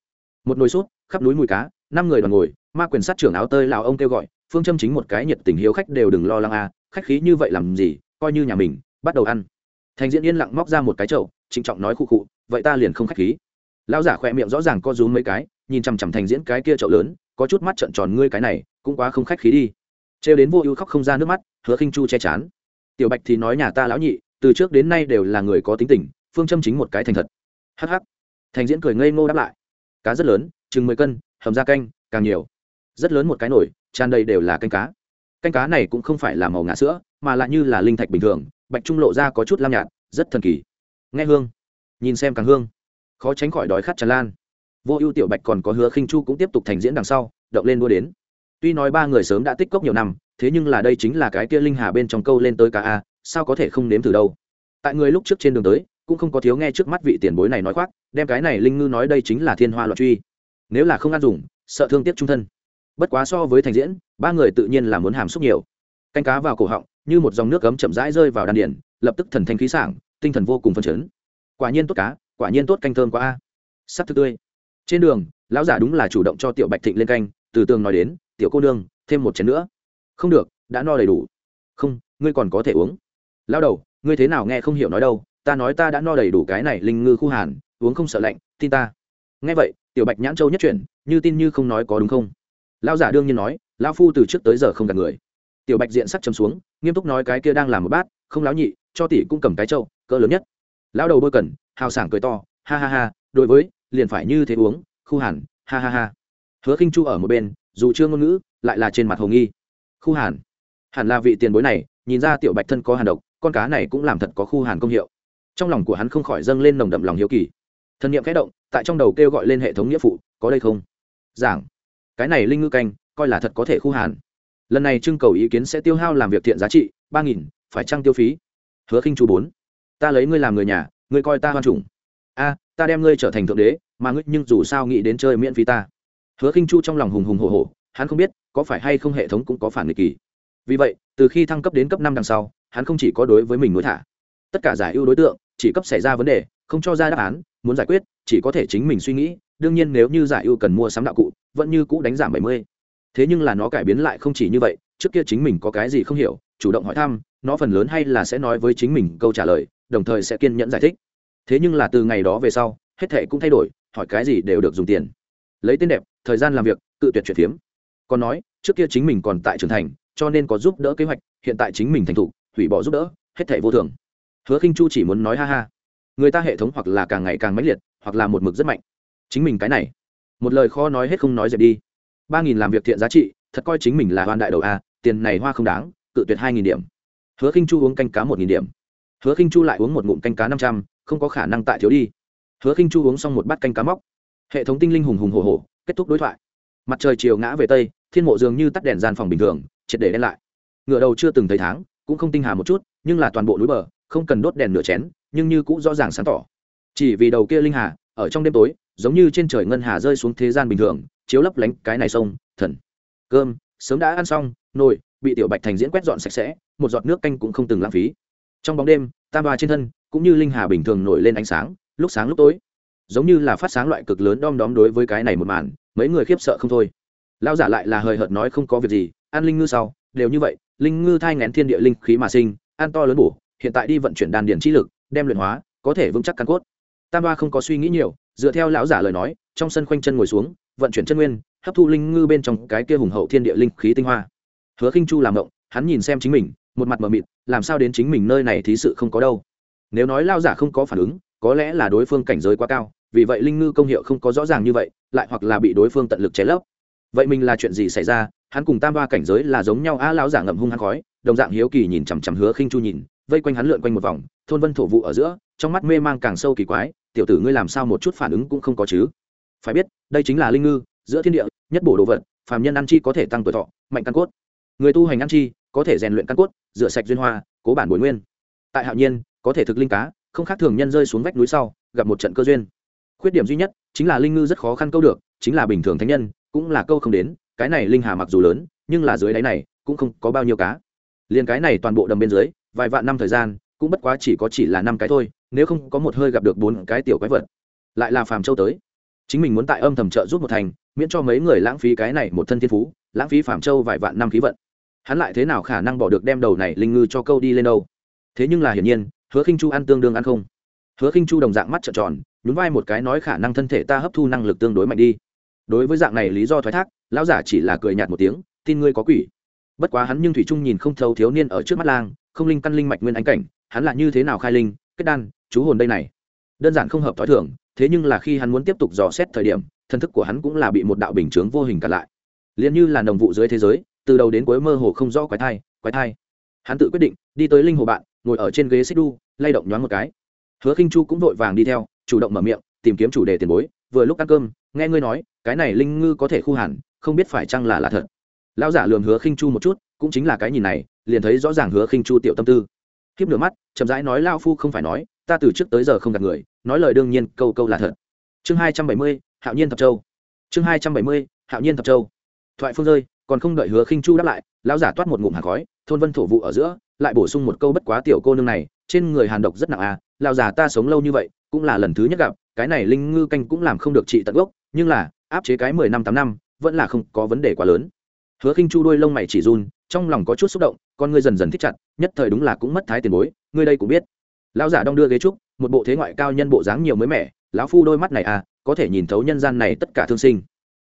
Một nồi sút khắp núi mùi cá, năm người đoàn ngồi, ma quyền sát trưởng áo tơi lào ông kêu gọi, phương châm chính một cái nhiệt tình hiếu khách đều đừng lo lắng à khách khí như vậy làm gì coi như nhà mình, bắt đầu ăn. Thành diễn yên lặng móc ra một cái chậu, trịnh trọng nói khụ khụ, vậy ta liền không khách khí. Lão giả khỏe miệng rõ ràng co rúm mấy cái, nhìn chằm chằm thành diễn cái kia chậu lớn, có chút mắt trợn tròn ngươi cái này, cũng quá không khách khí đi. Trêu đến vô ưu khóc không ra nước mắt, hứa khinh chu che chán. Tiểu bạch thì nói nhà ta lão nhị, từ trước đến nay đều là người có tính tình, phương châm chính một cái thành thật. Hắc hắc. Thành diễn cười ngây ngô đáp lại. Cá rất lớn, chừng mười cân, hầm ra canh, càng nhiều. Rất lớn một cái nổi tràn đầy đều là canh cá. Canh cá này cũng không phải là màu ngã sữa mà lại như là linh thạch bình thường, bạch trung lộ ra có chút lam nhạt, rất thần kỳ. Nghe hương, nhìn xem càng hương, khó tránh khỏi đói khát tràn lan. Vô ưu tiểu bạch còn có hứa khinh chu cũng tiếp tục thành diễn đằng sau, động lên đua đến. Tuy nói ba người sớm đã tích cốc nhiều năm, thế nhưng là đây chính là cái kia linh hà bên trong câu lên tới cả a, sao có thể không nếm từ đâu. Tại người lúc trước trên đường tới, cũng không có thiếu nghe trước mắt vị tiền bối này nói khoác, đem cái này linh ngư nói đây chính là thiên hoa loạn truy. Nếu là không ăn dùng, sợ thương tiếc trung thân. Bất quá so với thành diễn, ba người tự nhiên là muốn hàm xúc nhiều. Canh cá vào cổ họng như một dòng nước cấm chậm rãi rơi vào đan điền, lập tức thần thanh khí sảng tinh thần vô cùng phấn chấn. Quả nhiên tốt cá quả nhiên tốt canh thơm quá a. Sắc thức tươi. Trên đường lão giả đúng là chủ động cho tiểu bạch thịnh lên canh từ tường nói đến tiểu cô nương thêm một chén nữa. Không được đã no đầy đủ. Không ngươi còn có thể uống. Lao đầu ngươi thế nào nghe không hiểu nói đâu ta nói ta đã no đầy đủ cái này linh ngư khu hàn uống không sợ lạnh tin ta. Nghe vậy tiểu bạch nhãn châu nhất chuyển như tin như không nói có đúng không? Lao giả đương nhiên nói lao phu từ trước tới giờ không gặp người tiểu bạch diện sắc chấm xuống, nghiêm túc nói cái kia đang làm một bát, không láo nhị, cho tỷ cũng cầm cái trâu cỡ lớn nhất. Lão đầu bôi cần, hào sảng cười to, ha ha ha, đối với, liền phải như thế uống, khu hàn, ha ha ha. Hứa khinh chu ở một bên, dù chưa ngôn ngữ, lại là trên mặt hồ nghi. Khu hàn. Hẳn là vị tiền bối này, nhìn ra tiểu bạch thân có hàn độc, con cá này cũng làm thật có khu hàn công hiệu. Trong lòng của hắn không khỏi dâng lên nồng đậm lòng hiếu kỳ. Thân nhiệm kẽ động, tại trong đầu kêu gọi lên hệ thống nghĩa phụ, có đây không? Giảng. Cái này linh ngư canh, coi là thật có thể khu hàn lần này trưng cầu ý kiến sẽ tiêu hao làm việc thiện giá trị, ba nghìn, phải trăng tiêu phí? Hứa khinh chu bốn. Ta lấy ngươi làm người nhà, ngươi coi ta hoan chủng. A, ta đem ngươi trở thành thượng đế, mà ngươi nhưng dù sao nghĩ đến chơi miễn phí ta. Hứa khinh chu trong lòng hùng hùng hồ hồ hắn không biết, có phải hay không hệ thống cũng có phản nghịch kỳ. Vì vậy, từ khi thăng cấp đến cấp năm đằng sau, hắn không chỉ có đối với mình nuối thả. Tất cả giải ưu đối tượng, chỉ cấp xảy ra vấn đề, không cho ra đáp án, muốn giải quyết, chỉ có thể chính mình suy nghĩ, đương nhiên nếu như giải ưu cần mua sắm đạo cụ, vẫn như cũ đánh giảm bảy mươi thế nhưng là nó cải biến lại không chỉ như vậy, trước kia chính mình có cái gì không hiểu, chủ động hỏi thăm, nó phần lớn hay là sẽ nói với chính mình câu trả lời, đồng thời sẽ kiên nhẫn giải thích. Thế nhưng là từ ngày đó về sau, hết thệ cũng thay đổi, hỏi cái gì đều được dùng tiền. Lấy tên đẹp, thời gian làm việc, tự tuyệt chuyển phiếm. Còn nói, trước kia chính mình còn tại trưởng thành, cho nên có giúp đỡ kế hoạch, hiện tại chính mình thành thục, hủy bỏ giúp đỡ, hết thệ vô thường. Hứa khinh chu chỉ muốn nói ha ha. Người ta hệ thống hoặc là càng ngày càng mãnh liệt, hoặc là một mực rất mạnh. Chính mình cái này. Một lời khó nói hết không nói dẹp đi ba nghìn làm việc thiện giá trị, thật coi chính mình là hoan đại đầu a, tiền này hoa không đáng, cự tuyệt hai nghìn điểm. Hứa khinh chu uống canh cá một nghìn điểm. Hứa khinh chu lại uống một ngụm canh cá năm trăm, không có khả năng tại thiếu đi. Hứa khinh chu uống xong một bát canh cá móc. Hệ thống tinh linh hùng hùng hồ hồ kết thúc đối thoại. Mặt trời chiều ngã về tây, thiên mộ dường như tắt đèn gian phòng bình thường, triệt để đen lại. Ngựa đầu chưa từng thấy tháng, cũng không tinh hà một chút, nhưng là toàn bộ núi bờ, không cần đốt đèn nửa chén, nhưng như cũng rõ ràng sáng tỏ. Chỉ vì đầu kia linh hà, ở trong đêm tối, giống như trên trời ngân hà rơi xuống thế gian bình thường chiếu lấp lánh cái này sông, thần. Cơm, sớm đã ăn xong, nồi, bị tiểu bạch thành diễn quét dọn sạch sẽ, một giọt nước canh cũng không từng lãng phí. Trong bóng đêm, tam ba trên thân, cũng như linh hà bình thường nổi lên ánh sáng, lúc sáng lúc tối. Giống như là phát sáng loại cực lớn đom đóm đối với cái này một màn, mấy người khiếp sợ không thôi. Lao giả lại là hời hợt nói không có việc gì ăn linh ngư sau, đều như vậy, linh ngư thai ngén thiên địa linh khí mà sinh, ăn to lớn bổ, hiện tại đi vận chuyển đàn điện trí lực, đem luyện hóa, có thể vững chắc căn cốt. Tam ba không có suy nghĩ nhiều, dựa theo lão giả lời nói, trong sân khoanh chân ngồi xuống vận chuyển chân nguyên, hấp thu linh ngư bên trong cái kia hùng hậu thiên địa linh khí tinh hoa. Hứa khinh chu làm động hắn nhìn xem chính mình, một mặt mờ mịt, làm sao đến chính mình nơi này thì sự không có đâu. Nếu nói lao giả không có phản ứng, có lẽ là đối phương cảnh giới quá cao, vì vậy linh ngư công hiệu không có rõ ràng như vậy, lại hoặc là bị đối phương tận lực chế lấp. Vậy mình là chuyện gì xảy ra? Hắn cùng tam ba cảnh giới là giống nhau, a lão giả ngậm hung hăng khói, đồng dạng hiếu kỳ nhìn chằm chằm hứa khinh chu nhìn, vây quanh hắn lượn quanh một vòng, thôn vân thổ vụ ở giữa, trong mắt mê mang càng sâu kỳ quái, tiểu tử ngươi làm sao một chút phản ứng cũng không có chứ? Phải biết, đây chính là linh ngư, giữa thiên địa, nhất bổ đồ vật, phàm nhân ăn chi có thể tăng tuổi thọ, mạnh căn cốt. Người tu hành ăn chi, có thể rèn luyện căn cốt, rửa sạch duyên hoa, cố bản bồi nguyên. Tại hạo nhiên, có thể thực linh cá, không khác thường nhân rơi xuống vách núi sau, gặp một trận cơ duyên. Khuyết điểm duy nhất, chính là linh ngư rất khó khăn câu được, chính là bình thường thánh nhân, cũng là câu không đến, cái này linh hà mặc dù lớn, nhưng là dưới đáy này, cũng không có bao nhiêu cá. Liền cái này toàn bộ đầm bên dưới, vài vạn năm thời gian, cũng bất quá chỉ có chỉ là năm cái thôi, nếu không có một hơi gặp được bốn cái tiểu quái vật, lại là phàm châu tới chính mình muốn tại âm thầm trợ giúp một thành, miễn cho mấy người lãng phí cái này một thân thiên phú, lãng phí phạm châu vài vạn năm khí vận. Hắn lại thế nào khả năng bỏ được đem đầu này linh ngư cho câu đi lên đâu? Thế nhưng là hiển nhiên, hứa khinh chu ăn tương đương ăn không. Hứa khinh chu đồng dạng mắt trợn tròn, nhún vai một cái nói khả năng thân thể ta hấp thu năng lực tương đối mạnh đi. Đối với dạng này lý do thoái thác, lão giả chỉ là cười nhạt một tiếng, tin ngươi có quỷ. Bất quá hắn nhưng thủy trung nhìn không thấu thiếu niên ở trước mắt lang, không linh căn linh mạch nguyên ánh cảnh, hắn là như thế nào khai linh, kết đan, chú hồn đây này. Đơn giản không hợp thói thường thế nhưng là khi hắn muốn tiếp tục dò xét thời điểm, thân thức của hắn cũng là bị một đạo bình chướng vô hình cản lại. Liền như là đồng vụ dưới thế giới, từ đầu đến cuối mơ hồ không rõ quái thai quái thai. Hắn tự quyết định, đi tới linh hồ bạn, ngồi ở trên ghế xích đu, lay động nhoáng một cái. Hứa khinh chu cũng vội vàng đi theo, chủ động mở miệng, tìm kiếm chủ đề tiền bối, vừa lúc ăn cơm, nghe ngươi nói, cái này linh ngư có thể khu hẳn, không biết phải chăng là là thật. Lão giả lường hứa khinh chu một chút, cũng chính là cái nhìn này, liền thấy rõ ràng hứa khinh chu tiểu tâm tư. Khiếp nửa mắt, chậm rãi nói lao phu không phải nói, ta từ trước tới giờ không gặp người nói lời đương nhiên, câu câu là thật. Chương hai trăm bảy mươi, hạo nhiên thập châu. Chương hai trăm bảy mươi, hạo nhiên thập châu. Thoại phương rơi, còn không đợi hứa khinh chu đáp lại, lão giả toát một ngụm hạt khói, thôn vân thổ vụ ở giữa, lại bổ sung một câu bất quá tiểu cô nương này, trên người hàn độc rất nặng à lão giả ta sống lâu như vậy, cũng là lần thứ nhất gặp, cái này linh ngư canh cũng làm không được trị tận gốc, nhưng là, áp chế cái mười năm tám năm, vẫn là không có vấn đề quá lớn. Hứa khinh chu đuôi lông mày chỉ run, trong lòng có chút xúc động, con ngươi dần dần thích chặt, nhất thời đúng là cũng mất thái tiền bối, ngươi đây cũng biết. Lão giả đong đưa ghế trúc một bộ thế ngoại cao nhân bộ dáng nhiều mới mẻ, lão phu đôi mắt này à có thể nhìn thấu nhân gian này tất cả thương sinh.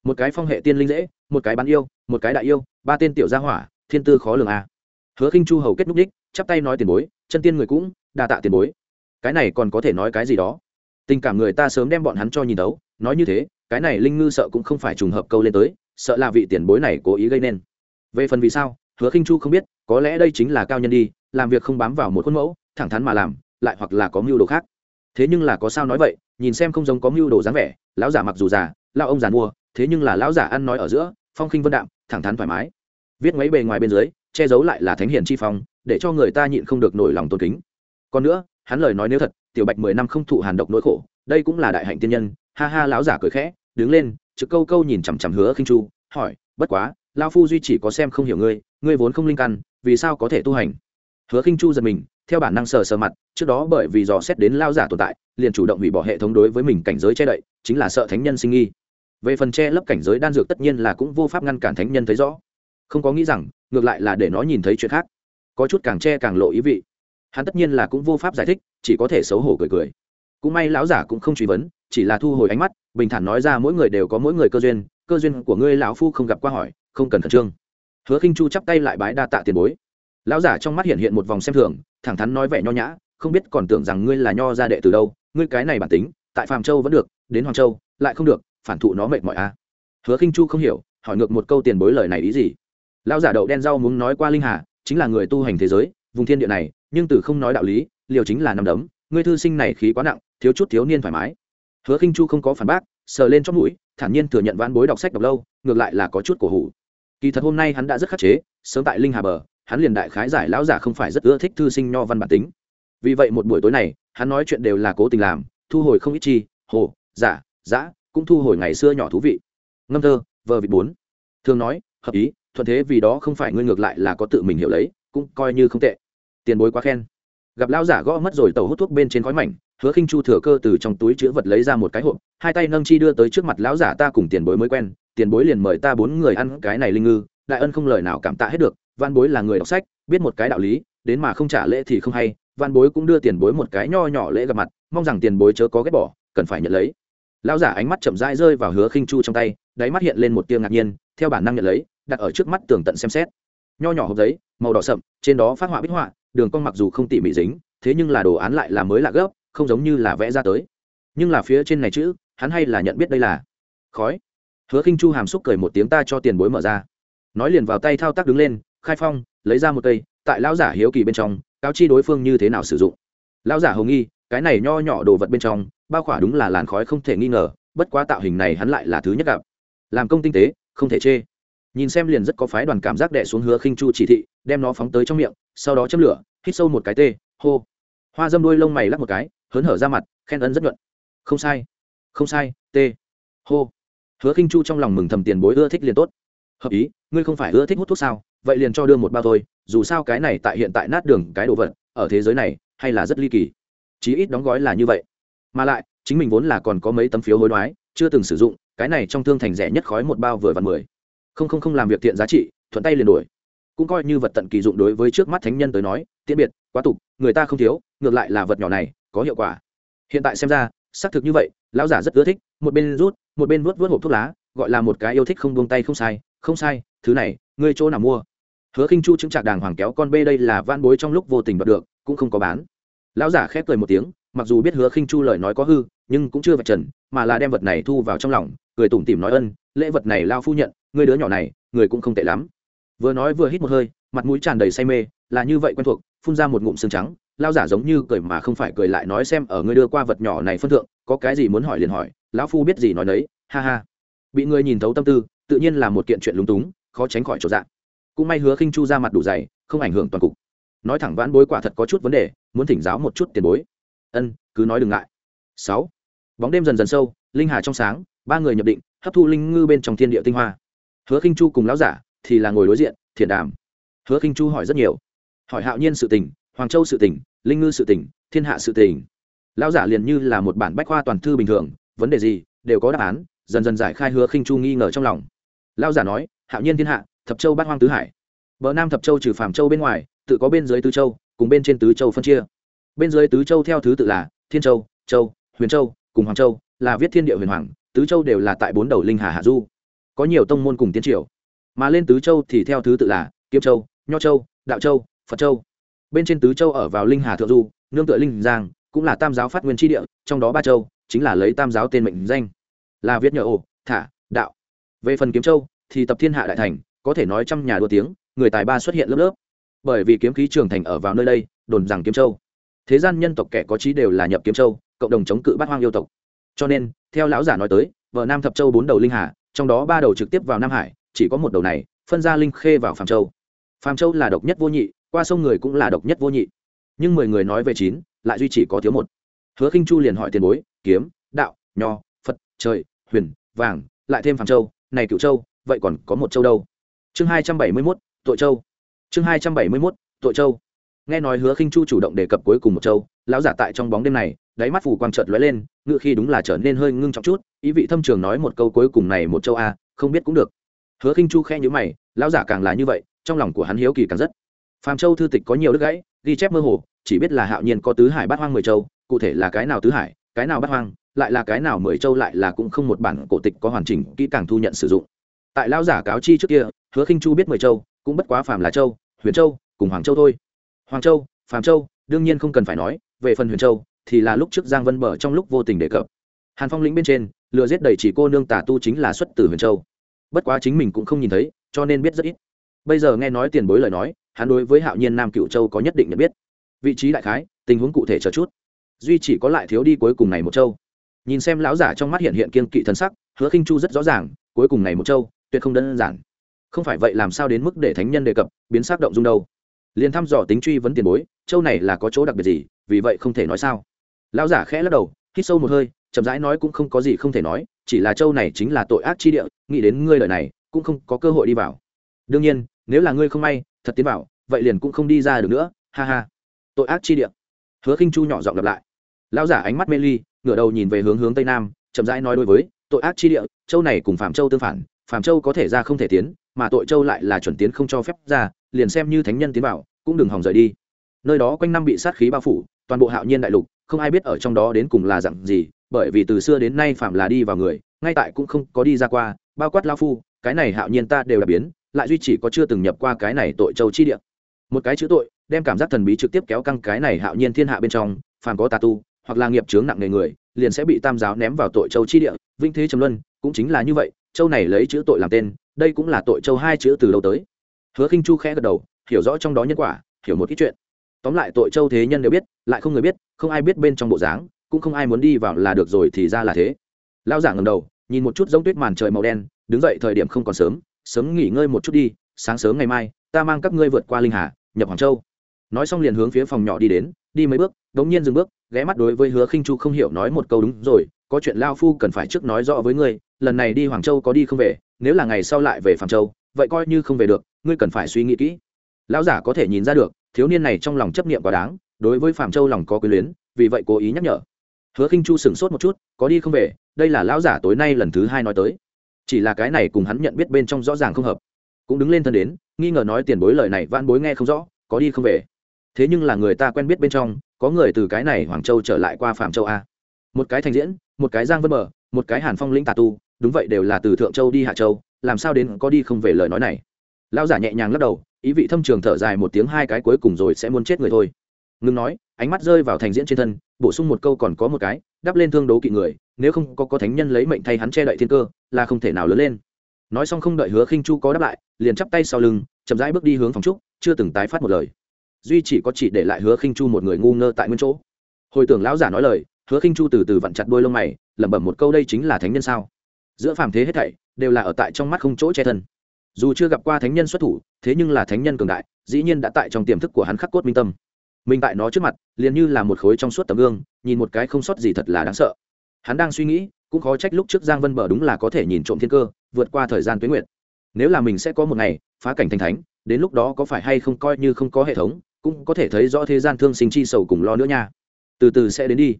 Một cái phong hệ tiên linh dễ, một cái bán yêu, một cái đại yêu, ba tên tiểu gia hỏa, thiên tư khó lường à. hứa khinh chu hầu kết núc đích, chắp tay nói tiền bối, chân tiên người cũng, đa tạ tiền bối. Cái này còn có thể nói cái gì đó? Tình cảm người ta sớm đem bọn hắn cho nhìn thấu, nói như thế, cái này linh ngư sợ cũng không phải trùng hợp câu lên tới, sợ là vị tiền bối này cố ý gây nên. Về phần vì sao, hứa khinh chu không biết, có lẽ đây chính là cao nhân đi, làm việc không bám vào một khuôn mẫu, thẳng thắn mà làm lại hoặc là có mưu đồ khác. Thế nhưng là có sao nói vậy, nhìn xem không giống có mưu đồ dáng vẻ, lão giả mặc dù già, lão ông già mua thế nhưng là lão giả ăn nói ở giữa, phong khinh vân đạm, thẳng thắn thoải mái. Viết mấy bề ngoài bên dưới, che giấu lại là thánh hiền chi phong, để cho người ta nhịn không được nổi lòng tôn kính. Còn nữa, hắn lời nói nếu thật, tiểu bạch mười năm không thụ hàn độc nỗi khổ, đây cũng là đại hạnh tiên nhân, ha ha lão giả cười khẽ, đứng lên, trực câu câu nhìn chằm chằm hứa khinh chu, hỏi, bất quá lao phu duy chỉ có xem không hiểu ngươi ngươi vốn không linh căn, vì sao có thể tu hành? Hứa khinh chu giật mình theo bản năng sờ sờ mặt, trước đó bởi vì dò xét đến lao giả tồn tại, liền chủ động hủy bỏ hệ thống đối với mình cảnh giới che đậy, chính là sợ thánh nhân sinh nghi. Về phần che lấp cảnh giới đan dược tất nhiên là cũng vô pháp ngăn cản thánh nhân thấy rõ. Không có nghĩ rằng, ngược lại là để nó nhìn thấy chuyện khác. Có chút càng che càng lộ ý vị. Hắn tất nhiên là cũng vô pháp giải thích, chỉ có thể xấu hổ cười cười. Cũng may lão giả cũng không truy vấn, chỉ là thu hồi ánh mắt, bình thản nói ra mỗi người đều có mỗi người cơ duyên cơ duyên của ngươi lão phu không gặp qua hỏi, không cần khẩn trương. Hứa khinh chu chắp tay lại bái đa tạ tiền bối. Lão giả trong mắt hiện hiện một vòng xem thường thẳng thắn nói vẻ nho nhã, không biết còn tưởng rằng ngươi là nho gia đệ từ đâu, ngươi cái này bản tính, tại phàm châu vẫn được, đến hoàng châu, lại không được, phản thụ nó mệt mỏi a hứa khinh chu không hiểu, hỏi ngược một câu tiền bối lời này ý gì. Lão giả đậu đen rau muốn nói qua linh hà, chính là người tu hành thế giới, vùng thiên địa này, nhưng từ không nói đạo lý, liều chính là nằm đấm, ngươi thư sinh này khí quá nặng, thiếu chút thiếu niên thoải mái. Hứa khinh chu không có phản bác, sờ lên chót mũi, thản nhiên thừa nhận vãn bối đọc sách đọc lâu, ngược lại là có chút cổ hủ. Kỳ thật hôm nay hắn đã rất khắc chế, sớm tại linh hà bờ hắn liền đại khái giải lão giả không phải rất ưa thích thư sinh nho văn bản tính. Vì vậy một buổi tối này, hắn nói chuyện đều là cố tình làm, thu hồi không ít chi, hồ, giả, giã, cũng thu hồi ngày xưa nhỏ thú vị. Ngâm thơ, vờ vị bốn. Thường nói, hợp ý, thuận thế vì đó không phải ngươi ngược lại là có tự mình hiểu lấy, cũng coi như không tệ. Tiền bối quá khen. Gặp lão giả gõ mất rồi tàu hút thuốc bên trên khói mảnh, hứa khinh chu thừa cơ từ trong túi chứa vật lấy ra một cái hộp, hai tay nâng chi đưa tới trước mặt lão giả ta cùng tiền bối mới quen, tiền bối liền mời ta bốn người ăn cái này linh ngư, đại ân không lời nào cảm tạ hết được văn bối là người đọc sách biết một cái đạo lý đến mà không trả lễ thì không hay văn bối cũng đưa tiền bối một cái nho nhỏ lễ gặp mặt mong rằng tiền bối chớ có ghét bỏ cần phải nhận lấy. Lão giả ánh mắt chậm rãi rơi vào hứa khinh chu trong tay đáy mắt hiện lên một tia ngạc nhiên theo bản năng nhận lấy đặt ở trước mắt tường tận xem xét. Nho nhỏ hộp giấy màu đỏ sậm trên đó phát họa bích họa đường cong mặc dù không tỉ mỉ dính thế nhưng là đồ án lại là mới lạ gấp, không giống như là vẽ ra tới. Nhưng là phía trên này chữ hắn hay là nhận biết đây là khói. Hứa khinh chu hàm xúc cười một tiếng ta cho tiền bối mở ra. Nói liền vào tay thao tác đứng lên khai phong, lấy ra một cây, tại lão giả hiếu kỳ bên trong, cáo chi đối phương như thế nào sử dụng. Lão giả hồng nghi, cái này nho nhỏ đồ vật bên trong, bao khỏa đúng là làn khói không thể nghi ngờ, bất quá tạo hình này hắn lại là thứ nhất gặp. Làm công tinh tế, không thể chê. Nhìn xem liền rất có phái đoàn cảm giác đẻ xuống hứa khinh chu chỉ thị, đem nó phóng tới trong miệng, sau đó châm lửa, hít sâu một cái tê, hô. Hoa dâm đuôi lông mày lắc một cái, hớn hở ra mặt, khen ấn rất nhuận. Không sai không sai, tê, hô. Hứa khinh chu trong lòng mừng thầm tiền bối ưa thích liền tốt. Hợp ý, ngươi không phải ưa thích hút thuốc sao? Vậy liền cho đưa một bao thôi, dù sao cái này tại hiện tại nát đường cái đồ vật, ở thế giới này, hay là rất ly kỳ. Chí ít đóng gói là như vậy. Mà lại, chính mình vốn là còn có mấy tấm phiếu hối đoái, chưa từng sử dụng, cái này trong thương thành rẻ nhất khói một bao vừa vặn mười. Không không không làm việc tiện giá trị, thuận tay liền đổi. Cũng coi như vật tận kỳ dụng đối với trước mắt thánh nhân tới nói, tiễn biệt, quá tục, người ta không thiếu, ngược lại là vật nhỏ này, có hiệu quả. Hiện tại xem ra, xác thực như vậy, lão giả rất ưa thích, một bên rút, một bên vuốt vuốt hộp thuốc lá, gọi là một cái yêu thích không buông tay không sai không sai, thứ này, ngươi chỗ nào mua? Hứa khinh chu chứng trạc đàng hoàng kéo con bê đây là van bối trong lúc vô tình đoạt được, cũng không có bán. Lão giả khép cười một tiếng, mặc dù biết hứa khinh chu lời nói có hư, nhưng cũng chưa vạch trần, mà là đem vật này thu vào trong lòng, cười tủm tỉm nói ân, lễ vật này lao phu nhận, người đứa nhỏ này, người cũng không tệ lắm. Vừa nói vừa hít một hơi, mặt mũi tràn đầy say mê, là như vậy quen thuộc, phun ra một ngụm xương trắng lao giả giống như cười mà không phải cười lại nói xem ở ngươi đưa qua vật nhỏ này phân thượng, có cái gì muốn hỏi liền hỏi, lão phu biết gì nói đấy ha ha. Bị người nhìn thấu tâm tư, tự nhiên là một kiện chuyện lúng túng, khó tránh khỏi chỗ dạng cũng may hứa khinh chu ra mặt đủ dày, không ảnh hưởng toàn cục. Nói thẳng vãn bối quả thật có chút vấn đề, muốn thỉnh giáo một chút tiền bối. Ân, cứ nói đừng ngại. Sáu. Bóng đêm dần dần sâu, linh hà trong sáng, ba người nhập định, hấp thu linh ngư bên trong thiên địa tinh hoa. Hứa khinh chu cùng lão giả thì là ngồi đối diện thiền đàm. Hứa khinh chu hỏi rất nhiều. Hỏi hạo nhiên sự tình, hoàng châu sự tình, linh ngư sự tình, thiên hạ sự tình. Lão giả liền như là một bản bách khoa toàn thư bình thường, vấn đề gì, đều có đáp án, dần dần giải khai hứa khinh chu nghi ngờ trong lòng. Lão giả nói, hạo nhiên thiên hạ thập châu bát hoang tứ hải. Bờ nam thập châu trừ phàm châu bên ngoài, tự có bên dưới tứ châu, cùng bên trên tứ châu phân chia. Bên dưới tứ châu theo thứ tự là thiên châu châu, huyền châu, cùng hoàng châu, là viết thiên địa huyền hoàng, tứ châu đều là tại bốn đầu linh hà hạ du. Có nhiều tông môn cùng tiến triều. Mà lên tứ châu thì theo thứ tự là kiếm châu, nho châu, đạo châu, phật châu. Bên trên tứ châu ở vào linh hà thượng du, nương tựa linh giang, cũng là tam giáo phát nguyên tri địa, trong đó ba châu chính là lấy tam giáo tên mệnh danh. Là viết nhờ ổ thả, đạo. Về phần kiếm châu thì tập thiên hạ đại thành có thể nói trăm nhà đua tiếng, người tài ba xuất hiện lớp lớp. Bởi vì kiếm khí trường thành ở vào nơi đây, đồn rằng kiếm châu. Thế gian nhân tộc kẻ có trí đều là nhập kiếm châu, cộng đồng chống cự bát hoang yêu tộc. Cho nên, theo lão giả nói tới, vợ nam thập châu bốn đầu linh hà, trong đó ba đầu trực tiếp vào nam hải, chỉ có một đầu này, phân ra linh khê vào phàm châu. Phàm châu là độc nhất vô nhị, qua sông người cũng là độc nhất vô nhị. Nhưng mười người nói về chín, lại duy chỉ có thiếu một. Hứa khinh chu liền hỏi tiền bối, kiếm, đạo, nho, phật, trời, huyền, vàng, lại thêm phàm châu, này cựu châu, vậy còn có một châu đâu? Chương hai trăm bảy mươi mốt, tội châu. Chương hai trăm bảy mươi mốt, tội châu. Nghe nói hứa khinh chu chủ động đề cập cuối cùng một châu, lão giả tại trong bóng đêm này, đáy mắt phủ quang trợt lóe lên, ngựa khi đúng là trở nên hơi ngưng trọng chút, ý vị thâm trường nói một câu cuối cùng này một châu a, không biết cũng được. Hứa khinh chu khe nhíu mày, lão giả càng là như vậy, trong lòng của hắn hiếu kỳ càng rất. Phàm châu thư tịch có nhiều đức gãy, ghi chép mơ hồ, chỉ biết là hạo nhiên có tứ hải bát hoang mười châu, cụ thể là cái nào tứ hải, cái nào bát hoang, lại là cái nào mười châu lại là cũng không một bản cổ tịch có hoàn chỉnh kỹ càng thu nhận sử dụng tại lão giả cáo chi trước kia, hứa khinh chu biết mười châu, cũng bất quá phàm là châu, huyền châu, cùng hoàng châu thôi. Hoàng châu, phàm châu, đương nhiên không cần phải nói, về phần huyền châu, thì là lúc trước giang vân bờ trong lúc vô tình đề cập. Hàn phong lĩnh bên trên, lừa giết đầy chỉ cô nương tà tu chính là xuất từ huyền châu. Bất quá chính mình cũng không nhìn thấy, cho nên biết rất ít. Bây giờ nghe nói tiền bối lời nói, hắn đối với hạo nhiên nam cựu châu có nhất định nhận biết. Vị trí đại khái, tình huống cụ thể chờ chút. Duy chỉ có lại thiếu đi cuối cùng này một châu. Nhìn xem lão giả trong mắt hiện hiện kiên kỵ thân sắc, hứa khinh chu rất rõ ràng, cuối cùng này một châu tuyệt không đơn giản. Không phải vậy làm sao đến mức để thánh nhân đề cập, biến sắc động dung đâu. Liền thăm dò tính truy vấn tiền bối, châu này là có chỗ đặc biệt gì, vì vậy không thể nói sao. Lão giả khẽ lắc đầu, hít sâu một hơi, chậm rãi nói cũng không có gì không thể nói, chỉ là châu này chính là tội ác chi địa, nghĩ đến ngươi lời này, cũng không có cơ hội đi vào. Đương nhiên, nếu là ngươi không may, thật tiến vào, vậy liền cũng không đi ra được nữa, ha ha. Tội ác chi địa. Hứa khinh chu nhỏ giọng lặp lại. Lão giả ánh mắt mê ly, ngửa đầu nhìn về hướng hướng tây nam, chậm rãi nói đối với, tội ác chi địa, châu này cùng phạm châu tương phản Phàm châu có thể ra không thể tiến, mà tội châu lại là chuẩn tiến không cho phép ra, liền xem như thánh nhân tiến vào, cũng đừng hòng rời đi. Nơi đó quanh năm bị sát khí bao phủ, toàn bộ hạo nhiên đại lục, không ai biết ở trong đó đến cùng là dặn gì, bởi vì từ xưa đến nay phạm là đi vào người, ngay tại cũng không có đi ra qua, bao quát lao phu, cái này hạo nhiên ta đều là biến, lại duy chỉ có chưa từng nhập qua cái này tội châu chi địa. Một cái chữ tội, đem cảm giác thần bí trực tiếp kéo căng cái này hạo nhiên thiên hạ bên trong, phàm có tà tu, hoặc là nghiệp chướng nặng nề người, liền sẽ bị tam giáo ném vào tội châu chi địa, vinh thế trầm luân, cũng chính là như vậy châu này lấy chữ tội làm tên, đây cũng là tội châu hai chữ từ đâu tới. Hứa khinh chu khẽ gật đầu, hiểu rõ trong đó nhân quả, hiểu một ít chuyện. Tóm lại tội châu thế nhân đều biết, lại không người biết, không ai biết bên trong bộ dáng, cũng không ai muốn đi vào là được rồi thì ra là thế. Lão giả ngầm đầu, nhìn một chút giống tuyết màn trời màu đen, đứng dậy thời điểm không còn sớm sớm nghỉ ngơi một chút đi, sáng sớm ngày mai, ta mang các ngươi vượt qua linh hà, nhập hoàng châu. Nói xong liền hướng phía phòng nhỏ đi đến, đi mấy bước, đống nhiên dừng bước, ghé mắt đối với hứa khinh chu không hiểu nói một câu đúng rồi có chuyện lao phu cần phải trước nói rõ với ngươi, lần này đi hoàng châu có đi không về, nếu là ngày sau lại về phạm châu, vậy coi như không về được, ngươi cần phải suy nghĩ kỹ. Lão giả có thể nhìn ra được, thiếu niên này trong lòng chấp niệm quá đáng, đối với phạm châu lòng có quyền luyến, vì vậy cố ý nhắc nhở. Hứa khinh chu sửng sốt một chút, có đi không về, đây là lão giả tối nay lần thứ hai nói tới. Chỉ là cái này cùng hắn nhận biết bên trong rõ ràng không hợp. Cũng đứng lên thân đến, nghi ngờ nói tiền bối lời này van bối nghe không rõ, có đi không về. Thế nhưng là người ta quen biết bên trong, có người từ cái này hoàng châu trở lại qua phạm châu a. Một cái thành diễn một cái giang vân Mở, một cái hàn phong lĩnh tà tu đúng vậy đều là từ thượng châu đi hạ châu làm sao đến có đi không về lời nói này. Lão giả nhẹ nhàng lắc đầu ý vị thâm trường thở dài một tiếng hai cái cuối cùng rồi sẽ muốn chết người thôi. Ngừng nói ánh mắt rơi vào thành diễn trên thân bổ sung một câu còn có một cái đắp lên thương đấu kỵ người nếu không có có thánh nhân lấy mệnh thay hắn che đậy thiên cơ là không thể nào lớn lên. Nói xong không đợi hứa khinh chu có đáp lại liền chắp tay sau lưng chậm rãi bước đi hướng phòng trúc chưa từng tái phát một lời. Duy chỉ có chỉ để lại hứa khinh chu một người ngu ngơ tại nguyên chỗ. Hồi tưởng lão giả nói lời hứa khinh chu từ từ vặn chặt đôi lông mày, lẩm bẩm một câu, đây chính là thánh nhân sao? Giữa phàm thế hết thảy đều là ở tại trong mắt không chỗ che thân. Dù chưa gặp qua thánh nhân xuất thủ, thế nhưng là thánh nhân cường đại, dĩ nhiên đã tại trong tiềm thức của hắn khắc cốt minh tâm. Mình tại nó trước mặt, liền như là một khối trong suốt tấm gương, nhìn một cái không sót gì thật là đáng sợ. Hắn đang suy nghĩ, cũng khó trách lúc trước giang vân bờ đúng là có thể nhìn trộm thiên cơ, vượt qua thời gian tuyến nguyện nếu là mình sẽ có một ngày, phá cảnh thành thánh, đến lúc đó có phải hay không coi như không có hệ thống, cũng có thể thấy rõ thế gian thương sinh chi sầu cùng lo nữa nha. Từ từ sẽ đến đi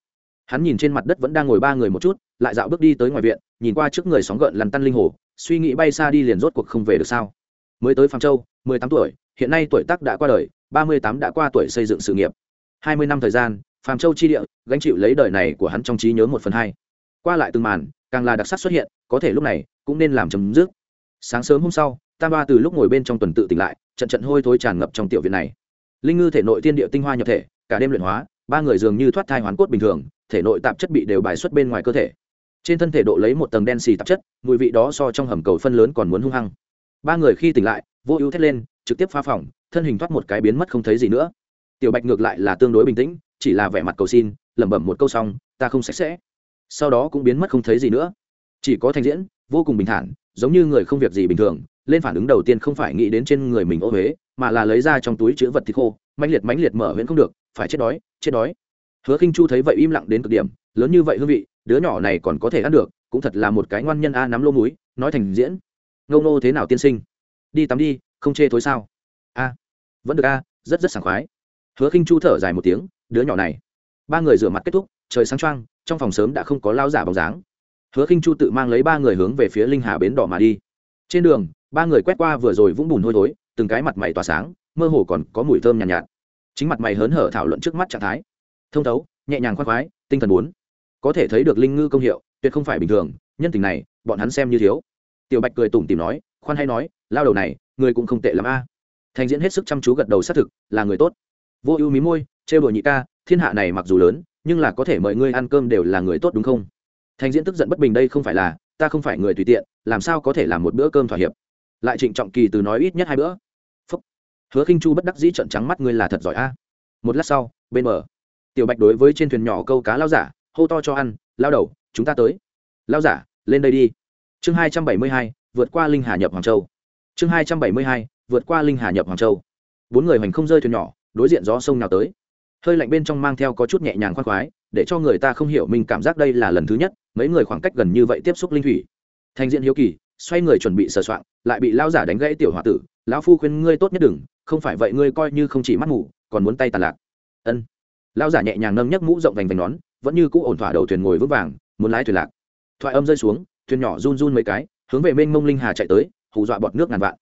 hắn nhìn trên mặt đất vẫn đang ngồi ba người một chút, lại dạo bước đi tới ngoài viện, nhìn qua trước người sóng gợn lằn tăn linh hồ, suy nghĩ bay xa đi liền rốt cuộc không về được sao. Mới tới phạm châu, mười tám tuổi, hiện nay tuổi tác đã qua đời, ba mươi tám đã qua tuổi xây dựng sự nghiệp. Hai mươi năm thời gian phạm châu chi địa, gánh chịu lấy đời này của hắn trong trí nhớ một phần hai. Qua lại từng màn, càng là đặc sắc xuất hiện, có thể lúc này, cũng nên làm chấm dứt. Sáng sớm hôm sau, tam ba từ lúc ngồi bên trong tuần tự tỉnh lại, trận trận hôi thối tràn ngập trong tiểu viện này. Linh ngư thể nội tiên địa tinh hoa nhập thể, cả đêm luyện hóa, ba người dường như thoát thai hoán cốt bình thường thể nội tạp chất bị đều bài xuất bên ngoài cơ thể. Trên thân thể độ lấy một tầng đen xì tạp chất, mùi vị đó so trong hầm cầu phân lớn còn muốn hung hăng. Ba người khi tỉnh lại, vô ưu thét lên, trực tiếp phá phòng, thân hình thoát một cái biến mất không thấy gì nữa. Tiểu bạch ngược lại là tương đối bình tĩnh, chỉ là vẻ mặt cầu xin, lẩm bẩm một câu xong, ta không sạch sẽ. Sau đó cũng biến mất không thấy gì nữa. Chỉ có thanh diễn, vô cùng bình thản, giống như người không việc gì bình thường, lên phản ứng đầu tiên không phải nghĩ đến trên người mình ô huế mà là lấy ra trong túi chữ vật thịt khô, mãnh liệt mãnh liệt mở huyễn không được, phải chết đói chết đói hứa khinh chu thấy vậy im lặng đến cực điểm lớn như vậy hương vị đứa nhỏ này còn có thể ăn được cũng thật là một cái ngoan nhân a nắm lô múi nói thành diễn. Ngâu nô thế nào tiên sinh? Đi tắm đi không chê thối sao? A vẫn được a rất rất sảng khoái. Hứa khinh chu thở dài một tiếng đứa nhỏ này. Ba người rửa mặt kết thúc trời sáng trăng trong phòng sớm đã không có lao giả bóng dáng. Hứa khinh chu tự mang lấy ba người hướng về phía linh hà bến đỏ mà đi. Trên đường ba người quét qua vừa rồi vũng bùn hôi thối từng cái mặt mày tỏa sáng mơ hồ còn có mùi thơm nhàn nhạt, nhạt. Chính mặt mày hớn hở thảo luận trước mắt trạng thái thông thấu, nhẹ nhàng khoan khoái, tinh thần bốn có thể thấy được linh ngư công hiệu, tuyệt không phải bình thường, nhân tình này, bọn hắn xem như thiếu. Tiểu bạch cười tủm tìm nói, khoan hay nói, lao đầu này, người cũng không tệ lắm a. Thành diễn hết sức chăm chú gật đầu xác thực, là người tốt. Vô ưu mí môi, trêu đùa nhị ca, thiên hạ này mặc dù lớn, nhưng là có thể mời ngươi ăn cơm đều là người tốt đúng không? Thành diễn tức giận bất bình đây không phải là, ta không phải người tùy tiện, làm sao có thể làm một bữa cơm thỏa hiệp? Lại trịnh trọng kỳ từ nói ít nhất hai bữa. Phúc. hứa khinh chu bất đắc dĩ trận trắng mắt ngươi là thật giỏi a. Một lát sau, bên mở tiểu bạch đối với trên thuyền nhỏ câu cá lao giả, hô to cho ăn, lao đầu, chúng ta tới. Lao giả, lên đây đi. Chương hai trăm bảy mươi hai, vượt qua linh hà nhập hoàng châu. Chương hai trăm bảy mươi hai, vượt qua linh hà nhập hoàng châu. Bốn người hoành không rơi thuyền nhỏ, đối diện gió sông nào tới. Hơi lạnh bên trong mang theo có chút nhẹ nhàng khoan khoái, để cho người ta không hiểu mình cảm giác đây là lần thứ nhất, mấy người khoảng cách gần như vậy tiếp xúc linh thủy. Thành diện hiếu kỳ, xoay người chuẩn bị sờ soạn lại bị lao giả đánh gãy tiểu h o a tử, lão phu khuyên ngươi tốt nhất đừng, không phải vậy ngươi coi như không chỉ mắt mù, còn muốn tay tàn lạc. Ân. Lão giả nhẹ nhàng nâng nhấc mũ rộng vành vành nón, vẫn như cũ ổn thỏa đầu thuyền ngồi vững vàng, muốn lái thuyền lạc. Thoại âm rơi xuống, thuyền nhỏ run run mấy cái, hướng về mênh mông linh hà chạy tới, hù dọa bọt nước ngàn vạn.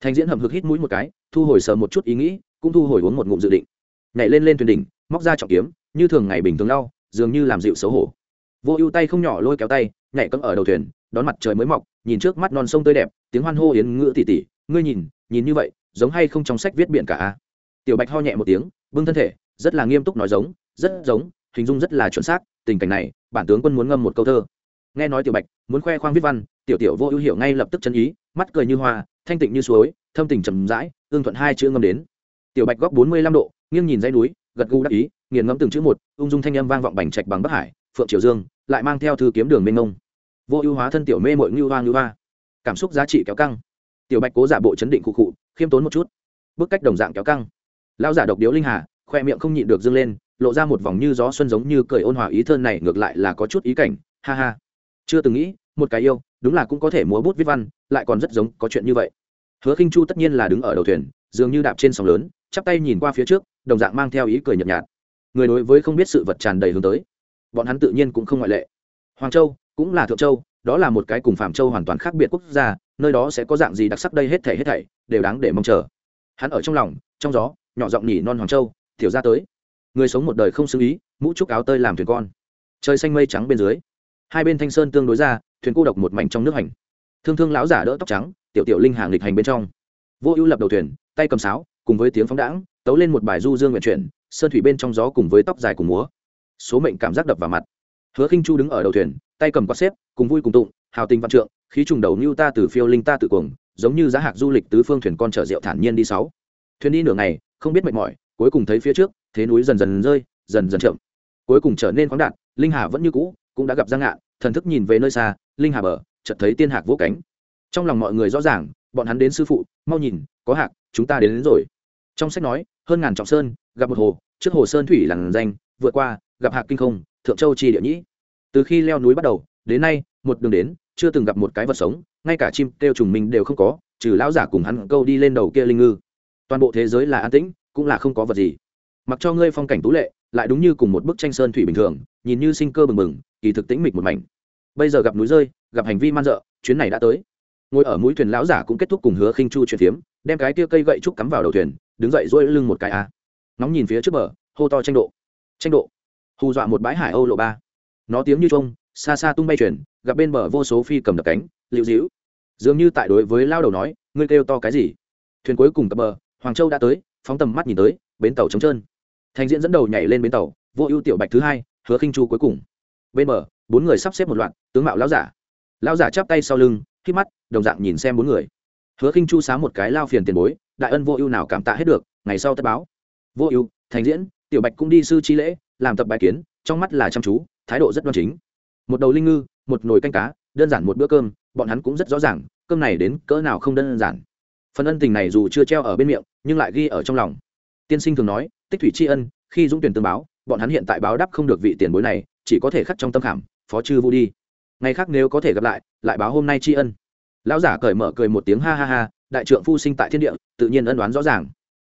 Thành diễn hầm hực hít mũi một cái, thu hồi sờ một chút ý nghĩ, cũng thu hồi uống một ngụm dự định. Nhảy lên lên thuyền đỉnh, móc ra trọng kiếm, như thường ngày bình thường lau, dường như làm dịu xấu hổ. Vô ưu tay không nhỏ lôi kéo tay, nhảy cấm ở đầu thuyền, đón mặt trời mới mọc, nhìn trước mắt non sông tươi đẹp, tiếng hoan hô yến ngữ tỉ tỉ, ngươi nhìn nhìn như vậy, giống hay không trong sách viết biển cả a? Tiểu bạch ho nhẹ một tiếng, bưng thân thể rất là nghiêm túc nói giống rất giống hình dung rất là chuẩn xác tình cảnh này bản tướng quân muốn ngâm một câu thơ. Nghe nói tiểu bạch muốn khoe khoang viết văn tiểu tiểu vô ưu hiểu ngay lập tức chân ý mắt cười như hoa thanh tịnh như suối thâm tình trầm rãi ương thuận hai chữ ngâm đến. Tiểu bạch góc bốn mươi lăm độ nghiêng nhìn dãy núi gật gù đắc ý nghiền ngẫm từng chữ một ung dung thanh âm vang vọng bành trạch bằng bắc hải phượng triều dương lại mang theo thư kiếm đường mênh ngông vô ưu hóa thân tiểu mê mội ngưu hoa ngưu hoa. Cảm xúc giá trị kéo căng. Tiểu bạch cố giả bộ chấn định cụ cụ khiêm tốn một chút. Bức cách đồng dạng kéo căng. Lao giả độc điếu linh hà khoe miệng không nhịn được dâng lên, lộ ra một vòng như gió xuân giống như cười ôn hòa ý thơn này ngược lại là có chút ý cảnh, ha ha. Chưa từng nghĩ, một cái yêu, đúng là cũng có thể múa bút viết văn, lại còn rất giống có chuyện như vậy. Hứa khinh chu tất nhiên là đứng ở đầu thuyền, dường như đạp trên sóng lớn, chắp tay nhìn qua phía trước, đồng dạng mang theo ý cười nhợt nhạt. Người đối với không biết sự vật tràn đầy hướng tới. Bọn hắn tự nhiên cũng không ngoại lệ. Hoàng châu cũng là thượng châu, đó là một cái cùng phạm châu hoàn toàn khác biệt quốc gia, nơi đó sẽ có dạng gì đặc sắc đây hết thảy hết thảy, đều đáng để mong chờ. Hắn ở trong lòng, trong gió, nhỏ giọng nhỉ non hoàng châu thiểu ra tới. Người sống một đời không xứng ý, mũ trúc áo tơi làm thuyền con. Trời xanh mây trắng bên dưới. Hai bên thanh sơn tương đối ra, thuyền cô độc một mảnh trong nước hành. Thương thương lão giả đỡ tóc trắng, tiểu tiểu linh hàng lịch hành bên trong. Vô ưu lập đầu thuyền, tay cầm sáo, cùng với tiếng phóng đãng, tấu lên một bài du dương nguyện chuyển, sơn thủy bên trong gió cùng với tóc dài cùng múa. Số mệnh cảm giác đập vào mặt. Hứa khinh chu đứng ở đầu thuyền, tay cầm quạt xếp, cùng vui cùng tụng, hào tình văn trượng, khí trùng đầu như ta từ phiêu linh ta tự cuồng, giống như giá hạc du lịch tứ phương thuyền con chở rượu thản nhiên đi sáu. Thuyền đi nửa ngày, không biết mệt mỏi cuối cùng thấy phía trước thế núi dần dần rơi dần dần chậm. Cuối cùng trở nên khoáng đạt linh hà vẫn như cũ cũng đã gặp giang ngạn thần thức nhìn về nơi xa linh hà bờ chợt thấy tiên hạc vỗ cánh. Trong lòng mọi người rõ ràng bọn hắn đến sư phụ mau nhìn có hạc chúng ta đến, đến rồi. Trong sách nói hơn ngàn trọng sơn gặp một hồ trước hồ sơn thủy làng danh vượt qua gặp hạc kinh không thượng châu trì địa nhĩ. Từ khi leo núi bắt đầu đến nay một đường đến chưa từng gặp một cái vật sống ngay cả chim kêu trùng mình đều không có trừ lão giả cùng hắn câu đi lên đầu kia linh ngư. Toàn bộ thế giới là an tĩnh cũng là không có vật gì. Mặc cho ngươi phong cảnh tú lệ, lại đúng như cùng một bức tranh sơn thủy bình thường, nhìn như sinh cơ bừng bừng, kỳ thực tĩnh mịch một mảnh. Bây giờ gặp núi rơi, gặp hành vi man dợ, chuyến này đã tới. Ngồi ở mũi thuyền lão giả cũng kết thúc cùng hứa khinh chu chuyện phiếm, đem cái tia cây gậy trúc cắm vào đầu thuyền, đứng dậy dỗi lưng một cái a. Nóng nhìn phía trước bờ, hô to tranh độ. Tranh độ. Hù dọa một bãi hải âu lộ ba. Nó tiếng như trông xa xa tung bay thuyền gặp bên bờ vô số phi cầm đập cánh liệu dĩu dường như tại đối với lao đầu nói, ngươi kêu to cái gì? Thuyền cuối cùng cập bờ, hoàng châu đã tới phóng tầm mắt nhìn tới, bến tàu trống trơn. Thành diễn dẫn đầu nhảy lên bến tàu, vô ưu tiểu bạch thứ hai, hứa khinh chu cuối cùng. Bên bờ, bốn người sắp xếp một loạt, tướng mạo lão giả. Lão giả chắp tay sau lưng khi mắt, đồng dạng nhìn xem bốn người. Hứa khinh chu xá một cái lao phiền tiền bối, đại ân vô ưu nào cảm tạ hết được, ngày sau tất báo. Vô ưu, thành diễn, tiểu bạch cũng đi sư chi lễ, làm tập bài kiến, trong mắt là chăm chú, thái độ rất đoan chính. Một đầu linh ngư, một nồi canh cá, đơn giản một bữa cơm, bọn hắn cũng rất rõ ràng, cơm này đến cỡ nào không đơn giản phần ân tình này dù chưa treo ở bên miệng, nhưng lại ghi ở trong lòng. Tiên sinh thường nói, tích thủy tri ân, khi dũng tuyển tương báo, bọn hắn hiện tại báo đáp không được vị tiền bối này, chỉ có thể khắc trong tâm khảm, phó chư vu đi. Ngày khác nếu có thể gặp lại lại báo hôm nay tri ân. Lão giả cởi mở cười một tiếng ha ha ha, đại trượng phu sinh tại thiên địa, tự nhiên ân đoán rõ ràng.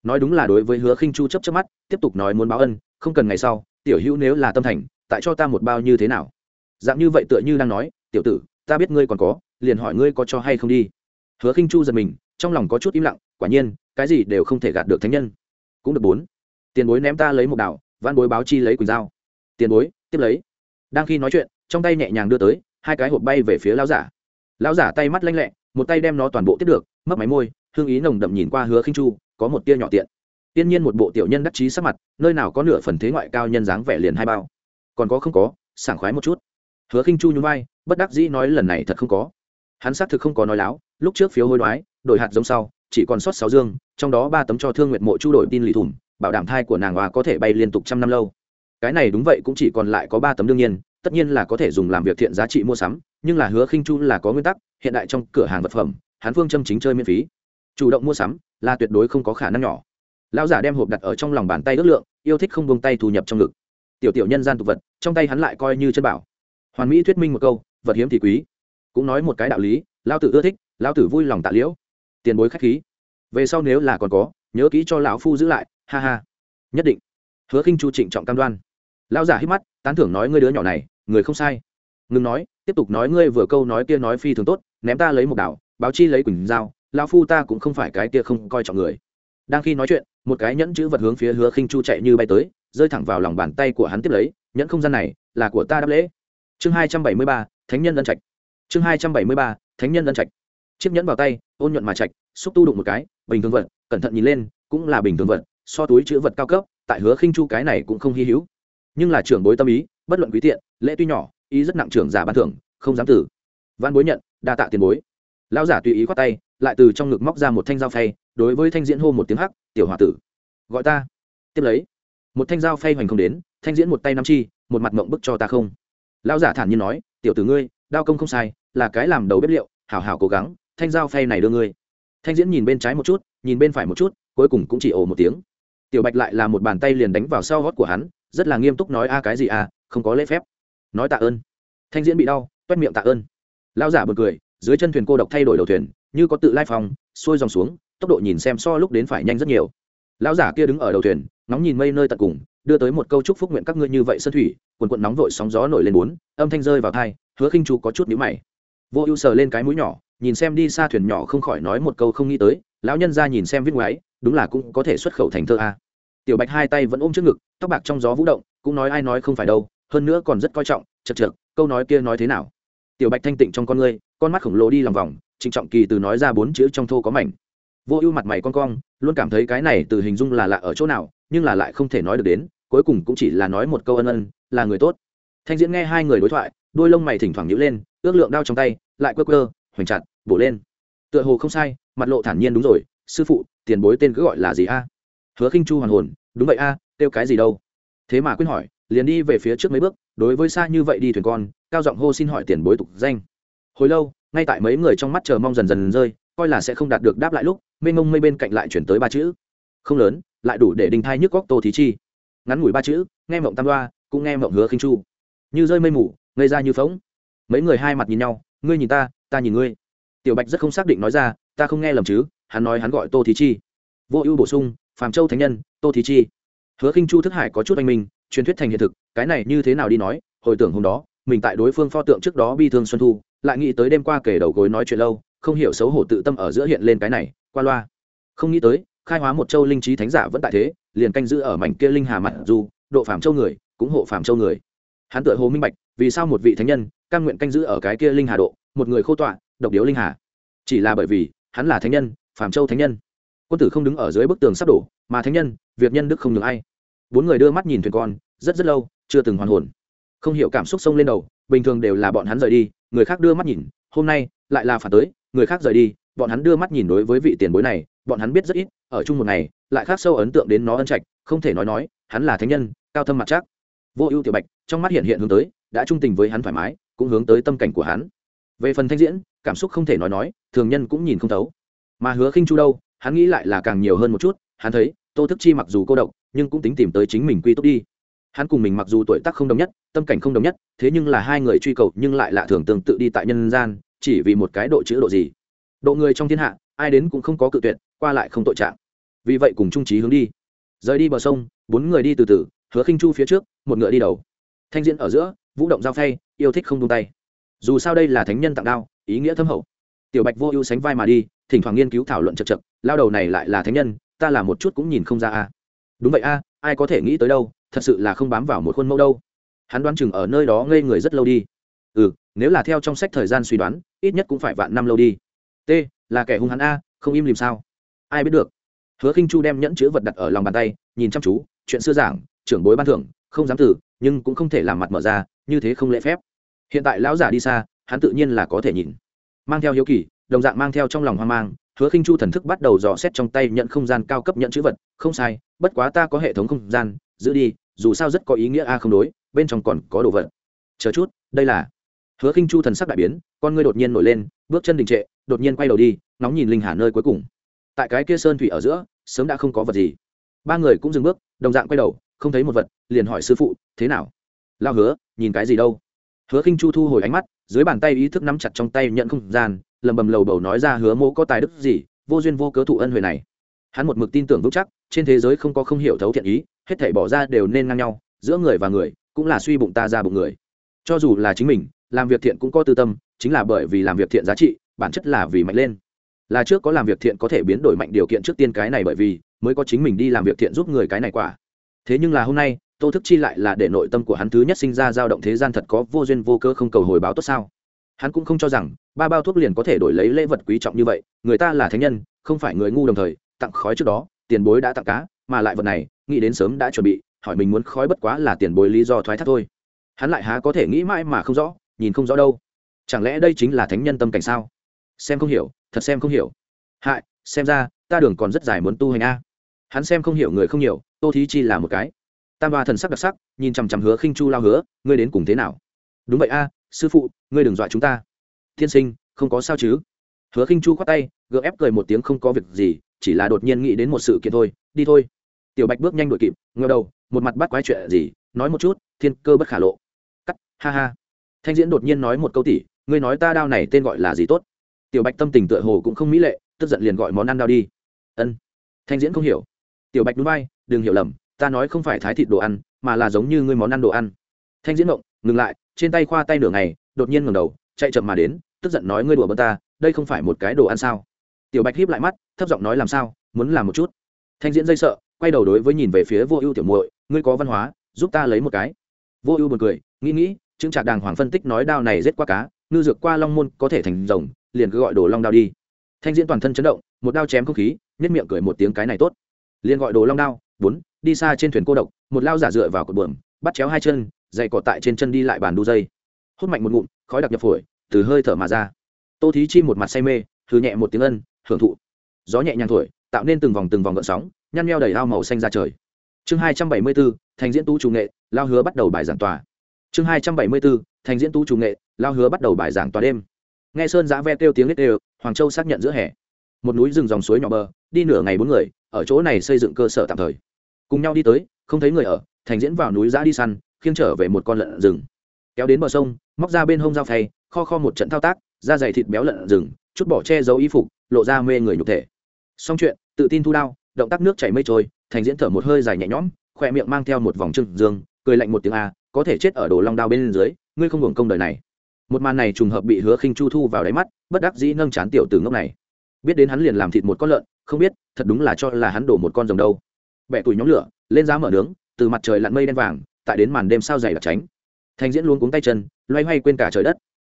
Nói đúng là đối với hứa khinh chu chấp chấp mắt, tiếp tục nói muốn báo ân, không cần ngày sau, tiểu hữu nếu là tâm thành, tại cho ta một bao như thế nào? Dạng như vậy tựa như đang nói, tiểu tử, ta biết ngươi còn có, liền hỏi ngươi có cho hay không đi. Hứa khinh chu giật mình trong lòng có chút im lặng, quả nhiên, cái gì đều không thể gạt được thánh nhân. Cũng được bốn. Tiền bối ném ta lấy một đảo văn bối báo chi lấy quỳnh dao tiền bối, tiếp lấy. Đang khi nói chuyện, trong tay nhẹ nhàng đưa tới, hai cái hộp bay về phía lão giả. Lão giả tay mắt lanh lẹ, một tay đem nó toàn bộ tiếp được mất máy môi, hương ý nồng đậm nhìn qua hứa khinh chu, có một tia nhỏ tiện. Tiên nhiên một bộ tiểu nhân đắc chí sắc mặt, nơi nào có nửa phần thế ngoại cao nhân dáng vẻ liền hai bao. Còn có không có, sảng khoái một chút. Hứa khinh chu nhún vai, bất đắc dĩ nói lần này thật không có. Hắn xác thực không có nói láo lúc trước phiếu hối đoái, đổi hạt giống sau, chỉ còn sót sáu dương, trong đó ba tấm cho thương nguyện mộ chu đổi tin lì thủng, bảo đảm thai của nàng hòa có thể bay liên tục trăm năm lâu. Cái này đúng vậy cũng chỉ còn lại có ba tấm đương nhiên, tất nhiên là có thể dùng làm việc thiện giá trị mua sắm, nhưng là hứa khinh chu là có nguyên tắc, hiện đại trong cửa hàng vật phẩm, hán phương châm chính chơi miễn phí. Chủ động mua sắm là tuyệt đối không có khả năng nhỏ. Lão giả đem hộp đặt ở trong lòng bàn tay ước lượng, yêu thích không buông tay thu nhập trong ngực. Tiểu tiểu nhân gian tục vật, trong tay hắn lại coi như chân bảo. Hoàn mỹ thuyết minh một câu, vật hiếm thì quý. Cũng nói một cái đạo lý lao tự ưa thích lão tử vui lòng tạ liễu. Tiền bối khách khí. Về sau nếu là còn có, nhớ kỹ cho lão phu giữ lại. Ha ha. Nhất định. Hứa khinh chu trịnh trọng cam đoan. Lão giả hít mắt, tán thưởng nói ngươi đứa nhỏ này, người không sai. Ngừng nói, tiếp tục nói ngươi vừa câu nói kia nói phi thường tốt, ném ta lấy một đảo, báo chi lấy quỳnh dao lão phu ta cũng không phải cái kia không coi trọng người. Đang khi nói chuyện, một cái nhẫn chữ vật hướng phía hứa khinh chu chạy như bay tới, rơi thẳng vào lòng bàn tay của hắn tiếp lấy, nhẫn không gian này, là của ta đáp lễ. Chương hai trăm bảy mươi ba, thánh nhân ân trạch. Chương hai trăm bảy mươi ba, thánh nhân ân trạch chiếc nhẫn vào tay, ôn nhuận mà chạch, xúc tu đụng một cái, bình thường vật, cẩn thận nhìn lên, cũng là bình thường vật, so túi chữ vật cao cấp, tại hứa khinh chu cái này cũng không hy hữu. Nhưng là trưởng bối tâm ý, bất luận quý tiện, lễ tuy nhỏ, ý rất nặng trưởng giả ban thưởng, không dám tử. Văn bối nhận, đa tạ tiền bối. Lão giả tùy ý khoát tay, lại từ trong ngực móc ra một thanh dao phay, đối với thanh diễn hô một tiếng hắc, tiểu hòa tử, gọi ta. Tiếp lấy, một thanh dao phay hoành không đến, thanh diễn một tay nắm chi, một mặt mộng bức cho ta không. Lão giả thản nhiên nói, tiểu tử ngươi, đao công không sai, là cái làm đầu bếp liệu, hảo hảo cố gắng thanh dao phay này đưa ngươi. Thanh diễn nhìn bên trái một chút, nhìn bên phải một chút, cuối cùng cũng chỉ ồ một tiếng. Tiểu bạch lại là một bàn tay liền đánh vào sau gót của hắn, rất là nghiêm túc nói, a, cái gì a, không có lễ phép. Nói tạ ơn. Thanh diễn bị đau, toét miệng tạ ơn. Lão giả bật cười, dưới chân thuyền cô độc thay đổi đầu thuyền, như có tự lai phòng xuôi dòng xuống, tốc độ nhìn xem so lúc đến phải nhanh rất nhiều. Lão giả kia đứng ở đầu thuyền, ngóng nhìn mây nơi tận cùng, đưa tới một câu chúc phúc nguyện các ngươi như vậy sân thủy, quần quận nóng vội sóng gió nổi lên bốn, âm thanh rơi vào thai, hứa khinh chú có chút nhíu mày. Vô ưu sờ lên cái mũi nhỏ nhìn xem đi xa thuyền nhỏ không khỏi nói một câu không nghĩ tới, lão nhân ra nhìn xem viết ngoái đúng là cũng có thể xuất khẩu thành thơ a. Tiểu bạch hai tay vẫn ôm trước ngực, tóc bạc trong gió vũ động, cũng nói ai nói không phải đâu, hơn nữa còn rất coi trọng, chật chược, câu nói kia nói thế nào? Tiểu bạch thanh tịnh trong con ngươi, con mắt khổng lồ đi lòng vòng, trịnh trọng kỳ từ nói ra bốn chữ trong thô có mảnh. Vô ưu mặt mày con cong, luôn cảm thấy cái này từ hình dung là lạ ở chỗ nào, nhưng là lại không thể nói được đến, cuối cùng cũng chỉ là nói một câu ân ân, là người tốt. Thanh diễn nghe hai người đối thoại, đôi lông mày thỉnh thoảng nhíu lên, ước lượng đao trong tay, lại quơ quơ, hoành chặt bổ lên. Tựa hồ không sai mặt lộ thản nhiên đúng rồi sư phụ tiền bối tên cứ gọi là gì a? Hứa khinh chu hoàn hồn đúng vậy a à, kêu cái gì đâu? Thế mà quyết hỏi liền đi về phía trước mấy bước đối với xa như vậy đi thuyền con cao giọng hô xin hỏi tiền bối tục danh. Hồi lâu ngay tại mấy người trong mắt chờ mong dần dần rơi coi là sẽ không đạt được đáp lại lúc mênh mông mây bên cạnh lại chuyển tới ba chữ. Không lớn lại đủ để đình thai nhức góc tô thí chi. Ngắn ngủi ba chữ nghe mộng tam đoa cũng nghe mộng hứa khinh chu. Như rơi mây mù ngây ra như phóng mấy người hai mặt nhìn nhau ngươi nhìn ta ta nhìn ngươi tiểu bạch rất không xác định nói ra, ta không nghe lầm chứ, hắn nói hắn gọi tô thí chi. Vô ưu bổ sung, phàm châu thánh nhân, tô thí chi. Hứa khinh chu thức hải có chút anh minh, truyền thuyết thành hiện thực, cái này như thế nào đi nói, hồi tưởng hôm đó, mình tại đối phương pho tượng trước đó bi thương xuân thu, lại nghĩ tới đêm qua kể đầu gối nói chuyện lâu, không hiểu xấu hổ tự tâm ở giữa hiện lên cái này, qua loa. Không nghĩ tới, khai hóa một châu linh trí thánh giả vẫn tại thế, liền canh giữ ở mảnh kia linh hà mặt dù, độ phạm châu người, cũng hộ phạm châu người. Hắn tự hồ minh bạch, vì sao một vị thánh nhân căn nguyện canh giữ ở cái kia linh hà độ, một người khô tọa độc điếu linh hà. Chỉ là bởi vì, hắn là thánh nhân phạm châu thánh nhân. Quân tử không đứng ở dưới bức tường sắp đổ, mà thánh nhân việc nhân đức không được ai. Bốn người đưa mắt nhìn thuyền con, rất rất lâu, chưa từng hoàn hồn. Không hiểu cảm xúc sông lên đầu, bình thường đều là bọn hắn rời đi, người khác đưa mắt nhìn, hôm nay, lại là phản tới, người khác rời đi, bọn hắn đưa mắt nhìn đối với vị tiền bối này, bọn hắn biết rất ít, ở chung một ngày, lại khác sâu ấn tượng đến nó ân trạch, không thể nói nói, hắn là thánh nhân, cao thâm mặt chắc. Vô ưu tiểu bạch, trong mắt hiện hiện hướng tới, đã trung tình với hắn thoải mái, cũng hướng tới tâm cảnh của hắn. Về phần thanh diễn cảm xúc không thể nói nói, thường nhân cũng nhìn không thấu. Mà hứa khinh chu đâu, hắn nghĩ lại là càng nhiều hơn một chút, hắn thấy, tô thức chi mặc dù cô độc, nhưng cũng tính tìm tới chính mình quy tốt đi. Hắn cùng mình mặc dù tuổi tác không đồng nhất, tâm cảnh không đồng nhất, thế nhưng là hai người truy cầu nhưng lại lạ thường tương tự đi tại nhân gian, chỉ vì một cái độ chữ độ gì. Độ người trong thiên hạ, ai đến cũng không có cự tuyệt, qua lại không tội trạng. Vì vậy cùng trung trí hướng đi. Rời đi bờ sông, bốn người đi từ từ, hứa khinh chu phía trước, một ngựa đi đầu. Thanh diễn ở giữa, vũ động giao phay, yêu thích không tung tay. Dù sao đây là thánh nhân tặng đao ý nghĩa thâm hậu. Tiểu bạch vô ưu sánh vai mà đi, thỉnh thoảng nghiên cứu thảo luận chật chật lao đầu này lại là thánh nhân, ta là một chút cũng nhìn không ra a. Đúng vậy a, ai có thể nghĩ tới đâu, thật sự là không bám vào một khuôn mẫu đâu. Hắn đoán chừng ở nơi đó ngây người rất lâu đi. Ừ nếu là theo trong sách thời gian suy đoán, ít nhất cũng phải vạn năm lâu đi. T, là kẻ hung hắn a, không im lìm sao? Ai biết được. Hứa khinh chu đem nhẫn chữ vật đặt ở lòng bàn tay, nhìn chăm chú, chuyện xưa giảng, trưởng bối ban thưởng, không dám tử nhưng cũng không thể làm mặt mở ra, như thế không lễ phép. Hiện tại lão giả đi xa hắn tự nhiên là có thể nhìn. Mang theo hiếu kỳ, đồng dạng mang theo trong lòng hoang mang, hứa khinh chu thần thức bắt đầu dò xét trong tay nhận không gian cao cấp nhận chữ vật. Không sai, bất quá ta có hệ thống không gian, giữ đi, dù sao rất có ý nghĩa a, không đối, bên trong còn có đồ vật. Chờ chút, đây là. Hứa khinh chu thần sắc đại biến, con ngươi đột nhiên nổi lên, bước chân đình trệ, đột nhiên quay đầu đi nóng nhìn linh hà nơi cuối cùng. Tại cái kia sơn thủy ở giữa, sớm đã không có vật gì. Ba người cũng dừng bước, đồng dạng quay đầu, không thấy một vật, liền hỏi sư phụ, thế nào? Lao hứa, nhìn cái gì đâu? Hứa khinh chu thu hồi ánh mắt, dưới bàn tay ý thức nắm chặt trong tay nhận không gian, lầm bầm lầu bầu nói ra hứa mỗ có tài đức gì, vô duyên vô cớ thụ ân huệ này. Hắn một mực tin tưởng vững chắc, trên thế giới không có không hiểu thấu thiện ý, hết thảy bỏ ra đều nên ngang nhau, giữa người và người, cũng là suy bụng ta ra bụng người. Cho dù là chính mình, làm việc thiện cũng có tư tâm, chính là bởi vì làm việc thiện giá trị, bản chất là vì mạnh lên. Là trước có làm việc thiện có thể biến đổi mạnh điều kiện trước tiên cái này bởi vì, mới có chính mình đi làm việc thiện giúp người cái này quả. Thế nhưng là hôm nay tô thức chi lại là để nội tâm của hắn thứ nhất sinh ra dao động thế gian thật có vô duyên vô cơ không cầu hồi báo tốt sao? Hắn cũng không cho rằng, ba bao thuốc liền có thể đổi lấy lễ vật quý trọng như vậy, người ta là thánh nhân, không phải người ngu đồng thời, tặng khói trước đó, tiền bối đã tặng cá, mà lại vật này, nghĩ đến sớm đã chuẩn bị, hỏi mình muốn khói bất quá là tiền bối lý do thoái thác thôi. Hắn lại há có thể nghĩ mãi mà không rõ, nhìn không rõ đâu. Chẳng lẽ đây chính là thánh nhân tâm cảnh sao? Xem không hiểu, thật xem không hiểu. Hại, xem ra, ta đường còn rất dài muốn tu hành a. Hắn xem không hiểu người không nhiều, tô thí chi là một cái tam ba thần sắc đặc sắc, nhìn chằm chằm hứa khinh chu lao hứa, ngươi đến cùng thế nào? Đúng vậy a, sư phụ, ngươi đừng dọa chúng ta. Thiên sinh, không có sao chứ? Hứa khinh chu khoát tay, gượng ép cười một tiếng, không có việc gì, chỉ là đột nhiên nghĩ đến một sự kiện thôi, đi thôi. Tiểu bạch bước nhanh đuổi kịp ngờ đầu, một mặt bắt quái chuyện gì, nói một chút, thiên cơ bất khả lộ. Cắt, ha ha. Thanh diễn đột nhiên nói một câu tỉ, ngươi nói ta đao này tên gọi là gì tốt? Tiểu bạch tâm tình tựa hồ cũng không mỹ lệ, tức giận liền gọi món ăn đao đi. Ân. Thanh diễn không hiểu. Tiểu bạch núi bay, đừng hiểu lầm ta nói không phải thái thịt đồ ăn, mà là giống như ngươi món ăn đồ ăn. Thanh diễn động ngừng lại, trên tay khoa tay nửa ngày, đột nhiên ngầm đầu, chạy chậm mà đến, tức giận nói ngươi đùa bơ ta, đây không phải một cái đồ ăn sao? Tiểu bạch híp lại mắt, thấp giọng nói làm sao, muốn làm một chút. Thanh diễn dây sợ, quay đầu đối với nhìn về phía vô ưu tiểu muội, ngươi có văn hóa, giúp ta lấy một cái. Vô ưu buồn cười, nghĩ nghĩ, chứng trạc đàng hoàng phân tích nói đao này rết qua cá, ngư dược qua long môn có thể thành rồng, liền cứ gọi đồ long đao đi. Thanh diễn toàn thân chấn động, một đao chém không khí nhất miệng cười một tiếng cái này tốt. Liền gọi đồ long đao, bốn đi xa trên thuyền cô độc, một lao giả dựa vào cột buồm, bắt chéo hai chân, dày cọt tại trên chân đi lại bàn đu dây. Hút mạnh một ngụm, khói đặc nhập phổi, từ hơi thở mà ra. Tô thí chi một mặt say mê thử nhẹ một tiếng ân, hưởng thụ. Gió nhẹ nhàng thổi, tạo nên từng vòng từng vòng gợn sóng, nhăn nheo đầy ao màu xanh ra trời. Chương hai trăm bảy mươi bốn, thành diễn tú chủ nghệ, lao hứa bắt đầu bài giảng tòa. Chương hai trăm bảy mươi bốn, thành diễn tú chủ nghệ, lao hứa bắt đầu bài giảng tòa đêm. Nghe sơn giã ve kêu tiếng lết đều, hoàng châu xác nhận giữa hè. Một núi rừng dòng suối nhỏ bờ, đi nửa ngày bốn người, ở chỗ này xây dựng cơ sở tạm thời cùng nhau đi tới, không thấy người ở, thành diễn vào núi giã đi săn, khiêng trở về một con lợn rừng. Kéo đến bờ sông, móc ra bên hông dao phay, kho kho một trận thao tác, da dày thịt béo lợn rừng, chút bỏ che giấu y phục, lộ ra mê người nhục thể. Xong chuyện, tự tin thu đao, động tác nước chảy mây trôi, thành diễn thở một hơi dài nhẹ nhõm, khoe miệng mang theo một vòng trưng dương, cười lạnh một tiếng a, có thể chết ở đồ long đao bên dưới, ngươi không hưởng công đời này. Một màn này trùng hợp bị hứa khinh chu thu vào đáy mắt, bất đắc dĩ nâng chán tiểu từ ngốc này. Biết đến hắn liền làm thịt một con lợn, không biết thật đúng là cho là hắn đổ một con rồng đâu bẻ tuổi nhóm lửa, lên giá mở nướng, từ mặt trời lặn mây đen vàng, tại đến màn đêm sao dày đặc tránh. Thành diễn luôn cuống tay chân, loay hoay quên cả trời đất.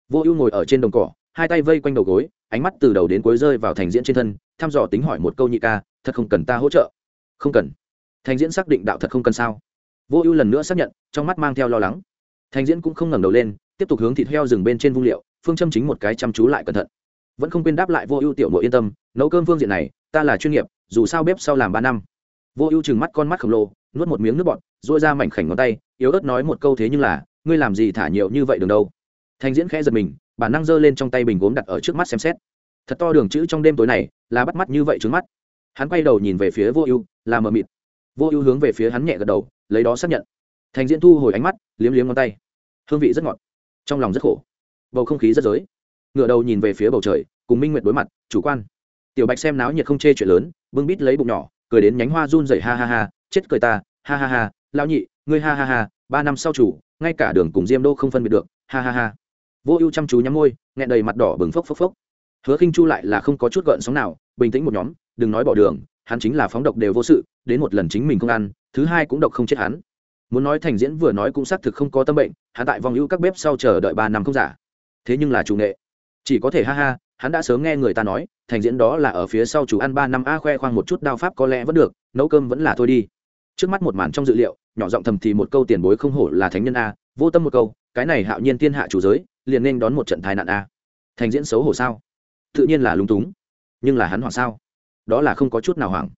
Vô ưu ngồi ở trên đồng cỏ, hai tay vây quanh đầu gối, ánh mắt từ đầu đến cuối rơi vào thành diễn trên thân, thăm dò tính hỏi một câu nhị ca, thật không cần ta hỗ trợ? Không cần. Thành diễn xác định đạo thật không cần sao? Vô ưu lần nữa xác nhận, trong mắt mang theo lo lắng. Thành diễn cũng không ngẩng đầu lên, tiếp tục hướng thịt heo rừng bên trên vung liệu, phương châm chính một cái chăm chú lại cẩn thận. Vẫn không quên đáp lại vô ưu tiểu nội yên tâm, nấu cơm phương diện này, ta là chuyên nghiệp, dù sao bếp sau làm ba năm vô ưu chừng mắt con mắt khổng lồ, nuốt một miếng nước bọt dội ra mảnh khảnh ngón tay, yếu ớt nói một câu thế nhưng là, ngươi làm gì thả nhiều như vậy đường đâu? Thành diễn khẽ giật mình, bản năng giơ lên trong tay bình gốm đặt ở trước mắt xem xét. Thật to đường chữ trong đêm tối này, là bắt mắt như vậy trứng mắt. Hắn quay đầu nhìn về phía vô ưu, là mờ mịt. Vô ưu hướng về phía hắn nhẹ gật đầu, lấy đó xác nhận. Thành diễn thu hồi ánh mắt, liếm liếm ngón tay. Hương vị rất ngọt, trong lòng rất khổ. Bầu không khí rất giới ngựa đầu nhìn về phía bầu trời, cùng minh nguyệt đối mặt, chủ quan. Tiểu bạch xem náo nhiệt không chê chuyện lớn, bưng bít lấy bụng nhỏ cười đến nhánh hoa run rẩy, ha ha ha, chết cười ta, ha ha ha, lão nhị, ngươi ha ha ha, ba năm sau chủ, ngay cả đường cùng diêm đô không phân biệt được, ha ha ha. Vô ưu chăm chú nhắm môi, nghẹn đầy mặt đỏ bừng phốc phốc phốc. Hứa khinh chu lại là không có chút gợn sóng nào, bình tĩnh một nhóm, đừng nói bỏ đường, hắn chính là phóng độc đều vô sự, đến một lần chính mình không ăn, thứ hai cũng độc không chết hắn. Muốn nói thành diễn vừa nói cũng xác thực không có tâm bệnh, hắn tại vòng ưu các bếp sau chờ đợi ba năm không giả. Thế nhưng là chủ nghệ. Chỉ có thể ha ha hắn đã sớm nghe người ta nói, thành diễn đó là ở phía sau chủ ăn ba năm a khoe khoang một chút đao pháp có lẽ vẫn được, nấu cơm vẫn là thôi đi. Trước mắt một màn trong dự liệu, nhỏ giọng thầm thì một câu tiền bối không hổ là thánh nhân a, vô tâm một câu, cái này hạo nhiên thiên hạ chủ giới, liền nên đón một trận tai nạn a. Thành diễn xấu hổ sao? Tự nhiên là lúng túng. Nhưng là hắn hoảng sao? Đó là không có chút nào hoảng.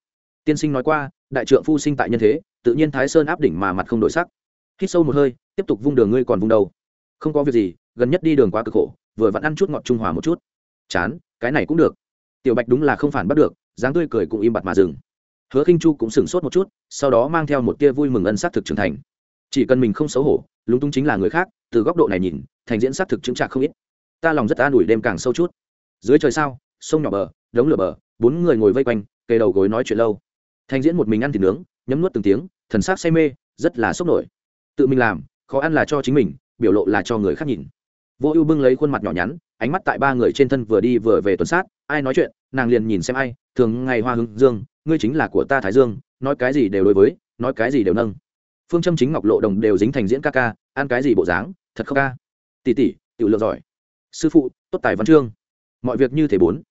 Tiên sinh nói qua, đại trượng phu sinh tại nhân thế, tự nhiên thái sơn áp đỉnh mà mặt không đổi sắc. Hít sâu một hơi, tiếp tục vung đường ngươi còn vung đầu. Không có việc gì, gần nhất đi đường quá cực khổ, vừa vặn ăn chút ngọt trung hòa một chút chán, cái này cũng được. Tiểu bạch đúng là không phản bắt được, dáng tươi cười cũng im bặt mà dừng. Hứa khinh chu cũng sửng sốt một chút, sau đó mang theo một tia vui mừng ân s á c thực trưởng thành. Chỉ cần mình không xấu hổ, lúng túng chính là người khác, từ góc độ này nhìn, thành diễn s á c thực chứng trạc không ít. Ta lòng rất an ủi đêm càng sâu chút. Dưới trời sao, sông nhỏ bờ, đống lửa bờ, bốn người ngồi vây quanh, kề đầu gối nói chuyện lâu. Thành diễn một mình ăn thịt nướng, nhấm nuốt từng tiếng, thần s á c say mê, rất là sốc nổi. Tự mình làm, khó ăn là cho chính mình, biểu lộ là cho người khác nhìn vô ưu bưng lấy khuôn mặt nhỏ nhắn, ánh mắt tại ba người trên thân vừa đi vừa về tuần sát, ai nói chuyện, nàng liền nhìn xem ai, thường ngày hoa hưng dương, ngươi chính là của ta thái dương, nói cái gì đều đối với, nói cái gì đều nâng. Phương châm chính ngọc lộ đồng đều dính thành diễn ca ca, ăn cái gì bộ dáng, thật không ca? Tỷ tỷ, tiểu lượng giỏi. Sư phụ, tốt tài văn chương. Mọi việc như thế bốn.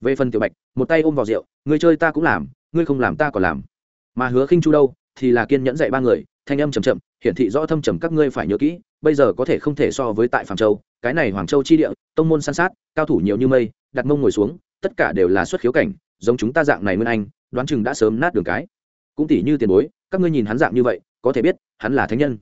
Về phần tiểu bạch, một tay ôm vào rượu, ngươi chơi ta cũng làm, ngươi không làm ta còn làm. Mà hứa khinh chu đâu, thì là kiên nhẫn dạy ba người, thanh âm chầm chậm, hiển thị rõ thâm trầm các ngươi phải nhớ kỹ bây giờ có thể không thể so với tại phạm châu, cái này hoàng châu chi địa, tông môn san sát, cao thủ nhiều như mây, đặt mông ngồi xuống, tất cả đều là xuất khiếu cảnh, giống chúng ta dạng này nguyên anh, đoán chừng đã sớm nát đường cái. Cũng tỷ như tiền bối, các ngươi nhìn hắn dạng như vậy, có thể biết, hắn là thánh nhân.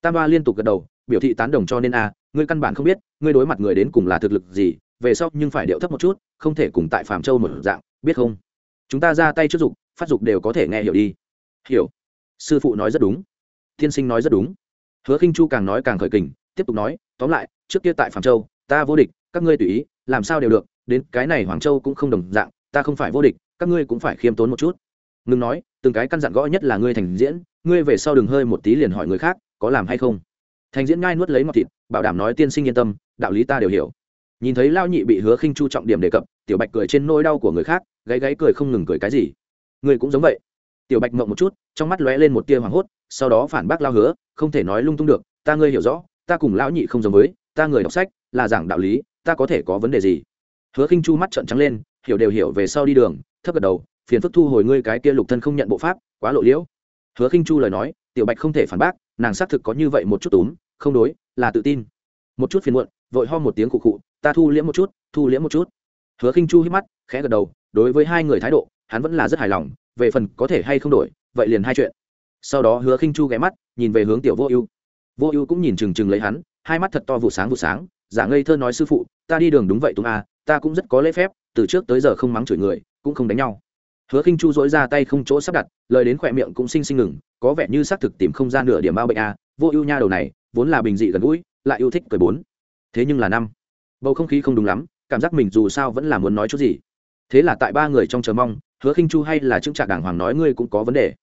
Tam ba liên tục gật đầu, biểu thị tán đồng cho nên a, ngươi căn bản không biết, ngươi đối mặt người đến cùng là thực lực gì, về sau nhưng phải điệu thấp một chút, không thể cùng tại phạm châu một dạng, biết không? Chúng ta ra tay trước dục, phát dục đều có thể nghe hiểu đi. Hiểu. Sư phụ nói rất đúng. Tiên sinh nói rất đúng hứa khinh chu càng nói càng khởi kình, tiếp tục nói, tóm lại, trước kia tại phạm châu, ta vô địch, các ngươi tùy ý, làm sao đều được, đến cái này hoàng châu cũng không đồng dạng, ta không phải vô địch, các ngươi cũng phải khiêm tốn một chút. Ngừng nói, từng cái căn dặn gõ nhất là ngươi thành diễn, ngươi về sau đừng hơi một tí liền hỏi người khác, có làm hay không? Thành diễn ngai nuốt lấy ngọt thịt, bảo đảm nói, tiên sinh yên tâm, đạo lý ta đều hiểu. Nhìn thấy lao nhị bị hứa khinh chu trọng điểm đề cập, tiểu bạch cười trên nỗi đau của người khác, gáy gáy cười không ngừng cười cái gì. Ngươi cũng giống vậy. Tiểu bạch mộng một chút, trong mắt lóe lên một tia hoảng hốt sau đó phản bác lao hứa, không thể nói lung tung được, ta ngươi hiểu rõ, ta cùng lão nhị không giống với, ta người đọc sách, là giảng đạo lý, ta có thể có vấn đề gì? Hứa khinh chu mắt trợn trắng lên, hiểu đều hiểu về sau đi đường, thấp gật đầu, phiền phức thu hồi ngươi cái kia lục thân không nhận bộ pháp, quá lộ liễu. Hứa khinh chu lời nói, tiểu bạch không thể phản bác, nàng xác thực có như vậy một chút túm, không đối, là tự tin. Một chút phiền muộn, vội ho một tiếng cụ cụ ta thu liễm một chút, thu liễm một chút. Hứa khinh chu hít mắt, khẽ gật đầu, đối với hai người thái độ, hắn vẫn là rất hài lòng, về phần có thể hay không đổi, vậy liền hai chuyện sau đó hứa khinh chu ghé mắt, nhìn về hướng tiểu vô ưu. Vô ưu cũng nhìn chừng chừng lấy hắn, hai mắt thật to vụ sáng vụ sáng, giả ngây thơ nói sư phụ, ta đi đường đúng vậy tùng a, ta cũng rất có lễ phép, từ trước tới giờ không mắng chửi người, cũng không đánh nhau. Hứa khinh chu dỗi ra tay không chỗ sắp đặt, lời đến khỏe miệng cũng xinh xinh ngừng, có vẻ như xác thực tìm không ra nửa điểm bao bệnh a. Vô ưu nha đầu này, vốn là bình dị gần gũi, lại yêu thích cười bốn. Thế nhưng là năm. Bầu không khí không đúng lắm, cảm giác mình dù sao vẫn là muốn nói chút gì. Thế là tại ba người trong chờ mong, hứa khinh chu hay là chứng trạc đàng hoàng nói, ngươi cũng có vấn đề.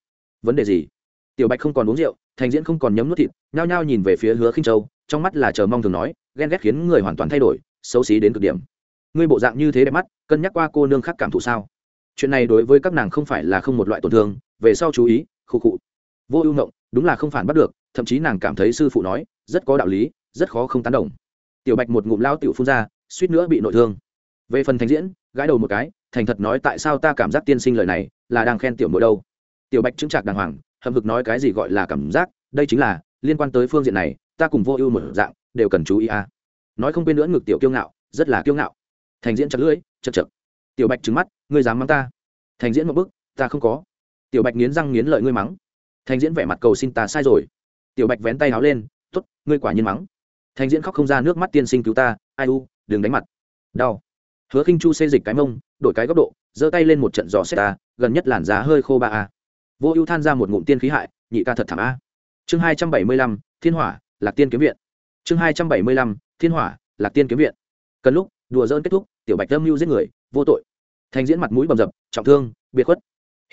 Vấn đề gì? Tiểu bạch không còn uống rượu, thành diễn không còn nhấm nuốt thịt, nhao nhao nhìn về phía hứa khinh châu, trong mắt là chờ mong thường nói, ghen ghét khiến người hoàn toàn thay đổi, xấu xí đến cực điểm. Ngươi bộ dạng như thế đẹp mắt, cân nhắc qua cô nương khác cảm thụ sao? Chuyện này đối với các nàng không phải là không một loại tổn thương, về sau chú ý khu cụ vô ưu ngộng, đúng là không phản bắt được, thậm chí nàng cảm thấy sư phụ nói, rất có đạo lý, rất khó không tán đồng. Tiểu bạch một ngụm lao tiểu phun ra, suýt nữa bị nội thương. Về phần thành diễn, gãi đầu một cái, thành thật nói tại sao ta cảm giác tiên sinh lời này, là đang khen tiểu mỗi đâu? Tiểu bạch chứng trạc đàng hoàng hậm hực nói cái gì gọi là cảm giác, đây chính là, liên quan tới phương diện này, ta cùng vô ưu một dạng, đều cần chú ý a. Nói không quên nữa ngực tiểu kiêu ngạo, rất là kiêu ngạo. Thành diễn chặt lưỡi, chật chật. Tiểu bạch trứng mắt, ngươi dám mắng ta? Thành diễn một bức ta không có. Tiểu bạch nghiến răng nghiến lợi ngươi mắng. Thành diễn vẻ mặt cầu xin ta sai rồi. Tiểu bạch vén tay áo lên t ố t ngươi quả nhiên mắng. Thành diễn khóc không ra nước mắt tiên sinh cứu ta, ai u, đừng đánh mặt. Đau. Hứa khinh chu xê dịch cái mông, đổi cái góc độ, giơ tay lên một trận giò xét ta, gần nhất làn giá hơi khô ba a vô ưu than ra một ngụm tiên khí hại, nhị ca thật thảm a. Chương hai trăm bảy mươi lăm, thiên hỏa, lạc tiên kiếm viện. Chương hai trăm bảy mươi lăm, thiên hỏa, lạc tiên kiếm viện. Cần lúc, đùa dỡn kết thúc, tiểu bạch âm mưu giết người, vô tội. Thành diễn mặt mũi bầm dập, trọng thương, biệt khuất.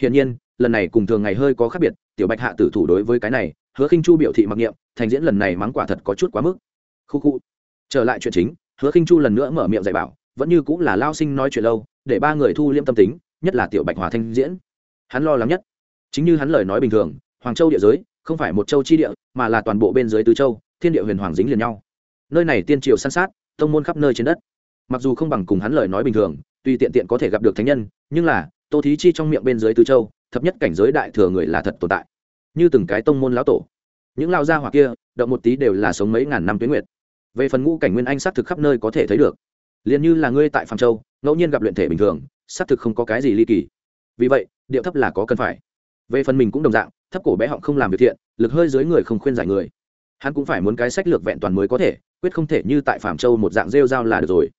Hiển nhiên, lần này cùng thường ngày hơi có khác biệt, tiểu bạch hạ tử thủ đối với cái này, hứa khinh chu biểu thị mặc niệm, thành diễn lần này mắng quả thật có chút quá mức. Khu khu. Trở lại chuyện chính, hứa khinh chu lần nữa mở miệng dạy bảo, vẫn như cũng là lao sinh nói chuyện lâu, để ba người thu liêm tâm tính, nhất là tiểu bạch hòa thanh diễn. Hắn lo lắng nhất chính như hắn lời nói bình thường, hoàng châu địa giới, không phải một châu chi địa, mà là toàn bộ bên dưới tứ châu, thiên địa huyền hoàng dính liền nhau. Nơi này tiên triều san sát, tông môn khắp nơi trên đất. Mặc dù không bằng cùng hắn lời nói bình thường, tuy tiện tiện có thể gặp được thánh nhân, nhưng là, tô thí chi trong miệng bên dưới tứ châu, thập nhất cảnh giới đại thừa người là thật tồn tại. Như từng cái tông môn lão tổ, những lao gia hoặc kia, động một tí đều là sống mấy ngàn năm tuyến nguyệt. Về phần ngũ cảnh nguyên anh xác thực khắp nơi có thể thấy được. Liền như là ngươi tại phạm châu, ngẫu nhiên gặp luyện thể bình thường xác thực không có cái gì ly kỳ. Vì vậy, điệu thấp là có cần phải về phần mình cũng đồng dạng, thấp cổ bé họng không làm việc thiện, lực hơi dưới người không khuyên giải người. Hắn cũng phải muốn cái sách lược vẹn toàn mới có thể, quyết không thể như tại phạm châu một dạng rêu dao là được rồi.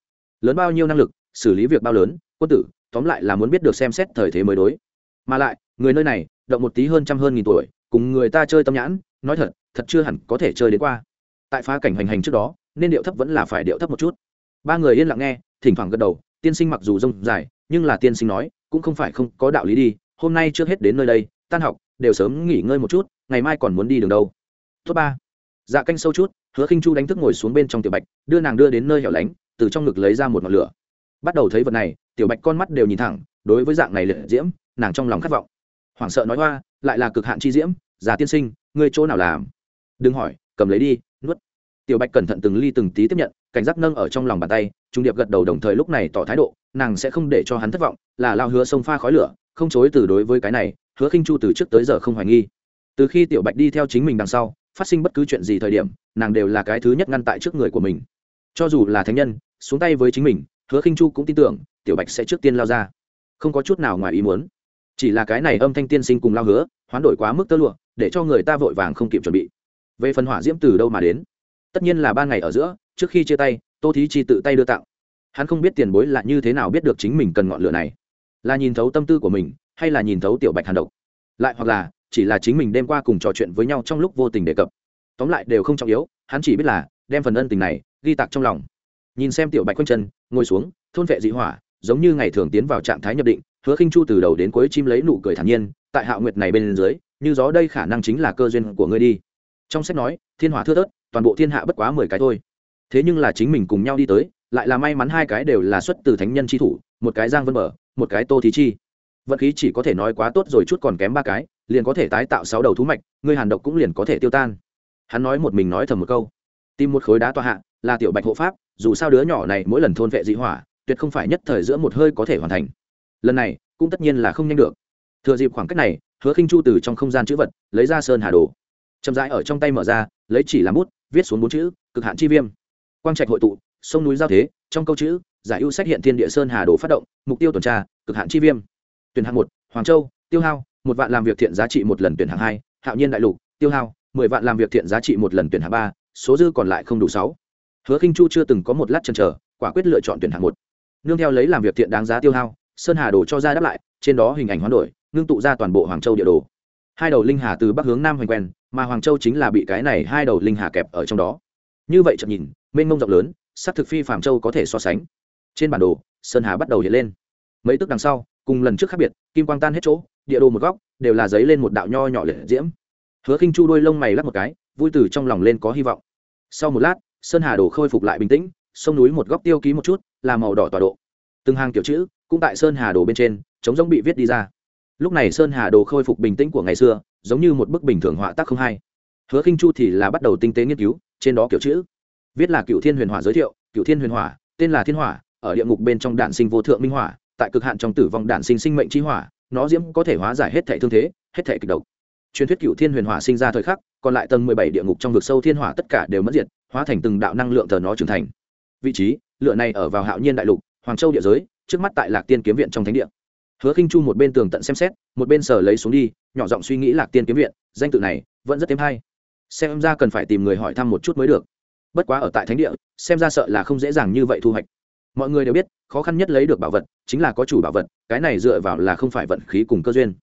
Lớn bao nhiêu năng lực, xử lý việc bao lớn, quân tử, tóm lại là muốn biết được xem xét thời thế mới đối. Mà lại, người nơi này, động một tí hơn trăm hơn nghìn tuổi, cùng người ta chơi tâm nhãn, nói thật thật chưa hẳn có thể chơi đến qua. Tại phá cảnh hành hành trước đó, nên điệu thấp vẫn là phải điệu thấp một chút. Ba người yên lặng nghe, thỉnh thoảng gật đầu, tiên sinh mặc dù rông dài, nhưng là tiên sinh nói, cũng không phải không có đạo lý đi, hôm nay trước hết đến nơi đây tan học, đều sớm nghỉ ngơi một chút, ngày mai còn muốn đi đường đâu. Thứ ba. Dạ canh sâu chút, hứa khinh chu đánh thức ngồi xuống bên trong tiểu bạch, đưa nàng đưa đến nơi hẻo lánh, từ trong ngực lấy ra một ngọn lửa. Bắt đầu thấy vật này, tiểu bạch con mắt đều nhìn thẳng, đối với dạng này liệt diễm, nàng trong lòng khát vọng. Hoảng sợ nói hoa, lại là cực hạn chi diễm, già tiên sinh, ngươi chỗ nào làm? Đừng hỏi, cầm lấy đi, nuốt. Tiểu bạch cẩn thận từng ly từng tí tiếp nhận, cảnh giác nâng ở trong lòng bàn tay, trung điệp gật đầu đồng thời lúc này tỏ thái độ, nàng sẽ không để cho hắn thất vọng, là lao hứa sông pha khói lửa, không chối từ đối với cái này hứa khinh chu từ trước tới giờ không hoài nghi. Từ khi tiểu bạch đi theo chính mình đằng sau, phát sinh bất cứ chuyện gì thời điểm, nàng đều là cái thứ nhất ngăn tại trước người của mình. Cho dù là thánh nhân, xuống tay với chính mình, hứa khinh chu cũng tin tưởng, tiểu bạch sẽ trước tiên lao ra. Không có chút nào ngoài ý muốn. Chỉ là cái này âm thanh tiên sinh cùng lao hứa, hoán đổi quá mức tơ lụa, để cho người ta vội vàng không kịp chuẩn bị. Về phần hỏa diễm từ đâu mà đến? Tất nhiên là ba ngày ở giữa, trước khi chia tay, tô thí chi tự tay đưa tặng. Hắn không biết tiền bối là như thế nào biết được chính mình cần ngọn lửa này. Là nhìn thấu tâm tư của mình hay là nhìn thấu tiểu bạch hàn độc. Lại hoặc là, chỉ là chính mình đêm qua cùng trò chuyện với nhau trong lúc vô tình đề cập. Tóm lại đều không trọng yếu, hắn chỉ biết là, đem phần ân tình này, ghi tạc trong lòng. Nhìn xem tiểu bạch quanh chân, ngồi xuống, thôn vệ dị hỏa, giống như ngày thường tiến vào trạng thái nhập định, hứa khinh chu từ đầu đến cuối chim lấy nụ cười thản nhiên, tại hạo nguyệt này bên dưới, như gió đây khả năng chính là cơ duyên của ngươi đi. Trong sách nói, thiên hỏa thưa thớt, toàn bộ thiên hạ bất quá mười cái thôi. Thế nhưng là chính mình cùng nhau đi tới, lại là may mắn hai cái đều là xuất từ thánh nhân chi thủ, một cái giang vân bờ, một cái tô thí chi vận khí chỉ có thể nói quá tốt rồi chút còn kém ba cái, liền có thể tái tạo sáu đầu thú mạch, ngươi hàn độc cũng liền có thể tiêu tan. Hắn nói một mình nói thầm một câu. Tìm một khối đá tọa hạ, là tiểu bạch hộ pháp, dù sao đứa nhỏ này mỗi lần thôn vệ dị hỏa, tuyệt không phải nhất thời giữa một hơi có thể hoàn thành. Lần này, cũng tất nhiên là không nhanh được. Thừa dịp khoảng cách này, hứa khinh chu từ trong không gian chữ vật, lấy ra sơn hà đồ. Chậm rãi ở trong tay mở ra, lấy chỉ làm bút, viết xuống bốn chữ, cực hạn chi viêm. Quang trạch hội tụ, sông núi giao thế, trong câu chữ, giải ưu sách hiện thiên địa sơn hà đồ phát động, mục tiêu tuần tra, cực hạn chi viêm tuyển hạng một, hoàng châu, tiêu hao, một vạn làm việc thiện giá trị một lần tuyển hạng hai, hạo nhiên đại lục, tiêu hao, mười vạn làm việc thiện giá trị một lần tuyển hạng ba, số dư còn lại không đủ sáu. Hứa khinh chu chưa từng có một lát chần chờ, quả quyết lựa chọn tuyển hạng một. Nương theo lấy làm việc thiện đáng giá tiêu hao, sơn hà đồ cho ra đáp lại, trên đó hình ảnh hoán đổi, ngưng tụ ra toàn bộ hoàng châu địa đồ. Hai đầu linh hà từ bắc hướng nam hoành quen, mà hoàng châu chính là bị cái này hai đầu linh hà kẹp ở trong đó. Như vậy chậm nhìn, mênh mông rộng lớn, sắc thực phi phạm châu có thể so sánh. Trên bản đồ, sơn hà bắt đầu hiện lên. Mấy tức đằng sau cùng lần trước khác biệt, kim quang tan hết chỗ, địa đồ một góc, đều là giấy lên một đạo nho nhỏ liệt diễm. Hứa khinh chu đôi lông mày lắc một cái, vui từ trong lòng lên có hy vọng. Sau một lát, sơn hà đồ khôi phục lại bình tĩnh, sông núi một góc tiêu ký một chút, là màu đỏ tọa độ. Từng hàng kiểu chữ, cũng tại sơn hà đồ bên trên, chống giống bị viết đi ra. Lúc này sơn hà đồ khôi phục bình tĩnh của ngày xưa, giống như một bức bình thường họa tác không hay. Hứa khinh chu thì là bắt đầu tinh tế nghiên cứu, trên đó kiểu chữ. Viết là cựu thiên huyền hỏa giới thiệu, cựu thiên huyền hỏa, tên là thiên hỏa, ở địa ngục bên trong đạn sinh vô thượng minh hỏa tại cực hạn trong tử vong đạn sinh sinh mệnh chi hỏa, nó diễm có thể hóa giải hết thể thương thế, hết thể kịch độc. Truyền thuyết cựu thiên huyền hỏa sinh ra thời khắc, còn lại tầng mười bảy địa ngục trong vực sâu thiên hỏa tất cả đều mất diệt, hóa thành từng đạo năng lượng thờ nó trưởng thành. Vị trí lựa này ở vào hạo nhiên đại lục, hoàng châu địa giới, trước mắt tại lạc tiên kiếm viện trong thánh địa. Hứa khinh chu một bên tường tận xem xét, một bên sở lấy xuống đi, nhỏ giọng suy nghĩ lạc tiên kiếm viện, danh tự này vẫn rất thêm hay. Xem ra cần phải tìm người hỏi thăm một chút mới được. Bất quá ở tại thánh địa, xem ra sợ là không dễ dàng như vậy thu hoạch mọi người đều biết, khó khăn nhất lấy được bảo vật chính là có chủ bảo vật, cái này dựa vào là không phải vận khí cùng cơ duyên.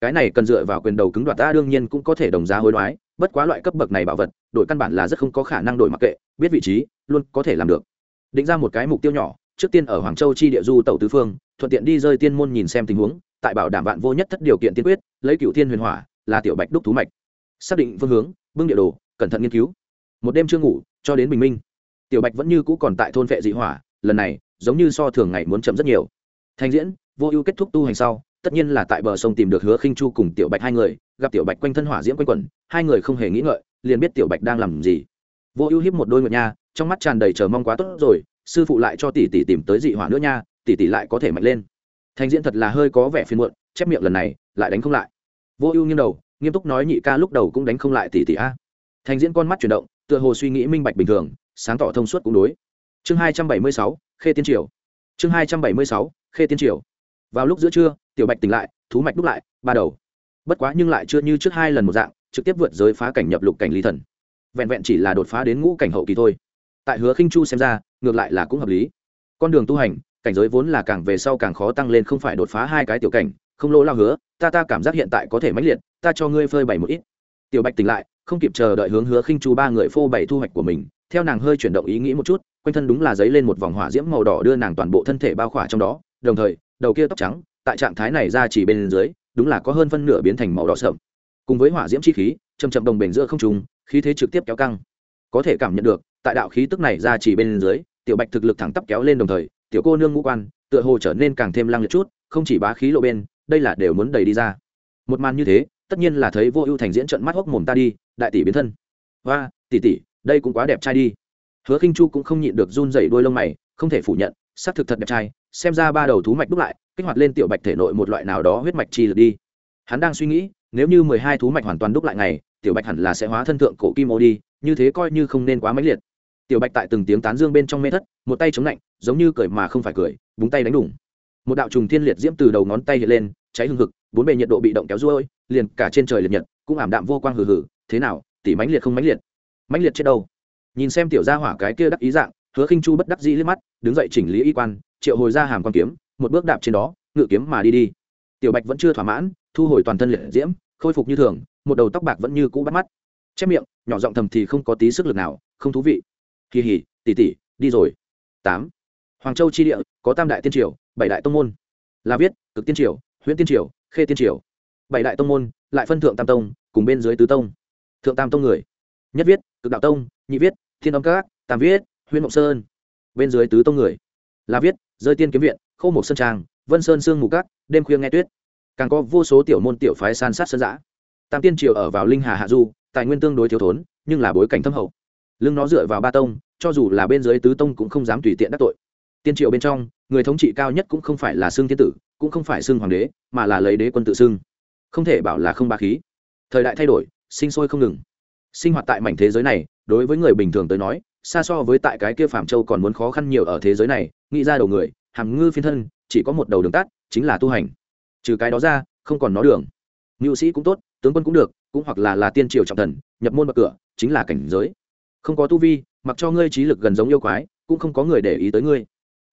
Cái này cần dựa vào quyền đầu cứng đoạt ta đương nhiên cũng có thể đồng giá hối đoái, bất quá loại cấp bậc này bảo vật, đổi căn bản là rất không có khả năng đổi mặc kệ, biết vị trí, luôn có thể làm được. Định ra một cái mục tiêu nhỏ, trước tiên ở hoàng châu chi địa du tàu tứ phương, thuận tiện đi rơi tiên môn nhìn xem tình huống, tại bảo đảm bạn vô nhất thất điều kiện tiên quyết, lấy cựu thiên huyền hỏa, là tiểu bạch đúc thú mạch. Xác định phương hướng, bưng địa đồ, cẩn thận nghiên cứu. Một đêm chưa ngủ, cho đến bình minh. Tiểu bạch vẫn như cũ còn tại thôn vệ dị hỏa lần này, giống như so thường ngày muốn chậm rất nhiều. Thành diễn, vô ưu kết thúc tu hành sau, tất nhiên là tại bờ sông tìm được hứa khinh chu cùng tiểu bạch hai người, gặp tiểu bạch quanh thân hỏa diễm quanh quẩn, hai người không hề nghĩ ngợi, liền biết tiểu bạch đang làm gì. Vô ưu hiếp một đôi ngựa nha, trong mắt tràn đầy chờ mong quá tốt rồi, sư phụ lại cho tỷ tỷ tìm tới dị hỏa nữa nha, tỷ tỷ lại có thể mạnh lên. Thành diễn thật là hơi có vẻ phiền muộn, chép miệng lần này, lại đánh không lại. Vô ưu nghiêng đầu, nghiêm túc nói nhị ca lúc đầu cũng đánh không lại tỷ tỷ a. Thành diễn con mắt chuyển động, tựa hồ suy nghĩ minh bạch bình thường, sáng tỏ thông suốt cũng đối chương hai trăm bảy mươi sáu, khê tiên triều. Chương hai trăm bảy mươi sáu, khê tiên triều. Vào lúc giữa trưa, tiểu bạch tỉnh lại, thú mạch đúc lại, ba đầu. Bất quá nhưng lại chưa như trước hai lần một dạng, trực tiếp vượt giới phá cảnh nhập lục cảnh lý thần. Vẹn vẹn chỉ là đột phá đến ngũ cảnh hậu kỳ thôi. Tại hứa khinh chu xem ra, ngược lại là cũng hợp lý. Con đường tu hành, cảnh giới vốn là càng về sau càng khó tăng lên không phải đột phá hai cái tiểu cảnh. Không lỗ lao hứa, ta ta cảm giác hiện tại có thể mãnh liệt, ta cho ngươi phơi bày một ít. Tiểu bạch tỉnh lại, không kịp chờ đợi hướng hứa khinh chu ba người phô bày thu hoạch của mình, theo nàng hơi chuyển động ý nghĩ một chút quanh thân đúng là giấy lên một vòng hỏa diễm màu đỏ đưa nàng toàn bộ thân thể bao khỏa trong đó, đồng thời, đầu kia tóc trắng, tại trạng thái này ra chỉ bên dưới, đúng là có hơn phân nửa biến thành màu đỏ sợm cùng với hỏa diễm chi khí chầm chậm đồng bền giữa không trùng khí thế trực tiếp kéo căng. Có thể cảm nhận được, tại đạo khí tức này ra chỉ bên dưới, tiểu bạch thực lực thẳng tắp kéo lên đồng thời, tiểu cô nương ngũ quan, tựa hồ trở nên càng thêm lăng liệt chút, không chỉ bá khí lộ bên, đây là đều muốn đầy đi ra. Một màn như thế, tất nhiên là thấy vô ưu thành diễn trận mắt hốc mồm ta đi, đại tỷ biến thân. Và tỷ tỷ, đây cũng quá đẹp trai đi hứa khinh chu cũng không nhịn được run rẩy đôi lông mày, không thể phủ nhận, xác thực thật đẹp trai, xem ra ba đầu thú mạch đúc lại, kích hoạt lên tiểu bạch thể nội một loại nào đó huyết mạch chi lực đi. Hắn đang suy nghĩ, nếu như mười hai thú mạch hoàn toàn đúc lại ngày, tiểu bạch hẳn là sẽ hóa thân thượng cổ kim ô đi, như thế coi như không nên quá mãnh liệt. Tiểu bạch tại từng tiếng tán dương bên trong mê thất, một tay chống lạnh, giống như cười mà không phải cười, búng tay đánh đủng. Một đạo trùng thiên liệt diễm từ đầu ngón tay hiện lên, cháy hừng hực, bốn bề nhiệt độ bị động kéo ruôi, liền cả trên trời liệt nhật, cũng ảm đạm vô quang hừ hừ, thế nào tỷ mãnh liệt không mãnh liệt? Mãnh liệt chết đâu? Nhìn xem tiểu gia hỏa cái kia đắc ý dạng, hứa khinh chu bất đắc dĩ liếc mắt, đứng dậy chỉnh lý y quan, triệu hồi ra hàm quan kiếm, một bước đạp trên đó, ngự kiếm mà đi đi. Tiểu bạch vẫn chưa thỏa mãn, thu hồi toàn thân liệt diễm, khôi phục như thường, một đầu tóc bạc vẫn như cũ bắt mắt. Chép miệng, nhỏ giọng thầm thì không có tí sức lực nào, không thú vị. Kỳ hỉ tỉ tỉ đi rồi. Tám. Hoàng châu chi địa, có tam đại tiên triều, bảy đại tông môn. Là viết, cực tiên triều huyện tiên triều, khê tiên triều. Bảy đại tông môn, lại phân thượng tam tông, cùng bên dưới tứ tông. Thượng tam tông người. Nhất viết, cực đạo tông, nhị viết thiên âm các, tam viết huyện mộng sơn. Bên dưới tứ tông người. Là viết, rơi tiên kiếm viện, khô một sơn trang, vân sơn sương mù cát đêm khuya nghe tuyết. Càng có vô số tiểu môn tiểu phái san sát sơn giã tam tiên triều ở vào linh hà hạ du, tài nguyên tương đối thiếu thốn, nhưng là bối cảnh thâm hậu. Lưng nó dựa vào ba tông, cho dù là bên dưới tứ tông cũng không dám tùy tiện đắc tội. Tiên triều bên trong, người thống trị cao nhất cũng không phải là xương thiên tử, cũng không phải xương hoàng đế, mà là lấy đế quân tự xưng. Không thể bảo là không ba khí. Thời đại thay đổi, sinh sôi không ngừng sinh hoạt tại mảnh thế giới này, đối với người bình thường tới nói, xa so với tại cái kia phạm châu còn muốn khó khăn nhiều ở thế giới này, nghĩ ra đầu người, hàm ngư phiên thân, chỉ có một đầu đường tắt, chính là tu hành. Trừ cái đó ra, không còn nó đường. Ngự sĩ cũng tốt, tướng quân cũng được, cũng hoặc là là tiên triều trọng thần, nhập môn bậc cửa, chính là cảnh giới. Không có tu vi, mặc cho ngươi trí lực gần giống yêu quái, cũng không có người để ý tới ngươi.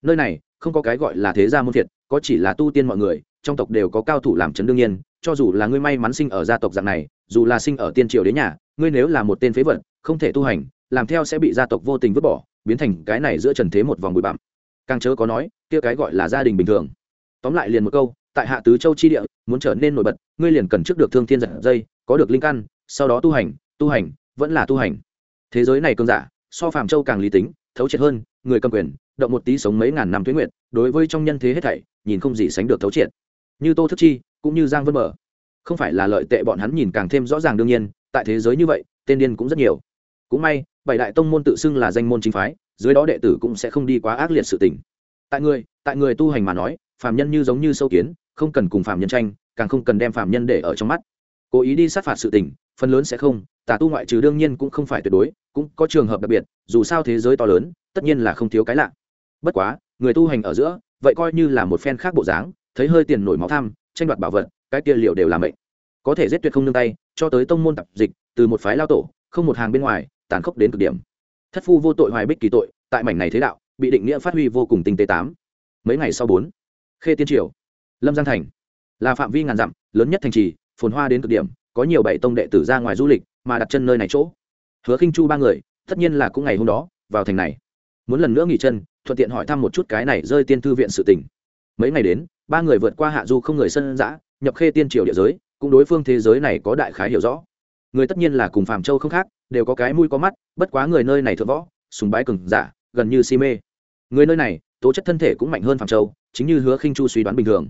Nơi này, không có cái gọi là thế gia môn thiệt có chỉ là tu tiên mọi người, trong tộc đều có cao thủ làm chấn đương nhiên, cho dù là ngươi may mắn sinh ở gia tộc dạng này, dù là sinh ở tiên triều đến nhà ngươi nếu là một tên phế vật, không thể tu hành, làm theo sẽ bị gia tộc vô tình vứt bỏ, biến thành cái này giữa trần thế một vòng bụi bặm. Càng chớ có nói, kia cái gọi là gia đình bình thường. Tóm lại liền một câu, tại hạ tứ châu chi địa, muốn trở nên nổi bật, ngươi liền cần trước được thương thiên giật dây, có được linh căn, sau đó tu hành tu hành, vẫn là tu hành. Thế giới này cơn giả, so phàm châu càng lý tính, thấu triệt hơn, người cầm quyền, động một tí sống mấy ngàn năm tuyến nguyện đối với trong nhân thế hết thảy, nhìn không gì sánh được thấu triệt. Như tô thức chi, cũng như giang vân mở. Không phải là lợi tệ bọn hắn nhìn càng thêm rõ ràng đương nhiên tại thế giới như vậy, tên điên cũng rất nhiều. Cũng may, bảy đại tông môn tự xưng là danh môn chính phái, dưới đó đệ tử cũng sẽ không đi quá ác liệt sự tình. Tại người tại người tu hành mà nói, phàm nhân như giống như sâu kiến, không cần cùng phàm nhân tranh, càng không cần đem phàm nhân để ở trong mắt. Cố ý đi sát phạt sự tình, phần lớn sẽ không, tà tu ngoại trừ đương nhiên cũng không phải tuyệt đối, cũng có trường hợp đặc biệt, dù sao thế giới to lớn, tất nhiên là không thiếu cái lạ. Bất quá, người tu hành ở giữa, vậy coi như là một phen khác bộ dáng, thấy hơi tiền nổi máu tham, tranh đoạt bảo vật, cái kia liệu đều là mệnh. Có thể giết tuyệt không nương tay cho tới tông môn tập dịch, từ một phái lao tổ, không một hàng bên ngoài, tàn khốc đến cực điểm. Thất phu vô tội hoài bích kỳ tội, tại mảnh này thế đạo, bị định nghĩa phát huy vô cùng tinh tế tám. Mấy ngày sau bốn, khê tiên triều, lâm giang thành, là phạm vi ngàn dặm, lớn nhất thành trì, phồn hoa đến cực điểm, có nhiều bảy tông đệ tử ra ngoài du lịch, mà đặt chân nơi này chỗ. Hứa khinh chu ba người, tất nhiên là cũng ngày hôm đó, vào thành này. Muốn lần nữa nghỉ chân, thuận tiện hỏi thăm một chút cái này rơi tiên thư viện sự tình. Mấy ngày đến, ba người vượt qua hạ du không người sân giã, nhập khê tiên triều địa giới cũng đối phương thế giới này có đại khái hiểu rõ. Người tất nhiên là cùng phàm châu không khác, đều có cái mũi có mắt, bất quá người nơi này thượng võ, sùng bái cường giả, gần như si mê. Người nơi này, tố chất thân thể cũng mạnh hơn phàm châu, chính như hứa khinh chu suy đoán bình thường.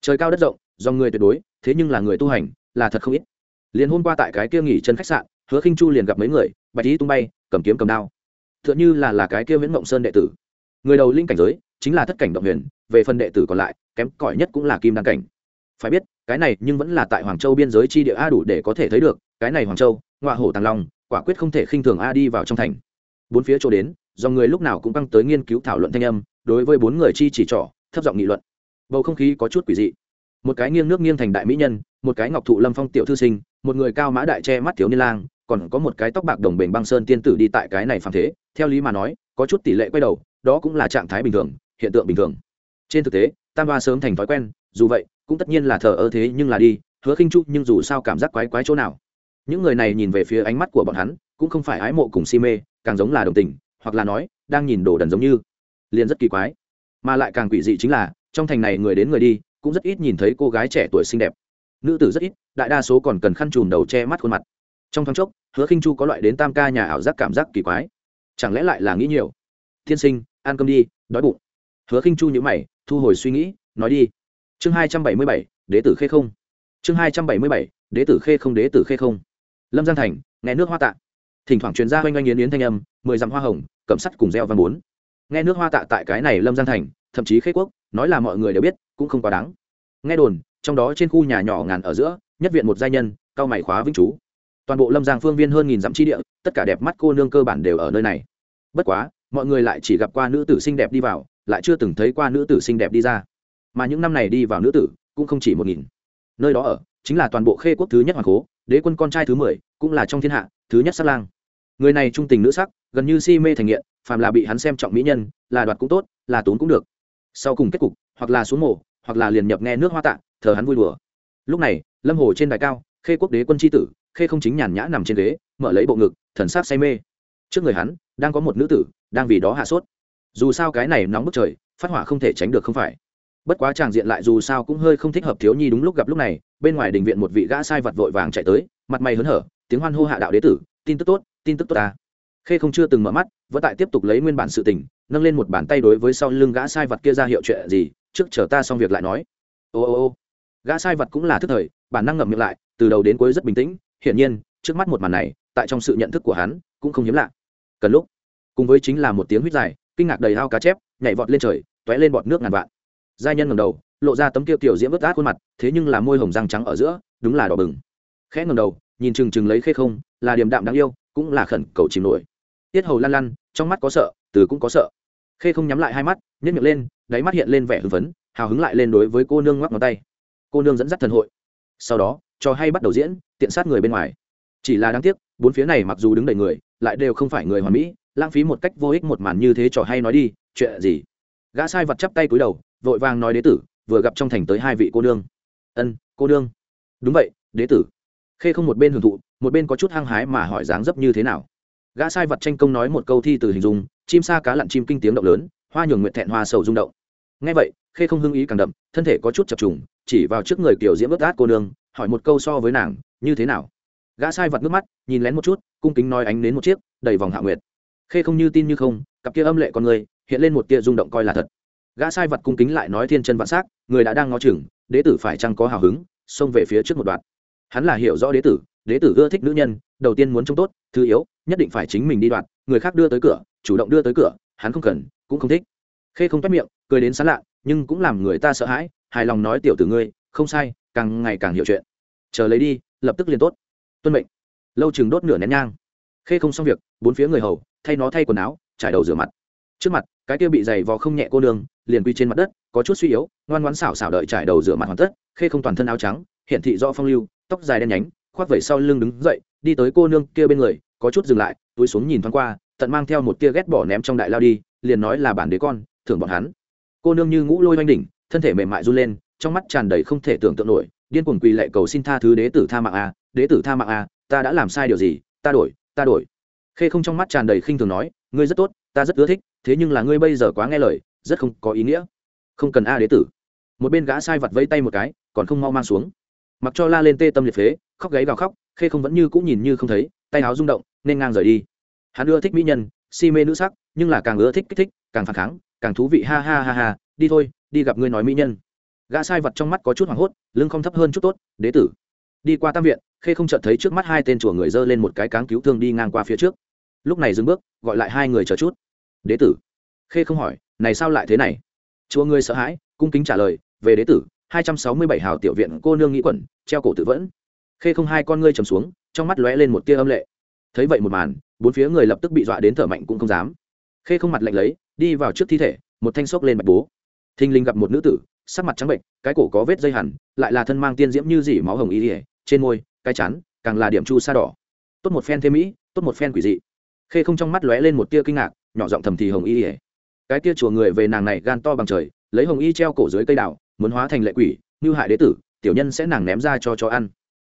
Trời cao đất rộng do người tuyệt đối, thế nhưng là người tu hành, là thật không ít. Liền hôm qua tại cái kia nghỉ chân khách sạn, hứa khinh chu liền gặp mấy người, bạch ý tung bay, cầm kiếm cầm đao. Tựa như là là cái kia viễn mộng sơn đệ tử. Người đầu linh cảnh giới, chính là thất cảnh động huyền, về phần đệ tử còn lại, kém cỏi nhất cũng là kim đăng cảnh phải biết, cái này nhưng vẫn là tại hoàng châu biên giới chi địa a đủ để có thể thấy được, cái này hoàng châu ngoại hổ tàng long, quả quyết không thể khinh thường a đi vào trong thành. Bốn phía chỗ đến, do người lúc nào cũng căng tới nghiên cứu thảo luận thanh âm, đối với bốn người chi chỉ trỏ, thấp giọng nghị luận. Bầu không khí có chút quỷ dị. Một cái nghiêng nước nghiêng thành đại mỹ nhân, một cái ngọc thụ lâm phong tiểu thư sinh, một người cao mã đại che mắt thiếu niên lang, còn có một cái tóc bạc đồng bền băng sơn tiên tử đi tại cái này phàm thế. Theo lý mà nói, có chút tỷ lệ quay đầu, đó cũng là trạng thái bình thường, hiện tượng bình thường. Trên thực tế, tam hoa sớm thành thói quen dù vậy, cũng tất nhiên là thờ ơ thế nhưng là đi, hứa khinh chu nhưng dù sao cảm giác quái quái chỗ nào. Những người này nhìn về phía ánh mắt của bọn hắn, cũng không phải ái mộ cùng si mê, càng giống là đồng tình, hoặc là nói, đang nhìn đồ đần giống như. Liền rất kỳ quái. Mà lại càng quỷ dị chính là, trong thành này người đến người đi, cũng rất ít nhìn thấy cô gái trẻ tuổi xinh đẹp. Nữ tử rất ít, đại đa số còn cần khăn trùm đầu che mắt khuôn mặt. Trong thoáng chốc, hứa khinh chu có loại đến tam ca nhà ảo giác cảm giác kỳ quái. Chẳng lẽ lại là nghĩ nhiều? Thiên sinh, ăn cơm đi, đói bụng. Hứa khinh chu nhữ mày, thu hồi suy nghĩ, nói đi chương hai trăm bảy mươi bảy, đế tử khê không. Chương hai trăm bảy mươi bảy, đế tử khê không, đế tử khê không. Lâm giang thành, nghe nước hoa tạ. Thỉnh thoảng truyền ra oanh oanh yến yến thanh âm, mười dặm hoa hồng, cẩm sắt cùng gieo văn bốn. Nghe nước hoa tạ tại cái này lâm giang thành, thậm chí khê quốc, nói là mọi người đều biết, cũng không quá đáng. Nghe đồn, trong đó trên khu nhà nhỏ ngàn ở giữa, nhất viện một gia nhân, cao mày khóa vĩnh chú. Toàn bộ lâm giang phương viên hơn nghìn dặm chi địa, tất cả đẹp mắt cô nương cơ bản đều ở nơi này. Bất quá, mọi người lại chỉ gặp qua nữ tử xinh đẹp đi vào, lại chưa từng thấy qua nữ tử xinh đẹp đi ra mà những năm này đi vào nữ tử cũng không chỉ một nghìn. Nơi đó ở chính là toàn bộ khê quốc thứ nhất hoàng cố đế quân con trai thứ mười, cũng là trong thiên hạ thứ nhất sắc lang. Người này trung tình nữ sắc, gần như si mê thành nghiện, phàm là bị hắn xem trọng mỹ nhân, là đoạt cũng tốt, là tốn cũng được. Sau cùng kết cục, hoặc là xuống mổ hoặc là liền nhập nghe nước hoa tạ, thờ hắn vui đùa. Lúc này, lâm hồ trên đài cao, khê quốc đế quân tri tử, khê không chính nhàn nhã nằm trên ghế, mở lấy bộ ngực, thần sắc say mê. Trước người hắn, đang có một nữ tử, đang vì đó hạ sốt. Dù sao cái này nóng bức trời, phát hỏa không thể tránh được không phải bất quá tràng diện lại dù sao cũng hơi không thích hợp thiếu nhi đúng lúc gặp lúc này, bên ngoài đình viện một vị gã sai vật vội vàng chạy tới, mặt mày hớn hở, tiếng hoan hô hạ đạo đế tử, tin tức tốt, tin tức tốt ta. Khê không chưa từng mở mắt, vẫn tại tiếp tục lấy nguyên bản sự tình, nâng lên một bàn tay đối với sau lưng gã sai vật kia ra hiệu chuyện gì, trước chờ ta xong việc lại nói. Ô ô ô. Gã sai vật cũng là thức thời, bản năng ngậm miệng lại, từ đầu đến cuối rất bình tĩnh, hiển nhiên, trước mắt một màn này, tại trong sự nhận thức của hắn, cũng không hiếm lạ. Cần lúc, cùng với chính là một tiếng huýt dài, kinh ngạc đầy ao cá chép, nhảy vọt lên trời t ó é lên bọt nước ngàn vạn giai nhân ngầm đầu, lộ ra tấm tiêu tiểu diễm vớt át khuôn mặt, thế nhưng là môi hồng răng trắng ở giữa, đúng là đỏ bừng. Khẽ ngầm đầu, nhìn chừng chừng lấy khê không, là điềm đạm đáng yêu, cũng là khẩn cầu chìm nổi. Tiết hầu lăn lăn, trong mắt có sợ, từ cũng có sợ. Khê không nhắm lại hai mắt nhét miệng lên, đáy mắt hiện lên vẻ hưng phấn, hào hứng lại lên đối với cô nương ngoắc ngón tay. Cô nương dẫn dắt thần hội. Sau đó cho hay bắt đầu diễn, tiện sát người bên ngoài. Chỉ là đáng tiếc, bốn phía này mặc dù đứng đầy người, lại đều không phải người hoàn mỹ, lãng phí một cách vô ích một màn như thế trò hay nói đi, chuyện gì? Gã sai vật chắp tay cúi đầu vội vàng nói đế tử, vừa gặp trong thành tới hai vị cô nương. Ân, cô nương. Đúng vậy, đế tử. Khê không một bên hưởng thụ, một bên có chút hăng hái mà hỏi dáng dấp như thế nào. Gã sai vật tranh công nói một câu thi từ hình dung, chim sa cá lặn chim kinh tiếng động lớn, hoa nhường nguyện thẹn hoa sầu rung động. Ngay vậy, khê không hưng ý càng đậm, thân thể có chút chập trùng, chỉ vào trước người kiểu diễm ướt át cô nương, hỏi một câu so với nàng, như thế nào? Gã sai vật nước mắt, nhìn lén một chút, cung kính nói ánh đến một chiếc, đầy vòng hạ nguyệt. Khê không như tin như không, cặp kia âm lệ con người, hiện lên một tia rung động coi là thật gã sai vật cung kính lại nói thiên chân vạn s á c người đã đang ngó chừng, đế tử phải chăng có hào hứng, xông về phía trước một đoạn. Hắn là hiểu rõ đế tử đế tử ưa thích nữ nhân, đầu tiên muốn trông tốt, thứ yếu, nhất định phải chính mình đi đoạn, người khác đưa tới cửa, chủ động đưa tới cửa, hắn không cần, cũng không thích. Khê không toát miệng, cười đến sán lạ, nhưng cũng làm người ta sợ hãi, hài lòng nói tiểu tử ngươi, không sai, càng ngày càng hiểu chuyện. Chờ lấy đi, lập tức liền tốt. Tuân mệnh. Lâu chừng đốt nửa nén nhang. Khê không xong việc, bốn phía người hầu, thay nó thay quần áo, trải đầu rửa mặt. Trước mặt, cái kia bị dày vò không nhẹ cô đường liền quy trên mặt đất, có chút suy yếu, ngoan ngoãn xảo xảo đợi trải đầu rửa mặt hoàn tất, khê không toàn thân áo trắng hiện thị rõ phong lưu, tóc dài đen nhánh, khoác vẩy sau lưng đứng dậy, đi tới cô nương kia bên người, có chút dừng lại, túi xuống nhìn thoáng qua, tận mang theo một tia ghét bỏ ném trong đại lao đi, liền nói là bản đế con, thưởng bọn hắn. Cô nương như ngũ lôi oanh đỉnh, thân thể mềm mại run lên, trong mắt tràn đầy không thể tưởng tượng nổi, điên cuồng quỳ lệ cầu xin tha thứ đế tử tha mạng a, đế tử tha mạng a, ta đã làm sai điều gì, ta đổi ta đổi. Khê không trong mắt tràn đầy khinh thường nói, ngươi rất tốt, ta rất ưa thích, thế nhưng là ngươi bây giờ quá nghe lời rất không có ý nghĩa. Không cần a đế tử. Một bên gã sai vặt vẫy tay một cái, còn không mau mang xuống. Mặc cho la lên tê tâm liệt phế, khóc gáy gào khóc, khê không vẫn như cũng nhìn như không thấy, tay áo rung động, nên ngang rời đi. Hắn ưa thích mỹ nhân, si mê nữ sắc, nhưng là càng ưa thích kích thích, càng phản kháng, càng thú vị, ha ha ha ha, đi thôi, đi gặp ngươi nói mỹ nhân. Gã sai vật trong mắt có chút hoảng hốt, lưng không thấp hơn chút tốt, đế tử. Đi qua tam viện, khê không chợt thấy trước mắt hai tên chùa người dơ lên một cái cáng cứu thương đi ngang qua phía trước. Lúc này dừng bước, gọi lại hai người chờ chút. Đế tử. Khê không hỏi này sao lại thế này? Chúa ngươi sợ hãi, cung kính trả lời, về đế tử, hai trăm sáu mươi bảy hào tiểu viện cô nương nghĩ quẩn, treo cổ tự vẫn. Khê không hai con ngươi trầm xuống, trong mắt lóe lên một tia âm lệ. Thấy vậy một màn, bốn phía người lập tức bị dọa đến thở mạnh cũng không dám. Khê không mặt lạnh lấy, đi vào trước thi thể, một thanh xốc lên bạch bố. Thình linh gặp một nữ tử, sắc mặt trắng bệnh, cái cổ có vết dây hẳn, lại là thân mang tiên diễm như dỉ máu hồng y ỉa trên môi, cái chắn càng là điểm chu sa đỏ. Tốt một phen thêm mỹ, tốt một phen quỷ dị. Khê không trong mắt lóe lên một tia kinh ngạc, nhỏ giọng thầm thì hồng y ỉa cái tia chùa người về nàng này gan to bằng trời, lấy hồng y treo cổ dưới cây đảo muốn hóa thành lệ quỷ, như hại đế tử, tiểu nhân sẽ nàng ném ra cho cho ăn.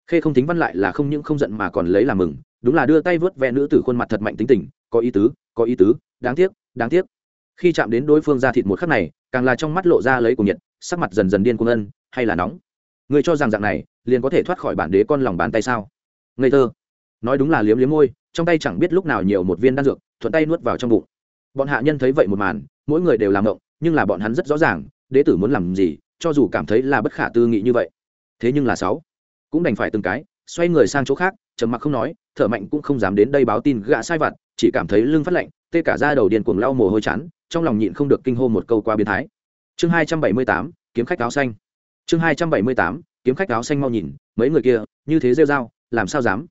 Khê không tính văn lại là không những không giận mà còn lấy làm mừng, đúng là đưa tay vớt ve nữ tử khuôn mặt thật mạnh tính tình, có ý tứ, có ý tứ, đáng tiếc đáng tiếc. Khi chạm đến đối phương ra thịt một khắc này, càng là trong mắt lộ ra lấy cùng nhiệt, sắc mặt dần dần điên cuồng ân, hay là nóng? Người cho rằng dạng này, liền có thể thoát khỏi bản đế con lòng bàn tay sao? Ngây thơ. Nói đúng là liếm liếm môi, trong tay chẳng biết lúc nào nhiều một viên đan dược, thuận tay nuốt vào trong bụng bọn hạ nhân thấy vậy một màn, mỗi người đều làm động nhưng là bọn hắn rất rõ ràng, đế tử muốn làm gì, cho dù cảm thấy là bất khả tư nghị như vậy. Thế nhưng là sáu, cũng đành phải từng cái, xoay người sang chỗ khác, trầm mặc không nói, thở mạnh cũng không dám đến đây báo tin gã sai vặt, chỉ cảm thấy lưng phát lạnh, tê cả ra đầu điên cuồng lau mồ hôi chán, trong lòng nhịn không được kinh hô một câu qua biến thái. Chương hai trăm bảy mươi tám, kiếm khách áo xanh. Chương hai trăm bảy mươi tám, kiếm khách áo xanh mau nhìn, mấy người kia, như thế rêu dao làm sao dám?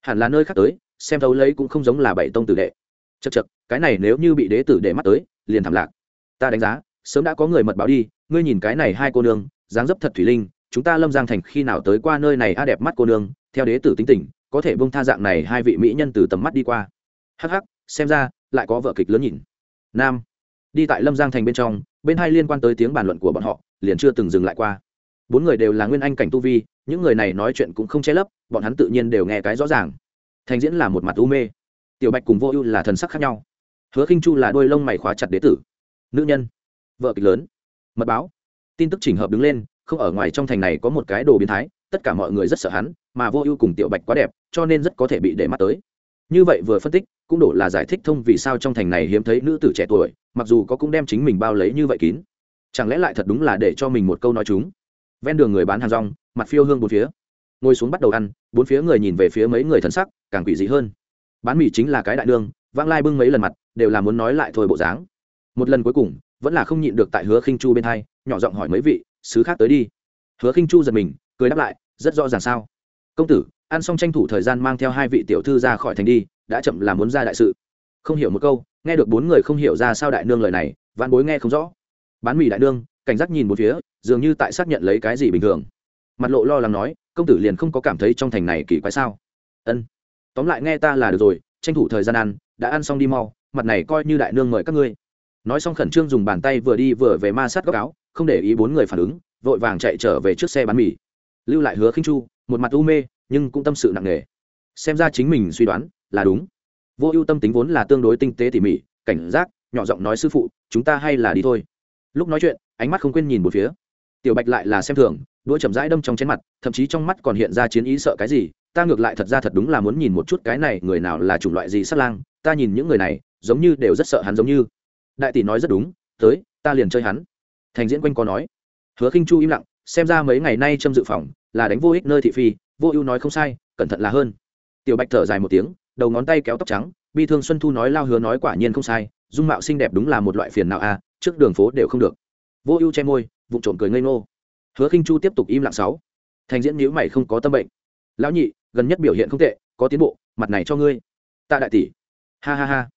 Hẳn là nơi khác tới, xem thấu lấy cũng không giống là bảy tông tử đệ chật chật cái này nếu như bị đế tử để mắt tới, liền thảm lạc. Ta đánh giá, sớm đã có người mật báo đi, ngươi nhìn cái này hai cô nương, dáng dấp thật thủy linh, chúng ta lâm giang thành khi nào tới qua nơi này a đẹp mắt cô nương, theo đế tử tính tình, có thể bông tha dạng này hai vị mỹ nhân từ tầm mắt đi qua. Hắc hắc, xem ra, lại có vợ kịch lớn nhìn. Nam, đi tại lâm giang thành bên trong, bên hai liên quan tới tiếng bàn luận của bọn họ, liền chưa từng dừng lại qua. Bốn người đều là nguyên anh cảnh tu vi, những người này nói chuyện cũng không che lấp, bọn hắn tự nhiên đều nghe cái rõ ràng. Thành diễn là một mặt u mê tiểu bạch cùng vô ưu là thần sắc khác nhau. Hứa khinh chu là đôi lông mày khóa chặt đế tử. Nữ nhân, vợ kịch lớn. Mật báo. Tin tức chỉnh hợp đứng lên, không ở ngoài trong thành này có một cái đồ biến thái, tất cả mọi người rất sợ hắn, mà vô ưu cùng tiểu bạch quá đẹp, cho nên rất có thể bị để mắt tới. Như vậy vừa phân tích, cũng đổ là giải thích thông vì sao trong thành này hiếm thấy nữ tử trẻ tuổi, mặc dù có cũng đem chính mình bao lấy như vậy kín. Chẳng lẽ lại thật đúng là để cho mình một câu nói chúng? Ven đường người bán hàng rong, mặt phiêu hương bốn phía. Ngồi xuống bắt đầu ăn, bốn phía người nhìn về phía mấy người thân sắc, càng quỷ dị hơn bán mì chính là cái đại đương vãng lai bưng mấy lần mặt, đều là muốn nói lại thôi bộ dáng. Một lần cuối cùng, vẫn là không nhịn được tại hứa khinh chu bên hai, nhỏ giọng hỏi mấy vị, sứ khác tới đi? Hứa khinh chu giật mình, cười đáp lại, rất rõ ràng sao? Công tử, ăn xong tranh thủ thời gian mang theo hai vị tiểu thư ra khỏi thành đi, đã chậm là muốn ra đại sự. Không hiểu một câu, nghe được bốn người không hiểu ra sao đại nương lời này vạn bối nghe không rõ. Bán mì đại nương, cảnh giác nhìn một phía, dường như tại xác nhận lấy cái gì bình thường. Mặt lộ lo lắng nói, công tử liền không có cảm thấy trong thành này kỳ quái sao? Ân tóm lại nghe ta là được rồi, tranh thủ thời gian ăn, đã ăn xong đi mau, mặt này coi như đại nương mời các ngươi. Nói xong khẩn trương dùng bàn tay vừa đi vừa về ma sát góc áo, không để ý bốn người phản ứng, vội vàng chạy trở về trước xe bán mì. Lưu lại hứa khinh chu, một mặt u mê, nhưng cũng tâm sự nặng nề. Xem ra chính mình suy đoán là đúng. Vô ưu tâm tính vốn là tương đối tinh tế tỉ mỉ, cảnh giác, nhỏ giọng nói sư phụ, chúng ta hay là đi thôi. Lúc nói chuyện, ánh mắt không quên nhìn một phía. Tiểu bạch lại là xem thường đuôi chậm rãi đâm trong chén mặt, thậm chí trong mắt còn hiện ra chiến ý sợ cái gì ta ngược lại thật ra thật đúng là muốn nhìn một chút cái này người nào là chủng loại gì sát lang ta nhìn những người này giống như đều rất sợ hắn giống như. Đại tỷ nói rất đúng tới ta liền chơi hắn. Thành diễn quanh có nói. Hứa khinh chu im lặng xem ra mấy ngày nay châm dự phòng là đánh vô ích nơi thị phi vô ưu nói không sai cẩn thận là hơn. Tiểu bạch thở dài một tiếng đầu ngón tay kéo tóc trắng bi thương xuân thu nói lao hứa nói quả nhiên không sai dung mạo xinh đẹp đúng là một loại phiền nào a à, trước đường phố đều không được. Vô ưu che môi vụ trộm cười ngây ngô. Hứa khinh chu tiếp tục im lặng sáu. Thành diễn nhíu mày không có tâm bệnh. Lão nhị gần nhất biểu hiện không tệ, có tiến bộ, mặt này cho ngươi. Tạ đại tỷ. Ha ha ha.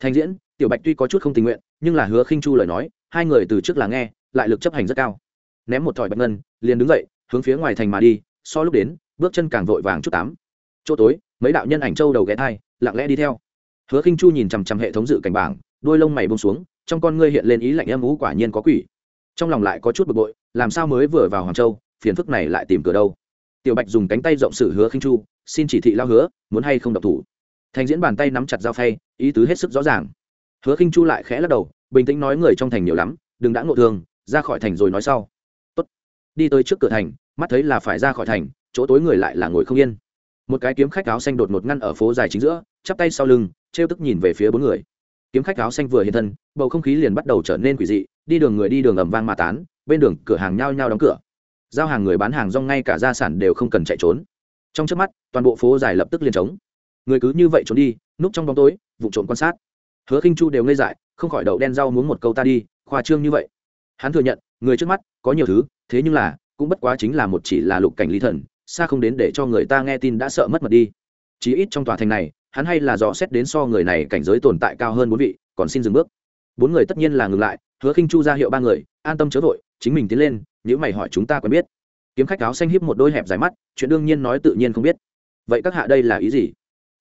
Thành diễn, tiểu bạch tuy có chút không tình nguyện, nhưng là hứa khinh chu lời nói, hai người từ trước là nghe, lại lực chấp hành rất cao. Ném một thỏi bạch ngân, liền đứng dậy, hướng phía ngoài thành mà đi, so lúc đến, bước chân càng vội vàng chút tám chỗ tối, mấy đạo nhân ảnh châu đầu ghé thai, lặng lẽ đi theo. Hứa khinh chu nhìn chằm chằm hệ thống dự cảnh bảng, đôi lông mày bông xuống, trong con ngươi hiện lên ý lạnh em ú quả nhiên có quỷ. Trong lòng lại có chút bực bội, làm sao mới vừa vào hoàng châu, phiền phức này lại tìm cửa đâu? Tiểu bạch dùng cánh tay rộng sử hứa khinh chu, xin chỉ thị lao hứa, muốn hay không độc thủ? Thành diễn bàn tay nắm chặt dao phay, ý tứ hết sức rõ ràng. Hứa khinh chu lại khẽ lắc đầu, bình tĩnh nói người trong thành nhiều lắm, đừng đã ngộ thương ra khỏi thành rồi nói sau. Tốt. đi tới trước cửa thành, mắt thấy là phải ra khỏi thành, chỗ tối người lại là ngồi không yên. Một cái kiếm khách áo xanh đột ngột ngăn ở phố dài chính giữa, chắp tay sau lưng, trêu tức nhìn về phía bốn người. Kiếm khách áo xanh vừa hiện thân, bầu không khí liền bắt đầu trở nên quỷ dị, đi đường người đi đường ầm vang mà tán, bên đường cửa hàng nhao nhao đóng cửa giao hàng người bán hàng rong ngay cả gia sản đều không cần chạy trốn. Trong trước mắt, toàn bộ phố dài lập tức liền trống. Người cứ như vậy trốn đi, núp trong bóng tối, vụ trộm quan sát. Hứa khinh chu đều ngây dại, không khỏi đậu đen rau muốn một câu ta đi, khoa trương như vậy. Hắn thừa nhận, người trước mắt có nhiều thứ, thế nhưng là, cũng bất quá chính là một chỉ là lục cảnh lý thần, xa không đến để cho người ta nghe tin đã sợ mất mật đi. Chí ít trong tòa thành này, hắn hay là dò xét đến so người này cảnh giới tồn tại cao hơn bốn vị, còn xin dừng bước. Bốn người tất nhiên là ngừng lại hứa khinh chu ra hiệu ba người, an tâm chớ vội, chính mình tiến lên nếu mày hỏi chúng ta quen biết. Kiếm khách áo xanh hiếp một đôi hẹp dài mắt, chuyện đương nhiên nói tự nhiên không biết. Vậy các hạ đây là ý gì?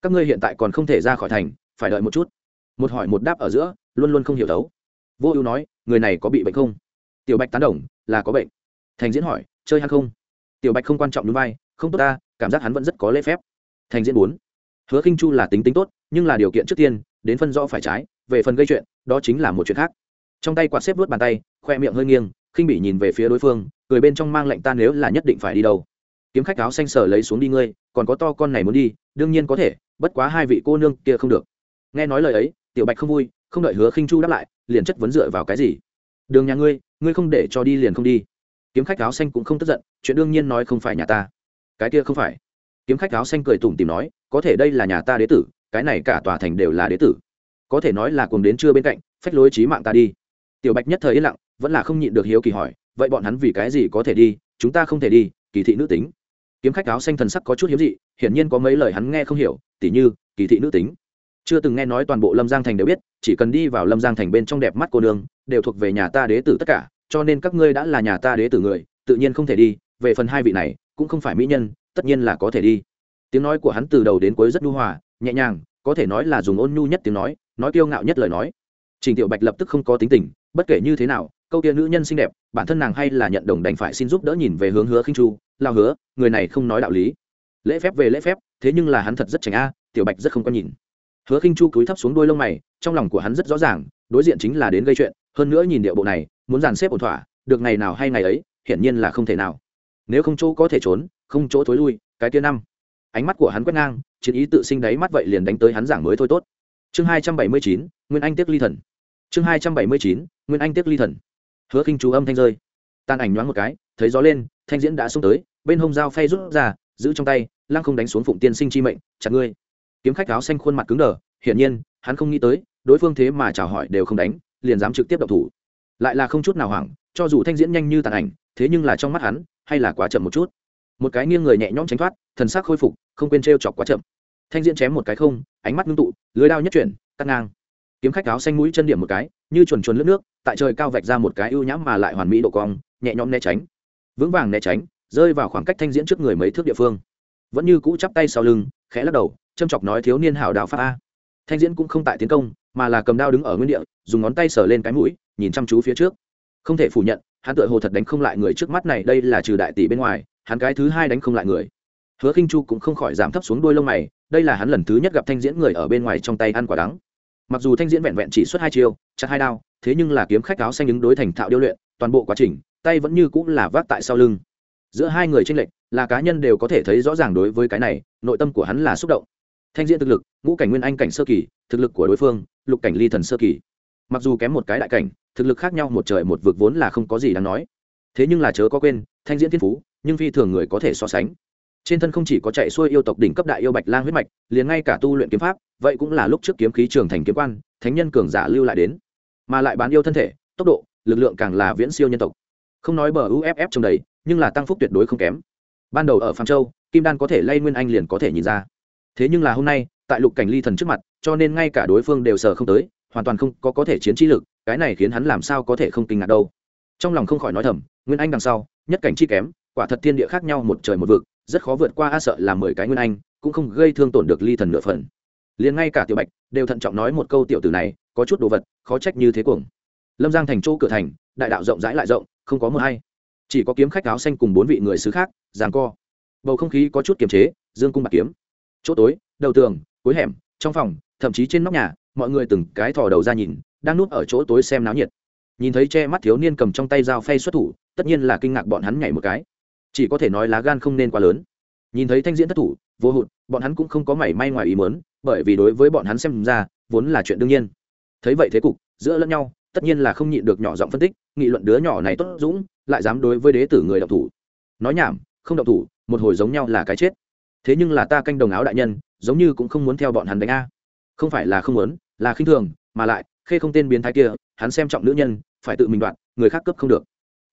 Các ngươi hiện tại còn không thể ra khỏi thành, phải đợi một chút. Một hỏi một đáp ở giữa, luôn luôn không hiểu đấu vô ưu nói, người này có bị bệnh không? Tiểu bạch tán đồng, là có bệnh. Thành diễn hỏi, chơi hay không? Tiểu bạch không quan trọng núi vai, không tốt ta, cảm giác hắn vẫn rất có lễ phép. Thành diễn bốn. Hứa khinh chu là tính tính tốt, nhưng là điều kiện trước tiên, đến phân rõ phải trái, về phần gây chuyện, đó chính là một chuyện khác trong tay quạt xếp vuốt bàn tay, khoe miệng hơi nghiêng, khinh bị nhìn về phía đối phương, cười bên trong mang lệnh ta nếu là nhất định phải đi đâu. Kiếm khách áo xanh sở lấy xuống đi ngươi, còn có to con này muốn đi, đương nhiên có thể, bất quá hai vị cô nương kia không được. Nghe nói lời ấy, tiểu bạch không vui, không đợi hứa khinh chu đáp lại, liền chất vấn dựa vào cái gì? Đường nhà ngươi ngươi không để cho đi liền không đi. Kiếm khách áo xanh cũng không tức giận, chuyện đương nhiên nói không phải nhà ta. Cái kia không phải. Kiếm khách áo xanh cười tủm tìm nói, có thể đây là nhà ta đế tử, cái này cả tòa thành đều là đế tử. Có thể nói là cùng đến chưa bên cạnh, phách lối trí mạng ta đi tiểu bạch nhất thời yên lặng, vẫn là không nhịn được hiếu kỳ hỏi, vậy bọn hắn vì cái gì có thể đi, chúng ta không thể đi, kỳ thị nữ tính. Kiếm khách áo xanh thần sắc có chút hiếm dị, hiển nhiên có mấy lời hắn nghe không hiểu, tỉ như, kỳ thị nữ tính. Chưa từng nghe nói toàn bộ lâm giang thành đều biết, chỉ cần đi vào lâm giang thành bên trong đẹp mắt cô nương, đều thuộc về nhà ta đế tử tất cả, cho nên các ngươi đã là nhà ta đế tử người, tự nhiên không thể đi, về phần hai vị này, cũng không phải mỹ nhân, tất nhiên là có thể đi. Tiếng nói của hắn từ đầu đến cuối rất nhu hòa, nhẹ nhàng, có thể nói là dùng ôn nhu nhất tiếng nói nói kiêu ngạo nhất lời nói. Trình tiểu bạch lập tức không có tính tình bất kể như thế nào, câu kia nữ nhân xinh đẹp, bản thân nàng hay là nhận đồng đành phải xin giúp đỡ nhìn về hướng hứa khinh chu, lao hứa, người này không nói đạo lý. Lễ phép về lễ phép, thế nhưng là hắn thật rất tránh a, tiểu bạch rất không có nhìn. Hứa khinh chu cúi thấp xuống đôi lông mày, trong lòng của hắn rất rõ ràng, đối diện chính là đến gây chuyện, hơn nữa nhìn điệu bộ này, muốn dàn xếp ổn thỏa, được ngày nào hay ngày ấy, hiển nhiên là không thể nào. Nếu không chỗ có thể trốn, không chỗ thối lui, cái kia năm. Ánh mắt của hắn quét ngang, chiến ý tự sinh đáy mắt vậy liền đánh tới hắn giảng mới thôi tốt. Chương hai trăm bảy mươi chín, nguyên anh tiếc ly thần chương hai trăm bảy mươi chín, nguyên anh tiếc ly thần. Hứa khinh chú âm thanh rơi. Tan ảnh nhoáng một cái, thấy gió lên, thanh diễn đã xông tới, bên hông dao phay rút ra, giữ trong tay, lăng không đánh xuống phụng tiên sinh chi mệnh chặt ngươi. Kiếm khách áo xanh khuôn mặt cứng đờ, hiển nhiên, hắn không nghĩ tới, đối phương thế mà chào hỏi đều không đánh, liền dám trực tiếp động thủ. Lại là không chút nào hoảng, cho dù thanh diễn nhanh như tàn ảnh, thế nhưng là trong mắt hắn, hay là quá chậm một chút. Một cái nghiêng người nhẹ nhõm tránh thoát, thần sắc khôi phục, không quên t chọc quá chậm. Thanh diễn chém một cái không, ánh mắt ngưng tụ, lưới đao nhất chuyển, cắt ngang kiếm khách áo xanh mũi chân điểm một cái, như chuồn chuồn lướt nước, tại trời cao vạch ra một cái ưu nhãm mà lại hoàn mỹ độ cong, nhẹ nhõm né tránh. Vững vàng né tránh, rơi vào khoảng cách thanh diễn trước người mấy thước địa phương. Vẫn như cũ chắp tay sau lưng, khẽ lắc đầu, châm chọc nói thiếu niên hảo đạo pháp a. Thanh diễn cũng không tại tiến công, mà là cầm đao đứng ở nguyên địa, dùng ngón tay sờ lên cái mũi, nhìn chăm chú phía trước. Không thể phủ nhận, hắn tựa hồ thật đánh không lại người trước mắt này, đây là trừ đại tỷ bên ngoài, hắn cái thứ hai đánh không lại người. Hứa khinh chu cũng không khỏi giảm thấp xuống đôi lông mày, đây là hắn lần thứ nhất gặp thanh diễn người ở bên ngoài trong tay ăn quả đắng mặc dù thanh diễn vẹn vẹn chỉ xuất hai chiêu, chặt hai đao, thế nhưng là kiếm khách áo xanh ứng đối thành thạo điêu luyện, toàn bộ quá trình, tay vẫn như cũng là vác tại sau lưng. Giữa hai người tranh lệch, là cá nhân đều có thể thấy rõ ràng đối với cái này, nội tâm của hắn là xúc động. Thanh diễn thực lực, ngũ cảnh nguyên anh cảnh sơ kỳ, thực lực của đối phương, lục cảnh ly thần sơ kỳ. Mặc dù kém một cái đại cảnh, thực lực khác nhau một trời một vực vốn là không có gì đáng nói. Thế nhưng là chớ có quên, thanh diễn thiên phú, nhưng phi thường người có thể so sánh trên thân không chỉ có chạy xuôi yêu tộc đỉnh cấp đại yêu bạch lang huyết mạch, liền ngay cả tu luyện kiếm pháp, vậy cũng là lúc trước kiếm khí trường thành kiếm quan, thánh nhân cường giả lưu lại đến. Mà lại bán yêu thân thể, tốc độ, lực lượng càng là viễn siêu nhân tộc. Không nói bờ uff trong đầy, nhưng là tăng phúc tuyệt đối không kém. Ban đầu ở phạm châu, kim đan có thể lay nguyên anh liền có thể nhìn ra. Thế nhưng là hôm nay, tại lục cảnh ly thần trước mặt, cho nên ngay cả đối phương đều sờ không tới, hoàn toàn không có có thể chiến trí lực, cái này khiến hắn làm sao có thể không kinh ngạc đâu. Trong lòng không khỏi nói thầm, nguyên anh đằng sau, nhất cảnh chi kém, quả thật thiên địa khác nhau một trời một vực rất khó vượt qua a sợ là mười cái nguyên anh, cũng không gây thương tổn được ly thần nửa phần. Liền ngay cả tiểu bạch đều thận trọng nói một câu tiểu tử này, có chút đồ vật, khó trách như thế cuồng. Lâm giang thành chỗ cửa thành, đại đạo rộng rãi lại rộng, không có mưa hay chỉ có kiếm khách áo xanh cùng bốn vị người xứ khác, giằng co. Bầu không khí có chút kiềm chế, dương cung bạc kiếm. Chỗ tối, đầu tường, cuối hẻm, trong phòng, thậm chí trên nóc nhà, mọi người từng cái thò đầu ra nhìn, đang núp ở chỗ tối xem náo nhiệt. Nhìn thấy che mắt thiếu niên cầm trong tay dao phay xuất thủ, tất nhiên là kinh ngạc bọn hắn nhảy một cái chỉ có thể nói lá gan không nên quá lớn. Nhìn thấy thanh diễn thất thủ, vô hụt, bọn hắn cũng không có mảy may ngoài ý mớn bởi vì đối với bọn hắn xem ra, vốn là chuyện đương nhiên. Thấy vậy thế cục, giữa lẫn nhau, tất nhiên là không nhịn được nhỏ giọng phân tích, nghị luận đứa nhỏ này tốt dũng, lại dám đối với đế tử người đọc thủ. Nói nhảm, không đọc thủ, một hồi giống nhau là cái chết. Thế nhưng là ta canh đồng áo đại nhân, giống như cũng không muốn theo bọn hắn đánh a. Không phải là không muốn, là khinh thường, mà lại, khê không tên biến thái kia, hắn xem trọng nữ nhân, phải tự mình đoạn người khác cấp không được.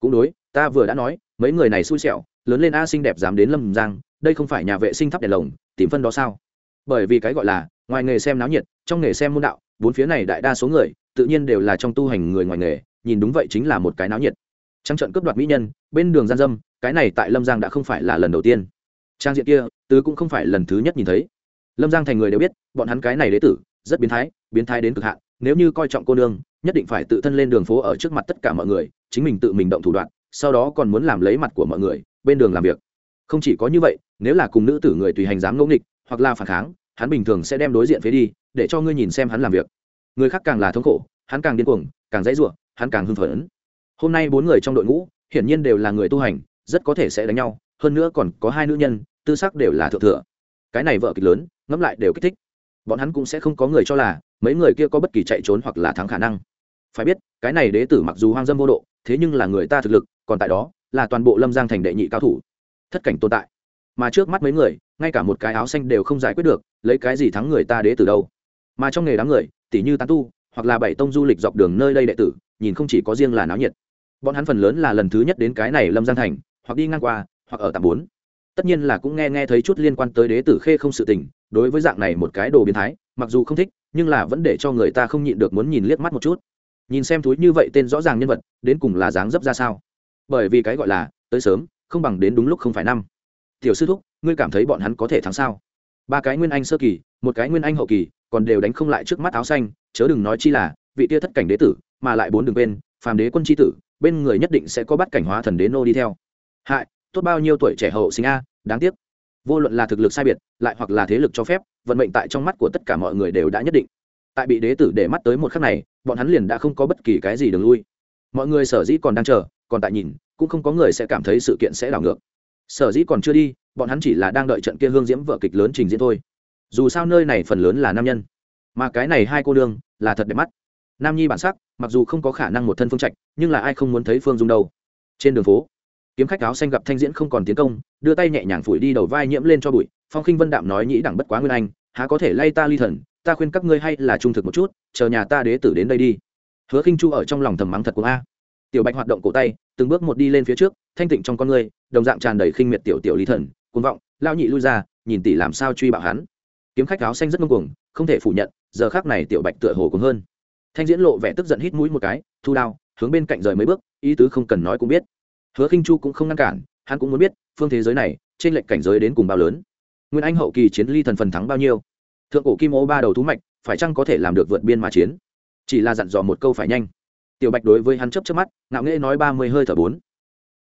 Cũng đối, ta vừa đã nói mấy người này xui xẻo, lớn lên a xinh đẹp dám đến lâm giang, đây không phải nhà vệ sinh thắp đèn lồng, tìm phân đó sao? Bởi vì cái gọi là, ngoài nghề xem náo nhiệt, trong nghề xem môn đạo, bốn phía này đại đa số người, tự nhiên đều là trong tu hành người ngoài nghề, nhìn đúng vậy chính là một cái náo nhiệt. Trăng trận cướp đoạt mỹ nhân, bên đường gian dâm, cái này tại lâm giang đã không phải là lần đầu tiên. Trang diện kia, tứ cũng không phải lần thứ nhất nhìn thấy. Lâm giang thành người đều biết, bọn hắn cái này đế tử, rất biến thái biến thái đến cực hạn, nếu như coi trọng cô nương, nhất định phải tự thân lên đường phố ở trước mặt tất cả mọi người, chính mình tự mình động thủ đoạn sau đó còn muốn làm lấy mặt của mọi người, bên đường làm việc. Không chỉ có như vậy, nếu là cùng nữ tử người tùy hành dám ngẫu nghịch, hoặc là phản kháng, hắn bình thường sẽ đem đối diện phế đi, để cho ngươi nhìn xem hắn làm việc. Người khác càng là thống khổ, hắn càng điên cuồng, càng dãy ruộng hắn càng hưng phấn. Hôm nay bốn người trong đội ngũ, hiển nhiên đều là người tu hành, rất có thể sẽ đánh nhau, hơn nữa còn có hai nữ nhân, tư sắc đều là thượng thừa. Cái này vợ kịch lớn, ngẫm lại đều kích thích. Bọn hắn cũng sẽ không có người cho là, mấy người kia có bất kỳ chạy trốn hoặc là thắng khả năng. Phải biết, cái này đế tử mặc dù hoang dâm vô độ, thế nhưng là người ta thực lực còn tại đó là toàn bộ lâm giang thành đệ nhị cao thủ thất cảnh tồn tại mà trước mắt mấy người ngay cả một cái áo xanh đều không giải quyết được lấy cái gì thắng người ta đế từ đâu mà trong nghề đám người tỷ như tán tu hoặc là bảy tông du lịch dọc đường nơi đây đệ tử nhìn không chỉ có riêng là náo nhiệt bọn hắn phần lớn là lần thứ nhất đến cái này lâm giang thành hoặc đi ngang qua hoặc ở tạm bốn tất nhiên là cũng nghe nghe thấy chút liên quan tới đế tử khê không sự tình đối với dạng này một cái đồ biến thái mặc dù không thích nhưng là vẫn để cho người ta không nhịn được muốn nhìn liếc mắt một chút nhìn xem túi như vậy tên rõ ràng nhân vật đến cùng là dáng dấp ra sao bởi vì cái gọi là, tới sớm, không bằng đến đúng lúc không phải năm. Tiểu sư thúc, ngươi cảm thấy bọn hắn có thể thắng sao? Ba cái nguyên anh sơ kỳ, một cái nguyên anh hậu kỳ, còn đều đánh không lại trước mắt áo xanh, chớ đừng nói chi là, vị tia thất cảnh đế tử, mà lại bốn đường bên, phàm đế quân chi tử, bên người nhất định sẽ có bắt cảnh hóa thần đế nô đi theo. Hại, tốt bao nhiêu tuổi trẻ hậu sinh a, đáng tiếc. Vô luận là thực lực sai biệt, lại hoặc là thế lực cho phép, vận mệnh tại trong mắt của tất cả mọi người đều đã nhất định. Tại bị đế tử để mắt tới một khắc này, bọn hắn liền đã không có bất kỳ cái gì đường lui. Mọi người sở dĩ còn đang chờ còn tại nhìn, cũng không có người sẽ cảm thấy sự kiện sẽ đảo ngược. Sở dĩ còn chưa đi, bọn hắn chỉ là đang đợi trận kia hương diễm vợ kịch lớn trình diễn thôi. Dù sao nơi này phần lớn là nam nhân, mà cái này hai cô đương là thật đẹp mắt. Nam nhi bản sắc, mặc dù không có khả năng một thân phương trạch, nhưng là ai không muốn thấy phương dung đâu. Trên đường phố, kiếm khách áo xanh gặp thanh diễn không còn tiến công, đưa tay nhẹ nhàng phủi đi đầu vai nhiễm lên cho bụi, phong khinh vân đạm nói nhĩ đẳng bất quá nguyên anh, há có thể lay ta ly thần, ta khuyên các ngươi hay là trung thực một chút, chờ nhà ta đế tử đến đây đi. Hứa khinh chu ở trong lòng thầm mắng thật của a tiểu bạch hoạt động cổ tay từng bước một đi lên phía trước thanh tịnh trong con người, đồng dạng tràn đầy khinh miệt tiểu tiểu lý thần cuồng vọng lao nhị lui ra nhìn tỷ làm sao truy bạo hắn. Kiếm khách áo xanh rất ngông cuồng không thể phủ nhận giờ khác này tiểu bạch tựa hồ cuồng hơn. Thanh diễn lộ vẻ tức giận hít mũi một cái thu đao hướng bên cạnh rời mấy bước ý tứ không cần nói cũng biết. Hứa khinh chu cũng không ngăn cản hắn cũng muốn biết phương thế giới này trên lệnh cảnh giới đến cùng bao lớn. Nguyên anh hậu kỳ chiến ly thần phần thắng bao nhiêu? Thượng cổ kim ô ba đầu thú mạch phải chăng có thể làm được vượt biên mà chiến? Chỉ là dặn dò một câu phải nhanh tiểu bạch đối với hắn chấp chấp mắt, ngạo nghễ nói ba mươi hơi thở bốn.